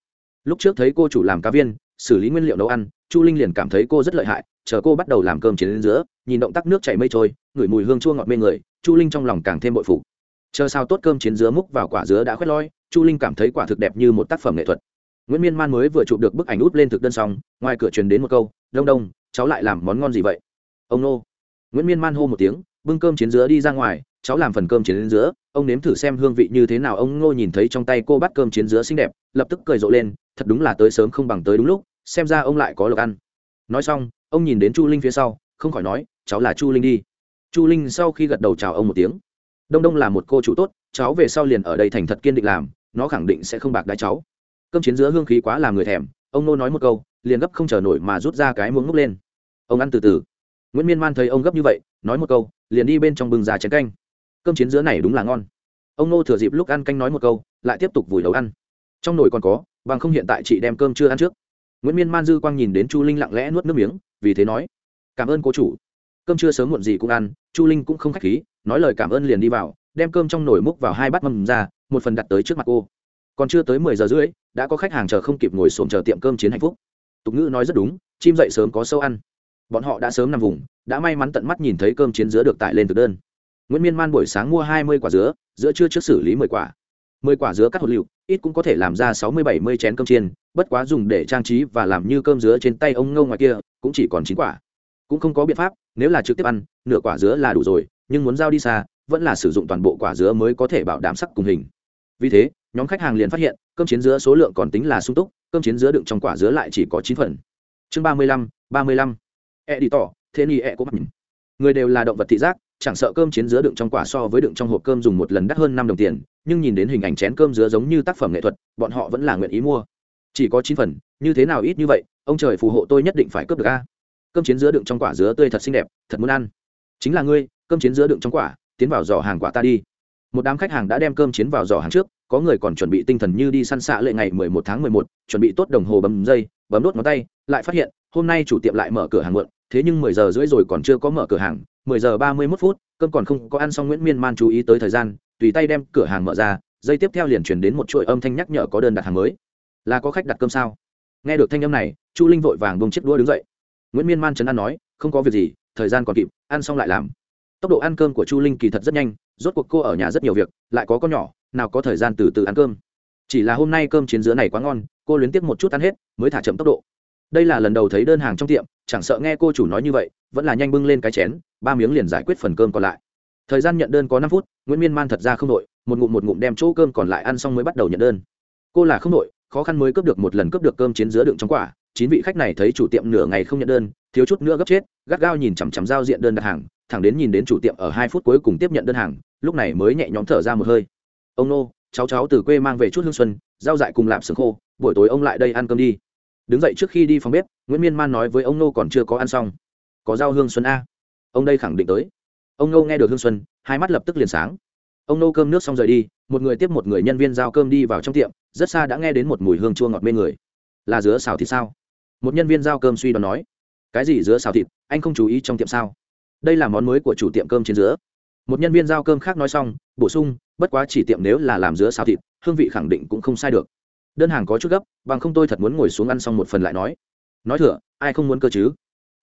Lúc trước thấy cô chủ làm cá viên, xử lý nguyên liệu nấu ăn, chu linh liền cảm thấy cô rất lợi hại chờ cô bắt đầu làm cơm chiến dứa nhìn động tác nước chảy mây trôi, ngửi mùi hương chua ngọt mê người, chu linh trong lòng càng thêm bội phụ chờ sao tốt cơm chiến dứa múc vào quả dứa đã khoét loi, chu linh cảm thấy quả thực đẹp như một tác phẩm nghệ thuật. Nguyễn miên man mới vừa chụp được bức ảnh út lên thực đơn xong, ngoài cửa truyền đến một câu, đông đông, cháu lại làm món ngon gì vậy? Ông nô. Nguyễn miên man hô một tiếng, bưng cơm chiến dứa đi ra ngoài, cháu làm phần cơm chiến dứa ông nếm thử xem hương vị như thế nào. Ông ngô nhìn thấy trong tay cô bắt cơm chiến dứa xinh đẹp, lập tức cười rộ lên, thật đúng là tới sớm không bằng tới đúng lúc, xem ra ông lại có lộc ăn. Nói xong ông nhìn đến chu linh phía sau, không khỏi nói, cháu là chu linh đi. Chu linh sau khi gật đầu chào ông một tiếng. Đông đông là một cô chủ tốt, cháu về sau liền ở đây thành thật kiên định làm, nó khẳng định sẽ không bạc đái cháu. Cơm chiến giữa hương khí quá làm người thèm, ông nô nói một câu, liền gấp không chờ nổi mà rút ra cái muỗng múc lên. Ông ăn từ từ. Nguyễn miên man thấy ông gấp như vậy, nói một câu, liền đi bên trong bừng già chén canh. Cơm chiến giữa này đúng là ngon. Ông nô thừa dịp lúc ăn canh nói một câu, lại tiếp tục vùi đầu ăn. Trong nồi còn có, bằng không hiện tại chị đem cơm chưa ăn trước nguyễn miên man dư quang nhìn đến chu linh lặng lẽ nuốt nước miếng, vì thế nói, cảm ơn cô chủ. Cơm chưa sớm muộn gì cũng ăn. Chu linh cũng không k h á c h khí, nói lời cảm ơn liền đi vào, đem cơm trong nồi múc vào hai bát mâm ra, một phần đặt tới trước mặt cô. Còn chưa tới mười giờ rưỡi, đã có khách hàng chờ không kịp ngồi xổm chờ tiệm cơm chiến hạnh phúc. Tục ngữ nói rất đúng, chim dậy sớm có sâu ăn. Bọn họ đã sớm nằm vùng, đã may mắn tận mắt nhìn thấy cơm chiến dứa được tải lên thực đơn. Nguyễn miên man buổi sáng mua hai mươi quả dứa, giữa trưa trước xử lý mười quả mười quả dứa cắt hột liệu ít cũng có thể làm ra sáu mươi bảy mươi chén cơm chiên, bất quá dùng để trang trí và làm như cơm dứa trên tay ông ngâu ngoài kia, cũng chỉ còn chín quả. Cũng không có biện pháp, nếu là trực tiếp ăn, nửa quả dứa là đủ rồi, nhưng muốn giao đi xa, vẫn là sử dụng toàn bộ quả dứa mới có thể bảo đảm sắc cùng hình. Vì thế, nhóm khách hàng liền phát hiện, cơm chiến dứa số lượng còn tính là sung túc, cơm chiến dứa đựng trong quả dứa lại chỉ có chín phần. Chương ba mươi lăm, ba mươi lăm. E đi tỏ, thế ni e có mặt người đều là động vật thị giác, chẳng sợ cơm chiến dứa đựng trong quả so với đựng trong hộp cơm dùng một lần đắt hơn năm đồng tiền nhưng nhìn đến hình ảnh chén cơm dứa giống như tác phẩm nghệ thuật, bọn họ vẫn là nguyện ý mua. Chỉ có chín phần, như thế nào ít như vậy, ông trời phù hộ tôi nhất định phải cướp được a. Cơm chiến dứa đựng trong quả dứa tươi thật xinh đẹp, thật muốn ăn. Chính là ngươi, cơm chiến dứa đựng trong quả, tiến vào giỏ hàng quả ta đi. Một đám khách hàng đã đem cơm chiến vào giỏ hàng trước, có người còn chuẩn bị tinh thần như đi săn xạ lệ ngày mười một tháng mười một, chuẩn bị tốt đồng hồ bấm dây, bấm đốt ngón tay, lại phát hiện, hôm nay chủ tiệm lại mở cửa hàng muộn, thế nhưng mười giờ rưỡi rồi còn chưa có mở cửa hàng, mười giờ ba mươi mốt phút, cơm còn không có ăn xong nguyễn miên man chú ý tới thời gian tùy tay đem cửa hàng mở ra, dây tiếp theo liền chuyển đến một chuỗi âm thanh nhắc nhở có đơn đặt hàng mới. Là có khách đặt cơm sao? Nghe được thanh âm này, chu linh vội vàng bông chiếc đũa đứng dậy. Nguyễn miên man chấn an nói, không có việc gì, thời gian còn kịp, ăn xong lại làm. Tốc độ ăn cơm của chu linh kỳ thật rất nhanh, rốt cuộc cô ở nhà rất nhiều việc, lại có con nhỏ, nào có thời gian từ từ ăn cơm. Chỉ là hôm nay cơm chiến dứa này quá ngon, cô luyến tiếc một chút ăn hết, mới thả chậm tốc độ. Đây là lần đầu thấy đơn hàng trong tiệm, chẳng sợ nghe cô chủ nói như vậy, vẫn là nhanh bưng lên cái chén, ba miếng liền giải quyết phần cơm còn lại thời gian nhận đơn có năm phút, nguyễn miên man thật ra không đội, một ngụm một ngụm đem chỗ cơm còn lại ăn xong mới bắt đầu nhận đơn. Cô là không đội, khó khăn mới cướp được một lần cướp được cơm chiến giữa đựng trong quả, chín vị khách này thấy chủ tiệm nửa ngày không nhận đơn, thiếu chút nữa gấp chết, gắt gao nhìn chằm chằm giao diện đơn đặt hàng, thẳng đến nhìn đến chủ tiệm ở hai phút cuối cùng tiếp nhận đơn hàng, lúc này mới nhẹ nhõm thở ra một hơi. Ông nô, cháu cháu từ quê mang về chút hương xuân giao dại cùng lạp sừng khô, buổi tối ông lại đây ăn cơm đi. Đứng dậy trước khi đi phòng bếp, nguyễn miên man nói với ông nô còn chưa có ăn xong. Có rau hương xuân a. Ông đây khẳng định tới ông nô nghe được hương xuân, hai mắt lập tức liền sáng. Ông nô cơm nước xong rời đi, một người tiếp một người nhân viên giao cơm đi vào trong tiệm, rất xa đã nghe đến một mùi hương chua ngọt mê người. Là dứa xào thịt sao? Một nhân viên giao cơm suy đoán nói. Cái gì dứa xào thịt? Anh không chú ý trong tiệm sao? Đây là món mới của chủ tiệm cơm trên dứa. Một nhân viên giao cơm khác nói xong, bổ sung, bất quá chỉ tiệm nếu là làm dứa xào thịt, hương vị khẳng định cũng không sai được. Đơn hàng có chút gấp, bằng không tôi thật muốn ngồi xuống ăn xong một phần lại nói. Nói thừa, ai không muốn cơ chứ?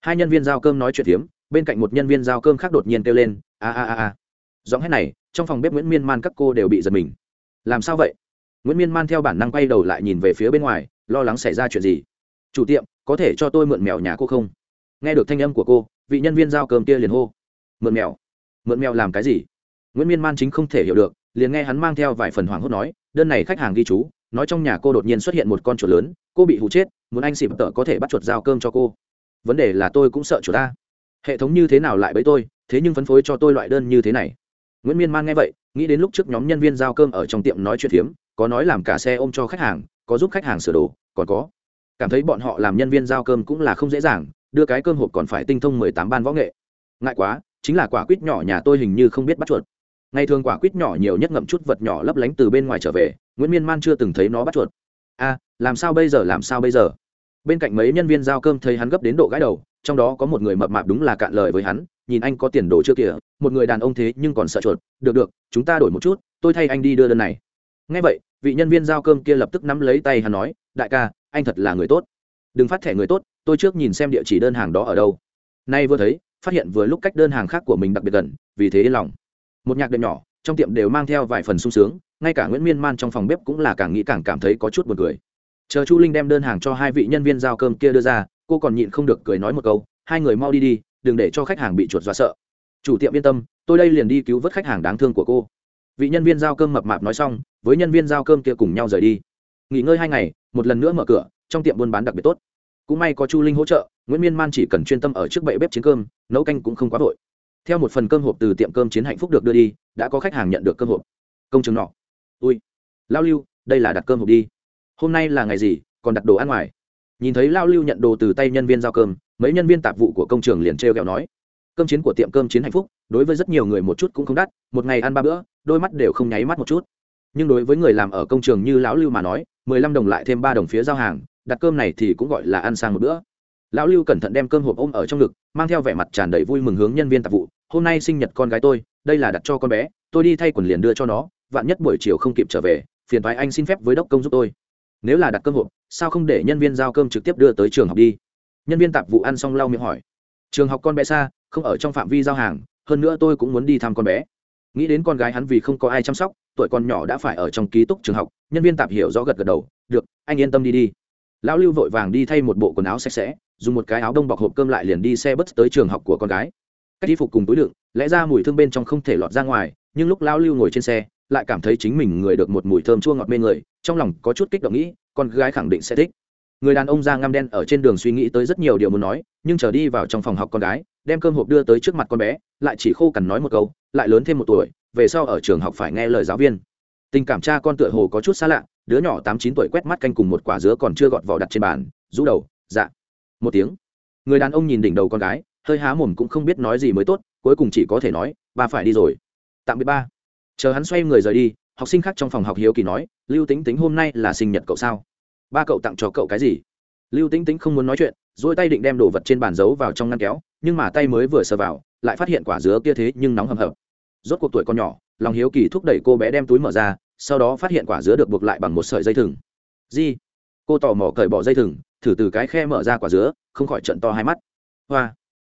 Hai nhân viên giao cơm nói chuyện hiếm bên cạnh một nhân viên giao cơm khác đột nhiên kêu lên, a a a a. Giọng hét này, trong phòng bếp nguyễn miên man các cô đều bị giật mình. Làm sao vậy? Nguyễn miên man theo bản năng quay đầu lại nhìn về phía bên ngoài, lo lắng xảy ra chuyện gì. Chủ tiệm, có thể cho tôi mượn mèo nhà cô không? Nghe được thanh âm của cô, vị nhân viên giao cơm kia liền hô. Mượn mèo? Mượn mèo làm cái gì? Nguyễn miên man chính không thể hiểu được, liền nghe hắn mang theo vài phần hoảng hốt nói, đơn này khách hàng ghi chú, nói trong nhà cô đột nhiên xuất hiện một con chuột lớn, cô bị hụ chết, muốn anh xịp tợ có thể bắt chuột giao cơm cho cô. Vấn đề là tôi cũng sợ chuột ta hệ thống như thế nào lại bấy tôi, thế nhưng phân phối cho tôi loại đơn như thế này. Nguyễn miên man nghe vậy, nghĩ đến lúc trước nhóm nhân viên giao cơm ở trong tiệm nói chuyện phiếm có nói làm cả xe ôm cho khách hàng, có giúp khách hàng sửa đồ, còn có. Cảm thấy bọn họ làm nhân viên giao cơm cũng là không dễ dàng, đưa cái cơm hộp còn phải tinh thông mười tám ban võ nghệ. Ngại quá, chính là quả quýt nhỏ nhà tôi hình như không biết bắt chuột. Ngày thường quả quýt nhỏ nhiều nhất ngậm chút vật nhỏ lấp lánh từ bên ngoài trở về, nguyễn miên man chưa từng thấy nó bắt chuột. A làm sao bây giờ, làm sao bây giờ? Bên cạnh mấy nhân viên giao cơm thấy hắn gấp đến độ gãi đầu trong đó có một người mập mạp đúng là cạn lời với hắn, nhìn anh có tiền đồ chưa kìa, một người đàn ông thế nhưng còn sợ chuột. Được được, chúng ta đổi một chút, tôi thay anh đi đưa đơn này. Ngay vậy, vị nhân viên giao cơm kia lập tức nắm lấy tay hắn nói, đại ca, anh thật là người tốt. Đừng phát thẻ người tốt, tôi trước nhìn xem địa chỉ đơn hàng đó ở đâu. Nay vừa thấy, phát hiện vừa lúc cách đơn hàng khác của mình đặc biệt gần, vì thế yên lòng. Một nhạc đệm nhỏ, trong tiệm đều mang theo vài phần sung sướng, ngay cả nguyễn miên man trong phòng bếp cũng là càng nghĩ càng cảm thấy có chút b u ồ n cười. Chờ chu linh đem đơn hàng cho hai vị nhân viên giao cơm kia đưa ra cô còn nhịn không được cười nói một câu, hai người mau đi đi, đừng để cho khách hàng bị chuột dọa sợ. Chủ tiệm yên tâm, tôi đây liền đi cứu vớt khách hàng đáng thương của cô. Vị nhân viên giao cơm mập mạp nói xong, với nhân viên giao cơm kia cùng nhau rời đi. Nghỉ ngơi hai ngày, một lần nữa mở cửa, trong tiệm buôn bán đặc biệt tốt. Cũng may có chu linh hỗ trợ, nguyễn miên man chỉ cần chuyên tâm ở trước bệ bếp chiến cơm, nấu canh cũng không quá vội. Theo một phần cơm hộp từ tiệm cơm chiến hạnh phúc được đưa đi, đã có khách hàng nhận được cơm hộp. Công chứng nọ. Ui. Lao lưu, đây là đặt cơm hộp đi. Hôm nay là ngày gì, còn đặt đồ ăn ngoài? Nhìn thấy lao lưu nhận đồ từ tay nhân viên giao cơm, mấy nhân viên tạp vụ của công trường liền trêu kẹo nói, cơm chiến của tiệm cơm chiến hạnh phúc, đối với rất nhiều người một chút cũng không đắt, một ngày ăn ba bữa, đôi mắt đều không nháy mắt một chút. Nhưng đối với người làm ở công trường như lão lưu mà nói, mười lăm đồng lại thêm ba đồng phía giao hàng, đặt cơm này thì cũng gọi là ăn sang một bữa. Lão lưu cẩn thận đem cơm hộp ôm ở trong ngực, mang theo vẻ mặt tràn đầy vui mừng hướng nhân viên tạp vụ, hôm nay sinh nhật con gái tôi, đây là đặt cho con bé, tôi đi thay quần liền đưa cho nó, vạn nhất buổi chiều không kịp trở về, phiền thoái anh xin phép với đốc công giúp tôi nếu là đặt cơm hộp, sao không để nhân viên giao cơm trực tiếp đưa tới trường học đi? Nhân viên tạp vụ ăn xong lau miệng hỏi. Trường học con bé xa, không ở trong phạm vi giao hàng, hơn nữa tôi cũng muốn đi thăm con bé. Nghĩ đến con gái hắn vì không có ai chăm sóc, tuổi con nhỏ đã phải ở trong ký túc trường học, nhân viên tạp hiểu rõ gật gật đầu, được, anh yên tâm đi đi. Lão lưu vội vàng đi thay một bộ quần áo sạch sẽ, dùng một cái áo đông bọc hộp cơm lại liền đi xe bus tới trường học của con gái. Cách y phục cùng túi đựng, lẽ ra mùi thương bên trong không thể lọt ra ngoài, nhưng lúc lão lưu ngồi trên xe lại cảm thấy chính mình người được một mùi thơm chua ngọt mê người, trong lòng có chút kích động nghĩ, con gái khẳng định sẽ thích. Người đàn ông da ngăm đen ở trên đường suy nghĩ tới rất nhiều điều muốn nói, nhưng chờ đi vào trong phòng học con gái, đem cơm hộp đưa tới trước mặt con bé, lại chỉ khô cằn nói một câu, lại lớn thêm một tuổi, về sau ở trường học phải nghe lời giáo viên. Tình cảm cha con tựa hồ có chút xa lạ, đứa nhỏ tám chín tuổi quét mắt canh cùng một quả dứa còn chưa gọt vỏ đặt trên bàn, rũ đầu dạ. Một tiếng. Người đàn ông nhìn đỉnh đầu con gái, hơi há mồm cũng không biết nói gì mới tốt, cuối cùng chỉ có thể nói bà phải đi rồi. Tạm biệt ba chờ hắn xoay người rời đi, học sinh khác trong phòng học hiếu kỳ nói, lưu tính tính hôm nay là sinh nhật cậu sao? Ba cậu tặng cho cậu cái gì? Lưu tính tính không muốn nói chuyện dỗi tay định đem đồ vật trên bàn giấu vào trong ngăn kéo, nhưng mà tay mới vừa sờ vào, lại phát hiện quả dứa kia thế nhưng nóng hầm hập. Rốt cuộc tuổi con nhỏ, lòng hiếu kỳ thúc đẩy cô bé đem túi mở ra, sau đó phát hiện quả dứa được buộc lại bằng một sợi dây thừng. Di cô tò mò cởi bỏ dây thừng, thử từ cái khe mở ra quả dứa, không khỏi trận to hai mắt. Hoa,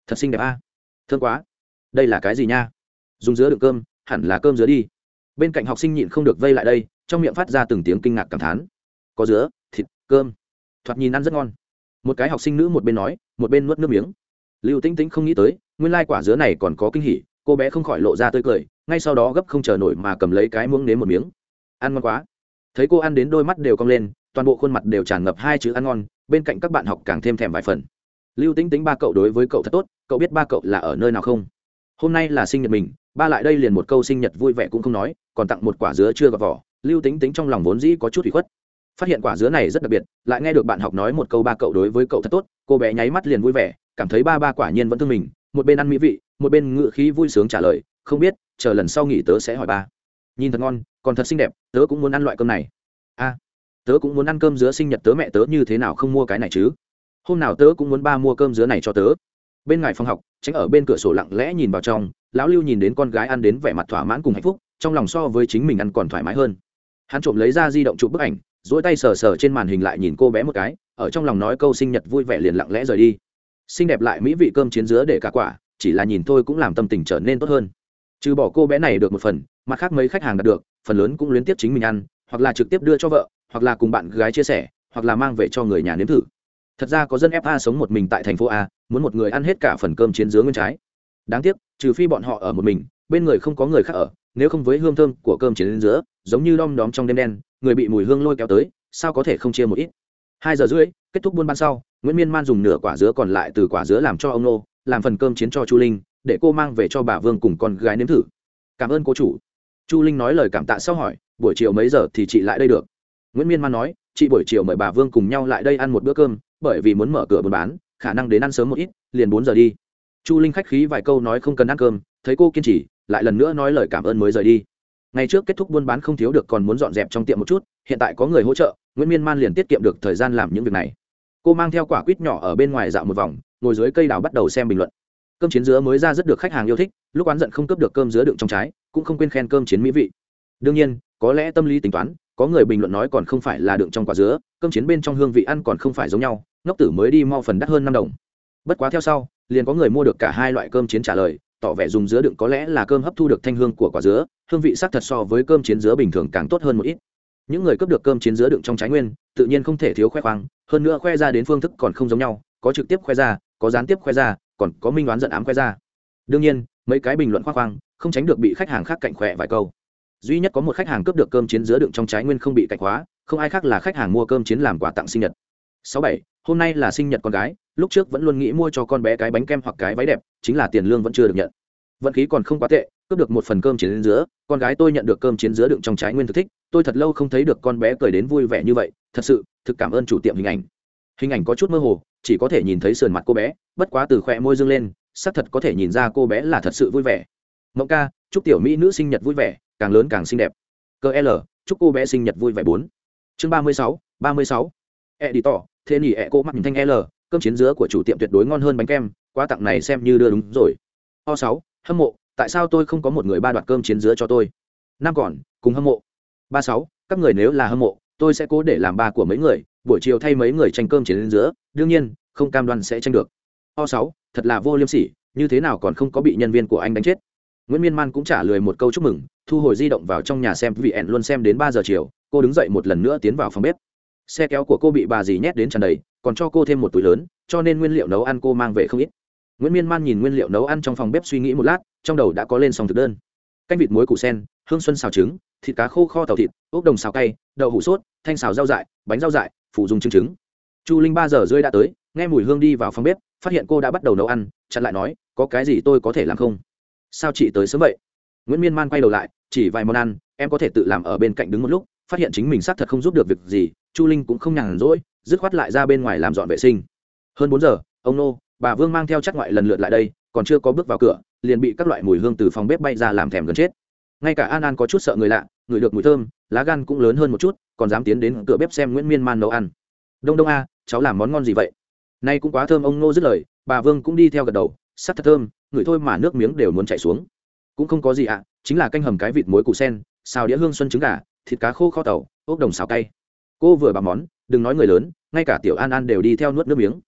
thật xinh đẹp a à? thương quá. Đây là cái gì nha? Dùng dứa đựng cơm hẳn là cơm dứa đi. Bên cạnh học sinh nhịn không được vây lại đây, trong miệng phát ra từng tiếng kinh ngạc cảm thán. Có dứa, thịt, cơm. Thoạt nhìn ăn rất ngon. Một cái học sinh nữ một bên nói, một bên nuốt nước miếng. Lưu tinh tĩnh không nghĩ tới, nguyên lai quả dứa này còn có kinh hỉ, cô bé không khỏi lộ ra tươi cười, ngay sau đó gấp không chờ nổi mà cầm lấy cái muỗng nếm một miếng. Ăn ngon quá. Thấy cô ăn đến đôi mắt đều cong lên, toàn bộ khuôn mặt đều tràn ngập hai chữ ăn ngon, bên cạnh các bạn học càng thêm thèm vài phần. Lưu tính tính ba cậu đối với cậu thật tốt, cậu biết ba cậu là ở nơi nào không? Hôm nay là sinh nhật mình ba lại đây liền một câu sinh nhật vui vẻ cũng không nói, còn tặng một quả dứa chưa gọt vỏ. Lưu tính tính trong lòng vốn dĩ có chút bị khuất. Phát hiện quả dứa này rất đặc biệt, lại nghe được bạn học nói một câu ba cậu đối với cậu thật tốt, cô bé nháy mắt liền vui vẻ, cảm thấy ba ba quả nhiên vẫn thương mình, một bên ăn mỹ vị, một bên ngự khí vui sướng trả lời, không biết, chờ lần sau nghỉ tớ sẽ hỏi ba. Nhìn thật ngon, còn thật xinh đẹp, tớ cũng muốn ăn loại cơm này. A, tớ cũng muốn ăn cơm dứa sinh nhật tớ mẹ tớ như thế nào không mua cái này chứ? Hôm nào tớ cũng muốn ba mua cơm dứa này cho tớ bên ngoài phòng học, tránh ở bên cửa sổ lặng lẽ nhìn vào trong, lão lưu nhìn đến con gái ăn đến vẻ mặt thỏa mãn cùng hạnh phúc, trong lòng so với chính mình ăn còn thoải mái hơn. Hắn trộm lấy ra di động chụp bức ảnh dỗi tay sờ sờ trên màn hình lại nhìn cô bé một cái, ở trong lòng nói câu sinh nhật vui vẻ liền lặng lẽ rời đi. Xinh đẹp lại mỹ vị cơm chiến dứa để cả quả, chỉ là nhìn thôi cũng làm tâm tình trở nên tốt hơn. Trừ bỏ cô bé này được một phần, mặt khác mấy khách hàng đạt được, phần lớn cũng luyến tiếp chính mình ăn, hoặc là trực tiếp đưa cho vợ, hoặc là cùng bạn gái chia sẻ, hoặc là mang về cho người nhà nếm thử thật ra có dân fa sống một mình tại thành phố a, muốn một người ăn hết cả phần cơm chiến dứa nguyên trái. Đáng tiếc, trừ phi bọn họ ở một mình, bên người không có người khác ở, nếu không với hương thơm của cơm chiến dứa giống như đom đóm trong đêm đen, người bị mùi hương lôi kéo tới, sao có thể không chia một ít? Hai giờ rưỡi, kết thúc buôn ban sau, nguyễn miên man dùng nửa quả dứa còn lại từ quả dứa làm cho ông nô, làm phần cơm chiến cho chu linh, để cô mang về cho bà vương cùng con gái nếm thử. Cảm ơn cô chủ. Chu linh nói lời cảm tạ sau hỏi, buổi chiều mấy giờ thì chị lại đây được? Nguyễn miên man nói, chị buổi chiều mời bà vương cùng nhau lại đây ăn một bữa cơm bởi vì muốn mở cửa buôn bán, khả năng đến ăn sớm một ít, liền bốn giờ đi. Chu linh khách khí vài câu nói không cần ăn cơm, thấy cô kiên trì, lại lần nữa nói lời cảm ơn mới rời đi. Ngày trước kết thúc buôn bán không thiếu được còn muốn dọn dẹp trong tiệm một chút, hiện tại có người hỗ trợ, nguyễn miên man liền tiết kiệm được thời gian làm những việc này. Cô mang theo quả quýt nhỏ ở bên ngoài dạo một vòng, ngồi dưới cây đào bắt đầu xem bình luận. Cơm chiến dứa mới ra rất được khách hàng yêu thích, lúc oán giận không cướp được cơm dứa đựng trong trái, cũng không quên khen cơm chiến mỹ vị. Đương nhiên, có lẽ tâm lý tính toán có người bình luận nói còn không phải là đựng trong quả dứa, cơm chiến bên trong hương vị ăn còn không phải giống nhau, ngốc tử mới đi mau phần đắt hơn năm đồng. Bất quá theo sau, liền có người mua được cả hai loại cơm chiến trả lời, tỏ vẻ dùng dứa đựng có lẽ là cơm hấp thu được thanh hương của quả dứa, hương vị sắc thật so với cơm chiến dứa bình thường càng tốt hơn một ít. Những người cướp được cơm chiến dứa đựng trong trái nguyên, tự nhiên không thể thiếu khoe khoang, hơn nữa khoe ra đến phương thức còn không giống nhau, có trực tiếp khoe ra, có gián tiếp khoe ra, còn có minh đoán giận ám khoe ra. Đương nhiên, mấy cái bình luận khoe khoang, không tránh được bị khách hàng khác cạnh khỏe vài câu duy nhất có một khách hàng cướp được cơm chiến giữa đựng trong trái nguyên không bị cạnh hóa không ai khác là khách hàng mua cơm chiến làm quà tặng sinh nhật. Sáu bảy hôm nay là sinh nhật con gái lúc trước vẫn luôn nghĩ mua cho con bé cái bánh kem hoặc cái váy đẹp chính là tiền lương vẫn chưa được nhận. Vận khí còn không quá tệ cướp được một phần cơm chiến giữa, con gái tôi nhận được cơm chiến giữa đựng trong trái nguyên thực thích tôi thật lâu không thấy được con bé cười đến vui vẻ như vậy thật sự thực cảm ơn chủ tiệm hình ảnh. Hình ảnh có chút mơ hồ chỉ có thể nhìn thấy sườn mặt cô bé bất quá từ khỏe môi dương lên xác thật có thể nhìn ra cô bé là thật sự vui vẻ. Mộng ca chúc tiểu mỹ nữ sinh nhật vui vẻ càng lớn càng xinh đẹp. Cơ l, chúc cô bé sinh nhật vui vẻ bốn. Chương ba mươi sáu, ba mươi sáu. E đi tỏ thế nhỉ e cô mắt nhìn thanh l, cơm chiến dứa của chủ tiệm tuyệt đối ngon hơn bánh kem, quá tặng này xem như đưa đúng rồi. O sáu, hâm mộ, tại sao tôi không có một người ba đoạt cơm chiến dứa cho tôi? Năm còn, cùng hâm mộ. Ba sáu, các người nếu là hâm mộ, tôi sẽ cố để làm ba của mấy người, buổi chiều thay mấy người tranh cơm chiến dứa đương nhiên, không cam đoan sẽ tranh được. O sáu, thật là vô liêm sỉ, như thế nào còn không có bị nhân viên của anh đánh chết? Nguyễn miên man cũng trả lời một câu chúc mừng thu hồi di động vào trong nhà xem vì ẹn luôn xem đến ba giờ chiều, cô đứng dậy một lần nữa tiến vào phòng bếp. Xe kéo của cô bị bà dì nhét đến tràn đầy, còn cho cô thêm một túi lớn, cho nên nguyên liệu nấu ăn cô mang về không ít. Nguyễn miên man nhìn nguyên liệu nấu ăn trong phòng bếp suy nghĩ một lát, trong đầu đã có lên xong thực đơn. Canh vịt muối củ sen, hương xuân xào trứng, thịt cá khô kho tàu thịt, ốc đồng xào cay, đậu hủ sốt, thanh xào rau dại, bánh rau dại phụ dùng trứng trứng. Chu linh ba giờ rưỡi đã tới, nghe mùi hương đi vào phòng bếp, phát hiện cô đã bắt đầu nấu ăn, chặn lại nói, có cái gì tôi có thể làm không? Sao chị tới sớm vậy? Nguyễn miên man quay đầu lại chỉ vài món ăn em có thể tự làm ở bên cạnh đứng một lúc phát hiện chính mình xác thật không giúp được việc gì chu linh cũng không nhàn rỗi dứt khoát lại ra bên ngoài làm dọn vệ sinh hơn bốn giờ ông nô bà vương mang theo chắc ngoại lần lượt lại đây còn chưa có bước vào cửa liền bị các loại mùi hương từ phòng bếp bay ra làm thèm gần chết ngay cả an an có chút sợ người lạ ngửi được mùi thơm lá gan cũng lớn hơn một chút còn dám tiến đến cửa bếp xem nguyễn miên man nấu ăn đông đông a cháu làm món ngon gì vậy nay cũng quá thơm ông nô dứt lời bà vương cũng đi theo gật đầu sắc thật thơm ngửi thôi mà nước miếng đều muốn chảy xuống cũng không có gì ạ, chính là canh hầm cái vịt muối củ sen, xào đĩa hương xuân trứng gà, thịt cá khô kho tàu ốc đồng xào cay. Cô vừa bà món, đừng nói người lớn, ngay cả tiểu an an đều đi theo nuốt nước miếng.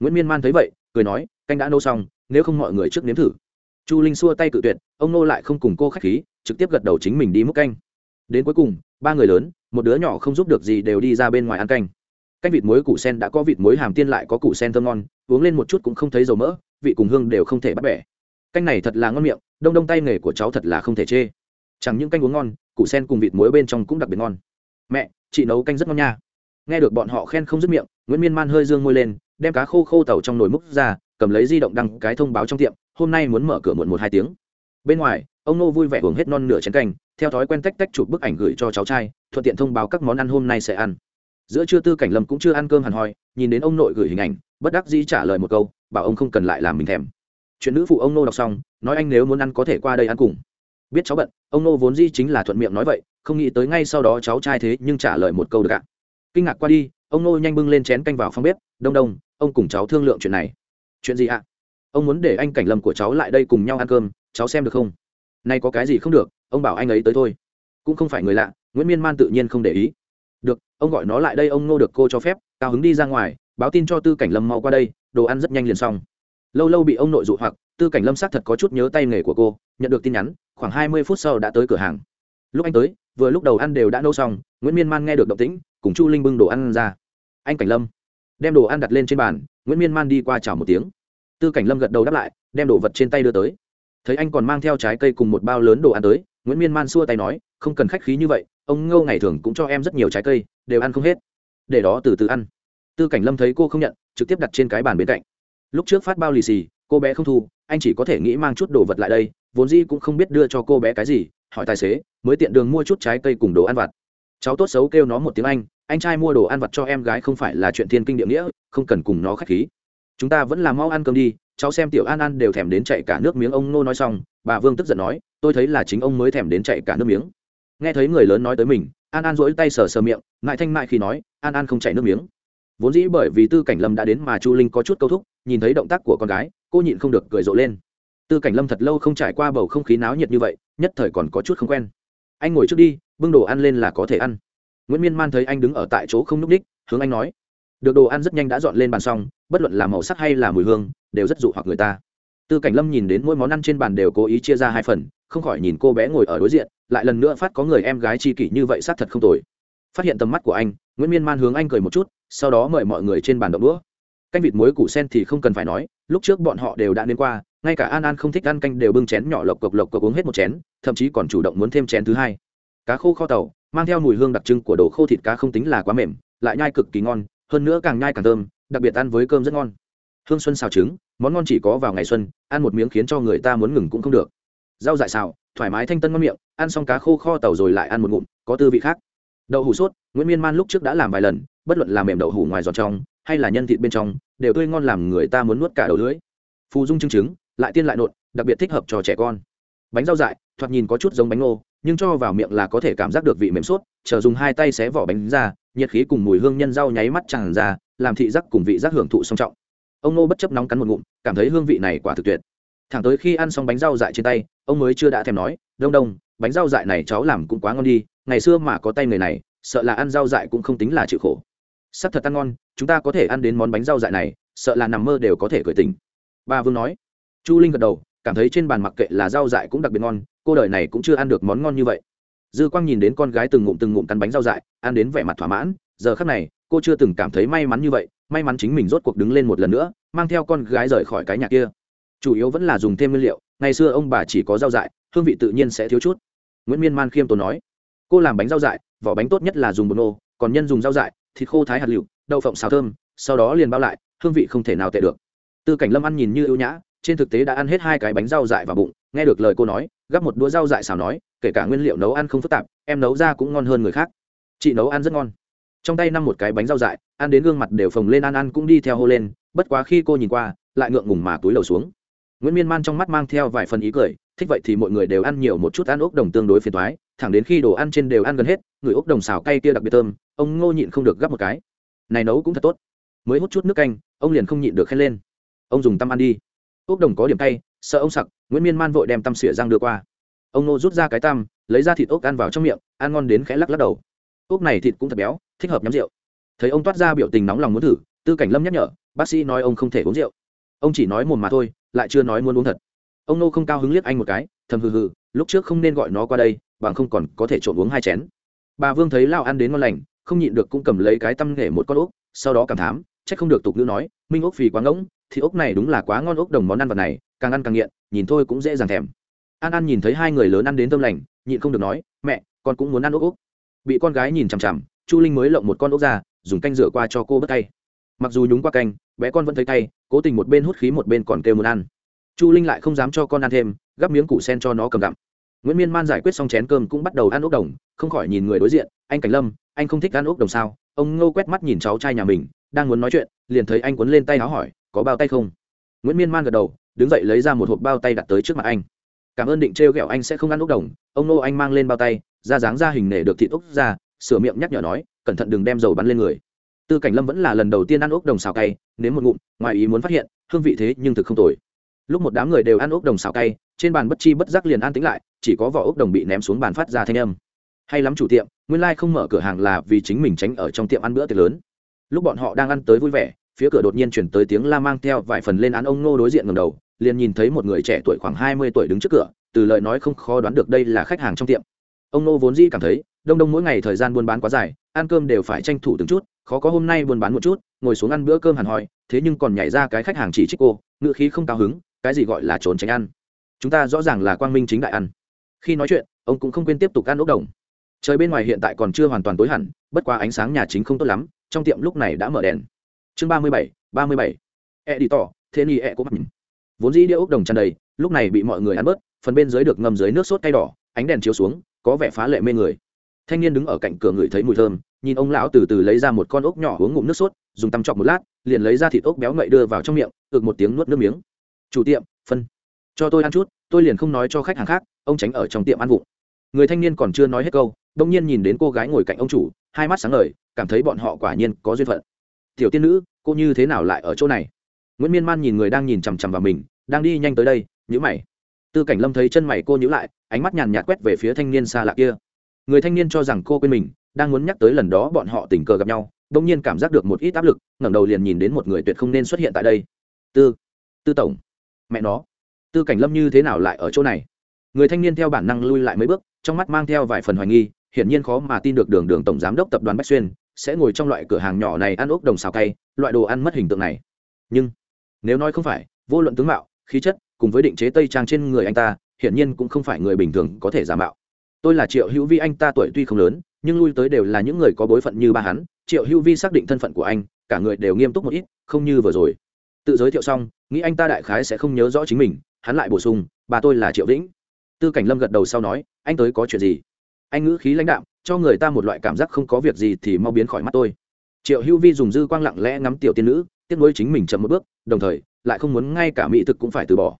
Nguyễn miên man thấy vậy, cười nói, canh đã nấu xong, nếu không mọi người trước nếm thử. Chu linh xua tay cự tuyệt, ông nô lại không cùng cô k h á c h khí, trực tiếp gật đầu chính mình đi múc canh. Đến cuối cùng, ba người lớn, một đứa nhỏ không giúp được gì đều đi ra bên ngoài ăn canh. Canh vịt muối củ sen đã có vịt muối hàm tiên lại có củ sen thơm ngon, uống lên một chút cũng không thấy dầu mỡ, vị cùng hương đều không thể bắt bẻ canh này thật là ngon miệng, đông đông tay nghề của cháu thật là không thể chê. Chẳng những canh uống ngon, củ sen cùng vịt muối bên trong cũng đặc biệt ngon. Mẹ, chị nấu canh rất ngon nha. Nghe được bọn họ khen không dứt miệng, nguyễn miên man hơi dương môi lên, đem cá khô khô tàu trong nồi múc ra, cầm lấy di động đăng cái thông báo trong tiệm, hôm nay muốn mở cửa muộn một hai tiếng. Bên ngoài, ông nô vui vẻ uống hết non nửa chén canh, theo thói quen tách tách chụp bức ảnh gửi cho cháu trai, thuận tiện thông báo các món ăn hôm nay sẽ ăn. Giữa trưa tư cảnh lâm cũng chưa ăn cơm hẳn hoi, nhìn đến ông nội gửi hình ảnh, bất đắc dĩ trả lời một câu, bảo ông không cần lại làm mình thèm chuyện nữ phụ ông nô đọc xong, nói anh nếu muốn ăn có thể qua đây ăn cùng. Biết cháu bận, ông nô vốn di chính là thuận miệng nói vậy, không nghĩ tới ngay sau đó cháu trai thế nhưng trả lời một câu được ạ. Kinh ngạc qua đi, ông nô nhanh bưng lên chén canh vào phòng bếp, đông đông, ông cùng cháu thương lượng chuyện này. Chuyện gì ạ? Ông muốn để anh cảnh lâm của cháu lại đây cùng nhau ăn cơm, cháu xem được không? Nay có cái gì không được, ông bảo anh ấy tới thôi. Cũng không phải người lạ, nguyễn miên man tự nhiên không để ý. Được, ông gọi nó lại đây, ông nô được cô cho phép, cao hứng đi ra ngoài, báo tin cho tư cảnh lâm mau qua đây, đồ ăn rất nhanh liền xong lâu lâu bị ông nội dụ hoặc, tư cảnh lâm xác thật có chút nhớ tay nghề của cô, nhận được tin nhắn, khoảng hai mươi phút sau đã tới cửa hàng. Lúc anh tới, vừa lúc đầu ăn đều đã nấu xong, nguyễn miên man nghe được động tĩnh, cùng chu linh bưng đồ ăn ra. Anh cảnh lâm đem đồ ăn đặt lên trên bàn, nguyễn miên man đi qua chào một tiếng. Tư cảnh lâm gật đầu đáp lại, đem đồ vật trên tay đưa tới. Thấy anh còn mang theo trái cây cùng một bao lớn đồ ăn tới, nguyễn miên man xua tay nói, không cần khách khí như vậy, ông ngâu ngày thường cũng cho em rất nhiều trái cây, đều ăn không hết. Để đó từ từ ăn. Tư cảnh lâm thấy cô không nhận, trực tiếp đặt trên cái bàn bên cạnh lúc trước phát bao lì xì, cô bé không thu, anh chỉ có thể nghĩ mang chút đồ vật lại đây, vốn dĩ cũng không biết đưa cho cô bé cái gì, hỏi tài xế, mới tiện đường mua chút trái cây cùng đồ ăn vặt. Cháu tốt xấu kêu nó một tiếng anh anh trai mua đồ ăn vặt cho em gái không phải là chuyện thiên kinh địa nghĩa, không cần cùng nó k h á c h khí. Chúng ta vẫn làm mau ăn cơm đi, cháu xem tiểu an ăn đều thèm đến chạy cả nước miếng, ông nô nói xong, bà vương tức giận nói, tôi thấy là chính ông mới thèm đến chạy cả nước miếng. Nghe thấy người lớn nói tới mình, an an rỗi tay sờ sờ miệng, ngại thanh mại khi nói, an an không chạy nước miếng vốn dĩ bởi vì tư cảnh lâm đã đến mà chu linh có chút câu thúc, nhìn thấy động tác của con gái, cô nhịn không được cười rộ lên. Tư cảnh lâm thật lâu không trải qua bầu không khí náo nhiệt như vậy, nhất thời còn có chút không quen. Anh ngồi trước đi, bưng đồ ăn lên là có thể ăn. Nguyễn miên man thấy anh đứng ở tại chỗ không n ú c ních hướng anh nói. Được đồ ăn rất nhanh đã dọn lên bàn xong, bất luận là màu sắc hay là mùi hương, đều rất dụ hoặc người ta. Tư cảnh lâm nhìn đến mỗi món ăn trên bàn đều cố ý chia ra hai phần, không khỏi nhìn cô bé ngồi ở đối diện, lại lần nữa phát có người em gái chi kỷ như vậy xác thật không tồi phát hiện tầm mắt của anh, nguyễn miên man hướng anh cười một chút, sau đó mời mọi người trên bàn đậu đũa. Canh vịt muối củ sen thì không cần phải nói, lúc trước bọn họ đều đã đến qua, ngay cả an an không thích ăn canh đều bưng chén nhỏ lộc cộc lộc cộc uống hết một chén, thậm chí còn chủ động muốn thêm chén thứ hai. Cá khô kho tàu, mang theo mùi hương đặc trưng của đồ khô thịt cá không tính là quá mềm, lại nhai cực kỳ ngon, hơn nữa càng nhai càng thơm, đặc biệt ăn với cơm rất ngon. Hương xuân xào trứng, món ngon chỉ có vào ngày xuân, ăn một miếng khiến cho người ta muốn ngừng cũng không được. Rau dại xào, thoải mái thanh tân ngon miệng, ăn xong cá khô kho tàu rồi lại ăn một ngụm, có tư vị khác đậu hủ sốt nguyễn miên man lúc trước đã làm vài lần bất luận là mềm đậu hủ ngoài giòn trong hay là nhân thịt bên trong đều tươi ngon làm người ta muốn nuốt cả đầu lưỡi. Phù dung chứng chứng, lại tiên lại nộn đặc biệt thích hợp cho trẻ con. Bánh rau dại thoạt nhìn có chút giống bánh ngô nhưng cho vào miệng là có thể cảm giác được vị mềm sốt chờ dùng hai tay xé vỏ bánh ra nhiệt khí cùng mùi hương nhân rau nháy mắt tràn ra làm thị giác cùng vị giác hưởng thụ song trọng. Ông nô bất chấp nóng cắn một ngụm cảm thấy hương vị này quả thực tuyệt. Thẳng tới khi ăn xong bánh rau dại trên tay ông mới chưa đã thèm nói đông đông bánh rau dại này cháu làm cũng quá ngon đi ngày xưa mà có tay người này, sợ là ăn rau dại cũng không tính là chịu khổ. Sắc thật ăn ngon, chúng ta có thể ăn đến món bánh rau dại này, sợ là nằm mơ đều có thể cười tình ba vương nói. Chu linh gật đầu, cảm thấy trên bàn mặc kệ là rau dại cũng đặc biệt ngon, cô đời này cũng chưa ăn được món ngon như vậy. Dư quang nhìn đến con gái từng ngụm từng ngụm cắn bánh rau dại, ăn đến vẻ mặt thỏa mãn, giờ khắc này, cô chưa từng cảm thấy may mắn như vậy, may mắn chính mình rốt cuộc đứng lên một lần nữa, mang theo con gái rời khỏi cái nhà kia. Chủ yếu vẫn là dùng thêm nguyên liệu, ngày xưa ông bà chỉ có rau dại, hương vị tự nhiên sẽ thiếu chút. Nguyễn miên man khiêm tốn nói cô làm bánh rau dại, vỏ bánh tốt nhất là dùng bột nô, còn nhân dùng rau dại, thịt khô thái hạt lựu, đậu phộng xào thơm, sau đó liền bao lại, hương vị không thể nào tệ được. Tư cảnh lâm ăn nhìn như ưu nhã, trên thực tế đã ăn hết hai cái bánh rau dại vào bụng, nghe được lời cô nói, gắp một đũa rau dại xào nói, kể cả nguyên liệu nấu ăn không phức tạp, em nấu ra cũng ngon hơn người khác. Chị nấu ăn rất ngon. Trong tay năm một cái bánh rau dại, ăn đến gương mặt đều phồng lên ăn ăn cũng đi theo hô lên, bất quá khi cô nhìn qua, lại ngượng ngùng mà túi lầu xuống. Nguyễn miên man trong mắt mang theo vài phần ý cười, thích vậy thì mọi người đều ăn nhiều một chút ăn ốc đồng tương đối phiền thoái thẳng đến khi đồ ăn trên đều ăn gần hết, người ốc đồng xào cay kia đặc biệt thơm, ông ngô nhịn không được gắp một cái. Này nấu cũng thật tốt. Mới hút chút nước canh, ông liền không nhịn được khen lên. Ông dùng tăm ăn đi. Ốc đồng có điểm cay, sợ ông sặc, nguyễn miên man vội đem tăm xỉa răng đưa qua. Ông Ngô rút ra cái tăm, lấy ra thịt ốc ăn vào trong miệng, ăn ngon đến khẽ lắc lắc đầu. Ốc này thịt cũng thật béo, thích hợp nhắm rượu. Thấy ông toát ra biểu tình nóng lòng muốn thử, tư cảnh lâm nhắc nhở, bác sĩ nói ông không thể uống rượu. Ông chỉ nói mồm mà thôi, lại chưa nói muốn uống thật. Ông nô không cao hứng liếc anh một cái, thầm hừ hừ, lúc trước không nên gọi nó qua đây bằng không còn có thể trộn uống hai chén. Bà vương thấy lao ăn đến ngon lành, không nhịn được cũng cầm lấy cái tăm nghề một con ốc, sau đó cảm thám trách không được tục ngữ nói, minh ốc phì quá ngỗng, thì ốc này đúng là quá ngon ốc đồng món ăn vật này, càng ăn càng nghiện, nhìn thôi cũng dễ dàng thèm. An an nhìn thấy hai người lớn ăn đến tâm lành, nhịn không được nói, mẹ, con cũng muốn ăn ốc ốc. Bị con gái nhìn chằm chằm, chu linh mới lộng một con ốc ra, dùng canh rửa qua cho cô bất tay. Mặc dù nhúng qua canh, bé con vẫn thấy tay, cố tình một bên hút khí một bên còn kêu muốn ăn. Chu linh lại không dám cho con ăn thêm, gắp miếng củ sen cho nó cầm gặm nguyễn miên man giải quyết xong chén cơm cũng bắt đầu ăn ốc đồng, không khỏi nhìn người đối diện, anh cảnh lâm, anh không thích ăn ốc đồng sao? Ông ngô quét mắt nhìn cháu trai nhà mình, đang muốn nói chuyện, liền thấy anh quấn lên tay áo hỏi, có bao tay không? Nguyễn miên man gật đầu, đứng dậy lấy ra một hộp bao tay đặt tới trước mặt anh. Cảm ơn định trêu ghẹo anh sẽ không ăn ốc đồng. Ông nô anh mang lên bao tay, ra dáng ra hình nể được thịt ốc ra, sửa miệng nhắc nhở nói, cẩn thận đừng đem dầu bắn lên người. Tư cảnh lâm vẫn là lần đầu tiên ăn ốc đồng xào cay, nếm một ngụm, ngoài ý muốn phát hiện, hương vị thế nhưng thực không tồi. Lúc một đám người đều ăn ốc đồng xào cay trên bàn bất chi bất giác liền an tĩnh lại, chỉ có vỏ ốc đồng bị ném xuống bàn phát ra thanh âm. Hay lắm chủ tiệm, nguyên lai、like、không mở cửa hàng là vì chính mình tránh ở trong tiệm ăn bữa tiệc lớn. Lúc bọn họ đang ăn tới vui vẻ, phía cửa đột nhiên chuyển tới tiếng la mang theo vài phần lên án ông nô đối diện ngầm đầu, liền nhìn thấy một người trẻ tuổi khoảng hai mươi tuổi đứng trước cửa, từ lời nói không khó đoán được đây là khách hàng trong tiệm. Ông nô vốn dĩ cảm thấy, đông đông mỗi ngày thời gian buôn bán quá dài, ăn cơm đều phải tranh thủ từng chút, khó có hôm nay buôn bán một chút, ngồi xuống ăn bữa cơm hẳn hoi, thế nhưng còn nhảy ra cái khách hàng chỉ trích cô ngựa khí không cao hứng, cái gì gọi là trốn tránh ăn chúng ta rõ ràng là quang minh chính đại ăn. Khi nói chuyện, ông cũng không quên tiếp tục ăn ốc đồng. Trời bên ngoài hiện tại còn chưa hoàn toàn tối hẳn, bất quá ánh sáng nhà chính không tốt lắm, trong tiệm lúc này đã mở đèn. Chương ba mươi bảy, ba mươi bảy. E đi tỏ thế ni e có mặt vốn dĩ đĩa ốc đồng tràn đầy, lúc này bị mọi người ăn bớt, phần bên dưới được ngâm dưới nước sốt cay đỏ, ánh đèn chiếu xuống, có vẻ phá lệ mê người. Thanh niên đứng ở cạnh cửa ngửi thấy mùi thơm, nhìn ông lão từ từ lấy ra một con ốc nhỏ uống ngụm nước sốt, dùng tăm chọc một lát, liền lấy ra thịt ốc béo ngậy đưa vào trong miệng, ực một tiếng nuốt nước miếng. Chủ tiệm, phân cho tôi ăn chút, tôi liền không nói cho khách hàng khác, ông tránh ở trong tiệm ăn vụng. Người thanh niên còn chưa nói hết câu, đông nhiên nhìn đến cô gái ngồi cạnh ông chủ, hai mắt sáng ngời, cảm thấy bọn họ quả nhiên có duyên phận. Tiểu tiên nữ, cô như thế nào lại ở chỗ này? Nguyễn miên man nhìn người đang nhìn chằm chằm vào mình, đang đi nhanh tới đây nhữ mày. Tư cảnh lâm thấy chân mày cô nhữ lại, ánh mắt nhàn nhạt quét về phía thanh niên xa lạ kia. Người thanh niên cho rằng cô quên mình, đang muốn nhắc tới lần đó bọn họ tình cờ gặp nhau đ ỗ n g nhiên cảm giác được một ít áp lực, ngẩng đầu liền nhìn đến một người tuyệt không nên xuất hiện tại đây. Tư tư tổng. Mẹ nó tư cảnh lâm như thế nào lại ở chỗ này? Người thanh niên theo bản năng lui lại mấy bước, trong mắt mang theo vài phần hoài nghi, hiển nhiên khó mà tin được đường đường tổng giám đốc tập đoàn bách xuyên sẽ ngồi trong loại cửa hàng nhỏ này ăn ốc đồng xào cay, loại đồ ăn mất hình tượng này. Nhưng, nếu nói không phải, vô luận tướng mạo, khí chất, cùng với định chế tây trang trên người anh ta, hiển nhiên cũng không phải người bình thường có thể giả mạo. Tôi là triệu hữu vi, anh ta tuổi tuy không lớn, nhưng lui tới đều là những người có bối phận như ba hắn. Triệu hữu vi xác định thân phận của anh, cả người đều nghiêm túc một ít, không như vừa rồi. Tự giới thiệu xong, nghĩ anh ta đại khái sẽ không nhớ rõ chính mình hắn lại bổ sung, bà tôi là triệu vĩnh. Tư cảnh lâm gật đầu sau nói, anh tới có chuyện gì? Anh ngữ khí lãnh đạm, cho người ta một loại cảm giác không có việc gì thì mau biến khỏi mắt tôi. Triệu hữu vi dùng dư quang lặng lẽ ngắm tiểu tiên nữ, tiếc nuối chính mình chậm một bước, đồng thời, lại không muốn ngay cả mỹ thực cũng phải từ bỏ.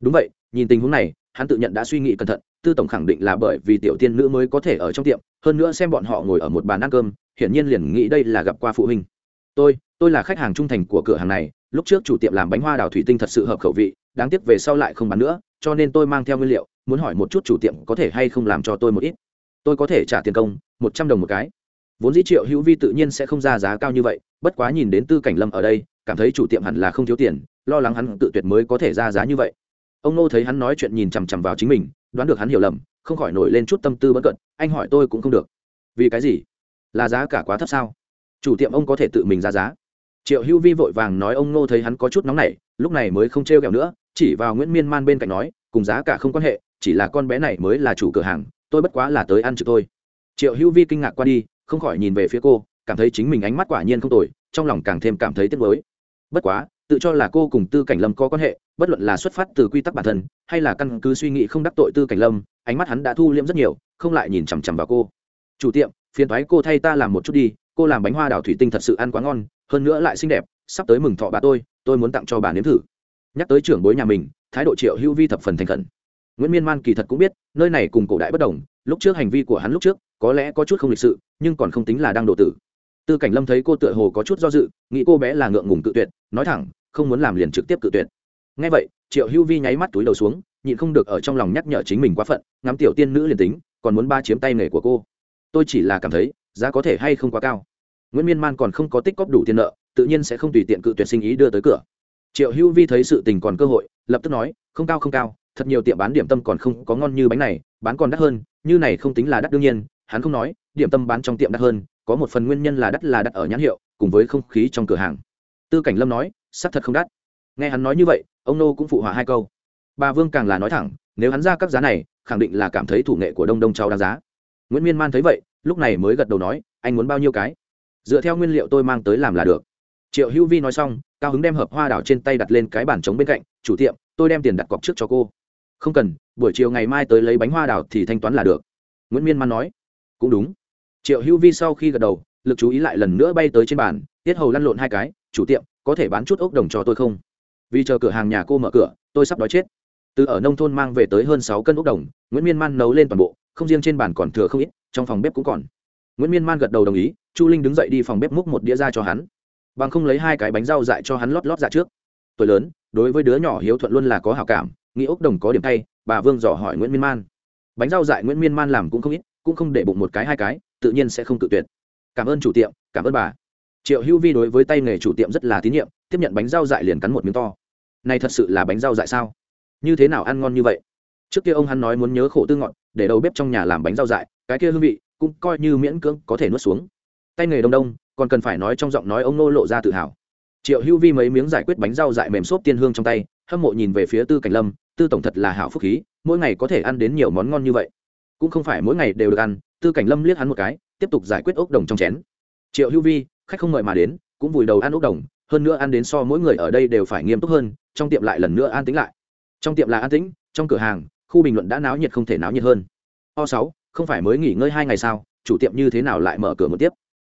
Đúng vậy, nhìn tình huống này, hắn tự nhận đã suy nghĩ cẩn thận, tư tổng khẳng định là bởi vì tiểu tiên nữ mới có thể ở trong tiệm, hơn nữa xem bọn họ ngồi ở một bàn ăn cơm, hiển nhiên liền nghĩ đây là gặp qua phụ huynh. Tôi tôi là khách hàng trung thành của cửa hàng này, lúc trước chủ tiệm làm bánh hoa đào thủy tinh thật sự hợp khẩu vị đáng tiếc về sau lại không bán nữa, cho nên tôi mang theo nguyên liệu, muốn hỏi một chút chủ tiệm có thể hay không làm cho tôi một ít. Tôi có thể trả tiền công, một trăm đồng một cái. Vốn dĩ triệu hữu vi tự nhiên sẽ không ra giá cao như vậy, bất quá nhìn đến tư cảnh lâm ở đây, cảm thấy chủ tiệm hẳn là không thiếu tiền, lo lắng hắn tự tuyệt mới có thể ra giá như vậy. Ông nô thấy hắn nói chuyện nhìn chằm chằm vào chính mình, đoán được hắn hiểu lầm, không khỏi nổi lên chút tâm tư bất cận, anh hỏi tôi cũng không được. Vì cái gì? Là giá cả quá thấp sao? Chủ tiệm ông có thể tự mình ra giá. Triệu hữu vi vội vàng nói ông nô thấy hắn có chút nóng nảy, lúc này mới không trêu kẹo nữa chỉ vào nguyễn miên man bên cạnh nói, cùng giá cả không quan hệ, chỉ là con bé này mới là chủ cửa hàng, tôi bất quá là tới ăn trực tôi triệu hữu vi kinh ngạc qua đi, không khỏi nhìn về phía cô, cảm thấy chính mình ánh mắt quả nhiên không tồi, trong lòng càng thêm cảm thấy tiếc mới bất quá, tự cho là cô cùng tư cảnh lâm có quan hệ, bất luận là xuất phát từ quy tắc bản thân, hay là căn cứ suy nghĩ không đắc tội tư cảnh lâm, ánh mắt hắn đã thu liễm rất nhiều, không lại nhìn chằm chằm vào cô. Chủ tiệm, phiền thoái cô thay ta làm một chút đi, cô làm bánh hoa đào thủy tinh thật sự ăn quá ngon, hơn nữa lại xinh đẹp, sắp tới mừng thọ bà tôi tôi muốn tặng cho bà nếm thử nhắc tới trưởng bối nhà mình, thái độ triệu hữu vi thập phần thành khẩn. Nguyễn miên man kỳ thật cũng biết, nơi này cùng cổ đại bất đồng, lúc trước hành vi của hắn lúc trước, có lẽ có chút không lịch sự, nhưng còn không tính là đang độ tử. Tư cảnh lâm thấy cô tựa hồ có chút do dự, nghĩ cô bé là ngượng ngùng cự tuyệt, nói thẳng, không muốn làm liền trực tiếp cự tuyệt. Ngay vậy, triệu hữu vi nháy mắt túi đầu xuống, nhịn không được ở trong lòng nhắc nhở chính mình quá phận, ngắm tiểu tiên nữ liền tính, còn muốn ba chiếm tay nghề của cô. Tôi chỉ là cảm thấy, giá có thể hay không quá cao. Nguyễn miên man còn không có tích cóp đủ tiền nợ, tự nhiên sẽ không tùy tiện cự tuyệt sinh ý đưa tới cửa triệu hữu vi thấy sự tình còn cơ hội, lập tức nói, không cao không cao, thật nhiều tiệm bán điểm tâm còn không có ngon như bánh này, bán còn đắt hơn, như này không tính là đắt đương nhiên. Hắn không nói, điểm tâm bán trong tiệm đắt hơn, có một phần nguyên nhân là đắt là đắt ở nhãn hiệu, cùng với không khí trong cửa hàng. Tư cảnh lâm nói, xác thật không đắt. Nghe hắn nói như vậy, ông nô cũng phụ họa hai câu. Bà vương càng là nói thẳng, nếu hắn ra các giá này, khẳng định là cảm thấy thủ nghệ của đông đông cháu đáng giá. Nguyễn miên man thấy vậy, lúc này mới gật đầu nói, anh muốn bao nhiêu cái? Dựa theo nguyên liệu tôi mang tới làm là được triệu hữu vi nói xong, cao hứng đem hợp hoa đảo trên tay đặt lên cái bàn trống bên cạnh, chủ tiệm, tôi đem tiền đặt cọc trước cho cô. Không cần, buổi chiều ngày mai tới lấy bánh hoa đảo thì thanh toán là được. Nguyễn miên man nói. Cũng đúng. Triệu hữu vi sau khi gật đầu, lực chú ý lại lần nữa bay tới trên bàn, tiết hầu lăn lộn hai cái, chủ tiệm, có thể bán chút ốc đồng cho tôi không? Vì chờ cửa hàng nhà cô mở cửa, tôi sắp đói chết. Từ ở nông thôn mang về tới hơn sáu cân ốc đồng, nguyễn miên man nấu lên toàn bộ, không riêng trên bàn còn thừa không ít, trong phòng bếp cũng còn. Nguyễn miên man gật đầu đồng ý, chu linh đứng dậy đi phòng bếp múc một đĩa ra cho hắn bằng không lấy hai cái bánh rau dại cho hắn lót lót dạ trước. Tuổi lớn, đối với đứa nhỏ hiếu thuận luôn là có hảo cảm, nghĩ ốc đồng có điểm tay bà vương dò hỏi nguyễn miên man. Bánh rau dại nguyễn miên man làm cũng không ít, cũng không để bụng một cái hai cái, tự nhiên sẽ không tự tuyệt. Cảm ơn chủ tiệm, cảm ơn bà. Triệu hữu vi đối với tay nghề chủ tiệm rất là tín nhiệm, tiếp nhận bánh rau dại liền cắn một miếng to. Này thật sự là bánh rau dại sao? Như thế nào ăn ngon như vậy? Trước kia ông hắn nói muốn nhớ khổ tư ngọn, để đầu bếp trong nhà làm bánh rau dại, cái kia hương vị cũng coi như miễn cưỡng có thể nuốt xuống. Tay nghề đông đông còn cần phải nói trong giọng nói ông nô lộ ra tự hào. Triệu hữu vi mấy miếng giải quyết bánh rau dại mềm xốp tiên hương trong tay, hâm mộ nhìn về phía tư cảnh lâm, tư tổng thật là hảo phúc khí, mỗi ngày có thể ăn đến nhiều món ngon như vậy. Cũng không phải mỗi ngày đều được ăn. Tư cảnh lâm liếc hắn một cái, tiếp tục giải quyết ốc đồng trong chén. Triệu hữu vi, khách không mời mà đến, cũng vùi đầu ăn ốc đồng, hơn nữa ăn đến so mỗi người ở đây đều phải nghiêm túc hơn, trong tiệm lại lần nữa an tính lại. Trong tiệm là an tĩnh, trong cửa hàng, khu bình luận đã náo nhiệt không thể náo nhiệt hơn. O sáu, không phải mới nghỉ ngơi hai ngày sao? Chủ tiệm như thế nào lại mở cửa một tiếp?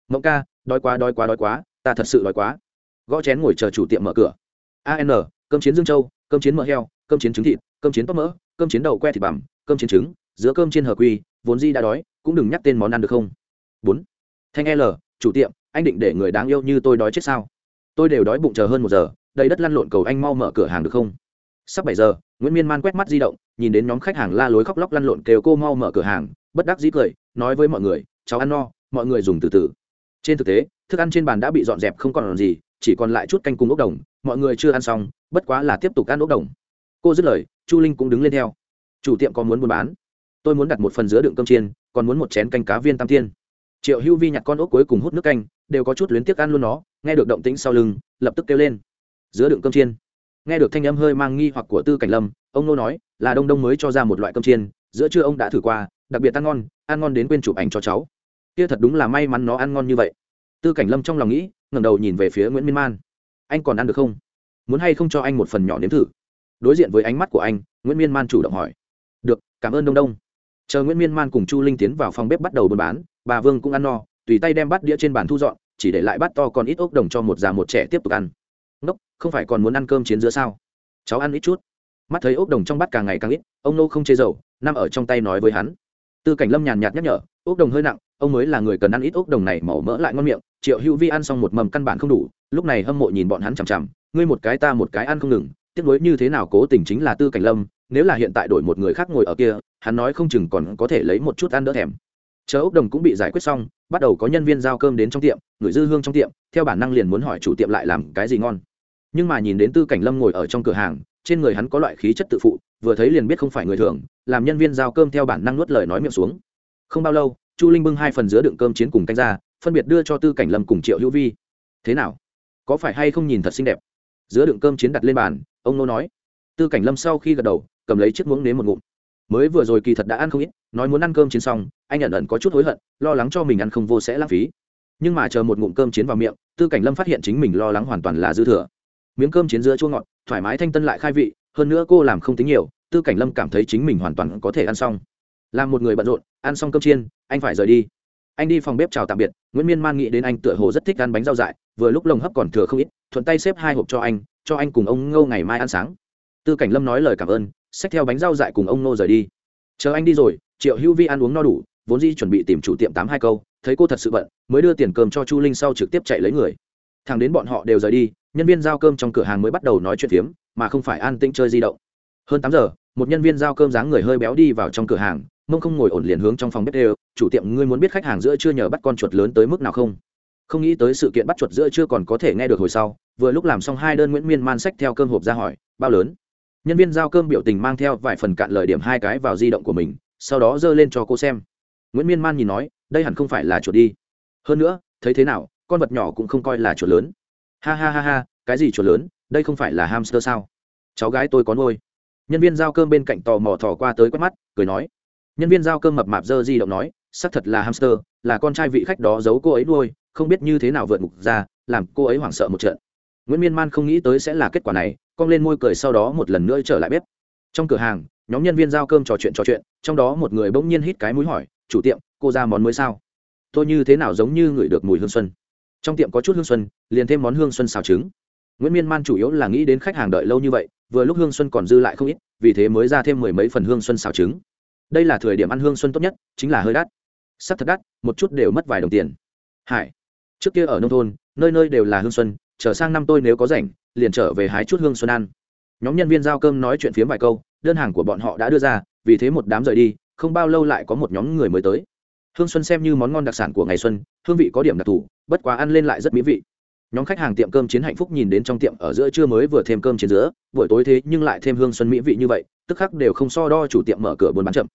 Mộng ca đói quá đói quá đói quá, ta thật sự đói quá. Gõ chén ngồi chờ chủ tiệm mở cửa. An cơm chiến dương châu, cơm chiến mỡ heo, cơm chiến trứng thịt, cơm chiến tóc mỡ, cơm chiến đậu que thịt bằm, cơm chiến trứng, giữa cơm trên hờ quy, vốn di đã đói, cũng đừng nhắc tên món ăn được không? Bốn. Thanh l, chủ tiệm, anh định để người đáng yêu như tôi đói chết sao? Tôi đều đói bụng chờ hơn một giờ, đầy đất lăn lộn cầu anh mau mở cửa hàng được không? Sắp bảy giờ, nguyễn miên man quét mắt di động, nhìn đến nhóm khách hàng la lối khóc lóc lăn lộn kêu cô mau mở cửa hàng, bất đắc dĩ cười, nói với mọi người, cháu ăn no, mọi người dùng từ từ trên thực tế, thức ăn trên bàn đã bị dọn dẹp không còn gì, chỉ còn lại chút canh cùng ốc đồng. Mọi người chưa ăn xong, bất quá là tiếp tục ăn ốc đồng. Cô dứt lời, chu linh cũng đứng lên theo. Chủ tiệm có muốn buôn bán? Tôi muốn đặt một phần dứa đựng cơm chiên, còn muốn một chén canh cá viên tam tiên. Triệu hữu vi nhặt con ốc cuối cùng hút nước canh, đều có chút luyến tiếc ăn luôn nó, nghe được động tĩnh sau lưng, lập tức kêu lên. Dứa đựng cơm chiên. Nghe được thanh âm hơi mang nghi hoặc của tư cảnh lâm, ông nô nói, là đông đông mới cho ra một loại cơm chiên, giữa trưa ông đã thử qua, đặc biệt ăn ngon ăn ngon đến quên chụp ảnh cho cháu kia thật đúng là may mắn nó ăn ngon như vậy. Tư cảnh lâm trong lòng nghĩ, ngẩng đầu nhìn về phía nguyễn miên man. Anh còn ăn được không? Muốn hay không cho anh một phần nhỏ nếm thử? Đối diện với ánh mắt của anh, nguyễn miên man chủ động hỏi. Được, cảm ơn đông đông. Chờ nguyễn miên man cùng chu linh tiến vào phòng bếp bắt đầu buôn bán, bà vương cũng ăn no, tùy tay đem bát đĩa trên bàn thu dọn, chỉ để lại bát to còn ít ốc đồng cho một già một trẻ tiếp tục ăn. Ngốc, không phải còn muốn ăn cơm chiến giữa sao? Cháu ăn ít chút. Mắt thấy ốc đồng trong bát càng ngày càng ít, ông nô không chê dầu, nằm ở trong tay nói với hắn. Tư cảnh lâm nhàn nhạt nhắc nhở, ốc đồng hơi nặng ông mới là người cần ăn ít ốc đồng này màu mỡ lại ngon miệng, triệu hữu vi ăn xong một mầm căn bản không đủ, lúc này hâm mộ nhìn bọn hắn chằm chằm, ngươi một cái ta một cái ăn không ngừng, tiếc nuối như thế nào cố tình chính là tư cảnh lâm, nếu là hiện tại đổi một người khác ngồi ở kia, hắn nói không chừng còn có thể lấy một chút ăn đỡ thèm. Chờ ốc đồng cũng bị giải quyết xong, bắt đầu có nhân viên giao cơm đến trong tiệm, người dư hương trong tiệm, theo bản năng liền muốn hỏi chủ tiệm lại làm cái gì ngon. Nhưng mà nhìn đến tư cảnh lâm ngồi ở trong cửa hàng, trên người hắn có loại khí chất tự phụ, vừa thấy liền biết không phải người thường, làm nhân viên giao cơm theo bản năng nuốt lời nói miệng xuống. Không bao lâu chu linh bưng hai phần dứa đựng cơm chiến cùng canh ra, phân biệt đưa cho tư cảnh lâm cùng triệu hữu vi. Thế nào? Có phải hay không nhìn thật xinh đẹp? Dứa đựng cơm chiến đặt lên bàn, ông nô nói. Tư cảnh lâm sau khi gật đầu, cầm lấy chiếc muỗng nếm một ngụm. Mới vừa rồi kỳ thật đã ăn không ít, nói muốn ăn cơm chiến xong, anh nhận ẩn có chút hối hận, lo lắng cho mình ăn không vô sẽ lãng phí. Nhưng mà chờ một ngụm cơm chiến vào miệng, tư cảnh lâm phát hiện chính mình lo lắng hoàn toàn là dư thừa. Miếng cơm chiến giữa chua ngọt, thoải mái thanh tân lại khai vị, hơn nữa cô làm không tính nhiều, tư cảnh lâm cảm thấy chính mình hoàn toàn có thể ăn xong. Làm một người bận rộn, ăn xong cơm chiên anh phải rời đi. Anh đi phòng bếp chào tạm biệt, nguyễn miên man nghĩ đến anh tựa hồ rất thích ăn bánh rau dại, vừa lúc lồng hấp còn thừa không ít, thuận tay xếp hai hộp cho anh cho anh cùng ông ngô ngày mai ăn sáng. Tư cảnh lâm nói lời cảm ơn, xách theo bánh rau dại cùng ông ngô rời đi. Chờ anh đi rồi, triệu hữu vi ăn uống no đủ, vốn di chuẩn bị tìm chủ tiệm tám hai câu, thấy cô thật sự bận, mới đưa tiền cơm cho chu linh sau trực tiếp chạy lấy người. Thằng đến bọn họ đều rời đi, nhân viên giao cơm trong cửa hàng mới bắt đầu nói chuyện phiếm, mà không phải an tĩnh chơi di động. Hơn tám giờ, một nhân viên giao cơm dáng người hơi béo đi vào trong cửa hàng mông không ngồi ổn liền hướng trong phòng bếp đều, chủ tiệm, ngươi muốn biết khách hàng giữa chưa nhờ bắt con chuột lớn tới mức nào không? Không nghĩ tới sự kiện bắt chuột giữa chưa còn có thể nghe được hồi sau, vừa lúc làm xong hai đơn nguyễn miên man sách theo cơm hộp ra hỏi, bao lớn? Nhân viên giao cơm biểu tình mang theo vài phần cạn lời điểm hai cái vào di động của mình, sau đó giơ lên cho cô xem. Nguyễn miên man nhìn nói, đây hẳn không phải là chuột đi. Hơn nữa, thấy thế nào, con vật nhỏ cũng không coi là chuột lớn. Ha ha ha ha, cái gì chuột lớn, đây không phải là hamster sao? Cháu gái tôi có nuôi. Nhân viên giao cơm bên cạnh tò mò thò qua tới quét mắt, cười nói nhân viên giao cơm mập mạp dơ di động nói, xác thật là hamster, là con trai vị khách đó giấu cô ấy đuôi không biết như thế nào vượt ngục ra, làm cô ấy hoảng sợ một trận. Nguyễn miên man không nghĩ tới sẽ là kết quả này, cong lên môi cười sau đó một lần nữa trở lại bếp. Trong cửa hàng, nhóm nhân viên giao cơm trò chuyện trò chuyện, trong đó một người bỗng nhiên hít cái mũi hỏi, chủ tiệm, cô ra món mới sao? Tôi như thế nào giống như ngửi được mùi hương xuân. Trong tiệm có chút hương xuân, liền thêm món hương xuân xào trứng. Nguyễn miên man chủ yếu là nghĩ đến khách hàng đợi lâu như vậy, vừa lúc hương xuân còn dư lại không ít, vì thế mới ra thêm mười mấy phần hương xuân xào trứng đây là thời điểm ăn hương xuân tốt nhất, chính là hơi đắt. Sắc thật đắt, một chút đều mất vài đồng tiền. Hải, trước kia ở nông thôn, nơi nơi đều là hương xuân trở sang năm tôi nếu có rảnh, liền trở về hái chút hương xuân ăn. Nhóm nhân viên giao cơm nói chuyện phiếm vài câu, đơn hàng của bọn họ đã đưa ra, vì thế một đám rời đi, không bao lâu lại có một nhóm người mới tới. Hương xuân xem như món ngon đặc sản của ngày xuân, hương vị có điểm đặc thù, bất quá ăn lên lại rất mỹ vị nhóm khách hàng tiệm cơm chiến hạnh phúc nhìn đến trong tiệm ở giữa trưa mới vừa thêm cơm chiến giữa, buổi tối thế nhưng lại thêm hương xuân mỹ vị như vậy, tức khắc đều không so đo chủ tiệm mở cửa buôn bán chậm.